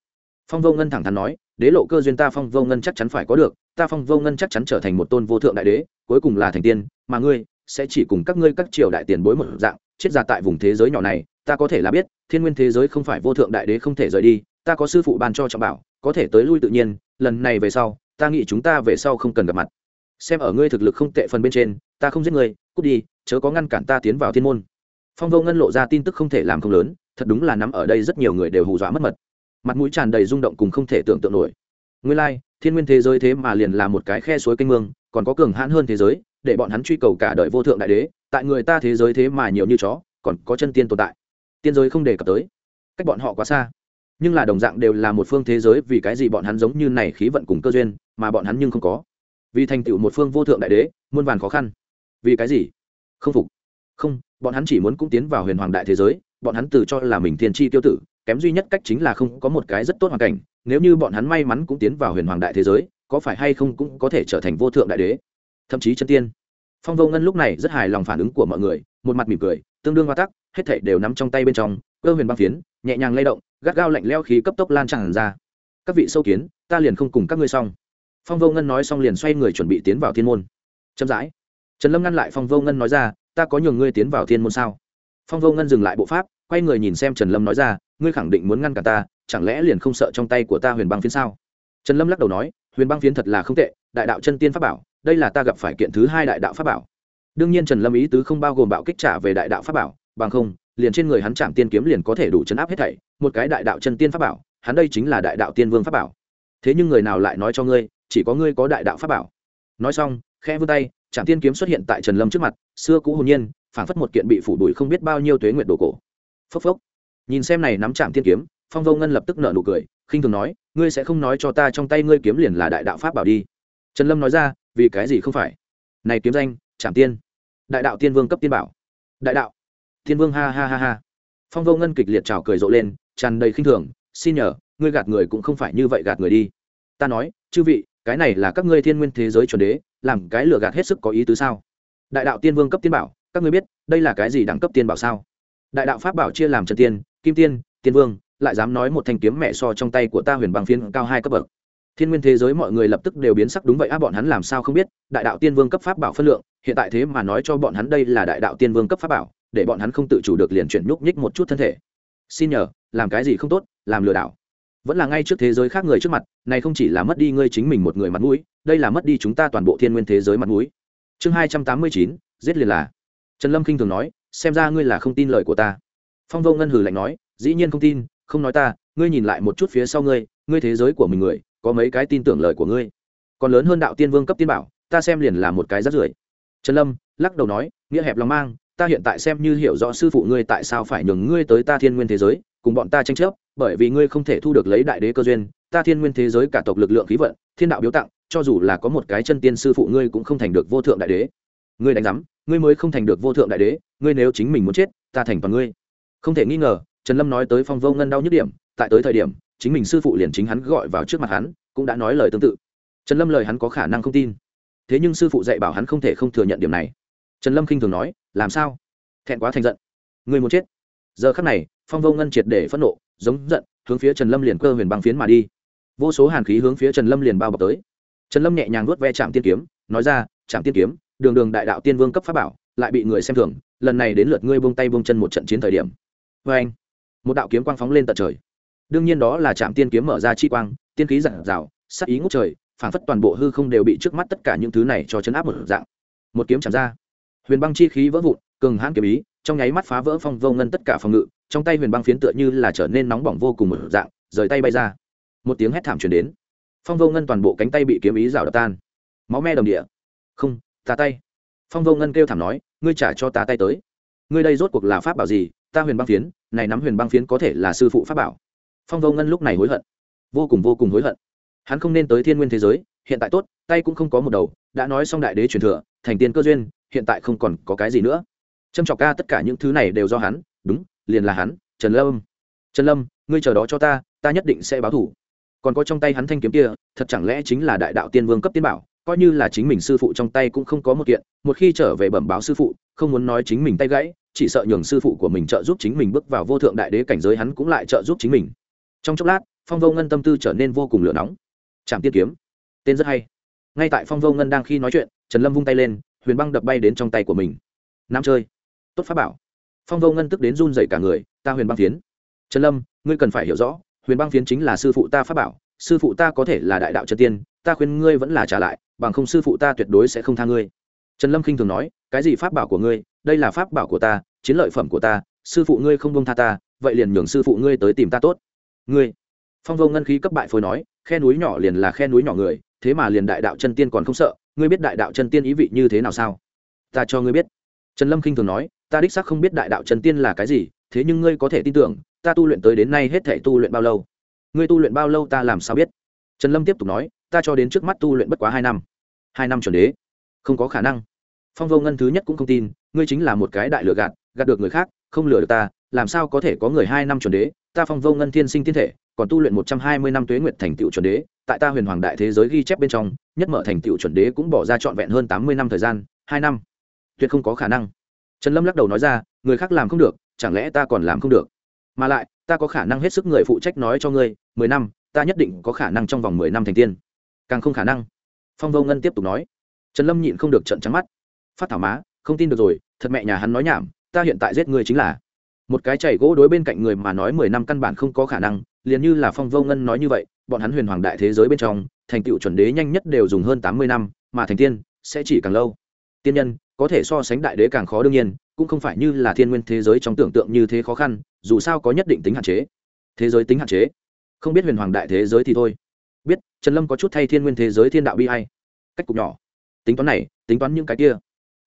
Phong vô ngân thẳng thắn nói đế lộ cơ duyên ta phong vô ngân chắc chắn phải có được, ta phong vô ngân chắc chắn trở thành một tôn vô thượng đại đế, cuối cùng là thành tiên, mà ngươi sẽ chỉ cùng các ngươi các triều đại tiền bối một dạng, chết ra tại vùng thế giới nhỏ này, ta có thể là biết, thiên nguyên thế giới không phải vô thượng đại đế không thể rời đi, ta có sư phụ ban cho trọng bảo, có thể tới lui tự nhiên, lần này về sau, ta nghĩ chúng ta về sau không cần gặp mặt. Xem ở ngươi thực lực không tệ phần bên trên, ta không giết ngươi, cút đi, chớ có ngăn cản ta tiến vào thiên môn. Phong vô ngân lộ ra tin tức không thể làm không lớn, thật đúng là nắm ở đây rất nhiều người đều hù dọa mất mật mặt mũi tràn đầy rung động cùng không thể tưởng tượng nổi. Nguyên lai、like, thiên nguyên thế giới thế mà liền là một cái khe suối kinh mương còn có cường hãn hơn thế giới để bọn hắn truy cầu cả đời vô thượng đại đế tại người ta thế giới thế mà nhiều như chó còn có chân tiên tồn tại. Tiên giới không đề cập tới. Cách bọn họ quá xa. Nhưng là đồng dạng đều là một phương thế giới vì cái gì bọn hắn giống như này khí vận cùng cơ duyên mà bọn hắn nhưng không có. Vì thành tựu một phương vô thượng đại đế muôn vàn khó khăn. Vì cái gì? Không phục. Không bọn hắn chỉ muốn cũng tiến vào huyền hoàng đại thế giới bọn hắn tự cho là mình thiên tri tiêu tử kém duy nhất cách chính là không có một cái rất tốt hoàn cảnh, nếu như bọn hắn may mắn cũng tiến vào huyền hoàng đại thế giới, có phải hay không cũng có thể trở thành vô thượng đại đế? Thậm chí chân tiên. Phong vô ngân lúc này rất hài lòng phản ứng của mọi người, một mặt mỉm cười, tương đương hoa tắc, hết thảy đều nắm trong tay bên trong, cơ huyền băng phiến, nhẹ nhàng lay động, gắt gao lạnh leo khí cấp tốc lan tràn ra. Các vị sâu kiến, ta liền không cùng các ngươi xong. Phong vô ngân nói xong liền xoay người chuẩn bị tiến vào thiên môn. Chậm rãi. Trần lâm ngăn lại phong vô ngân nói ra, ta có nhường ngươi tiến vào thiên môn sao? Phong vô ngân dừng lại bộ pháp quay người nhìn xem trần lâm nói ra, ngươi khẳng định muốn ngăn cả ta, chẳng lẽ liền không sợ trong tay của ta huyền băng phiến sao? Trần lâm lắc đầu nói, huyền băng phiến thật là không tệ, đại đạo chân tiên pháp bảo, đây là ta gặp phải kiện thứ hai đại đạo pháp bảo. Đương nhiên trần lâm ý tứ không bao gồm bạo kích trả về đại đạo pháp bảo, bằng không, liền trên người hắn chạm tiên kiếm liền có thể đủ chấn áp hết thảy, một cái đại đạo chân tiên pháp bảo, hắn đây chính là đại đạo tiên vương pháp bảo. Thế nhưng người nào lại nói cho ngươi, chỉ có ngươi có đại đạo pháp bảo? Nói xong khe vươn tay chạm tiên kiếm xuất hiện tại trần lâm trước mặt, xưa cũ hồn nhiên, phảng phất một kiện bị phủ đuổi không biết bao nhiêu tuế nguyệt đồ cổ phốc phốc. Nhìn xem này nắm chạm tiên kiếm, phong vô ngân lập tức nở nụ cười, khinh thường nói, ngươi sẽ không nói cho ta trong tay ngươi kiếm liền là đại đạo pháp bảo đi? Trần lâm nói ra, vì cái gì không phải? Này kiếm danh, chạm tiên. Đại đạo tiên vương cấp tiên bảo. Đại đạo. Tiên vương ha ha ha ha. Phong vô ngân kịch liệt trào cười rộ lên, tràn đầy khinh thường, xin nhờ, ngươi gạt người cũng không phải như vậy gạt người đi. Ta nói, chư vị, cái này là các ngươi thiên nguyên thế giới chuẩn đế, làm cái lừa gạt hết sức có ý tứ sao? Đại đạo tiên vương cấp tiên bảo, các ngươi biết, đây là cái gì đẳng cấp tiên bảo sao? Đại đạo pháp bảo chia làm trần tiên, kim tiên tiên vương, lại dám nói một thanh kiếm mẹ so trong tay của ta huyền bằng phiên cao hai cấp bậc. Thiên nguyên thế giới mọi người lập tức đều biến sắc đúng vậy á, bọn hắn làm sao không biết, đại đạo tiên vương cấp pháp bảo phân lượng, hiện tại thế mà nói cho bọn hắn đây là đại đạo tiên vương cấp pháp bảo, để bọn hắn không tự chủ được liền chuyển nhúc nhích một chút thân thể. Xin nhờ, làm cái gì không tốt, làm lừa đảo. Vẫn là ngay trước thế giới khác người trước mặt, này không chỉ là mất đi ngươi chính mình một người mặt mũi, đây là mất đi chúng ta toàn bộ thiên nguyên thế giới mặt mũi. Chương hai trăm tám mươi chín, giết liền là. Trần lâm k i n h thường nói xem ra ngươi là không tin lời của ta. Phong vô ngân hừ lạnh nói, dĩ nhiên không tin, không nói ta, ngươi nhìn lại một chút phía sau ngươi ngươi thế giới của mình người, có mấy cái tin tưởng lời của ngươi. Còn lớn hơn đạo tiên vương cấp tiên bảo, ta xem liền là một cái rất rưởi. Trần lâm lắc đầu nói, nghĩa hẹp lòng mang, ta hiện tại xem như hiểu rõ sư phụ ngươi tại sao phải nhường ngươi tới ta thiên nguyên thế giới, cùng bọn ta tranh chấp, bởi vì ngươi không thể thu được lấy đại đế cơ duyên, ta thiên nguyên thế giới cả tộc lực lượng khí vận, thiên đạo biếu tặng, cho dù là có một cái chân tiên sư phụ ngươi cũng không thành được vô thượng đại đế ngươi đánh giám, ngươi mới không thành được vô thượng đại đế, ngươi nếu chính mình muốn chết, ta thành toàn ngươi. Không thể nghi ngờ, trần lâm nói tới phong vô ngân đau nhức điểm, tại tới thời điểm, chính mình sư phụ liền chính hắn gọi vào trước mặt hắn, cũng đã nói lời tương tự. Trần lâm lời hắn có khả năng không tin. Thế nhưng sư phụ dạy bảo hắn không thể không thừa nhận điểm này. Trần lâm khinh thường nói, làm sao? Thẹn quá thành giận. Người muốn chết. Giờ khắc này, phong vô ngân triệt để phẫn nộ, giống giận, hướng phía trần lâm liền cơ huyền băng phiến mà đi. Vô số hàn khí hướng phía trần lâm liền bao bọc tới. Trần lâm nhẹ nhàng nuốt ve trạm tiên kiếm, nói ra, trạm tiên kiếm đường đường đại đạo tiên vương cấp pháp bảo, lại bị người xem thường, lần này đến lượt ngươi bông tay bông chân một trận chiến thời điểm. Vê anh, một đạo kiếm quang phóng lên tận trời. Đương nhiên đó là trạm tiên kiếm mở ra chi quang, tiên khí giản rào sắc ý ngút trời, phảng phất toàn bộ hư không đều bị trước mắt tất cả những thứ này cho chấn áp một dạng. Một kiếm chạm ra, huyền băng chi khí vỡ vụn, cường hãn kiếm ý, trong nháy mắt phá vỡ phong vô ngân tất cả phòng ngự, trong tay huyền băng phiến tựa như là trở nên nóng bỏng vô cùng một dạng, rời tay bay ra. Một tiếng hét thảm truyền đến. Phong vô ngân toàn bộ cánh tay bị kiếm ý rào đập tan. Máu me đồng địa. Không ta tay. Phong vô ngân kêu thảm nói, ngươi trả cho ta tay tới. Ngươi đây rốt cuộc là pháp bảo gì? Ta huyền băng phiến, này nắm huyền băng phiến có thể là sư phụ pháp bảo. Phong vô ngân lúc này hối hận. Vô cùng vô cùng hối hận. Hắn không nên tới thiên nguyên thế giới, hiện tại tốt, tay cũng không có một đầu. Đã nói xong đại đế truyền thừa, thành tiên cơ duyên, hiện tại không còn có cái gì nữa. Trâm trọc ca tất cả những thứ này đều do hắn. Đúng, liền là hắn, trần lâm. Trần lâm, ngươi chờ đó cho ta ta nhất định sẽ báo thủ. Còn có trong tay hắn thanh kiếm kia, thật chẳng lẽ chính là đại đạo tiên vương cấp tiên bảo? Coi như là chính mình sư phụ trong tay cũng không có một kiện, một khi trở về bẩm báo sư phụ, không muốn nói chính mình tay gãy, chỉ sợ nhường sư phụ của mình trợ giúp chính mình bước vào vô thượng đại đế cảnh giới hắn cũng lại trợ giúp chính mình. Trong chốc lát, phong vô ngân tâm tư trở nên vô cùng lửa nóng. Trạm tiên kiếm. Tên rất hay. Ngay tại phong vô ngân đang khi nói chuyện, trần lâm vung tay lên, huyền băng đập bay đến trong tay của mình. Nam chơi. Tốt pháp bảo. Phong vô ngân tức đến run dậy cả người, ta huyền băng phiến. Trần lâm, ngươi cần phải hiểu rõ, huyền băng phiến chính là sư phụ ta pháp bảo, sư phụ ta có thể là đại đạo trần tiên, ta khuyên ngươi vẫn là trả lại bằng không sư phụ ta tuyệt đối sẽ không tha ngươi. Trần lâm khinh thường nói, cái gì pháp bảo của ngươi? Đây là pháp bảo của ta, chiến lợi phẩm của ta, sư phụ ngươi không bông tha ta, vậy liền nhường sư phụ ngươi tới tìm ta tốt. Ngươi. Phong vô ngân khí cấp bại phối nói, khe núi nhỏ liền là khe núi nhỏ người, thế mà liền đại đạo chân tiên còn không sợ, ngươi biết đại đạo chân tiên ý vị như thế nào sao? Ta cho ngươi biết. Trần lâm khinh thường nói, ta đích xác không biết đại đạo chân tiên là cái gì, thế nhưng ngươi có thể tin tưởng, ta tu luyện tới đến nay hết thể tu luyện bao lâu? Ngươi tu luyện bao lâu ta làm sao biết? Trần lâm tiếp tục nói ta cho đến trước mắt tu luyện bất quá hai năm. Hai năm chuẩn đế. Không có khả năng. Phong vô ngân thứ nhất cũng không tin, ngươi chính là một cái đại lừa gạt gạt được người khác, không lừa được ta, làm sao có thể có người hai năm chuẩn đế? Ta phong vô ngân thiên sinh thiên thể, còn tu luyện một trăm hai mươi năm tuế nguyệt thành tựu chuẩn đế, tại ta huyền hoàng đại thế giới ghi chép bên trong, nhất mở thành tựu chuẩn đế cũng bỏ ra trọn vẹn hơn tám mươi năm thời gian, hai năm. Tuyệt không có khả năng. Trần lâm lắc đầu nói ra, người khác làm không được, chẳng lẽ ta còn làm không được? Mà lại, ta có khả năng hết sức người phụ trách nói cho ngươi, mười năm, ta nhất định có khả năng trong vòng mười năm thành tiên càng không khả năng. Phong vô ngân tiếp tục nói. Trần lâm nhịn không được trận trắng mắt. Phát thảo má, không tin được rồi, thật mẹ nhà hắn nói nhảm, ta hiện tại giết người chính là. Một cái chảy gỗ đối bên cạnh người mà nói mười năm căn bản không có khả năng, liền như là phong vô ngân nói như vậy, bọn hắn huyền hoàng đại thế giới bên trong, thành tựu chuẩn đế nhanh nhất đều dùng hơn tám mươi năm, mà thành tiên sẽ chỉ càng lâu. Tiên nhân có thể so sánh đại đế càng khó đương nhiên, cũng không phải như là thiên nguyên thế giới trong tưởng tượng như thế khó khăn, dù sao có nhất định tính hạn chế. Thế giới tính hạn chế. Không biết huyền hoàng đại thế giới thì thôi biết, trần lâm có chút thay thiên nguyên thế giới thiên đạo bi hay cách cục nhỏ. Tính toán này, tính toán những cái kia.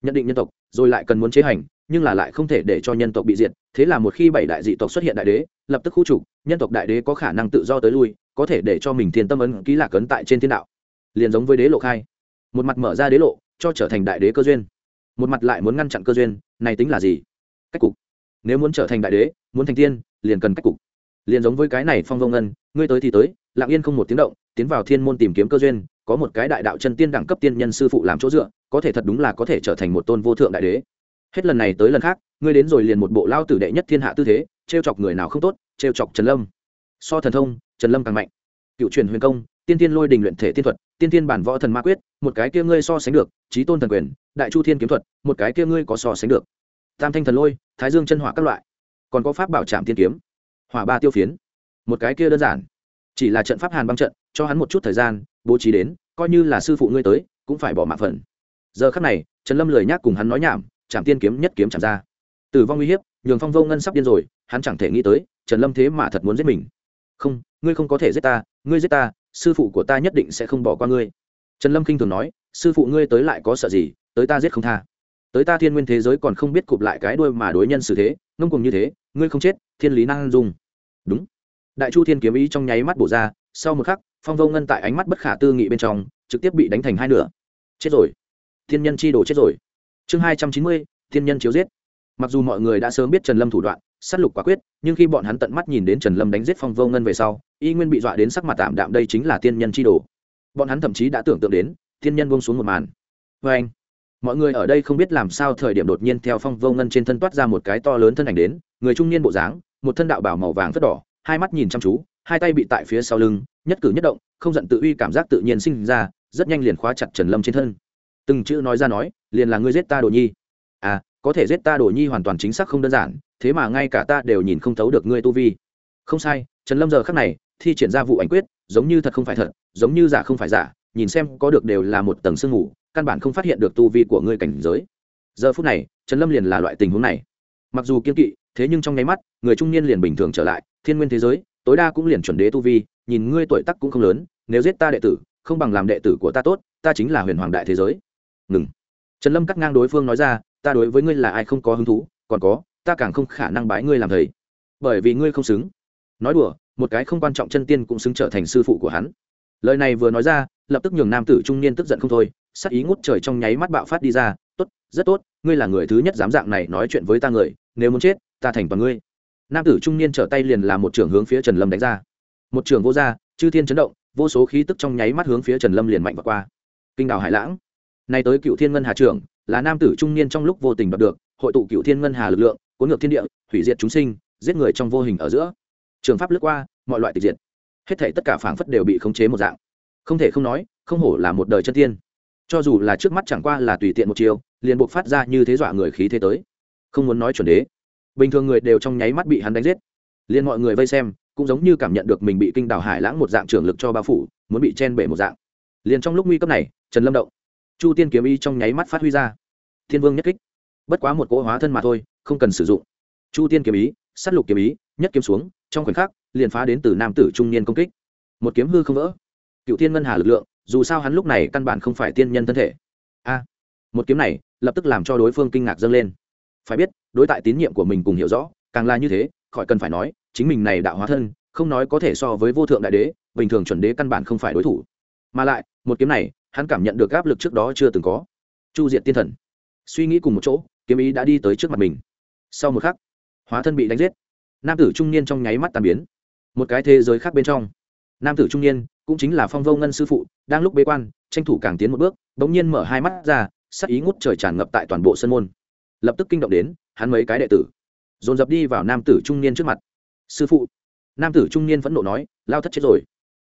Nhận định nhân tộc, rồi lại cần muốn chế hành, nhưng là lại không thể để cho nhân tộc bị diệt. Thế là một khi bảy đại dị tộc xuất hiện đại đế, lập tức khu trục, nhân tộc đại đế có khả năng tự do tới lui, có thể để cho mình thiên tâm ấn ký lạc ấn tại trên thiên đạo. Liền giống với đế lộ khai. Một mặt mở ra đế lộ, cho trở thành đại đế cơ duyên. Một mặt lại muốn ngăn chặn cơ duyên, này tính là gì? Cách cục. Nếu muốn trở thành đại đế, muốn thành tiên, liền cần cách cục. Liền giống với cái này phong vông ngân, ngươi tới thì tới, lặng yên không một tiếng động tiến vào thiên môn tìm kiếm cơ duyên, có một cái đại đạo chân tiên đẳng cấp tiên nhân sư phụ làm chỗ dựa, có thể thật đúng là có thể trở thành một tôn vô thượng đại đế. Hết lần này tới lần khác, ngươi đến rồi liền một bộ lao tử đệ nhất thiên hạ tư thế, trêu chọc người nào không tốt, trêu chọc trần lâm. So thần thông, trần lâm càng mạnh. Cựu truyền huyền công, tiên tiên lôi đình luyện thể tiên thuật, tiên tiên bản võ thần ma quyết, một cái kia ngươi so sánh được trí tôn thần quyền, đại chu thiên kiếm thuật, một cái kia ngươi có so sánh được. Tam thanh thần lôi, thái dương chân hỏa các loại. Còn có pháp bảo trạm tiên kiếm. Hỏa ba tiêu phiến. Một cái kia đơn giản chỉ là trận pháp hàn băng trận, cho hắn một chút thời gian, bố trí đến, coi như là sư phụ ngươi tới, cũng phải bỏ mạng phần. Giờ khắc này, trần lâm lười nhác cùng hắn nói nhảm, chạm tiên kiếm nhất kiếm chạm ra. Tử vong uy hiếp, nhường phong vô ngân sắp điên rồi, hắn chẳng thể nghĩ tới, trần lâm thế mà thật muốn giết mình. Không, ngươi không có thể giết ta, ngươi giết ta, sư phụ của ta nhất định sẽ không bỏ qua ngươi. Trần lâm k i n h thường nói, sư phụ ngươi tới lại có sợ gì, tới ta giết không tha. Tới ta thiên nguyên thế giới còn không biết cụp lại cái đuôi mà đối nhân xử thế, ngông cùng như thế, ngươi không chết, thiên lý năng dung. Đúng đại chu thiên kiếm ý trong nháy mắt bổ ra, sau một khắc, phong vô ngân tại ánh mắt bất khả tư nghị bên trong, trực tiếp bị đánh thành hai nửa. Chết rồi. Thiên nhân chi đồ chết rồi. Chương hai trăm chín mươi, thiên nhân chiếu giết. Mặc dù mọi người đã sớm biết trần lâm thủ đoạn s á t lục quả quyết, nhưng khi bọn hắn tận mắt nhìn đến trần lâm đánh giết phong vô ngân về sau, y nguyên bị dọa đến sắc mặt tạm đạm đây chính là tiên nhân chi đồ. Bọn hắn thậm chí đã tưởng tượng đến, thiên nhân bông xuống một màn. Vê anh, mọi người ở đây không biết làm sao thời điểm đột nhiên theo phong vô ngân trên thân toát ra một cái to lớn thân ảnh đến, người trung niên bộ dáng, một thân đạo bảo màu vàng phất đỏ hai mắt nhìn chăm chú hai tay bị tại phía sau lưng nhất cử nhất động không giận tự uy cảm giác tự nhiên sinh ra rất nhanh liền khóa chặt trần lâm trên thân. Từng chữ nói ra nói liền là ngươi giết ta đồ nhi. À có thể giết ta đồ nhi hoàn toàn chính xác không đơn giản thế mà ngay cả ta đều nhìn không thấu được ngươi tu vi. Không sai trần lâm giờ khắc này thi triển ra vụ ảnh quyết giống như thật không phải thật giống như giả không phải giả nhìn xem có được đều là một tầng sương ngủ, căn bản không phát hiện được tu vi của ngươi cảnh giới. Giờ phút này trần lâm liền là loại tình huống này. Mặc dù kiên kỵ thế nhưng trong nháy mắt, người trung niên liền bình thường trở lại, thiên nguyên thế giới, tối đa cũng liền chuẩn đế tu vi, nhìn ngươi tuổi tắc cũng không lớn, nếu giết ta đệ tử, không bằng làm đệ tử của ta tốt, ta chính là huyền hoàng đại thế giới. Ngừng. Trần lâm cắt ngang đối phương nói ra, ta đối với ngươi là ai không có hứng thú, còn có, ta càng không khả năng bái ngươi làm thầy. Bởi vì ngươi không xứng. Nói đùa, một cái không quan trọng chân tiên cũng xứng trở thành sư phụ của hắn. Lời này vừa nói ra, lập tức nhường nam tử trung niên tức giận không thôi, sắc ý ngút trời trong nháy mắt bạo phát đi ra, tốt, rất tốt, ngươi là người thứ nhất dám dạng này nói chuyện với ta người, nếu muốn chết ta thành toàn ngươi. Nam tử trung niên trở tay liền làm một trường hướng phía trần lâm đánh ra. Một trường vô r chư thiên chấn động, vô số khí tức trong nháy mắt hướng phía trần lâm liền mạnh và qua. Kinh đảo hải lãng. Nay tới cựu thiên ngân hà trưởng, là nam tử trung niên trong lúc vô tình đoạt được, hội tụ cựu thiên ngân hà lực lượng, cuốn ngược thiên địa, hủy diệt chúng sinh, giết người trong vô hình ở giữa. Trường pháp lướt qua, mọi loại tịch diệt. Hết thể tất cả phảng phất đều bị khống chế một dạng. Không thể không nói, không hổ là một đời chân tiên. Cho dù là trước mắt chẳng qua là tùy tiện một chiều liền buộc phát ra như thế dọa người khí thế tới. Không muốn nói chuẩn đế bình thường người đều trong nháy mắt bị hắn đánh giết. Liền mọi người vây xem, cũng giống như cảm nhận được mình bị kinh đảo hải lãng một dạng trưởng lực cho bao phủ, muốn bị chen bể một dạng. Liền trong lúc nguy cấp này, trần lâm động. Chu tiên kiếm y trong nháy mắt phát huy ra. Thiên vương nhất kích. Bất quá một cỗ hóa thân mà thôi, không cần sử dụng. Chu tiên kiếm ý s á t lục kiếm ý, nhất kiếm xuống, trong khoảnh khắc, liền phá đến từ nam tử trung niên công kích. Một kiếm hư không vỡ. Cựu tiên ngân hà lực lượng, dù sao hắn lúc này căn bản không phải tiên nhân thân thể. A! Một kiếm này, lập tức làm cho đối phương kinh ngạc dâng lên phải biết, đối tại tín nhiệm của mình cùng hiểu rõ, càng là như thế, khỏi cần phải nói, chính mình này đạo hóa thân, không nói có thể so với vô thượng đại đế, bình thường chuẩn đế căn bản không phải đối thủ. Mà lại, một kiếm này, hắn cảm nhận được áp lực trước đó chưa từng có. Chu diện tiên thần. Suy nghĩ cùng một chỗ, kiếm ý đã đi tới trước mặt mình. Sau một khắc, hóa thân bị đánh giết. Nam tử trung niên trong nháy mắt tàn biến. Một cái thế giới khác bên trong. Nam tử trung niên cũng chính là phong vô ngân sư phụ, đang lúc bế quan, tranh thủ càng tiến một bước, bỗng nhiên mở hai mắt ra, sắc ý ngút trời tràn ngập tại toàn bộ sân môn lập tức kinh động đến hắn mấy cái đệ tử, dồn dập đi vào nam tử trung niên trước mặt. Sư phụ. Nam tử trung niên phẫn nộ nói, lao thất chết rồi.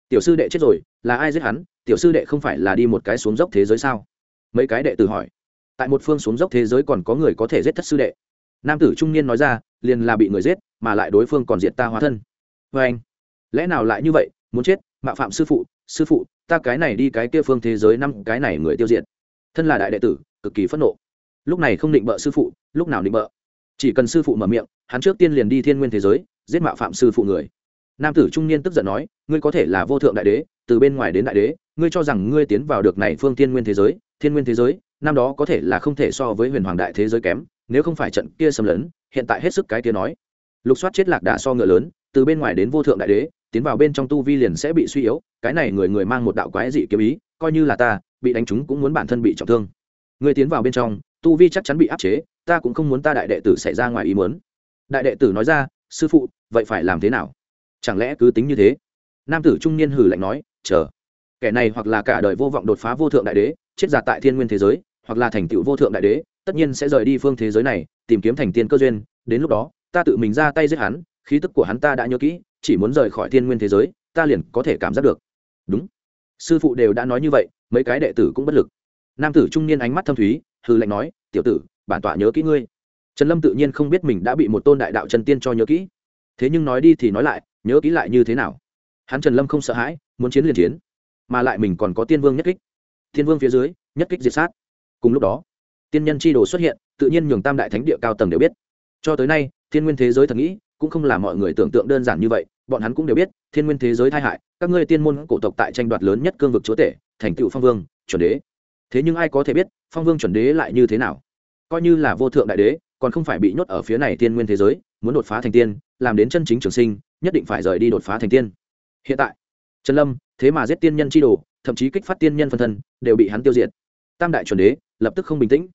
Tiểu sư đệ chết rồi, là ai giết hắn? Tiểu sư đệ không phải là đi một cái xuống dốc thế giới sao? Mấy cái đệ tử hỏi. Tại một phương xuống dốc thế giới còn có người có thể giết thất sư đệ? Nam tử trung niên nói ra, liền là bị người giết, mà lại đối phương còn diệt ta hóa thân. Vê anh, lẽ nào lại như vậy? Muốn chết, mạo phạm sư phụ sư phụ, ta cái này đi cái kia phương thế giới năm cái này người tiêu diệt. Thân là đại đệ tử, cực kỳ phẫn nộ lúc này không định bợ sư phụ, lúc nào định bợ? Chỉ cần sư phụ mở miệng, hắn trước tiên liền đi thiên nguyên thế giới, giết mạo phạm sư phụ người. Nam tử trung niên tức giận nói, ngươi có thể là vô thượng đại đế, từ bên ngoài đến đại đế, ngươi cho rằng ngươi tiến vào được này phương thiên nguyên thế giới, thiên nguyên thế giới, năm đó có thể là không thể so với huyền hoàng đại thế giới kém, nếu không phải trận kia xâm lấn, hiện tại hết sức cái kia nói. Lục soát chết lạc đà so ngựa lớn, từ bên ngoài đến vô thượng đại đế, tiến vào bên trong tu vi liền sẽ bị suy yếu, cái này người người mang một đạo quái dị kiếm ý, coi như là ta, bị đánh trúng cũng muốn bản thân bị trọng thương. Người tiến vào bên trong tu vi chắc chắn bị áp chế, ta cũng không muốn ta đại đệ tử xảy ra ngoài ý muốn. Đại đệ tử nói ra, sư phụ, vậy phải làm thế nào? Chẳng lẽ cứ tính như thế? Nam tử trung niên hử lạnh nói, chờ, kẻ này hoặc là cả đời vô vọng đột phá vô thượng đại đế, chết giả tại thiên nguyên thế giới, hoặc là thành tựu vô thượng đại đế, tất nhiên sẽ rời đi phương thế giới này, tìm kiếm thành tiên cơ duyên, đến lúc đó, ta tự mình ra tay giết hắn, khí tức của hắn ta đã nhớ kỹ, chỉ muốn rời khỏi thiên nguyên thế giới, ta liền có thể cảm giác được. Đúng. Sư phụ đều đã nói như vậy, mấy cái đệ tử cũng bất lực nam tử trung niên ánh mắt thâm thúy hư lệnh nói, tiểu tử, bản tọa nhớ kỹ ngươi. Trần lâm tự nhiên không biết mình đã bị một tôn đại đạo trần tiên cho nhớ kỹ. Thế nhưng nói đi thì nói lại, nhớ kỹ lại như thế nào? Hắn trần lâm không sợ hãi, muốn chiến liền chiến, mà lại mình còn có tiên vương nhất kích. Tiên vương phía dưới, nhất kích diệt sát. Cùng lúc đó, tiên nhân chi đồ xuất hiện, tự nhiên nhường tam đại thánh địa cao tầng đều biết. Cho tới nay, thiên nguyên thế giới thật nghĩ, cũng không là mọi người tưởng tượng đơn giản như vậy, bọn hắn cũng đều biết, thiên nguyên thế giới tai hại, các ngươi tiên môn cổ tộc tại tranh đoạt lớn nhất cương vực chúa tể, thành tựu phong vương, chuẩn đế thế nhưng ai có thể biết phong vương chuẩn đế lại như thế nào? Coi như là vô thượng đại đế, còn không phải bị nhốt ở phía này tiên nguyên thế giới, muốn đột phá thành tiên, làm đến chân chính trường sinh, nhất định phải rời đi đột phá thành tiên. Hiện tại, trần lâm, thế mà giết tiên nhân chi đồ, thậm chí kích phát tiên nhân phân thân, đều bị hắn tiêu diệt. Tam đại chuẩn đế, lập tức không bình tĩnh.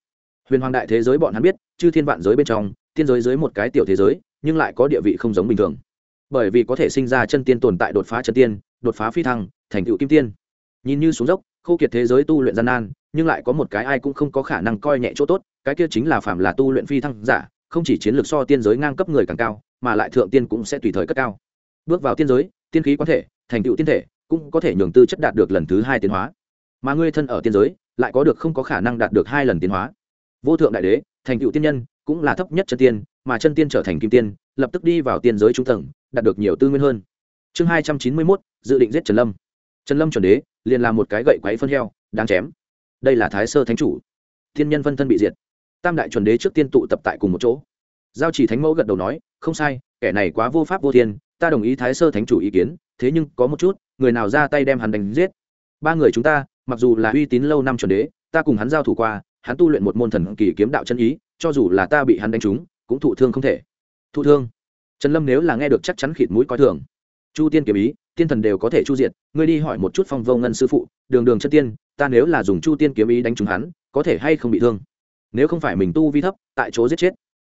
Huyền hoàng đại thế giới bọn hắn biết, chư thiên vạn giới bên trong, tiên giới dưới một cái tiểu thế giới, nhưng lại có địa vị không giống bình thường. Bởi vì có thể sinh ra chân tiên tồn tại đột phá chân tiên, đột phá phi thăng, thành tựu kim tiên. Nhìn như xuống dốc, khô kiệt thế giới tu luyện gian nan nhưng lại có một cái ai cũng không có khả năng coi nhẹ chỗ tốt, cái kia chính là phạm là tu luyện phi thăng giả, không chỉ chiến lược so tiên giới ngang cấp người càng cao, mà lại thượng tiên cũng sẽ tùy thời cất cao. Bước vào tiên giới, tiên khí quan thể, thành tựu tiên thể, cũng có thể nhường tư chất đạt được lần thứ hai tiến hóa. Mà ngươi thân ở tiên giới, lại có được không có khả năng đạt được hai lần tiến hóa. Vô thượng đại đế, thành tựu tiên nhân, cũng là thấp nhất chân tiên, mà chân tiên trở thành kim tiên, lập tức đi vào tiên giới trung tầng, đạt được nhiều tư nguyên hơn. Chương hai trăm chín mươi mốt, dự định giết trần lâm. Trần lâm chuẩn đế, liền làm một cái gậy quáy phân heo, đáng chém đây là thái sơ thánh chủ. Thiên nhân phân thân bị diệt. Tam đại chuẩn đế trước tiên tụ tập tại cùng một chỗ. Giao chỉ thánh mẫu gật đầu nói, không sai, kẻ này quá vô pháp vô thiên, ta đồng ý thái sơ thánh chủ ý kiến, thế nhưng có một chút, người nào ra tay đem hắn đánh giết? Ba người chúng ta, mặc dù là uy tín lâu năm chuẩn đế, ta cùng hắn giao thủ qua, hắn tu luyện một môn thần kỳ kiếm đạo chân ý, cho dù là ta bị hắn đánh trúng, cũng thụ thương không thể. Thụ thương? Trần lâm nếu là nghe được chắc chắn khịt mũi coi thường chu tiên kiếm ý, tiên thần đều có thể chu diệt, ngươi đi hỏi một chút phong vô ngân sư phụ, đường đường chân tiên, ta nếu là dùng chu tiên kiếm ý đánh trúng hắn, có thể hay không bị thương? Nếu không phải mình tu vi thấp, tại chỗ giết chết.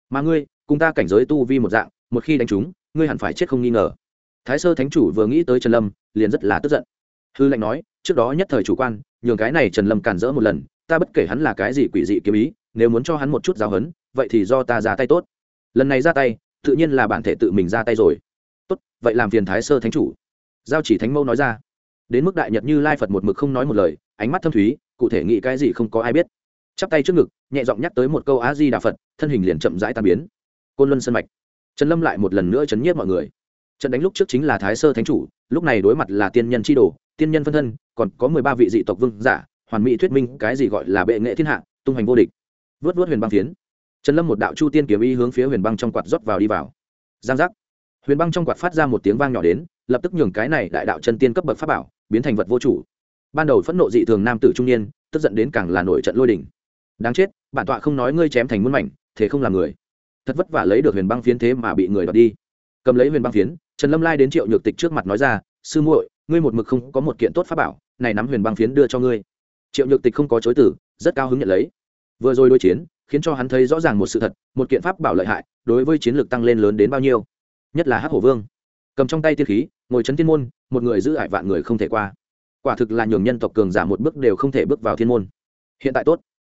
Mà ngươi, cùng ta cảnh giới tu vi một dạng, một khi đánh trúng, ngươi hẳn phải chết không nghi ngờ. Thái sơ thánh chủ vừa nghĩ tới trần lâm, liền rất là tức giận. Hư lệnh nói, trước đó nhất thời chủ quan, nhường cái này trần lâm cản rỡ một lần, ta bất kể hắn là cái gì quỷ dị kiếm ý, nếu muốn cho hắn một chút giáo hấn vậy thì do ta ra tay tốt. Lần này ra tay, tự nhiên là bản thể tự mình ra tay rồi vậy làm phiền thái sơ thánh chủ. Giao chỉ thánh mâu nói ra. Đến mức đại nhật như lai phật một mực không nói một lời, ánh mắt thâm thúy, cụ thể nghĩ cái gì không có ai biết. Chắp tay trước ngực, nhẹ giọng nhắc tới một câu á di đà phật, thân hình liền chậm rãi tan biến. Côn luân sân mạch. Trần lâm lại một lần nữa chấn nhiếp mọi người. Trận đánh lúc trước chính là thái sơ thánh chủ, lúc này đối mặt là tiên nhân c h i đồ, tiên nhân phân thân, còn có mười ba vị dị tộc vương giả, hoàn mỹ thuyết minh cái gì gọi là bệ nghệ thiên hạ, tung hành vô địch. Vớt vớt huyền băng phiến. Trần lâm một đạo chu tiên kiếm y hướng phía huyền băng trong quạt rót vào đi vào. Giang giác huyền băng trong quạt phát ra một tiếng vang nhỏ đến, lập tức nhường cái này đại đạo chân tiên cấp bậc pháp bảo biến thành vật vô chủ. Ban đầu phẫn nộ dị thường nam tử trung niên, tức giận đến càng là nổi trận lôi đình. đáng chết, bản tọa không nói ngươi chém thành muôn mảnh, thế không làm người. Thật vất vả lấy được huyền băng phiến thế mà bị người đoạt đi. Cầm lấy huyền băng phiến, trần lâm lai đến triệu nhược tịch trước mặt nói ra, sư muội, ngươi một mực không có một kiện tốt pháp bảo, này nắm huyền băng phiến đưa cho ngươi. Triệu nhược tịch không có chối tử rất cao hứng nhận lấy. Vừa rồi đối chiến, khiến cho hắn thấy rõ ràng một sự thật, một kiện pháp bảo lợi hại, đối với chiến lược tăng lên lớn đến bao nhiêu nhất là hắc hổ vương. Cầm trong tay tiên khí, ngồi c thiên môn, một người giữ hại vạn người không thể qua. Quả thực là nhường nhân tộc cường giả một bước đều không thể bước vào thiên môn. Hiện tại tốt.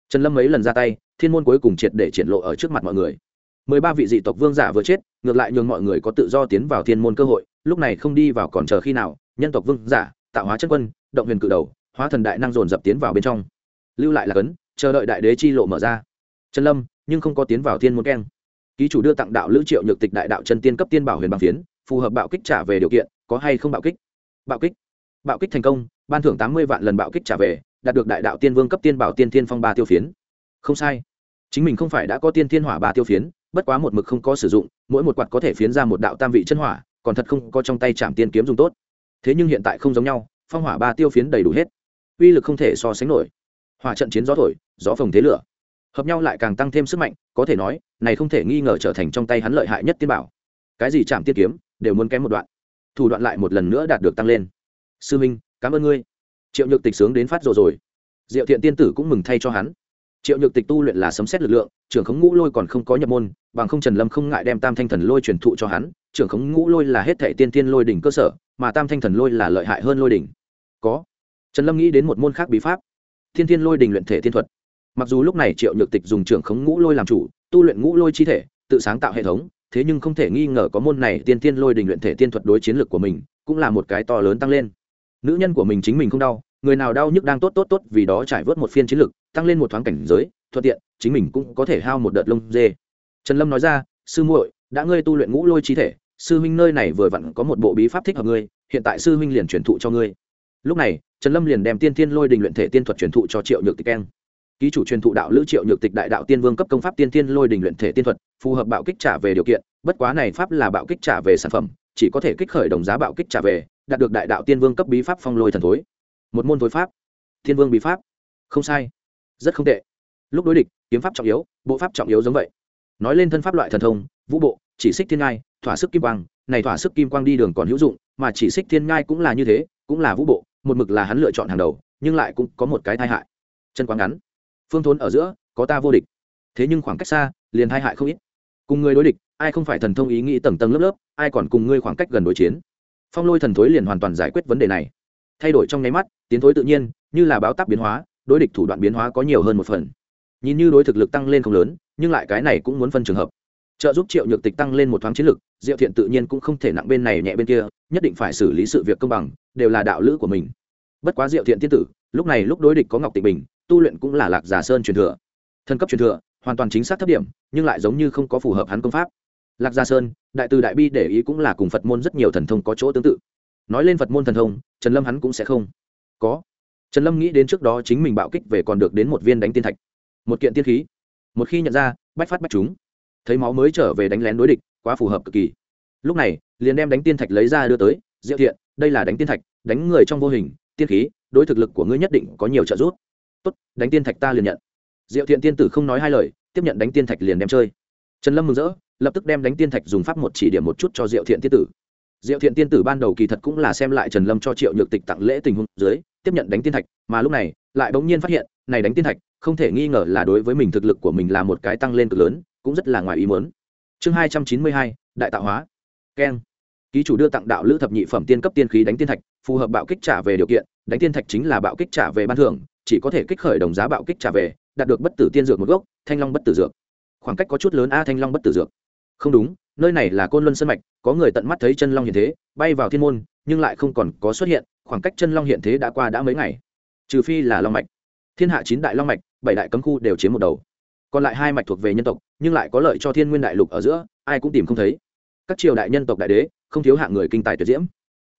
Trần lâm mấy lần ra tay, thiên môn cuối cùng triệt để triển lộ ở trước mặt mọi người. Mười ba vị dị tộc vương giả vừa chết, ngược lại nhường mọi người có tự do tiến vào thiên môn cơ hội, lúc này không đi vào còn chờ khi nào, nhân tộc vương giả, tạo hóa chân quân, động huyền cự đầu, hóa thần đại năng dồn dập tiến vào bên trong. Lưu lại là cấn, chờ đợi đại đế chi lộ mở ra. Trần lâm, nhưng không có tiến vào thiên môn keng ký chủ đưa tặng đạo lữ triệu nhược tịch đại đạo chân tiên cấp tiên bảo huyền bằng phiến, phù hợp bạo kích trả về điều kiện, có hay không bạo kích? Bạo kích. Bạo kích thành công, ban thưởng tám mươi vạn lần bạo kích trả về, đạt được đại đạo tiên vương cấp tiên bảo tiên thiên phong ba tiêu phiến. Không sai. Chính mình không phải đã có tiên thiên hỏa ba tiêu phiến, bất quá một mực không có sử dụng, mỗi một quạt có thể phiến ra một đạo tam vị chân hỏa, còn thật không có trong tay chạm tiên kiếm dùng tốt. Thế nhưng hiện tại không giống nhau, phong hỏa ba tiêu phiến đầy đủ hết. Uy lực không thể so sánh nổi. Hỏa trận chiến gió thổi, gió phồng thế lửa. Hợp nhau lại càng tăng thêm sức mạnh có thể nói, này không thể nghi ngờ trở thành trong tay hắn lợi hại nhất tiên bảo. Cái gì chạm tiên kiếm, đều muốn kém một đoạn. Thủ đoạn lại một lần nữa đạt được tăng lên. Sư minh, cảm ơn ngươi. Triệu nhược tịch sướng đến phát rồi rồi. Diệu thiện tiên tử cũng mừng thay cho hắn. Triệu nhược tịch tu luyện là sấm xét lực lượng, trưởng khống ngũ lôi còn không có nhập môn, bằng không trần lâm không ngại đem tam thanh thần lôi truyền thụ cho hắn, trưởng khống ngũ lôi là hết thệ tiên tiên lôi đỉnh cơ sở, mà tam thanh thần lôi là lợi hại hơn lôi đỉnh. Có. Trần lâm nghĩ đến một môn khác bí pháp. Thiên tiên lôi đỉnh luyện thể tiên thuật mặc dù lúc này triệu nhược tịch dùng trưởng khống ngũ lôi làm chủ tu luyện ngũ lôi chi thể tự sáng tạo hệ thống thế nhưng không thể nghi ngờ có môn này tiên tiên lôi đình luyện thể tiên thuật đối chiến lược của mình cũng là một cái to lớn tăng lên. Nữ nhân của mình chính mình không đau người nào đau nhức đang tốt tốt tốt vì đó trải vớt một phiên chiến lược, tăng lên một thoáng cảnh giới thuận tiện chính mình cũng có thể hao một đợt lông dê. Trần lâm nói ra sư muội đã ngươi tu luyện ngũ lôi chi thể sư huynh nơi này vừa vặn có một bộ bí pháp thích hợp ngươi hiện tại sư huynh liền truyền thụ cho ngươi. Lúc này trần lâm liền đem tiên thiên lôi đình luyện thể tiên thuật truyền thụ cho triệu nhược tịch keng ký chủ truyền thụ đạo lữ triệu nhược tịch đại đạo tiên vương cấp công pháp tiên thiên lôi đình luyện thể tiên thuật, phù hợp bạo kích trả về điều kiện, bất quá này pháp là bạo kích trả về sản phẩm, chỉ có thể kích khởi đồng giá bạo kích trả về, đạt được đại đạo tiên vương cấp bí pháp phong lôi thần thối. Một môn thối pháp. Thiên vương bí pháp. Không sai. Rất không tệ. Lúc đối địch, kiếm pháp trọng yếu, bộ pháp trọng yếu giống vậy. Nói lên thân pháp loại thần thông, vũ bộ, chỉ xích thiên ngai, thỏa sức kim quang, này thỏa sức kim quang đi đường còn hữu dụng, mà chỉ xích thiên ngai cũng là như thế, cũng là vũ bộ, một mực là hắn lựa chọn hàng đầu, nhưng lại cũng có một cái tai hại. Chân quá ngắn phương thốn ở giữa, có ta vô địch. Thế nhưng khoảng cách xa, liền hai hại không ít. Cùng người đối địch, ai không phải thần thông ý nghĩ tầng tầng lớp lớp, ai còn cùng ngươi khoảng cách gần đối chiến. Phong lôi thần thối liền hoàn toàn giải quyết vấn đề này. Thay đổi trong nháy mắt, tiến thối tự nhiên, như là báo tắc biến hóa, đối địch thủ đoạn biến hóa có nhiều hơn một phần. Nhìn như đối thực lực tăng lên không lớn, nhưng lại cái này cũng muốn phân trường hợp. Trợ giúp triệu nhược tịch tăng lên một thoáng chiến lực, diệu thiện tự nhiên cũng không thể nặng bên này nhẹ bên kia, nhất định phải xử lý sự việc công bằng, đều là đạo lữ của mình. Bất quá diệu thiện tiên tử lúc này lúc đối địch có ngọc tịnh bình, tu luyện cũng là lạc giả sơn truyền thừa. Thân cấp truyền thừa, hoàn toàn chính xác thấp điểm, nhưng lại giống như không có phù hợp hắn công pháp. Lạc gia sơn, đại từ đại bi để ý cũng là cùng phật môn rất nhiều thần thông có chỗ tương tự. Nói lên phật môn thần thông, trần lâm hắn cũng sẽ không. Có. Trần lâm nghĩ đến trước đó chính mình bạo kích về còn được đến một viên đánh tiên thạch. Một kiện tiên khí. Một khi nhận ra, bách phát bách chúng. Thấy máu mới trở về đánh lén đối địch, quá phù hợp cực kỳ. Lúc này, liền đem đánh tiên thạch lấy ra đưa tới, diệu thiện, đây là đánh tiên thạch, đánh người trong vô hình tiên khí, đối thực lực của ngươi nhất định có nhiều trợ giúp. Tốt, đánh tiên thạch ta liền nhận. Diệu thiện tiên tử không nói hai lời, tiếp nhận đánh tiên thạch liền đem chơi. Trần lâm mừng rỡ, lập tức đem đánh tiên thạch dùng pháp một chỉ điểm một chút cho diệu thiện tiên tử. Diệu thiện tiên tử ban đầu kỳ thật cũng là xem lại trần lâm cho triệu nhược tịch tặng lễ tình huống dưới, tiếp nhận đánh tiên thạch, mà lúc này, lại bỗng nhiên phát hiện, này đánh tiên thạch, không thể nghi ngờ là đối với mình thực lực của mình là một cái tăng lên cực lớn, cũng rất là ngoài ý muốn. Chương hai trăm chín mươi hai, đại tạo hóa. Keng ký chủ đưa tặng đạo lữ thập nhị phẩm tiên cấp tiên khí đánh tiên thạch, phù hợp bạo kích trả về điều kiện, đánh tiên thạch chính là bạo kích trả về ban thưởng, chỉ có thể kích khởi đồng giá bạo kích trả về, đạt được bất tử tiên dược một gốc, thanh long bất tử dược. Khoảng cách có chút lớn a thanh long bất tử dược. Không đúng, nơi này là côn luân sân mạch, có người tận mắt thấy chân long hiện thế, bay vào thiên môn, nhưng lại không còn có xuất hiện, khoảng cách chân long hiện thế đã qua đã mấy ngày. Trừ phi là long mạch. Thiên hạ chín đại long mạch, bảy đại cấm khu đều chiếm một đầu. Còn lại hai mạch thuộc về nhân tộc, nhưng lại có lợi cho thiên nguyên đại lục ở giữa, ai cũng tìm không thấy các triều đại nhân tộc đại đế, không thiếu hạng người kinh tài tuyệt diễm.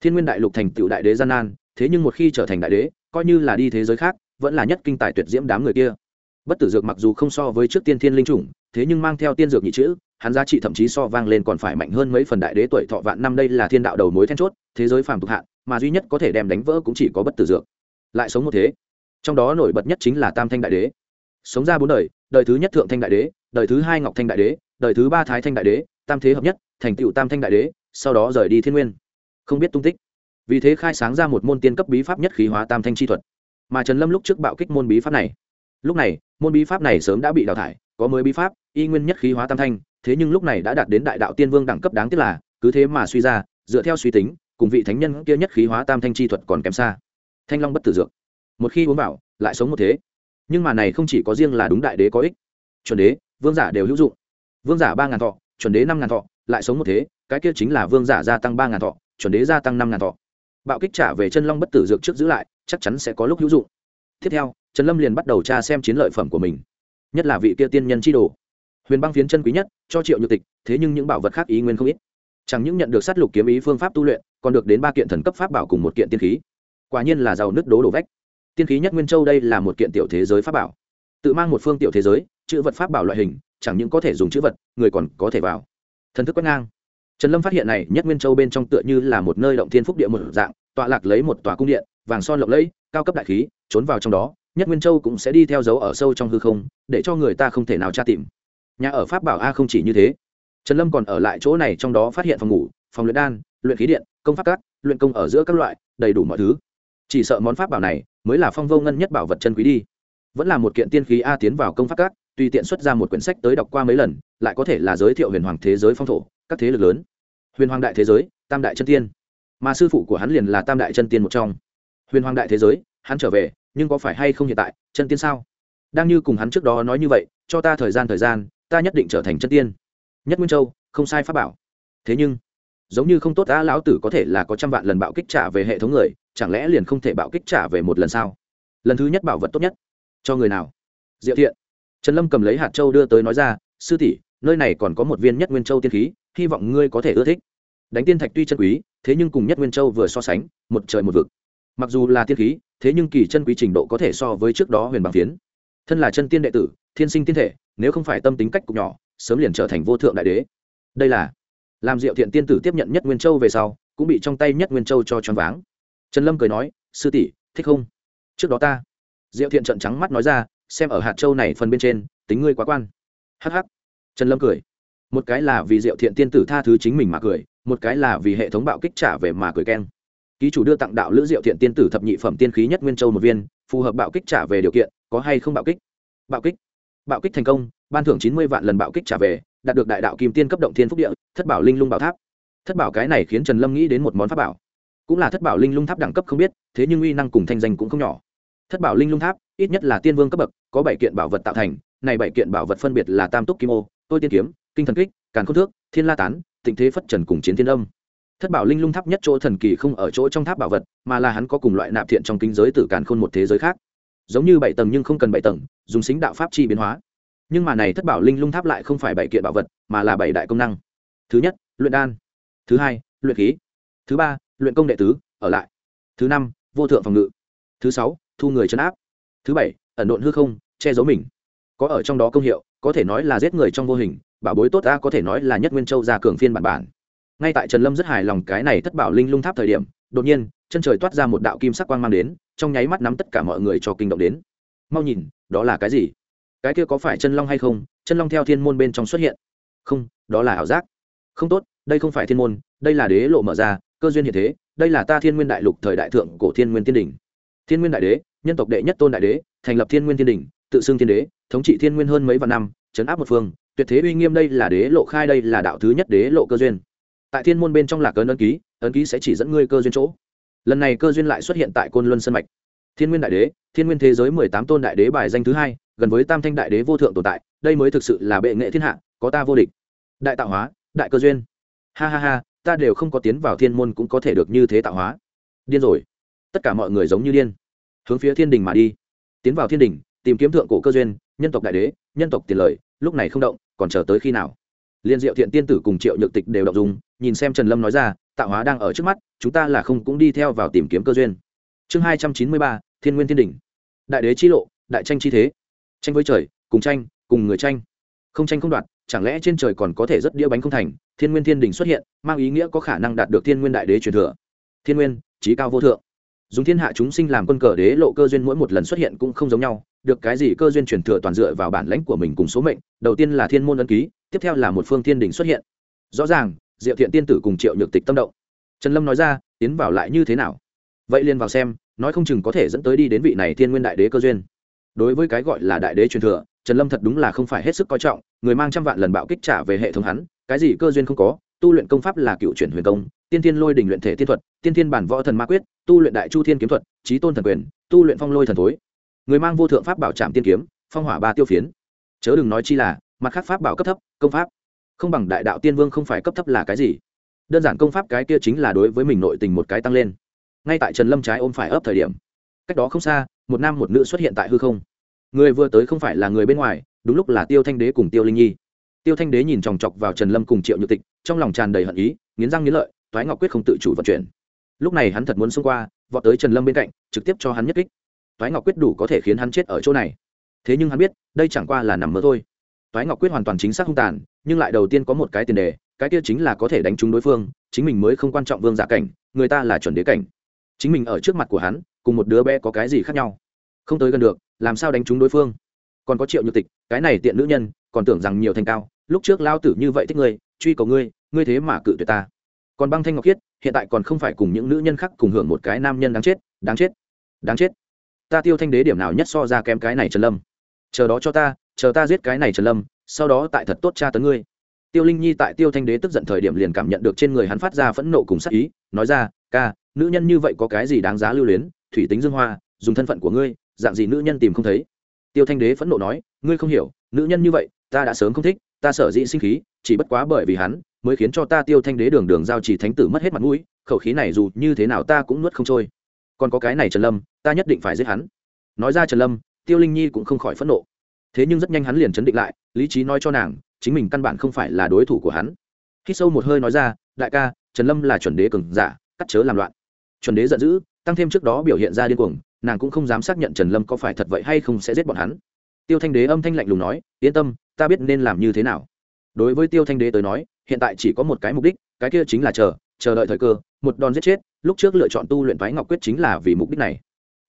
Thiên nguyên đại lục thành tựu đại đế gian nan, thế nhưng một khi trở thành đại đế, coi như là đi thế giới khác, vẫn là nhất kinh tài tuyệt diễm đám người kia. Bất tử dược mặc dù không so với trước tiên thiên linh chủng, thế nhưng mang theo tiên dược nhị chữ, hắn giá trị thậm chí so vang lên còn phải mạnh hơn mấy phần đại đế tuổi thọ vạn năm đây là thiên đạo đầu mối then chốt, thế giới phàm tục hạn, mà duy nhất có thể đem đánh vỡ cũng chỉ có bất tử dược. Lại sống một thế, trong đó nổi bật nhất chính là tam thanh đại đế. Sống ra bốn đời đời thứ nhất thượng thanh đại đế, đời thứ hai ngọc thanh đại đế, đời thứ ba thái thanh đại đế, tam thế hợp nhất thành tựu tam thanh đại đế, sau đó rời đi thiên nguyên. Không biết tung tích. Vì thế khai sáng ra một môn tiên cấp bí pháp nhất khí hóa tam thanh chi thuật. Mà trần lâm lúc trước bạo kích môn bí pháp này. Lúc này, môn bí pháp này sớm đã bị đào thải, có mới bí pháp, y nguyên nhất khí hóa tam thanh, thế nhưng lúc này đã đạt đến đại đạo tiên vương đẳng cấp đáng tiếc là, cứ thế mà suy ra, dựa theo suy tính, cùng vị thánh nhân kia nhất khí hóa tam thanh chi thuật còn kém xa. Thanh long bất tử dược. Một khi uống vào, lại sống một thế. Nhưng mà này không chỉ có riêng là đúng đại đế có ích. Chuẩn đế, vương giả đều hữu dụng. Vương giả ba ngàn thọ, chuẩn đế năm ngàn thọ lại sống một thế, cái kia chính là vương giả gia tăng ba ngàn thọ, chuẩn đế gia tăng năm ngàn thọ. Bạo kích trả về chân long bất tử dược trước giữ lại, chắc chắn sẽ có lúc hữu dụng. Tiếp theo, trần lâm liền bắt đầu tra xem chiến lợi phẩm của mình. Nhất là vị kia tiên nhân chi đồ. Huyền băng phiến chân quý nhất, cho triệu nhược tịch, thế nhưng những bảo vật khác ý nguyên không ít. Chẳng những nhận được sát lục kiếm ý phương pháp tu luyện, còn được đến ba kiện thần cấp pháp bảo cùng một kiện tiên khí. Quả nhiên là giàu nứt đố đổ vách. Tiên khí nhất nguyên châu đây là một kiện tiểu thế giới pháp bảo. Tự mang một phương tiểu thế giới, chữ vật pháp bảo loại hình, chẳng những có thể dùng chữ vật, người còn có thể vào thần thức quét ngang. Trần lâm phát hiện này, nhất nguyên châu bên trong tựa như là một nơi động thiên phúc địa một dạng, tọa lạc lấy một tòa cung điện, vàng son lộng lẫy, cao cấp đại khí, trốn vào trong đó, nhất nguyên châu cũng sẽ đi theo dấu ở sâu trong hư không, để cho người ta không thể nào tra tìm. Nhà ở pháp bảo a không chỉ như thế. Trần lâm còn ở lại chỗ này trong đó phát hiện phòng ngủ, phòng luyện đan, luyện khí điện, công pháp cát luyện công ở giữa các loại, đầy đủ mọi thứ. Chỉ sợ món pháp bảo này mới là phong vô ngân nhất bảo vật chân quý đi. Vẫn là một kiện tiên khí a tiến vào công pháp cát tùy tiện xuất ra một quyển sách tới đọc qua mấy lần, lại có thể là giới thiệu huyền hoàng thế giới phong thổ, các thế lực lớn. Huyền hoàng đại thế giới, tam đại chân tiên. Mà sư phụ của hắn liền là tam đại chân tiên một trong. Huyền hoàng đại thế giới, hắn trở về, nhưng có phải hay không hiện tại, chân tiên sao? Đang như cùng hắn trước đó nói như vậy, cho ta thời gian thời gian, ta nhất định trở thành chân tiên. Nhất nguyên châu, không sai pháp bảo. Thế nhưng, giống như không tốt đã lão tử có thể là có trăm vạn lần bạo kích trả về hệ thống người, chẳng lẽ liền không thể bạo kích trả về một lần sao? Lần thứ nhất bảo vật tốt nhất. Cho người nào? Diệu thiện trần lâm cầm lấy hạt châu đưa tới nói ra, sư tỷ, nơi này còn có một viên nhất nguyên châu tiên khí, hy vọng ngươi có thể ưa thích. Đánh tiên thạch tuy chân quý, thế nhưng cùng nhất nguyên châu vừa so sánh, một trời một vực. Mặc dù là tiên khí, thế nhưng kỳ chân quý trình độ có thể so với trước đó huyền bằng phiến. Thân là chân tiên đệ tử, thiên sinh tiên thể, nếu không phải tâm tính cách cục nhỏ, sớm liền trở thành vô thượng đại đế. Đây là làm diệu thiện tiên tử tiếp nhận nhất nguyên châu về sau, cũng bị trong tay nhất nguyên châu cho choáng váng. Trần lâm cười nói, sư tỷ, thích không? Trước đó ta. Diệu thiện trận trắng mắt nói ra xem ở hạt châu này phần bên trên, tính ngươi quá quan. Hh trần lâm cười. Một cái là vì diệu thiện tiên tử tha thứ chính mình mà cười, một cái là vì hệ thống bạo kích trả về mà cười keng. Ký chủ đưa tặng đạo lữ diệu thiện tiên tử thập nhị phẩm tiên khí nhất nguyên châu một viên, phù hợp bạo kích trả về điều kiện, có hay không bạo kích? Bạo kích. Bạo kích thành công, ban thưởng chín mươi vạn lần bạo kích trả về, đạt được đại đạo kim tiên cấp động thiên phúc địa, thất bảo linh lung bảo tháp. Thất bảo cái này khiến trần lâm nghĩ đến một món pháp bảo. Cũng là thất bảo linh lung tháp đẳng cấp không biết, thế nhưng uy năng cùng thanh danh cũng không nhỏ. Thất bảo linh lung tháp ít nhất là tiên vương cấp bậc, có bảy kiện bảo vật tạo thành, này bảy kiện bảo vật phân biệt là tam túc kim ô, tôi tiên kiếm, kinh thần kích, càn k thước, thiên la tán, tịnh thế phất trần cùng chiến thiên âm. Thất bảo linh lung tháp nhất chỗ thần kỳ không ở chỗ trong tháp bảo vật, mà là hắn có cùng loại nạp thiện trong kinh giới tử càn khôn một thế giới khác. Giống như bảy tầng nhưng không cần bảy tầng, dùng xính đạo pháp chi biến hóa. Nhưng mà này thất bảo linh lung tháp lại không phải bảy kiện bảo vật, mà là bảy đại công năng. Thứ nhất, luyện đan. Thứ hai, luyện khí. Thứ ba, luyện công đệ tứ, ở lại. Thứ năm, vô thượng phòng ngự. Thứ sáu, thu người chấn áp thứ bảy, ẩn độn hư không, che giấu mình. Có ở trong đó công hiệu, có thể nói là giết người trong vô hình, bảo bối tốt ta có thể nói là nhất nguyên châu gia cường phiên bản bản. Ngay tại trần lâm rất hài lòng cái này thất bảo linh lung tháp thời điểm, đột nhiên, chân trời toát ra một đạo kim sắc quang mang đến, trong nháy mắt nắm tất cả mọi người cho kinh động đến. Mau nhìn, đó là cái gì? Cái kia có phải chân long hay không? Chân long theo thiên môn bên trong xuất hiện. Không, đó là ảo giác. Không tốt, đây không phải thiên môn, đây là đế lộ mở ra, cơ duyên hiện thế, đây là ta thiên nguyên đại lục thời đại thượng cổ thiên nguyên tiên đình thiên nguyên đại đế nhân tộc đệ nhất tôn đại đế, thành lập thiên nguyên thiên đình, tự xưng thiên đế, thống trị thiên nguyên hơn mấy vạn năm, chấn áp một phương, tuyệt thế uy nghiêm đây là đế lộ khai, đây là đạo thứ nhất đế lộ cơ duyên. Tại thiên môn bên trong lạc ấn ấn ký ấn ký sẽ chỉ dẫn ngươi cơ duyên chỗ. Lần này cơ duyên lại xuất hiện tại côn luân sân mạch. Thiên nguyên đại đế, thiên nguyên thế giới mười tám tôn đại đế bài danh thứ hai, gần với tam thanh đại đế vô thượng tồn tại, đây mới thực sự là bệ nghệ thiên hạ, có ta vô địch. Đại tạo hóa, đại cơ duyên. Ha ha ha, ta đều không có tiến vào thiên môn cũng có thể được như thế tạo hóa. Điên rồi. Tất cả mọi người giống như điên hướng phía thiên đình mà đi. Tiến vào thiên đình, tìm kiếm thượng cổ cơ duyên, nhân tộc đại đế, nhân tộc tiền lợi lúc này không động, còn chờ tới khi nào? Liên diệu thiện tiên tử cùng triệu nhược tịch đều động dùng nhìn xem trần lâm nói ra, tạo hóa đang ở trước mắt, chúng ta là không cũng đi theo vào tìm kiếm cơ duyên. Chương hai trăm chín mươi ba, thiên nguyên thiên đình. Đại đế chi lộ, đại tranh chi thế. Tranh với trời, cùng tranh, cùng người tranh. Không tranh không đoạt, chẳng lẽ trên trời còn có thể rất đĩa bánh không thành? Thiên nguyên thiên đình xuất hiện, mang ý nghĩa có khả năng đạt được thiên nguyên đại đế truyền thừa. Thiên nguyên trí cao vô thượng dùng thiên hạ chúng sinh làm quân cờ đế lộ cơ duyên mỗi một lần xuất hiện cũng không giống nhau, được cái gì cơ duyên truyền thừa toàn dựa vào bản lãnh của mình cùng số mệnh, đầu tiên là thiên môn ân ký, tiếp theo là một phương thiên đình xuất hiện. Rõ ràng, diệu thiện tiên tử cùng triệu nhược tịch tâm động. Trần lâm nói ra, tiến vào lại như thế nào? Vậy liền vào xem, nói không chừng có thể dẫn tới đi đến vị này thiên nguyên đại đế cơ duyên. Đối với cái gọi là đại đế truyền thừa, trần lâm thật đúng là không phải hết sức coi trọng, người mang trăm vạn lần bạo kích trả về hệ thống hắn, cái gì cơ duyên không có, tu luyện công pháp là cựu chuyển huyền công, tiên thiên lôi đình luyện thể tiên thuật, tiên thiên bản võ thần ma quyết tu luyện đại chu thiên kiếm thuật trí tôn thần quyền, tu luyện phong lôi thần thối. Người mang vô thượng pháp bảo trạm tiên kiếm, phong hỏa ba tiêu phiến. Chớ đừng nói chi là, mặt khác pháp bảo cấp thấp, công pháp. Không bằng đại đạo tiên vương không phải cấp thấp là cái gì. Đơn giản công pháp cái kia chính là đối với mình nội tình một cái tăng lên. Ngay tại trần lâm trái ôm phải ấp thời điểm, cách đó không xa, một nam một nữ xuất hiện tại hư không. Người vừa tới không phải là người bên ngoài, đúng lúc là tiêu thanh đế cùng tiêu linh nhi. Tiêu thanh đế nhìn chòng chọc vào trần lâm cùng triệu nhược tịch, trong lòng tràn đầy hận ý, nghiến răng nghiến lợi thoái ngọc quyết không tự chủ vận chuyển lúc này hắn thật muốn xông qua, vọt tới trần lâm bên cạnh, trực tiếp cho hắn nhất kích. Toái ngọc quyết đủ có thể khiến hắn chết ở chỗ này. Thế nhưng hắn biết, đây chẳng qua là nằm mơ thôi. Toái ngọc quyết hoàn toàn chính xác hung tàn, nhưng lại đầu tiên có một cái tiền đề, cái kia chính là có thể đánh trúng đối phương, chính mình mới không quan trọng vương giả cảnh, người ta là chuẩn đế cảnh. Chính mình ở trước mặt của hắn, cùng một đứa bé có cái gì khác nhau? Không tới gần được, làm sao đánh trúng đối phương? Còn có triệu nhược tịch, cái này tiện nữ nhân, còn tưởng rằng nhiều thành cao, lúc trước lao tử như vậy thích ngươi, truy cầu ngươi ngươi thế mà cự tuyệt ta. Còn băng thanh ngọc khiết hiện tại còn không phải cùng những nữ nhân khác cùng hưởng một cái nam nhân đáng chết đáng chết đáng chết. Ta tiêu thanh đế điểm nào nhất so ra kém cái này trần lâm? Chờ đó cho ta, chờ ta giết cái này trần lâm, sau đó tại thật tốt tra tấn ngươi. Tiêu linh nhi tại tiêu thanh đế tức giận thời điểm liền cảm nhận được trên người hắn phát ra phẫn nộ cùng sắc ý, nói ra, ca, nữ nhân như vậy có cái gì đáng giá lưu luyến? Thủy tính dương hoa, dùng thân phận của ngươi, dạng gì nữ nhân tìm không thấy? Tiêu thanh đế phẫn nộ nói, ngươi không hiểu, nữ nhân như vậy, ta đã sớm không thích, ta sở dĩ sinh khí, chỉ bất quá bởi vì hắn mới khiến cho ta tiêu thanh đế đường đường giao chỉ thánh tử mất hết mặt mũi, khẩu khí này dù như thế nào ta cũng nuốt không trôi. Còn có cái này trần lâm, ta nhất định phải giết hắn. Nói ra trần lâm, tiêu linh nhi cũng không khỏi phẫn nộ. Thế nhưng rất nhanh hắn liền chấn định lại, lý trí nói cho nàng, chính mình căn bản không phải là đối thủ của hắn. Khi sâu một hơi nói ra, đại ca, trần lâm là chuẩn đế cường giả, cắt chớ làm loạn. Chuẩn đế giận dữ, tăng thêm trước đó biểu hiện ra điên cuồng, nàng cũng không dám xác nhận trần lâm có phải thật vậy hay không sẽ giết bọn hắn. Tiêu thanh đế âm thanh lạnh lùng nói, yên tâm, ta biết nên làm như thế nào. Đối với tiêu thanh đế tới nói hiện tại chỉ có một cái mục đích, cái kia chính là chờ chờ đợi thời cơ, một đòn giết chết, lúc trước lựa chọn tu luyện thoái ngọc quyết chính là vì mục đích này.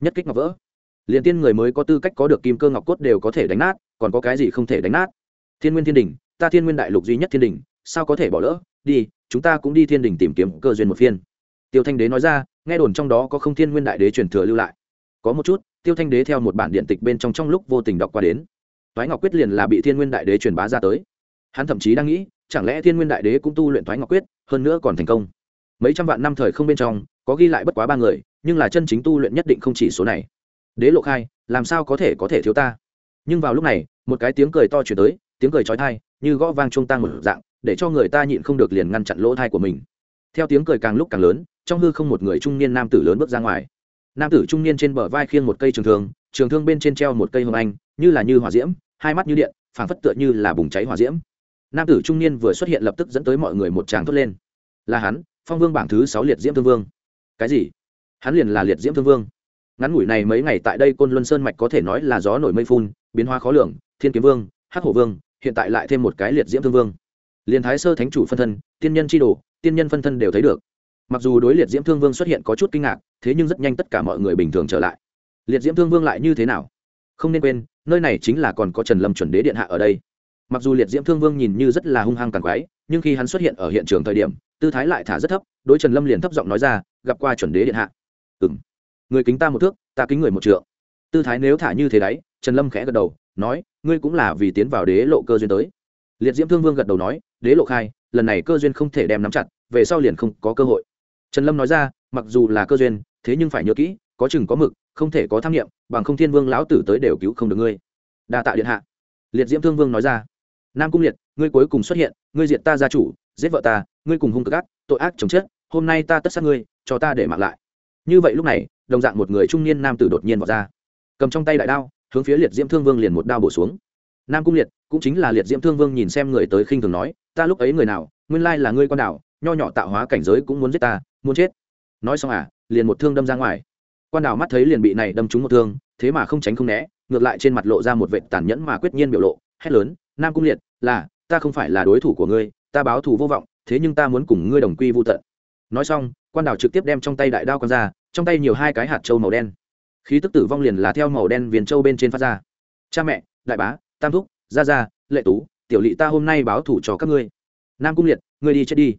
Nhất kích ngọc vỡ. Liền tiên người mới có tư cách có được kim cơ ngọc cốt đều có thể đánh nát, còn có cái gì không thể đánh nát? Thiên nguyên thiên đình, ta thiên nguyên đại lục duy nhất thiên đình, sao có thể bỏ lỡ? Đi, chúng ta cũng đi thiên đình tìm kiếm cơ duyên một phiên. Tiêu thanh đế nói ra, nghe đồn trong đó có không thiên nguyên đại đế truyền thừa lưu lại. Có một chút, tiêu thanh đế theo một bản điện tịch bên trong trong lúc vô tình đọc qua đến. Toái ngọc quyết liền là bị thiên nguyên đại đế truyền bá ra tới. Hắn thậm chí đang nghĩ chẳng lẽ thiên nguyên đại đế cũng tu luyện thoái ngọc quyết, hơn nữa còn thành công? Mấy trăm vạn năm thời không bên trong, có ghi lại bất quá ba người, nhưng là chân chính tu luyện nhất định không chỉ số này. Đế lộ khai, làm sao có thể có thể thiếu ta? Nhưng vào lúc này, một cái tiếng cười to chuyển tới, tiếng cười trói thai như gõ vang trung tăng một dạng, để cho người ta nhịn không được liền ngăn chặn lỗ thai của mình. Theo tiếng cười càng lúc càng lớn, trong hư không một người trung niên nam tử lớn bước ra ngoài. Nam tử trung niên trên bờ vai khiêng một cây trường thương trường thương bên trên treo một cây hồng anh, như là như hỏa diễm, hai mắt như điện, phảng phất tựa như là bùng cháy hỏa diễm nam tử trung niên vừa xuất hiện lập tức dẫn tới mọi người một tràng thốt lên. Là hắn, phong vương bảng thứ sáu liệt diễm thương vương. Cái gì? Hắn liền là liệt diễm thương vương. Ngắn ngủi này mấy ngày tại đây côn luân sơn mạch có thể nói là gió nổi mây phun, biến hóa khó lường, thiên kiếm vương, hắc hổ vương, hiện tại lại thêm một cái liệt diễm thương vương. Liền thái sơ thánh chủ phân thân, tiên nhân chi đồ, tiên nhân phân thân đều thấy được. Mặc dù đối liệt diễm thương vương xuất hiện có chút kinh ngạc, thế nhưng rất nhanh tất cả mọi người bình thường trở lại. Liệt diễm thương vương lại như thế nào? Không nên quên, nơi này chính là còn có trần lâm chuẩn đế điện hạ ở đây mặc dù liệt diễm thương vương nhìn như rất là hung hăng càng quái nhưng khi hắn xuất hiện ở hiện trường thời điểm, tư thái lại thả rất thấp, đối trần lâm liền thấp giọng nói ra, gặp qua chuẩn đế điện hạ. Ừ m người kính ta một thước, ta kính người một trượng. Tư thái nếu thả như thế đấy, trần lâm khẽ gật đầu, nói, ngươi cũng là vì tiến vào đế lộ cơ duyên tới. Liệt diễm thương vương gật đầu nói, đế lộ khai, lần này cơ duyên không thể đem nắm chặt, về sau liền không có cơ hội. Trần lâm nói ra, mặc dù là cơ duyên, thế nhưng phải nhớ kỹ, có chừng có mực, không thể có tham nghiệm bằng không thiên vương lão tử tới đều cứu không được ngươi. Đa tạ điện hạ. Liệt diễm thương vương nói ra nam cung liệt, ngươi cuối cùng xuất hiện, ngươi diệt ta gia chủ, giết vợ ta, ngươi cùng hung cực ác, tội ác chồng chết, hôm nay ta tất sát ngươi, cho ta để mặc lại. Như vậy lúc này, đồng dạng một người trung niên nam tử đột nhiên vào ra. Cầm trong tay đại đao, hướng phía liệt diễm thương vương liền một đao bổ xuống. Nam cung liệt, cũng chính là liệt diễm thương vương nhìn xem người tới khinh thường nói, ta lúc ấy người nào, nguyên lai là ngươi con đảo, nho nhỏ tạo hóa cảnh giới cũng muốn giết ta, muốn chết. Nói xong à liền một thương đâm ra ngoài. Quan đảo mắt thấy liền bị này đâm trúng một thương, thế mà không tránh không né, ngược lại trên mặt lộ ra một vệ tàn nhẫn mà quyết nhiên biểu lộ, hét lớn nam cung liệt, là, ta không phải là đối thủ của ngươi, ta báo thù vô vọng, thế nhưng ta muốn cùng ngươi đồng quy vô tận. Nói xong, quan đảo trực tiếp đem trong tay đại đao con ra, trong tay nhiều hai cái hạt trâu màu đen. Khí tức tử vong liền là theo màu đen viền trâu bên trên phát ra. Cha mẹ, đại bá, tam thúc, gia gia, lệ tú, tiểu lỵ ta hôm nay báo thủ cho các ngươi. Nam cung liệt, ngươi đi chết đi.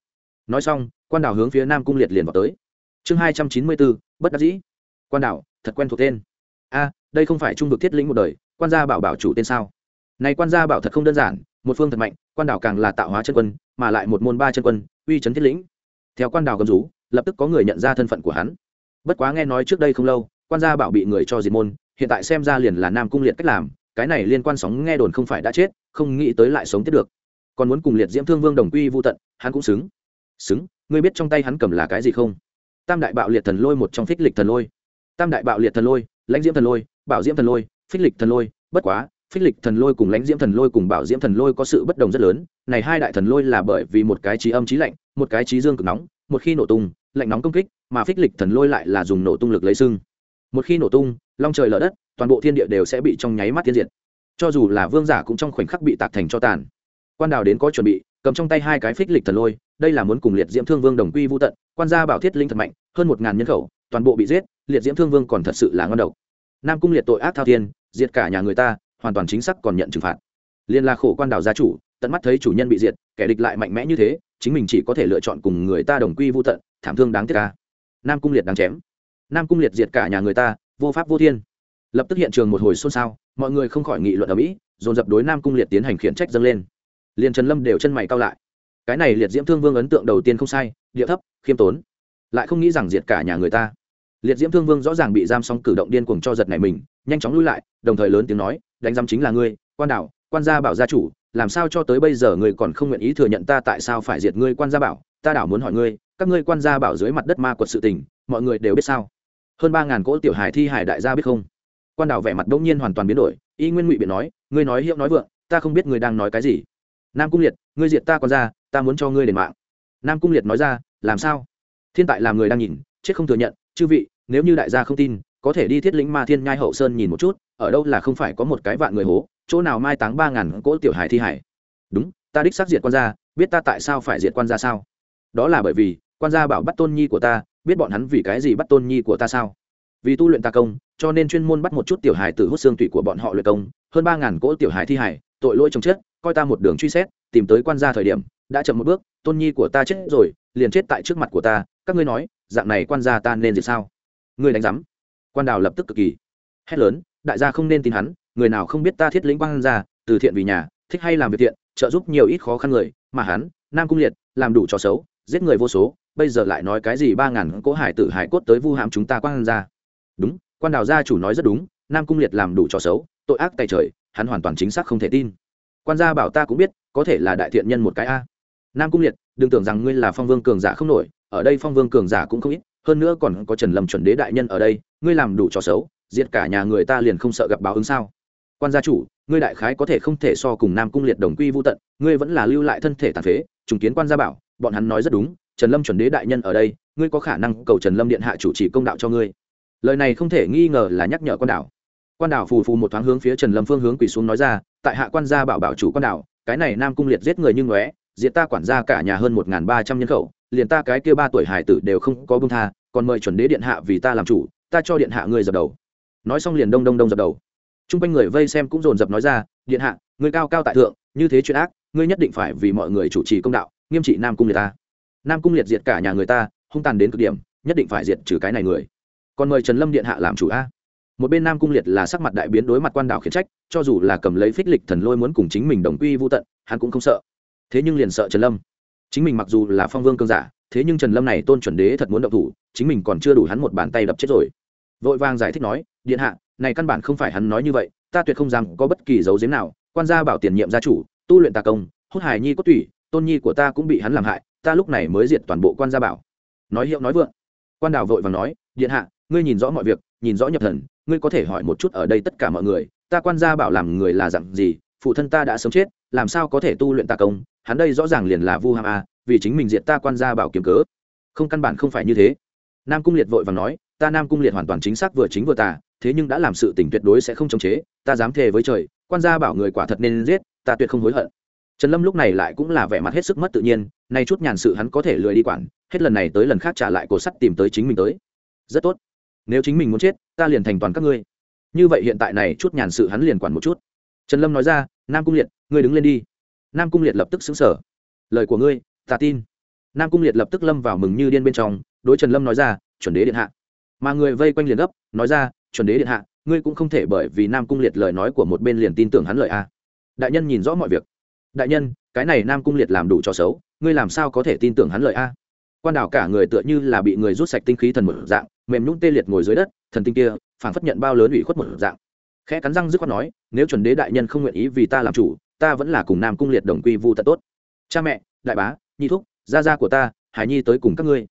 Nói xong, quan đảo hướng phía nam cung liệt liền vào tới. Chương hai trăm chín mươi bốn, bất đắc dĩ. Quan đảo, thật quen thuộc tên. A, đây không phải trung vực thiết lĩnh một đời, quan gia bảo bảo chủ tên sao? Này quan gia bảo thật không đơn giản, một phương thật mạnh, quan đảo càng là tạo hóa chân quân, mà lại một môn ba chân quân, uy chấn thiết lĩnh. Theo quan đảo gầm rú, lập tức có người nhận ra thân phận của hắn. Bất quá nghe nói trước đây không lâu, quan gia bảo bị người cho diệt môn, hiện tại xem ra liền là nam cung liệt cách làm, cái này liên quan sóng nghe đồn không phải đã chết, không nghĩ tới lại sống tiếp được. Còn muốn cùng liệt diễm thương vương đồng quy vô tận, hắn cũng xứng. Xứng, ngươi biết trong tay hắn cầm là cái gì không? Tam đại bạo liệt thần lôi một trong phích lịch thần lôi. Tam đại bạo liệt thần lôi, lãnh diễm thần lôi, bảo diễm thần lôi, phích lịch thần lôi, bất quá phích lịch thần lôi cùng lãnh diễm thần lôi cùng bảo diễm thần lôi có sự bất đồng rất lớn, này hai đại thần lôi là bởi vì một cái trí âm trí lạnh, một cái trí dương cực nóng, một khi nổ tung, lạnh nóng công kích, mà phích lịch thần lôi lại là dùng nổ tung lực lấy sưng một khi nổ tung, long trời lở đất, toàn bộ thiên địa đều sẽ bị trong nháy mắt tiên diệt. Cho dù là vương giả cũng trong khoảnh khắc bị tạc thành cho tàn. Quan đào đến có chuẩn bị, cầm trong tay hai cái phích lịch thần lôi, đây là muốn cùng liệt diễm thương vương đồng quy vô tận, quan gia bảo thiết linh thật mạnh, hơn một ngàn nhân khẩu, toàn bộ bị giết, liệt diễm thương vương còn thật sự là ngon độc. Nam cung liệt tội ác thao thiên, diệt cả nhà người ta hoàn toàn chính xác còn nhận trừng phạt. Liên la khổ quan đào gia chủ, tận mắt thấy chủ nhân bị diệt, kẻ địch lại mạnh mẽ như thế, chính mình chỉ có thể lựa chọn cùng người ta đồng quy vô tận, thảm thương đáng tiếc ca nam cung liệt đáng chém. Nam cung liệt diệt cả nhà người ta, vô pháp vô thiên. Lập tức hiện trường một hồi xôn xao, mọi người không khỏi nghị luận ở mỹ, dồn dập đối nam cung liệt tiến hành khiển trách dâng lên. Liền trần lâm đều chân mày cao lại. Cái này liệt diễm thương vương ấn tượng đầu tiên không sai, địa thấp, khiêm tốn. Lại không nghĩ rằng diệt cả nhà người ta liệt diễm thương vương rõ ràng bị giam xong cử động điên cuồng cho giật này mình nhanh chóng lui lại đồng thời lớn tiếng nói đánh giam chính là ngươi quan Đảo, quan gia bảo gia chủ làm sao cho tới bây giờ ngươi còn không nguyện ý thừa nhận ta tại sao phải diệt ngươi quan gia bảo? Ta đảo muốn hỏi ngươi các ngươi quan gia bảo dưới mặt đất ma quật sự tình mọi người đều biết sao? Hơn ba ngàn cỗ tiểu hải thi hải đại gia biết không? Quan đảo vẻ mặt đông nhiên hoàn toàn biến đổi y nguyên ngụy biện nói ngươi nói hiệu nói vượng ta không biết ngươi đang nói cái gì. Nam cung liệt ngươi diệt ta còn ra ta muốn cho ngươi đền mạng. Nam cung liệt nói ra làm sao? Thiên tại làm người đang nhìn chết không thừa nhận chư vị, nếu như đại gia không tin, có thể đi thiết lĩnh ma thiên nhai hậu sơn nhìn một chút, ở đâu là không phải có một cái vạn người hố, chỗ nào mai táng ba ngàn cỗ tiểu hải thi hải đúng, ta đích xác diệt quan gia, biết ta tại sao phải diệt quan gia sao? Đó là bởi vì, quan gia bảo bắt tôn nhi của ta, biết bọn hắn vì cái gì bắt tôn nhi của ta sao? Vì tu luyện ta công, cho nên chuyên môn bắt một chút tiểu hài từ hút xương tủy của bọn họ luyện công, hơn ba ngàn cỗ tiểu hài thi hải tội lỗi chồng chết, coi ta một đường truy xét, tìm tới quan gia thời điểm, đã chậm một bước, tôn nhi của ta chết rồi, liền chết tại trước mặt của ta, các ngươi nói dạng này quan gia ta nên gì sao? Người đánh giám. Quan đào lập tức cực kỳ. Hét lớn, đại gia không nên tin hắn, người nào không biết ta thiết lĩnh quan gia, từ thiện vì nhà, thích hay làm việc thiện, trợ giúp nhiều ít khó khăn người, mà hắn, nam cung liệt, làm đủ trò xấu, giết người vô số, bây giờ lại nói cái gì ba ngàn cỗ hải tử hải cốt tới vu hãm chúng ta quan gia. Đúng, quan đào gia chủ nói rất đúng, nam cung liệt làm đủ trò xấu, tội ác tay trời, hắn hoàn toàn chính xác không thể tin. Quan gia bảo ta cũng biết, có thể là đại thiện nhân một cái a. Nam cung liệt đừng tưởng rằng ngươi là phong vương cường giả không nổi, ở đây phong vương cường giả cũng không ít, hơn nữa còn có trần lâm chuẩn đế đại nhân ở đây, ngươi làm đủ trò xấu, diệt cả nhà người ta liền không sợ gặp báo ứng sao? Quan gia chủ, ngươi đại khái có thể không thể so cùng nam cung liệt đồng quy vô tận, ngươi vẫn là lưu lại thân thể tàn phế, trùng kiến quan gia bảo, bọn hắn nói rất đúng, trần lâm chuẩn đế đại nhân ở đây, ngươi có khả năng cầu trần lâm điện hạ chủ trì công đạo cho ngươi. Lời này không thể nghi ngờ là nhắc nhở quan đảo. Quan đảo phù phù một thoáng hướng phía trần lâm phương hướng quỳ xuống nói ra, tại hạ quan gia bảo bảo chủ quan đảo, cái này nam cung liệt giết người như ngóe diệt ta quản gia cả nhà hơn một ba trăm nhân khẩu, liền ta cái kia ba tuổi hải tử đều không có bưng tha, còn mời chuẩn đế điện hạ vì ta làm chủ, ta cho điện hạ người dập đầu. Nói xong liền đông đông đông dập đầu. T r u n g quanh người vây xem cũng dồn dập nói ra, điện hạ người cao cao tại thượng, như thế chuyện ác, ngươi nhất định phải vì mọi người chủ trì công đạo, nghiêm trị nam cung liệt ta. Nam cung liệt diệt cả nhà người ta, hung tàn đến cực điểm, nhất định phải diệt trừ cái này người. Còn mời trần lâm điện hạ làm chủ a. Một bên nam cung liệt là sắc mặt đại biến đối mặt quan đạo khiển trách, cho dù là cầm lấy phích lịch thần lôi muốn cùng chính mình đồng quy vô tận, hắn cũng không sợ thế nhưng liền sợ trần lâm. Chính mình mặc dù là phong vương cương giả, thế nhưng trần lâm này tôn chuẩn đế thật muốn động thủ, chính mình còn chưa đủ hắn một bàn tay đập chết rồi. Vội vàng giải thích nói, điện hạ, này căn bản không phải hắn nói như vậy, ta tuyệt không dám có bất kỳ dấu giếm nào. Quan gia bảo tiền nhiệm gia chủ, tu luyện tà công hốt hài nhi cốt tủy, tôn nhi của ta cũng bị hắn làm hại, ta lúc này mới diệt toàn bộ quan gia bảo. Nói hiệu nói vượng. Quan đào vội vàng nói, điện hạ, ngươi nhìn rõ mọi việc, nhìn rõ nhập thần, ngươi có thể hỏi một chút ở đây tất cả mọi người, ta quan gia bảo làm người là dặn gì, phụ thân ta đã sống chết, làm sao có thể tu luyện tà công hắn đây rõ ràng liền là vu ham a, vì chính mình diệt ta quan gia bảo kiếm cớ. Không căn bản không phải như thế. Nam cung liệt vội và nói, ta nam cung liệt hoàn toàn chính xác vừa chính vừa tà, thế nhưng đã làm sự tình tuyệt đối sẽ không chống chế, ta dám thề với trời, quan gia bảo người quả thật nên giết, ta tuyệt không hối hận. Trần lâm lúc này lại cũng là vẻ mặt hết sức mất tự nhiên, nay chút nhàn sự hắn có thể lười đi quản, hết lần này tới lần khác trả lại cổ sắt tìm tới chính mình tới. Rất tốt. Nếu chính mình muốn chết, ta liền thành toàn các ngươi. Như vậy hiện tại này chút nhàn sự hắn liền quản một chút. Trần lâm nói ra, nam cung liệt, ngươi đứng lên đi nam cung liệt lập tức xứng sở lời của ngươi, ta tin. Nam cung liệt lập tức lâm vào mừng như điên bên trong, đối trần lâm nói ra, chuẩn đế điện hạ. Mà người vây quanh liền gấp, nói ra, chuẩn đế điện hạ, ngươi cũng không thể bởi vì nam cung liệt lời nói của một bên liền tin tưởng hắn lời a. Đại nhân nhìn rõ mọi việc. Đại nhân, cái này nam cung liệt làm đủ cho xấu, ngươi làm sao có thể tin tưởng hắn lời a? Quan đảo cả người tựa như là bị người rút sạch tinh khí thần một dạng, mềm nhũng tê liệt ngồi dưới đất, thần tinh kia phản phất nhận bao lớn ủy khuất một dạng. Khẽ cắn răng dứt khoát nói, nếu chuẩn đế đại nhân không nguyện ý vì ta làm chủ ta vẫn là cùng nam cung liệt đồng quy vu tận tốt. Cha mẹ, đại bá nhi thúc, gia gia của ta, hải nhi tới cùng các ngươi.